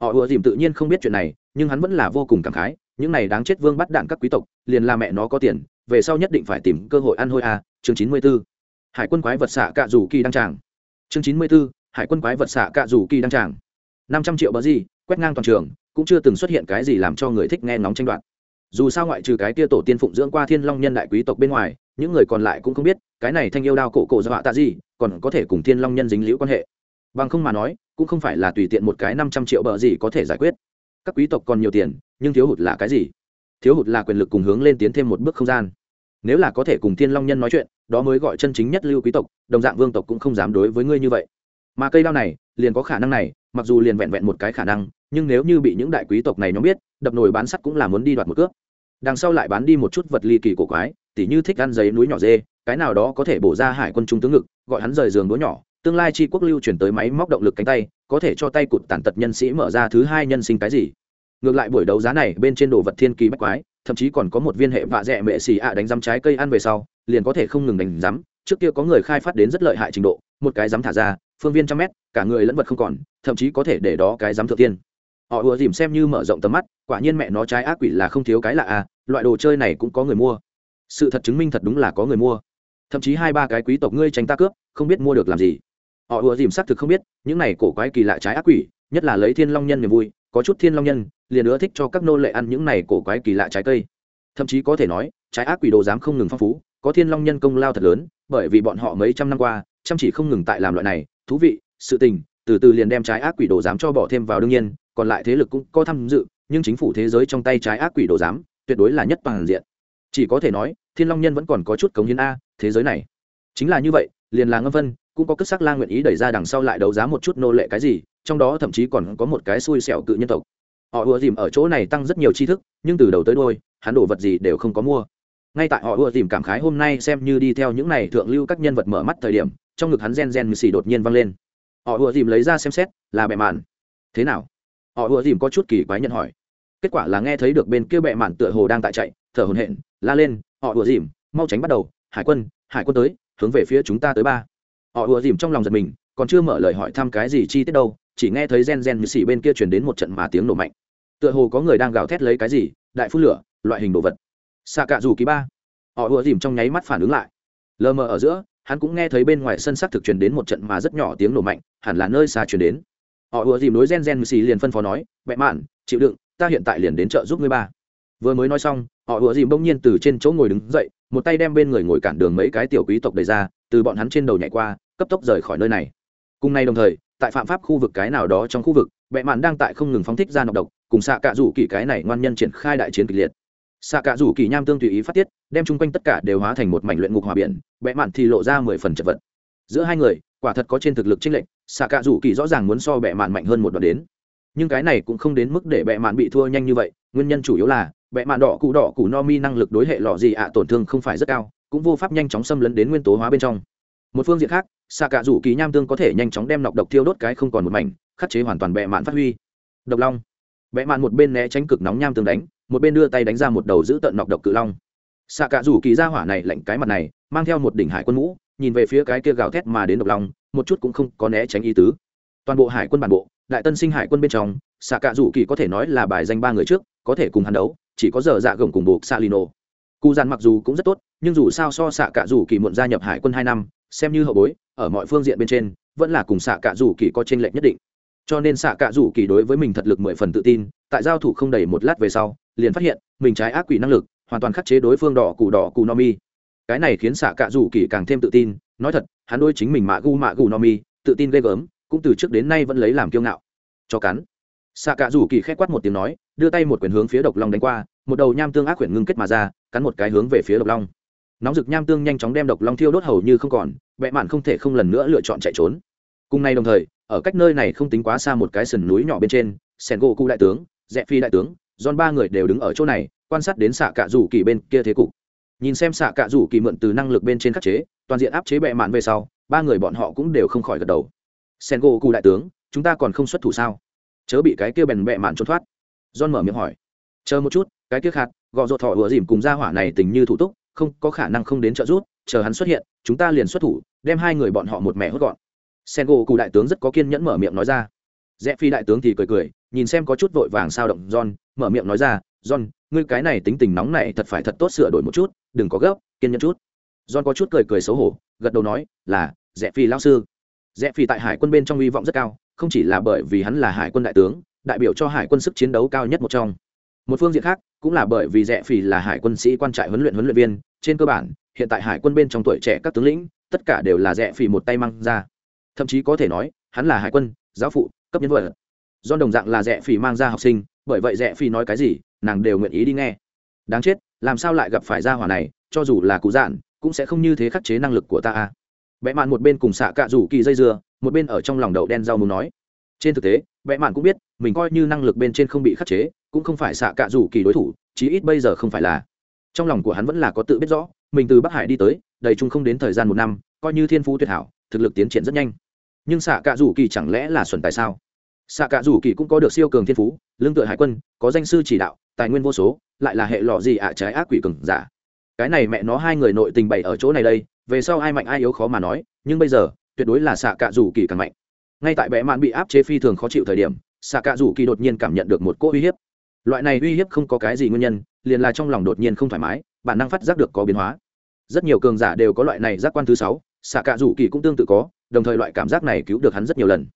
Họ ùa dìm tự nhiên không biết chuyện này, nhưng hắn vẫn là vô cùng cảm khái, những này đáng chết vương bắt đạn các quý tộc, liền là mẹ nó có tiền, về sau nhất định phải tìm cơ hội ăn hôi à chương chín mươi b ố hải quân quái vật xạ cạ rủ kỳ đăng tràng. Chương chín mươi b ố hải quân quái vật xạ cạ rủ kỳ đăng tràng. Năm trăm triệu bờ gì, quét ngang toàn trường, cũng chưa từng xuất hiện cái gì làm cho người thích nghe ngóng tranh đoạt. Dù sao ngoại trừ cái tia tổ tiên phụng dưỡng qua thiên long nhân đại quý tộc bên ngoài những người còn lại cũng không biết, cái này thanh yêu đao cổ cổ do họa tạ gì, còn có thể cùng thiên long nhân dính liễu quan hệ. Bằng không mà nói, cũng không phải là tùy tiện một cái năm trăm triệu bờ gì có thể giải quyết. Các quý tộc còn nhiều tiền, nhưng thiếu hụt là cái gì? Thiếu hụt là quyền lực cùng hướng lên tiến thêm một bước không gian. Nếu là có thể cùng thiên long nhân nói chuyện, đó mới gọi chân chính nhất lưu quý tộc, đồng dạng vương tộc cũng không dám đối với ngươi như vậy. Mà cây đao này, liền có khả năng này, mặc dù liền vẹn vẹn một cái khả năng, nhưng nếu như bị những đại quý tộc này nhóm biết, đập nồi bán sắt cũng là muốn đi đoạt một cướp đằng sau lại bán đi một chút vật ly kỳ cổ quái tỉ như thích ăn giấy núi nhỏ dê, cái nào đó có thể bổ ra hải quân trung tướng ngực, gọi hắn rời giường đũa nhỏ. Tương lai chi quốc lưu chuyển tới máy móc động lực cánh tay, có thể cho tay cụt tàn tật nhân sĩ mở ra thứ hai nhân sinh cái gì. Ngược lại buổi đấu giá này, bên trên đồ vật thiên kỳ bách quái, thậm chí còn có một viên hệ vạ dẹ mệ xì ạ đánh rắm trái cây ăn về sau, liền có thể không ngừng đánh rắm trước kia có người khai phát đến rất lợi hại trình độ, một cái rắm thả ra, phương viên trăm mét, cả người lẫn vật không còn, thậm chí có thể để đó cái rắm thượng tiên. Họ ùa dìm xem như mở rộng tầm mắt, quả nhiên mẹ nó trái ác quỷ là không thiếu cái lạ à loại đồ chơi này cũng có người mua sự thật chứng minh thật đúng là có người mua. Thậm chí hai ba cái quý tộc ngươi tránh ta cướp không biết mua được làm gì. Họ ùa dìm xác thực không biết những này cổ quái kỳ lạ trái ác quỷ nhất là lấy thiên long nhân niềm vui có chút thiên long nhân liền ưa thích cho các nô lệ ăn những này cổ quái kỳ lạ trái cây. Thậm chí có thể nói trái ác quỷ đồ dám không ngừng phong phú có thiên long nhân công lao thật lớn bởi vì bọn họ mấy trăm năm qua chăm chỉ không ngừng tại làm loại này thú vị sự tình từ từ liền đem trái ác quỷ đồ dám cho bỏ thêm vào đương nhiên còn lại thế lực cũng có tham dự nhưng chính phủ thế giới trong tay trái ác quỷ đồ dám, tuyệt đối là nhất toàn diện chỉ có thể nói, thiên long nhân vẫn còn có chút cống hiến a, thế giới này. Chính là như vậy, liền là ngâm vân, cũng có cất sắc la nguyện ý đẩy ra đằng sau lại đấu giá một chút nô lệ cái gì, trong đó thậm chí còn có một cái xui xẻo cự nhân tộc. Họ ùa dìm ở chỗ này tăng rất nhiều tri thức, nhưng từ đầu tới đôi hắn đổ vật gì đều không có mua. Ngay tại họ ùa dìm cảm khái hôm nay xem như đi theo những này thượng lưu các nhân vật mở mắt thời điểm, trong ngực hắn gen gen xì đột nhiên văng lên. Họ ùa dìm lấy ra xem xét, là bệ mạn. Thế nào? Họ ùa dìm có chút kỳ quái nhận hỏi. Kết quả là nghe thấy được bên kia bệ mạn tựa hồ đang tại chạy, thở hồn hện la lên, họ ùa dìm, mau tránh bắt đầu, hải quân hải quân tới, hướng về phía chúng ta tới ba. Họ ùa dìm trong lòng giật mình, còn chưa mở lời hỏi thăm cái gì chi tiết đâu, chỉ nghe thấy gen gen như xỉ bên kia chuyển đến một trận mà tiếng nổ mạnh. Tựa hồ có người đang gào thét lấy cái gì, đại phun lửa, loại hình đồ vật. Xạ cạ dù ký ba. Họ ùa dìm trong nháy mắt phản ứng lại. Lờ mờ ở giữa, hắn cũng nghe thấy bên ngoài sân sắc thực truyền đến một trận mà rất nhỏ tiếng nổ mạnh, hẳn là nơi xa truyền đến. Họ ùa dìm đối gen gen xì liền phân phó nói, mẹ mạn, chịu đựng, ta hiện tại liền đến chợ giúp ngươi ba vừa mới nói xong, họ ùa dìm bỗng nhiên từ trên chỗ ngồi đứng dậy, một tay đem bên người ngồi cản đường mấy cái tiểu quý tộc đầy ra, từ bọn hắn trên đầu nhảy qua, cấp tốc rời khỏi nơi này. Cùng nay đồng thời, tại phạm pháp khu vực cái nào đó trong khu vực, bệ mạn đang tại không ngừng phóng thích ra nọc độc, cùng xạ cạ rủ kỳ cái này ngoan nhân triển khai đại chiến kịch liệt. Xạ cạ rủ kỳ nham tương tùy ý phát tiết, đem chung quanh tất cả đều hóa thành một mảnh luyện ngục hòa biển, bệ mạn thì lộ ra mười phần chật vật. Giữa hai người, quả thật có trên thực lực chênh lệnh xạ cạ rủ kỳ rõ ràng muốn so bệ mạn mạnh hơn một đoạn đến. Nhưng cái này cũng không đến mức để bệ mạn bị thua nhanh như vậy, nguyên nhân chủ yếu là bệ mạn đỏ cụ đỏ cụ no mi năng lực đối hệ lọ gì ạ, tổn thương không phải rất cao, cũng vô pháp nhanh chóng xâm lấn đến nguyên tố hóa bên trong. Một phương diện khác xạ cạ rủ kỳ nham tương có thể nhanh chóng đem nọc độc thiêu đốt cái không còn một mảnh, khắc chế hoàn toàn bệ mạn phát huy. Độc long. Bệ mạn một bên né tránh cực nóng nham tương đánh, một bên đưa tay đánh ra một đầu giữ tận nọc độc cự long. Xạ cạ rủ kỳ ra hỏa này lạnh cái mặt này, mang theo một đỉnh hải quân mũ, nhìn về phía cái kia gào thét mà đến độc long, một chút cũng không có né tránh ý tứ. Toàn bộ hải quân bản bộ, đại tân sinh hải quân bên trong xạ cạ rủ kỳ có thể nói là bài danh ba người trước, có thể cùng hắn đấu chỉ có giờ dạ gồng cùng buộc salino. Cụ dàn mặc dù cũng rất tốt, nhưng dù sao so xạ cả dù kỳ muộn gia nhập hải quân hai năm, xem như hậu bối, ở mọi phương diện bên trên, vẫn là cùng xạ cả dù kỳ có tranh lệch nhất định. Cho nên xạ cả dù kỳ đối với mình thật lực mười phần tự tin, tại giao thủ không đầy một lát về sau, liền phát hiện, mình trái ác quỷ năng lực, hoàn toàn khắc chế đối phương đỏ cụ đỏ cụ no mi. Cái này khiến xạ cả dù kỳ càng thêm tự tin, nói thật, hắn đôi chính mình mạ gu mạ gu no mi, tự tin ghê gớm, cũng từ trước đến nay vẫn lấy làm kiêu ngạo. Cho cắn. Xạ cả dù kỳ k h é quát một tiếng nói đưa tay một quyền hướng phía độc long đánh qua, một đầu nham tương ác quyển ngưng kết mà ra, cắn một cái hướng về phía độc long. Nóng rực nham tương nhanh chóng đem độc long thiêu đốt hầu như không còn vẽ mạn không thể không lần nữa lựa chọn chạy trốn. Cùng nay đồng thời, ở cách nơi này không tính quá xa một cái sườn núi nhỏ bên trên sẻn gỗ cụ đại tướng rẽ phi đại tướng don ba người đều đứng ở chỗ này, quan sát đến xạ cạ rủ kỳ bên kia thế cục. Nhìn xem xạ cạ rủ kỳ mượn từ năng lực bên trên khắc chế, toàn diện áp chế bệ mạn về sau, ba người bọn họ cũng đều không khỏi gật đầu. Sen gỗ cụ đại tướng, chúng ta còn không xuất thủ sao? Chớ bị cái kia bèn bệ mạn trốn thoát. John mở miệng hỏi. Chờ một chút, cái kia khát gọ ruột thỏ ùa dìm cùng ra hỏa này tình như thủ túc, không có khả năng không đến trợ giúp, chờ hắn xuất hiện, chúng ta liền xuất thủ, đem hai người bọn họ một mẹ hốt gọn. Sen gỗ cụ đại tướng rất có kiên nhẫn mở miệng nói ra. Rẽ phi đại tướng thì cười cười, nhìn xem có chút vội vàng sao động john, mở miệng nói ra, john, ngươi cái này tính tình nóng này thật phải thật tốt sửa đổi một chút, đừng có gấp, kiên nhẫn chút. John có chút cười cười xấu hổ, gật đầu nói, là rẽ phi lao sư. Rẽ phi tại hải quân bên trong hy vọng rất cao, không chỉ là bởi vì hắn là hải quân đại tướng đại biểu cho hải quân sức chiến đấu cao nhất một trong. Một phương diện khác, cũng là bởi vì rẽ Phì là hải quân sĩ quan trại huấn luyện huấn luyện viên, trên cơ bản, hiện tại hải quân bên trong tuổi trẻ các tướng lĩnh, tất cả đều là rẽ Phì một tay mang ra. Thậm chí có thể nói, hắn là hải quân, giáo phụ, cấp nhân vật. Do đồng dạng là rẽ Phì mang ra học sinh, bởi vậy rẽ Phì nói cái gì, nàng đều nguyện ý đi nghe. Đáng chết, làm sao lại gặp phải gia hỏa này, cho dù là cụ dạn, cũng sẽ không như thế khắc chế năng lực của ta à. a vẽ mạn một bên cùng xạ cạ rủ kỳ dây dưa, một bên ở trong lòng đậu đen rau muốn nói. Trên thực tế vẽ mạn cũng biết, mình coi như năng lực bên trên không bị khắc chế, cũng không phải xạ cạ rủ kỳ đối thủ, chí ít bây giờ không phải là. Trong lòng của hắn vẫn là có tự biết rõ, mình từ bắc hải đi tới, đầy chung không đến thời gian một năm, coi như thiên phú tuyệt hảo, thực lực tiến triển rất nhanh. Nhưng xạ cạ rủ kỳ chẳng lẽ là xuẩn tại sao? Xạ cạ rủ kỳ cũng có được siêu cường thiên phú, lương tựa hải quân, có danh sư chỉ đạo, tài nguyên vô số, lại là hệ lọ gì ạ, trái ác quỷ cường giả. Cái này mẹ nó hai người nội tình bày ở chỗ này đây, về sau ai mạnh ai yếu khó mà nói, nhưng bây giờ, tuyệt đối là xạ cạ rủ kỳ càng mạnh ngay tại bẽ mạn bị áp chế phi thường khó chịu thời điểm xạ cạ rủ kỳ đột nhiên cảm nhận được một cỗ uy hiếp. Loại này uy hiếp không có cái gì nguyên nhân, liền là trong lòng đột nhiên không thoải mái, bản năng phát giác được có biến hóa. Rất nhiều cường giả đều có loại này giác quan thứ sáu xạ cạ rủ kỳ cũng tương tự có, đồng thời loại cảm giác này cứu được hắn rất nhiều lần.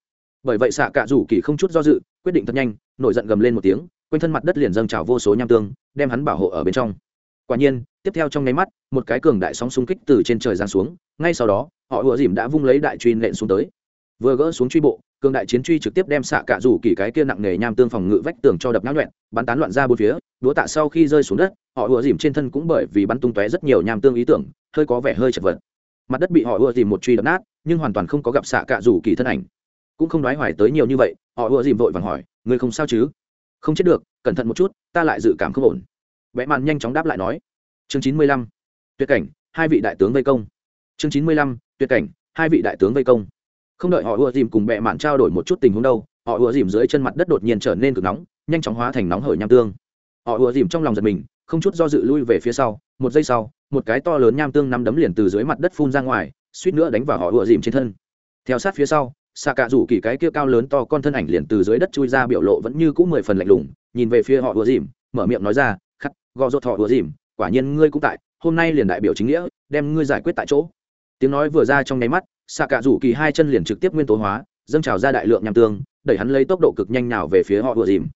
Bởi vậy xạ cạ rủ kỳ không chút do dự, quyết định thật nhanh, nổi giận gầm lên một tiếng, quanh thân mặt đất liền dâng trào vô số nham tương, đem hắn bảo hộ ở bên trong. Quả nhiên, tiếp theo trong nháy mắt, một cái cường đại sóng xung kích từ trên trời giáng xuống, ngay sau đó, họ ùa dìm đã vung lấy đại truy nện xuống tới vừa gỡ xuống truy bộ, cường đại chiến truy trực tiếp đem xạ cạ rủ kỳ cái kia nặng nề nham tương phòng ngự vách tường cho đập náo nhuẹn bắn tán loạn ra bốn phía đúa tạ sau khi rơi xuống đất, họ ùa dìm trên thân cũng bởi vì bắn tung tóe rất nhiều nham tương ý tưởng, hơi có vẻ hơi chật vật. Mặt đất bị họ ùa dìm một truy đập nát, nhưng hoàn toàn không có gặp xạ cạ rủ kỳ thân ảnh. Cũng không nói hoài tới nhiều như vậy, họ ùa dìm vội vàng hỏi người không sao chứ? Không chết được, cẩn thận một chút, ta lại dự cảm không ổn. Vẽ mạn nhanh chóng đáp lại nói, chương chín mươi lăm, tuyệt cảnh, hai vị đại tướng vây công. Chương chín mươi lăm, tuyệt cảnh, hai vị đại tướng vây công không đợi họ ùa dìm cùng bẹ mạn trao đổi một chút tình huống đâu, họ ùa dìm dưới chân mặt đất đột nhiên trở nên cực nóng, nhanh chóng hóa thành nóng hởi nham tương. Họ ùa dìm trong lòng giật mình, không chút do dự lui về phía sau, một giây sau, một cái to lớn nham tương nắm đấm liền từ dưới mặt đất phun ra ngoài, suýt nữa đánh vào họ ùa dìm trên thân. Theo sát phía sau xạ cạ rủ kỳ cái kia cao lớn to con thân ảnh liền từ dưới đất chui ra biểu lộ vẫn như cũng mười phần lạnh lùng, nhìn về phía họ ùa dìm, mở miệng nói ra, khắc, gò rột họ ùa dìm, quả nhiên ngươi cũng tại, hôm nay liền đại biểu chính nghĩa, đem ngươi giải quyết tại chỗ. Tiếng nói vừa ra trong nháy mắt xạ cạ rủ kỳ hai chân liền trực tiếp nguyên tố hóa, dâng trào ra đại lượng nham tương, đẩy hắn lấy tốc độ cực nhanh nào về phía họ ùa dìm.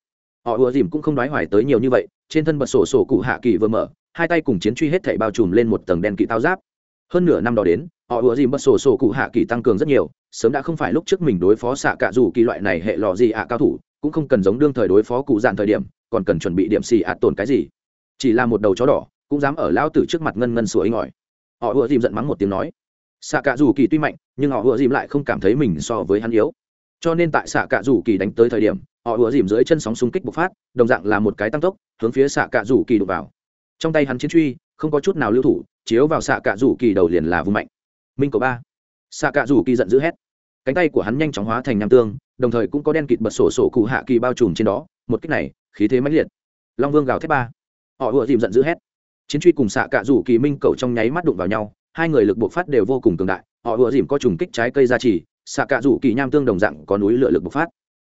Họ ùa dìm cũng không đoái hoài tới nhiều như vậy, trên thân bật sổ sổ cụ hạ kỳ vừa mở, hai tay cùng chiến truy hết thảy bao trùm lên một tầng đen kỵ tao giáp. Hơn nửa năm đó đến, họ ùa dìm bật sổ sổ cụ hạ kỳ tăng cường rất nhiều, sớm đã không phải lúc trước mình đối phó xạ cạ rủ kỳ loại này hệ lò gì ạ cao thủ, cũng không cần giống đương thời đối phó cụ dạn thời điểm, còn cần chuẩn bị điểm xì ạ tồn cái gì. Chỉ là một đầu chó đỏ, cũng dám ở lao tử trước mặt ngân ngân sủa inh ỏi. Họ ùa dìm giận mắng một tiếng nói xạ cạ rủ kỳ tuy mạnh, nhưng họ ùa dìm lại không cảm thấy mình so với hắn yếu. Cho nên tại xạ cạ rủ kỳ đánh tới thời điểm, họ ùa dìm dưới chân sóng xung kích bộc phát, đồng dạng là một cái tăng tốc, hướng phía xạ cạ rủ kỳ đục vào. Trong tay hắn chiến truy, không có chút nào lưu thủ, chiếu vào xạ cạ rủ kỳ đầu liền là vùng mạnh. Minh cầu ba. Xạ cạ rủ kỳ giận dữ hét. Cánh tay của hắn nhanh chóng hóa thành nam tương, đồng thời cũng có đen kịt bật sổ sổ cụ hạ kỳ bao trùm trên đó, một cách này, khí thế mãnh liệt. Long vương gào thép ba. Họ ùa dìm giận dữ hét. Chiến truy cùng xạ cạ rủ kỳ minh cầu trong nháy mắt đụng vào nhau hai người lực bộc phát đều vô cùng cường đại, họ ùa dìm có trùng kích trái cây ra chỉ, xạ cạ rủ kỳ nham tương đồng dạng có núi lửa lực bộc phát.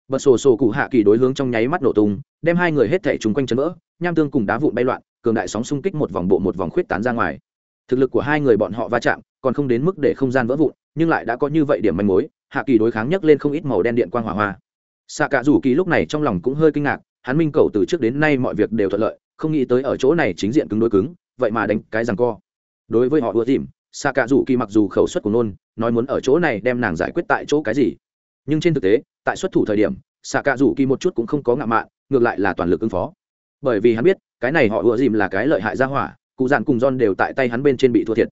Bật sổ sổ cụ hạ kỳ đối hướng trong nháy mắt nổ tung, đem hai người hết thể chung quanh chân vỡ, nham tương cùng đá vụn bay loạn, cường đại sóng xung kích một vòng bộ một vòng khuyết tán ra ngoài. Thực lực của hai người bọn họ va chạm, còn không đến mức để không gian vỡ vụn, nhưng lại đã có như vậy điểm manh mối, hạ kỳ đối kháng nhấc lên không ít màu đen điện quang hỏa hoa. Xạ cạ rủ kỳ lúc này trong lòng cũng hơi kinh ngạc, hắn minh cầu từ trước đến nay mọi việc đều thuận lợi, không nghĩ tới ở chỗ này chính diện cứng đối cứng, vậy mà đánh cái rằng co. Đối với họ ưa dìm xạ cả dù kỳ mặc dù khẩu suất của nôn, nói muốn ở chỗ này đem nàng giải quyết tại chỗ cái gì. Nhưng trên thực tế, tại xuất thủ thời điểm xạ cả dù kỳ một chút cũng không có ngạo mạn, ngược lại là toàn lực ứng phó. Bởi vì hắn biết, cái này họ ùa dìm là cái lợi hại ra hỏa, cụ dạn cùng don đều tại tay hắn bên trên bị thua thiệt.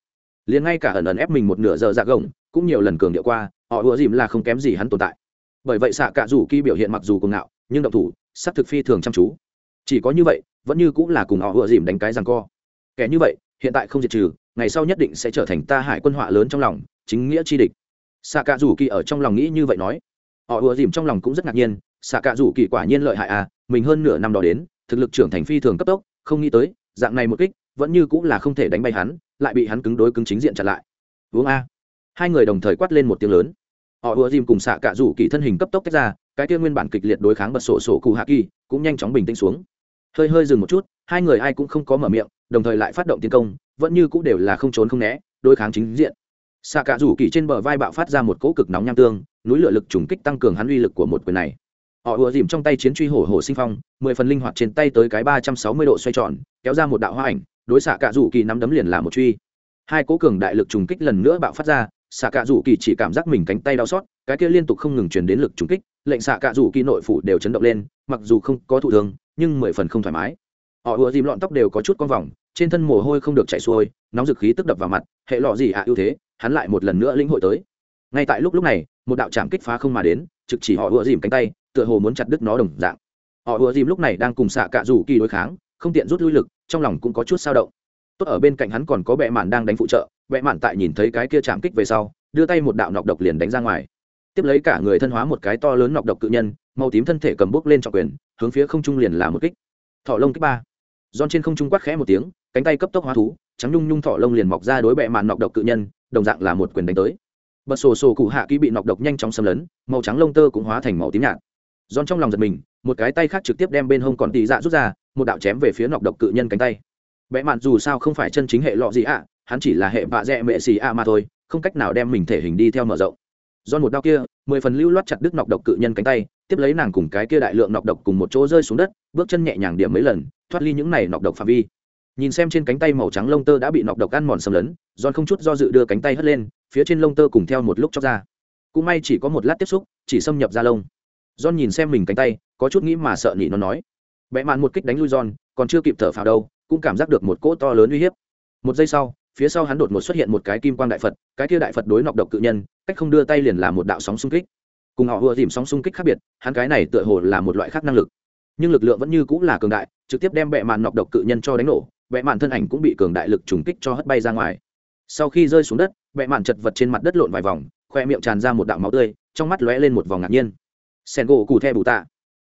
Liền ngay cả ẩn ẩn ép mình một nửa giờ dạ gồng, cũng nhiều lần cường điệu qua, họ ùa dìm là không kém gì hắn tồn tại. Bởi vậy xạ cả dù kỳ biểu hiện mặc dù cùng ngạo, nhưng động thủ sắp thực phi thường chăm chú. Chỉ có như vậy, vẫn như cũng là cùng họ ùa dìm đánh cái rằng co. Kẻ như vậy, hiện tại không diệt trừ ngày sau nhất định sẽ trở thành ta hải quân họa lớn trong lòng, chính nghĩa chi địch. Xạ cạ rủ kỳ ở trong lòng nghĩ như vậy nói. Họ ùa dìm trong lòng cũng rất ngạc nhiên xạ cạ rủ kỳ quả nhiên lợi hại à mình hơn nửa năm đó đến, thực lực trưởng thành phi thường cấp tốc, không nghĩ tới, dạng này một kích, vẫn như cũng là không thể đánh bay hắn, lại bị hắn cứng đối cứng chính diện chặn lại. Uống a. Hai người đồng thời quát lên một tiếng lớn. Họ ùa dìm cùng xạ cạ rủ kỳ thân hình cấp tốc tách ra, cái kia nguyên bản kịch liệt đối kháng bật sổ sổ cụ hạ kỳ cũng nhanh chóng bình tĩnh xuống. Hơi hơi dừng một chút, hai người ai cũng không có mở miệng, đồng thời lại phát động tiến công vẫn như cũng đều là không trốn không né, đối kháng chính diện. Xạ cả rủ kỳ trên bờ vai bạo phát ra một cỗ cực nóng nham tương, núi lửa lực trùng kích tăng cường hắn uy lực của một quyền này. Họ ùa dìm trong tay chiến truy hổ hổ sinh phong, mười phần linh hoạt trên tay tới cái ba trăm sáu mươi độ xoay tròn, kéo ra một đạo hoa ảnh, đối xạ cả rủ kỳ nắm đấm liền là một truy. Hai cố cường đại lực trùng kích lần nữa bạo phát ra, xạ cả rủ kỳ chỉ cảm giác mình cánh tay đau xót, cái kia liên tục không ngừng truyền đến lực trùng kích, lệnh xạ cả rủ kỳ nội phủ đều chấn động lên, mặc dù không có thụ thương, nhưng mười phần không thoải mái. Họ ùa dìm lọn tóc đều có chút con vòng trên thân mồ hôi không được chảy xuôi, nóng dực khí tức đập vào mặt, hệ lọ gì ạ à ưu thế, hắn lại một lần nữa lĩnh hội tới. Ngay tại lúc lúc này, một đạo trảm kích phá không mà đến, trực chỉ họ ùa dìm cánh tay, tựa hồ muốn chặt đứt nó đồng dạng. Họ ùa dìm lúc này đang cùng xạ cạ rủ kỳ đối kháng, không tiện rút lui lực, trong lòng cũng có chút sao động. Tốt ở bên cạnh hắn còn có bệ mạn đang đánh phụ trợ, bệ mạn tại nhìn thấy cái kia chạm kích về sau, đưa tay một đạo nọc độc liền đánh ra ngoài. Tiếp lấy cả người thân hóa một cái to lớn nọc độc cự nhân, màu tím thân thể cầm bốc lên trọng quyền, hướng phía không trung liền là một kích. Thọ lông kích ba. Giòn trên không trung quát khẽ một tiếng cánh tay cấp tốc hóa thú, trắng nhung nhung thọ lông liền mọc ra đối bệ mạn nọc độc cự nhân, đồng dạng là một quyền đánh tới. Bật sổ sổ cụ hạ kỹ bị nọc độc nhanh chóng xâm lấn, màu trắng lông tơ cũng hóa thành màu tím nhạt. Giòn trong lòng giật mình, một cái tay khác trực tiếp đem bên hông còn tì dạ rút ra, một đạo chém về phía nọc độc cự nhân cánh tay. Bẽ mạn dù sao không phải chân chính hệ lọ gì ạ, hắn chỉ là hệ bạ dẹ mệ xì ạ mà thôi, không cách nào đem mình thể hình đi theo mở rộng. Giòn một đao kia, mười phần lưu loát chặt đứt nọc độc cự nhân cánh tay, tiếp lấy nàng cùng cái kia đại lượng nọc độc cùng một chỗ rơi xuống đất, bước chân nhẹ nhàng điểm mấy lần, thoát ly những này nọc độc phạm vi nhìn xem trên cánh tay màu trắng lông tơ đã bị nọc độc ăn mòn xâm lấn giòn không chút do dự đưa cánh tay hất lên phía trên lông tơ cùng theo một lúc chóc ra cũng may chỉ có một lát tiếp xúc chỉ xâm nhập ra lông John nhìn xem mình cánh tay, có chút nghĩ mà sợ nị nó nói. Bẽ mạn một kích đánh lui John, còn chưa kịp thở phào đâu, cũng cảm giác được một cỗ to lớn uy hiếp. Một giây sau, phía sau hắn đột ngột xuất hiện một cái kim quang đại Phật, cái kia đại Phật đối nọc độc cự nhân, cách không đưa tay liền là một đạo sóng xung kích. Cùng họ vừa tìm sóng xung kích khác biệt, hắn cái này tựa hồ là một loại khác năng lực. Nhưng lực lượng vẫn như cũng là cường đại, trực tiếp đem bệ mạn nọc độc cự nhân cho đánh nổ, vẽ mạn thân ảnh cũng bị cường đại lực trùng kích cho hất bay ra ngoài. Sau khi rơi xuống đất, vẽ mạn chật vật trên mặt đất lộn vài vòng, khoe miệng tràn ra một đạo máu tươi, trong mắt lóe lên một vòng ngạc nhiên. Sen gỗ cụ the bù tạ.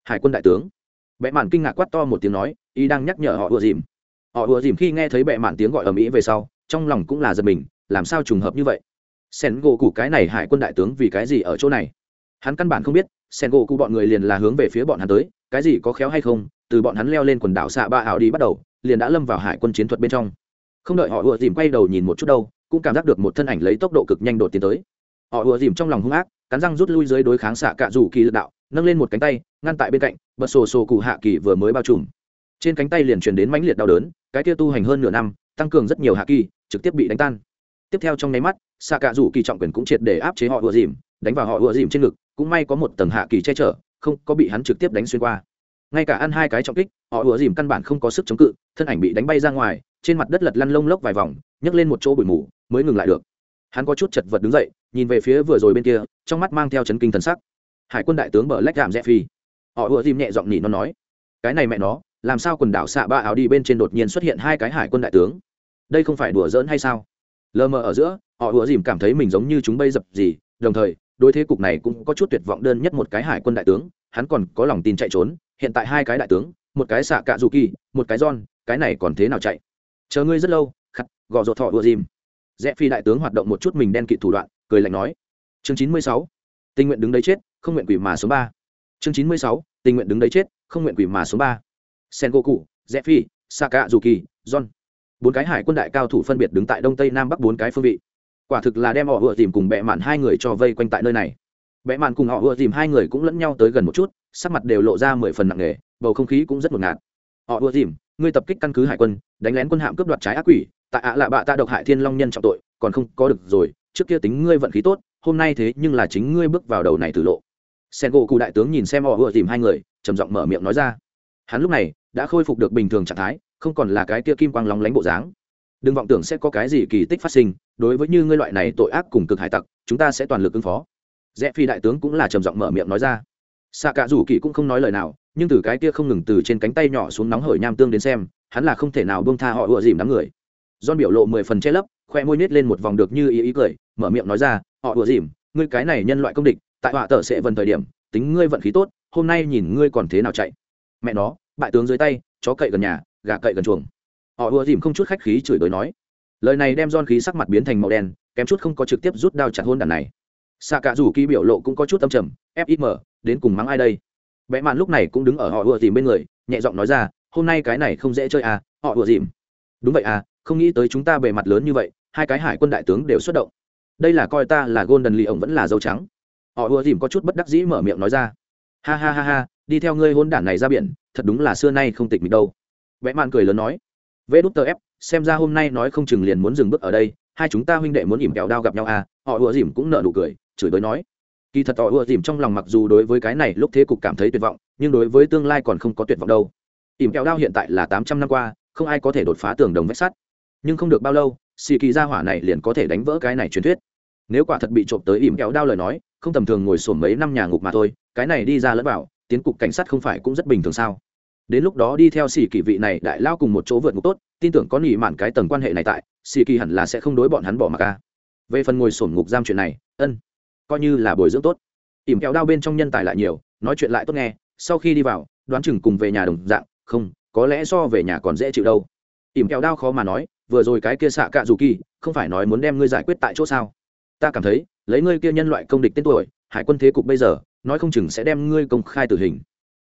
Hải quân đại tướng. Vẽ mạn kinh ngạc quát to một tiếng nói, y đang nhắc nhở họ ùa dìm. Họ ùa dìm khi nghe thấy bệ mạn tiếng gọi ầm ĩ về sau, trong lòng cũng là giật mình, làm sao trùng hợp như vậy? Sen gỗ cụ cái này hải quân đại tướng vì cái gì ở chỗ này? Hắn căn bản không biết, sen gỗ cụ bọn người liền là hướng về phía bọn hắn tới, cái gì có khéo hay không? Từ bọn hắn leo lên quần đảo xạ ba ảo đi bắt đầu liền đã lâm vào hải quân chiến thuật bên trong. Không đợi họ ùa dìm quay đầu nhìn một chút đâu, cũng cảm giác được một thân ảnh lấy tốc độ cực nhanh đột tiến tới. Họ ùa dìm trong lòng hung ác, cắn răng rút lui dưới đối kháng xạ cạ rủ kỳ lực đạo, nâng lên một cánh tay, ngăn tại bên cạnh, bật sổ sổ cụ hạ kỳ vừa mới bao trùm. Trên cánh tay liền truyền đến mãnh liệt đau đớn, cái kia tu hành hơn nửa năm, tăng cường rất nhiều hạ kỳ, trực tiếp bị đánh tan. Tiếp theo trong nháy mắt, xạ cạ rủ kỳ trọng quyền cũng triệt để áp chế họ ùa dìm, đánh vào họ ùa dìm trên ngực, cũng may có một tầng hạ kỳ che chở, không có bị hắn trực tiếp đánh xuyên qua ngay cả ăn hai cái trọng kích, họ ùa dìm căn bản không có sức chống cự, thân ảnh bị đánh bay ra ngoài, trên mặt đất lật lăn lông lốc vài vòng, nhấc lên một chỗ bụi mù, mới ngừng lại được. Hắn có chút chật vật đứng dậy, nhìn về phía vừa rồi bên kia, trong mắt mang theo chấn kinh thần sắc. Hải quân đại tướng bờ lách gạm rẽ phi. Họ ùa dìm nhẹ giọng nhỉ nó nói, cái này mẹ nó, làm sao quần đảo xạ ba áo đi bên trên đột nhiên xuất hiện hai cái hải quân đại tướng? Đây không phải đùa giỡn hay sao? Lờ mờ ở giữa, họ ùa dìm cảm thấy mình giống như chúng bây dập gì, đồng thời, đối thế cục này cũng có chút tuyệt vọng đơn nhất một cái hải quân đại tướng, hắn còn có lòng tin chạy trốn hiện tại hai cái đại tướng, một cái xạ cạ dù kỳ, một cái giòn cái này còn thế nào chạy? Chờ ngươi rất lâu khắc gò ruột thọ ùa dìm. Rẽ phi đại tướng hoạt động một chút mình đen kịt thủ đoạn, cười lạnh nói. Chương chín mươi sáu, tình nguyện đứng đấy chết, không nguyện quỷ mà số ba. Chương chín mươi sáu, tình nguyện đứng đấy chết, không nguyện quỷ mà số ba. Sen goku rẽ phi, xạ cạ dù kỳ giòn bốn cái hải quân đại cao thủ phân biệt đứng tại đông tây nam bắc bốn cái phương vị. Quả thực là đem họ vừa tìm cùng bẹ mạn hai người cho vây quanh tại nơi này. Bẽ mạn cùng họ vừa tìm hai người cũng lẫn nhau tới gần một chút sắc mặt đều lộ ra mười phần nặng nề, bầu không khí cũng rất ngột ngạt. Họ vừa dìm, ngươi tập kích căn cứ hải quân, đánh lén quân hạm cướp đoạt trái ác quỷ, tại ạ lạ bạ ta độc hại thiên long nhân trọng tội, còn không có được rồi, trước kia tính ngươi vận khí tốt, hôm nay thế nhưng là chính ngươi bước vào đầu này từ lộ. Sen gỗ cụ đại tướng nhìn xem họ vừa dìm hai người, trầm giọng mở miệng nói ra. Hắn lúc này đã khôi phục được bình thường trạng thái, không còn là cái kia kim quang lóng lánh bộ dáng. Đừng vọng tưởng sẽ có cái gì kỳ tích phát sinh, đối với như ngươi loại này tội ác cùng cực hải tặc, chúng ta sẽ toàn lực ứng phó. Rẽ phi đại tướng cũng là trầm giọng mở miệng nói ra xạ cả rủ kỳ cũng không nói lời nào, nhưng từ cái kia không ngừng từ trên cánh tay nhỏ xuống nóng hởi nham tương đến xem, hắn là không thể nào bông tha họ ựa dìm đám người. Don biểu lộ mười phần che lấp, khoe môi nít lên một vòng được như ý ý cười, mở miệng nói ra, họ ựa dìm, ngươi cái này nhân loại công địch, tại họa tờ sẽ vần thời điểm, tính ngươi vận khí tốt, hôm nay nhìn ngươi còn thế nào chạy. Mẹ nó, bại tướng dưới tay, chó cậy gần nhà, gà cậy gần chuồng. Họ ùa dìm không chút khách khí chửi đối nói. Lời này đem don khí sắc mặt biến thành màu đen, kém chút không có trực tiếp rút đao chặt hôn đàn này xạ cả rủ kỳ biểu lộ cũng có chút tâm trầm fim đến cùng mắng ai đây? Vẽ mạn lúc này cũng đứng ở họ ùa dìm bên người, nhẹ giọng nói ra, hôm nay cái này không dễ chơi à họ ùa dìm. Đúng vậy à không nghĩ tới chúng ta bề mặt lớn như vậy, hai cái hải quân đại tướng đều xuất động. Đây là coi ta là golden lì ổng vẫn là dâu trắng. Họ ùa dìm có chút bất đắc dĩ mở miệng nói ra. Ha ha ha ha, đi theo ngươi hôn đản này ra biển, thật đúng là xưa nay không tịch mịch đâu. Vẽ mạn cười lớn nói. Vê đút tờ ép xem ra hôm nay nói không chừng liền muốn dừng bước ở đây, hai chúng ta huynh đệ muốn ỉm kẹo đao gặp nhau à họ ùa dìm cũng nợ nụ cười chửi bới nói. Kỳ thật họ ưa tìm trong lòng mặc dù đối với cái này lúc thế cục cảm thấy tuyệt vọng, nhưng đối với tương lai còn không có tuyệt vọng đâu. Ỉm kẹo đao hiện tại là tám trăm năm qua, không ai có thể đột phá tường đồng vách sắt. Nhưng không được bao lâu, xì kỳ gia hỏa này liền có thể đánh vỡ cái này truyền thuyết. Nếu quả thật bị trộm tới ỉm kẹo đao lời nói, không tầm thường ngồi sổm mấy năm nhà ngục mà thôi, cái này đi ra lẫn vào, tiến cục cảnh sát không phải cũng rất bình thường sao? Đến lúc đó đi theo xì kỳ vị này đại lao cùng một chỗ vượt ngục tốt, tin tưởng có nghỉ mạn cái tầng quan hệ này tại, xì kỳ hẳn là sẽ không đối bọn hắn bỏ mặc ca về phần ngồi sổm ngục giam chuyện này, ân coi như là bồi dưỡng tốt. Ỉm kẹo đao bên trong nhân tài lại nhiều, nói chuyện lại tốt nghe, sau khi đi vào, đoán chừng cùng về nhà đồng dạng, không, có lẽ so về nhà còn dễ chịu đâu. Ỉm kẹo đao khó mà nói, vừa rồi cái kia xạ cạ dù kỳ, không phải nói muốn đem ngươi giải quyết tại chỗ sao? Ta cảm thấy, lấy ngươi kia nhân loại công địch tên tuổi, hải quân thế cục bây giờ, nói không chừng sẽ đem ngươi công khai tử hình.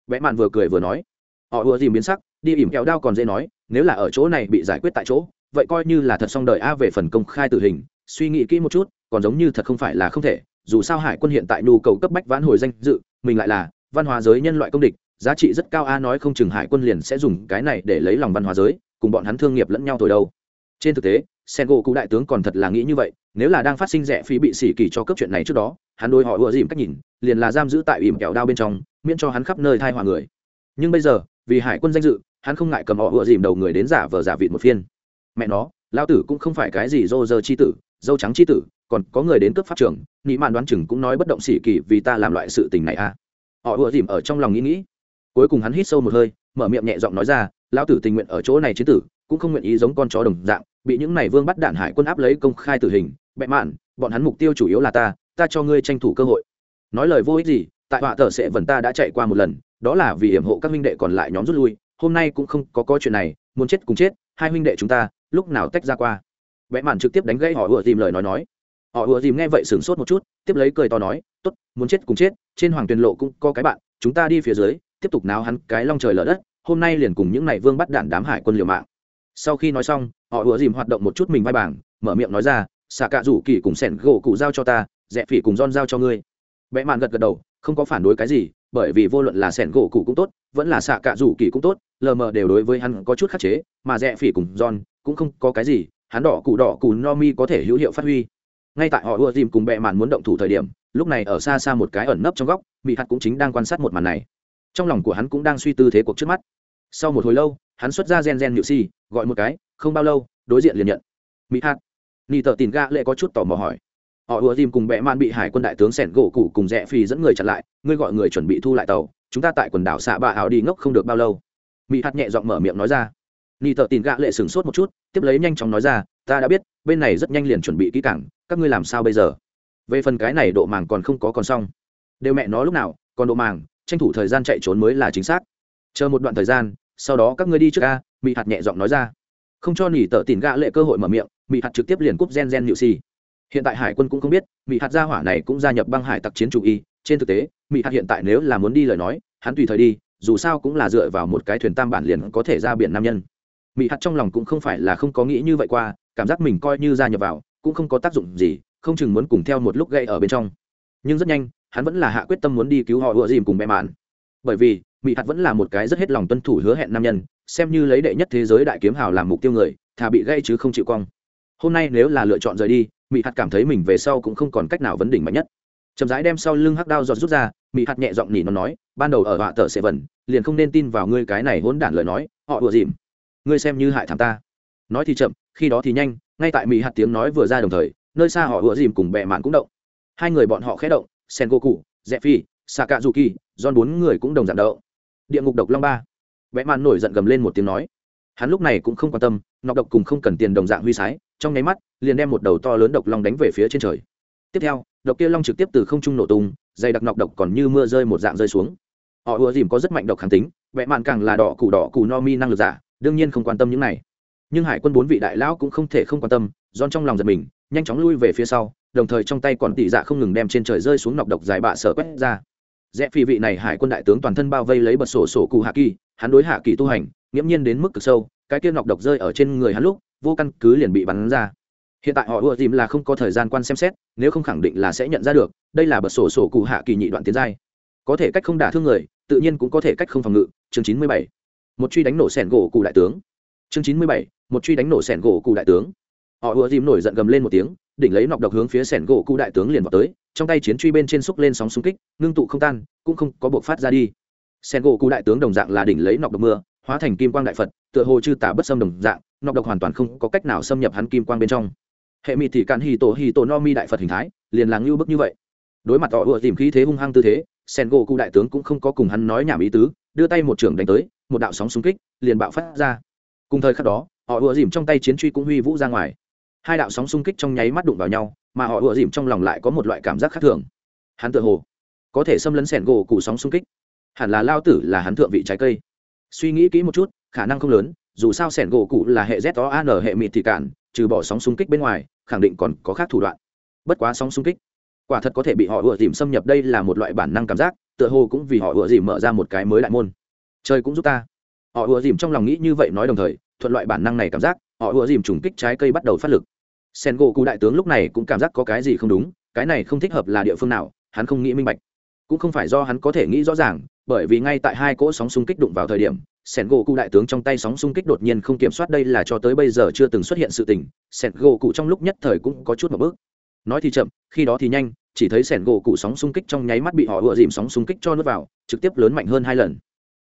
Vẽ mạn vừa cười vừa nói, họ ùa dìm biến sắc, đi ỉm kẹo đao còn dễ nói, nếu là ở chỗ này bị giải quyết tại chỗ, vậy coi như là thật xong đời a về phần công khai tử hình, suy nghĩ kỹ một chút, còn giống như thật không phải là không thể dù sao hải quân hiện tại nhu cầu cấp bách vãn hồi danh dự, mình lại là văn hóa giới nhân loại công địch, giá trị rất cao, a nói không chừng hải quân liền sẽ dùng cái này để lấy lòng văn hóa giới, cùng bọn hắn thương nghiệp lẫn nhau thổi đâu. Trên thực tế sen gỗ cụ đại tướng còn thật là nghĩ như vậy, nếu là đang phát sinh rẻ phí bị xỉ kỳ cho cấp chuyện này trước đó, hắn đôi họ ùa dìm cách nhìn, liền là giam giữ tại ỉm kẹo đao bên trong, miễn cho hắn khắp nơi thai hòa người. Nhưng bây giờ, vì hải quân danh dự, hắn không ngại cầm họ ùa dìm đầu người đến giả vờ giả vịt một phiên. Mẹ nó lao tử cũng không phải cái gì dô dơ chi tử dâu trắng chi tử, còn có người đến cướp pháp trường nghĩ mạn đoán chừng cũng nói bất động xỉ kỳ vì ta làm loại sự tình này à. Họ ùa dìm ở trong lòng nghĩ nghĩ. Cuối cùng hắn hít sâu một hơi, mở miệng nhẹ giọng nói ra, lão tử tình nguyện ở chỗ này chiến tử, cũng không nguyện ý giống con chó đồng dạng, bị những này vương bắt đạn hải quân áp lấy công khai tử hình, bệ mạn, bọn hắn mục tiêu chủ yếu là ta ta cho ngươi tranh thủ cơ hội. Nói lời vô ích gì, tại họa thợ sẽ vần ta đã chạy qua một lần, đó là vì hiểm hộ các huynh đệ còn lại nhóm rút lui, hôm nay cũng không có có chuyện này, muốn chết cùng chết, hai huynh đệ chúng ta, lúc nào tách ra qua? Vẽ màn trực tiếp đánh gãy họ ùa dìm lời nói nói. Họ ùa dìm nghe vậy sửng sốt một chút, tiếp lấy cười to nói, tốt, muốn chết cùng chết, trên hoàng tuyền lộ cũng có cái bạn, chúng ta đi phía dưới, tiếp tục náo hắn cái long trời lở đất, hôm nay liền cùng những này vương bắt đạn đám hải quân liều mạng. Sau khi nói xong, họ ùa dìm hoạt động một chút mình vai bảng, mở miệng nói ra, xạ cạ rủ kỳ cùng sẻn gỗ cụ giao cho ta, rẽ phỉ cùng don giao cho ngươi. Vẽ màn gật gật đầu, không có phản đối cái gì, bởi vì vô luận là sẻn gỗ cụ cũng tốt, vẫn là xạ cạ rủ kỳ cũng tốt, lờ mờ đều đối với hắn có chút khắc chế, mà rẽ phỉ cùng don cũng không có cái gì hắn đỏ cụ đỏ cụ no mi có thể hữu hiệu phát huy. Ngay tại họ ưa dìm cùng bệ mạn muốn động thủ thời điểm, lúc này ở xa xa một cái ẩn nấp trong góc mỹ hạt cũng chính đang quan sát một màn này. Trong lòng của hắn cũng đang suy tư thế cuộc trước mắt. Sau một hồi lâu, hắn xuất ra gen gen nhự si, gọi một cái, không bao lâu, đối diện liền nhận. Mỹ hạt ni tờ tìm ga lệ có chút tò mò hỏi. Họ ùa dìm cùng bệ man bị hải quân đại tướng sẻn gỗ cụ cùng rẽ phi dẫn người chặn lại, ngươi gọi người chuẩn bị thu lại tàu, chúng ta tại quần đảo xạ bạ ảo đi ngốc không được bao lâu. Mỹ hạt nhẹ giọng mở miệng nói ra ni thợ tìm gạ lệ sửng sốt một chút, tiếp lấy nhanh chóng nói ra, ta đã biết, bên này rất nhanh liền chuẩn bị kỹ cảng các ngươi làm sao bây giờ? Về phần cái này độ màng còn không có còn xong. Đều mẹ nó lúc nào, còn độ màng, tranh thủ thời gian chạy trốn mới là chính xác. Chờ một đoạn thời gian, sau đó các ngươi đi trước ca Mị hạt nhẹ giọng nói ra. Không cho nỉ tờ tìm gạ lệ cơ hội mở miệng, Mị hạt trực tiếp liền cúp gen gen nhự xì. Hiện tại hải quân cũng không biết, Mị hạt gia hỏa này cũng gia nhập băng hải tặc chiến chủ y. Trên thực tế, Mị hạt hiện tại nếu là muốn đi lời nói, hắn tùy thời đi, dù sao cũng là dựa vào một cái thuyền tam bản liền có thể ra biển nam nhân mỹ hạt trong lòng cũng không phải là không có nghĩ như vậy qua, cảm giác mình coi như gia nhập vào, cũng không có tác dụng gì, không chừng muốn cùng theo một lúc gây ở bên trong. Nhưng rất nhanh, hắn vẫn là hạ quyết tâm muốn đi cứu họ ựa dìm cùng mẹ mạn. Bởi vì mỹ hạt vẫn là một cái rất hết lòng tuân thủ hứa hẹn nam nhân, xem như lấy đệ nhất thế giới đại kiếm hào làm mục tiêu người, thà bị gây chứ không chịu cong. Hôm nay nếu là lựa chọn rời đi mỹ hạt cảm thấy mình về sau cũng không còn cách nào vấn đỉnh mạnh nhất. Chậm rãi đem sau lưng hắc đao giọt rút ra mỹ hạt nhẹ giọng nhỉ nó nói, ban đầu ở họa tờ sẽ vẩn, liền không nên tin vào ngươi cái này hỗn đản lời nói, họ ủa dìm ngươi xem như hại thảm ta. Nói thì chậm, khi đó thì nhanh, ngay tại mỹ hạt tiếng nói vừa ra đồng thời, nơi xa họ ủa dìm cùng bẹ mạn cũng động. Hai người bọn họ khẽ động sen go cụ dẹp phi xạ cạ dù kỳ don bốn người cũng đồng dạng đậu địa ngục độc long ba. Bẹ mạn nổi giận gầm lên một tiếng nói. Hắn lúc này cũng không quan tâm, nọc độc cùng không cần tiền đồng dạng huy sái, trong nháy mắt, liền đem một đầu to lớn độc long đánh về phía trên trời. Tiếp theo, độc kia long trực tiếp từ không trung nổ tung, dày đặc nọc độc còn như mưa rơi một dạng rơi xuống. Họ ùa dìm có rất mạnh độc kháng tính vẽ mạn càng là đỏ cụ đỏ cụ no mi năng lực giả đương nhiên không quan tâm những này. Nhưng hải quân bốn vị đại lão cũng không thể không quan tâm don trong lòng giật mình, nhanh chóng lui về phía sau, đồng thời trong tay còn tỉ dạ không ngừng đem trên trời rơi xuống nọc độc dài bạ sở quét ra. Rẽ phi vị này hải quân đại tướng toàn thân bao vây lấy bật sổ sổ cụ hạ kỳ, hắn đối hạ kỳ tu hành, nghiễm nhiên đến mức cực sâu, cái kia nọc độc rơi ở trên người hắn lúc, vô căn cứ liền bị bắn ra. Hiện tại họ ùa dìm là không có thời gian quan xem xét, nếu không khẳng định là sẽ nhận ra được, đây là bật sổ sổ cụ hạ kỳ nhị đoạn tiến giai. Có thể cách không đả thương người, tự nhiên cũng có thể cách không phòng ngự, chương chín mươi bảy một truy đánh nổ sẻn gỗ cụ đại tướng. Chương chín mươi bảy, một truy đánh nổ sẻn gỗ cụ đại tướng. Họ ùa dìm nổi giận gầm lên một tiếng, đỉnh lấy nọc độc hướng phía sẻn gỗ cụ đại tướng liền vào tới, trong tay chiến truy bên trên xúc lên sóng xung kích, ngưng tụ không tan, cũng không có buộc phát ra đi. Sẻn gỗ cụ đại tướng đồng dạng là đỉnh lấy nọc độc mưa, hóa thành kim quang đại phật, tựa hồ chư tả bất xâm đồng dạng, nọc độc hoàn toàn không có cách nào xâm nhập hắn kim quang bên trong. Hệ mị thị cạn hì tổ hì tổ no mi đại phật hình thái, liền làng lưu bức như vậy. Đối mặt họ ùa tìm khí thế hung hăng tư thế, sẻn gỗ cụ đại tướng cũng không có cùng hắn nói nhảm ý tứ, đưa tay một trưởng đánh tới một đạo sóng xung kích liền bạo phát ra. Cùng thời khắc đó, họ ùa dìm trong tay chiến truy cũng huy vũ ra ngoài. Hai đạo sóng xung kích trong nháy mắt đụng vào nhau, mà họ ùa dìm trong lòng lại có một loại cảm giác khác thường. Hắn tự hồ có thể xâm lấn sẻn gỗ cụ sóng xung kích. Hẳn là lao tử là hắn thượng vị trái cây. Suy nghĩ kỹ một chút, khả năng không lớn, dù sao sẻn gỗ cụ là hệ z o an hệ mịt thì cản trừ bỏ sóng xung kích bên ngoài, khẳng định còn có khác thủ đoạn. Bất quá sóng xung kích, quả thật có thể bị họ ùa dìm xâm nhập đây là một loại bản năng cảm giác, tựa hồ cũng vì họ ùa dìm mở ra một cái mới đại môn trời cũng giúp ta. Họ ùa dìm trong lòng nghĩ như vậy nói đồng thời, thuận loại bản năng này cảm giác, họ ùa dìm trùng kích trái cây bắt đầu phát lực. Sen gỗ cụ đại tướng lúc này cũng cảm giác có cái gì không đúng, cái này không thích hợp là địa phương nào, hắn không nghĩ minh bạch. Cũng không phải do hắn có thể nghĩ rõ ràng, bởi vì ngay tại hai cỗ sóng xung kích đụng vào thời điểm sẻn gỗ cụ đại tướng trong tay sóng xung kích đột nhiên không kiểm soát đây là cho tới bây giờ chưa từng xuất hiện sự tình sẻn gỗ cụ trong lúc nhất thời cũng có chút một bước. Nói thì chậm, khi đó thì nhanh, chỉ thấy sẻn gỗ cụ sóng xung kích trong nháy mắt bị họ ựa dìm sóng xung kích cho nước vào, trực tiếp lớn mạnh hơn hai lần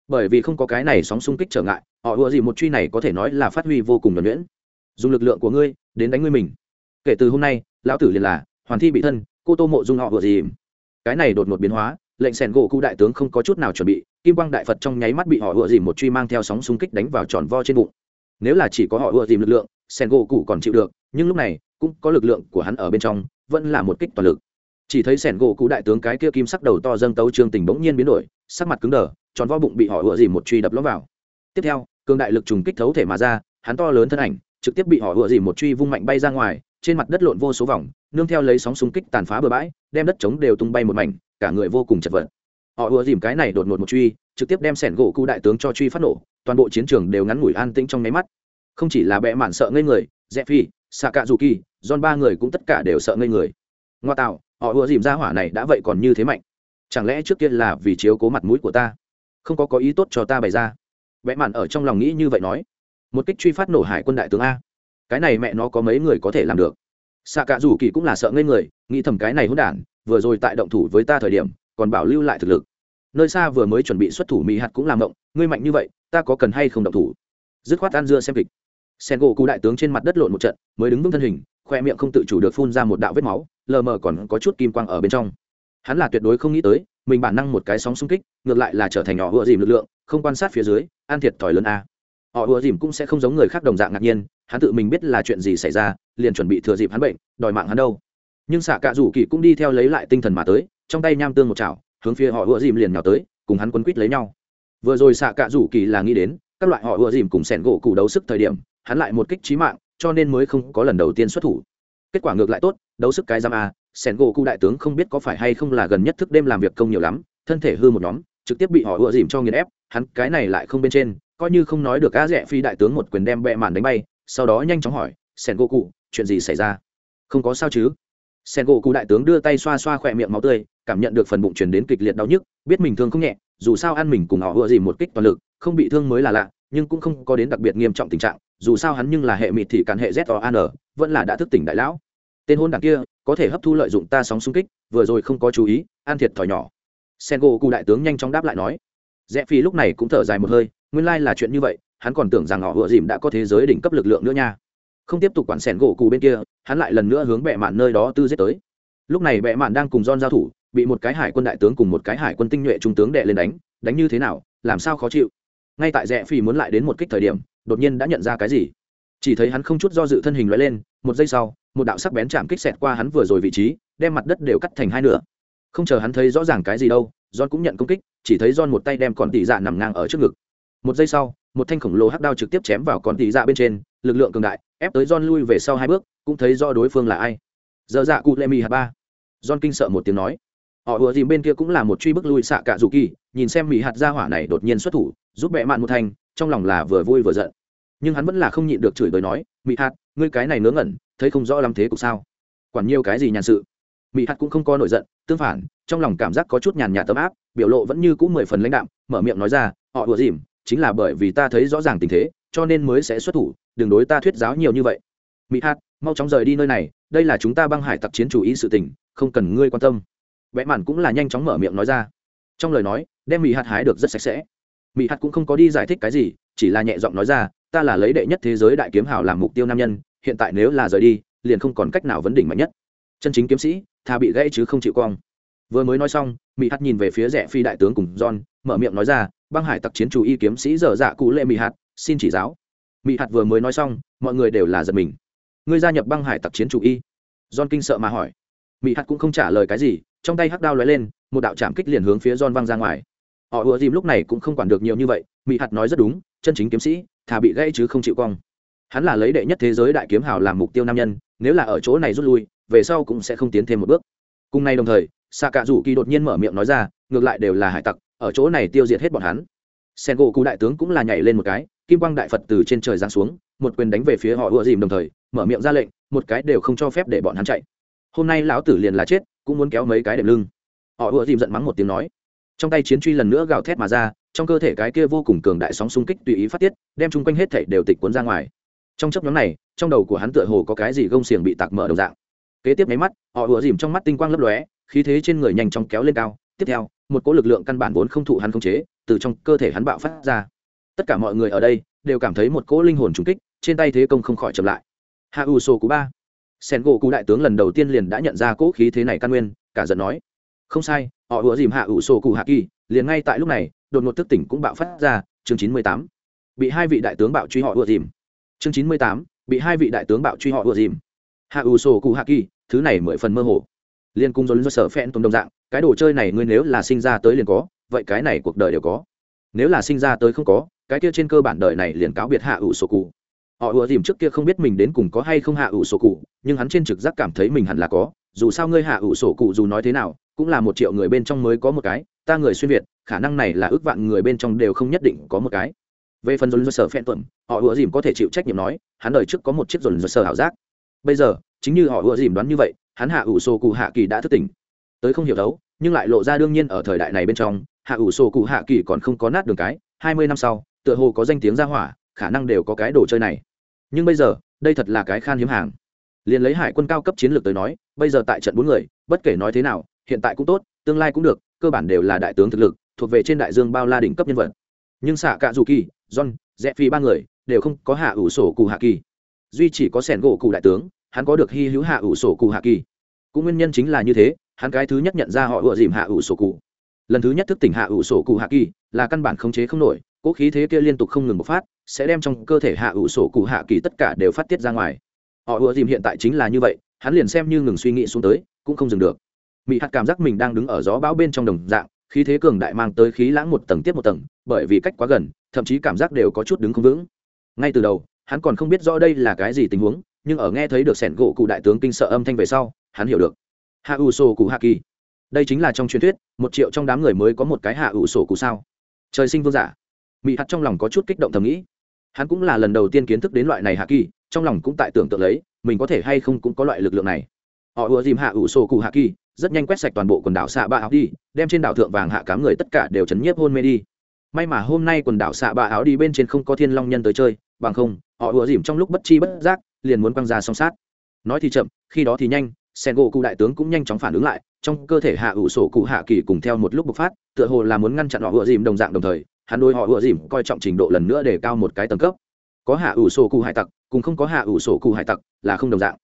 bởi vì không có cái này sóng xung kích trở ngại, họ ùa dìm một truy này có thể nói là phát huy vô cùng nhuẩn nhuyễn. Dùng lực lượng của ngươi, đến đánh ngươi mình. Kể từ hôm nay, lão tử liền là, hoàn thi bị thân, cô tô mộ dung họ ùa dìm cái này đột ngột biến hóa, lệnh sẻn gỗ cụ đại tướng không có chút nào chuẩn bị, kim quang đại phật trong nháy mắt bị họ ùa dìm một truy mang theo sóng xung kích đánh vào tròn vo trên bụng. Nếu là chỉ có họ ùa dìm lực lượng sen gỗ cụ còn chịu được, nhưng lúc này, cũng có lực lượng của hắn ở bên trong, vẫn là một kích toàn lực. Chỉ thấy sẻn gỗ cụ đại tướng cái kia kim sắc đầu to dâng tấu trương tình bỗng nhiên biến đổi, sắc mặt cứng đờ tròn vo bụng bị họ ựa dìm một truy đập lõm vào. Tiếp theo, cường đại lực trùng kích thấu thể mà ra, hắn to lớn thân ảnh trực tiếp bị họ ựa dìm một truy vung mạnh bay ra ngoài, trên mặt đất lộn vô số vòng, nương theo lấy sóng xung kích tàn phá bừa bãi, đem đất trống đều tung bay một mảnh, cả người vô cùng chật vật. Họ ùa dìm cái này đột ngột một truy, trực tiếp đem sẻn gỗ cụ đại tướng cho truy phát nổ, toàn bộ chiến trường đều ngắn ngủi an tĩnh trong nháy mắt. Không chỉ là bệ mạn sợ ngây người dẹ phi xạ cạ dù kỳ don ba người cũng tất cả đều sợ ngây người. Ngoa tạo, họ ùa dìm ra hỏa này đã vậy còn như thế mạnh. Chẳng lẽ trước kia là vì chiếu cố mặt mũi của ta? Không có có ý tốt cho ta bày ra. Vẽ mạn ở trong lòng nghĩ như vậy nói. Một kích truy phát nổ hải quân đại tướng a. Cái này mẹ nó có mấy người có thể làm được. Xạ cả dù kỳ cũng là sợ ngây người, nghĩ thầm cái này hôn đản, vừa rồi tại động thủ với ta thời điểm, còn bảo lưu lại thực lực. Nơi xa vừa mới chuẩn bị xuất thủ mỹ hạt cũng làm động, ngươi mạnh như vậy, ta có cần hay không động thủ? Dứt khoát ăn dưa xem kịch. Sen gỗ cụ đại tướng trên mặt đất lộn một trận, mới đứng vững thân hình, khoe miệng không tự chủ được phun ra một đạo vết máu, lờ mờ còn có chút kim quang ở bên trong hắn là tuyệt đối không nghĩ tới, mình bản năng một cái sóng xung kích, ngược lại là trở thành nhỏ ùa dìm lực lượng, không quan sát phía dưới an thiệt thòi lớn a. Họ ùa dìm cũng sẽ không giống người khác đồng dạng ngạc nhiên, hắn tự mình biết là chuyện gì xảy ra, liền chuẩn bị thừa dịp hắn bệnh, đòi mạng hắn đâu. Nhưng xạ cạ rủ kỳ cũng đi theo lấy lại tinh thần mà tới, trong tay nham tương một chảo, hướng phía họ ùa dìm liền nhào tới, cùng hắn quấn quýt lấy nhau. Vừa rồi xạ cạ rủ kỳ là nghĩ đến, các loại họ ùa dìm cùng sẻn gỗ cụ đấu sức thời điểm, hắn lại một kích trí mạng, cho nên mới không có lần đầu tiên xuất thủ. Kết quả ngược lại tốt, đấu sức cái giam a sẻn gỗ cụ đại tướng không biết có phải hay không là gần nhất thức đêm làm việc công nhiều lắm, thân thể hư một nhóm, trực tiếp bị họ ựa dìm cho nghiền ép, hắn cái này lại không bên trên, coi như không nói được á rẽ phi đại tướng một quyền đem bẹ màn đánh bay, sau đó nhanh chóng hỏi sẻn gỗ cụ chuyện gì xảy ra? Không có sao chứ. Sẻn gỗ cụ đại tướng đưa tay xoa xoa khỏe miệng máu tươi, cảm nhận được phần bụng truyền đến kịch liệt đau nhức, biết mình thương không nhẹ, dù sao ăn mình cùng họ ựa dìm một kích toàn lực, không bị thương mới là lạ, nhưng cũng không có đến đặc biệt nghiêm trọng tình trạng, dù sao hắn nhưng là hệ mịt thì cản hệ z o an vẫn là đã thức tỉnh đại lão. Tên hôn đảng kia có thể hấp thu lợi dụng ta sóng xung kích, vừa rồi không có chú ý an thiệt thòi nhỏ. Sen gỗ cụ đại tướng nhanh chóng đáp lại nói. Rẽ phi lúc này cũng thở dài một hơi, nguyên lai là chuyện như vậy, hắn còn tưởng rằng họ ựa dìm đã có thế giới đỉnh cấp lực lượng nữa nha. Không tiếp tục quản sẻn gỗ bên kia, hắn lại lần nữa hướng bệ mạn nơi đó tư giết tới. Lúc này bệ mạn đang cùng don giao thủ, bị một cái hải quân đại tướng cùng một cái hải quân tinh nhuệ trung tướng đệ lên đánh đánh như thế nào, làm sao khó chịu. Ngay tại rẽ phi muốn lại đến một kích thời điểm, đột nhiên đã nhận ra cái gì. Chỉ thấy hắn không chút do dự thân hình loại lên, một giây sau một đạo sắc bén chạm kích xẹt qua hắn vừa rồi vị trí, đem mặt đất đều cắt thành hai nửa. Không chờ hắn thấy rõ ràng cái gì đâu, john cũng nhận công kích, chỉ thấy john một tay đem còn tỉ dạ nằm ngang ở trước ngực. Một giây sau, một thanh khổng lồ hắc đao trực tiếp chém vào con tỉ dạ bên trên, lực lượng cường đại, ép tới john lui về sau hai bước, cũng thấy do đối phương là ai. Giờ dạ cụ lệ mì hạt ba. John kinh sợ một tiếng nói. Họ ùa dìm bên kia cũng là một truy bức lui xạ cả dù kỳ, nhìn xem mỹ hạt ra hỏa này đột nhiên xuất thủ, giúp bệ mạn một thanh trong lòng là vừa vui vừa giận. Nhưng hắn vẫn là không nhịn được chửi bới nói mị hạt, ngươi cái này ngớ ngẩn thấy không rõ lắm thế cục sao? Quản nhiều cái gì nhàn sự? Mỹ hạt cũng không có nổi giận, tương phản, trong lòng cảm giác có chút nhàn nhạt tấm áp, biểu lộ vẫn như cũng mười phần lãnh đạm, mở miệng nói ra, họ đùa dìm, chính là bởi vì ta thấy rõ ràng tình thế, cho nên mới sẽ xuất thủ, đừng đối ta thuyết giáo nhiều như vậy. Mỹ hát mau chóng rời đi nơi này, đây là chúng ta băng hải tặc chiến chủ ý sự tình, không cần ngươi quan tâm. Vẽ mạn cũng là nhanh chóng mở miệng nói ra. Trong lời nói, đem mỹ hạt hái được rất sạch sẽ. Mỹ hạt cũng không có đi giải thích cái gì, chỉ là nhẹ giọng nói ra, ta là lấy đệ nhất thế giới đại kiếm hào làm mục tiêu nam nhân hiện tại nếu là rời đi, liền không còn cách nào vấn đỉnh mạnh nhất. Chân chính kiếm sĩ thà bị gãy chứ không chịu cong vừa mới nói xong mỹ hạt nhìn về phía rẻ phi đại tướng cùng john, mở miệng nói ra, băng hải tặc chiến chủ y kiếm sĩ dở dạ cụ lệ mỹ hạt, xin chỉ giáo. Mỹ hạt vừa mới nói xong, mọi người đều là giật mình. Ngươi gia nhập băng hải tặc chiến chủ y? John kinh sợ mà hỏi. Mỹ hạt cũng không trả lời cái gì, trong tay hắc đao lóe lên, một đạo chạm kích liền hướng phía john văng ra ngoài. Họ ùa dìm lúc này cũng không quản được nhiều như vậy mỹ hạt nói rất đúng, chân chính kiếm sĩ thà bị gãy chứ không chịu cong hắn là lấy đệ nhất thế giới đại kiếm hào làm mục tiêu nam nhân, nếu là ở chỗ này rút lui, về sau cũng sẽ không tiến thêm một bước. Cùng nay đồng thời xạ cạ rủ kỳ đột nhiên mở miệng nói ra, ngược lại đều là hải tặc, ở chỗ này tiêu diệt hết bọn hắn. Sen gỗ cụ đại tướng cũng là nhảy lên một cái, kim quang đại phật từ trên trời giáng xuống, một quyền đánh về phía họ ùa dìm đồng thời, mở miệng ra lệnh, một cái đều không cho phép để bọn hắn chạy. Hôm nay lão tử liền là chết, cũng muốn kéo mấy cái đệm lưng. Họ ùa dìm giận mắng một tiếng nói. Trong tay chiến truy lần nữa gào thét mà ra, trong cơ thể cái kia vô cùng cường đại sóng xung kích tùy ý phát tiết, đem chung quanh hết thảy đều tịch cuốn ra ngoài trong chấp nhóm này, trong đầu của hắn tựa hồ có cái gì gông xiềng bị tạc mở đồng dạng. Kế tiếp mấy mắt, họ ùa dìm trong mắt tinh quang lấp lóe, khí thế trên người nhanh chóng kéo lên cao. Tiếp theo, một cỗ lực lượng căn bản vốn không thụ hắn khống chế, từ trong cơ thể hắn bạo phát ra. Tất cả mọi người ở đây đều cảm thấy một cỗ linh hồn trùng kích, trên tay thế công không khỏi chậm lại. Hạ ù sô cú ba. Sen gỗ cú đại tướng lần đầu tiên liền đã nhận ra cỗ khí thế này căn nguyên, cả giận nói. Không sai, họ ùa dìm hạ ù sô cụ hạ kỳ, liền ngay tại lúc này, đột ngột thức tỉnh cũng bạo phát ra, chương chín mươi tám. Bị hai vị đại tướng bạo truy họ ùa dìm chương chín mươi tám, bị hai vị đại tướng bạo truy họ ùa dìm. Hạ ủ sổ cụ hạ kỳ, thứ này mười phần mơ hồ. Liên cung dồn do sở phen tồn đồng dạng, cái đồ chơi này ngươi nếu là sinh ra tới liền có, vậy cái này cuộc đời đều có. Nếu là sinh ra tới không có, cái kia trên cơ bản đời này liền cáo biệt hạ ủ sổ cụ. Họ ùa dìm trước kia không biết mình đến cùng có hay không hạ ủ sổ cụ, nhưng hắn trên trực giác cảm thấy mình hẳn là có. Dù sao ngươi hạ ủ sổ cụ dù nói thế nào, cũng là một triệu người bên trong mới có một cái, ta người xuyên việt, khả năng này là ước vạn người bên trong đều không nhất định có một cái về phần dồn dồn sở phen tuẩm, họ ủa dìm có thể chịu trách nhiệm nói, hắn đời trước có một chiếc dồn dồn sở ảo giác. Bây giờ, chính như họ ủa dìm đoán như vậy, hắn hạ ủ sổ cụ hạ kỳ đã thức tỉnh. Tới không hiểu đấu nhưng lại lộ ra đương nhiên ở thời đại này bên trong, hạ ủ sổ cụ hạ kỳ còn không có nát đường cái, hai mươi năm sau, tựa hồ có danh tiếng ra hỏa, khả năng đều có cái đồ chơi này. Nhưng bây giờ, đây thật là cái khan hiếm hàng. Liền lấy hải quân cao cấp chiến lược tới nói, bây giờ tại trận bốn người, bất kể nói thế nào, hiện tại cũng tốt, tương lai cũng được, cơ bản đều là đại tướng thực lực, thuộc về trên đại dương bao la đỉnh cấp nhân vật. Nhưng xạ cạ dù kỳ john dẹp phi ba người đều không có hạ ủ sổ cụ hạ kỳ. Duy chỉ có sẻn gỗ cụ đại tướng, hắn có được hy hữu hạ ủ sổ cụ hạ kỳ. Cũng nguyên nhân chính là như thế, hắn cái thứ nhất nhận ra họ ựa dìm hạ ủ sổ cụ. Lần thứ nhất thức tỉnh hạ ủ sổ cụ hạ kỳ là căn bản khống chế không nổi cỗ khí thế kia liên tục không ngừng bộc phát, sẽ đem trong cơ thể hạ ủ sổ cụ hạ kỳ tất cả đều phát tiết ra ngoài. Họ ựa dìm hiện tại chính là như vậy, hắn liền xem như ngừng suy nghĩ xuống tới, cũng không dừng được. Mỹ hạt cảm giác mình đang đứng ở gió bão bên trong đồng dạng khí thế cường đại mang tới khí lãng một tầng tiếp một tầng, bởi vì cách quá gần, thậm chí cảm giác đều có chút đứng không vững. Ngay từ đầu, hắn còn không biết rõ đây là cái gì tình huống, nhưng ở nghe thấy được sẻn gỗ cụ đại tướng kinh sợ âm thanh về sau, hắn hiểu được. Hạ ủ sổ cụ hạ kỳ. Đây chính là trong truyền thuyết, một triệu trong đám người mới có một cái hạ ủ sổ cụ sao? Trời sinh vương giả. Mỹ hạt trong lòng có chút kích động thầm nghĩ. Hắn cũng là lần đầu tiên kiến thức đến loại này hạ kỳ, trong lòng cũng tại tưởng tượng lấy, mình có thể hay không cũng có loại lực lượng này họ ùa dìm hạ ủ sổ cụ hạ kỳ, rất nhanh quét sạch toàn bộ quần đảo xạ ba áo đi, đem trên đảo thượng vàng hạ cám người tất cả đều chấn nhiếp hôn mê đi. May mà hôm nay quần đảo xạ ba áo đi bên trên không có thiên long nhân tới chơi, bằng không, họ ùa dìm trong lúc bất chi bất giác, liền muốn quăng ra song sát. Nói thì chậm, khi đó thì nhanh sen gỗ cụ đại tướng cũng nhanh chóng phản ứng lại, trong cơ thể hạ ủ sổ cụ hạ kỳ cùng theo một lúc bộc phát, tựa hồ là muốn ngăn chặn họ ùa dìm đồng dạng đồng thời, hắn đôi họ ùa dìm coi trọng trình độ lần nữa để cao một cái tầng cấp. Có hạ ủ sổ cụ hải tặc, cùng không có hạ ủ sổ cụ hải tặc là không đồng dạng.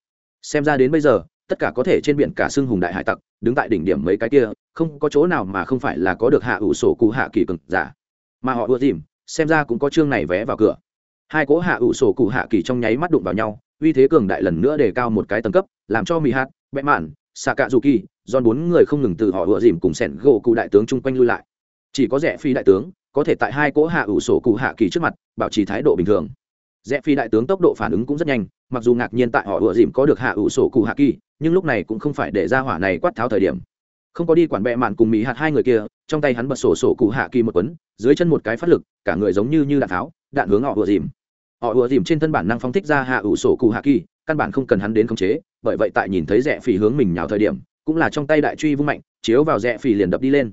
Xem ra đến bây giờ tất cả có thể trên biển cả xưng hùng đại hải tặc, đứng tại đỉnh điểm mấy cái kia, không có chỗ nào mà không phải là có được hạ ủ sổ cụ hạ kỳ cực giả. Mà họ ưa dìm, xem ra cũng có chương này vé vào cửa. Hai cỗ hạ ủ sổ cụ hạ kỳ trong nháy mắt đụng vào nhau, uy thế cường đại lần nữa đề cao một cái tầng cấp, làm cho mỹ hát bẽ mạn xạ cạ dù kỳ do bốn người không ngừng từ họ ựa dìm cùng sẻn gỗ cụ đại tướng chung quanh lui lại. Chỉ có rẻ phi đại tướng, có thể tại hai cỗ hạ ủ sổ cụ hạ kỳ trước mặt, bảo trì thái độ bình thường. Rẽ phi đại tướng tốc độ phản ứng cũng rất nhanh mặc dù ngạc nhiên tại họ ủa dìm có được hạ ủ sổ cụ hạ kỳ, nhưng lúc này cũng không phải để ra hỏa này quát tháo thời điểm. Không có đi quản bẹ mạn cùng mỹ hạt hai người kia, trong tay hắn bật sổ sổ cụ hạ kỳ một quấn dưới chân một cái phát lực, cả người giống như như đạn tháo, đạn hướng họ ủa dìm. Họ ủa dìm trên thân bản năng phóng thích ra hạ ủ sổ cụ hạ kỳ, căn bản không cần hắn đến khống chế, bởi vậy tại nhìn thấy rẽ phỉ hướng mình nhào thời điểm, cũng là trong tay đại truy vung mạnh, chiếu vào rẽ phỉ liền đập đi lên.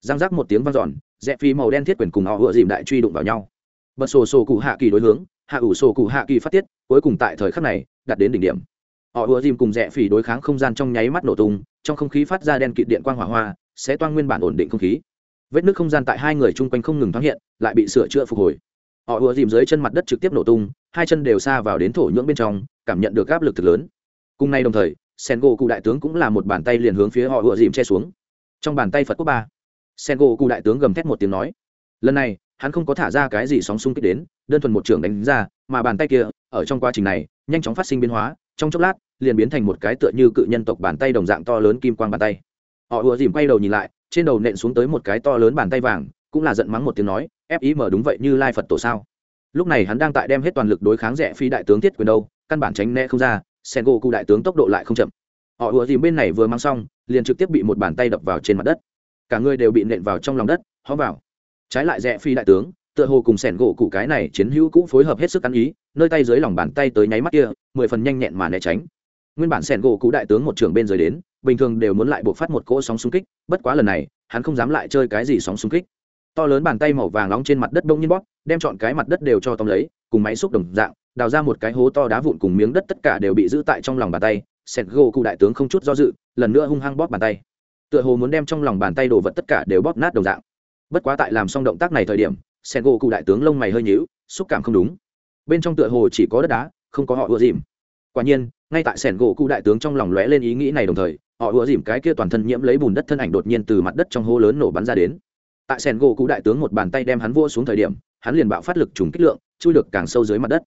Giang rác một tiếng vang dọn, rẽ phỉ màu đen thiết quyền cùng họ ủa dìm đại truy đụng vào nhau. Bật sổ sổ cụ hạ kỳ đối hướng hạ ủ sổ cụ hạ kỳ phát tiết, cuối cùng tại thời khắc này, đạt đến đỉnh điểm. Họ ùa dìm cùng rẽ phỉ đối kháng không gian trong nháy mắt nổ tung, trong không khí phát ra đen kịt điện quang hỏa hoa, sẽ toan nguyên bản ổn định không khí. Vết nước không gian tại hai người chung quanh không ngừng thoáng hiện, lại bị sửa chữa phục hồi. Họ ùa dìm dưới chân mặt đất trực tiếp nổ tung, hai chân đều xa vào đến thổ nhưỡng bên trong, cảm nhận được áp lực thực lớn. Cùng nay đồng thời sen gỗ cụ đại tướng cũng là một bàn tay liền hướng phía họ ùa dìm che xuống. Trong bàn tay phật quốc ba sen gỗ cụ đại tướng gầm thét một tiếng nói, lần này hắn không có thả ra cái gì sóng xung kích đến, đơn thuần một trường đánh ra, mà bàn tay kia, ở trong quá trình này, nhanh chóng phát sinh biến hóa, trong chốc lát, liền biến thành một cái tựa như cự nhân tộc bàn tay đồng dạng to lớn kim quang bàn tay. Họ ùa dìm quay đầu nhìn lại, trên đầu nện xuống tới một cái to lớn bàn tay vàng, cũng là giận mắng một tiếng nói fim đúng vậy như lai phật tổ sao? Lúc này hắn đang tại đem hết toàn lực đối kháng rẻ phi đại tướng thiết quyền đâu, căn bản tránh né không ra, sen gỗ cụ đại tướng tốc độ lại không chậm. Họ ùa dìm bên này vừa mang xong, liền trực tiếp bị một bàn tay đập vào trên mặt đất. Cả người đều bị nện vào trong lòng đất, hó vào trái lại rẽ phi đại tướng, tựa hồ cùng sẻn gỗ cụ cái này chiến hữu cũng phối hợp hết sức ăn ý, nơi tay dưới lòng bàn tay tới nháy mắt kia, mười phần nhanh nhẹn mà né tránh. Nguyên bản sẻn gỗ cụ đại tướng một trưởng bên dưới đến, bình thường đều muốn lại buộc phát một cỗ sóng xung kích, bất quá lần này, hắn không dám lại chơi cái gì sóng xung kích. To lớn bàn tay màu vàng nóng trên mặt đất đông nhiên bóp, đem chọn cái mặt đất đều cho tóm lấy, cùng máy xúc đồng dạng, đào ra một cái hố to đá vụn cùng miếng đất tất cả đều bị giữ tại trong lòng bàn tay. Sẹt gỗ cụ đại tướng không chút do dự, lần nữa hung hăng bóp bàn tay. Tựa hồ muốn đem trong lòng bàn tay đồ vật tất cả đều bóp nát đồng dạng bất quá tại làm xong động tác này thời điểm, sen gỗ cụ đại tướng lông mày hơi nhíu, xúc cảm không đúng. Bên trong tựa hồ chỉ có đất đá, không có họ ùa dìm. Quả nhiên, ngay tại sẻn gỗ cụ đại tướng trong lòng lóe lên ý nghĩ này đồng thời, họ ùa dìm cái kia toàn thân nhiễm lấy bùn đất thân ảnh đột nhiên từ mặt đất trong hố lớn nổ bắn ra đến. Tại sẻn gỗ cụ đại tướng một bàn tay đem hắn vua xuống thời điểm, hắn liền bạo phát lực trùng kích lượng, chui được càng sâu dưới mặt đất.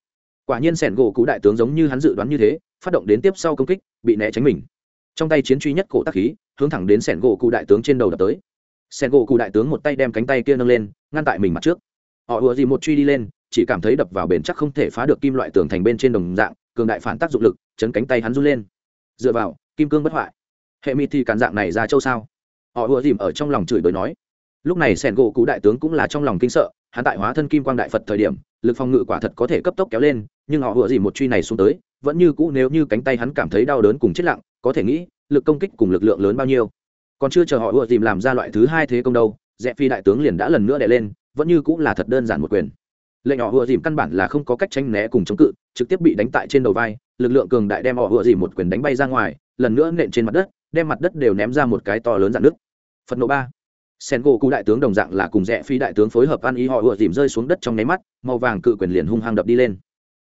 Quả nhiên sẻn gỗ cụ đại tướng giống như hắn dự đoán như thế, phát động đến tiếp sau công kích, bị né tránh mình. Trong tay chiến truy nhất cổ tắc khí, hướng thẳng đến sẻn gỗ cụ đại tướng trên đầu đập tới sen gỗ cụ đại tướng một tay đem cánh tay kia nâng lên, ngăn tại mình mặt trước. Họ ùa gì một truy đi lên, chỉ cảm thấy đập vào bền chắc không thể phá được kim loại tường thành bên trên đồng dạng, cường đại phản tác dụng lực, chấn cánh tay hắn run lên. Dựa vào, kim cương bất hoại. Hệ mịt thì cản dạng này ra châu sao? Họ ùa dìm ở trong lòng chửi bới nói. Lúc này sẻn gỗ cụ đại tướng cũng là trong lòng kinh sợ, hắn tại hóa thân kim quang đại phật thời điểm, lực phòng ngự quả thật có thể cấp tốc kéo lên, nhưng họ ùa dìm một truy này xuống tới, vẫn như cũ nếu như cánh tay hắn cảm thấy đau đớn cùng chết lặng, có thể nghĩ, lực công kích cùng lực lượng lớn bao nhiêu còn chưa chờ họ ùa dìm làm ra loại thứ hai thế công đâu rẽ phi đại tướng liền đã lần nữa đè lên, vẫn như cũng là thật đơn giản một quyền. Lệnh họ ùa dìm căn bản là không có cách tranh né cùng chống cự, trực tiếp bị đánh tại trên đầu vai, lực lượng cường đại đem họ ùa dìm một quyền đánh bay ra ngoài, lần nữa nện trên mặt đất, đem mặt đất đều ném ra một cái to lớn dạn nước phật nộ ba. Sen gỗ cụ đại tướng đồng dạng là cùng rẽ phi đại tướng phối hợp ăn ý họ ùa dìm rơi xuống đất trong nháy mắt, màu vàng cự quyền liền hung hăng đập đi lên.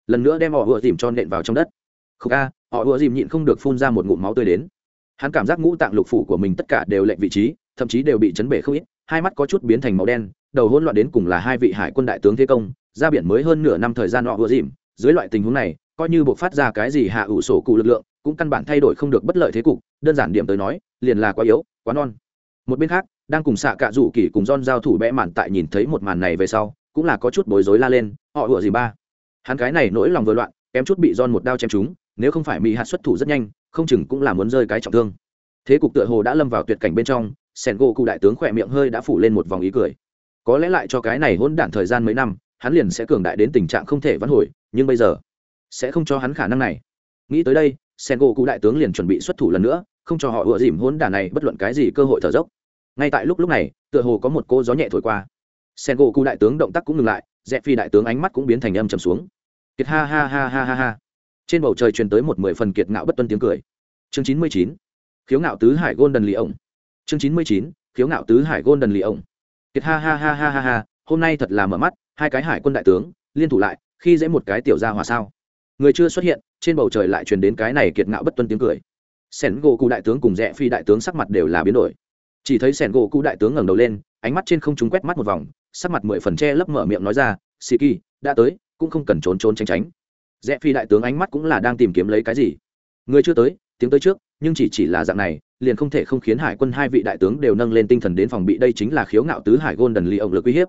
Lần nữa đem họ ùa dìm cho nện vào trong đất. Khúc a, họ ùa dìm nhịn không được phun ra một ngụm máu tươi đến hắn cảm giác ngũ tạng lục phủ của mình tất cả đều lệnh vị trí, thậm chí đều bị chấn bể không ít, hai mắt có chút biến thành màu đen, đầu hỗn loạn đến cùng là hai vị hải quân đại tướng thế công, ra biển mới hơn nửa năm thời gian họ vừa dìm. Dưới loại tình huống này, coi như buộc phát ra cái gì hạ ủ sổ cụ lực lượng, cũng căn bản thay đổi không được bất lợi thế cục, đơn giản điểm tới nói, liền là quá yếu, quá non. Một bên khác, đang cùng xạ cạ rủ kỳ cùng don giao thủ bẽ màn tại nhìn thấy một màn này về sau, cũng là có chút bối rối la lên, họ ủa gì ba. Hắn cái này nỗi lòng vừa loạn, kém chút bị don một đao chém chúng nếu không phải mỹ hạt xuất thủ rất nhanh, không chừng cũng là muốn rơi cái trọng thương. Thế cục tựa hồ đã lâm vào tuyệt cảnh bên trong sẻn gỗ cụ đại tướng khỏe miệng hơi đã phủ lên một vòng ý cười. Có lẽ lại cho cái này hỗn đản thời gian mấy năm, hắn liền sẽ cường đại đến tình trạng không thể vãn hồi, nhưng bây giờ sẽ không cho hắn khả năng này. Nghĩ tới đây, sen gỗ cụ đại tướng liền chuẩn bị xuất thủ lần nữa, không cho họ ựa dìm hôn đản này bất luận cái gì cơ hội thở dốc. Ngay tại lúc lúc này, tựa hồ có một cô gió nhẹ thổi qua. Sen gỗ cụ đại tướng động tác cũng ngừng lại dẹp phi đại tướng ánh mắt cũng biến thành âm trầm xuống. Kiệt ha ha ha ha ha ha trên bầu trời truyền tới một mười phần kiệt ngạo bất tuân tiếng cười. Chương chín mươi chín, khiếu ngạo tứ hải gôn đần lì ổng. Chương chín mươi chín, khiếu ngạo tứ hải gôn đần lì ổng. Kiệt ha ha ha ha ha ha, hôm nay thật là mở mắt, hai cái hải quân đại tướng, liên thủ lại, khi dễ một cái tiểu gia hòa sao? Người chưa xuất hiện, trên bầu trời lại truyền đến cái này kiệt ngạo bất tuân tiếng cười. Sẻn gỗ cụ đại tướng cùng rẽ phi đại tướng sắc mặt đều là biến đổi. Chỉ thấy sẻn gỗ cụ đại tướng ngẩng đầu lên, ánh mắt trên không chúng quét mắt một vòng, sắc mặt mười phần che lấp mở miệng nói ra xì kỳ, đã tới, cũng không cần trốn trốn tránh tránh rẽ phi đại tướng ánh mắt cũng là đang tìm kiếm lấy cái gì? Người chưa tới, tiếng tới trước, nhưng chỉ chỉ là dạng này, liền không thể không khiến hải quân hai vị đại tướng đều nâng lên tinh thần đến phòng bị đây chính là khiếu ngạo tứ hải gôn đần ly ông lực uy hiếp.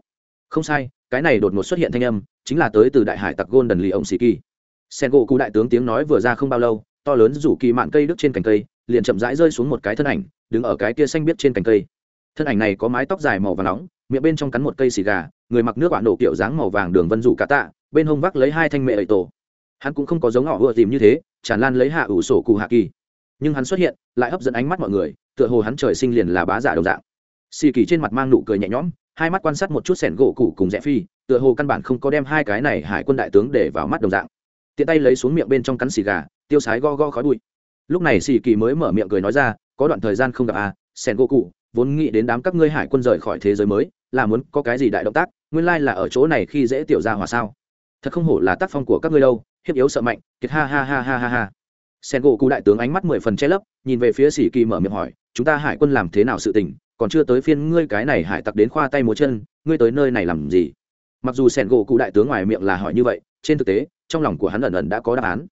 Không sai, cái này đột ngột xuất hiện thanh âm, chính là tới từ đại hải tặc gôn đần ly ông sĩ kỳ. Sen gỗ cụ đại tướng tiếng nói vừa ra không bao lâu, to lớn rủ kỳ mạn cây đức trên cành cây, liền chậm rãi rơi xuống một cái thân ảnh, đứng ở cái kia xanh biết trên cành cây. Thân ảnh này có mái tóc dài màu và nóng, miệng bên trong cắn một cây xì gà, người mặc nước bạn nổ kiểu dáng màu vàng đường vân rủ cả tạ, bên hông vác lấy hai thanh mệ ẩy tổ hắn cũng không có giống họ vừa tìm như thế, tràn lan lấy hạ ủ sổ cụ hạ kỳ. Nhưng hắn xuất hiện, lại hấp dẫn ánh mắt mọi người, tựa hồ hắn trời sinh liền là bá giả đồng dạng. Xì kỳ trên mặt mang nụ cười nhẹ nhõm, hai mắt quan sát một chút sẻn gỗ cụ cùng rẽ phi, tựa hồ căn bản không có đem hai cái này hải quân đại tướng để vào mắt đồng dạng. Tiện tay lấy xuống miệng bên trong cắn xì gà, tiêu sái go go khói bụi. Lúc này xì kỳ mới mở miệng cười nói ra, có đoạn thời gian không gặp à sen gỗ cụ, vốn nghĩ đến đám các ngươi hải quân rời khỏi thế giới mới, là muốn có cái gì đại động tác, nguyên lai là ở chỗ này khi dễ tiểu ra hòa sao? Thật không hổ là tác phong của các ngươi đâu hiếp yếu sợ mạnh, kiệt ha ha ha ha ha ha. Sen gỗ cụ đại tướng ánh mắt mười phần che lấp, nhìn về phía sĩ kỳ mở miệng hỏi, chúng ta hải quân làm thế nào sự tình? Còn chưa tới phiên ngươi cái này hải tặc đến khoa tay múa chân, ngươi tới nơi này làm gì? Mặc dù sen gỗ cụ đại tướng ngoài miệng là hỏi như vậy, trên thực tế, trong lòng của hắn ẩn ẩn đã có đáp án.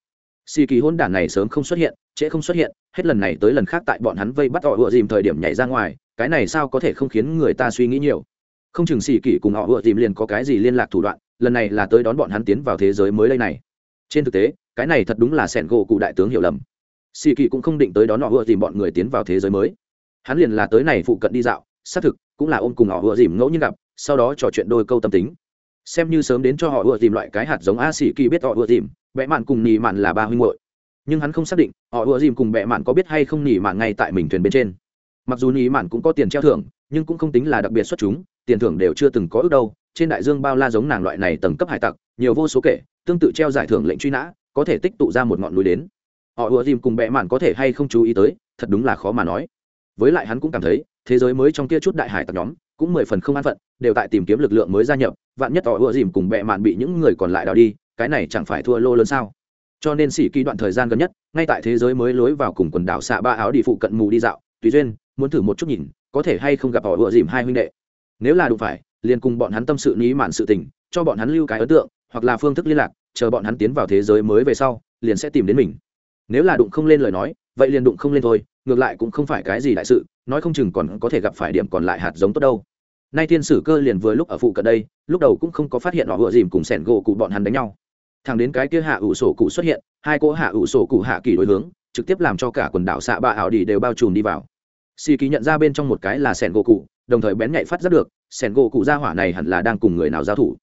Xì kỳ hôn đản này sớm không xuất hiện, trễ không xuất hiện, hết lần này tới lần khác tại bọn hắn vây bắt họ ựa dìm thời điểm nhảy ra ngoài, cái này sao có thể không khiến người ta suy nghĩ nhiều? Không chừng xì kỳ cùng họ ựa dìm liền có cái gì liên lạc thủ đoạn, lần này là tới đón bọn hắn tiến vào thế giới mới đây này trên thực tế, cái này thật đúng là sẻn gỗ cụ đại tướng hiểu lầm. Xì kỳ cũng không định tới đón họ vừa dìm bọn người tiến vào thế giới mới. Hắn liền là tới này phụ cận đi dạo, xác thực, cũng là ôm cùng họ vừa dìm ngẫu nhiên gặp, sau đó trò chuyện đôi câu tâm tính. Xem như sớm đến cho họ vừa dìm loại cái hạt giống a xỉ kỳ biết họ vừa dìm bẽ mạn cùng nỉ mạn là ba huynh hội nhưng hắn không xác định, họ vừa dìm cùng bẹ mạn có biết hay không nỉ mạn ngay tại mình thuyền bên trên. Mặc dù nỉ mạn cũng có tiền treo thưởng, nhưng cũng không tính là đặc biệt xuất chúng, tiền thưởng đều chưa từng có ước đâu, trên đại dương bao la giống nàng loại này tầng cấp hải tặc, nhiều vô số kể tương tự treo giải thưởng lệnh truy nã, có thể tích tụ ra một ngọn núi đến. Họ ùa dìm cùng bẹ mạn có thể hay không chú ý tới, thật đúng là khó mà nói. Với lại hắn cũng cảm thấy, thế giới mới trong kia chút đại hải tặc nhóm, cũng mười phần không an phận, đều tại tìm kiếm lực lượng mới gia nhập, vạn nhất họ ùa dìm cùng bẹ mạn bị những người còn lại đào đi, cái này chẳng phải thua lô lớn sao? Cho nên sĩ kỳ đoạn thời gian gần nhất, ngay tại thế giới mới lối vào cùng quần đảo xạ ba áo đi phụ cận mù đi dạo, tùy duyên, muốn thử một chút nhìn, có thể hay không gặp họ ùa dìm hai huynh đệ. Nếu là đủ phải, liền cùng bọn hắn tâm sự ní mạn sự tình, cho bọn hắn lưu cái ấn tượng, hoặc là phương thức liên lạc chờ bọn hắn tiến vào thế giới mới về sau, liền sẽ tìm đến mình. Nếu là đụng không lên lời nói, vậy liền đụng không lên thôi, ngược lại cũng không phải cái gì đại sự, nói không chừng còn có thể gặp phải điểm còn lại hạt giống tốt đâu. Nay thiên sử cơ liền vừa lúc ở phụ cận đây, lúc đầu cũng không có phát hiện họ vừa dìm cùng sẻn gỗ cụ bọn hắn đánh nhau. Thằng đến cái kia hạ ủ sổ cụ xuất hiện, hai cỗ hạ ủ sổ cụ hạ kỳ đối hướng, trực tiếp làm cho cả quần đảo xạ bạ ảo đi đều bao trùm đi vào. Xì kỳ nhận ra bên trong một cái là sẻn gỗ cụ, đồng thời bén nhạy phát rất được, sẻn gỗ cụ ra hỏa này hẳn là đang cùng người nào giao thủ.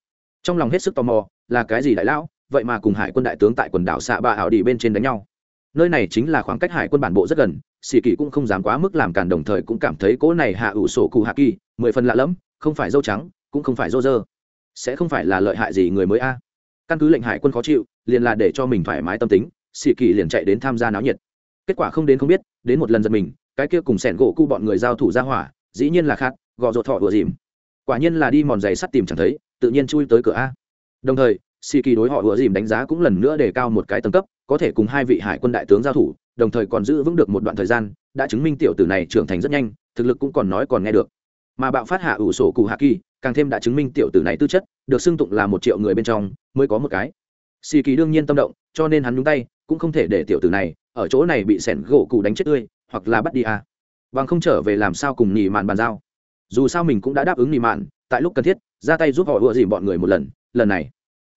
Trong lòng hết sức tò mò, là cái gì đại lão? Vậy mà cùng hải quân đại tướng tại quần đảo xạ ba ảo đi bên trên đánh nhau. Nơi này chính là khoảng cách hải quân bản bộ rất gần xì kỳ cũng không dám quá mức làm cản đồng thời cũng cảm thấy cỗ này hạ ủ sổ cụ hạ kỳ, mười phần lạ lẫm, không phải dâu trắng, cũng không phải dô dơ sẽ không phải là lợi hại gì người mới a. Căn cứ lệnh hải quân khó chịu, liền là để cho mình thoải mái tâm tính xì kỳ liền chạy đến tham gia náo nhiệt. Kết quả không đến không biết, đến một lần giật mình, cái kia cùng sẻn gỗ cu bọn người giao thủ ra hỏa, dĩ nhiên là khác gò rột thọ vừa dìm. Quả nhiên là đi mòn giày sắt tìm chẳng thấy, tự nhiên chui tới cửa a. Đồng thời si kỳ đối họ ủa dìm đánh giá cũng lần nữa đề cao một cái tầng cấp, có thể cùng hai vị hải quân đại tướng giao thủ, đồng thời còn giữ vững được một đoạn thời gian, đã chứng minh tiểu tử này trưởng thành rất nhanh, thực lực cũng còn nói còn nghe được. Mà bạo phát hạ ủ sổ cụ hạ kỳ, càng thêm đã chứng minh tiểu tử này tư chất, được xưng tụng là một triệu người bên trong, mới có một cái. Xì kỳ đương nhiên tâm động, cho nên hắn nhúng tay, cũng không thể để tiểu tử này, ở chỗ này bị sẻn gỗ cụ đánh chết tươi, hoặc là bắt đi à. bằng không trở về làm sao cùng nhì mạn bàn giao. Dù sao mình cũng đã đáp ứng nhì mạn, tại lúc cần thiết, ra tay giúp họ ủa dìm bọn người một lần lần này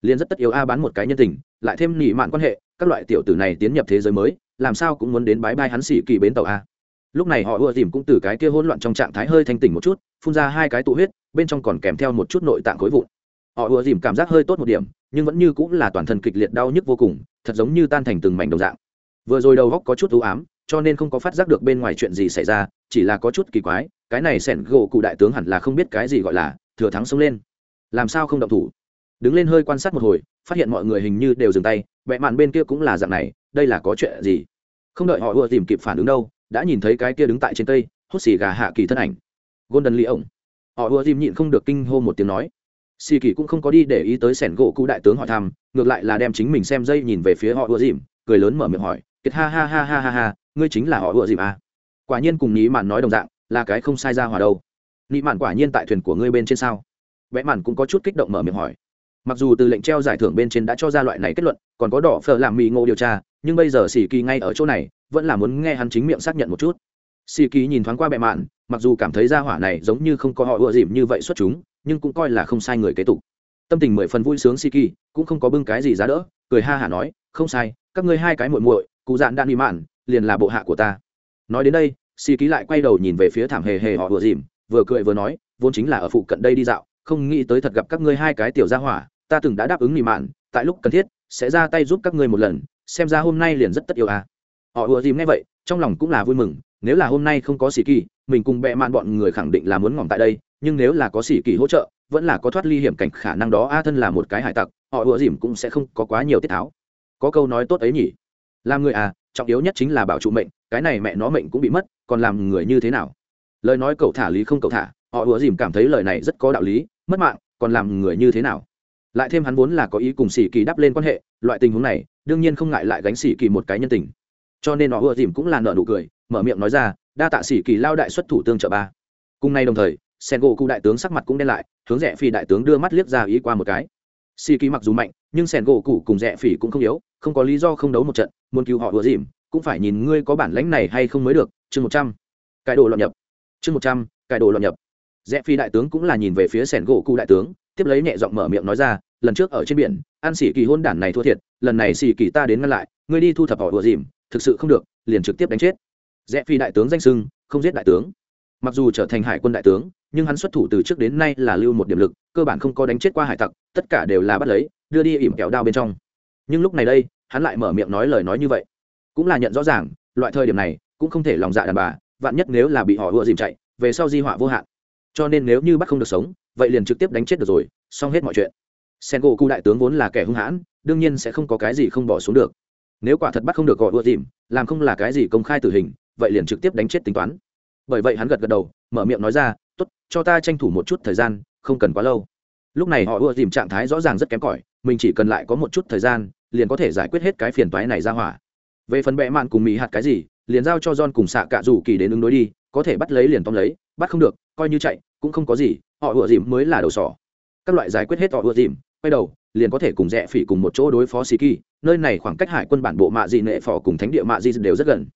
liền rất tất yếu a bán một cái nhân tình, lại thêm nỉ mạn quan hệ, các loại tiểu tử này tiến nhập thế giới mới, làm sao cũng muốn đến bái bai hắn xỉ kỳ bến tàu a. Lúc này họ ưa dìm cũng từ cái kia hỗn loạn trong trạng thái hơi thanh tỉnh một chút, phun ra hai cái tụ huyết, bên trong còn kèm theo một chút nội tạng khối vụn. Họ ưa dìm cảm giác hơi tốt một điểm, nhưng vẫn như cũng là toàn thân kịch liệt đau nhức vô cùng, thật giống như tan thành từng mảnh đồng dạng. Vừa rồi đầu góc có chút ưu ám, cho nên không có phát giác được bên ngoài chuyện gì xảy ra, chỉ là có chút kỳ quái, cái này sẻn gỗ cụ đại tướng hẳn là không biết cái gì gọi là, thừa thắng xông lên. Làm sao không động thủ? Đứng lên hơi quan sát một hồi, phát hiện mọi người hình như đều dừng tay vẽ mạn bên kia cũng là dạng này, đây là có chuyện gì? Không đợi họ ưa tìm kịp phản ứng đâu, đã nhìn thấy cái kia đứng tại trên cây, hút xì gà hạ kỳ thân ảnh. Golden lee ổng. Họ ưa tìm nhịn không được kinh hô một tiếng nói. Xì kỳ cũng không có đi để ý tới sẻn gỗ cụ đại tướng hỏi thăm, ngược lại là đem chính mình xem dây nhìn về phía họ ưa dìm cười lớn mở miệng hỏi, kiệt ha ha ha ha ha ha, ngươi chính là họ ưa dìm à. quả nhiên cùng ní mạn nói đồng dạng, là cái không sai ra hòa đâu. Ní mạn quả nhiên tại thuyền của ngươi bên trên sao? Vẽ mạn cũng có chút kích động mở miệng hỏi mặc dù từ lệnh treo giải thưởng bên trên đã cho ra loại này kết luận, còn có đỏ phở làm mì ngộ điều tra, nhưng bây giờ xì kỳ ngay ở chỗ này, vẫn là muốn nghe hắn chính miệng xác nhận một chút. Xì kỳ nhìn thoáng qua bệ mạn, mặc dù cảm thấy ra hỏa này giống như không có họ ựa dìm như vậy xuất chúng, nhưng cũng coi là không sai người kế tục. Tâm tình mười phần vui sướng xì kỳ, cũng không có bưng cái gì giá đỡ, cười ha hả nói, không sai, các ngươi hai cái muội muội, cụ dạn đan bị mạn, liền là bộ hạ của ta. Nói đến đây xì kỳ lại quay đầu nhìn về phía thảm hề hề họ ựa dìm vừa cười vừa nói, vốn chính là ở phụ cận đây đi dạo, không nghĩ tới thật gặp các ngươi hai cái tiểu gia hỏa ta từng đã đáp ứng nỉ mạn, tại lúc cần thiết, sẽ ra tay giúp các ngươi một lần, xem ra hôm nay liền rất tất yêu à. Họ ùa dìm nghe vậy, trong lòng cũng là vui mừng, nếu là hôm nay không có sĩ kỳ, mình cùng bẹ mạn bọn người khẳng định là muốn ngỏm tại đây, nhưng nếu là có sĩ kỳ hỗ trợ, vẫn là có thoát ly hiểm cảnh khả năng đó, a thân là một cái hải tặc, họ ùa dìm cũng sẽ không có quá nhiều tiết tháo. Có câu nói tốt ấy nhỉ? Làm người à trọng yếu nhất chính là bảo trụ mệnh, cái này mẹ nó mệnh cũng bị mất, còn làm người như thế nào? Lời nói cậu thả lý không cậu thả, họ ùa dìm cảm thấy lời này rất có đạo lý, mất mạng, còn làm người như thế nào? Lại thêm hắn vốn là có ý cùng sĩ kỳ đắp lên quan hệ, loại tình huống này, đương nhiên không ngại lại gánh sĩ kỳ một cái nhân tình. Cho nên họ ưa dìm cũng là nợ nụ cười, mở miệng nói ra, đa tạ sĩ kỳ lao đại xuất thủ tương trợ ba. Cùng nay đồng thời sen gỗ cụ đại tướng sắc mặt cũng đen lại, hướng rẽ phi đại tướng đưa mắt liếc ra ý qua một cái. Sĩ kỳ mặc dù mạnh, nhưng sen gỗ cụ cùng rẽ phỉ cũng không yếu, không có lý do không đấu một trận, muốn cứu họ ưa dìm, cũng phải nhìn ngươi có bản lãnh này hay không mới được. Chương một trăm. Cải đồ loạn nhập. Chương một trăm cải đồ loạn nhập rẽ phi đại tướng cũng là nhìn về phía sẻn gỗ cụ đại tướng, tiếp lấy nhẹ giọng mở miệng nói ra, lần trước ở trên biển, ăn xỉ kỳ hôn đản này thua thiệt, lần này xỉ kỳ ta đến ngăn lại, ngươi đi thu thập họ ùa dìm, thực sự không được, liền trực tiếp đánh chết. Rẽ phi đại tướng danh sưng, không giết đại tướng. Mặc dù trở thành hải quân đại tướng, nhưng hắn xuất thủ từ trước đến nay là lưu một điểm lực, cơ bản không có đánh chết qua hải tặc, tất cả đều là bắt lấy, đưa đi ỉm kẹo đao bên trong. Nhưng lúc này đây, hắn lại mở miệng nói lời nói như vậy. Cũng là nhận rõ ràng, loại thời điểm này, cũng không thể lòng dạ đàn bà, vạn nhất nếu là bị họ ùa dìm chạy, về sau di họa vô hạn cho nên nếu như bắt không được sống vậy liền trực tiếp đánh chết được rồi xong hết mọi chuyện. Sen gỗ cụ đại tướng vốn là kẻ hung hãn đương nhiên sẽ không có cái gì không bỏ xuống được. Nếu quả thật bắt không được gọi ưa dìm, làm không là cái gì công khai tử hình vậy liền trực tiếp đánh chết tính toán. Bởi vậy hắn gật gật đầu mở miệng nói ra t ố t cho ta tranh thủ một chút thời gian không cần quá lâu. Lúc này họ ưa dìm trạng thái rõ ràng rất kém cỏi mình chỉ cần lại có một chút thời gian liền có thể giải quyết hết cái phiền toái này ra hỏa. Về phần bệ mạn cùng mỹ hạt cái gì liền giao cho john cùng xạ cạ rủ kỳ đến ứng đối đi có thể bắt lấy liền tóm lấy bắt không được coi như chạy, cũng không có gì, họ ủa dìm mới là đầu sỏ. Các loại giải quyết hết họ ủa dìm, quay đầu, liền có thể cùng rẽ phỉ cùng một chỗ đối phó xì kỳ nơi này khoảng cách hải quân bản bộ mạ dị nệ phò cùng thánh địa mạ dị đều rất gần.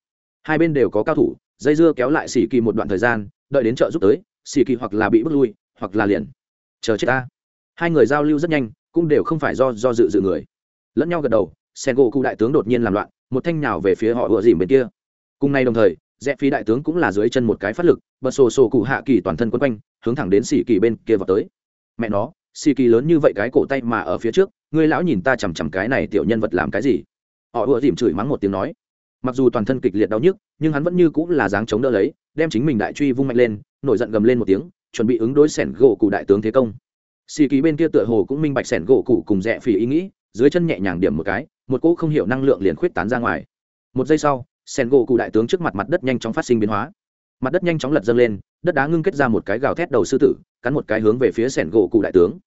Hai bên đều có cao thủ, dây dưa kéo lại xì kỳ một đoạn thời gian, đợi đến chợ giúp tới xì kỳ hoặc là bị bước lui, hoặc là liền. Chờ chết ta. Hai người giao lưu rất nhanh, cũng đều không phải do do dự dự người. Lẫn nhau gật đầu sen gỗ cụ đại tướng đột nhiên làm loạn, một thanh nhào về phía họ ủa dìm bên kia. Cùng nay đồng thời rẽ phi đại tướng cũng là dưới chân một cái phát lực, bật sổ sổ cụ hạ kỳ toàn thân quân quanh, hướng thẳng đến xì kỳ bên kia vào tới. Mẹ nó, xì kỳ lớn như vậy cái cổ tay mà ở phía trước, ngươi lão nhìn ta chằm chằm cái này tiểu nhân vật làm cái gì? Họ ùa dìm chửi mắng một tiếng nói. Mặc dù toàn thân kịch liệt đau nhức, nhưng hắn vẫn như cũng là dáng chống đỡ lấy, đem chính mình đại truy vung mạnh lên, nổi giận gầm lên một tiếng, chuẩn bị ứng đối sẻn gỗ cụ đại tướng thế công. Xì kỳ bên kia tựa hồ cũng minh bạch sẻn gỗ cụ cùng rẽ phỉ ý nghĩ, dưới chân nhẹ nhàng điểm một cái, một cỗ không hiểu năng lượng liền khuyết tán ra ngoài. Một giây sau sen gỗ cụ đại tướng trước mặt mặt đất nhanh chóng phát sinh biến hóa. Mặt đất nhanh chóng lật dâng lên, đất đá ngưng kết ra một cái gào thét đầu sư tử, cắn một cái hướng về phía sẻn gỗ cụ đại tướng.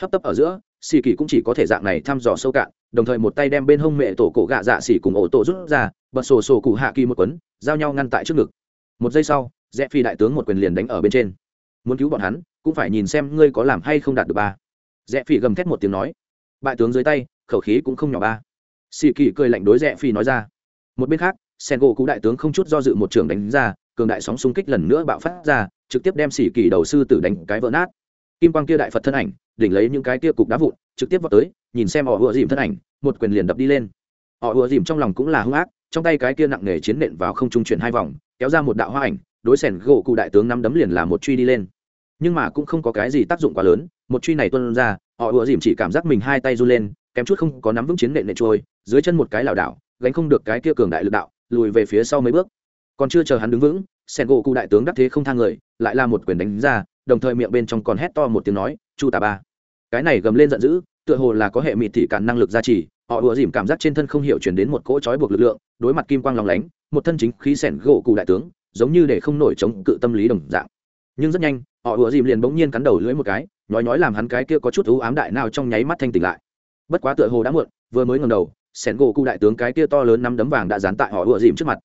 Hấp tấp ở giữa xì kỳ cũng chỉ có thể dạng này thăm dò sâu cạn, đồng thời một tay đem bên hông mẹ tổ cổ gạ dạ xỉ cùng ổ tổ rút ra, bật sổ sổ cụ hạ kỳ một quấn, giao nhau ngăn tại trước ngực. Một giây sau rẽ phi đại tướng một quyền liền đánh ở bên trên. Muốn cứu bọn hắn, cũng phải nhìn xem ngươi có làm hay không đạt được ba. Rẽ phi gầm thét một tiếng nói. Bại tướng dưới tay, khẩu khí cũng không nhỏ ba. Xì kỳ cười lạnh đối rẽ phi nói ra. Một bên khác sen gỗ cụ đại tướng không chút do dự một trường đánh ra, cường đại sóng xung kích lần nữa bạo phát ra, trực tiếp đem xỉ kỳ đầu sư tử đánh cái vỡ nát. Kim quang kia đại phật thân ảnh, đỉnh lấy những cái kia cục đá vụn, trực tiếp vào tới, nhìn xem họ ùa dìm thân ảnh, một quyền liền đập đi lên. Họ ùa dìm trong lòng cũng là hung ác, trong tay cái kia nặng nề chiến nện vào không trung chuyển hai vòng, kéo ra một đạo hoa ảnh, đối sẻn gỗ cụ đại tướng nắm đấm liền là một truy đi lên. Nhưng mà cũng không có cái gì tác dụng quá lớn, một truy này tuân ra, họ ùa dìm chỉ cảm giác mình hai tay du lên, kém chút không có nắm vững chiến nện nện trôi, dưới chân một cái lảo đảo, gánh không được cái kia cường đại lực đạo lùi về phía sau mấy bước. Còn chưa chờ hắn đứng vững, sen gỗ cụ đại tướng đắc thế không thang người, lại là một quyền đánh ra, đồng thời miệng bên trong còn hét to một tiếng nói, chu tà ba. Cái này gầm lên giận dữ, tựa hồ là có hệ mịt thị cản năng lực gia trì, họ ùa dìm cảm giác trên thân không hiểu chuyển đến một cỗ trói buộc lực lượng, đối mặt kim quang lòng lánh, một thân chính khí sẻn gỗ cụ đại tướng, giống như để không nổi chống cự tâm lý đồng dạng. Nhưng rất nhanh, họ ùa dìm liền bỗng nhiên cắn đầu lưỡi một cái nói nói làm hắn cái kia có chút ưu ám đại nào trong nháy mắt thanh tỉnh lại. Bất quá tựa hồ đã muộn, vừa mới ngầm đầu sẻn gỗ cụ đại tướng cái kia to lớn năm đấm vàng đã dán tại họ ùa dìm trước mặt.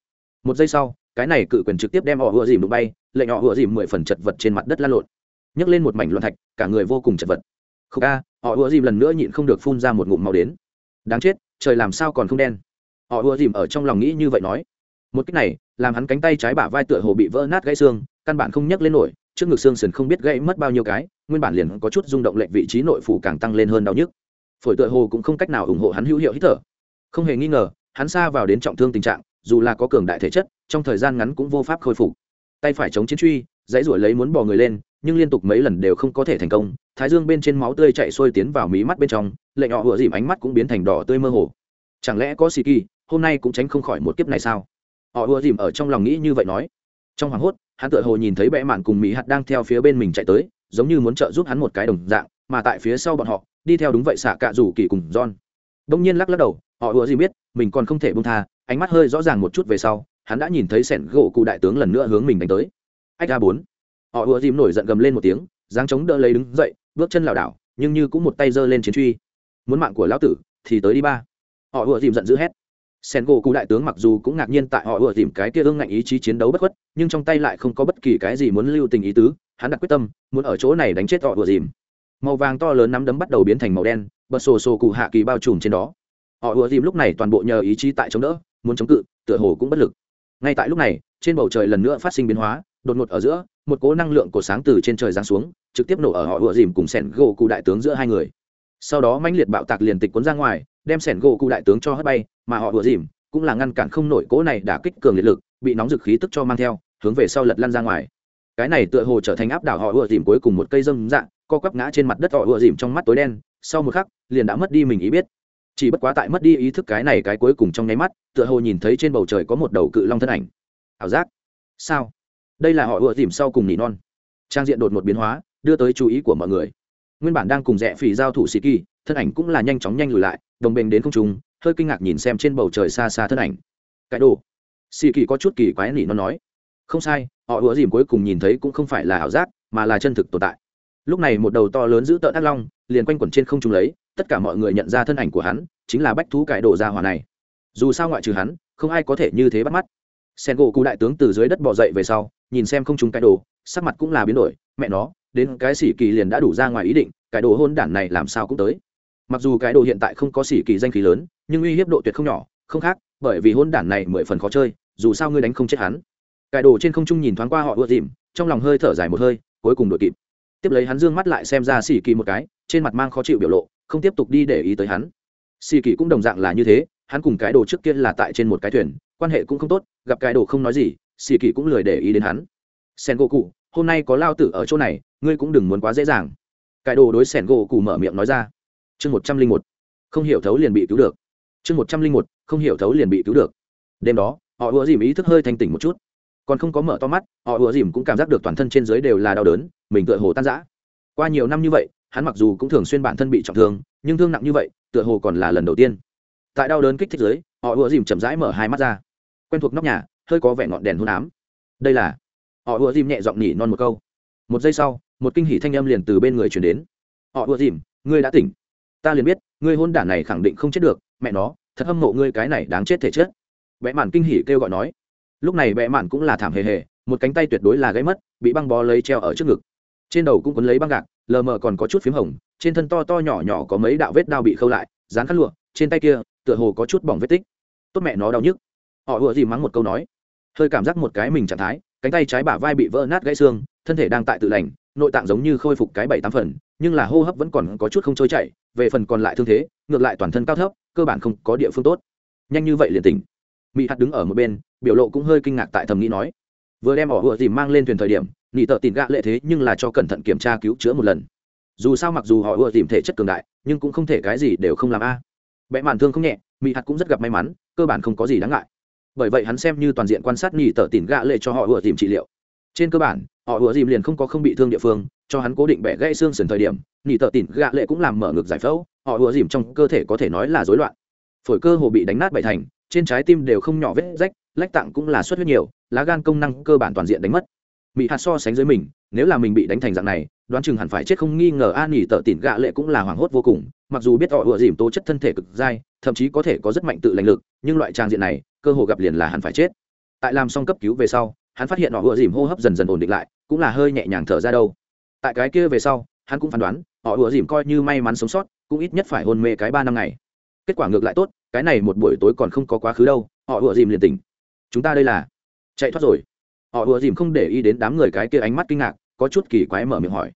Một giây sau, cái này cự quyền trực tiếp đem họ ùa dìm đụng bay, lệnh họ ùa dìm mười phần chật vật trên mặt đất lan lộn. Nhấc lên một mảnh loạn thạch, cả người vô cùng chật vật. Không ca họ ùa dìm lần nữa nhịn không được phun ra một ngụm màu đến. Đáng chết, trời làm sao còn không đen? Họ ùa dìm ở trong lòng nghĩ như vậy nói. Một cách này, làm hắn cánh tay trái bả vai tựa hồ bị vỡ nát gãy xương, căn bản không nhấc lên nổi, trước ngực xương sườn không biết gãy mất bao nhiêu cái, nguyên bản liền có chút rung động lệnh vị trí nội phủ càng tăng lên hơn đau nhức. Phổi tựa hồ cũng không cách nào ủng hộ hắn hữu hiệu hít thở không hề nghi ngờ, hắn xa vào đến trọng thương tình trạng, dù là có cường đại thể chất, trong thời gian ngắn cũng vô pháp khôi phục. Tay phải chống chiến truy, dãy ruổi lấy muốn bò người lên, nhưng liên tục mấy lần đều không có thể thành công, thái dương bên trên máu tươi chạy xuôi tiến vào mí mắt bên trong, lệnh họ vừa dìm ánh mắt cũng biến thành đỏ tươi mơ hồ. Chẳng lẽ có xì kỳ, hôm nay cũng tránh không khỏi một kiếp này sao? Họ vừa dìm ở trong lòng nghĩ như vậy nói. Trong hoảng hốt, hắn tựa hồ nhìn thấy bẽ mạn cùng mỹ hạt đang theo phía bên mình chạy tới, giống như muốn trợ giúp hắn một cái đồng dạng, mà tại phía sau bọn họ, đi theo đúng vậy xạ cạ rủ kỳ cùng john đông nhiên lắc lắc đầu, họ ùa gì biết, mình còn không thể bông tha, ánh mắt hơi rõ ràng một chút về sau, hắn đã nhìn thấy sẻn gỗ cụ đại tướng lần nữa hướng mình đánh tới. Ách a bốn. Họ ùa dìm nổi giận gầm lên một tiếng, dáng chống đỡ lấy đứng dậy, bước chân lảo đảo, nhưng như cũng một tay giơ lên chiến truy. Muốn mạng của lão tử, thì tới đi ba. Họ ùa dìm giận dữ hét. Sen gỗ cụ đại tướng mặc dù cũng ngạc nhiên tại họ ùa dìm cái kia ương ngạnh ý chí chiến đấu bất khuất, nhưng trong tay lại không có bất kỳ cái gì muốn lưu tình ý tứ, hắn đặt quyết tâm, muốn ở chỗ này đánh chết họ ùa dìm màu vàng to lớn nắm đấm bắt đầu biến thành màu đen, bật sổ sổ cụ hạ kỳ bao trùm trên đó. Họ ùa dìm lúc này toàn bộ nhờ ý chí tại chống đỡ, muốn chống cự, tựa hồ cũng bất lực. Ngay tại lúc này, trên bầu trời lần nữa phát sinh biến hóa, đột ngột ở giữa, một cố năng lượng cổ sáng từ trên trời giáng xuống, trực tiếp nổ ở họ ùa dìm cùng sẻn gỗ cụ đại tướng giữa hai người. Sau đó mãnh liệt bạo tạc liền tịch cuốn ra ngoài, đem sẻn gỗ cụ đại tướng cho hất bay, mà họ ùa dìm cũng là ngăn cản không nổi cố này đả kích cường liệt lực, bị nóng dực khí tức cho mang theo, hướng về sau lật lăn ra ngoài cái này tựa hồ trở thành áp đảo họ ùa dìm cuối cùng một cây dâm dạng co quắp ngã trên mặt đất họ ùa dìm trong mắt tối đen, sau một khắc, liền đã mất đi mình ý biết. Chỉ bất quá tại mất đi ý thức cái này cái cuối cùng trong nháy mắt, tựa hồ nhìn thấy trên bầu trời có một đầu cự long thân ảnh. Ảo giác? Sao? Đây là họ ùa dìm sau cùng nỉ non. Trang diện đột một biến hóa, đưa tới chú ý của mọi người. Nguyên bản đang cùng rẽ phì giao thủ sĩ kỳ thân ảnh cũng là nhanh chóng nhanh lùi lại, đồng bình đến không trung, hơi kinh ngạc nhìn xem trên bầu trời xa xa thân ảnh. Cái đồ? Sĩ kỳ có chút kỳ quái nỉ non nói không sai, họ ủa dìm cuối cùng nhìn thấy cũng không phải là ảo giác, mà là chân thực tồn tại. Lúc này một đầu to lớn giữ tợn ác long, liền quanh quẩn trên không trung lấy, tất cả mọi người nhận ra thân ảnh của hắn, chính là bách thú cải đồ ra hỏa này. Dù sao ngoại trừ hắn, không ai có thể như thế bắt mắt. Sen gỗ cụ đại tướng từ dưới đất bỏ dậy về sau, nhìn xem không trung cái đồ, sắc mặt cũng là biến đổi, mẹ nó, đến cái xỉ kỳ liền đã đủ ra ngoài ý định, cải đồ hôn đản này làm sao cũng tới. Mặc dù cái đồ hiện tại không có xỉ kỳ danh khí lớn, nhưng uy hiếp độ tuyệt không nhỏ, không khác, bởi vì hôn đản này mười phần khó chơi, dù sao ngươi đánh không chết hắn cái đồ trên không trung nhìn thoáng qua họ ưa dìm, trong lòng hơi thở dài một hơi, cuối cùng đội kịp. Tiếp lấy hắn dương mắt lại xem ra xì kỳ một cái, trên mặt mang khó chịu biểu lộ, không tiếp tục đi để ý tới hắn. Xì kỳ cũng đồng dạng là như thế, hắn cùng cái đồ trước kia là tại trên một cái thuyền, quan hệ cũng không tốt, gặp cái đồ không nói gì xì kỳ cũng lười để ý đến hắn. Sen gỗ cụ hôm nay có lao tử ở chỗ này, ngươi cũng đừng muốn quá dễ dàng. Cái đồ đối sen gỗ cụ mở miệng nói ra. Chương một trăm linh một, không hiểu thấu liền bị cứu được. Chương một trăm linh một, không hiểu thấu liền bị cứu được. Đêm đó, họ ưa dìm ý thức hơi thanh tỉnh một chút còn không có mở to mắt, họ ùa dìm cũng cảm giác được toàn thân trên dưới đều là đau đớn, mình tựa hồ tan rã. Qua nhiều năm như vậy, hắn mặc dù cũng thường xuyên bản thân bị trọng thương, nhưng thương nặng như vậy, tựa hồ còn là lần đầu tiên. Tại đau đớn kích thích dưới, họ ùa dìm chậm rãi mở hai mắt ra. Quen thuộc nóc nhà, hơi có vẻ ngọn đèn hôn ám. Đây là, họ ùa dìm nhẹ giọng nhỉ non một câu. Một giây sau, một kinh hỉ thanh âm liền từ bên người chuyển đến. Họ ùa dìm, ngươi đã tỉnh. Ta liền biết, ngươi hôn đản này khẳng định không chết được, mẹ nó, thật hâm mộ ngươi cái này đáng chết thể chết vẽ màn kinh hỉ kêu gọi nói lúc này vẽ mạn cũng là thảm hề hề, một cánh tay tuyệt đối là gãy mất, bị băng bó lấy treo ở trước ngực. Trên đầu cũng quấn lấy băng gạc, lờ mờ còn có chút p h í m hồng, trên thân to to nhỏ nhỏ có mấy đạo vết đao bị khâu lại, dán khăn lụa, trên tay kia, tựa hồ có chút bỏng vết tích. Tốt mẹ nó đau nhức. Họ ùa gì mắng một câu nói. Hơi cảm giác một cái mình trạng thái, cánh tay trái bả vai bị vỡ nát gãy xương, thân thể đang tại tự lành, nội tạng giống như khôi phục cái bảy tám phần, nhưng là hô hấp vẫn còn có chút không trôi chảy, về phần còn lại thương thế, ngược lại toàn thân cao thấp, cơ bản không có địa phương tốt. Nhanh như vậy liền tỉnh. Mỹ hạt đứng ở một bên biểu lộ cũng hơi kinh ngạc tại thầm nghĩ nói, vừa đem ỏ hựa dìm mang lên thuyền thời điểm nỉ tợ tìm gạ lệ thế nhưng là cho cẩn thận kiểm tra cứu chữa một lần. Dù sao mặc dù họ ưa tìm thể chất cường đại, nhưng cũng không thể cái gì đều không làm a. À. bẽ màn thương không nhẹ mỹ hạt cũng rất gặp may mắn, cơ bản không có gì đáng ngại. Bởi vậy hắn xem như toàn diện quan sát nhì tờ tìm gạ lệ cho họ ưa tìm trị liệu. Trên cơ bản, họ ưa tìm liền không có không bị thương địa phương, cho hắn cố định bẻ gãy xương sườn thời điểm nhì tờ tìm gạ lệ cũng làm mở ngực giải phẫu, họ ưa tìm trong cơ thể có thể nói là rối loạn. Phổi cơ hồ bị đánh nát bảy thành, trên trái tim đều không nhỏ vết rách lách tạng cũng là xuất huyết nhiều, lá gan công năng cơ bản toàn diện đánh mất. Mỹ hạt so sánh dưới mình, nếu là mình bị đánh thành dạng này, đoán chừng hẳn phải chết không nghi ngờ an nghỉ tợ tỉn gạ lệ cũng là hoảng hốt vô cùng, mặc dù biết họ ựa dìm tố chất thân thể cực dai, thậm chí có thể có rất mạnh tự lành lực, nhưng loại trang diện này, cơ hồ gặp liền là hẳn phải chết. Tại làm xong cấp cứu về sau, hắn phát hiện họ ựa dìm hô hấp dần dần ổn định lại, cũng là hơi nhẹ nhàng thở ra đâu. Tại cái kia về sau, hắn cũng phán đoán, họ ựa dìm coi như may mắn sống sót, cũng ít nhất phải hôn mê cái ba năm ngày. Kết quả ngược lại tốt, cái này một buổi tối còn không có quá khứ đâu, họ ùa dìm liền tỉnh chúng ta đây là chạy thoát rồi họ ùa dìm không để ý đến đám người cái kia ánh mắt kinh ngạc có chút kỳ quái mở miệng hỏi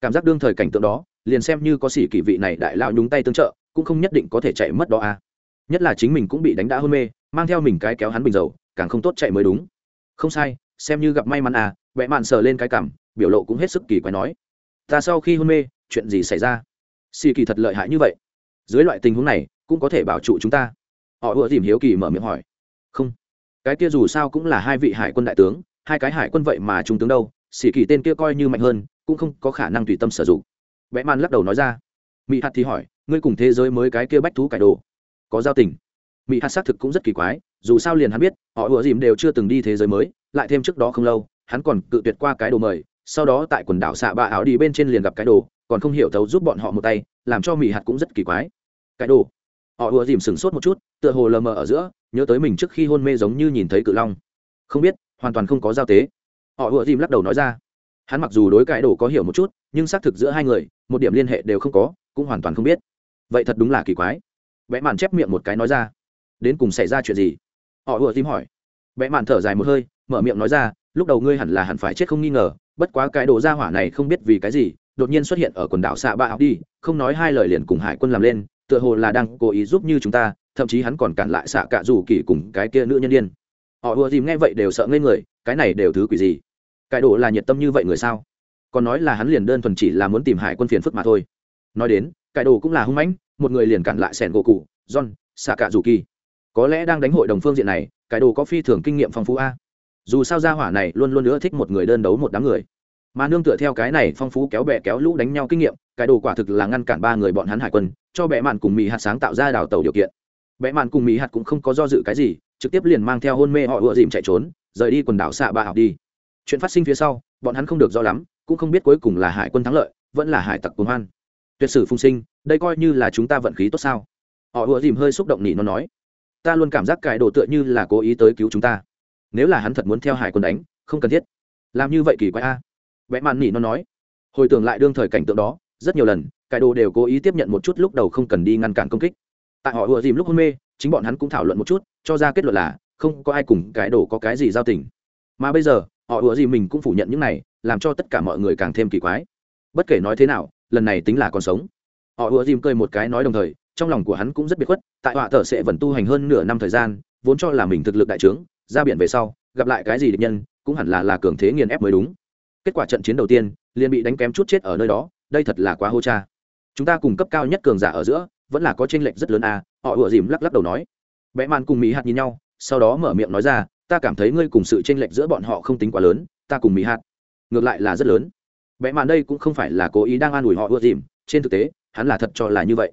cảm giác đương thời cảnh tượng đó liền xem như có xỉ kỳ vị này đại lao nhúng tay tương trợ cũng không nhất định có thể chạy mất đó à. nhất là chính mình cũng bị đánh đã hôn mê mang theo mình cái kéo hắn bình dầu càng không tốt chạy mới đúng không sai xem như gặp may mắn à vẽ mạn sờ lên cái cảm, biểu lộ cũng hết sức kỳ quái nói ta sau khi hôn mê chuyện gì xảy ra xì kỳ thật lợi hại như vậy dưới loại tình huống này cũng có thể bảo trụ chúng ta họ ùa dìm hiếu kỳ mở miệng hỏi cái kia dù sao cũng là hai vị hải quân đại tướng, hai cái hải quân vậy mà trung tướng đâu, sĩ kỳ tên kia coi như mạnh hơn, cũng không có khả năng tùy tâm sử dụng. Vẽ man lắc đầu nói ra. Mỹ hạt thì hỏi, ngươi cùng thế giới mới cái kia bách thú cải đồ, có giao tình? Mỹ hạt xác thực cũng rất kỳ quái, dù sao liền hắn biết, họ ủa dìm đều chưa từng đi thế giới mới, lại thêm trước đó không lâu, hắn còn cự tuyệt qua cái đồ mời, sau đó tại quần đảo xạ bạ áo đi bên trên liền gặp cái đồ, còn không hiểu thấu giúp bọn họ một tay, làm cho mỹ hạt cũng rất kỳ quái. Cái đồ? Họ ủa dìm sừng sốt một chút tựa hồ lờ mờ ở giữa, nhớ tới mình trước khi hôn mê giống như nhìn thấy cự long. Không biết, hoàn toàn không có giao tế. Họ ùa dìm lắc đầu nói ra. Hắn mặc dù đối cãi đồ có hiểu một chút, nhưng xác thực giữa hai người, một điểm liên hệ đều không có, cũng hoàn toàn không biết. Vậy thật đúng là kỳ quái. Vẽ màn chép miệng một cái nói ra. Đến cùng xảy ra chuyện gì? Họ ùa dìm hỏi. Vẽ màn thở dài một hơi, mở miệng nói ra, lúc đầu ngươi hẳn là hẳn phải chết không nghi ngờ, bất quá cái đồ ra hỏa này không biết vì cái gì, đột nhiên xuất hiện ở quần đảo xạ ba học đi, không nói hai lời liền cùng hải quân làm lên, tựa hồ là đang cố ý giúp như chúng ta thậm chí hắn còn cản lại xạ cả dù kỳ cùng cái kia nữ nhân điên. Họ ùa dìm nghe vậy đều sợ ngây người, cái này đều thứ quỷ gì? Cái đồ là nhiệt tâm như vậy người sao? Còn nói là hắn liền đơn thuần chỉ là muốn tìm hải quân phiền phức mà thôi. Nói đến cái đồ cũng là hung mãnh, một người liền cản lại sẻn gỗ cụ, john, xạ cả dù kỳ. Có lẽ đang đánh hội đồng phương diện này cái đồ có phi thường kinh nghiệm phong phú a. Dù sao gia hỏa này luôn luôn nữa thích một người đơn đấu một đám người. Mà nương tựa theo cái này phong phú kéo bè kéo lũ đánh nhau kinh nghiệm cái đồ quả thực là ngăn cản ba người bọn hắn hải quân, cho bệ mạn cùng mỹ hạt sáng tạo ra đào tàu điều kiện. Bẽ mạn cùng mỹ hạt cũng không có do dự cái gì, trực tiếp liền mang theo hôn mê họ ựa dìm chạy trốn, rời đi quần đảo xạ ba học đi. Chuyện phát sinh phía sau, bọn hắn không được do lắm, cũng không biết cuối cùng là hải quân thắng lợi, vẫn là hải tặc cuồng hoan. Tuyệt sử phung sinh, đây coi như là chúng ta vận khí tốt sao? Họ ựa dìm hơi xúc động nỉ nó nói. Ta luôn cảm giác cải đồ tựa như là cố ý tới cứu chúng ta. Nếu là hắn thật muốn theo hải quân đánh, không cần thiết. Làm như vậy kỳ quái a. Vẽ mạn nỉ nó nói. Hồi tưởng lại đương thời cảnh tượng đó, rất nhiều lần cải đồ đều cố ý tiếp nhận một chút lúc đầu không cần đi ngăn cản công kích tại họ ùa dìm lúc hôn mê, chính bọn hắn cũng thảo luận một chút, cho ra kết luận là không có ai cùng cái đồ có cái gì giao tình. Mà bây giờ, họ ùa dìm mình cũng phủ nhận những này, làm cho tất cả mọi người càng thêm kỳ quái. Bất kể nói thế nào, lần này tính là còn sống. Họ ùa dìm cười một cái nói đồng thời, trong lòng của hắn cũng rất biệt khuất, tại họa thợ sẽ vẫn tu hành hơn nửa năm thời gian, vốn cho là mình thực lực đại trướng, ra biển về sau, gặp lại cái gì địch nhân, cũng hẳn là là cường thế nghiền ép mới đúng. Kết quả trận chiến đầu tiên, liền bị đánh kém chút chết ở nơi đó, đây thật là quá hô cha. Chúng ta cùng cấp cao nhất cường giả ở giữa vẫn là có chênh lệch rất lớn à họ ủa dìm lắc lắc đầu nói. Vẽ mạn cùng mỹ hạt nhìn nhau, sau đó mở miệng nói ra, ta cảm thấy ngươi cùng sự chênh lệch giữa bọn họ không tính quá lớn, ta cùng mỹ hạt. Ngược lại là rất lớn. Vẽ mạn đây cũng không phải là cố ý đang an ủi họ ủa dìm, trên thực tế, hắn là thật cho là như vậy.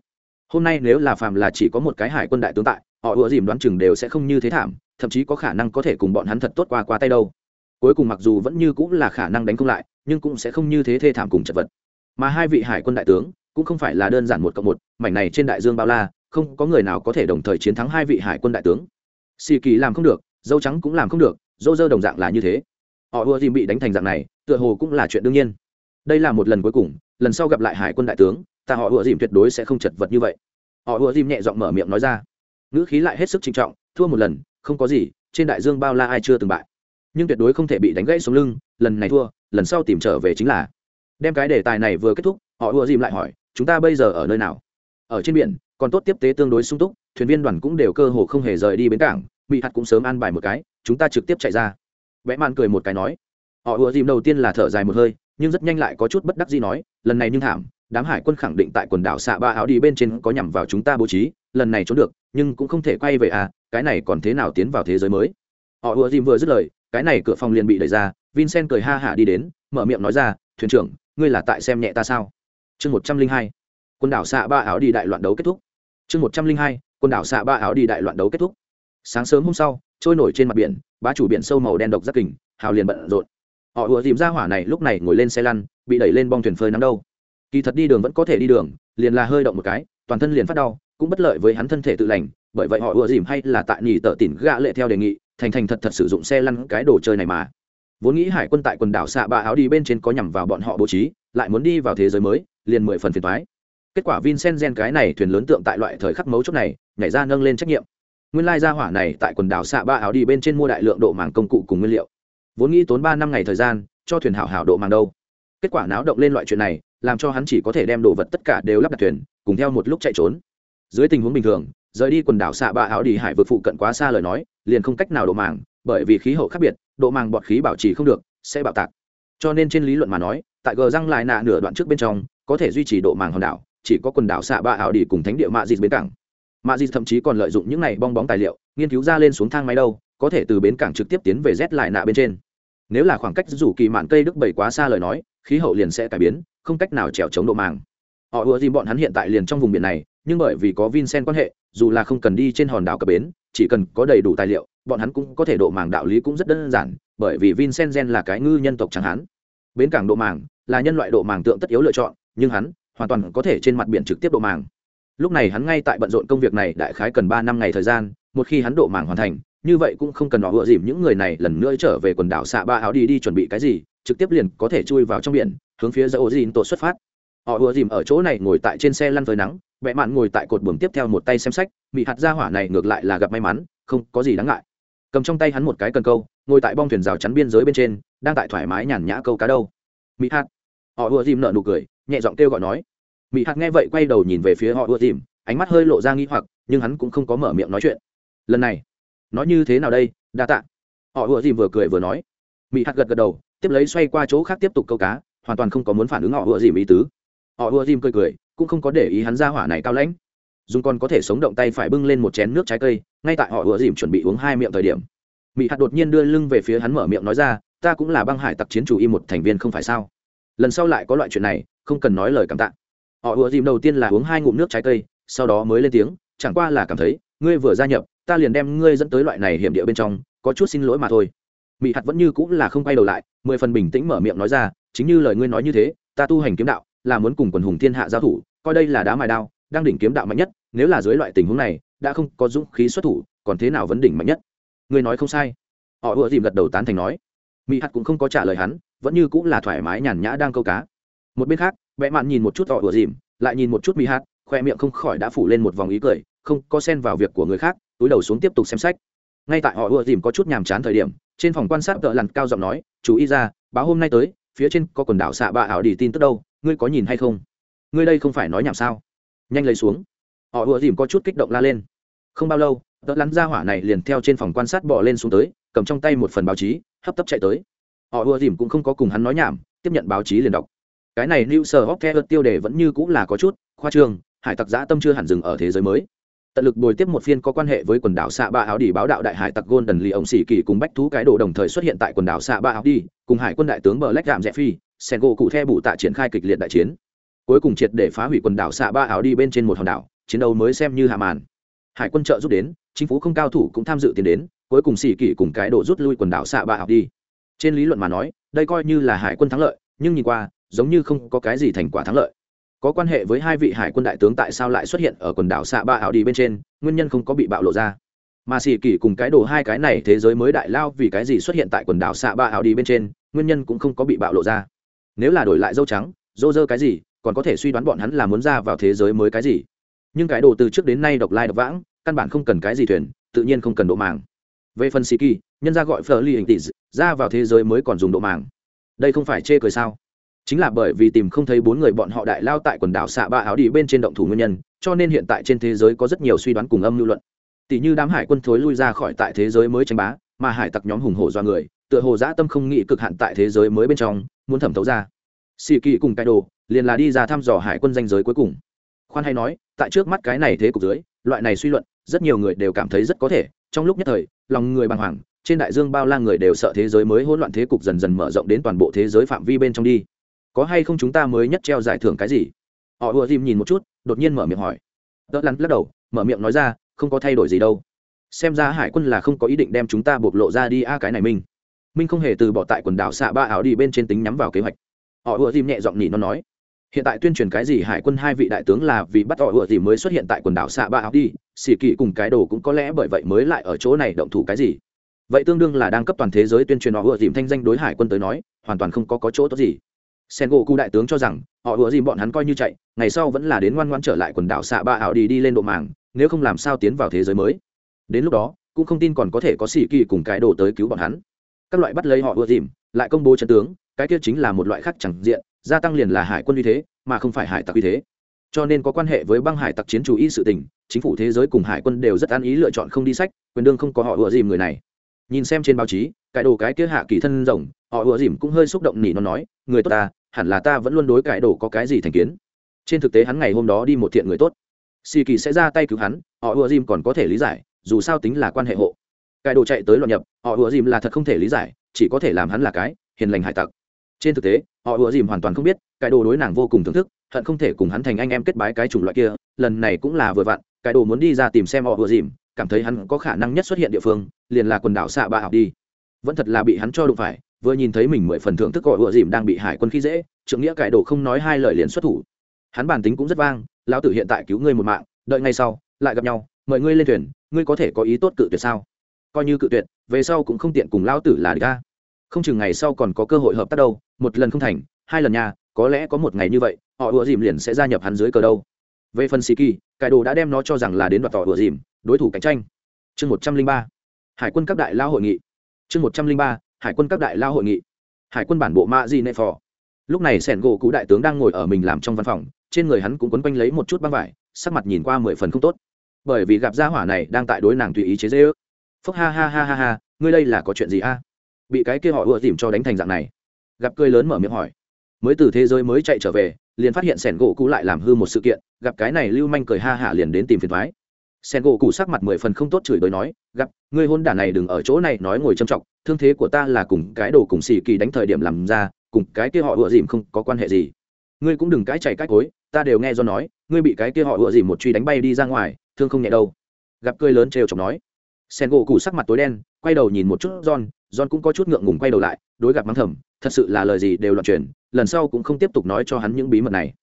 Hôm nay nếu là phàm là chỉ có một cái hải quân đại tướng tại, họ ủa dìm đoán chừng đều sẽ không như thế thảm, thậm chí có khả năng có thể cùng bọn hắn thật tốt qua qua tay đâu. Cuối cùng mặc dù vẫn như cũng là khả năng đánh không lại, nhưng cũng sẽ không như thế thê thảm cùng chật vật. Mà hai vị hải quân đại tướng cũng không phải là đơn giản một cộng một, mảnh này trên đại dương bao la, không có người nào có thể đồng thời chiến thắng hai vị hải quân đại tướng. Xì kỳ làm không được, dâu trắng cũng làm không được, dâu dơ đồng dạng là như thế. Họ ưa dìm bị đánh thành dạng này, tựa hồ cũng là chuyện đương nhiên. Đây là một lần cuối cùng, lần sau gặp lại hải quân đại tướng, ta họ ưa dìm tuyệt đối sẽ không chật vật như vậy. Họ ưa dìm nhẹ giọng mở miệng nói ra. Ngữ khí lại hết sức trinh trọng, thua một lần, không có gì, trên đại dương bao la ai chưa từng bại. Nhưng tuyệt đối không thể bị đánh gãy xuống lưng, lần này thua, lần sau tìm trở về chính là. Đem cái đề tài này vừa kết thúc, họ ưa dìm lại hỏi chúng ta bây giờ ở nơi nào? Ở trên biển, còn tốt tiếp tế tương đối sung túc, thuyền viên đoàn cũng đều cơ hồ không hề rời đi bến cảng bị hạt cũng sớm an bài một cái, chúng ta trực tiếp chạy ra. Vẽ mạn cười một cái nói. Họ ùa dìm đầu tiên là thở dài một hơi, nhưng rất nhanh lại có chút bất đắc gì nói, lần này nhưng thảm, đám hải quân khẳng định tại quần đảo xạ ba áo đi bên trên có nhằm vào chúng ta bố trí, lần này trốn được, nhưng cũng không thể quay về à cái này còn thế nào tiến vào thế giới mới? Họ ùa dìm vừa dứt lời, cái này cửa phòng liền bị đẩy ra, vincent cười ha hả đi đến, mở miệng nói ra, thuyền trưởng, ngươi là tại xem nhẹ ta sao? Chương một trăm linh hai, quần đảo xạ ba áo đi đại loạn đấu kết thúc. Chương một trăm linh hai, quần đảo xạ ba áo đi đại loạn đấu kết thúc. Sáng sớm hôm sau, trôi nổi trên mặt biển, bá chủ biển sâu màu đen độc rất kình, hào liền bận rộn. Họ vừa dìm ra hỏa này lúc này ngồi lên xe lăn, bị đẩy lên bong thuyền phơi nắng đâu. Kỳ thật đi đường vẫn có thể đi đường, liền là hơi động một cái, toàn thân liền phát đau, cũng bất lợi với hắn thân thể tự lành, bởi vậy họ ùa dìm hay là tại nỉ tợ tỉn gạ lệ theo đề nghị, thành thành thật thật sử dụng xe lăn cái đồ chơi này mà. Vốn nghĩ hải quân tại quần đảo xạ ba áo đi bên trên có nhằm vào bọn họ bố trí, lại muốn đi vào thế giới mới liền mười phần phiền thoái kết quả vincent gen cái này thuyền lớn tượng tại loại thời khắc mấu chốt này, nhảy ra nâng lên trách nhiệm. Nguyên lai gia hỏa này tại quần đảo xạ ba áo đi bên trên mua đại lượng độ màng công cụ cùng nguyên liệu. Vốn nghĩ tốn ba năm ngày thời gian, cho thuyền hảo hảo độ màng đâu. Kết quả náo động lên loại chuyện này, làm cho hắn chỉ có thể đem đồ vật tất cả đều lắp đặt thuyền, cùng theo một lúc chạy trốn. Dưới tình huống bình thường, rời đi quần đảo xạ ba áo đi hải vượt phụ cận quá xa lời nói, liền không cách nào độ màng, bởi vì khí hậu khác biệt, độ màng bọt khí bảo trì không được, sẽ bạo tạc. Cho nên trên lý luận mà nói, tại gờ răng lại nạ nửa đoạn trước bên trong có thể duy trì độ màng hòn đảo, chỉ có quần đảo xạ ba ảo đi cùng thánh địa mạ dịt bến cảng. Mạ dịt thậm chí còn lợi dụng những này bong bóng tài liệu, nghiên cứu ra lên xuống thang máy đâu, có thể từ bến cảng trực tiếp tiến về rét lại nạ bên trên. Nếu là khoảng cách rủ kỳ mạn cây đức bảy quá xa lời nói, khí hậu liền sẽ cải biến, không cách nào trèo chống độ màng. Họ ùa dìm bọn hắn hiện tại liền trong vùng biển này, nhưng bởi vì có vincent quan hệ, dù là không cần đi trên hòn đảo cập bến, chỉ cần có đầy đủ tài liệu, bọn hắn cũng có thể độ màng đạo lý cũng rất đơn giản, bởi vì vincent gen là cái ngư nhân tộc chẳng hắn bến cảng độ màng là nhân loại độ màng tượng tất yếu lựa chọn nhưng hắn hoàn toàn có thể trên mặt biển trực tiếp độ màng. Lúc này hắn ngay tại bận rộn công việc này đại khái cần ba năm ngày thời gian, một khi hắn độ màng hoàn thành, như vậy cũng không cần họ ựa dìm những người này lần nữa trở về quần đảo xạ ba áo đi đi chuẩn bị cái gì, trực tiếp liền có thể chui vào trong biển, hướng phía dầu dìn tổ xuất phát. Họ ựa dìm ở chỗ này ngồi tại trên xe lăn phơi nắng vẽ mạn ngồi tại cột buồng tiếp theo một tay xem sách bị hạt ra hỏa này ngược lại là gặp may mắn, không có gì đáng ngại. Cầm trong tay hắn một cái cần câu, ngồi tại bong thuyền rào chắn biên giới bên trên, đang tại thoải mái nhàn nhã câu cá đâu. Mỹ hạt họ ùa dìm nợ nụ cười, nhẹ giọng kêu gọi nói. Mỹ hạt nghe vậy quay đầu nhìn về phía họ ùa dìm, ánh mắt hơi lộ ra nghi hoặc, nhưng hắn cũng không có mở miệng nói chuyện. Lần này nói như thế nào đây, đa tạ. Họ ùa dìm vừa cười vừa nói. Mỹ hạt gật gật đầu, tiếp lấy xoay qua chỗ khác tiếp tục câu cá, hoàn toàn không có muốn phản ứng họ ùa dìm ý tứ. Họ ùa dìm cười cười, cũng không có để ý hắn ra hỏa này cao lãnh. Dùng còn có thể sống động tay phải bưng lên một chén nước trái cây, ngay tại họ ùa dìm chuẩn bị uống hai miệng thời điểm. Mỹ hạt đột nhiên đưa lưng về phía hắn mở miệng nói ra, ta cũng là băng hải tặc chiến chủ y một thành viên không phải sao? Lần sau lại có loại chuyện này, không cần nói lời cảm tạ. Họ ùa dìm đầu tiên là uống hai ngụm nước trái cây, sau đó mới lên tiếng, chẳng qua là cảm thấy, ngươi vừa gia nhập, ta liền đem ngươi dẫn tới loại này hiểm địa bên trong, có chút xin lỗi mà thôi. Mỹ hạt vẫn như cũng là không quay đầu lại, mười phần bình tĩnh mở miệng nói ra, chính như lời ngươi nói như thế, ta tu hành kiếm đạo, là muốn cùng quần hùng thiên hạ giao thủ, coi đây là đá mài đao, đang đỉnh kiếm đạo mạnh nhất, nếu là dưới loại tình huống này, đã không có dũng khí xuất thủ, còn thế nào vấn đỉnh mạnh nhất? Ngươi nói không sai. Họ ùa dìm gật đầu tán thành nói. Mỹ hạt cũng không có trả lời hắn vẫn như cũng là thoải mái nhàn nhã đang câu cá. Một bên khác vẽ mạn nhìn một chút tỏ ủa dìm, lại nhìn một chút mỹ hát khoe miệng không khỏi đã phủ lên một vòng ý cười, không có xen vào việc của người khác, túi đầu xuống tiếp tục xem sách. Ngay tại họ ùa dìm có chút nhàm chán thời điểm, trên phòng quan sát tợ lặn cao giọng nói, chú ý ra, báo hôm nay tới, phía trên có quần đảo xạ bạ ảo đi tin tức đâu, ngươi có nhìn hay không? Ngươi đây không phải nói nhảm sao? Nhanh lấy xuống. Họ ùa dìm có chút kích động la lên. Không bao lâu tợ lắn ra hỏa này liền theo trên phòng quan sát bỏ lên xuống tới, cầm trong tay một phần báo chí, hấp tấp chạy tới họ ùa dìm cũng không có cùng hắn nói nhảm, tiếp nhận báo chí liền đọc. Cái này new sở hóc theo tiêu đề vẫn như cũng là có chút khoa trương, hải tặc giã tâm chưa hẳn dừng ở thế giới mới. Tận lực bồi tiếp một phiên có quan hệ với quần đảo xạ ba áo đi báo đạo đại hải tặc golden lì ổng xỉ kỳ cùng bách thú cái đồ đồng thời xuất hiện tại quần đảo xạ ba áo đi, cùng hải quân đại tướng bờ lách đạm rẽ phi sen gỗ cụ theo bụ tạ triển khai kịch liệt đại chiến. Cuối cùng triệt để phá hủy quần đảo xạ ba áo đi bên trên một hòn đảo, chiến đấu mới xem như hạ màn. Hải quân trợ giúp đến, chính phủ không cao thủ cũng tham dự tiến đến, cuối cùng xỉ kỳ cùng cái đồ rút lui quần đảo xạ ba áo đi trên lý luận mà nói, đây coi như là hải quân thắng lợi, nhưng nhìn qua, giống như không có cái gì thành quả thắng lợi. Có quan hệ với hai vị hải quân đại tướng tại sao lại xuất hiện ở quần đảo xạ ba ảo đi bên trên, nguyên nhân không có bị bạo lộ ra. Mà xì kỳ cùng cái đồ hai cái này thế giới mới đại lao vì cái gì xuất hiện tại quần đảo xạ ba ảo đi bên trên, nguyên nhân cũng không có bị bạo lộ ra. Nếu là đổi lại dâu trắng, dô dơ cái gì, còn có thể suy đoán bọn hắn là muốn ra vào thế giới mới cái gì. Nhưng cái đồ từ trước đến nay độc lai độc vãng, căn bản không cần cái gì thuyền, tự nhiên không cần độ màng. Về phần xì kỳ nhân ra gọi phở ly hình tỷ ra vào thế giới mới còn dùng độ màng. Đây không phải chê cười sao? Chính là bởi vì tìm không thấy bốn người bọn họ đại lao tại quần đảo xạ ba áo đi bên trên động thủ nguyên nhân, cho nên hiện tại trên thế giới có rất nhiều suy đoán cùng âm lưu luận. Tỷ như đám hải quân thối lui ra khỏi tại thế giới mới tranh bá, mà hải tặc nhóm hùng hổ do người, tựa hồ dã tâm không nghĩ cực hạn tại thế giới mới bên trong, muốn thẩm thấu ra. Xì kỳ cùng cái đồ liền là đi ra thăm dò hải quân danh giới cuối cùng. Khoan hay nói, tại trước mắt cái này thế cục dưới, loại này suy luận, rất nhiều người đều cảm thấy rất có thể, trong lúc nhất thời, lòng người bàng hoàng trên đại dương bao la người đều sợ thế giới mới hỗn loạn thế cục dần dần mở rộng đến toàn bộ thế giới phạm vi bên trong đi. Có hay không chúng ta mới nhất treo giải thưởng cái gì? Họ ùa dìm nhìn một chút, đột nhiên mở miệng hỏi. Đỡ lắn lắc đầu, mở miệng nói ra, không có thay đổi gì đâu. Xem ra hải quân là không có ý định đem chúng ta bộc lộ ra đi a, cái này minh. Minh không hề từ bỏ tại quần đảo xạ ba áo đi bên trên tính nhắm vào kế hoạch. Họ ùa dìm nhẹ giọng nhị nó nói. Hiện tại tuyên truyền cái gì hải quân hai vị đại tướng là vì bắt họ ùa dìm mới xuất hiện tại quần đảo xạ ba áo đi, xỉ kỳ cùng cái đồ cũng có lẽ bởi vậy mới lại ở chỗ này động thủ cái gì vậy tương đương là đang cấp toàn thế giới tuyên truyền họ ủa dìm thanh danh đối hải quân tới nói hoàn toàn không có, có chỗ tốt gì. Sen gỗ cụ đại tướng cho rằng họ ủa dìm bọn hắn coi như chạy ngày sau vẫn là đến ngoan ngoan trở lại quần đảo xạ ba ảo đi đi lên độ màng nếu không làm sao tiến vào thế giới mới. Đến lúc đó cũng không tin còn có thể có sĩ kỳ cùng cái đồ tới cứu bọn hắn. Các loại bắt lấy họ ủa dìm lại công bố trận tướng cái kia chính là một loại khác chẳng diện gia tăng liền là hải quân uy thế mà không phải hải tặc uy thế. Cho nên có quan hệ với băng hải tặc chiến chủ ý sự tình chính phủ thế giới cùng hải quân đều rất an ý lựa chọn không đi sách quyền đương không có họ ủa dìm người này nhìn xem trên báo chí, cái đồ cái kia hạ kỳ thân rồng, họ ùa dìm cũng hơi xúc động nỉ nó nói, người tốt ta, hẳn là ta vẫn luôn đối cải đồ có cái gì thành kiến. Trên thực tế hắn ngày hôm đó đi một thiện người tốt. Xì kỳ sẽ ra tay cứu hắn, họ ùa dìm còn có thể lý giải, dù sao tính là quan hệ hộ. Cải đồ chạy tới loạn nhập, họ ùa dìm là thật không thể lý giải, chỉ có thể làm hắn là cái, hiền lành hải tặc. Trên thực tế, họ ùa dìm hoàn toàn không biết cải đồ đối nàng vô cùng thưởng thức, hận không thể cùng hắn thành anh em kết bái cái chủng loại kia, lần này cũng là vừa vặn cải đồ muốn đi ra tìm xem họ ùa dìm cảm thấy hắn có khả năng nhất xuất hiện địa phương, liền là quần đảo xạ ba học đi. Vẫn thật là bị hắn cho đụng phải, vừa nhìn thấy mình mười phần thưởng thức gọi vừa dìm đang bị hải quân khi dễ trượng nghĩa cải đồ không nói hai lời liền xuất thủ. Hắn bản tính cũng rất vang, lão tử hiện tại cứu ngươi một mạng, đợi ngay sau, lại gặp nhau, mời ngươi lên thuyền, ngươi có thể có ý tốt cự tuyệt sao? Coi như cự tuyệt, về sau cũng không tiện cùng lão tử là địch ta không chừng ngày sau còn có cơ hội hợp tác đâu, một lần không thành, hai lần nhà có lẽ có một ngày như vậy, họ ựa dìm liền sẽ gia nhập hắn dưới cờ đâu. Về phần sĩ kỳ cải đồ đã đem nó cho rằng là đến đoạt tỏ ựa dìm đối thủ cạnh tranh. Chương một trăm linh ba, hải quân các đại lao hội nghị. Chương một trăm linh ba, hải quân các đại lao hội nghị. Hải quân bản bộ ma di nệ phò. Lúc này sẻn gỗ cú đại tướng đang ngồi ở mình làm trong văn phòng, trên người hắn cũng quấn quanh lấy một chút băng vải, sắc mặt nhìn qua mười phần không tốt. Bởi vì gặp gia hỏa này đang tại đối nàng tùy ý chế dễ ước phúc ha ha ha ha ha, ngươi đây là có chuyện gì a? Bị cái kia họ ưa dìm cho đánh thành dạng này. Gặp cười lớn mở miệng hỏi. Mới từ thế giới mới chạy trở về, liền phát hiện sẻn gỗ cũ lại làm hư một sự kiện, gặp cái này lưu manh cười ha hả liền đến tìm phiền thoái sen gỗ cụ sắc mặt mười phần không tốt chửi bới nói, gặp người hôn đản này đừng ở chỗ này nói ngồi châm trọng thương thế của ta là cùng cái đồ cùng xì kỳ đánh thời điểm làm ra, cùng cái kia họ ựa dìm không có quan hệ gì. Ngươi cũng đừng cái chạy cách cối, ta đều nghe do nói, ngươi bị cái kia họ ựa dìm một truy đánh bay đi ra ngoài, thương không nhẹ đâu. Gặp cười lớn trêu chọc nói. Sen gỗ cụ sắc mặt tối đen, quay đầu nhìn một chút john john cũng có chút ngượng ngùng quay đầu lại, đối gặp mắng thầm, thật sự là lời gì đều loạn truyền, lần sau cũng không tiếp tục nói cho hắn những bí mật này.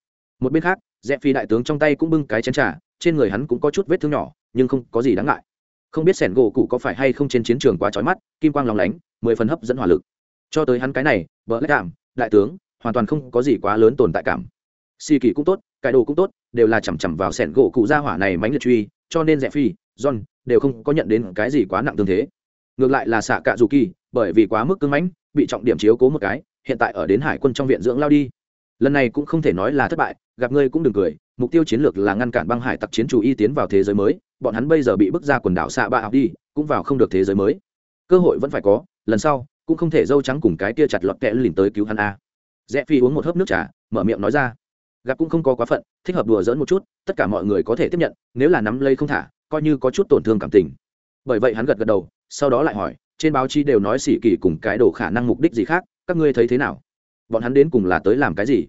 Một bên khác dẹp phi đại tướng trong tay cũng bưng cái chén trà trên người hắn cũng có chút vết thương nhỏ, nhưng không có gì đáng ngại. Không biết sẻn gỗ cụ có phải hay không trên chiến trường quá trói mắt, kim quang lòng lánh, mười phần hấp dẫn hỏa lực. Cho tới hắn cái này vợ lãnh cảm, đại tướng, hoàn toàn không có gì quá lớn tồn tại cảm. Xì kỳ cũng tốt cải đồ cũng tốt, đều là chằm chằm vào sẻn gỗ cụ ra hỏa này mánh liệt truy, cho nên rẽ phi, john, đều không có nhận đến cái gì quá nặng tương thế. Ngược lại là xạ cạ dù kỳ, bởi vì quá mức cưng mãnh, bị trọng điểm chiếu cố một cái, hiện tại ở đến hải quân trong viện dưỡng lao đi. Lần này cũng không thể nói là thất bại, gặp ngươi cũng đừng cười mục tiêu chiến lược là ngăn cản băng hải tặc chiến chủ y tiến vào thế giới mới, bọn hắn bây giờ bị bước ra quần đảo xạ bạ học đi, cũng vào không được thế giới mới. Cơ hội vẫn phải có, lần sau, cũng không thể dâu trắng cùng cái tia chặt lọt kẽ lìn tới cứu hắn a. Rẽ phi uống một hớp nước trà, mở miệng nói ra. Gặp cũng không có quá phận, thích hợp đùa dỡn một chút, tất cả mọi người có thể tiếp nhận, nếu là nắm lây không thả, coi như có chút tổn thương cảm tình. Bởi vậy hắn gật gật đầu, sau đó lại hỏi, trên báo chí đều nói xỉ kỳ cùng cái đồ khả năng mục đích gì khác, các ngươi thấy thế nào? Bọn hắn đến cùng là tới làm cái gì?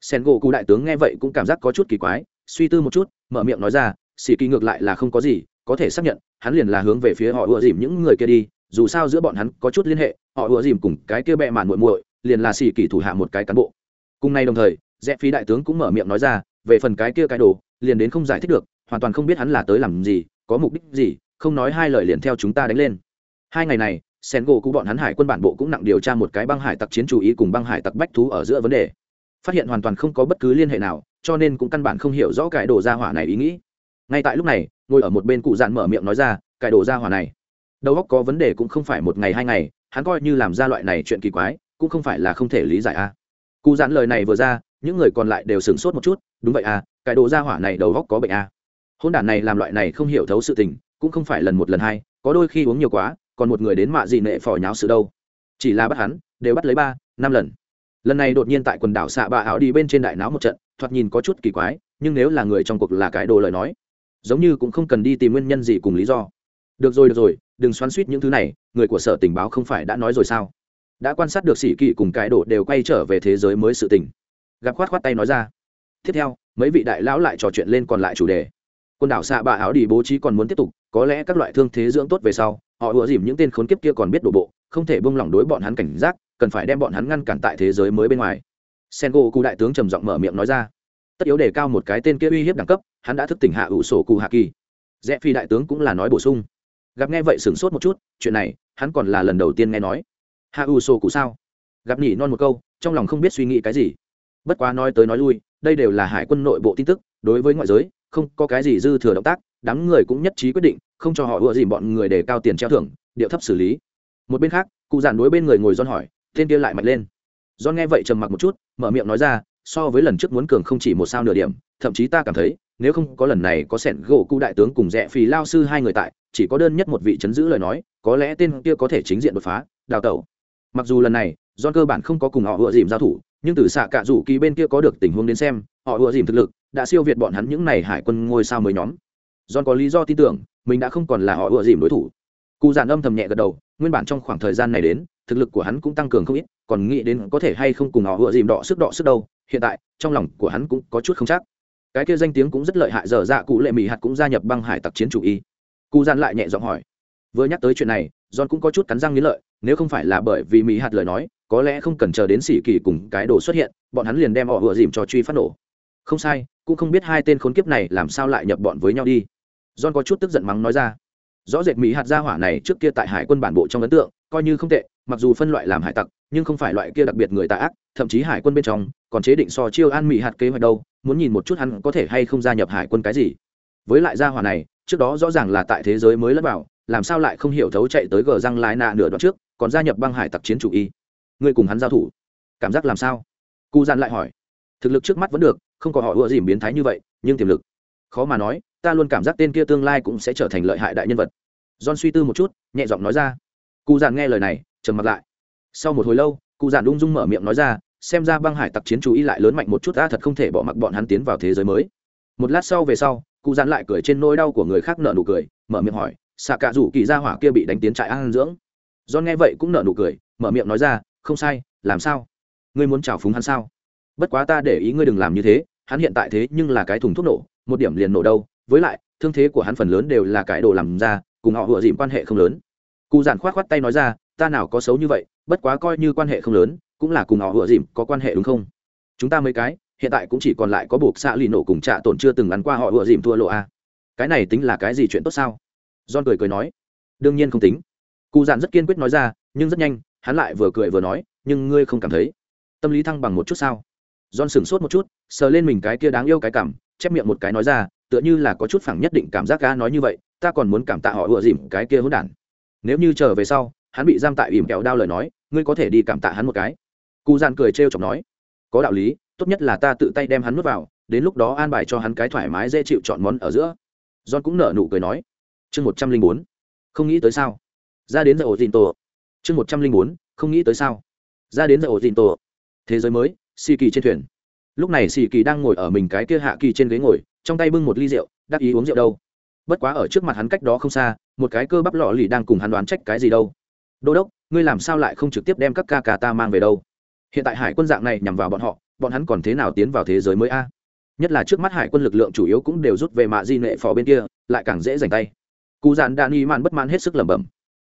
Sen gỗ cụ đại tướng nghe vậy cũng cảm giác có chút kỳ quái, suy tư một chút, mở miệng nói ra xì kỳ ngược lại là không có gì, có thể xác nhận, hắn liền là hướng về phía họ ùa dìm những người kia đi, dù sao giữa bọn hắn có chút liên hệ, họ ùa dìm cùng cái kia bẹ mạn muội muội, liền là xì kỳ thủ hạ một cái cán bộ. Cùng nay đồng thời, dẹp phí đại tướng cũng mở miệng nói ra, về phần cái kia cái đồ, liền đến không giải thích được, hoàn toàn không biết hắn là tới làm gì, có mục đích gì, không nói hai lời liền theo chúng ta đánh lên. Hai ngày này, sen gỗ cụ bọn hắn hải quân bản bộ cũng nặng điều tra một cái băng hải tặc chiến chủ ý cùng băng hải tặc bách thú ở giữa vấn đề phát hiện hoàn toàn không có bất cứ liên hệ nào, cho nên cũng căn bản không hiểu rõ cải đồ gia hỏa này ý nghĩ. Ngay tại lúc này, ngồi ở một bên cụ dạn mở miệng nói ra cải đồ gia hỏa này, đầu óc có vấn đề cũng không phải một ngày hai ngày, hắn coi như làm ra loại này chuyện kỳ quái, cũng không phải là không thể lý giải a. Cụ dạn lời này vừa ra, những người còn lại đều sửng sốt một chút, đúng vậy à cải đồ gia hỏa này đầu óc có bệnh à hôn đản này làm loại này không hiểu thấu sự tình, cũng không phải lần một lần hai, có đôi khi uống nhiều quá, còn một người đến mạ gì nệ phò nháo sự đâu. Chỉ là bắt hắn, đều bắt lấy ba, năm lần lần này đột nhiên tại quần đảo xạ bạ ảo đi bên trên đại náo một trận, thoạt nhìn có chút kỳ quái, nhưng nếu là người trong cuộc là cái đồ lời nói, giống như cũng không cần đi tìm nguyên nhân gì cùng lý do. Được rồi được rồi, đừng xoắn suýt những thứ này, người của sở tình báo không phải đã nói rồi sao? Đã quan sát được sĩ kỵ cùng cái đồ đều quay trở về thế giới mới sự tình. Gặp khoát khoát tay nói ra. Tiếp theo, mấy vị đại lão lại trò chuyện lên còn lại chủ đề. Quần đảo xạ bạ áo đi bố trí còn muốn tiếp tục, có lẽ các loại thương thế dưỡng tốt về sau, họ ùa dìm những tên khốn kiếp kia còn biết đổ bộ, không thể bông lỏng đối bọn hắn cảnh giác cần phải đem bọn hắn ngăn cản tại thế giới mới bên ngoài. Sen gỗ cụ đại tướng trầm giọng mở miệng nói ra. Tất yếu đề cao một cái tên kia uy hiếp đẳng cấp, hắn đã thức tỉnh hạ ủ sổ cụ hạ kỳ. Rẽ phi đại tướng cũng là nói bổ sung. Gặp nghe vậy sửng sốt một chút, chuyện này, hắn còn là lần đầu tiên nghe nói. Hạ ủ sổ cụ sao? Gặp nhỉ non một câu, trong lòng không biết suy nghĩ cái gì. Bất quá nói tới nói lui, đây đều là hải quân nội bộ tin tức, đối với ngoại giới, không có cái gì dư thừa động tác, đám người cũng nhất trí quyết định, không cho họ ủa dìm bọn người để cao tiền treo thưởng, điệu thấp xử lý. Một bên khác, cụ giản đối bên người ngồi don hỏi tên kia lại mạnh lên. Don nghe vậy trầm mặc một chút, mở miệng nói ra, so với lần trước muốn cường không chỉ một sao nửa điểm, thậm chí ta cảm thấy, nếu không có lần này có sẻn gỗ cụ đại tướng cùng rẽ phì lao sư hai người tại, chỉ có đơn nhất một vị chấn giữ lời nói, có lẽ tên kia có thể chính diện đột phá, đào tẩu. Mặc dù lần này do cơ bản không có cùng họ vừa dìm giao thủ, nhưng từ xạ cạ rủ kỳ bên kia có được tình huống đến xem, họ vừa dìm thực lực, đã siêu việt bọn hắn những n à y hải quân ngôi sao mới nhóm. John có lý do tin tưởng, mình đã không còn là họ vừa dìm đối thủ. Cụ giản âm thầm nhẹ gật đầu nguyên bản trong khoảng thời gian này đến, thực lực của hắn cũng tăng cường không ít, còn nghĩ đến có thể hay không cùng họ vừa dìm đọ sức đọ sức đâu, hiện tại, trong lòng của hắn cũng có chút không chắc. Cái kia danh tiếng cũng rất lợi hại dở dạ cụ lệ mỹ hạt cũng gia nhập băng hải tặc chiến chủ y. Cụ Gian lại nhẹ giọng hỏi. Vừa nhắc tới chuyện này, john cũng có chút cắn răng nghĩ lợi, nếu không phải là bởi vì mỹ hạt lời nói, có lẽ không cần chờ đến sĩ kỳ cùng cái đồ xuất hiện, bọn hắn liền đem họ vừa dìm cho truy phát nổ. Không sai, cũng không biết hai tên khốn kiếp này làm sao lại nhập bọn với nhau đi. John có chút tức giận mắng nói ra rõ rệt mỹ hạt gia hỏa này trước kia tại hải quân bản bộ trong ấn tượng, coi như không tệ, mặc dù phân loại làm hải tặc, nhưng không phải loại kia đặc biệt người tạ ác, thậm chí hải quân bên trong, còn chế định so chiêu an mỹ hạt kế hoạch đâu, muốn nhìn một chút hắn có thể hay không gia nhập hải quân cái gì. Với lại gia hỏa này, trước đó rõ ràng là tại thế giới mới lẫn vào, làm sao lại không hiểu thấu chạy tới gờ răng lái nạ nửa đoạn trước, còn gia nhập băng hải tặc chiến chủ y. Ngươi cùng hắn giao thủ, cảm giác làm sao? Cụ gian lại hỏi. Thực lực trước mắt vẫn được, không có họ ưa dìm biến thái như vậy, nhưng tiềm lực, khó mà nói ta luôn cảm giác tên kia tương lai cũng sẽ trở thành lợi hại đại nhân vật. John suy tư một chút, nhẹ giọng nói ra. Cụ giản nghe lời này, trầm mặt lại. Sau một hồi lâu, cụ giản ung dung mở miệng nói ra, xem ra băng hải tặc chiến chú ý lại lớn mạnh một chút, ta thật không thể bỏ mặc bọn hắn tiến vào thế giới mới. Một lát sau về sau, cụ giản lại cười trên nỗi đau của người khác nợ nụ cười, mở miệng hỏi, xạ cả rủ kỳ gia hỏa kia bị đánh tiến trại an dưỡng? John nghe vậy cũng nợ nụ cười, mở miệng nói ra, không sai, làm sao? Ngươi muốn trào phúng hắn sao? Bất quá ta để ý ngươi đừng làm như thế, hắn hiện tại thế nhưng là cái thùng thuốc nổ, một điểm liền nổ đâu với lại, thương thế của hắn phần lớn đều là cái đồ làm ra, cùng họ vừa dìm quan hệ không lớn. Cụ giản khoát khoát tay nói ra, ta nào có xấu như vậy, bất quá coi như quan hệ không lớn, cũng là cùng họ vừa dìm có quan hệ đúng không? Chúng ta mấy cái, hiện tại cũng chỉ còn lại có buộc xạ lì nổ cùng trạ tổn chưa từng ngắn qua họ vừa dìm thua lộ a. Cái này tính là cái gì chuyện tốt sao? John cười cười nói. Đương nhiên không tính. Cụ giản rất kiên quyết nói ra, nhưng rất nhanh, hắn lại vừa cười vừa nói, nhưng ngươi không cảm thấy? Tâm lý thăng bằng một chút sao? John sửng sốt một chút, sờ lên mình cái kia đáng yêu cái cảm, chép miệng một cái nói ra tựa như là có chút phẳng nhất định cảm giác ca nói như vậy, ta còn muốn cảm tạ họ ựa dìm cái kia hỗn đản. Nếu như trở về sau, hắn bị giam tại ỉm kẹo đao lời nói, ngươi có thể đi cảm tạ hắn một cái. Cụ Gian cười trêu chọc nói. Có đạo lý, tốt nhất là ta tự tay đem hắn nuốt vào, đến lúc đó an bài cho hắn cái thoải mái dễ chịu chọn món ở giữa. John cũng nở nụ cười nói. Chương một trăm linh bốn, không nghĩ tới sao? Ra đến giờ ổ dìn tổ. Chương một trăm linh bốn, không nghĩ tới sao? Ra đến giờ ổ dìn tổ. Thế giới mới si kỳ trên thuyền lúc này xì kỳ đang ngồi ở mình cái kia hạ kỳ trên ghế ngồi, trong tay bưng một ly rượu, đắc ý uống rượu đâu? Bất quá ở trước mặt hắn cách đó không xa, một cái cơ bắp lọ lì đang cùng hắn đoán trách cái gì đâu. Đô đốc, ngươi làm sao lại không trực tiếp đem các ca cà ta mang về đâu? Hiện tại hải quân dạng này nhằm vào bọn họ, bọn hắn còn thế nào tiến vào thế giới mới a? Nhất là trước mắt hải quân lực lượng chủ yếu cũng đều rút về mạ di nệ phò bên kia, lại càng dễ giành tay. Cụ dàn đạn nghi mạn bất mãn hết sức lẩm bẩm.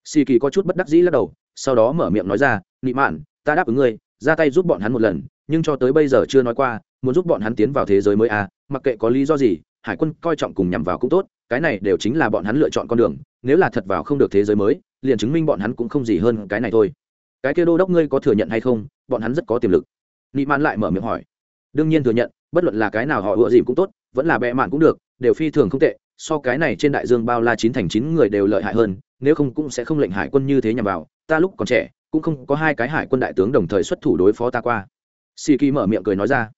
Xì kỳ có chút bất đắc dĩ lắc đầu, sau đó mở miệng nói ra, nị mạn, ta đáp ứng ngươi ra tay giúp bọn hắn một lần, nhưng cho tới bây giờ chưa nói qua, muốn giúp bọn hắn tiến vào thế giới mới à mặc kệ có lý do gì, hải quân coi trọng cùng nhằm vào cũng tốt, cái này đều chính là bọn hắn lựa chọn con đường, nếu là thật vào không được thế giới mới, liền chứng minh bọn hắn cũng không gì hơn cái này thôi. Cái kia đô đốc ngươi có thừa nhận hay không, bọn hắn rất có tiềm lực. Nị mạn lại mở miệng hỏi. Đương nhiên thừa nhận, bất luận là cái nào họ ựa dìm cũng tốt, vẫn là bẽ mạn cũng được, đều phi thường không tệ, so cái này trên đại dương bao la chín thành chín người đều lợi hại hơn, nếu không cũng sẽ không lệnh hải quân như thế nhằm vào, ta lúc còn trẻ cũng không có hai cái hải quân đại tướng đồng thời xuất thủ đối phó ta qua. Si kỳ mở miệng cười nói ra,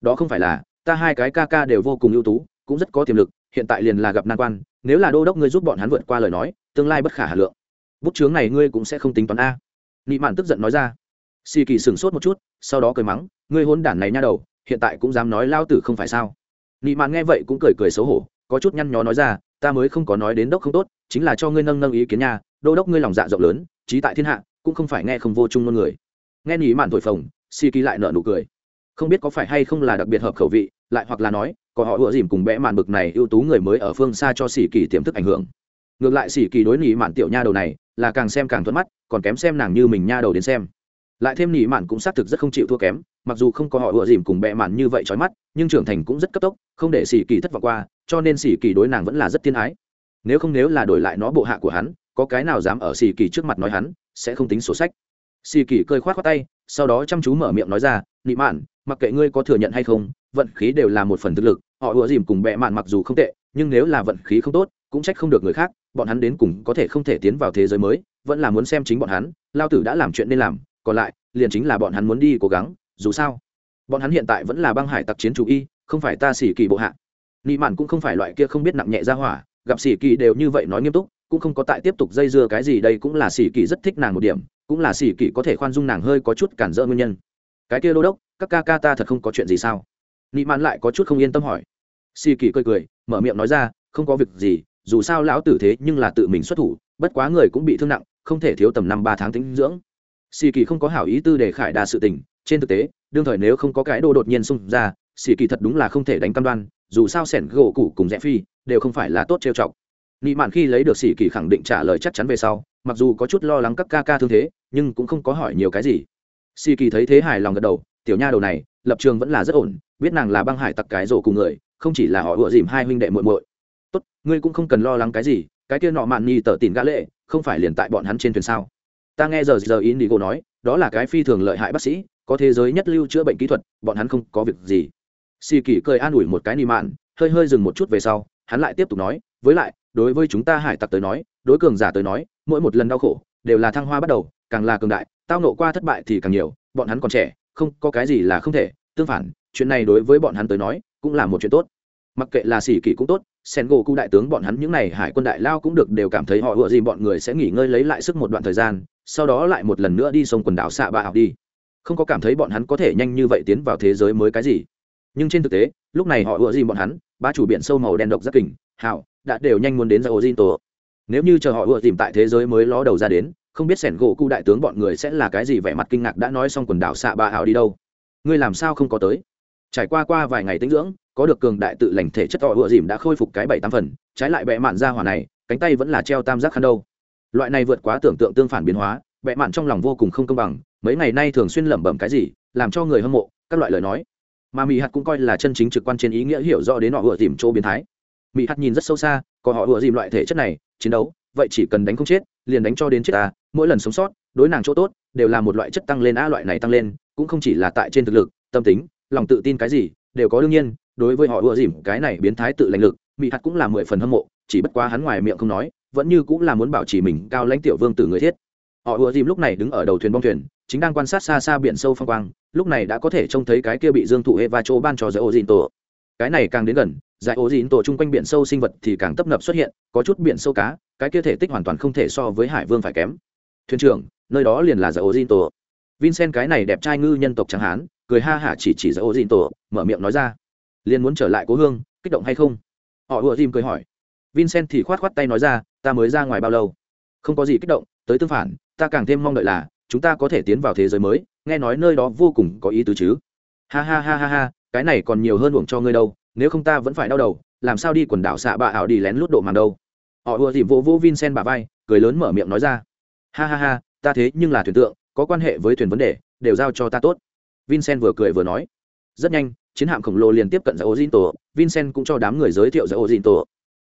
đó không phải là, ta hai cái ca ca đều vô cùng ưu tú, cũng rất có tiềm lực, hiện tại liền là gặp nan quan, nếu là đô đốc ngươi giúp bọn hắn vượt qua lời nói, tương lai bất khả hà lượng. Bút chướng này ngươi cũng sẽ không tính toán a. Nị mạn tức giận nói ra. Si kỳ sửng sốt một chút, sau đó cười mắng, ngươi hôn đản này nha đầu, hiện tại cũng dám nói lao tử không phải sao? Nị mạn nghe vậy cũng cười cười xấu hổ, có chút nhăn nhó nói ra, ta mới không có nói đến đốc không tốt, chính là cho ngươi nâng nâng ý kiến nha, đô đốc ngươi lòng dạ rộng lớn trí tại thiên hạ cũng không phải nghe không vô chung ngôn người. Nghe nỉ mạn thổi phồng si kỳ lại nợ nụ cười. Không biết có phải hay không là đặc biệt hợp khẩu vị, lại hoặc là nói, có họ ủa dìm cùng bẽ mạn bực này ưu tú người mới ở phương xa cho xỉ kỳ tiềm thức ảnh hưởng. Ngược lại xỉ kỳ đối nỉ mạn tiểu nha đầu này, là càng xem càng thuận mắt, còn kém xem nàng như mình nha đầu đến xem. Lại thêm nỉ mạn cũng xác thực rất không chịu thua kém, mặc dù không có họ ủa dìm cùng bẽ mạn như vậy trói mắt, nhưng trưởng thành cũng rất cấp tốc, không để xỉ kỳ thất vọng qua, cho nên xỉ kỳ đối nàng vẫn là rất thiên ái. Nếu không nếu là đổi lại nó bộ hạ của hắn, có cái nào dám ở xỉ kỳ trước mặt nói hắn sẽ không tính sổ sách. Xì kỳ cơi khoát khoát tay, sau đó chăm chú mở miệng nói ra, nị mạn, mặc kệ ngươi có thừa nhận hay không, vận khí đều là một phần thực lực, họ ùa dìm cùng bệ mạn mặc dù không tệ, nhưng nếu là vận khí không tốt, cũng trách không được người khác, bọn hắn đến cùng có thể không thể tiến vào thế giới mới, vẫn là muốn xem chính bọn hắn, lao tử đã làm chuyện nên làm, còn lại, liền chính là bọn hắn muốn đi cố gắng, dù sao, bọn hắn hiện tại vẫn là băng hải tặc chiến chủ y, không phải ta xỉ kỳ bộ hạ. Nị mạn cũng không phải loại kia không biết nặng nhẹ ra hỏa, gặp xỉ kỳ đều như vậy nói nghiêm túc cũng không có tại tiếp tục dây dưa cái gì, đây cũng là xỉ kỳ rất thích nàng một điểm, cũng là xỉ kỳ có thể khoan dung nàng hơi có chút cản rỡ nguyên nhân. Cái kia đô đốc, các ca ca ta thật không có chuyện gì sao? Nị mạn lại có chút không yên tâm hỏi. Xỉ kỳ cười cười, mở miệng nói ra, không có việc gì, dù sao lão tử thế nhưng là tự mình xuất thủ, bất quá người cũng bị thương nặng, không thể thiếu tầm năm ba tháng tính dưỡng. Xì kỳ không có hảo ý tư để khải đa sự tình, trên thực tế, đương thời nếu không có cái đồ đột nhiên xung ra xì kỳ thật đúng là không thể đánh cam đoan, dù sao sẻn gỗ cụ cùng rẽ phi đều không phải là tốt trêu chọc nị mạn khi lấy được Sĩ kỳ khẳng định trả lời chắc chắn về sau, mặc dù có chút lo lắng các ca ca thương thế, nhưng cũng không có hỏi nhiều cái gì. Sĩ kỳ thấy thế hài lòng gật đầu, tiểu nha đầu này, lập trường vẫn là rất ổn, biết nàng là băng hải tặc cái rổ cùng người, không chỉ là họ ủa dìm hai huynh đệ muội muội. Tốt, ngươi cũng không cần lo lắng cái gì, cái kia nọ mạn nhi tờ tìm gã lệ, không phải liền tại bọn hắn trên thuyền sao? Ta nghe giờ giờ in đi cô nói, đó là cái phi thường lợi hại bác sĩ, có thế giới nhất lưu chữa bệnh kỹ thuật, bọn hắn không có việc gì. Xì kỳ cười an ủi một cái nị mạn, hơi hơi dừng một chút về sau hắn lại tiếp tục nói, với lại, đối với chúng ta hải tặc tới nói, đối cường giả tới nói, mỗi một lần đau khổ đều là thăng hoa bắt đầu, càng là cường đại, tao nộ qua thất bại thì càng nhiều, bọn hắn còn trẻ, không, có cái gì là không thể, tương phản, chuyện này đối với bọn hắn tới nói, cũng là một chuyện tốt. Mặc kệ là xỉ kỷ cũng tốt, sen gỗ cụ đại tướng bọn hắn những n à y hải quân đại lao cũng được đều cảm thấy họ ựa gì bọn người sẽ nghỉ ngơi lấy lại sức một đoạn thời gian, sau đó lại một lần nữa đi sông quần đảo xạ bạ học đi. Không có cảm thấy bọn hắn có thể nhanh như vậy tiến vào thế giới mới cái gì. Nhưng trên thực tế, lúc này họ ựa gì bọn hắn ba chủ biển sâu màu đen độc rất kình hảo đã đều nhanh muốn đến ra ô diên tổ nếu như chờ họ ưa tìm tại thế giới mới ló đầu ra đến, không biết sẻn gỗ cụ đại tướng bọn người sẽ là cái gì vẻ mặt kinh ngạc đã nói xong quần đảo xạ ba hảo đi đâu. Ngươi làm sao không có tới? Trải qua qua vài ngày tinh dưỡng, có được cường đại tự lành thể chất họ ưa dìm đã khôi phục cái bảy tám phần, trái lại bệ mạn ra hỏa này, cánh tay vẫn là treo tam giác khăn đâu. Loại này vượt quá tưởng tượng tương phản biến hóa, bệ mạn trong lòng vô cùng không công bằng, mấy ngày nay thường xuyên lẩm bẩm cái gì, làm cho người hâm mộ, các loại lời nói mà mỹ hạt cũng coi là chân chính trực quan trên ý nghĩa hiểu rõ đến họ vừa dìm chỗ biến thái mỹ hạt nhìn rất sâu xa có họ vừa dìm loại thể chất này chiến đấu vậy chỉ cần đánh không chết liền đánh cho đến chết ta mỗi lần sống sót đối nàng chỗ tốt đều là một loại chất tăng lên a loại này tăng lên cũng không chỉ là tại trên thực lực tâm tính lòng tự tin cái gì đều có đương nhiên đối với họ ùa dìm cái này biến thái tự lãnh lực mỹ hạt cũng là mười phần hâm mộ chỉ bất quá hắn ngoài miệng không nói vẫn như cũng là muốn bảo trì mình cao lãnh tiểu vương tử người thiết họ ùa dìm lúc này đứng ở đầu thuyền bong thuyền, chính đang quan sát xa xa biển sâu phong quang, lúc này đã có thể trông thấy cái kia bị dương thụ eva chỗ ban cho giải ô dìn tổ. Cái này càng đến gần giải ô dìn tổ chung quanh biển sâu sinh vật thì càng tấp nập xuất hiện, có chút biển sâu cá, cái kia thể tích hoàn toàn không thể so với hải vương phải kém. Thuyền trưởng, nơi đó liền là giải ô dìn tổ. Vincent cái này đẹp trai ngư nhân tộc chẳng hán cười ha hả chỉ chỉ giải ô dìn tổ, mở miệng nói ra. Liền muốn trở lại cố hương, kích động hay không? Họ ùa dìm cười hỏi. Vincent thì khoát khoát tay nói ra, ta mới ra ngoài bao lâu? Không có gì kích động tới tương phản, ta càng thêm mong đợi là, chúng ta có thể tiến vào thế giới mới, nghe nói nơi đó vô cùng có ý tứ chứ. Ha ha ha ha ha, cái này còn nhiều hơn uổng cho ngươi đâu, nếu không ta vẫn phải đau đầu, làm sao đi quần đảo xạ bạ ảo đi lén lút độ màn đâu. Họ ùa dìm vô vô vincent bà vai, cười lớn mở miệng nói ra. Ha ha ha, ta thế nhưng là thuyền tượng, có quan hệ với thuyền vấn đề, đều giao cho ta tốt. Vincent vừa cười vừa nói. Rất nhanh, chiến hạm khổng lồ liền tiếp cận giải ô dinh tổ vincent cũng cho đám người giới thiệu giải ô dinh tổ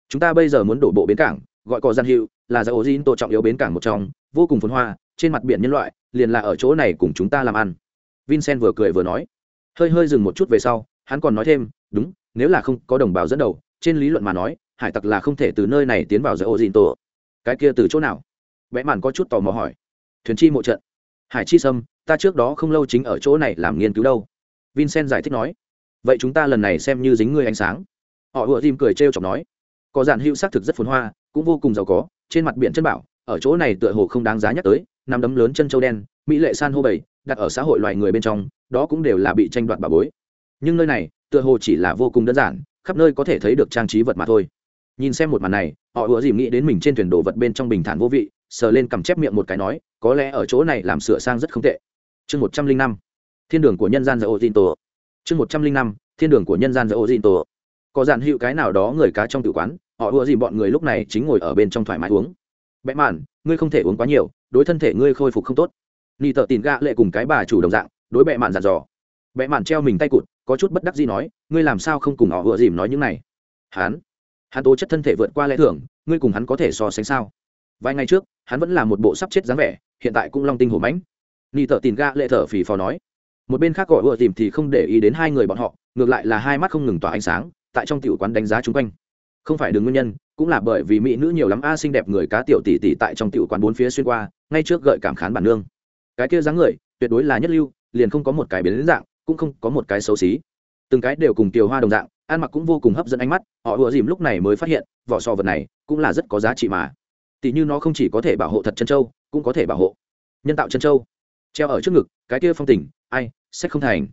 chúng ta bây giờ muốn đổ bộ bến cảng gọi cỏ gian hiệu là giải ô dinh tổ trọng yếu bến cảng một trong, vô cùng phồn hoa, trên mặt biển nhân loại, liền là ở chỗ này cùng chúng ta làm ăn. Vincent vừa cười vừa nói. Hơi hơi dừng một chút về sau, hắn còn nói thêm, đúng, nếu là không có đồng bào dẫn đầu, trên lý luận mà nói, hải tặc là không thể từ nơi này tiến vào giải ô dinh tổ cái kia từ chỗ nào? Vẽ màn có chút tò mò hỏi. Thuyền chi mộ trận. Hải chi sâm, ta trước đó không lâu chính ở chỗ này làm nghiên cứu đâu. Vincent giải thích nói. Vậy chúng ta lần này xem như dính ngươi ánh sáng. Họ vừa dìm cười trêu chọc nói. Có dàn hữu xác thực rất phồn hoa cũng vô cùng giàu có, trên mặt biển chân bảo, ở chỗ này tựa hồ không đáng giá nhắc tới nằm đấm lớn chân châu đen, mỹ lệ san hô bảy, đặt ở xã hội loài người bên trong, đó cũng đều là bị tranh đoạt bà bối. Nhưng nơi này, tựa hồ chỉ là vô cùng đơn giản, khắp nơi có thể thấy được trang trí vật mà thôi. Nhìn xem một màn này, họ ùa dìm nghĩ đến mình trên thuyền đồ vật bên trong bình thản vô vị, sờ lên cầm chép miệng một cái nói, có lẽ ở chỗ này làm sửa sang rất không tệ. Chương một trăm linh năm, thiên đường của nhân gian dạy ô tin tổ. Chương một trăm linh năm, thiên đường của nhân gian dạy ô tin tổ. Có dàn hiệu cái nào đó người cá trong tự quán họ ùa dìm bọn người lúc này chính ngồi ở bên trong thoải mái uống. Bẽ mạn, ngươi không thể uống quá nhiều, đối thân thể ngươi khôi phục không tốt. Ni tợ tìm gạ lệ cùng cái bà chủ đồng dạng, đối bẹ mạn dặn dò. Bẹ mạn treo mình tay cụt, có chút bất đắc gì nói, ngươi làm sao không cùng họ ùa dìm nói những này? Hắn hắn tố chất thân thể vượt qua lẽ thường, ngươi cùng hắn có thể so sánh sao? Vài ngày trước, hắn vẫn là một bộ sắp chết dáng vẻ, hiện tại cũng long tinh hổ mãnh. Ni tợ tìm gạ lệ thở phì phò nói, một bên khác gọi ùa dìm thì không để ý đến hai người bọn họ, ngược lại là hai mắt không ngừng tỏa ánh sáng, tại trong tiểu quán đánh giá chung quanh không phải đứng nguyên nhân cũng là bởi vì mỹ nữ nhiều lắm a xinh đẹp người cá tiểu tỷ tỷ tại trong tiểu quán bốn phía xuyên qua ngay trước gợi cảm khán bản nương. Cái kia dáng người tuyệt đối là nhất lưu liền không có một cái biến dạng cũng không có một cái xấu xí. Từng cái đều cùng tiểu hoa đồng dạng ăn mặc cũng vô cùng hấp dẫn ánh mắt họ ùa dìm lúc này mới phát hiện vỏ sò vật này cũng là rất có giá trị mà. Tỷ như nó không chỉ có thể bảo hộ thật chân châu cũng có thể bảo hộ nhân tạo chân châu. Treo ở trước ngực cái kia phong tình, ai sẽ không thành.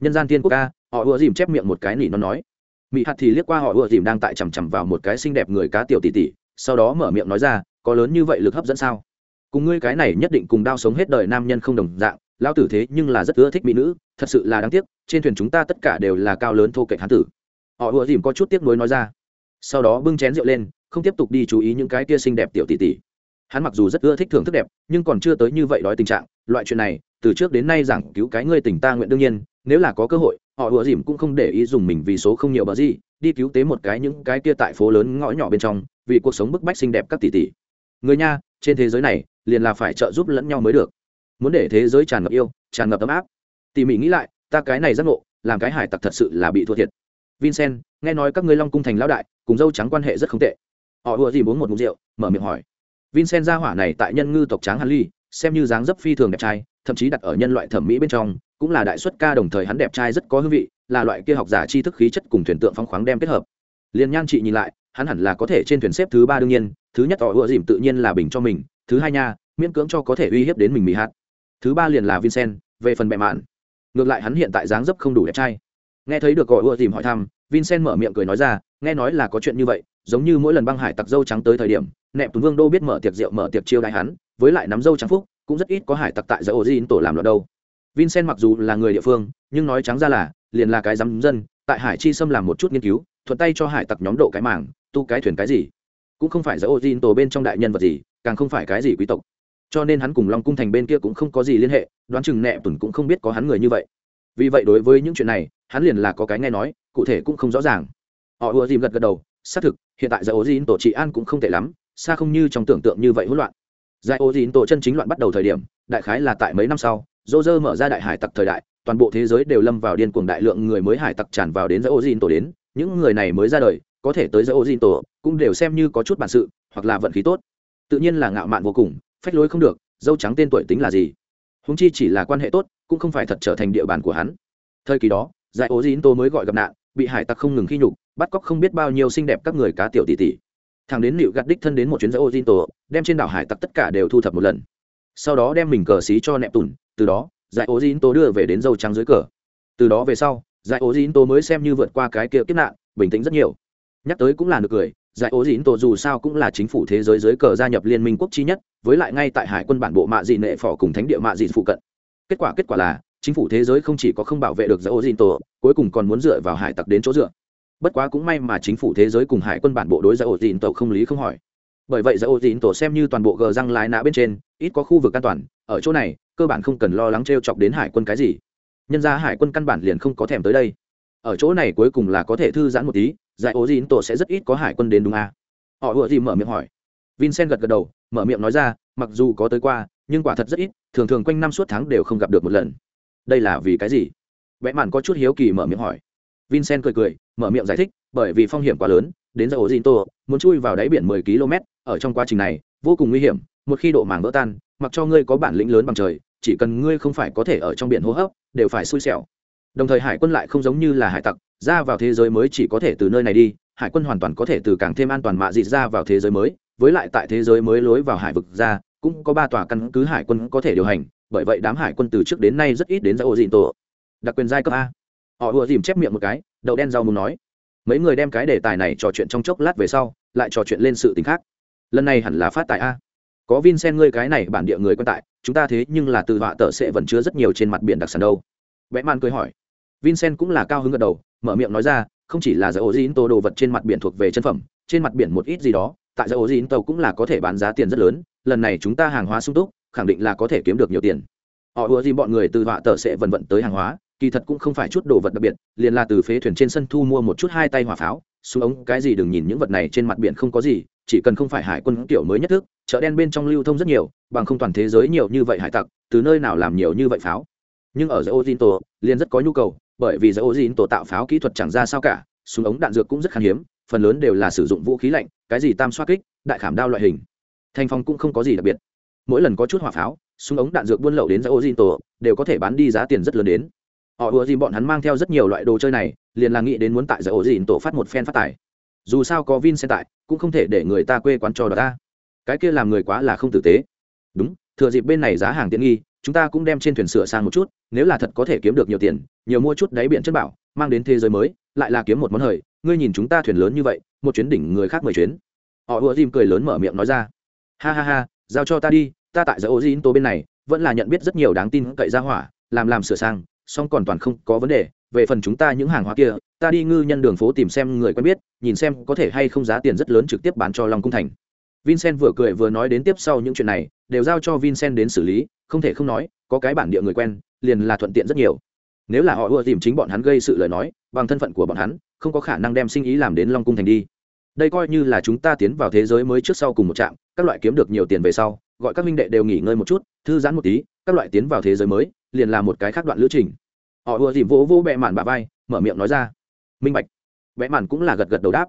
Nhân gian tiên quốc ca họ ùa dìm chép miệng một cái nỉ nó nói mỹ hạt thì liếc qua họ ùa dìm đang tại chằm chằm vào một cái xinh đẹp người cá tiểu tỷ tỷ, sau đó mở miệng nói ra, có lớn như vậy lực hấp dẫn sao? Cùng ngươi cái này nhất định cùng đao sống hết đời nam nhân không đồng dạng lao tử thế nhưng là rất ưa thích mỹ nữ, thật sự là đáng tiếc, trên thuyền chúng ta tất cả đều là cao lớn thô kệch hán tử. Họ ùa dìm có chút tiếc nuối nói ra. Sau đó bưng chén rượu lên, không tiếp tục đi chú ý những cái kia xinh đẹp tiểu tỷ tỷ. Hắn mặc dù rất ưa thích thưởng thức đẹp, nhưng còn chưa tới như vậy đói tình trạng, loại chuyện này, từ trước đến nay giảng cứu cái ngươi tình ta nguyện đương nhiên, nếu là có cơ hội họ ùa dìm cũng không để ý dùng mình vì số không nhiều bờ gì, đi cứu tế một cái những cái kia tại phố lớn ngõ nhỏ bên trong, vì cuộc sống bức bách xinh đẹp các tỷ tỷ. Người nha, trên thế giới này, liền là phải trợ giúp lẫn nhau mới được. Muốn để thế giới tràn ngập yêu, tràn ngập ấm áp. Tỉ mỉ nghĩ lại, ta cái này giác ngộ, làm cái hải tặc thật sự là bị thua thiệt. Vincent, nghe nói các ngươi long cung thành lão đại, cùng dâu trắng quan hệ rất không tệ. Họ ùa dìm uống một mục rượu, mở miệng hỏi. Vincent gia hỏa này tại nhân ngư tộc tráng hàn ly, xem như dáng dấp phi thường đẹp trai, thậm chí đặt ở nhân loại thẩm mỹ bên trong cũng là đại xuất ca đồng thời hắn đẹp trai rất có hương vị, là loại kia học giả tri thức khí chất cùng thuyền tượng phong khoáng đem kết hợp. Liền nhan chị nhìn lại, hắn hẳn là có thể trên thuyền xếp thứ ba đương nhiên, thứ nhất tỏ ựa dìm tự nhiên là bình cho mình, thứ hai nha, miễn cưỡng cho có thể uy hiếp đến mình mỹ hát. Thứ ba liền là vincent, về phần bệ mạn. Ngược lại hắn hiện tại dáng dấp không đủ đẹp trai. Nghe thấy được gọi ưa dìm hỏi thăm, vincent mở miệng cười nói ra, nghe nói là có chuyện như vậy, giống như mỗi lần băng hải tặc dâu trắng tới thời điểm nẹp tuấn vương đô biết mở tiệc rượu, mở tiệc chiêu đại hắn, với lại nắm dâu trắng phúc, cũng rất ít có hải tặc tại giới ô diên tổ làm loạn đâu vincent mặc dù là người địa phương, nhưng nói trắng ra là, liền là cái dám dân, tại hải chi xâm làm một chút nghiên cứu, thuận tay cho hải tặc nhóm độ cái mảng, tu cái thuyền cái gì. Cũng không phải giải ô diên tổ bên trong đại nhân vật gì, càng không phải cái gì quý tộc. Cho nên hắn cùng long cung thành bên kia cũng không có gì liên hệ, đoán chừng nẹ tuần cũng không biết có hắn người như vậy. Vì vậy đối với những chuyện này, hắn liền là có cái nghe nói, cụ thể cũng không rõ ràng. Họ ùa dìm gật gật đầu, xác thực, hiện tại giải ô diên tổ trị an cũng không tệ lắm, xa không như trong tưởng tượng như vậy hỗn loạn. Giải ô dìn tổ chân chính loạn bắt đầu thời điểm, đại khái là tại mấy năm sau dô dơ mở ra đại hải tặc thời đại, toàn bộ thế giới đều lâm vào điên cuồng đại lượng người mới hải tặc tràn vào đến giữa ô tổ đến. Những người này mới ra đời, có thể tới giữa ô tổ, cũng đều xem như có chút bản sự, hoặc là vận khí tốt. Tự nhiên là ngạo mạn vô cùng, phách lối không được, dâu trắng tên tuổi tính là gì? Húng chi chỉ là quan hệ tốt, cũng không phải thật trở thành địa bàn của hắn. Thời kỳ đó giải ô dín tô mới gọi gặp nạn, bị hải tặc không ngừng khi nhục, bắt cóc không biết bao nhiêu xinh đẹp các người cá tiểu tỷ tỷ. Thằng đến nịu gạt đích thân đến một chuyến giải ô dín tô đem trên đảo hải tặc tất cả đều thu thập một lần. Sau đó đem mình cờ xí cho nẹp tùn từ đó giải ố dín tô đưa về đến dâu trắng dưới cờ. Từ đó về sau giải ố dín tô mới xem như vượt qua cái kia kiếp nạn bình tĩnh rất nhiều. Nhắc tới cũng là được cười giải ố dín tô dù sao cũng là chính phủ thế giới dưới cờ gia nhập liên minh quốc chi nhất với lại ngay tại hải quân bản bộ mạ dị nệ phỏ cùng thánh địa mạ dị phụ cận. Kết quả kết quả là chính phủ thế giới không chỉ có không bảo vệ được giải ô dìn tô, cuối cùng còn muốn dựa vào hải tặc đến chỗ dựa. Bất quá cũng may mà chính phủ thế giới cùng hải quân bản bộ đối giải ô dìn tô không lý không hỏi bởi vậy dầu ô tổ xem như toàn bộ gờ răng lái nã bên trên, ít có khu vực an toàn, ở chỗ này, cơ bản không cần lo lắng t r e o chọc đến hải quân cái gì. Nhân ra hải quân căn bản liền không có thèm tới đây. Ở chỗ này cuối cùng là có thể thư giãn một tí, dạy ô dịn tổ sẽ rất ít có hải quân đến đúng à? họ vừa gì mở miệng hỏi. Vincent gật gật đầu, mở miệng nói ra, mặc dù có tới qua, nhưng quả thật rất ít, thường thường quanh năm suốt tháng đều không gặp được một lần. Đây là vì cái gì? Vẽ mạn có chút hiếu kỳ mở miệng hỏi. Vincent cười cười, mở miệng giải thích, bởi vì phong hiểm quá lớn đến ra ổ dinh tô muốn chui vào đáy biển mười km, ở trong quá trình này, vô cùng nguy hiểm, một khi độ màng vỡ tan, mặc cho ngươi có bản lĩnh lớn bằng trời, chỉ cần ngươi không phải có thể ở trong biển hô hấp, đều phải xui xẻo. Đồng thời hải quân lại không giống như là hải tặc, ra vào thế giới mới chỉ có thể từ nơi này đi, hải quân hoàn toàn có thể từ càng thêm an toàn mạ dịt ra vào thế giới mới, với lại tại thế giới mới lối vào hải vực ra, cũng có ba tòa căn cứ hải quân có thể điều hành, bởi vậy đám hải quân từ trước đến nay rất ít đến ra ô Dịn tổ đặc quyền giai cấp a. Họ ùa dìm chép miệng một cái, đậu đen rau muốn nói mấy người đem cái đề tài này trò chuyện trong chốc lát về sau, lại trò chuyện lên sự t ì n h khác. Lần này hẳn là phát tài a. Có vincent ngươi cái này bản địa người quan tại, chúng ta thế nhưng là từ họa tờ sẽ vẫn chứa rất nhiều trên mặt biển đặc sản đâu. Vẽ man cười hỏi. Vincent cũng là cao hứng gật đầu, mở miệng nói ra, không chỉ là giải ô dìn tô đồ vật trên mặt biển thuộc về chân phẩm, trên mặt biển một ít gì đó, tại giải ô dìn tàu cũng là có thể bán giá tiền rất lớn, lần này chúng ta hàng hóa sung túc, khẳng định là có thể kiếm được nhiều tiền. Họ ùa gì bọn người từ họa tờ sẽ vần vận tới hàng hóa kỳ thật cũng không phải chút đồ vật đặc biệt, liền là từ phế thuyền trên sân thu mua một chút hai tay hỏa pháo, xuống ống cái gì đừng nhìn những vật này trên mặt biển không có gì, chỉ cần không phải hải quân kiểu mới nhất thức, chợ đen bên trong lưu thông rất nhiều, bằng không toàn thế giới nhiều như vậy hải tặc, từ nơi nào làm nhiều như vậy pháo. Nhưng ở giữa ô tin tổ liền rất có nhu cầu, bởi vì giữa ô tin tổ tạo pháo kỹ thuật chẳng ra sao cả, súng ống đạn dược cũng rất khan hiếm, phần lớn đều là sử dụng vũ khí lạnh, cái gì tam xoa kích, đại khảm đao loại hình. Thành phong cũng không có gì đặc biệt. Mỗi lần có chút hỏa pháo, súng ống đạn dược buôn lậu đến giữa ô tổ đều có thể bán đi giá tiền rất lớn đến họ ùa gì bọn hắn mang theo rất nhiều loại đồ chơi này, liền là nghĩ đến muốn tại giải ổ dìn tổ phát một phen phát tài. Dù sao có vin xe tại, cũng không thể để người ta quê quán trò đó ta cái kia làm người quá là không tử tế. Đúng, thừa dịp bên này giá hàng tiện nghi, chúng ta cũng đem trên thuyền sửa sang một chút, nếu là thật có thể kiếm được nhiều tiền, nhiều mua chút đáy biển chất bảo, mang đến thế giới mới, lại là kiếm một món hời, ngươi nhìn chúng ta thuyền lớn như vậy, một chuyến đỉnh người khác mười chuyến. Họ ùa dìm cười lớn mở miệng nói ra. Ha ha ha, giao cho ta đi, ta tại giải ô dĩ tổ bên này, vẫn là nhận biết rất nhiều đáng tin cậy ra hỏa, làm làm sửa sang song còn toàn không có vấn đề, về phần chúng ta những hàng hóa kia, ta đi ngư nhân đường phố tìm xem người quen biết, nhìn xem có thể hay không giá tiền rất lớn trực tiếp bán cho long cung thành. Vincent vừa cười vừa nói đến tiếp sau những chuyện này, đều giao cho vincent đến xử lý, không thể không nói, có cái bản địa người quen, liền là thuận tiện rất nhiều. Nếu là họ ưa tìm chính bọn hắn gây sự lời nói, bằng thân phận của bọn hắn, không có khả năng đem sinh ý làm đến long cung thành đi. Đây coi như là chúng ta tiến vào thế giới mới trước sau cùng một trạm, các loại kiếm được nhiều tiền về sau, gọi các minh đệ đều nghỉ ngơi một chút, thư giãn một tí, các loại tiến vào thế giới mới, liền là một cái khác đoạn lữ trình họ ùa dìm vỗ vỗ bẹ mạn bà vai, mở miệng nói ra. Minh bạch. Bẽ mạn cũng là gật gật đầu đáp.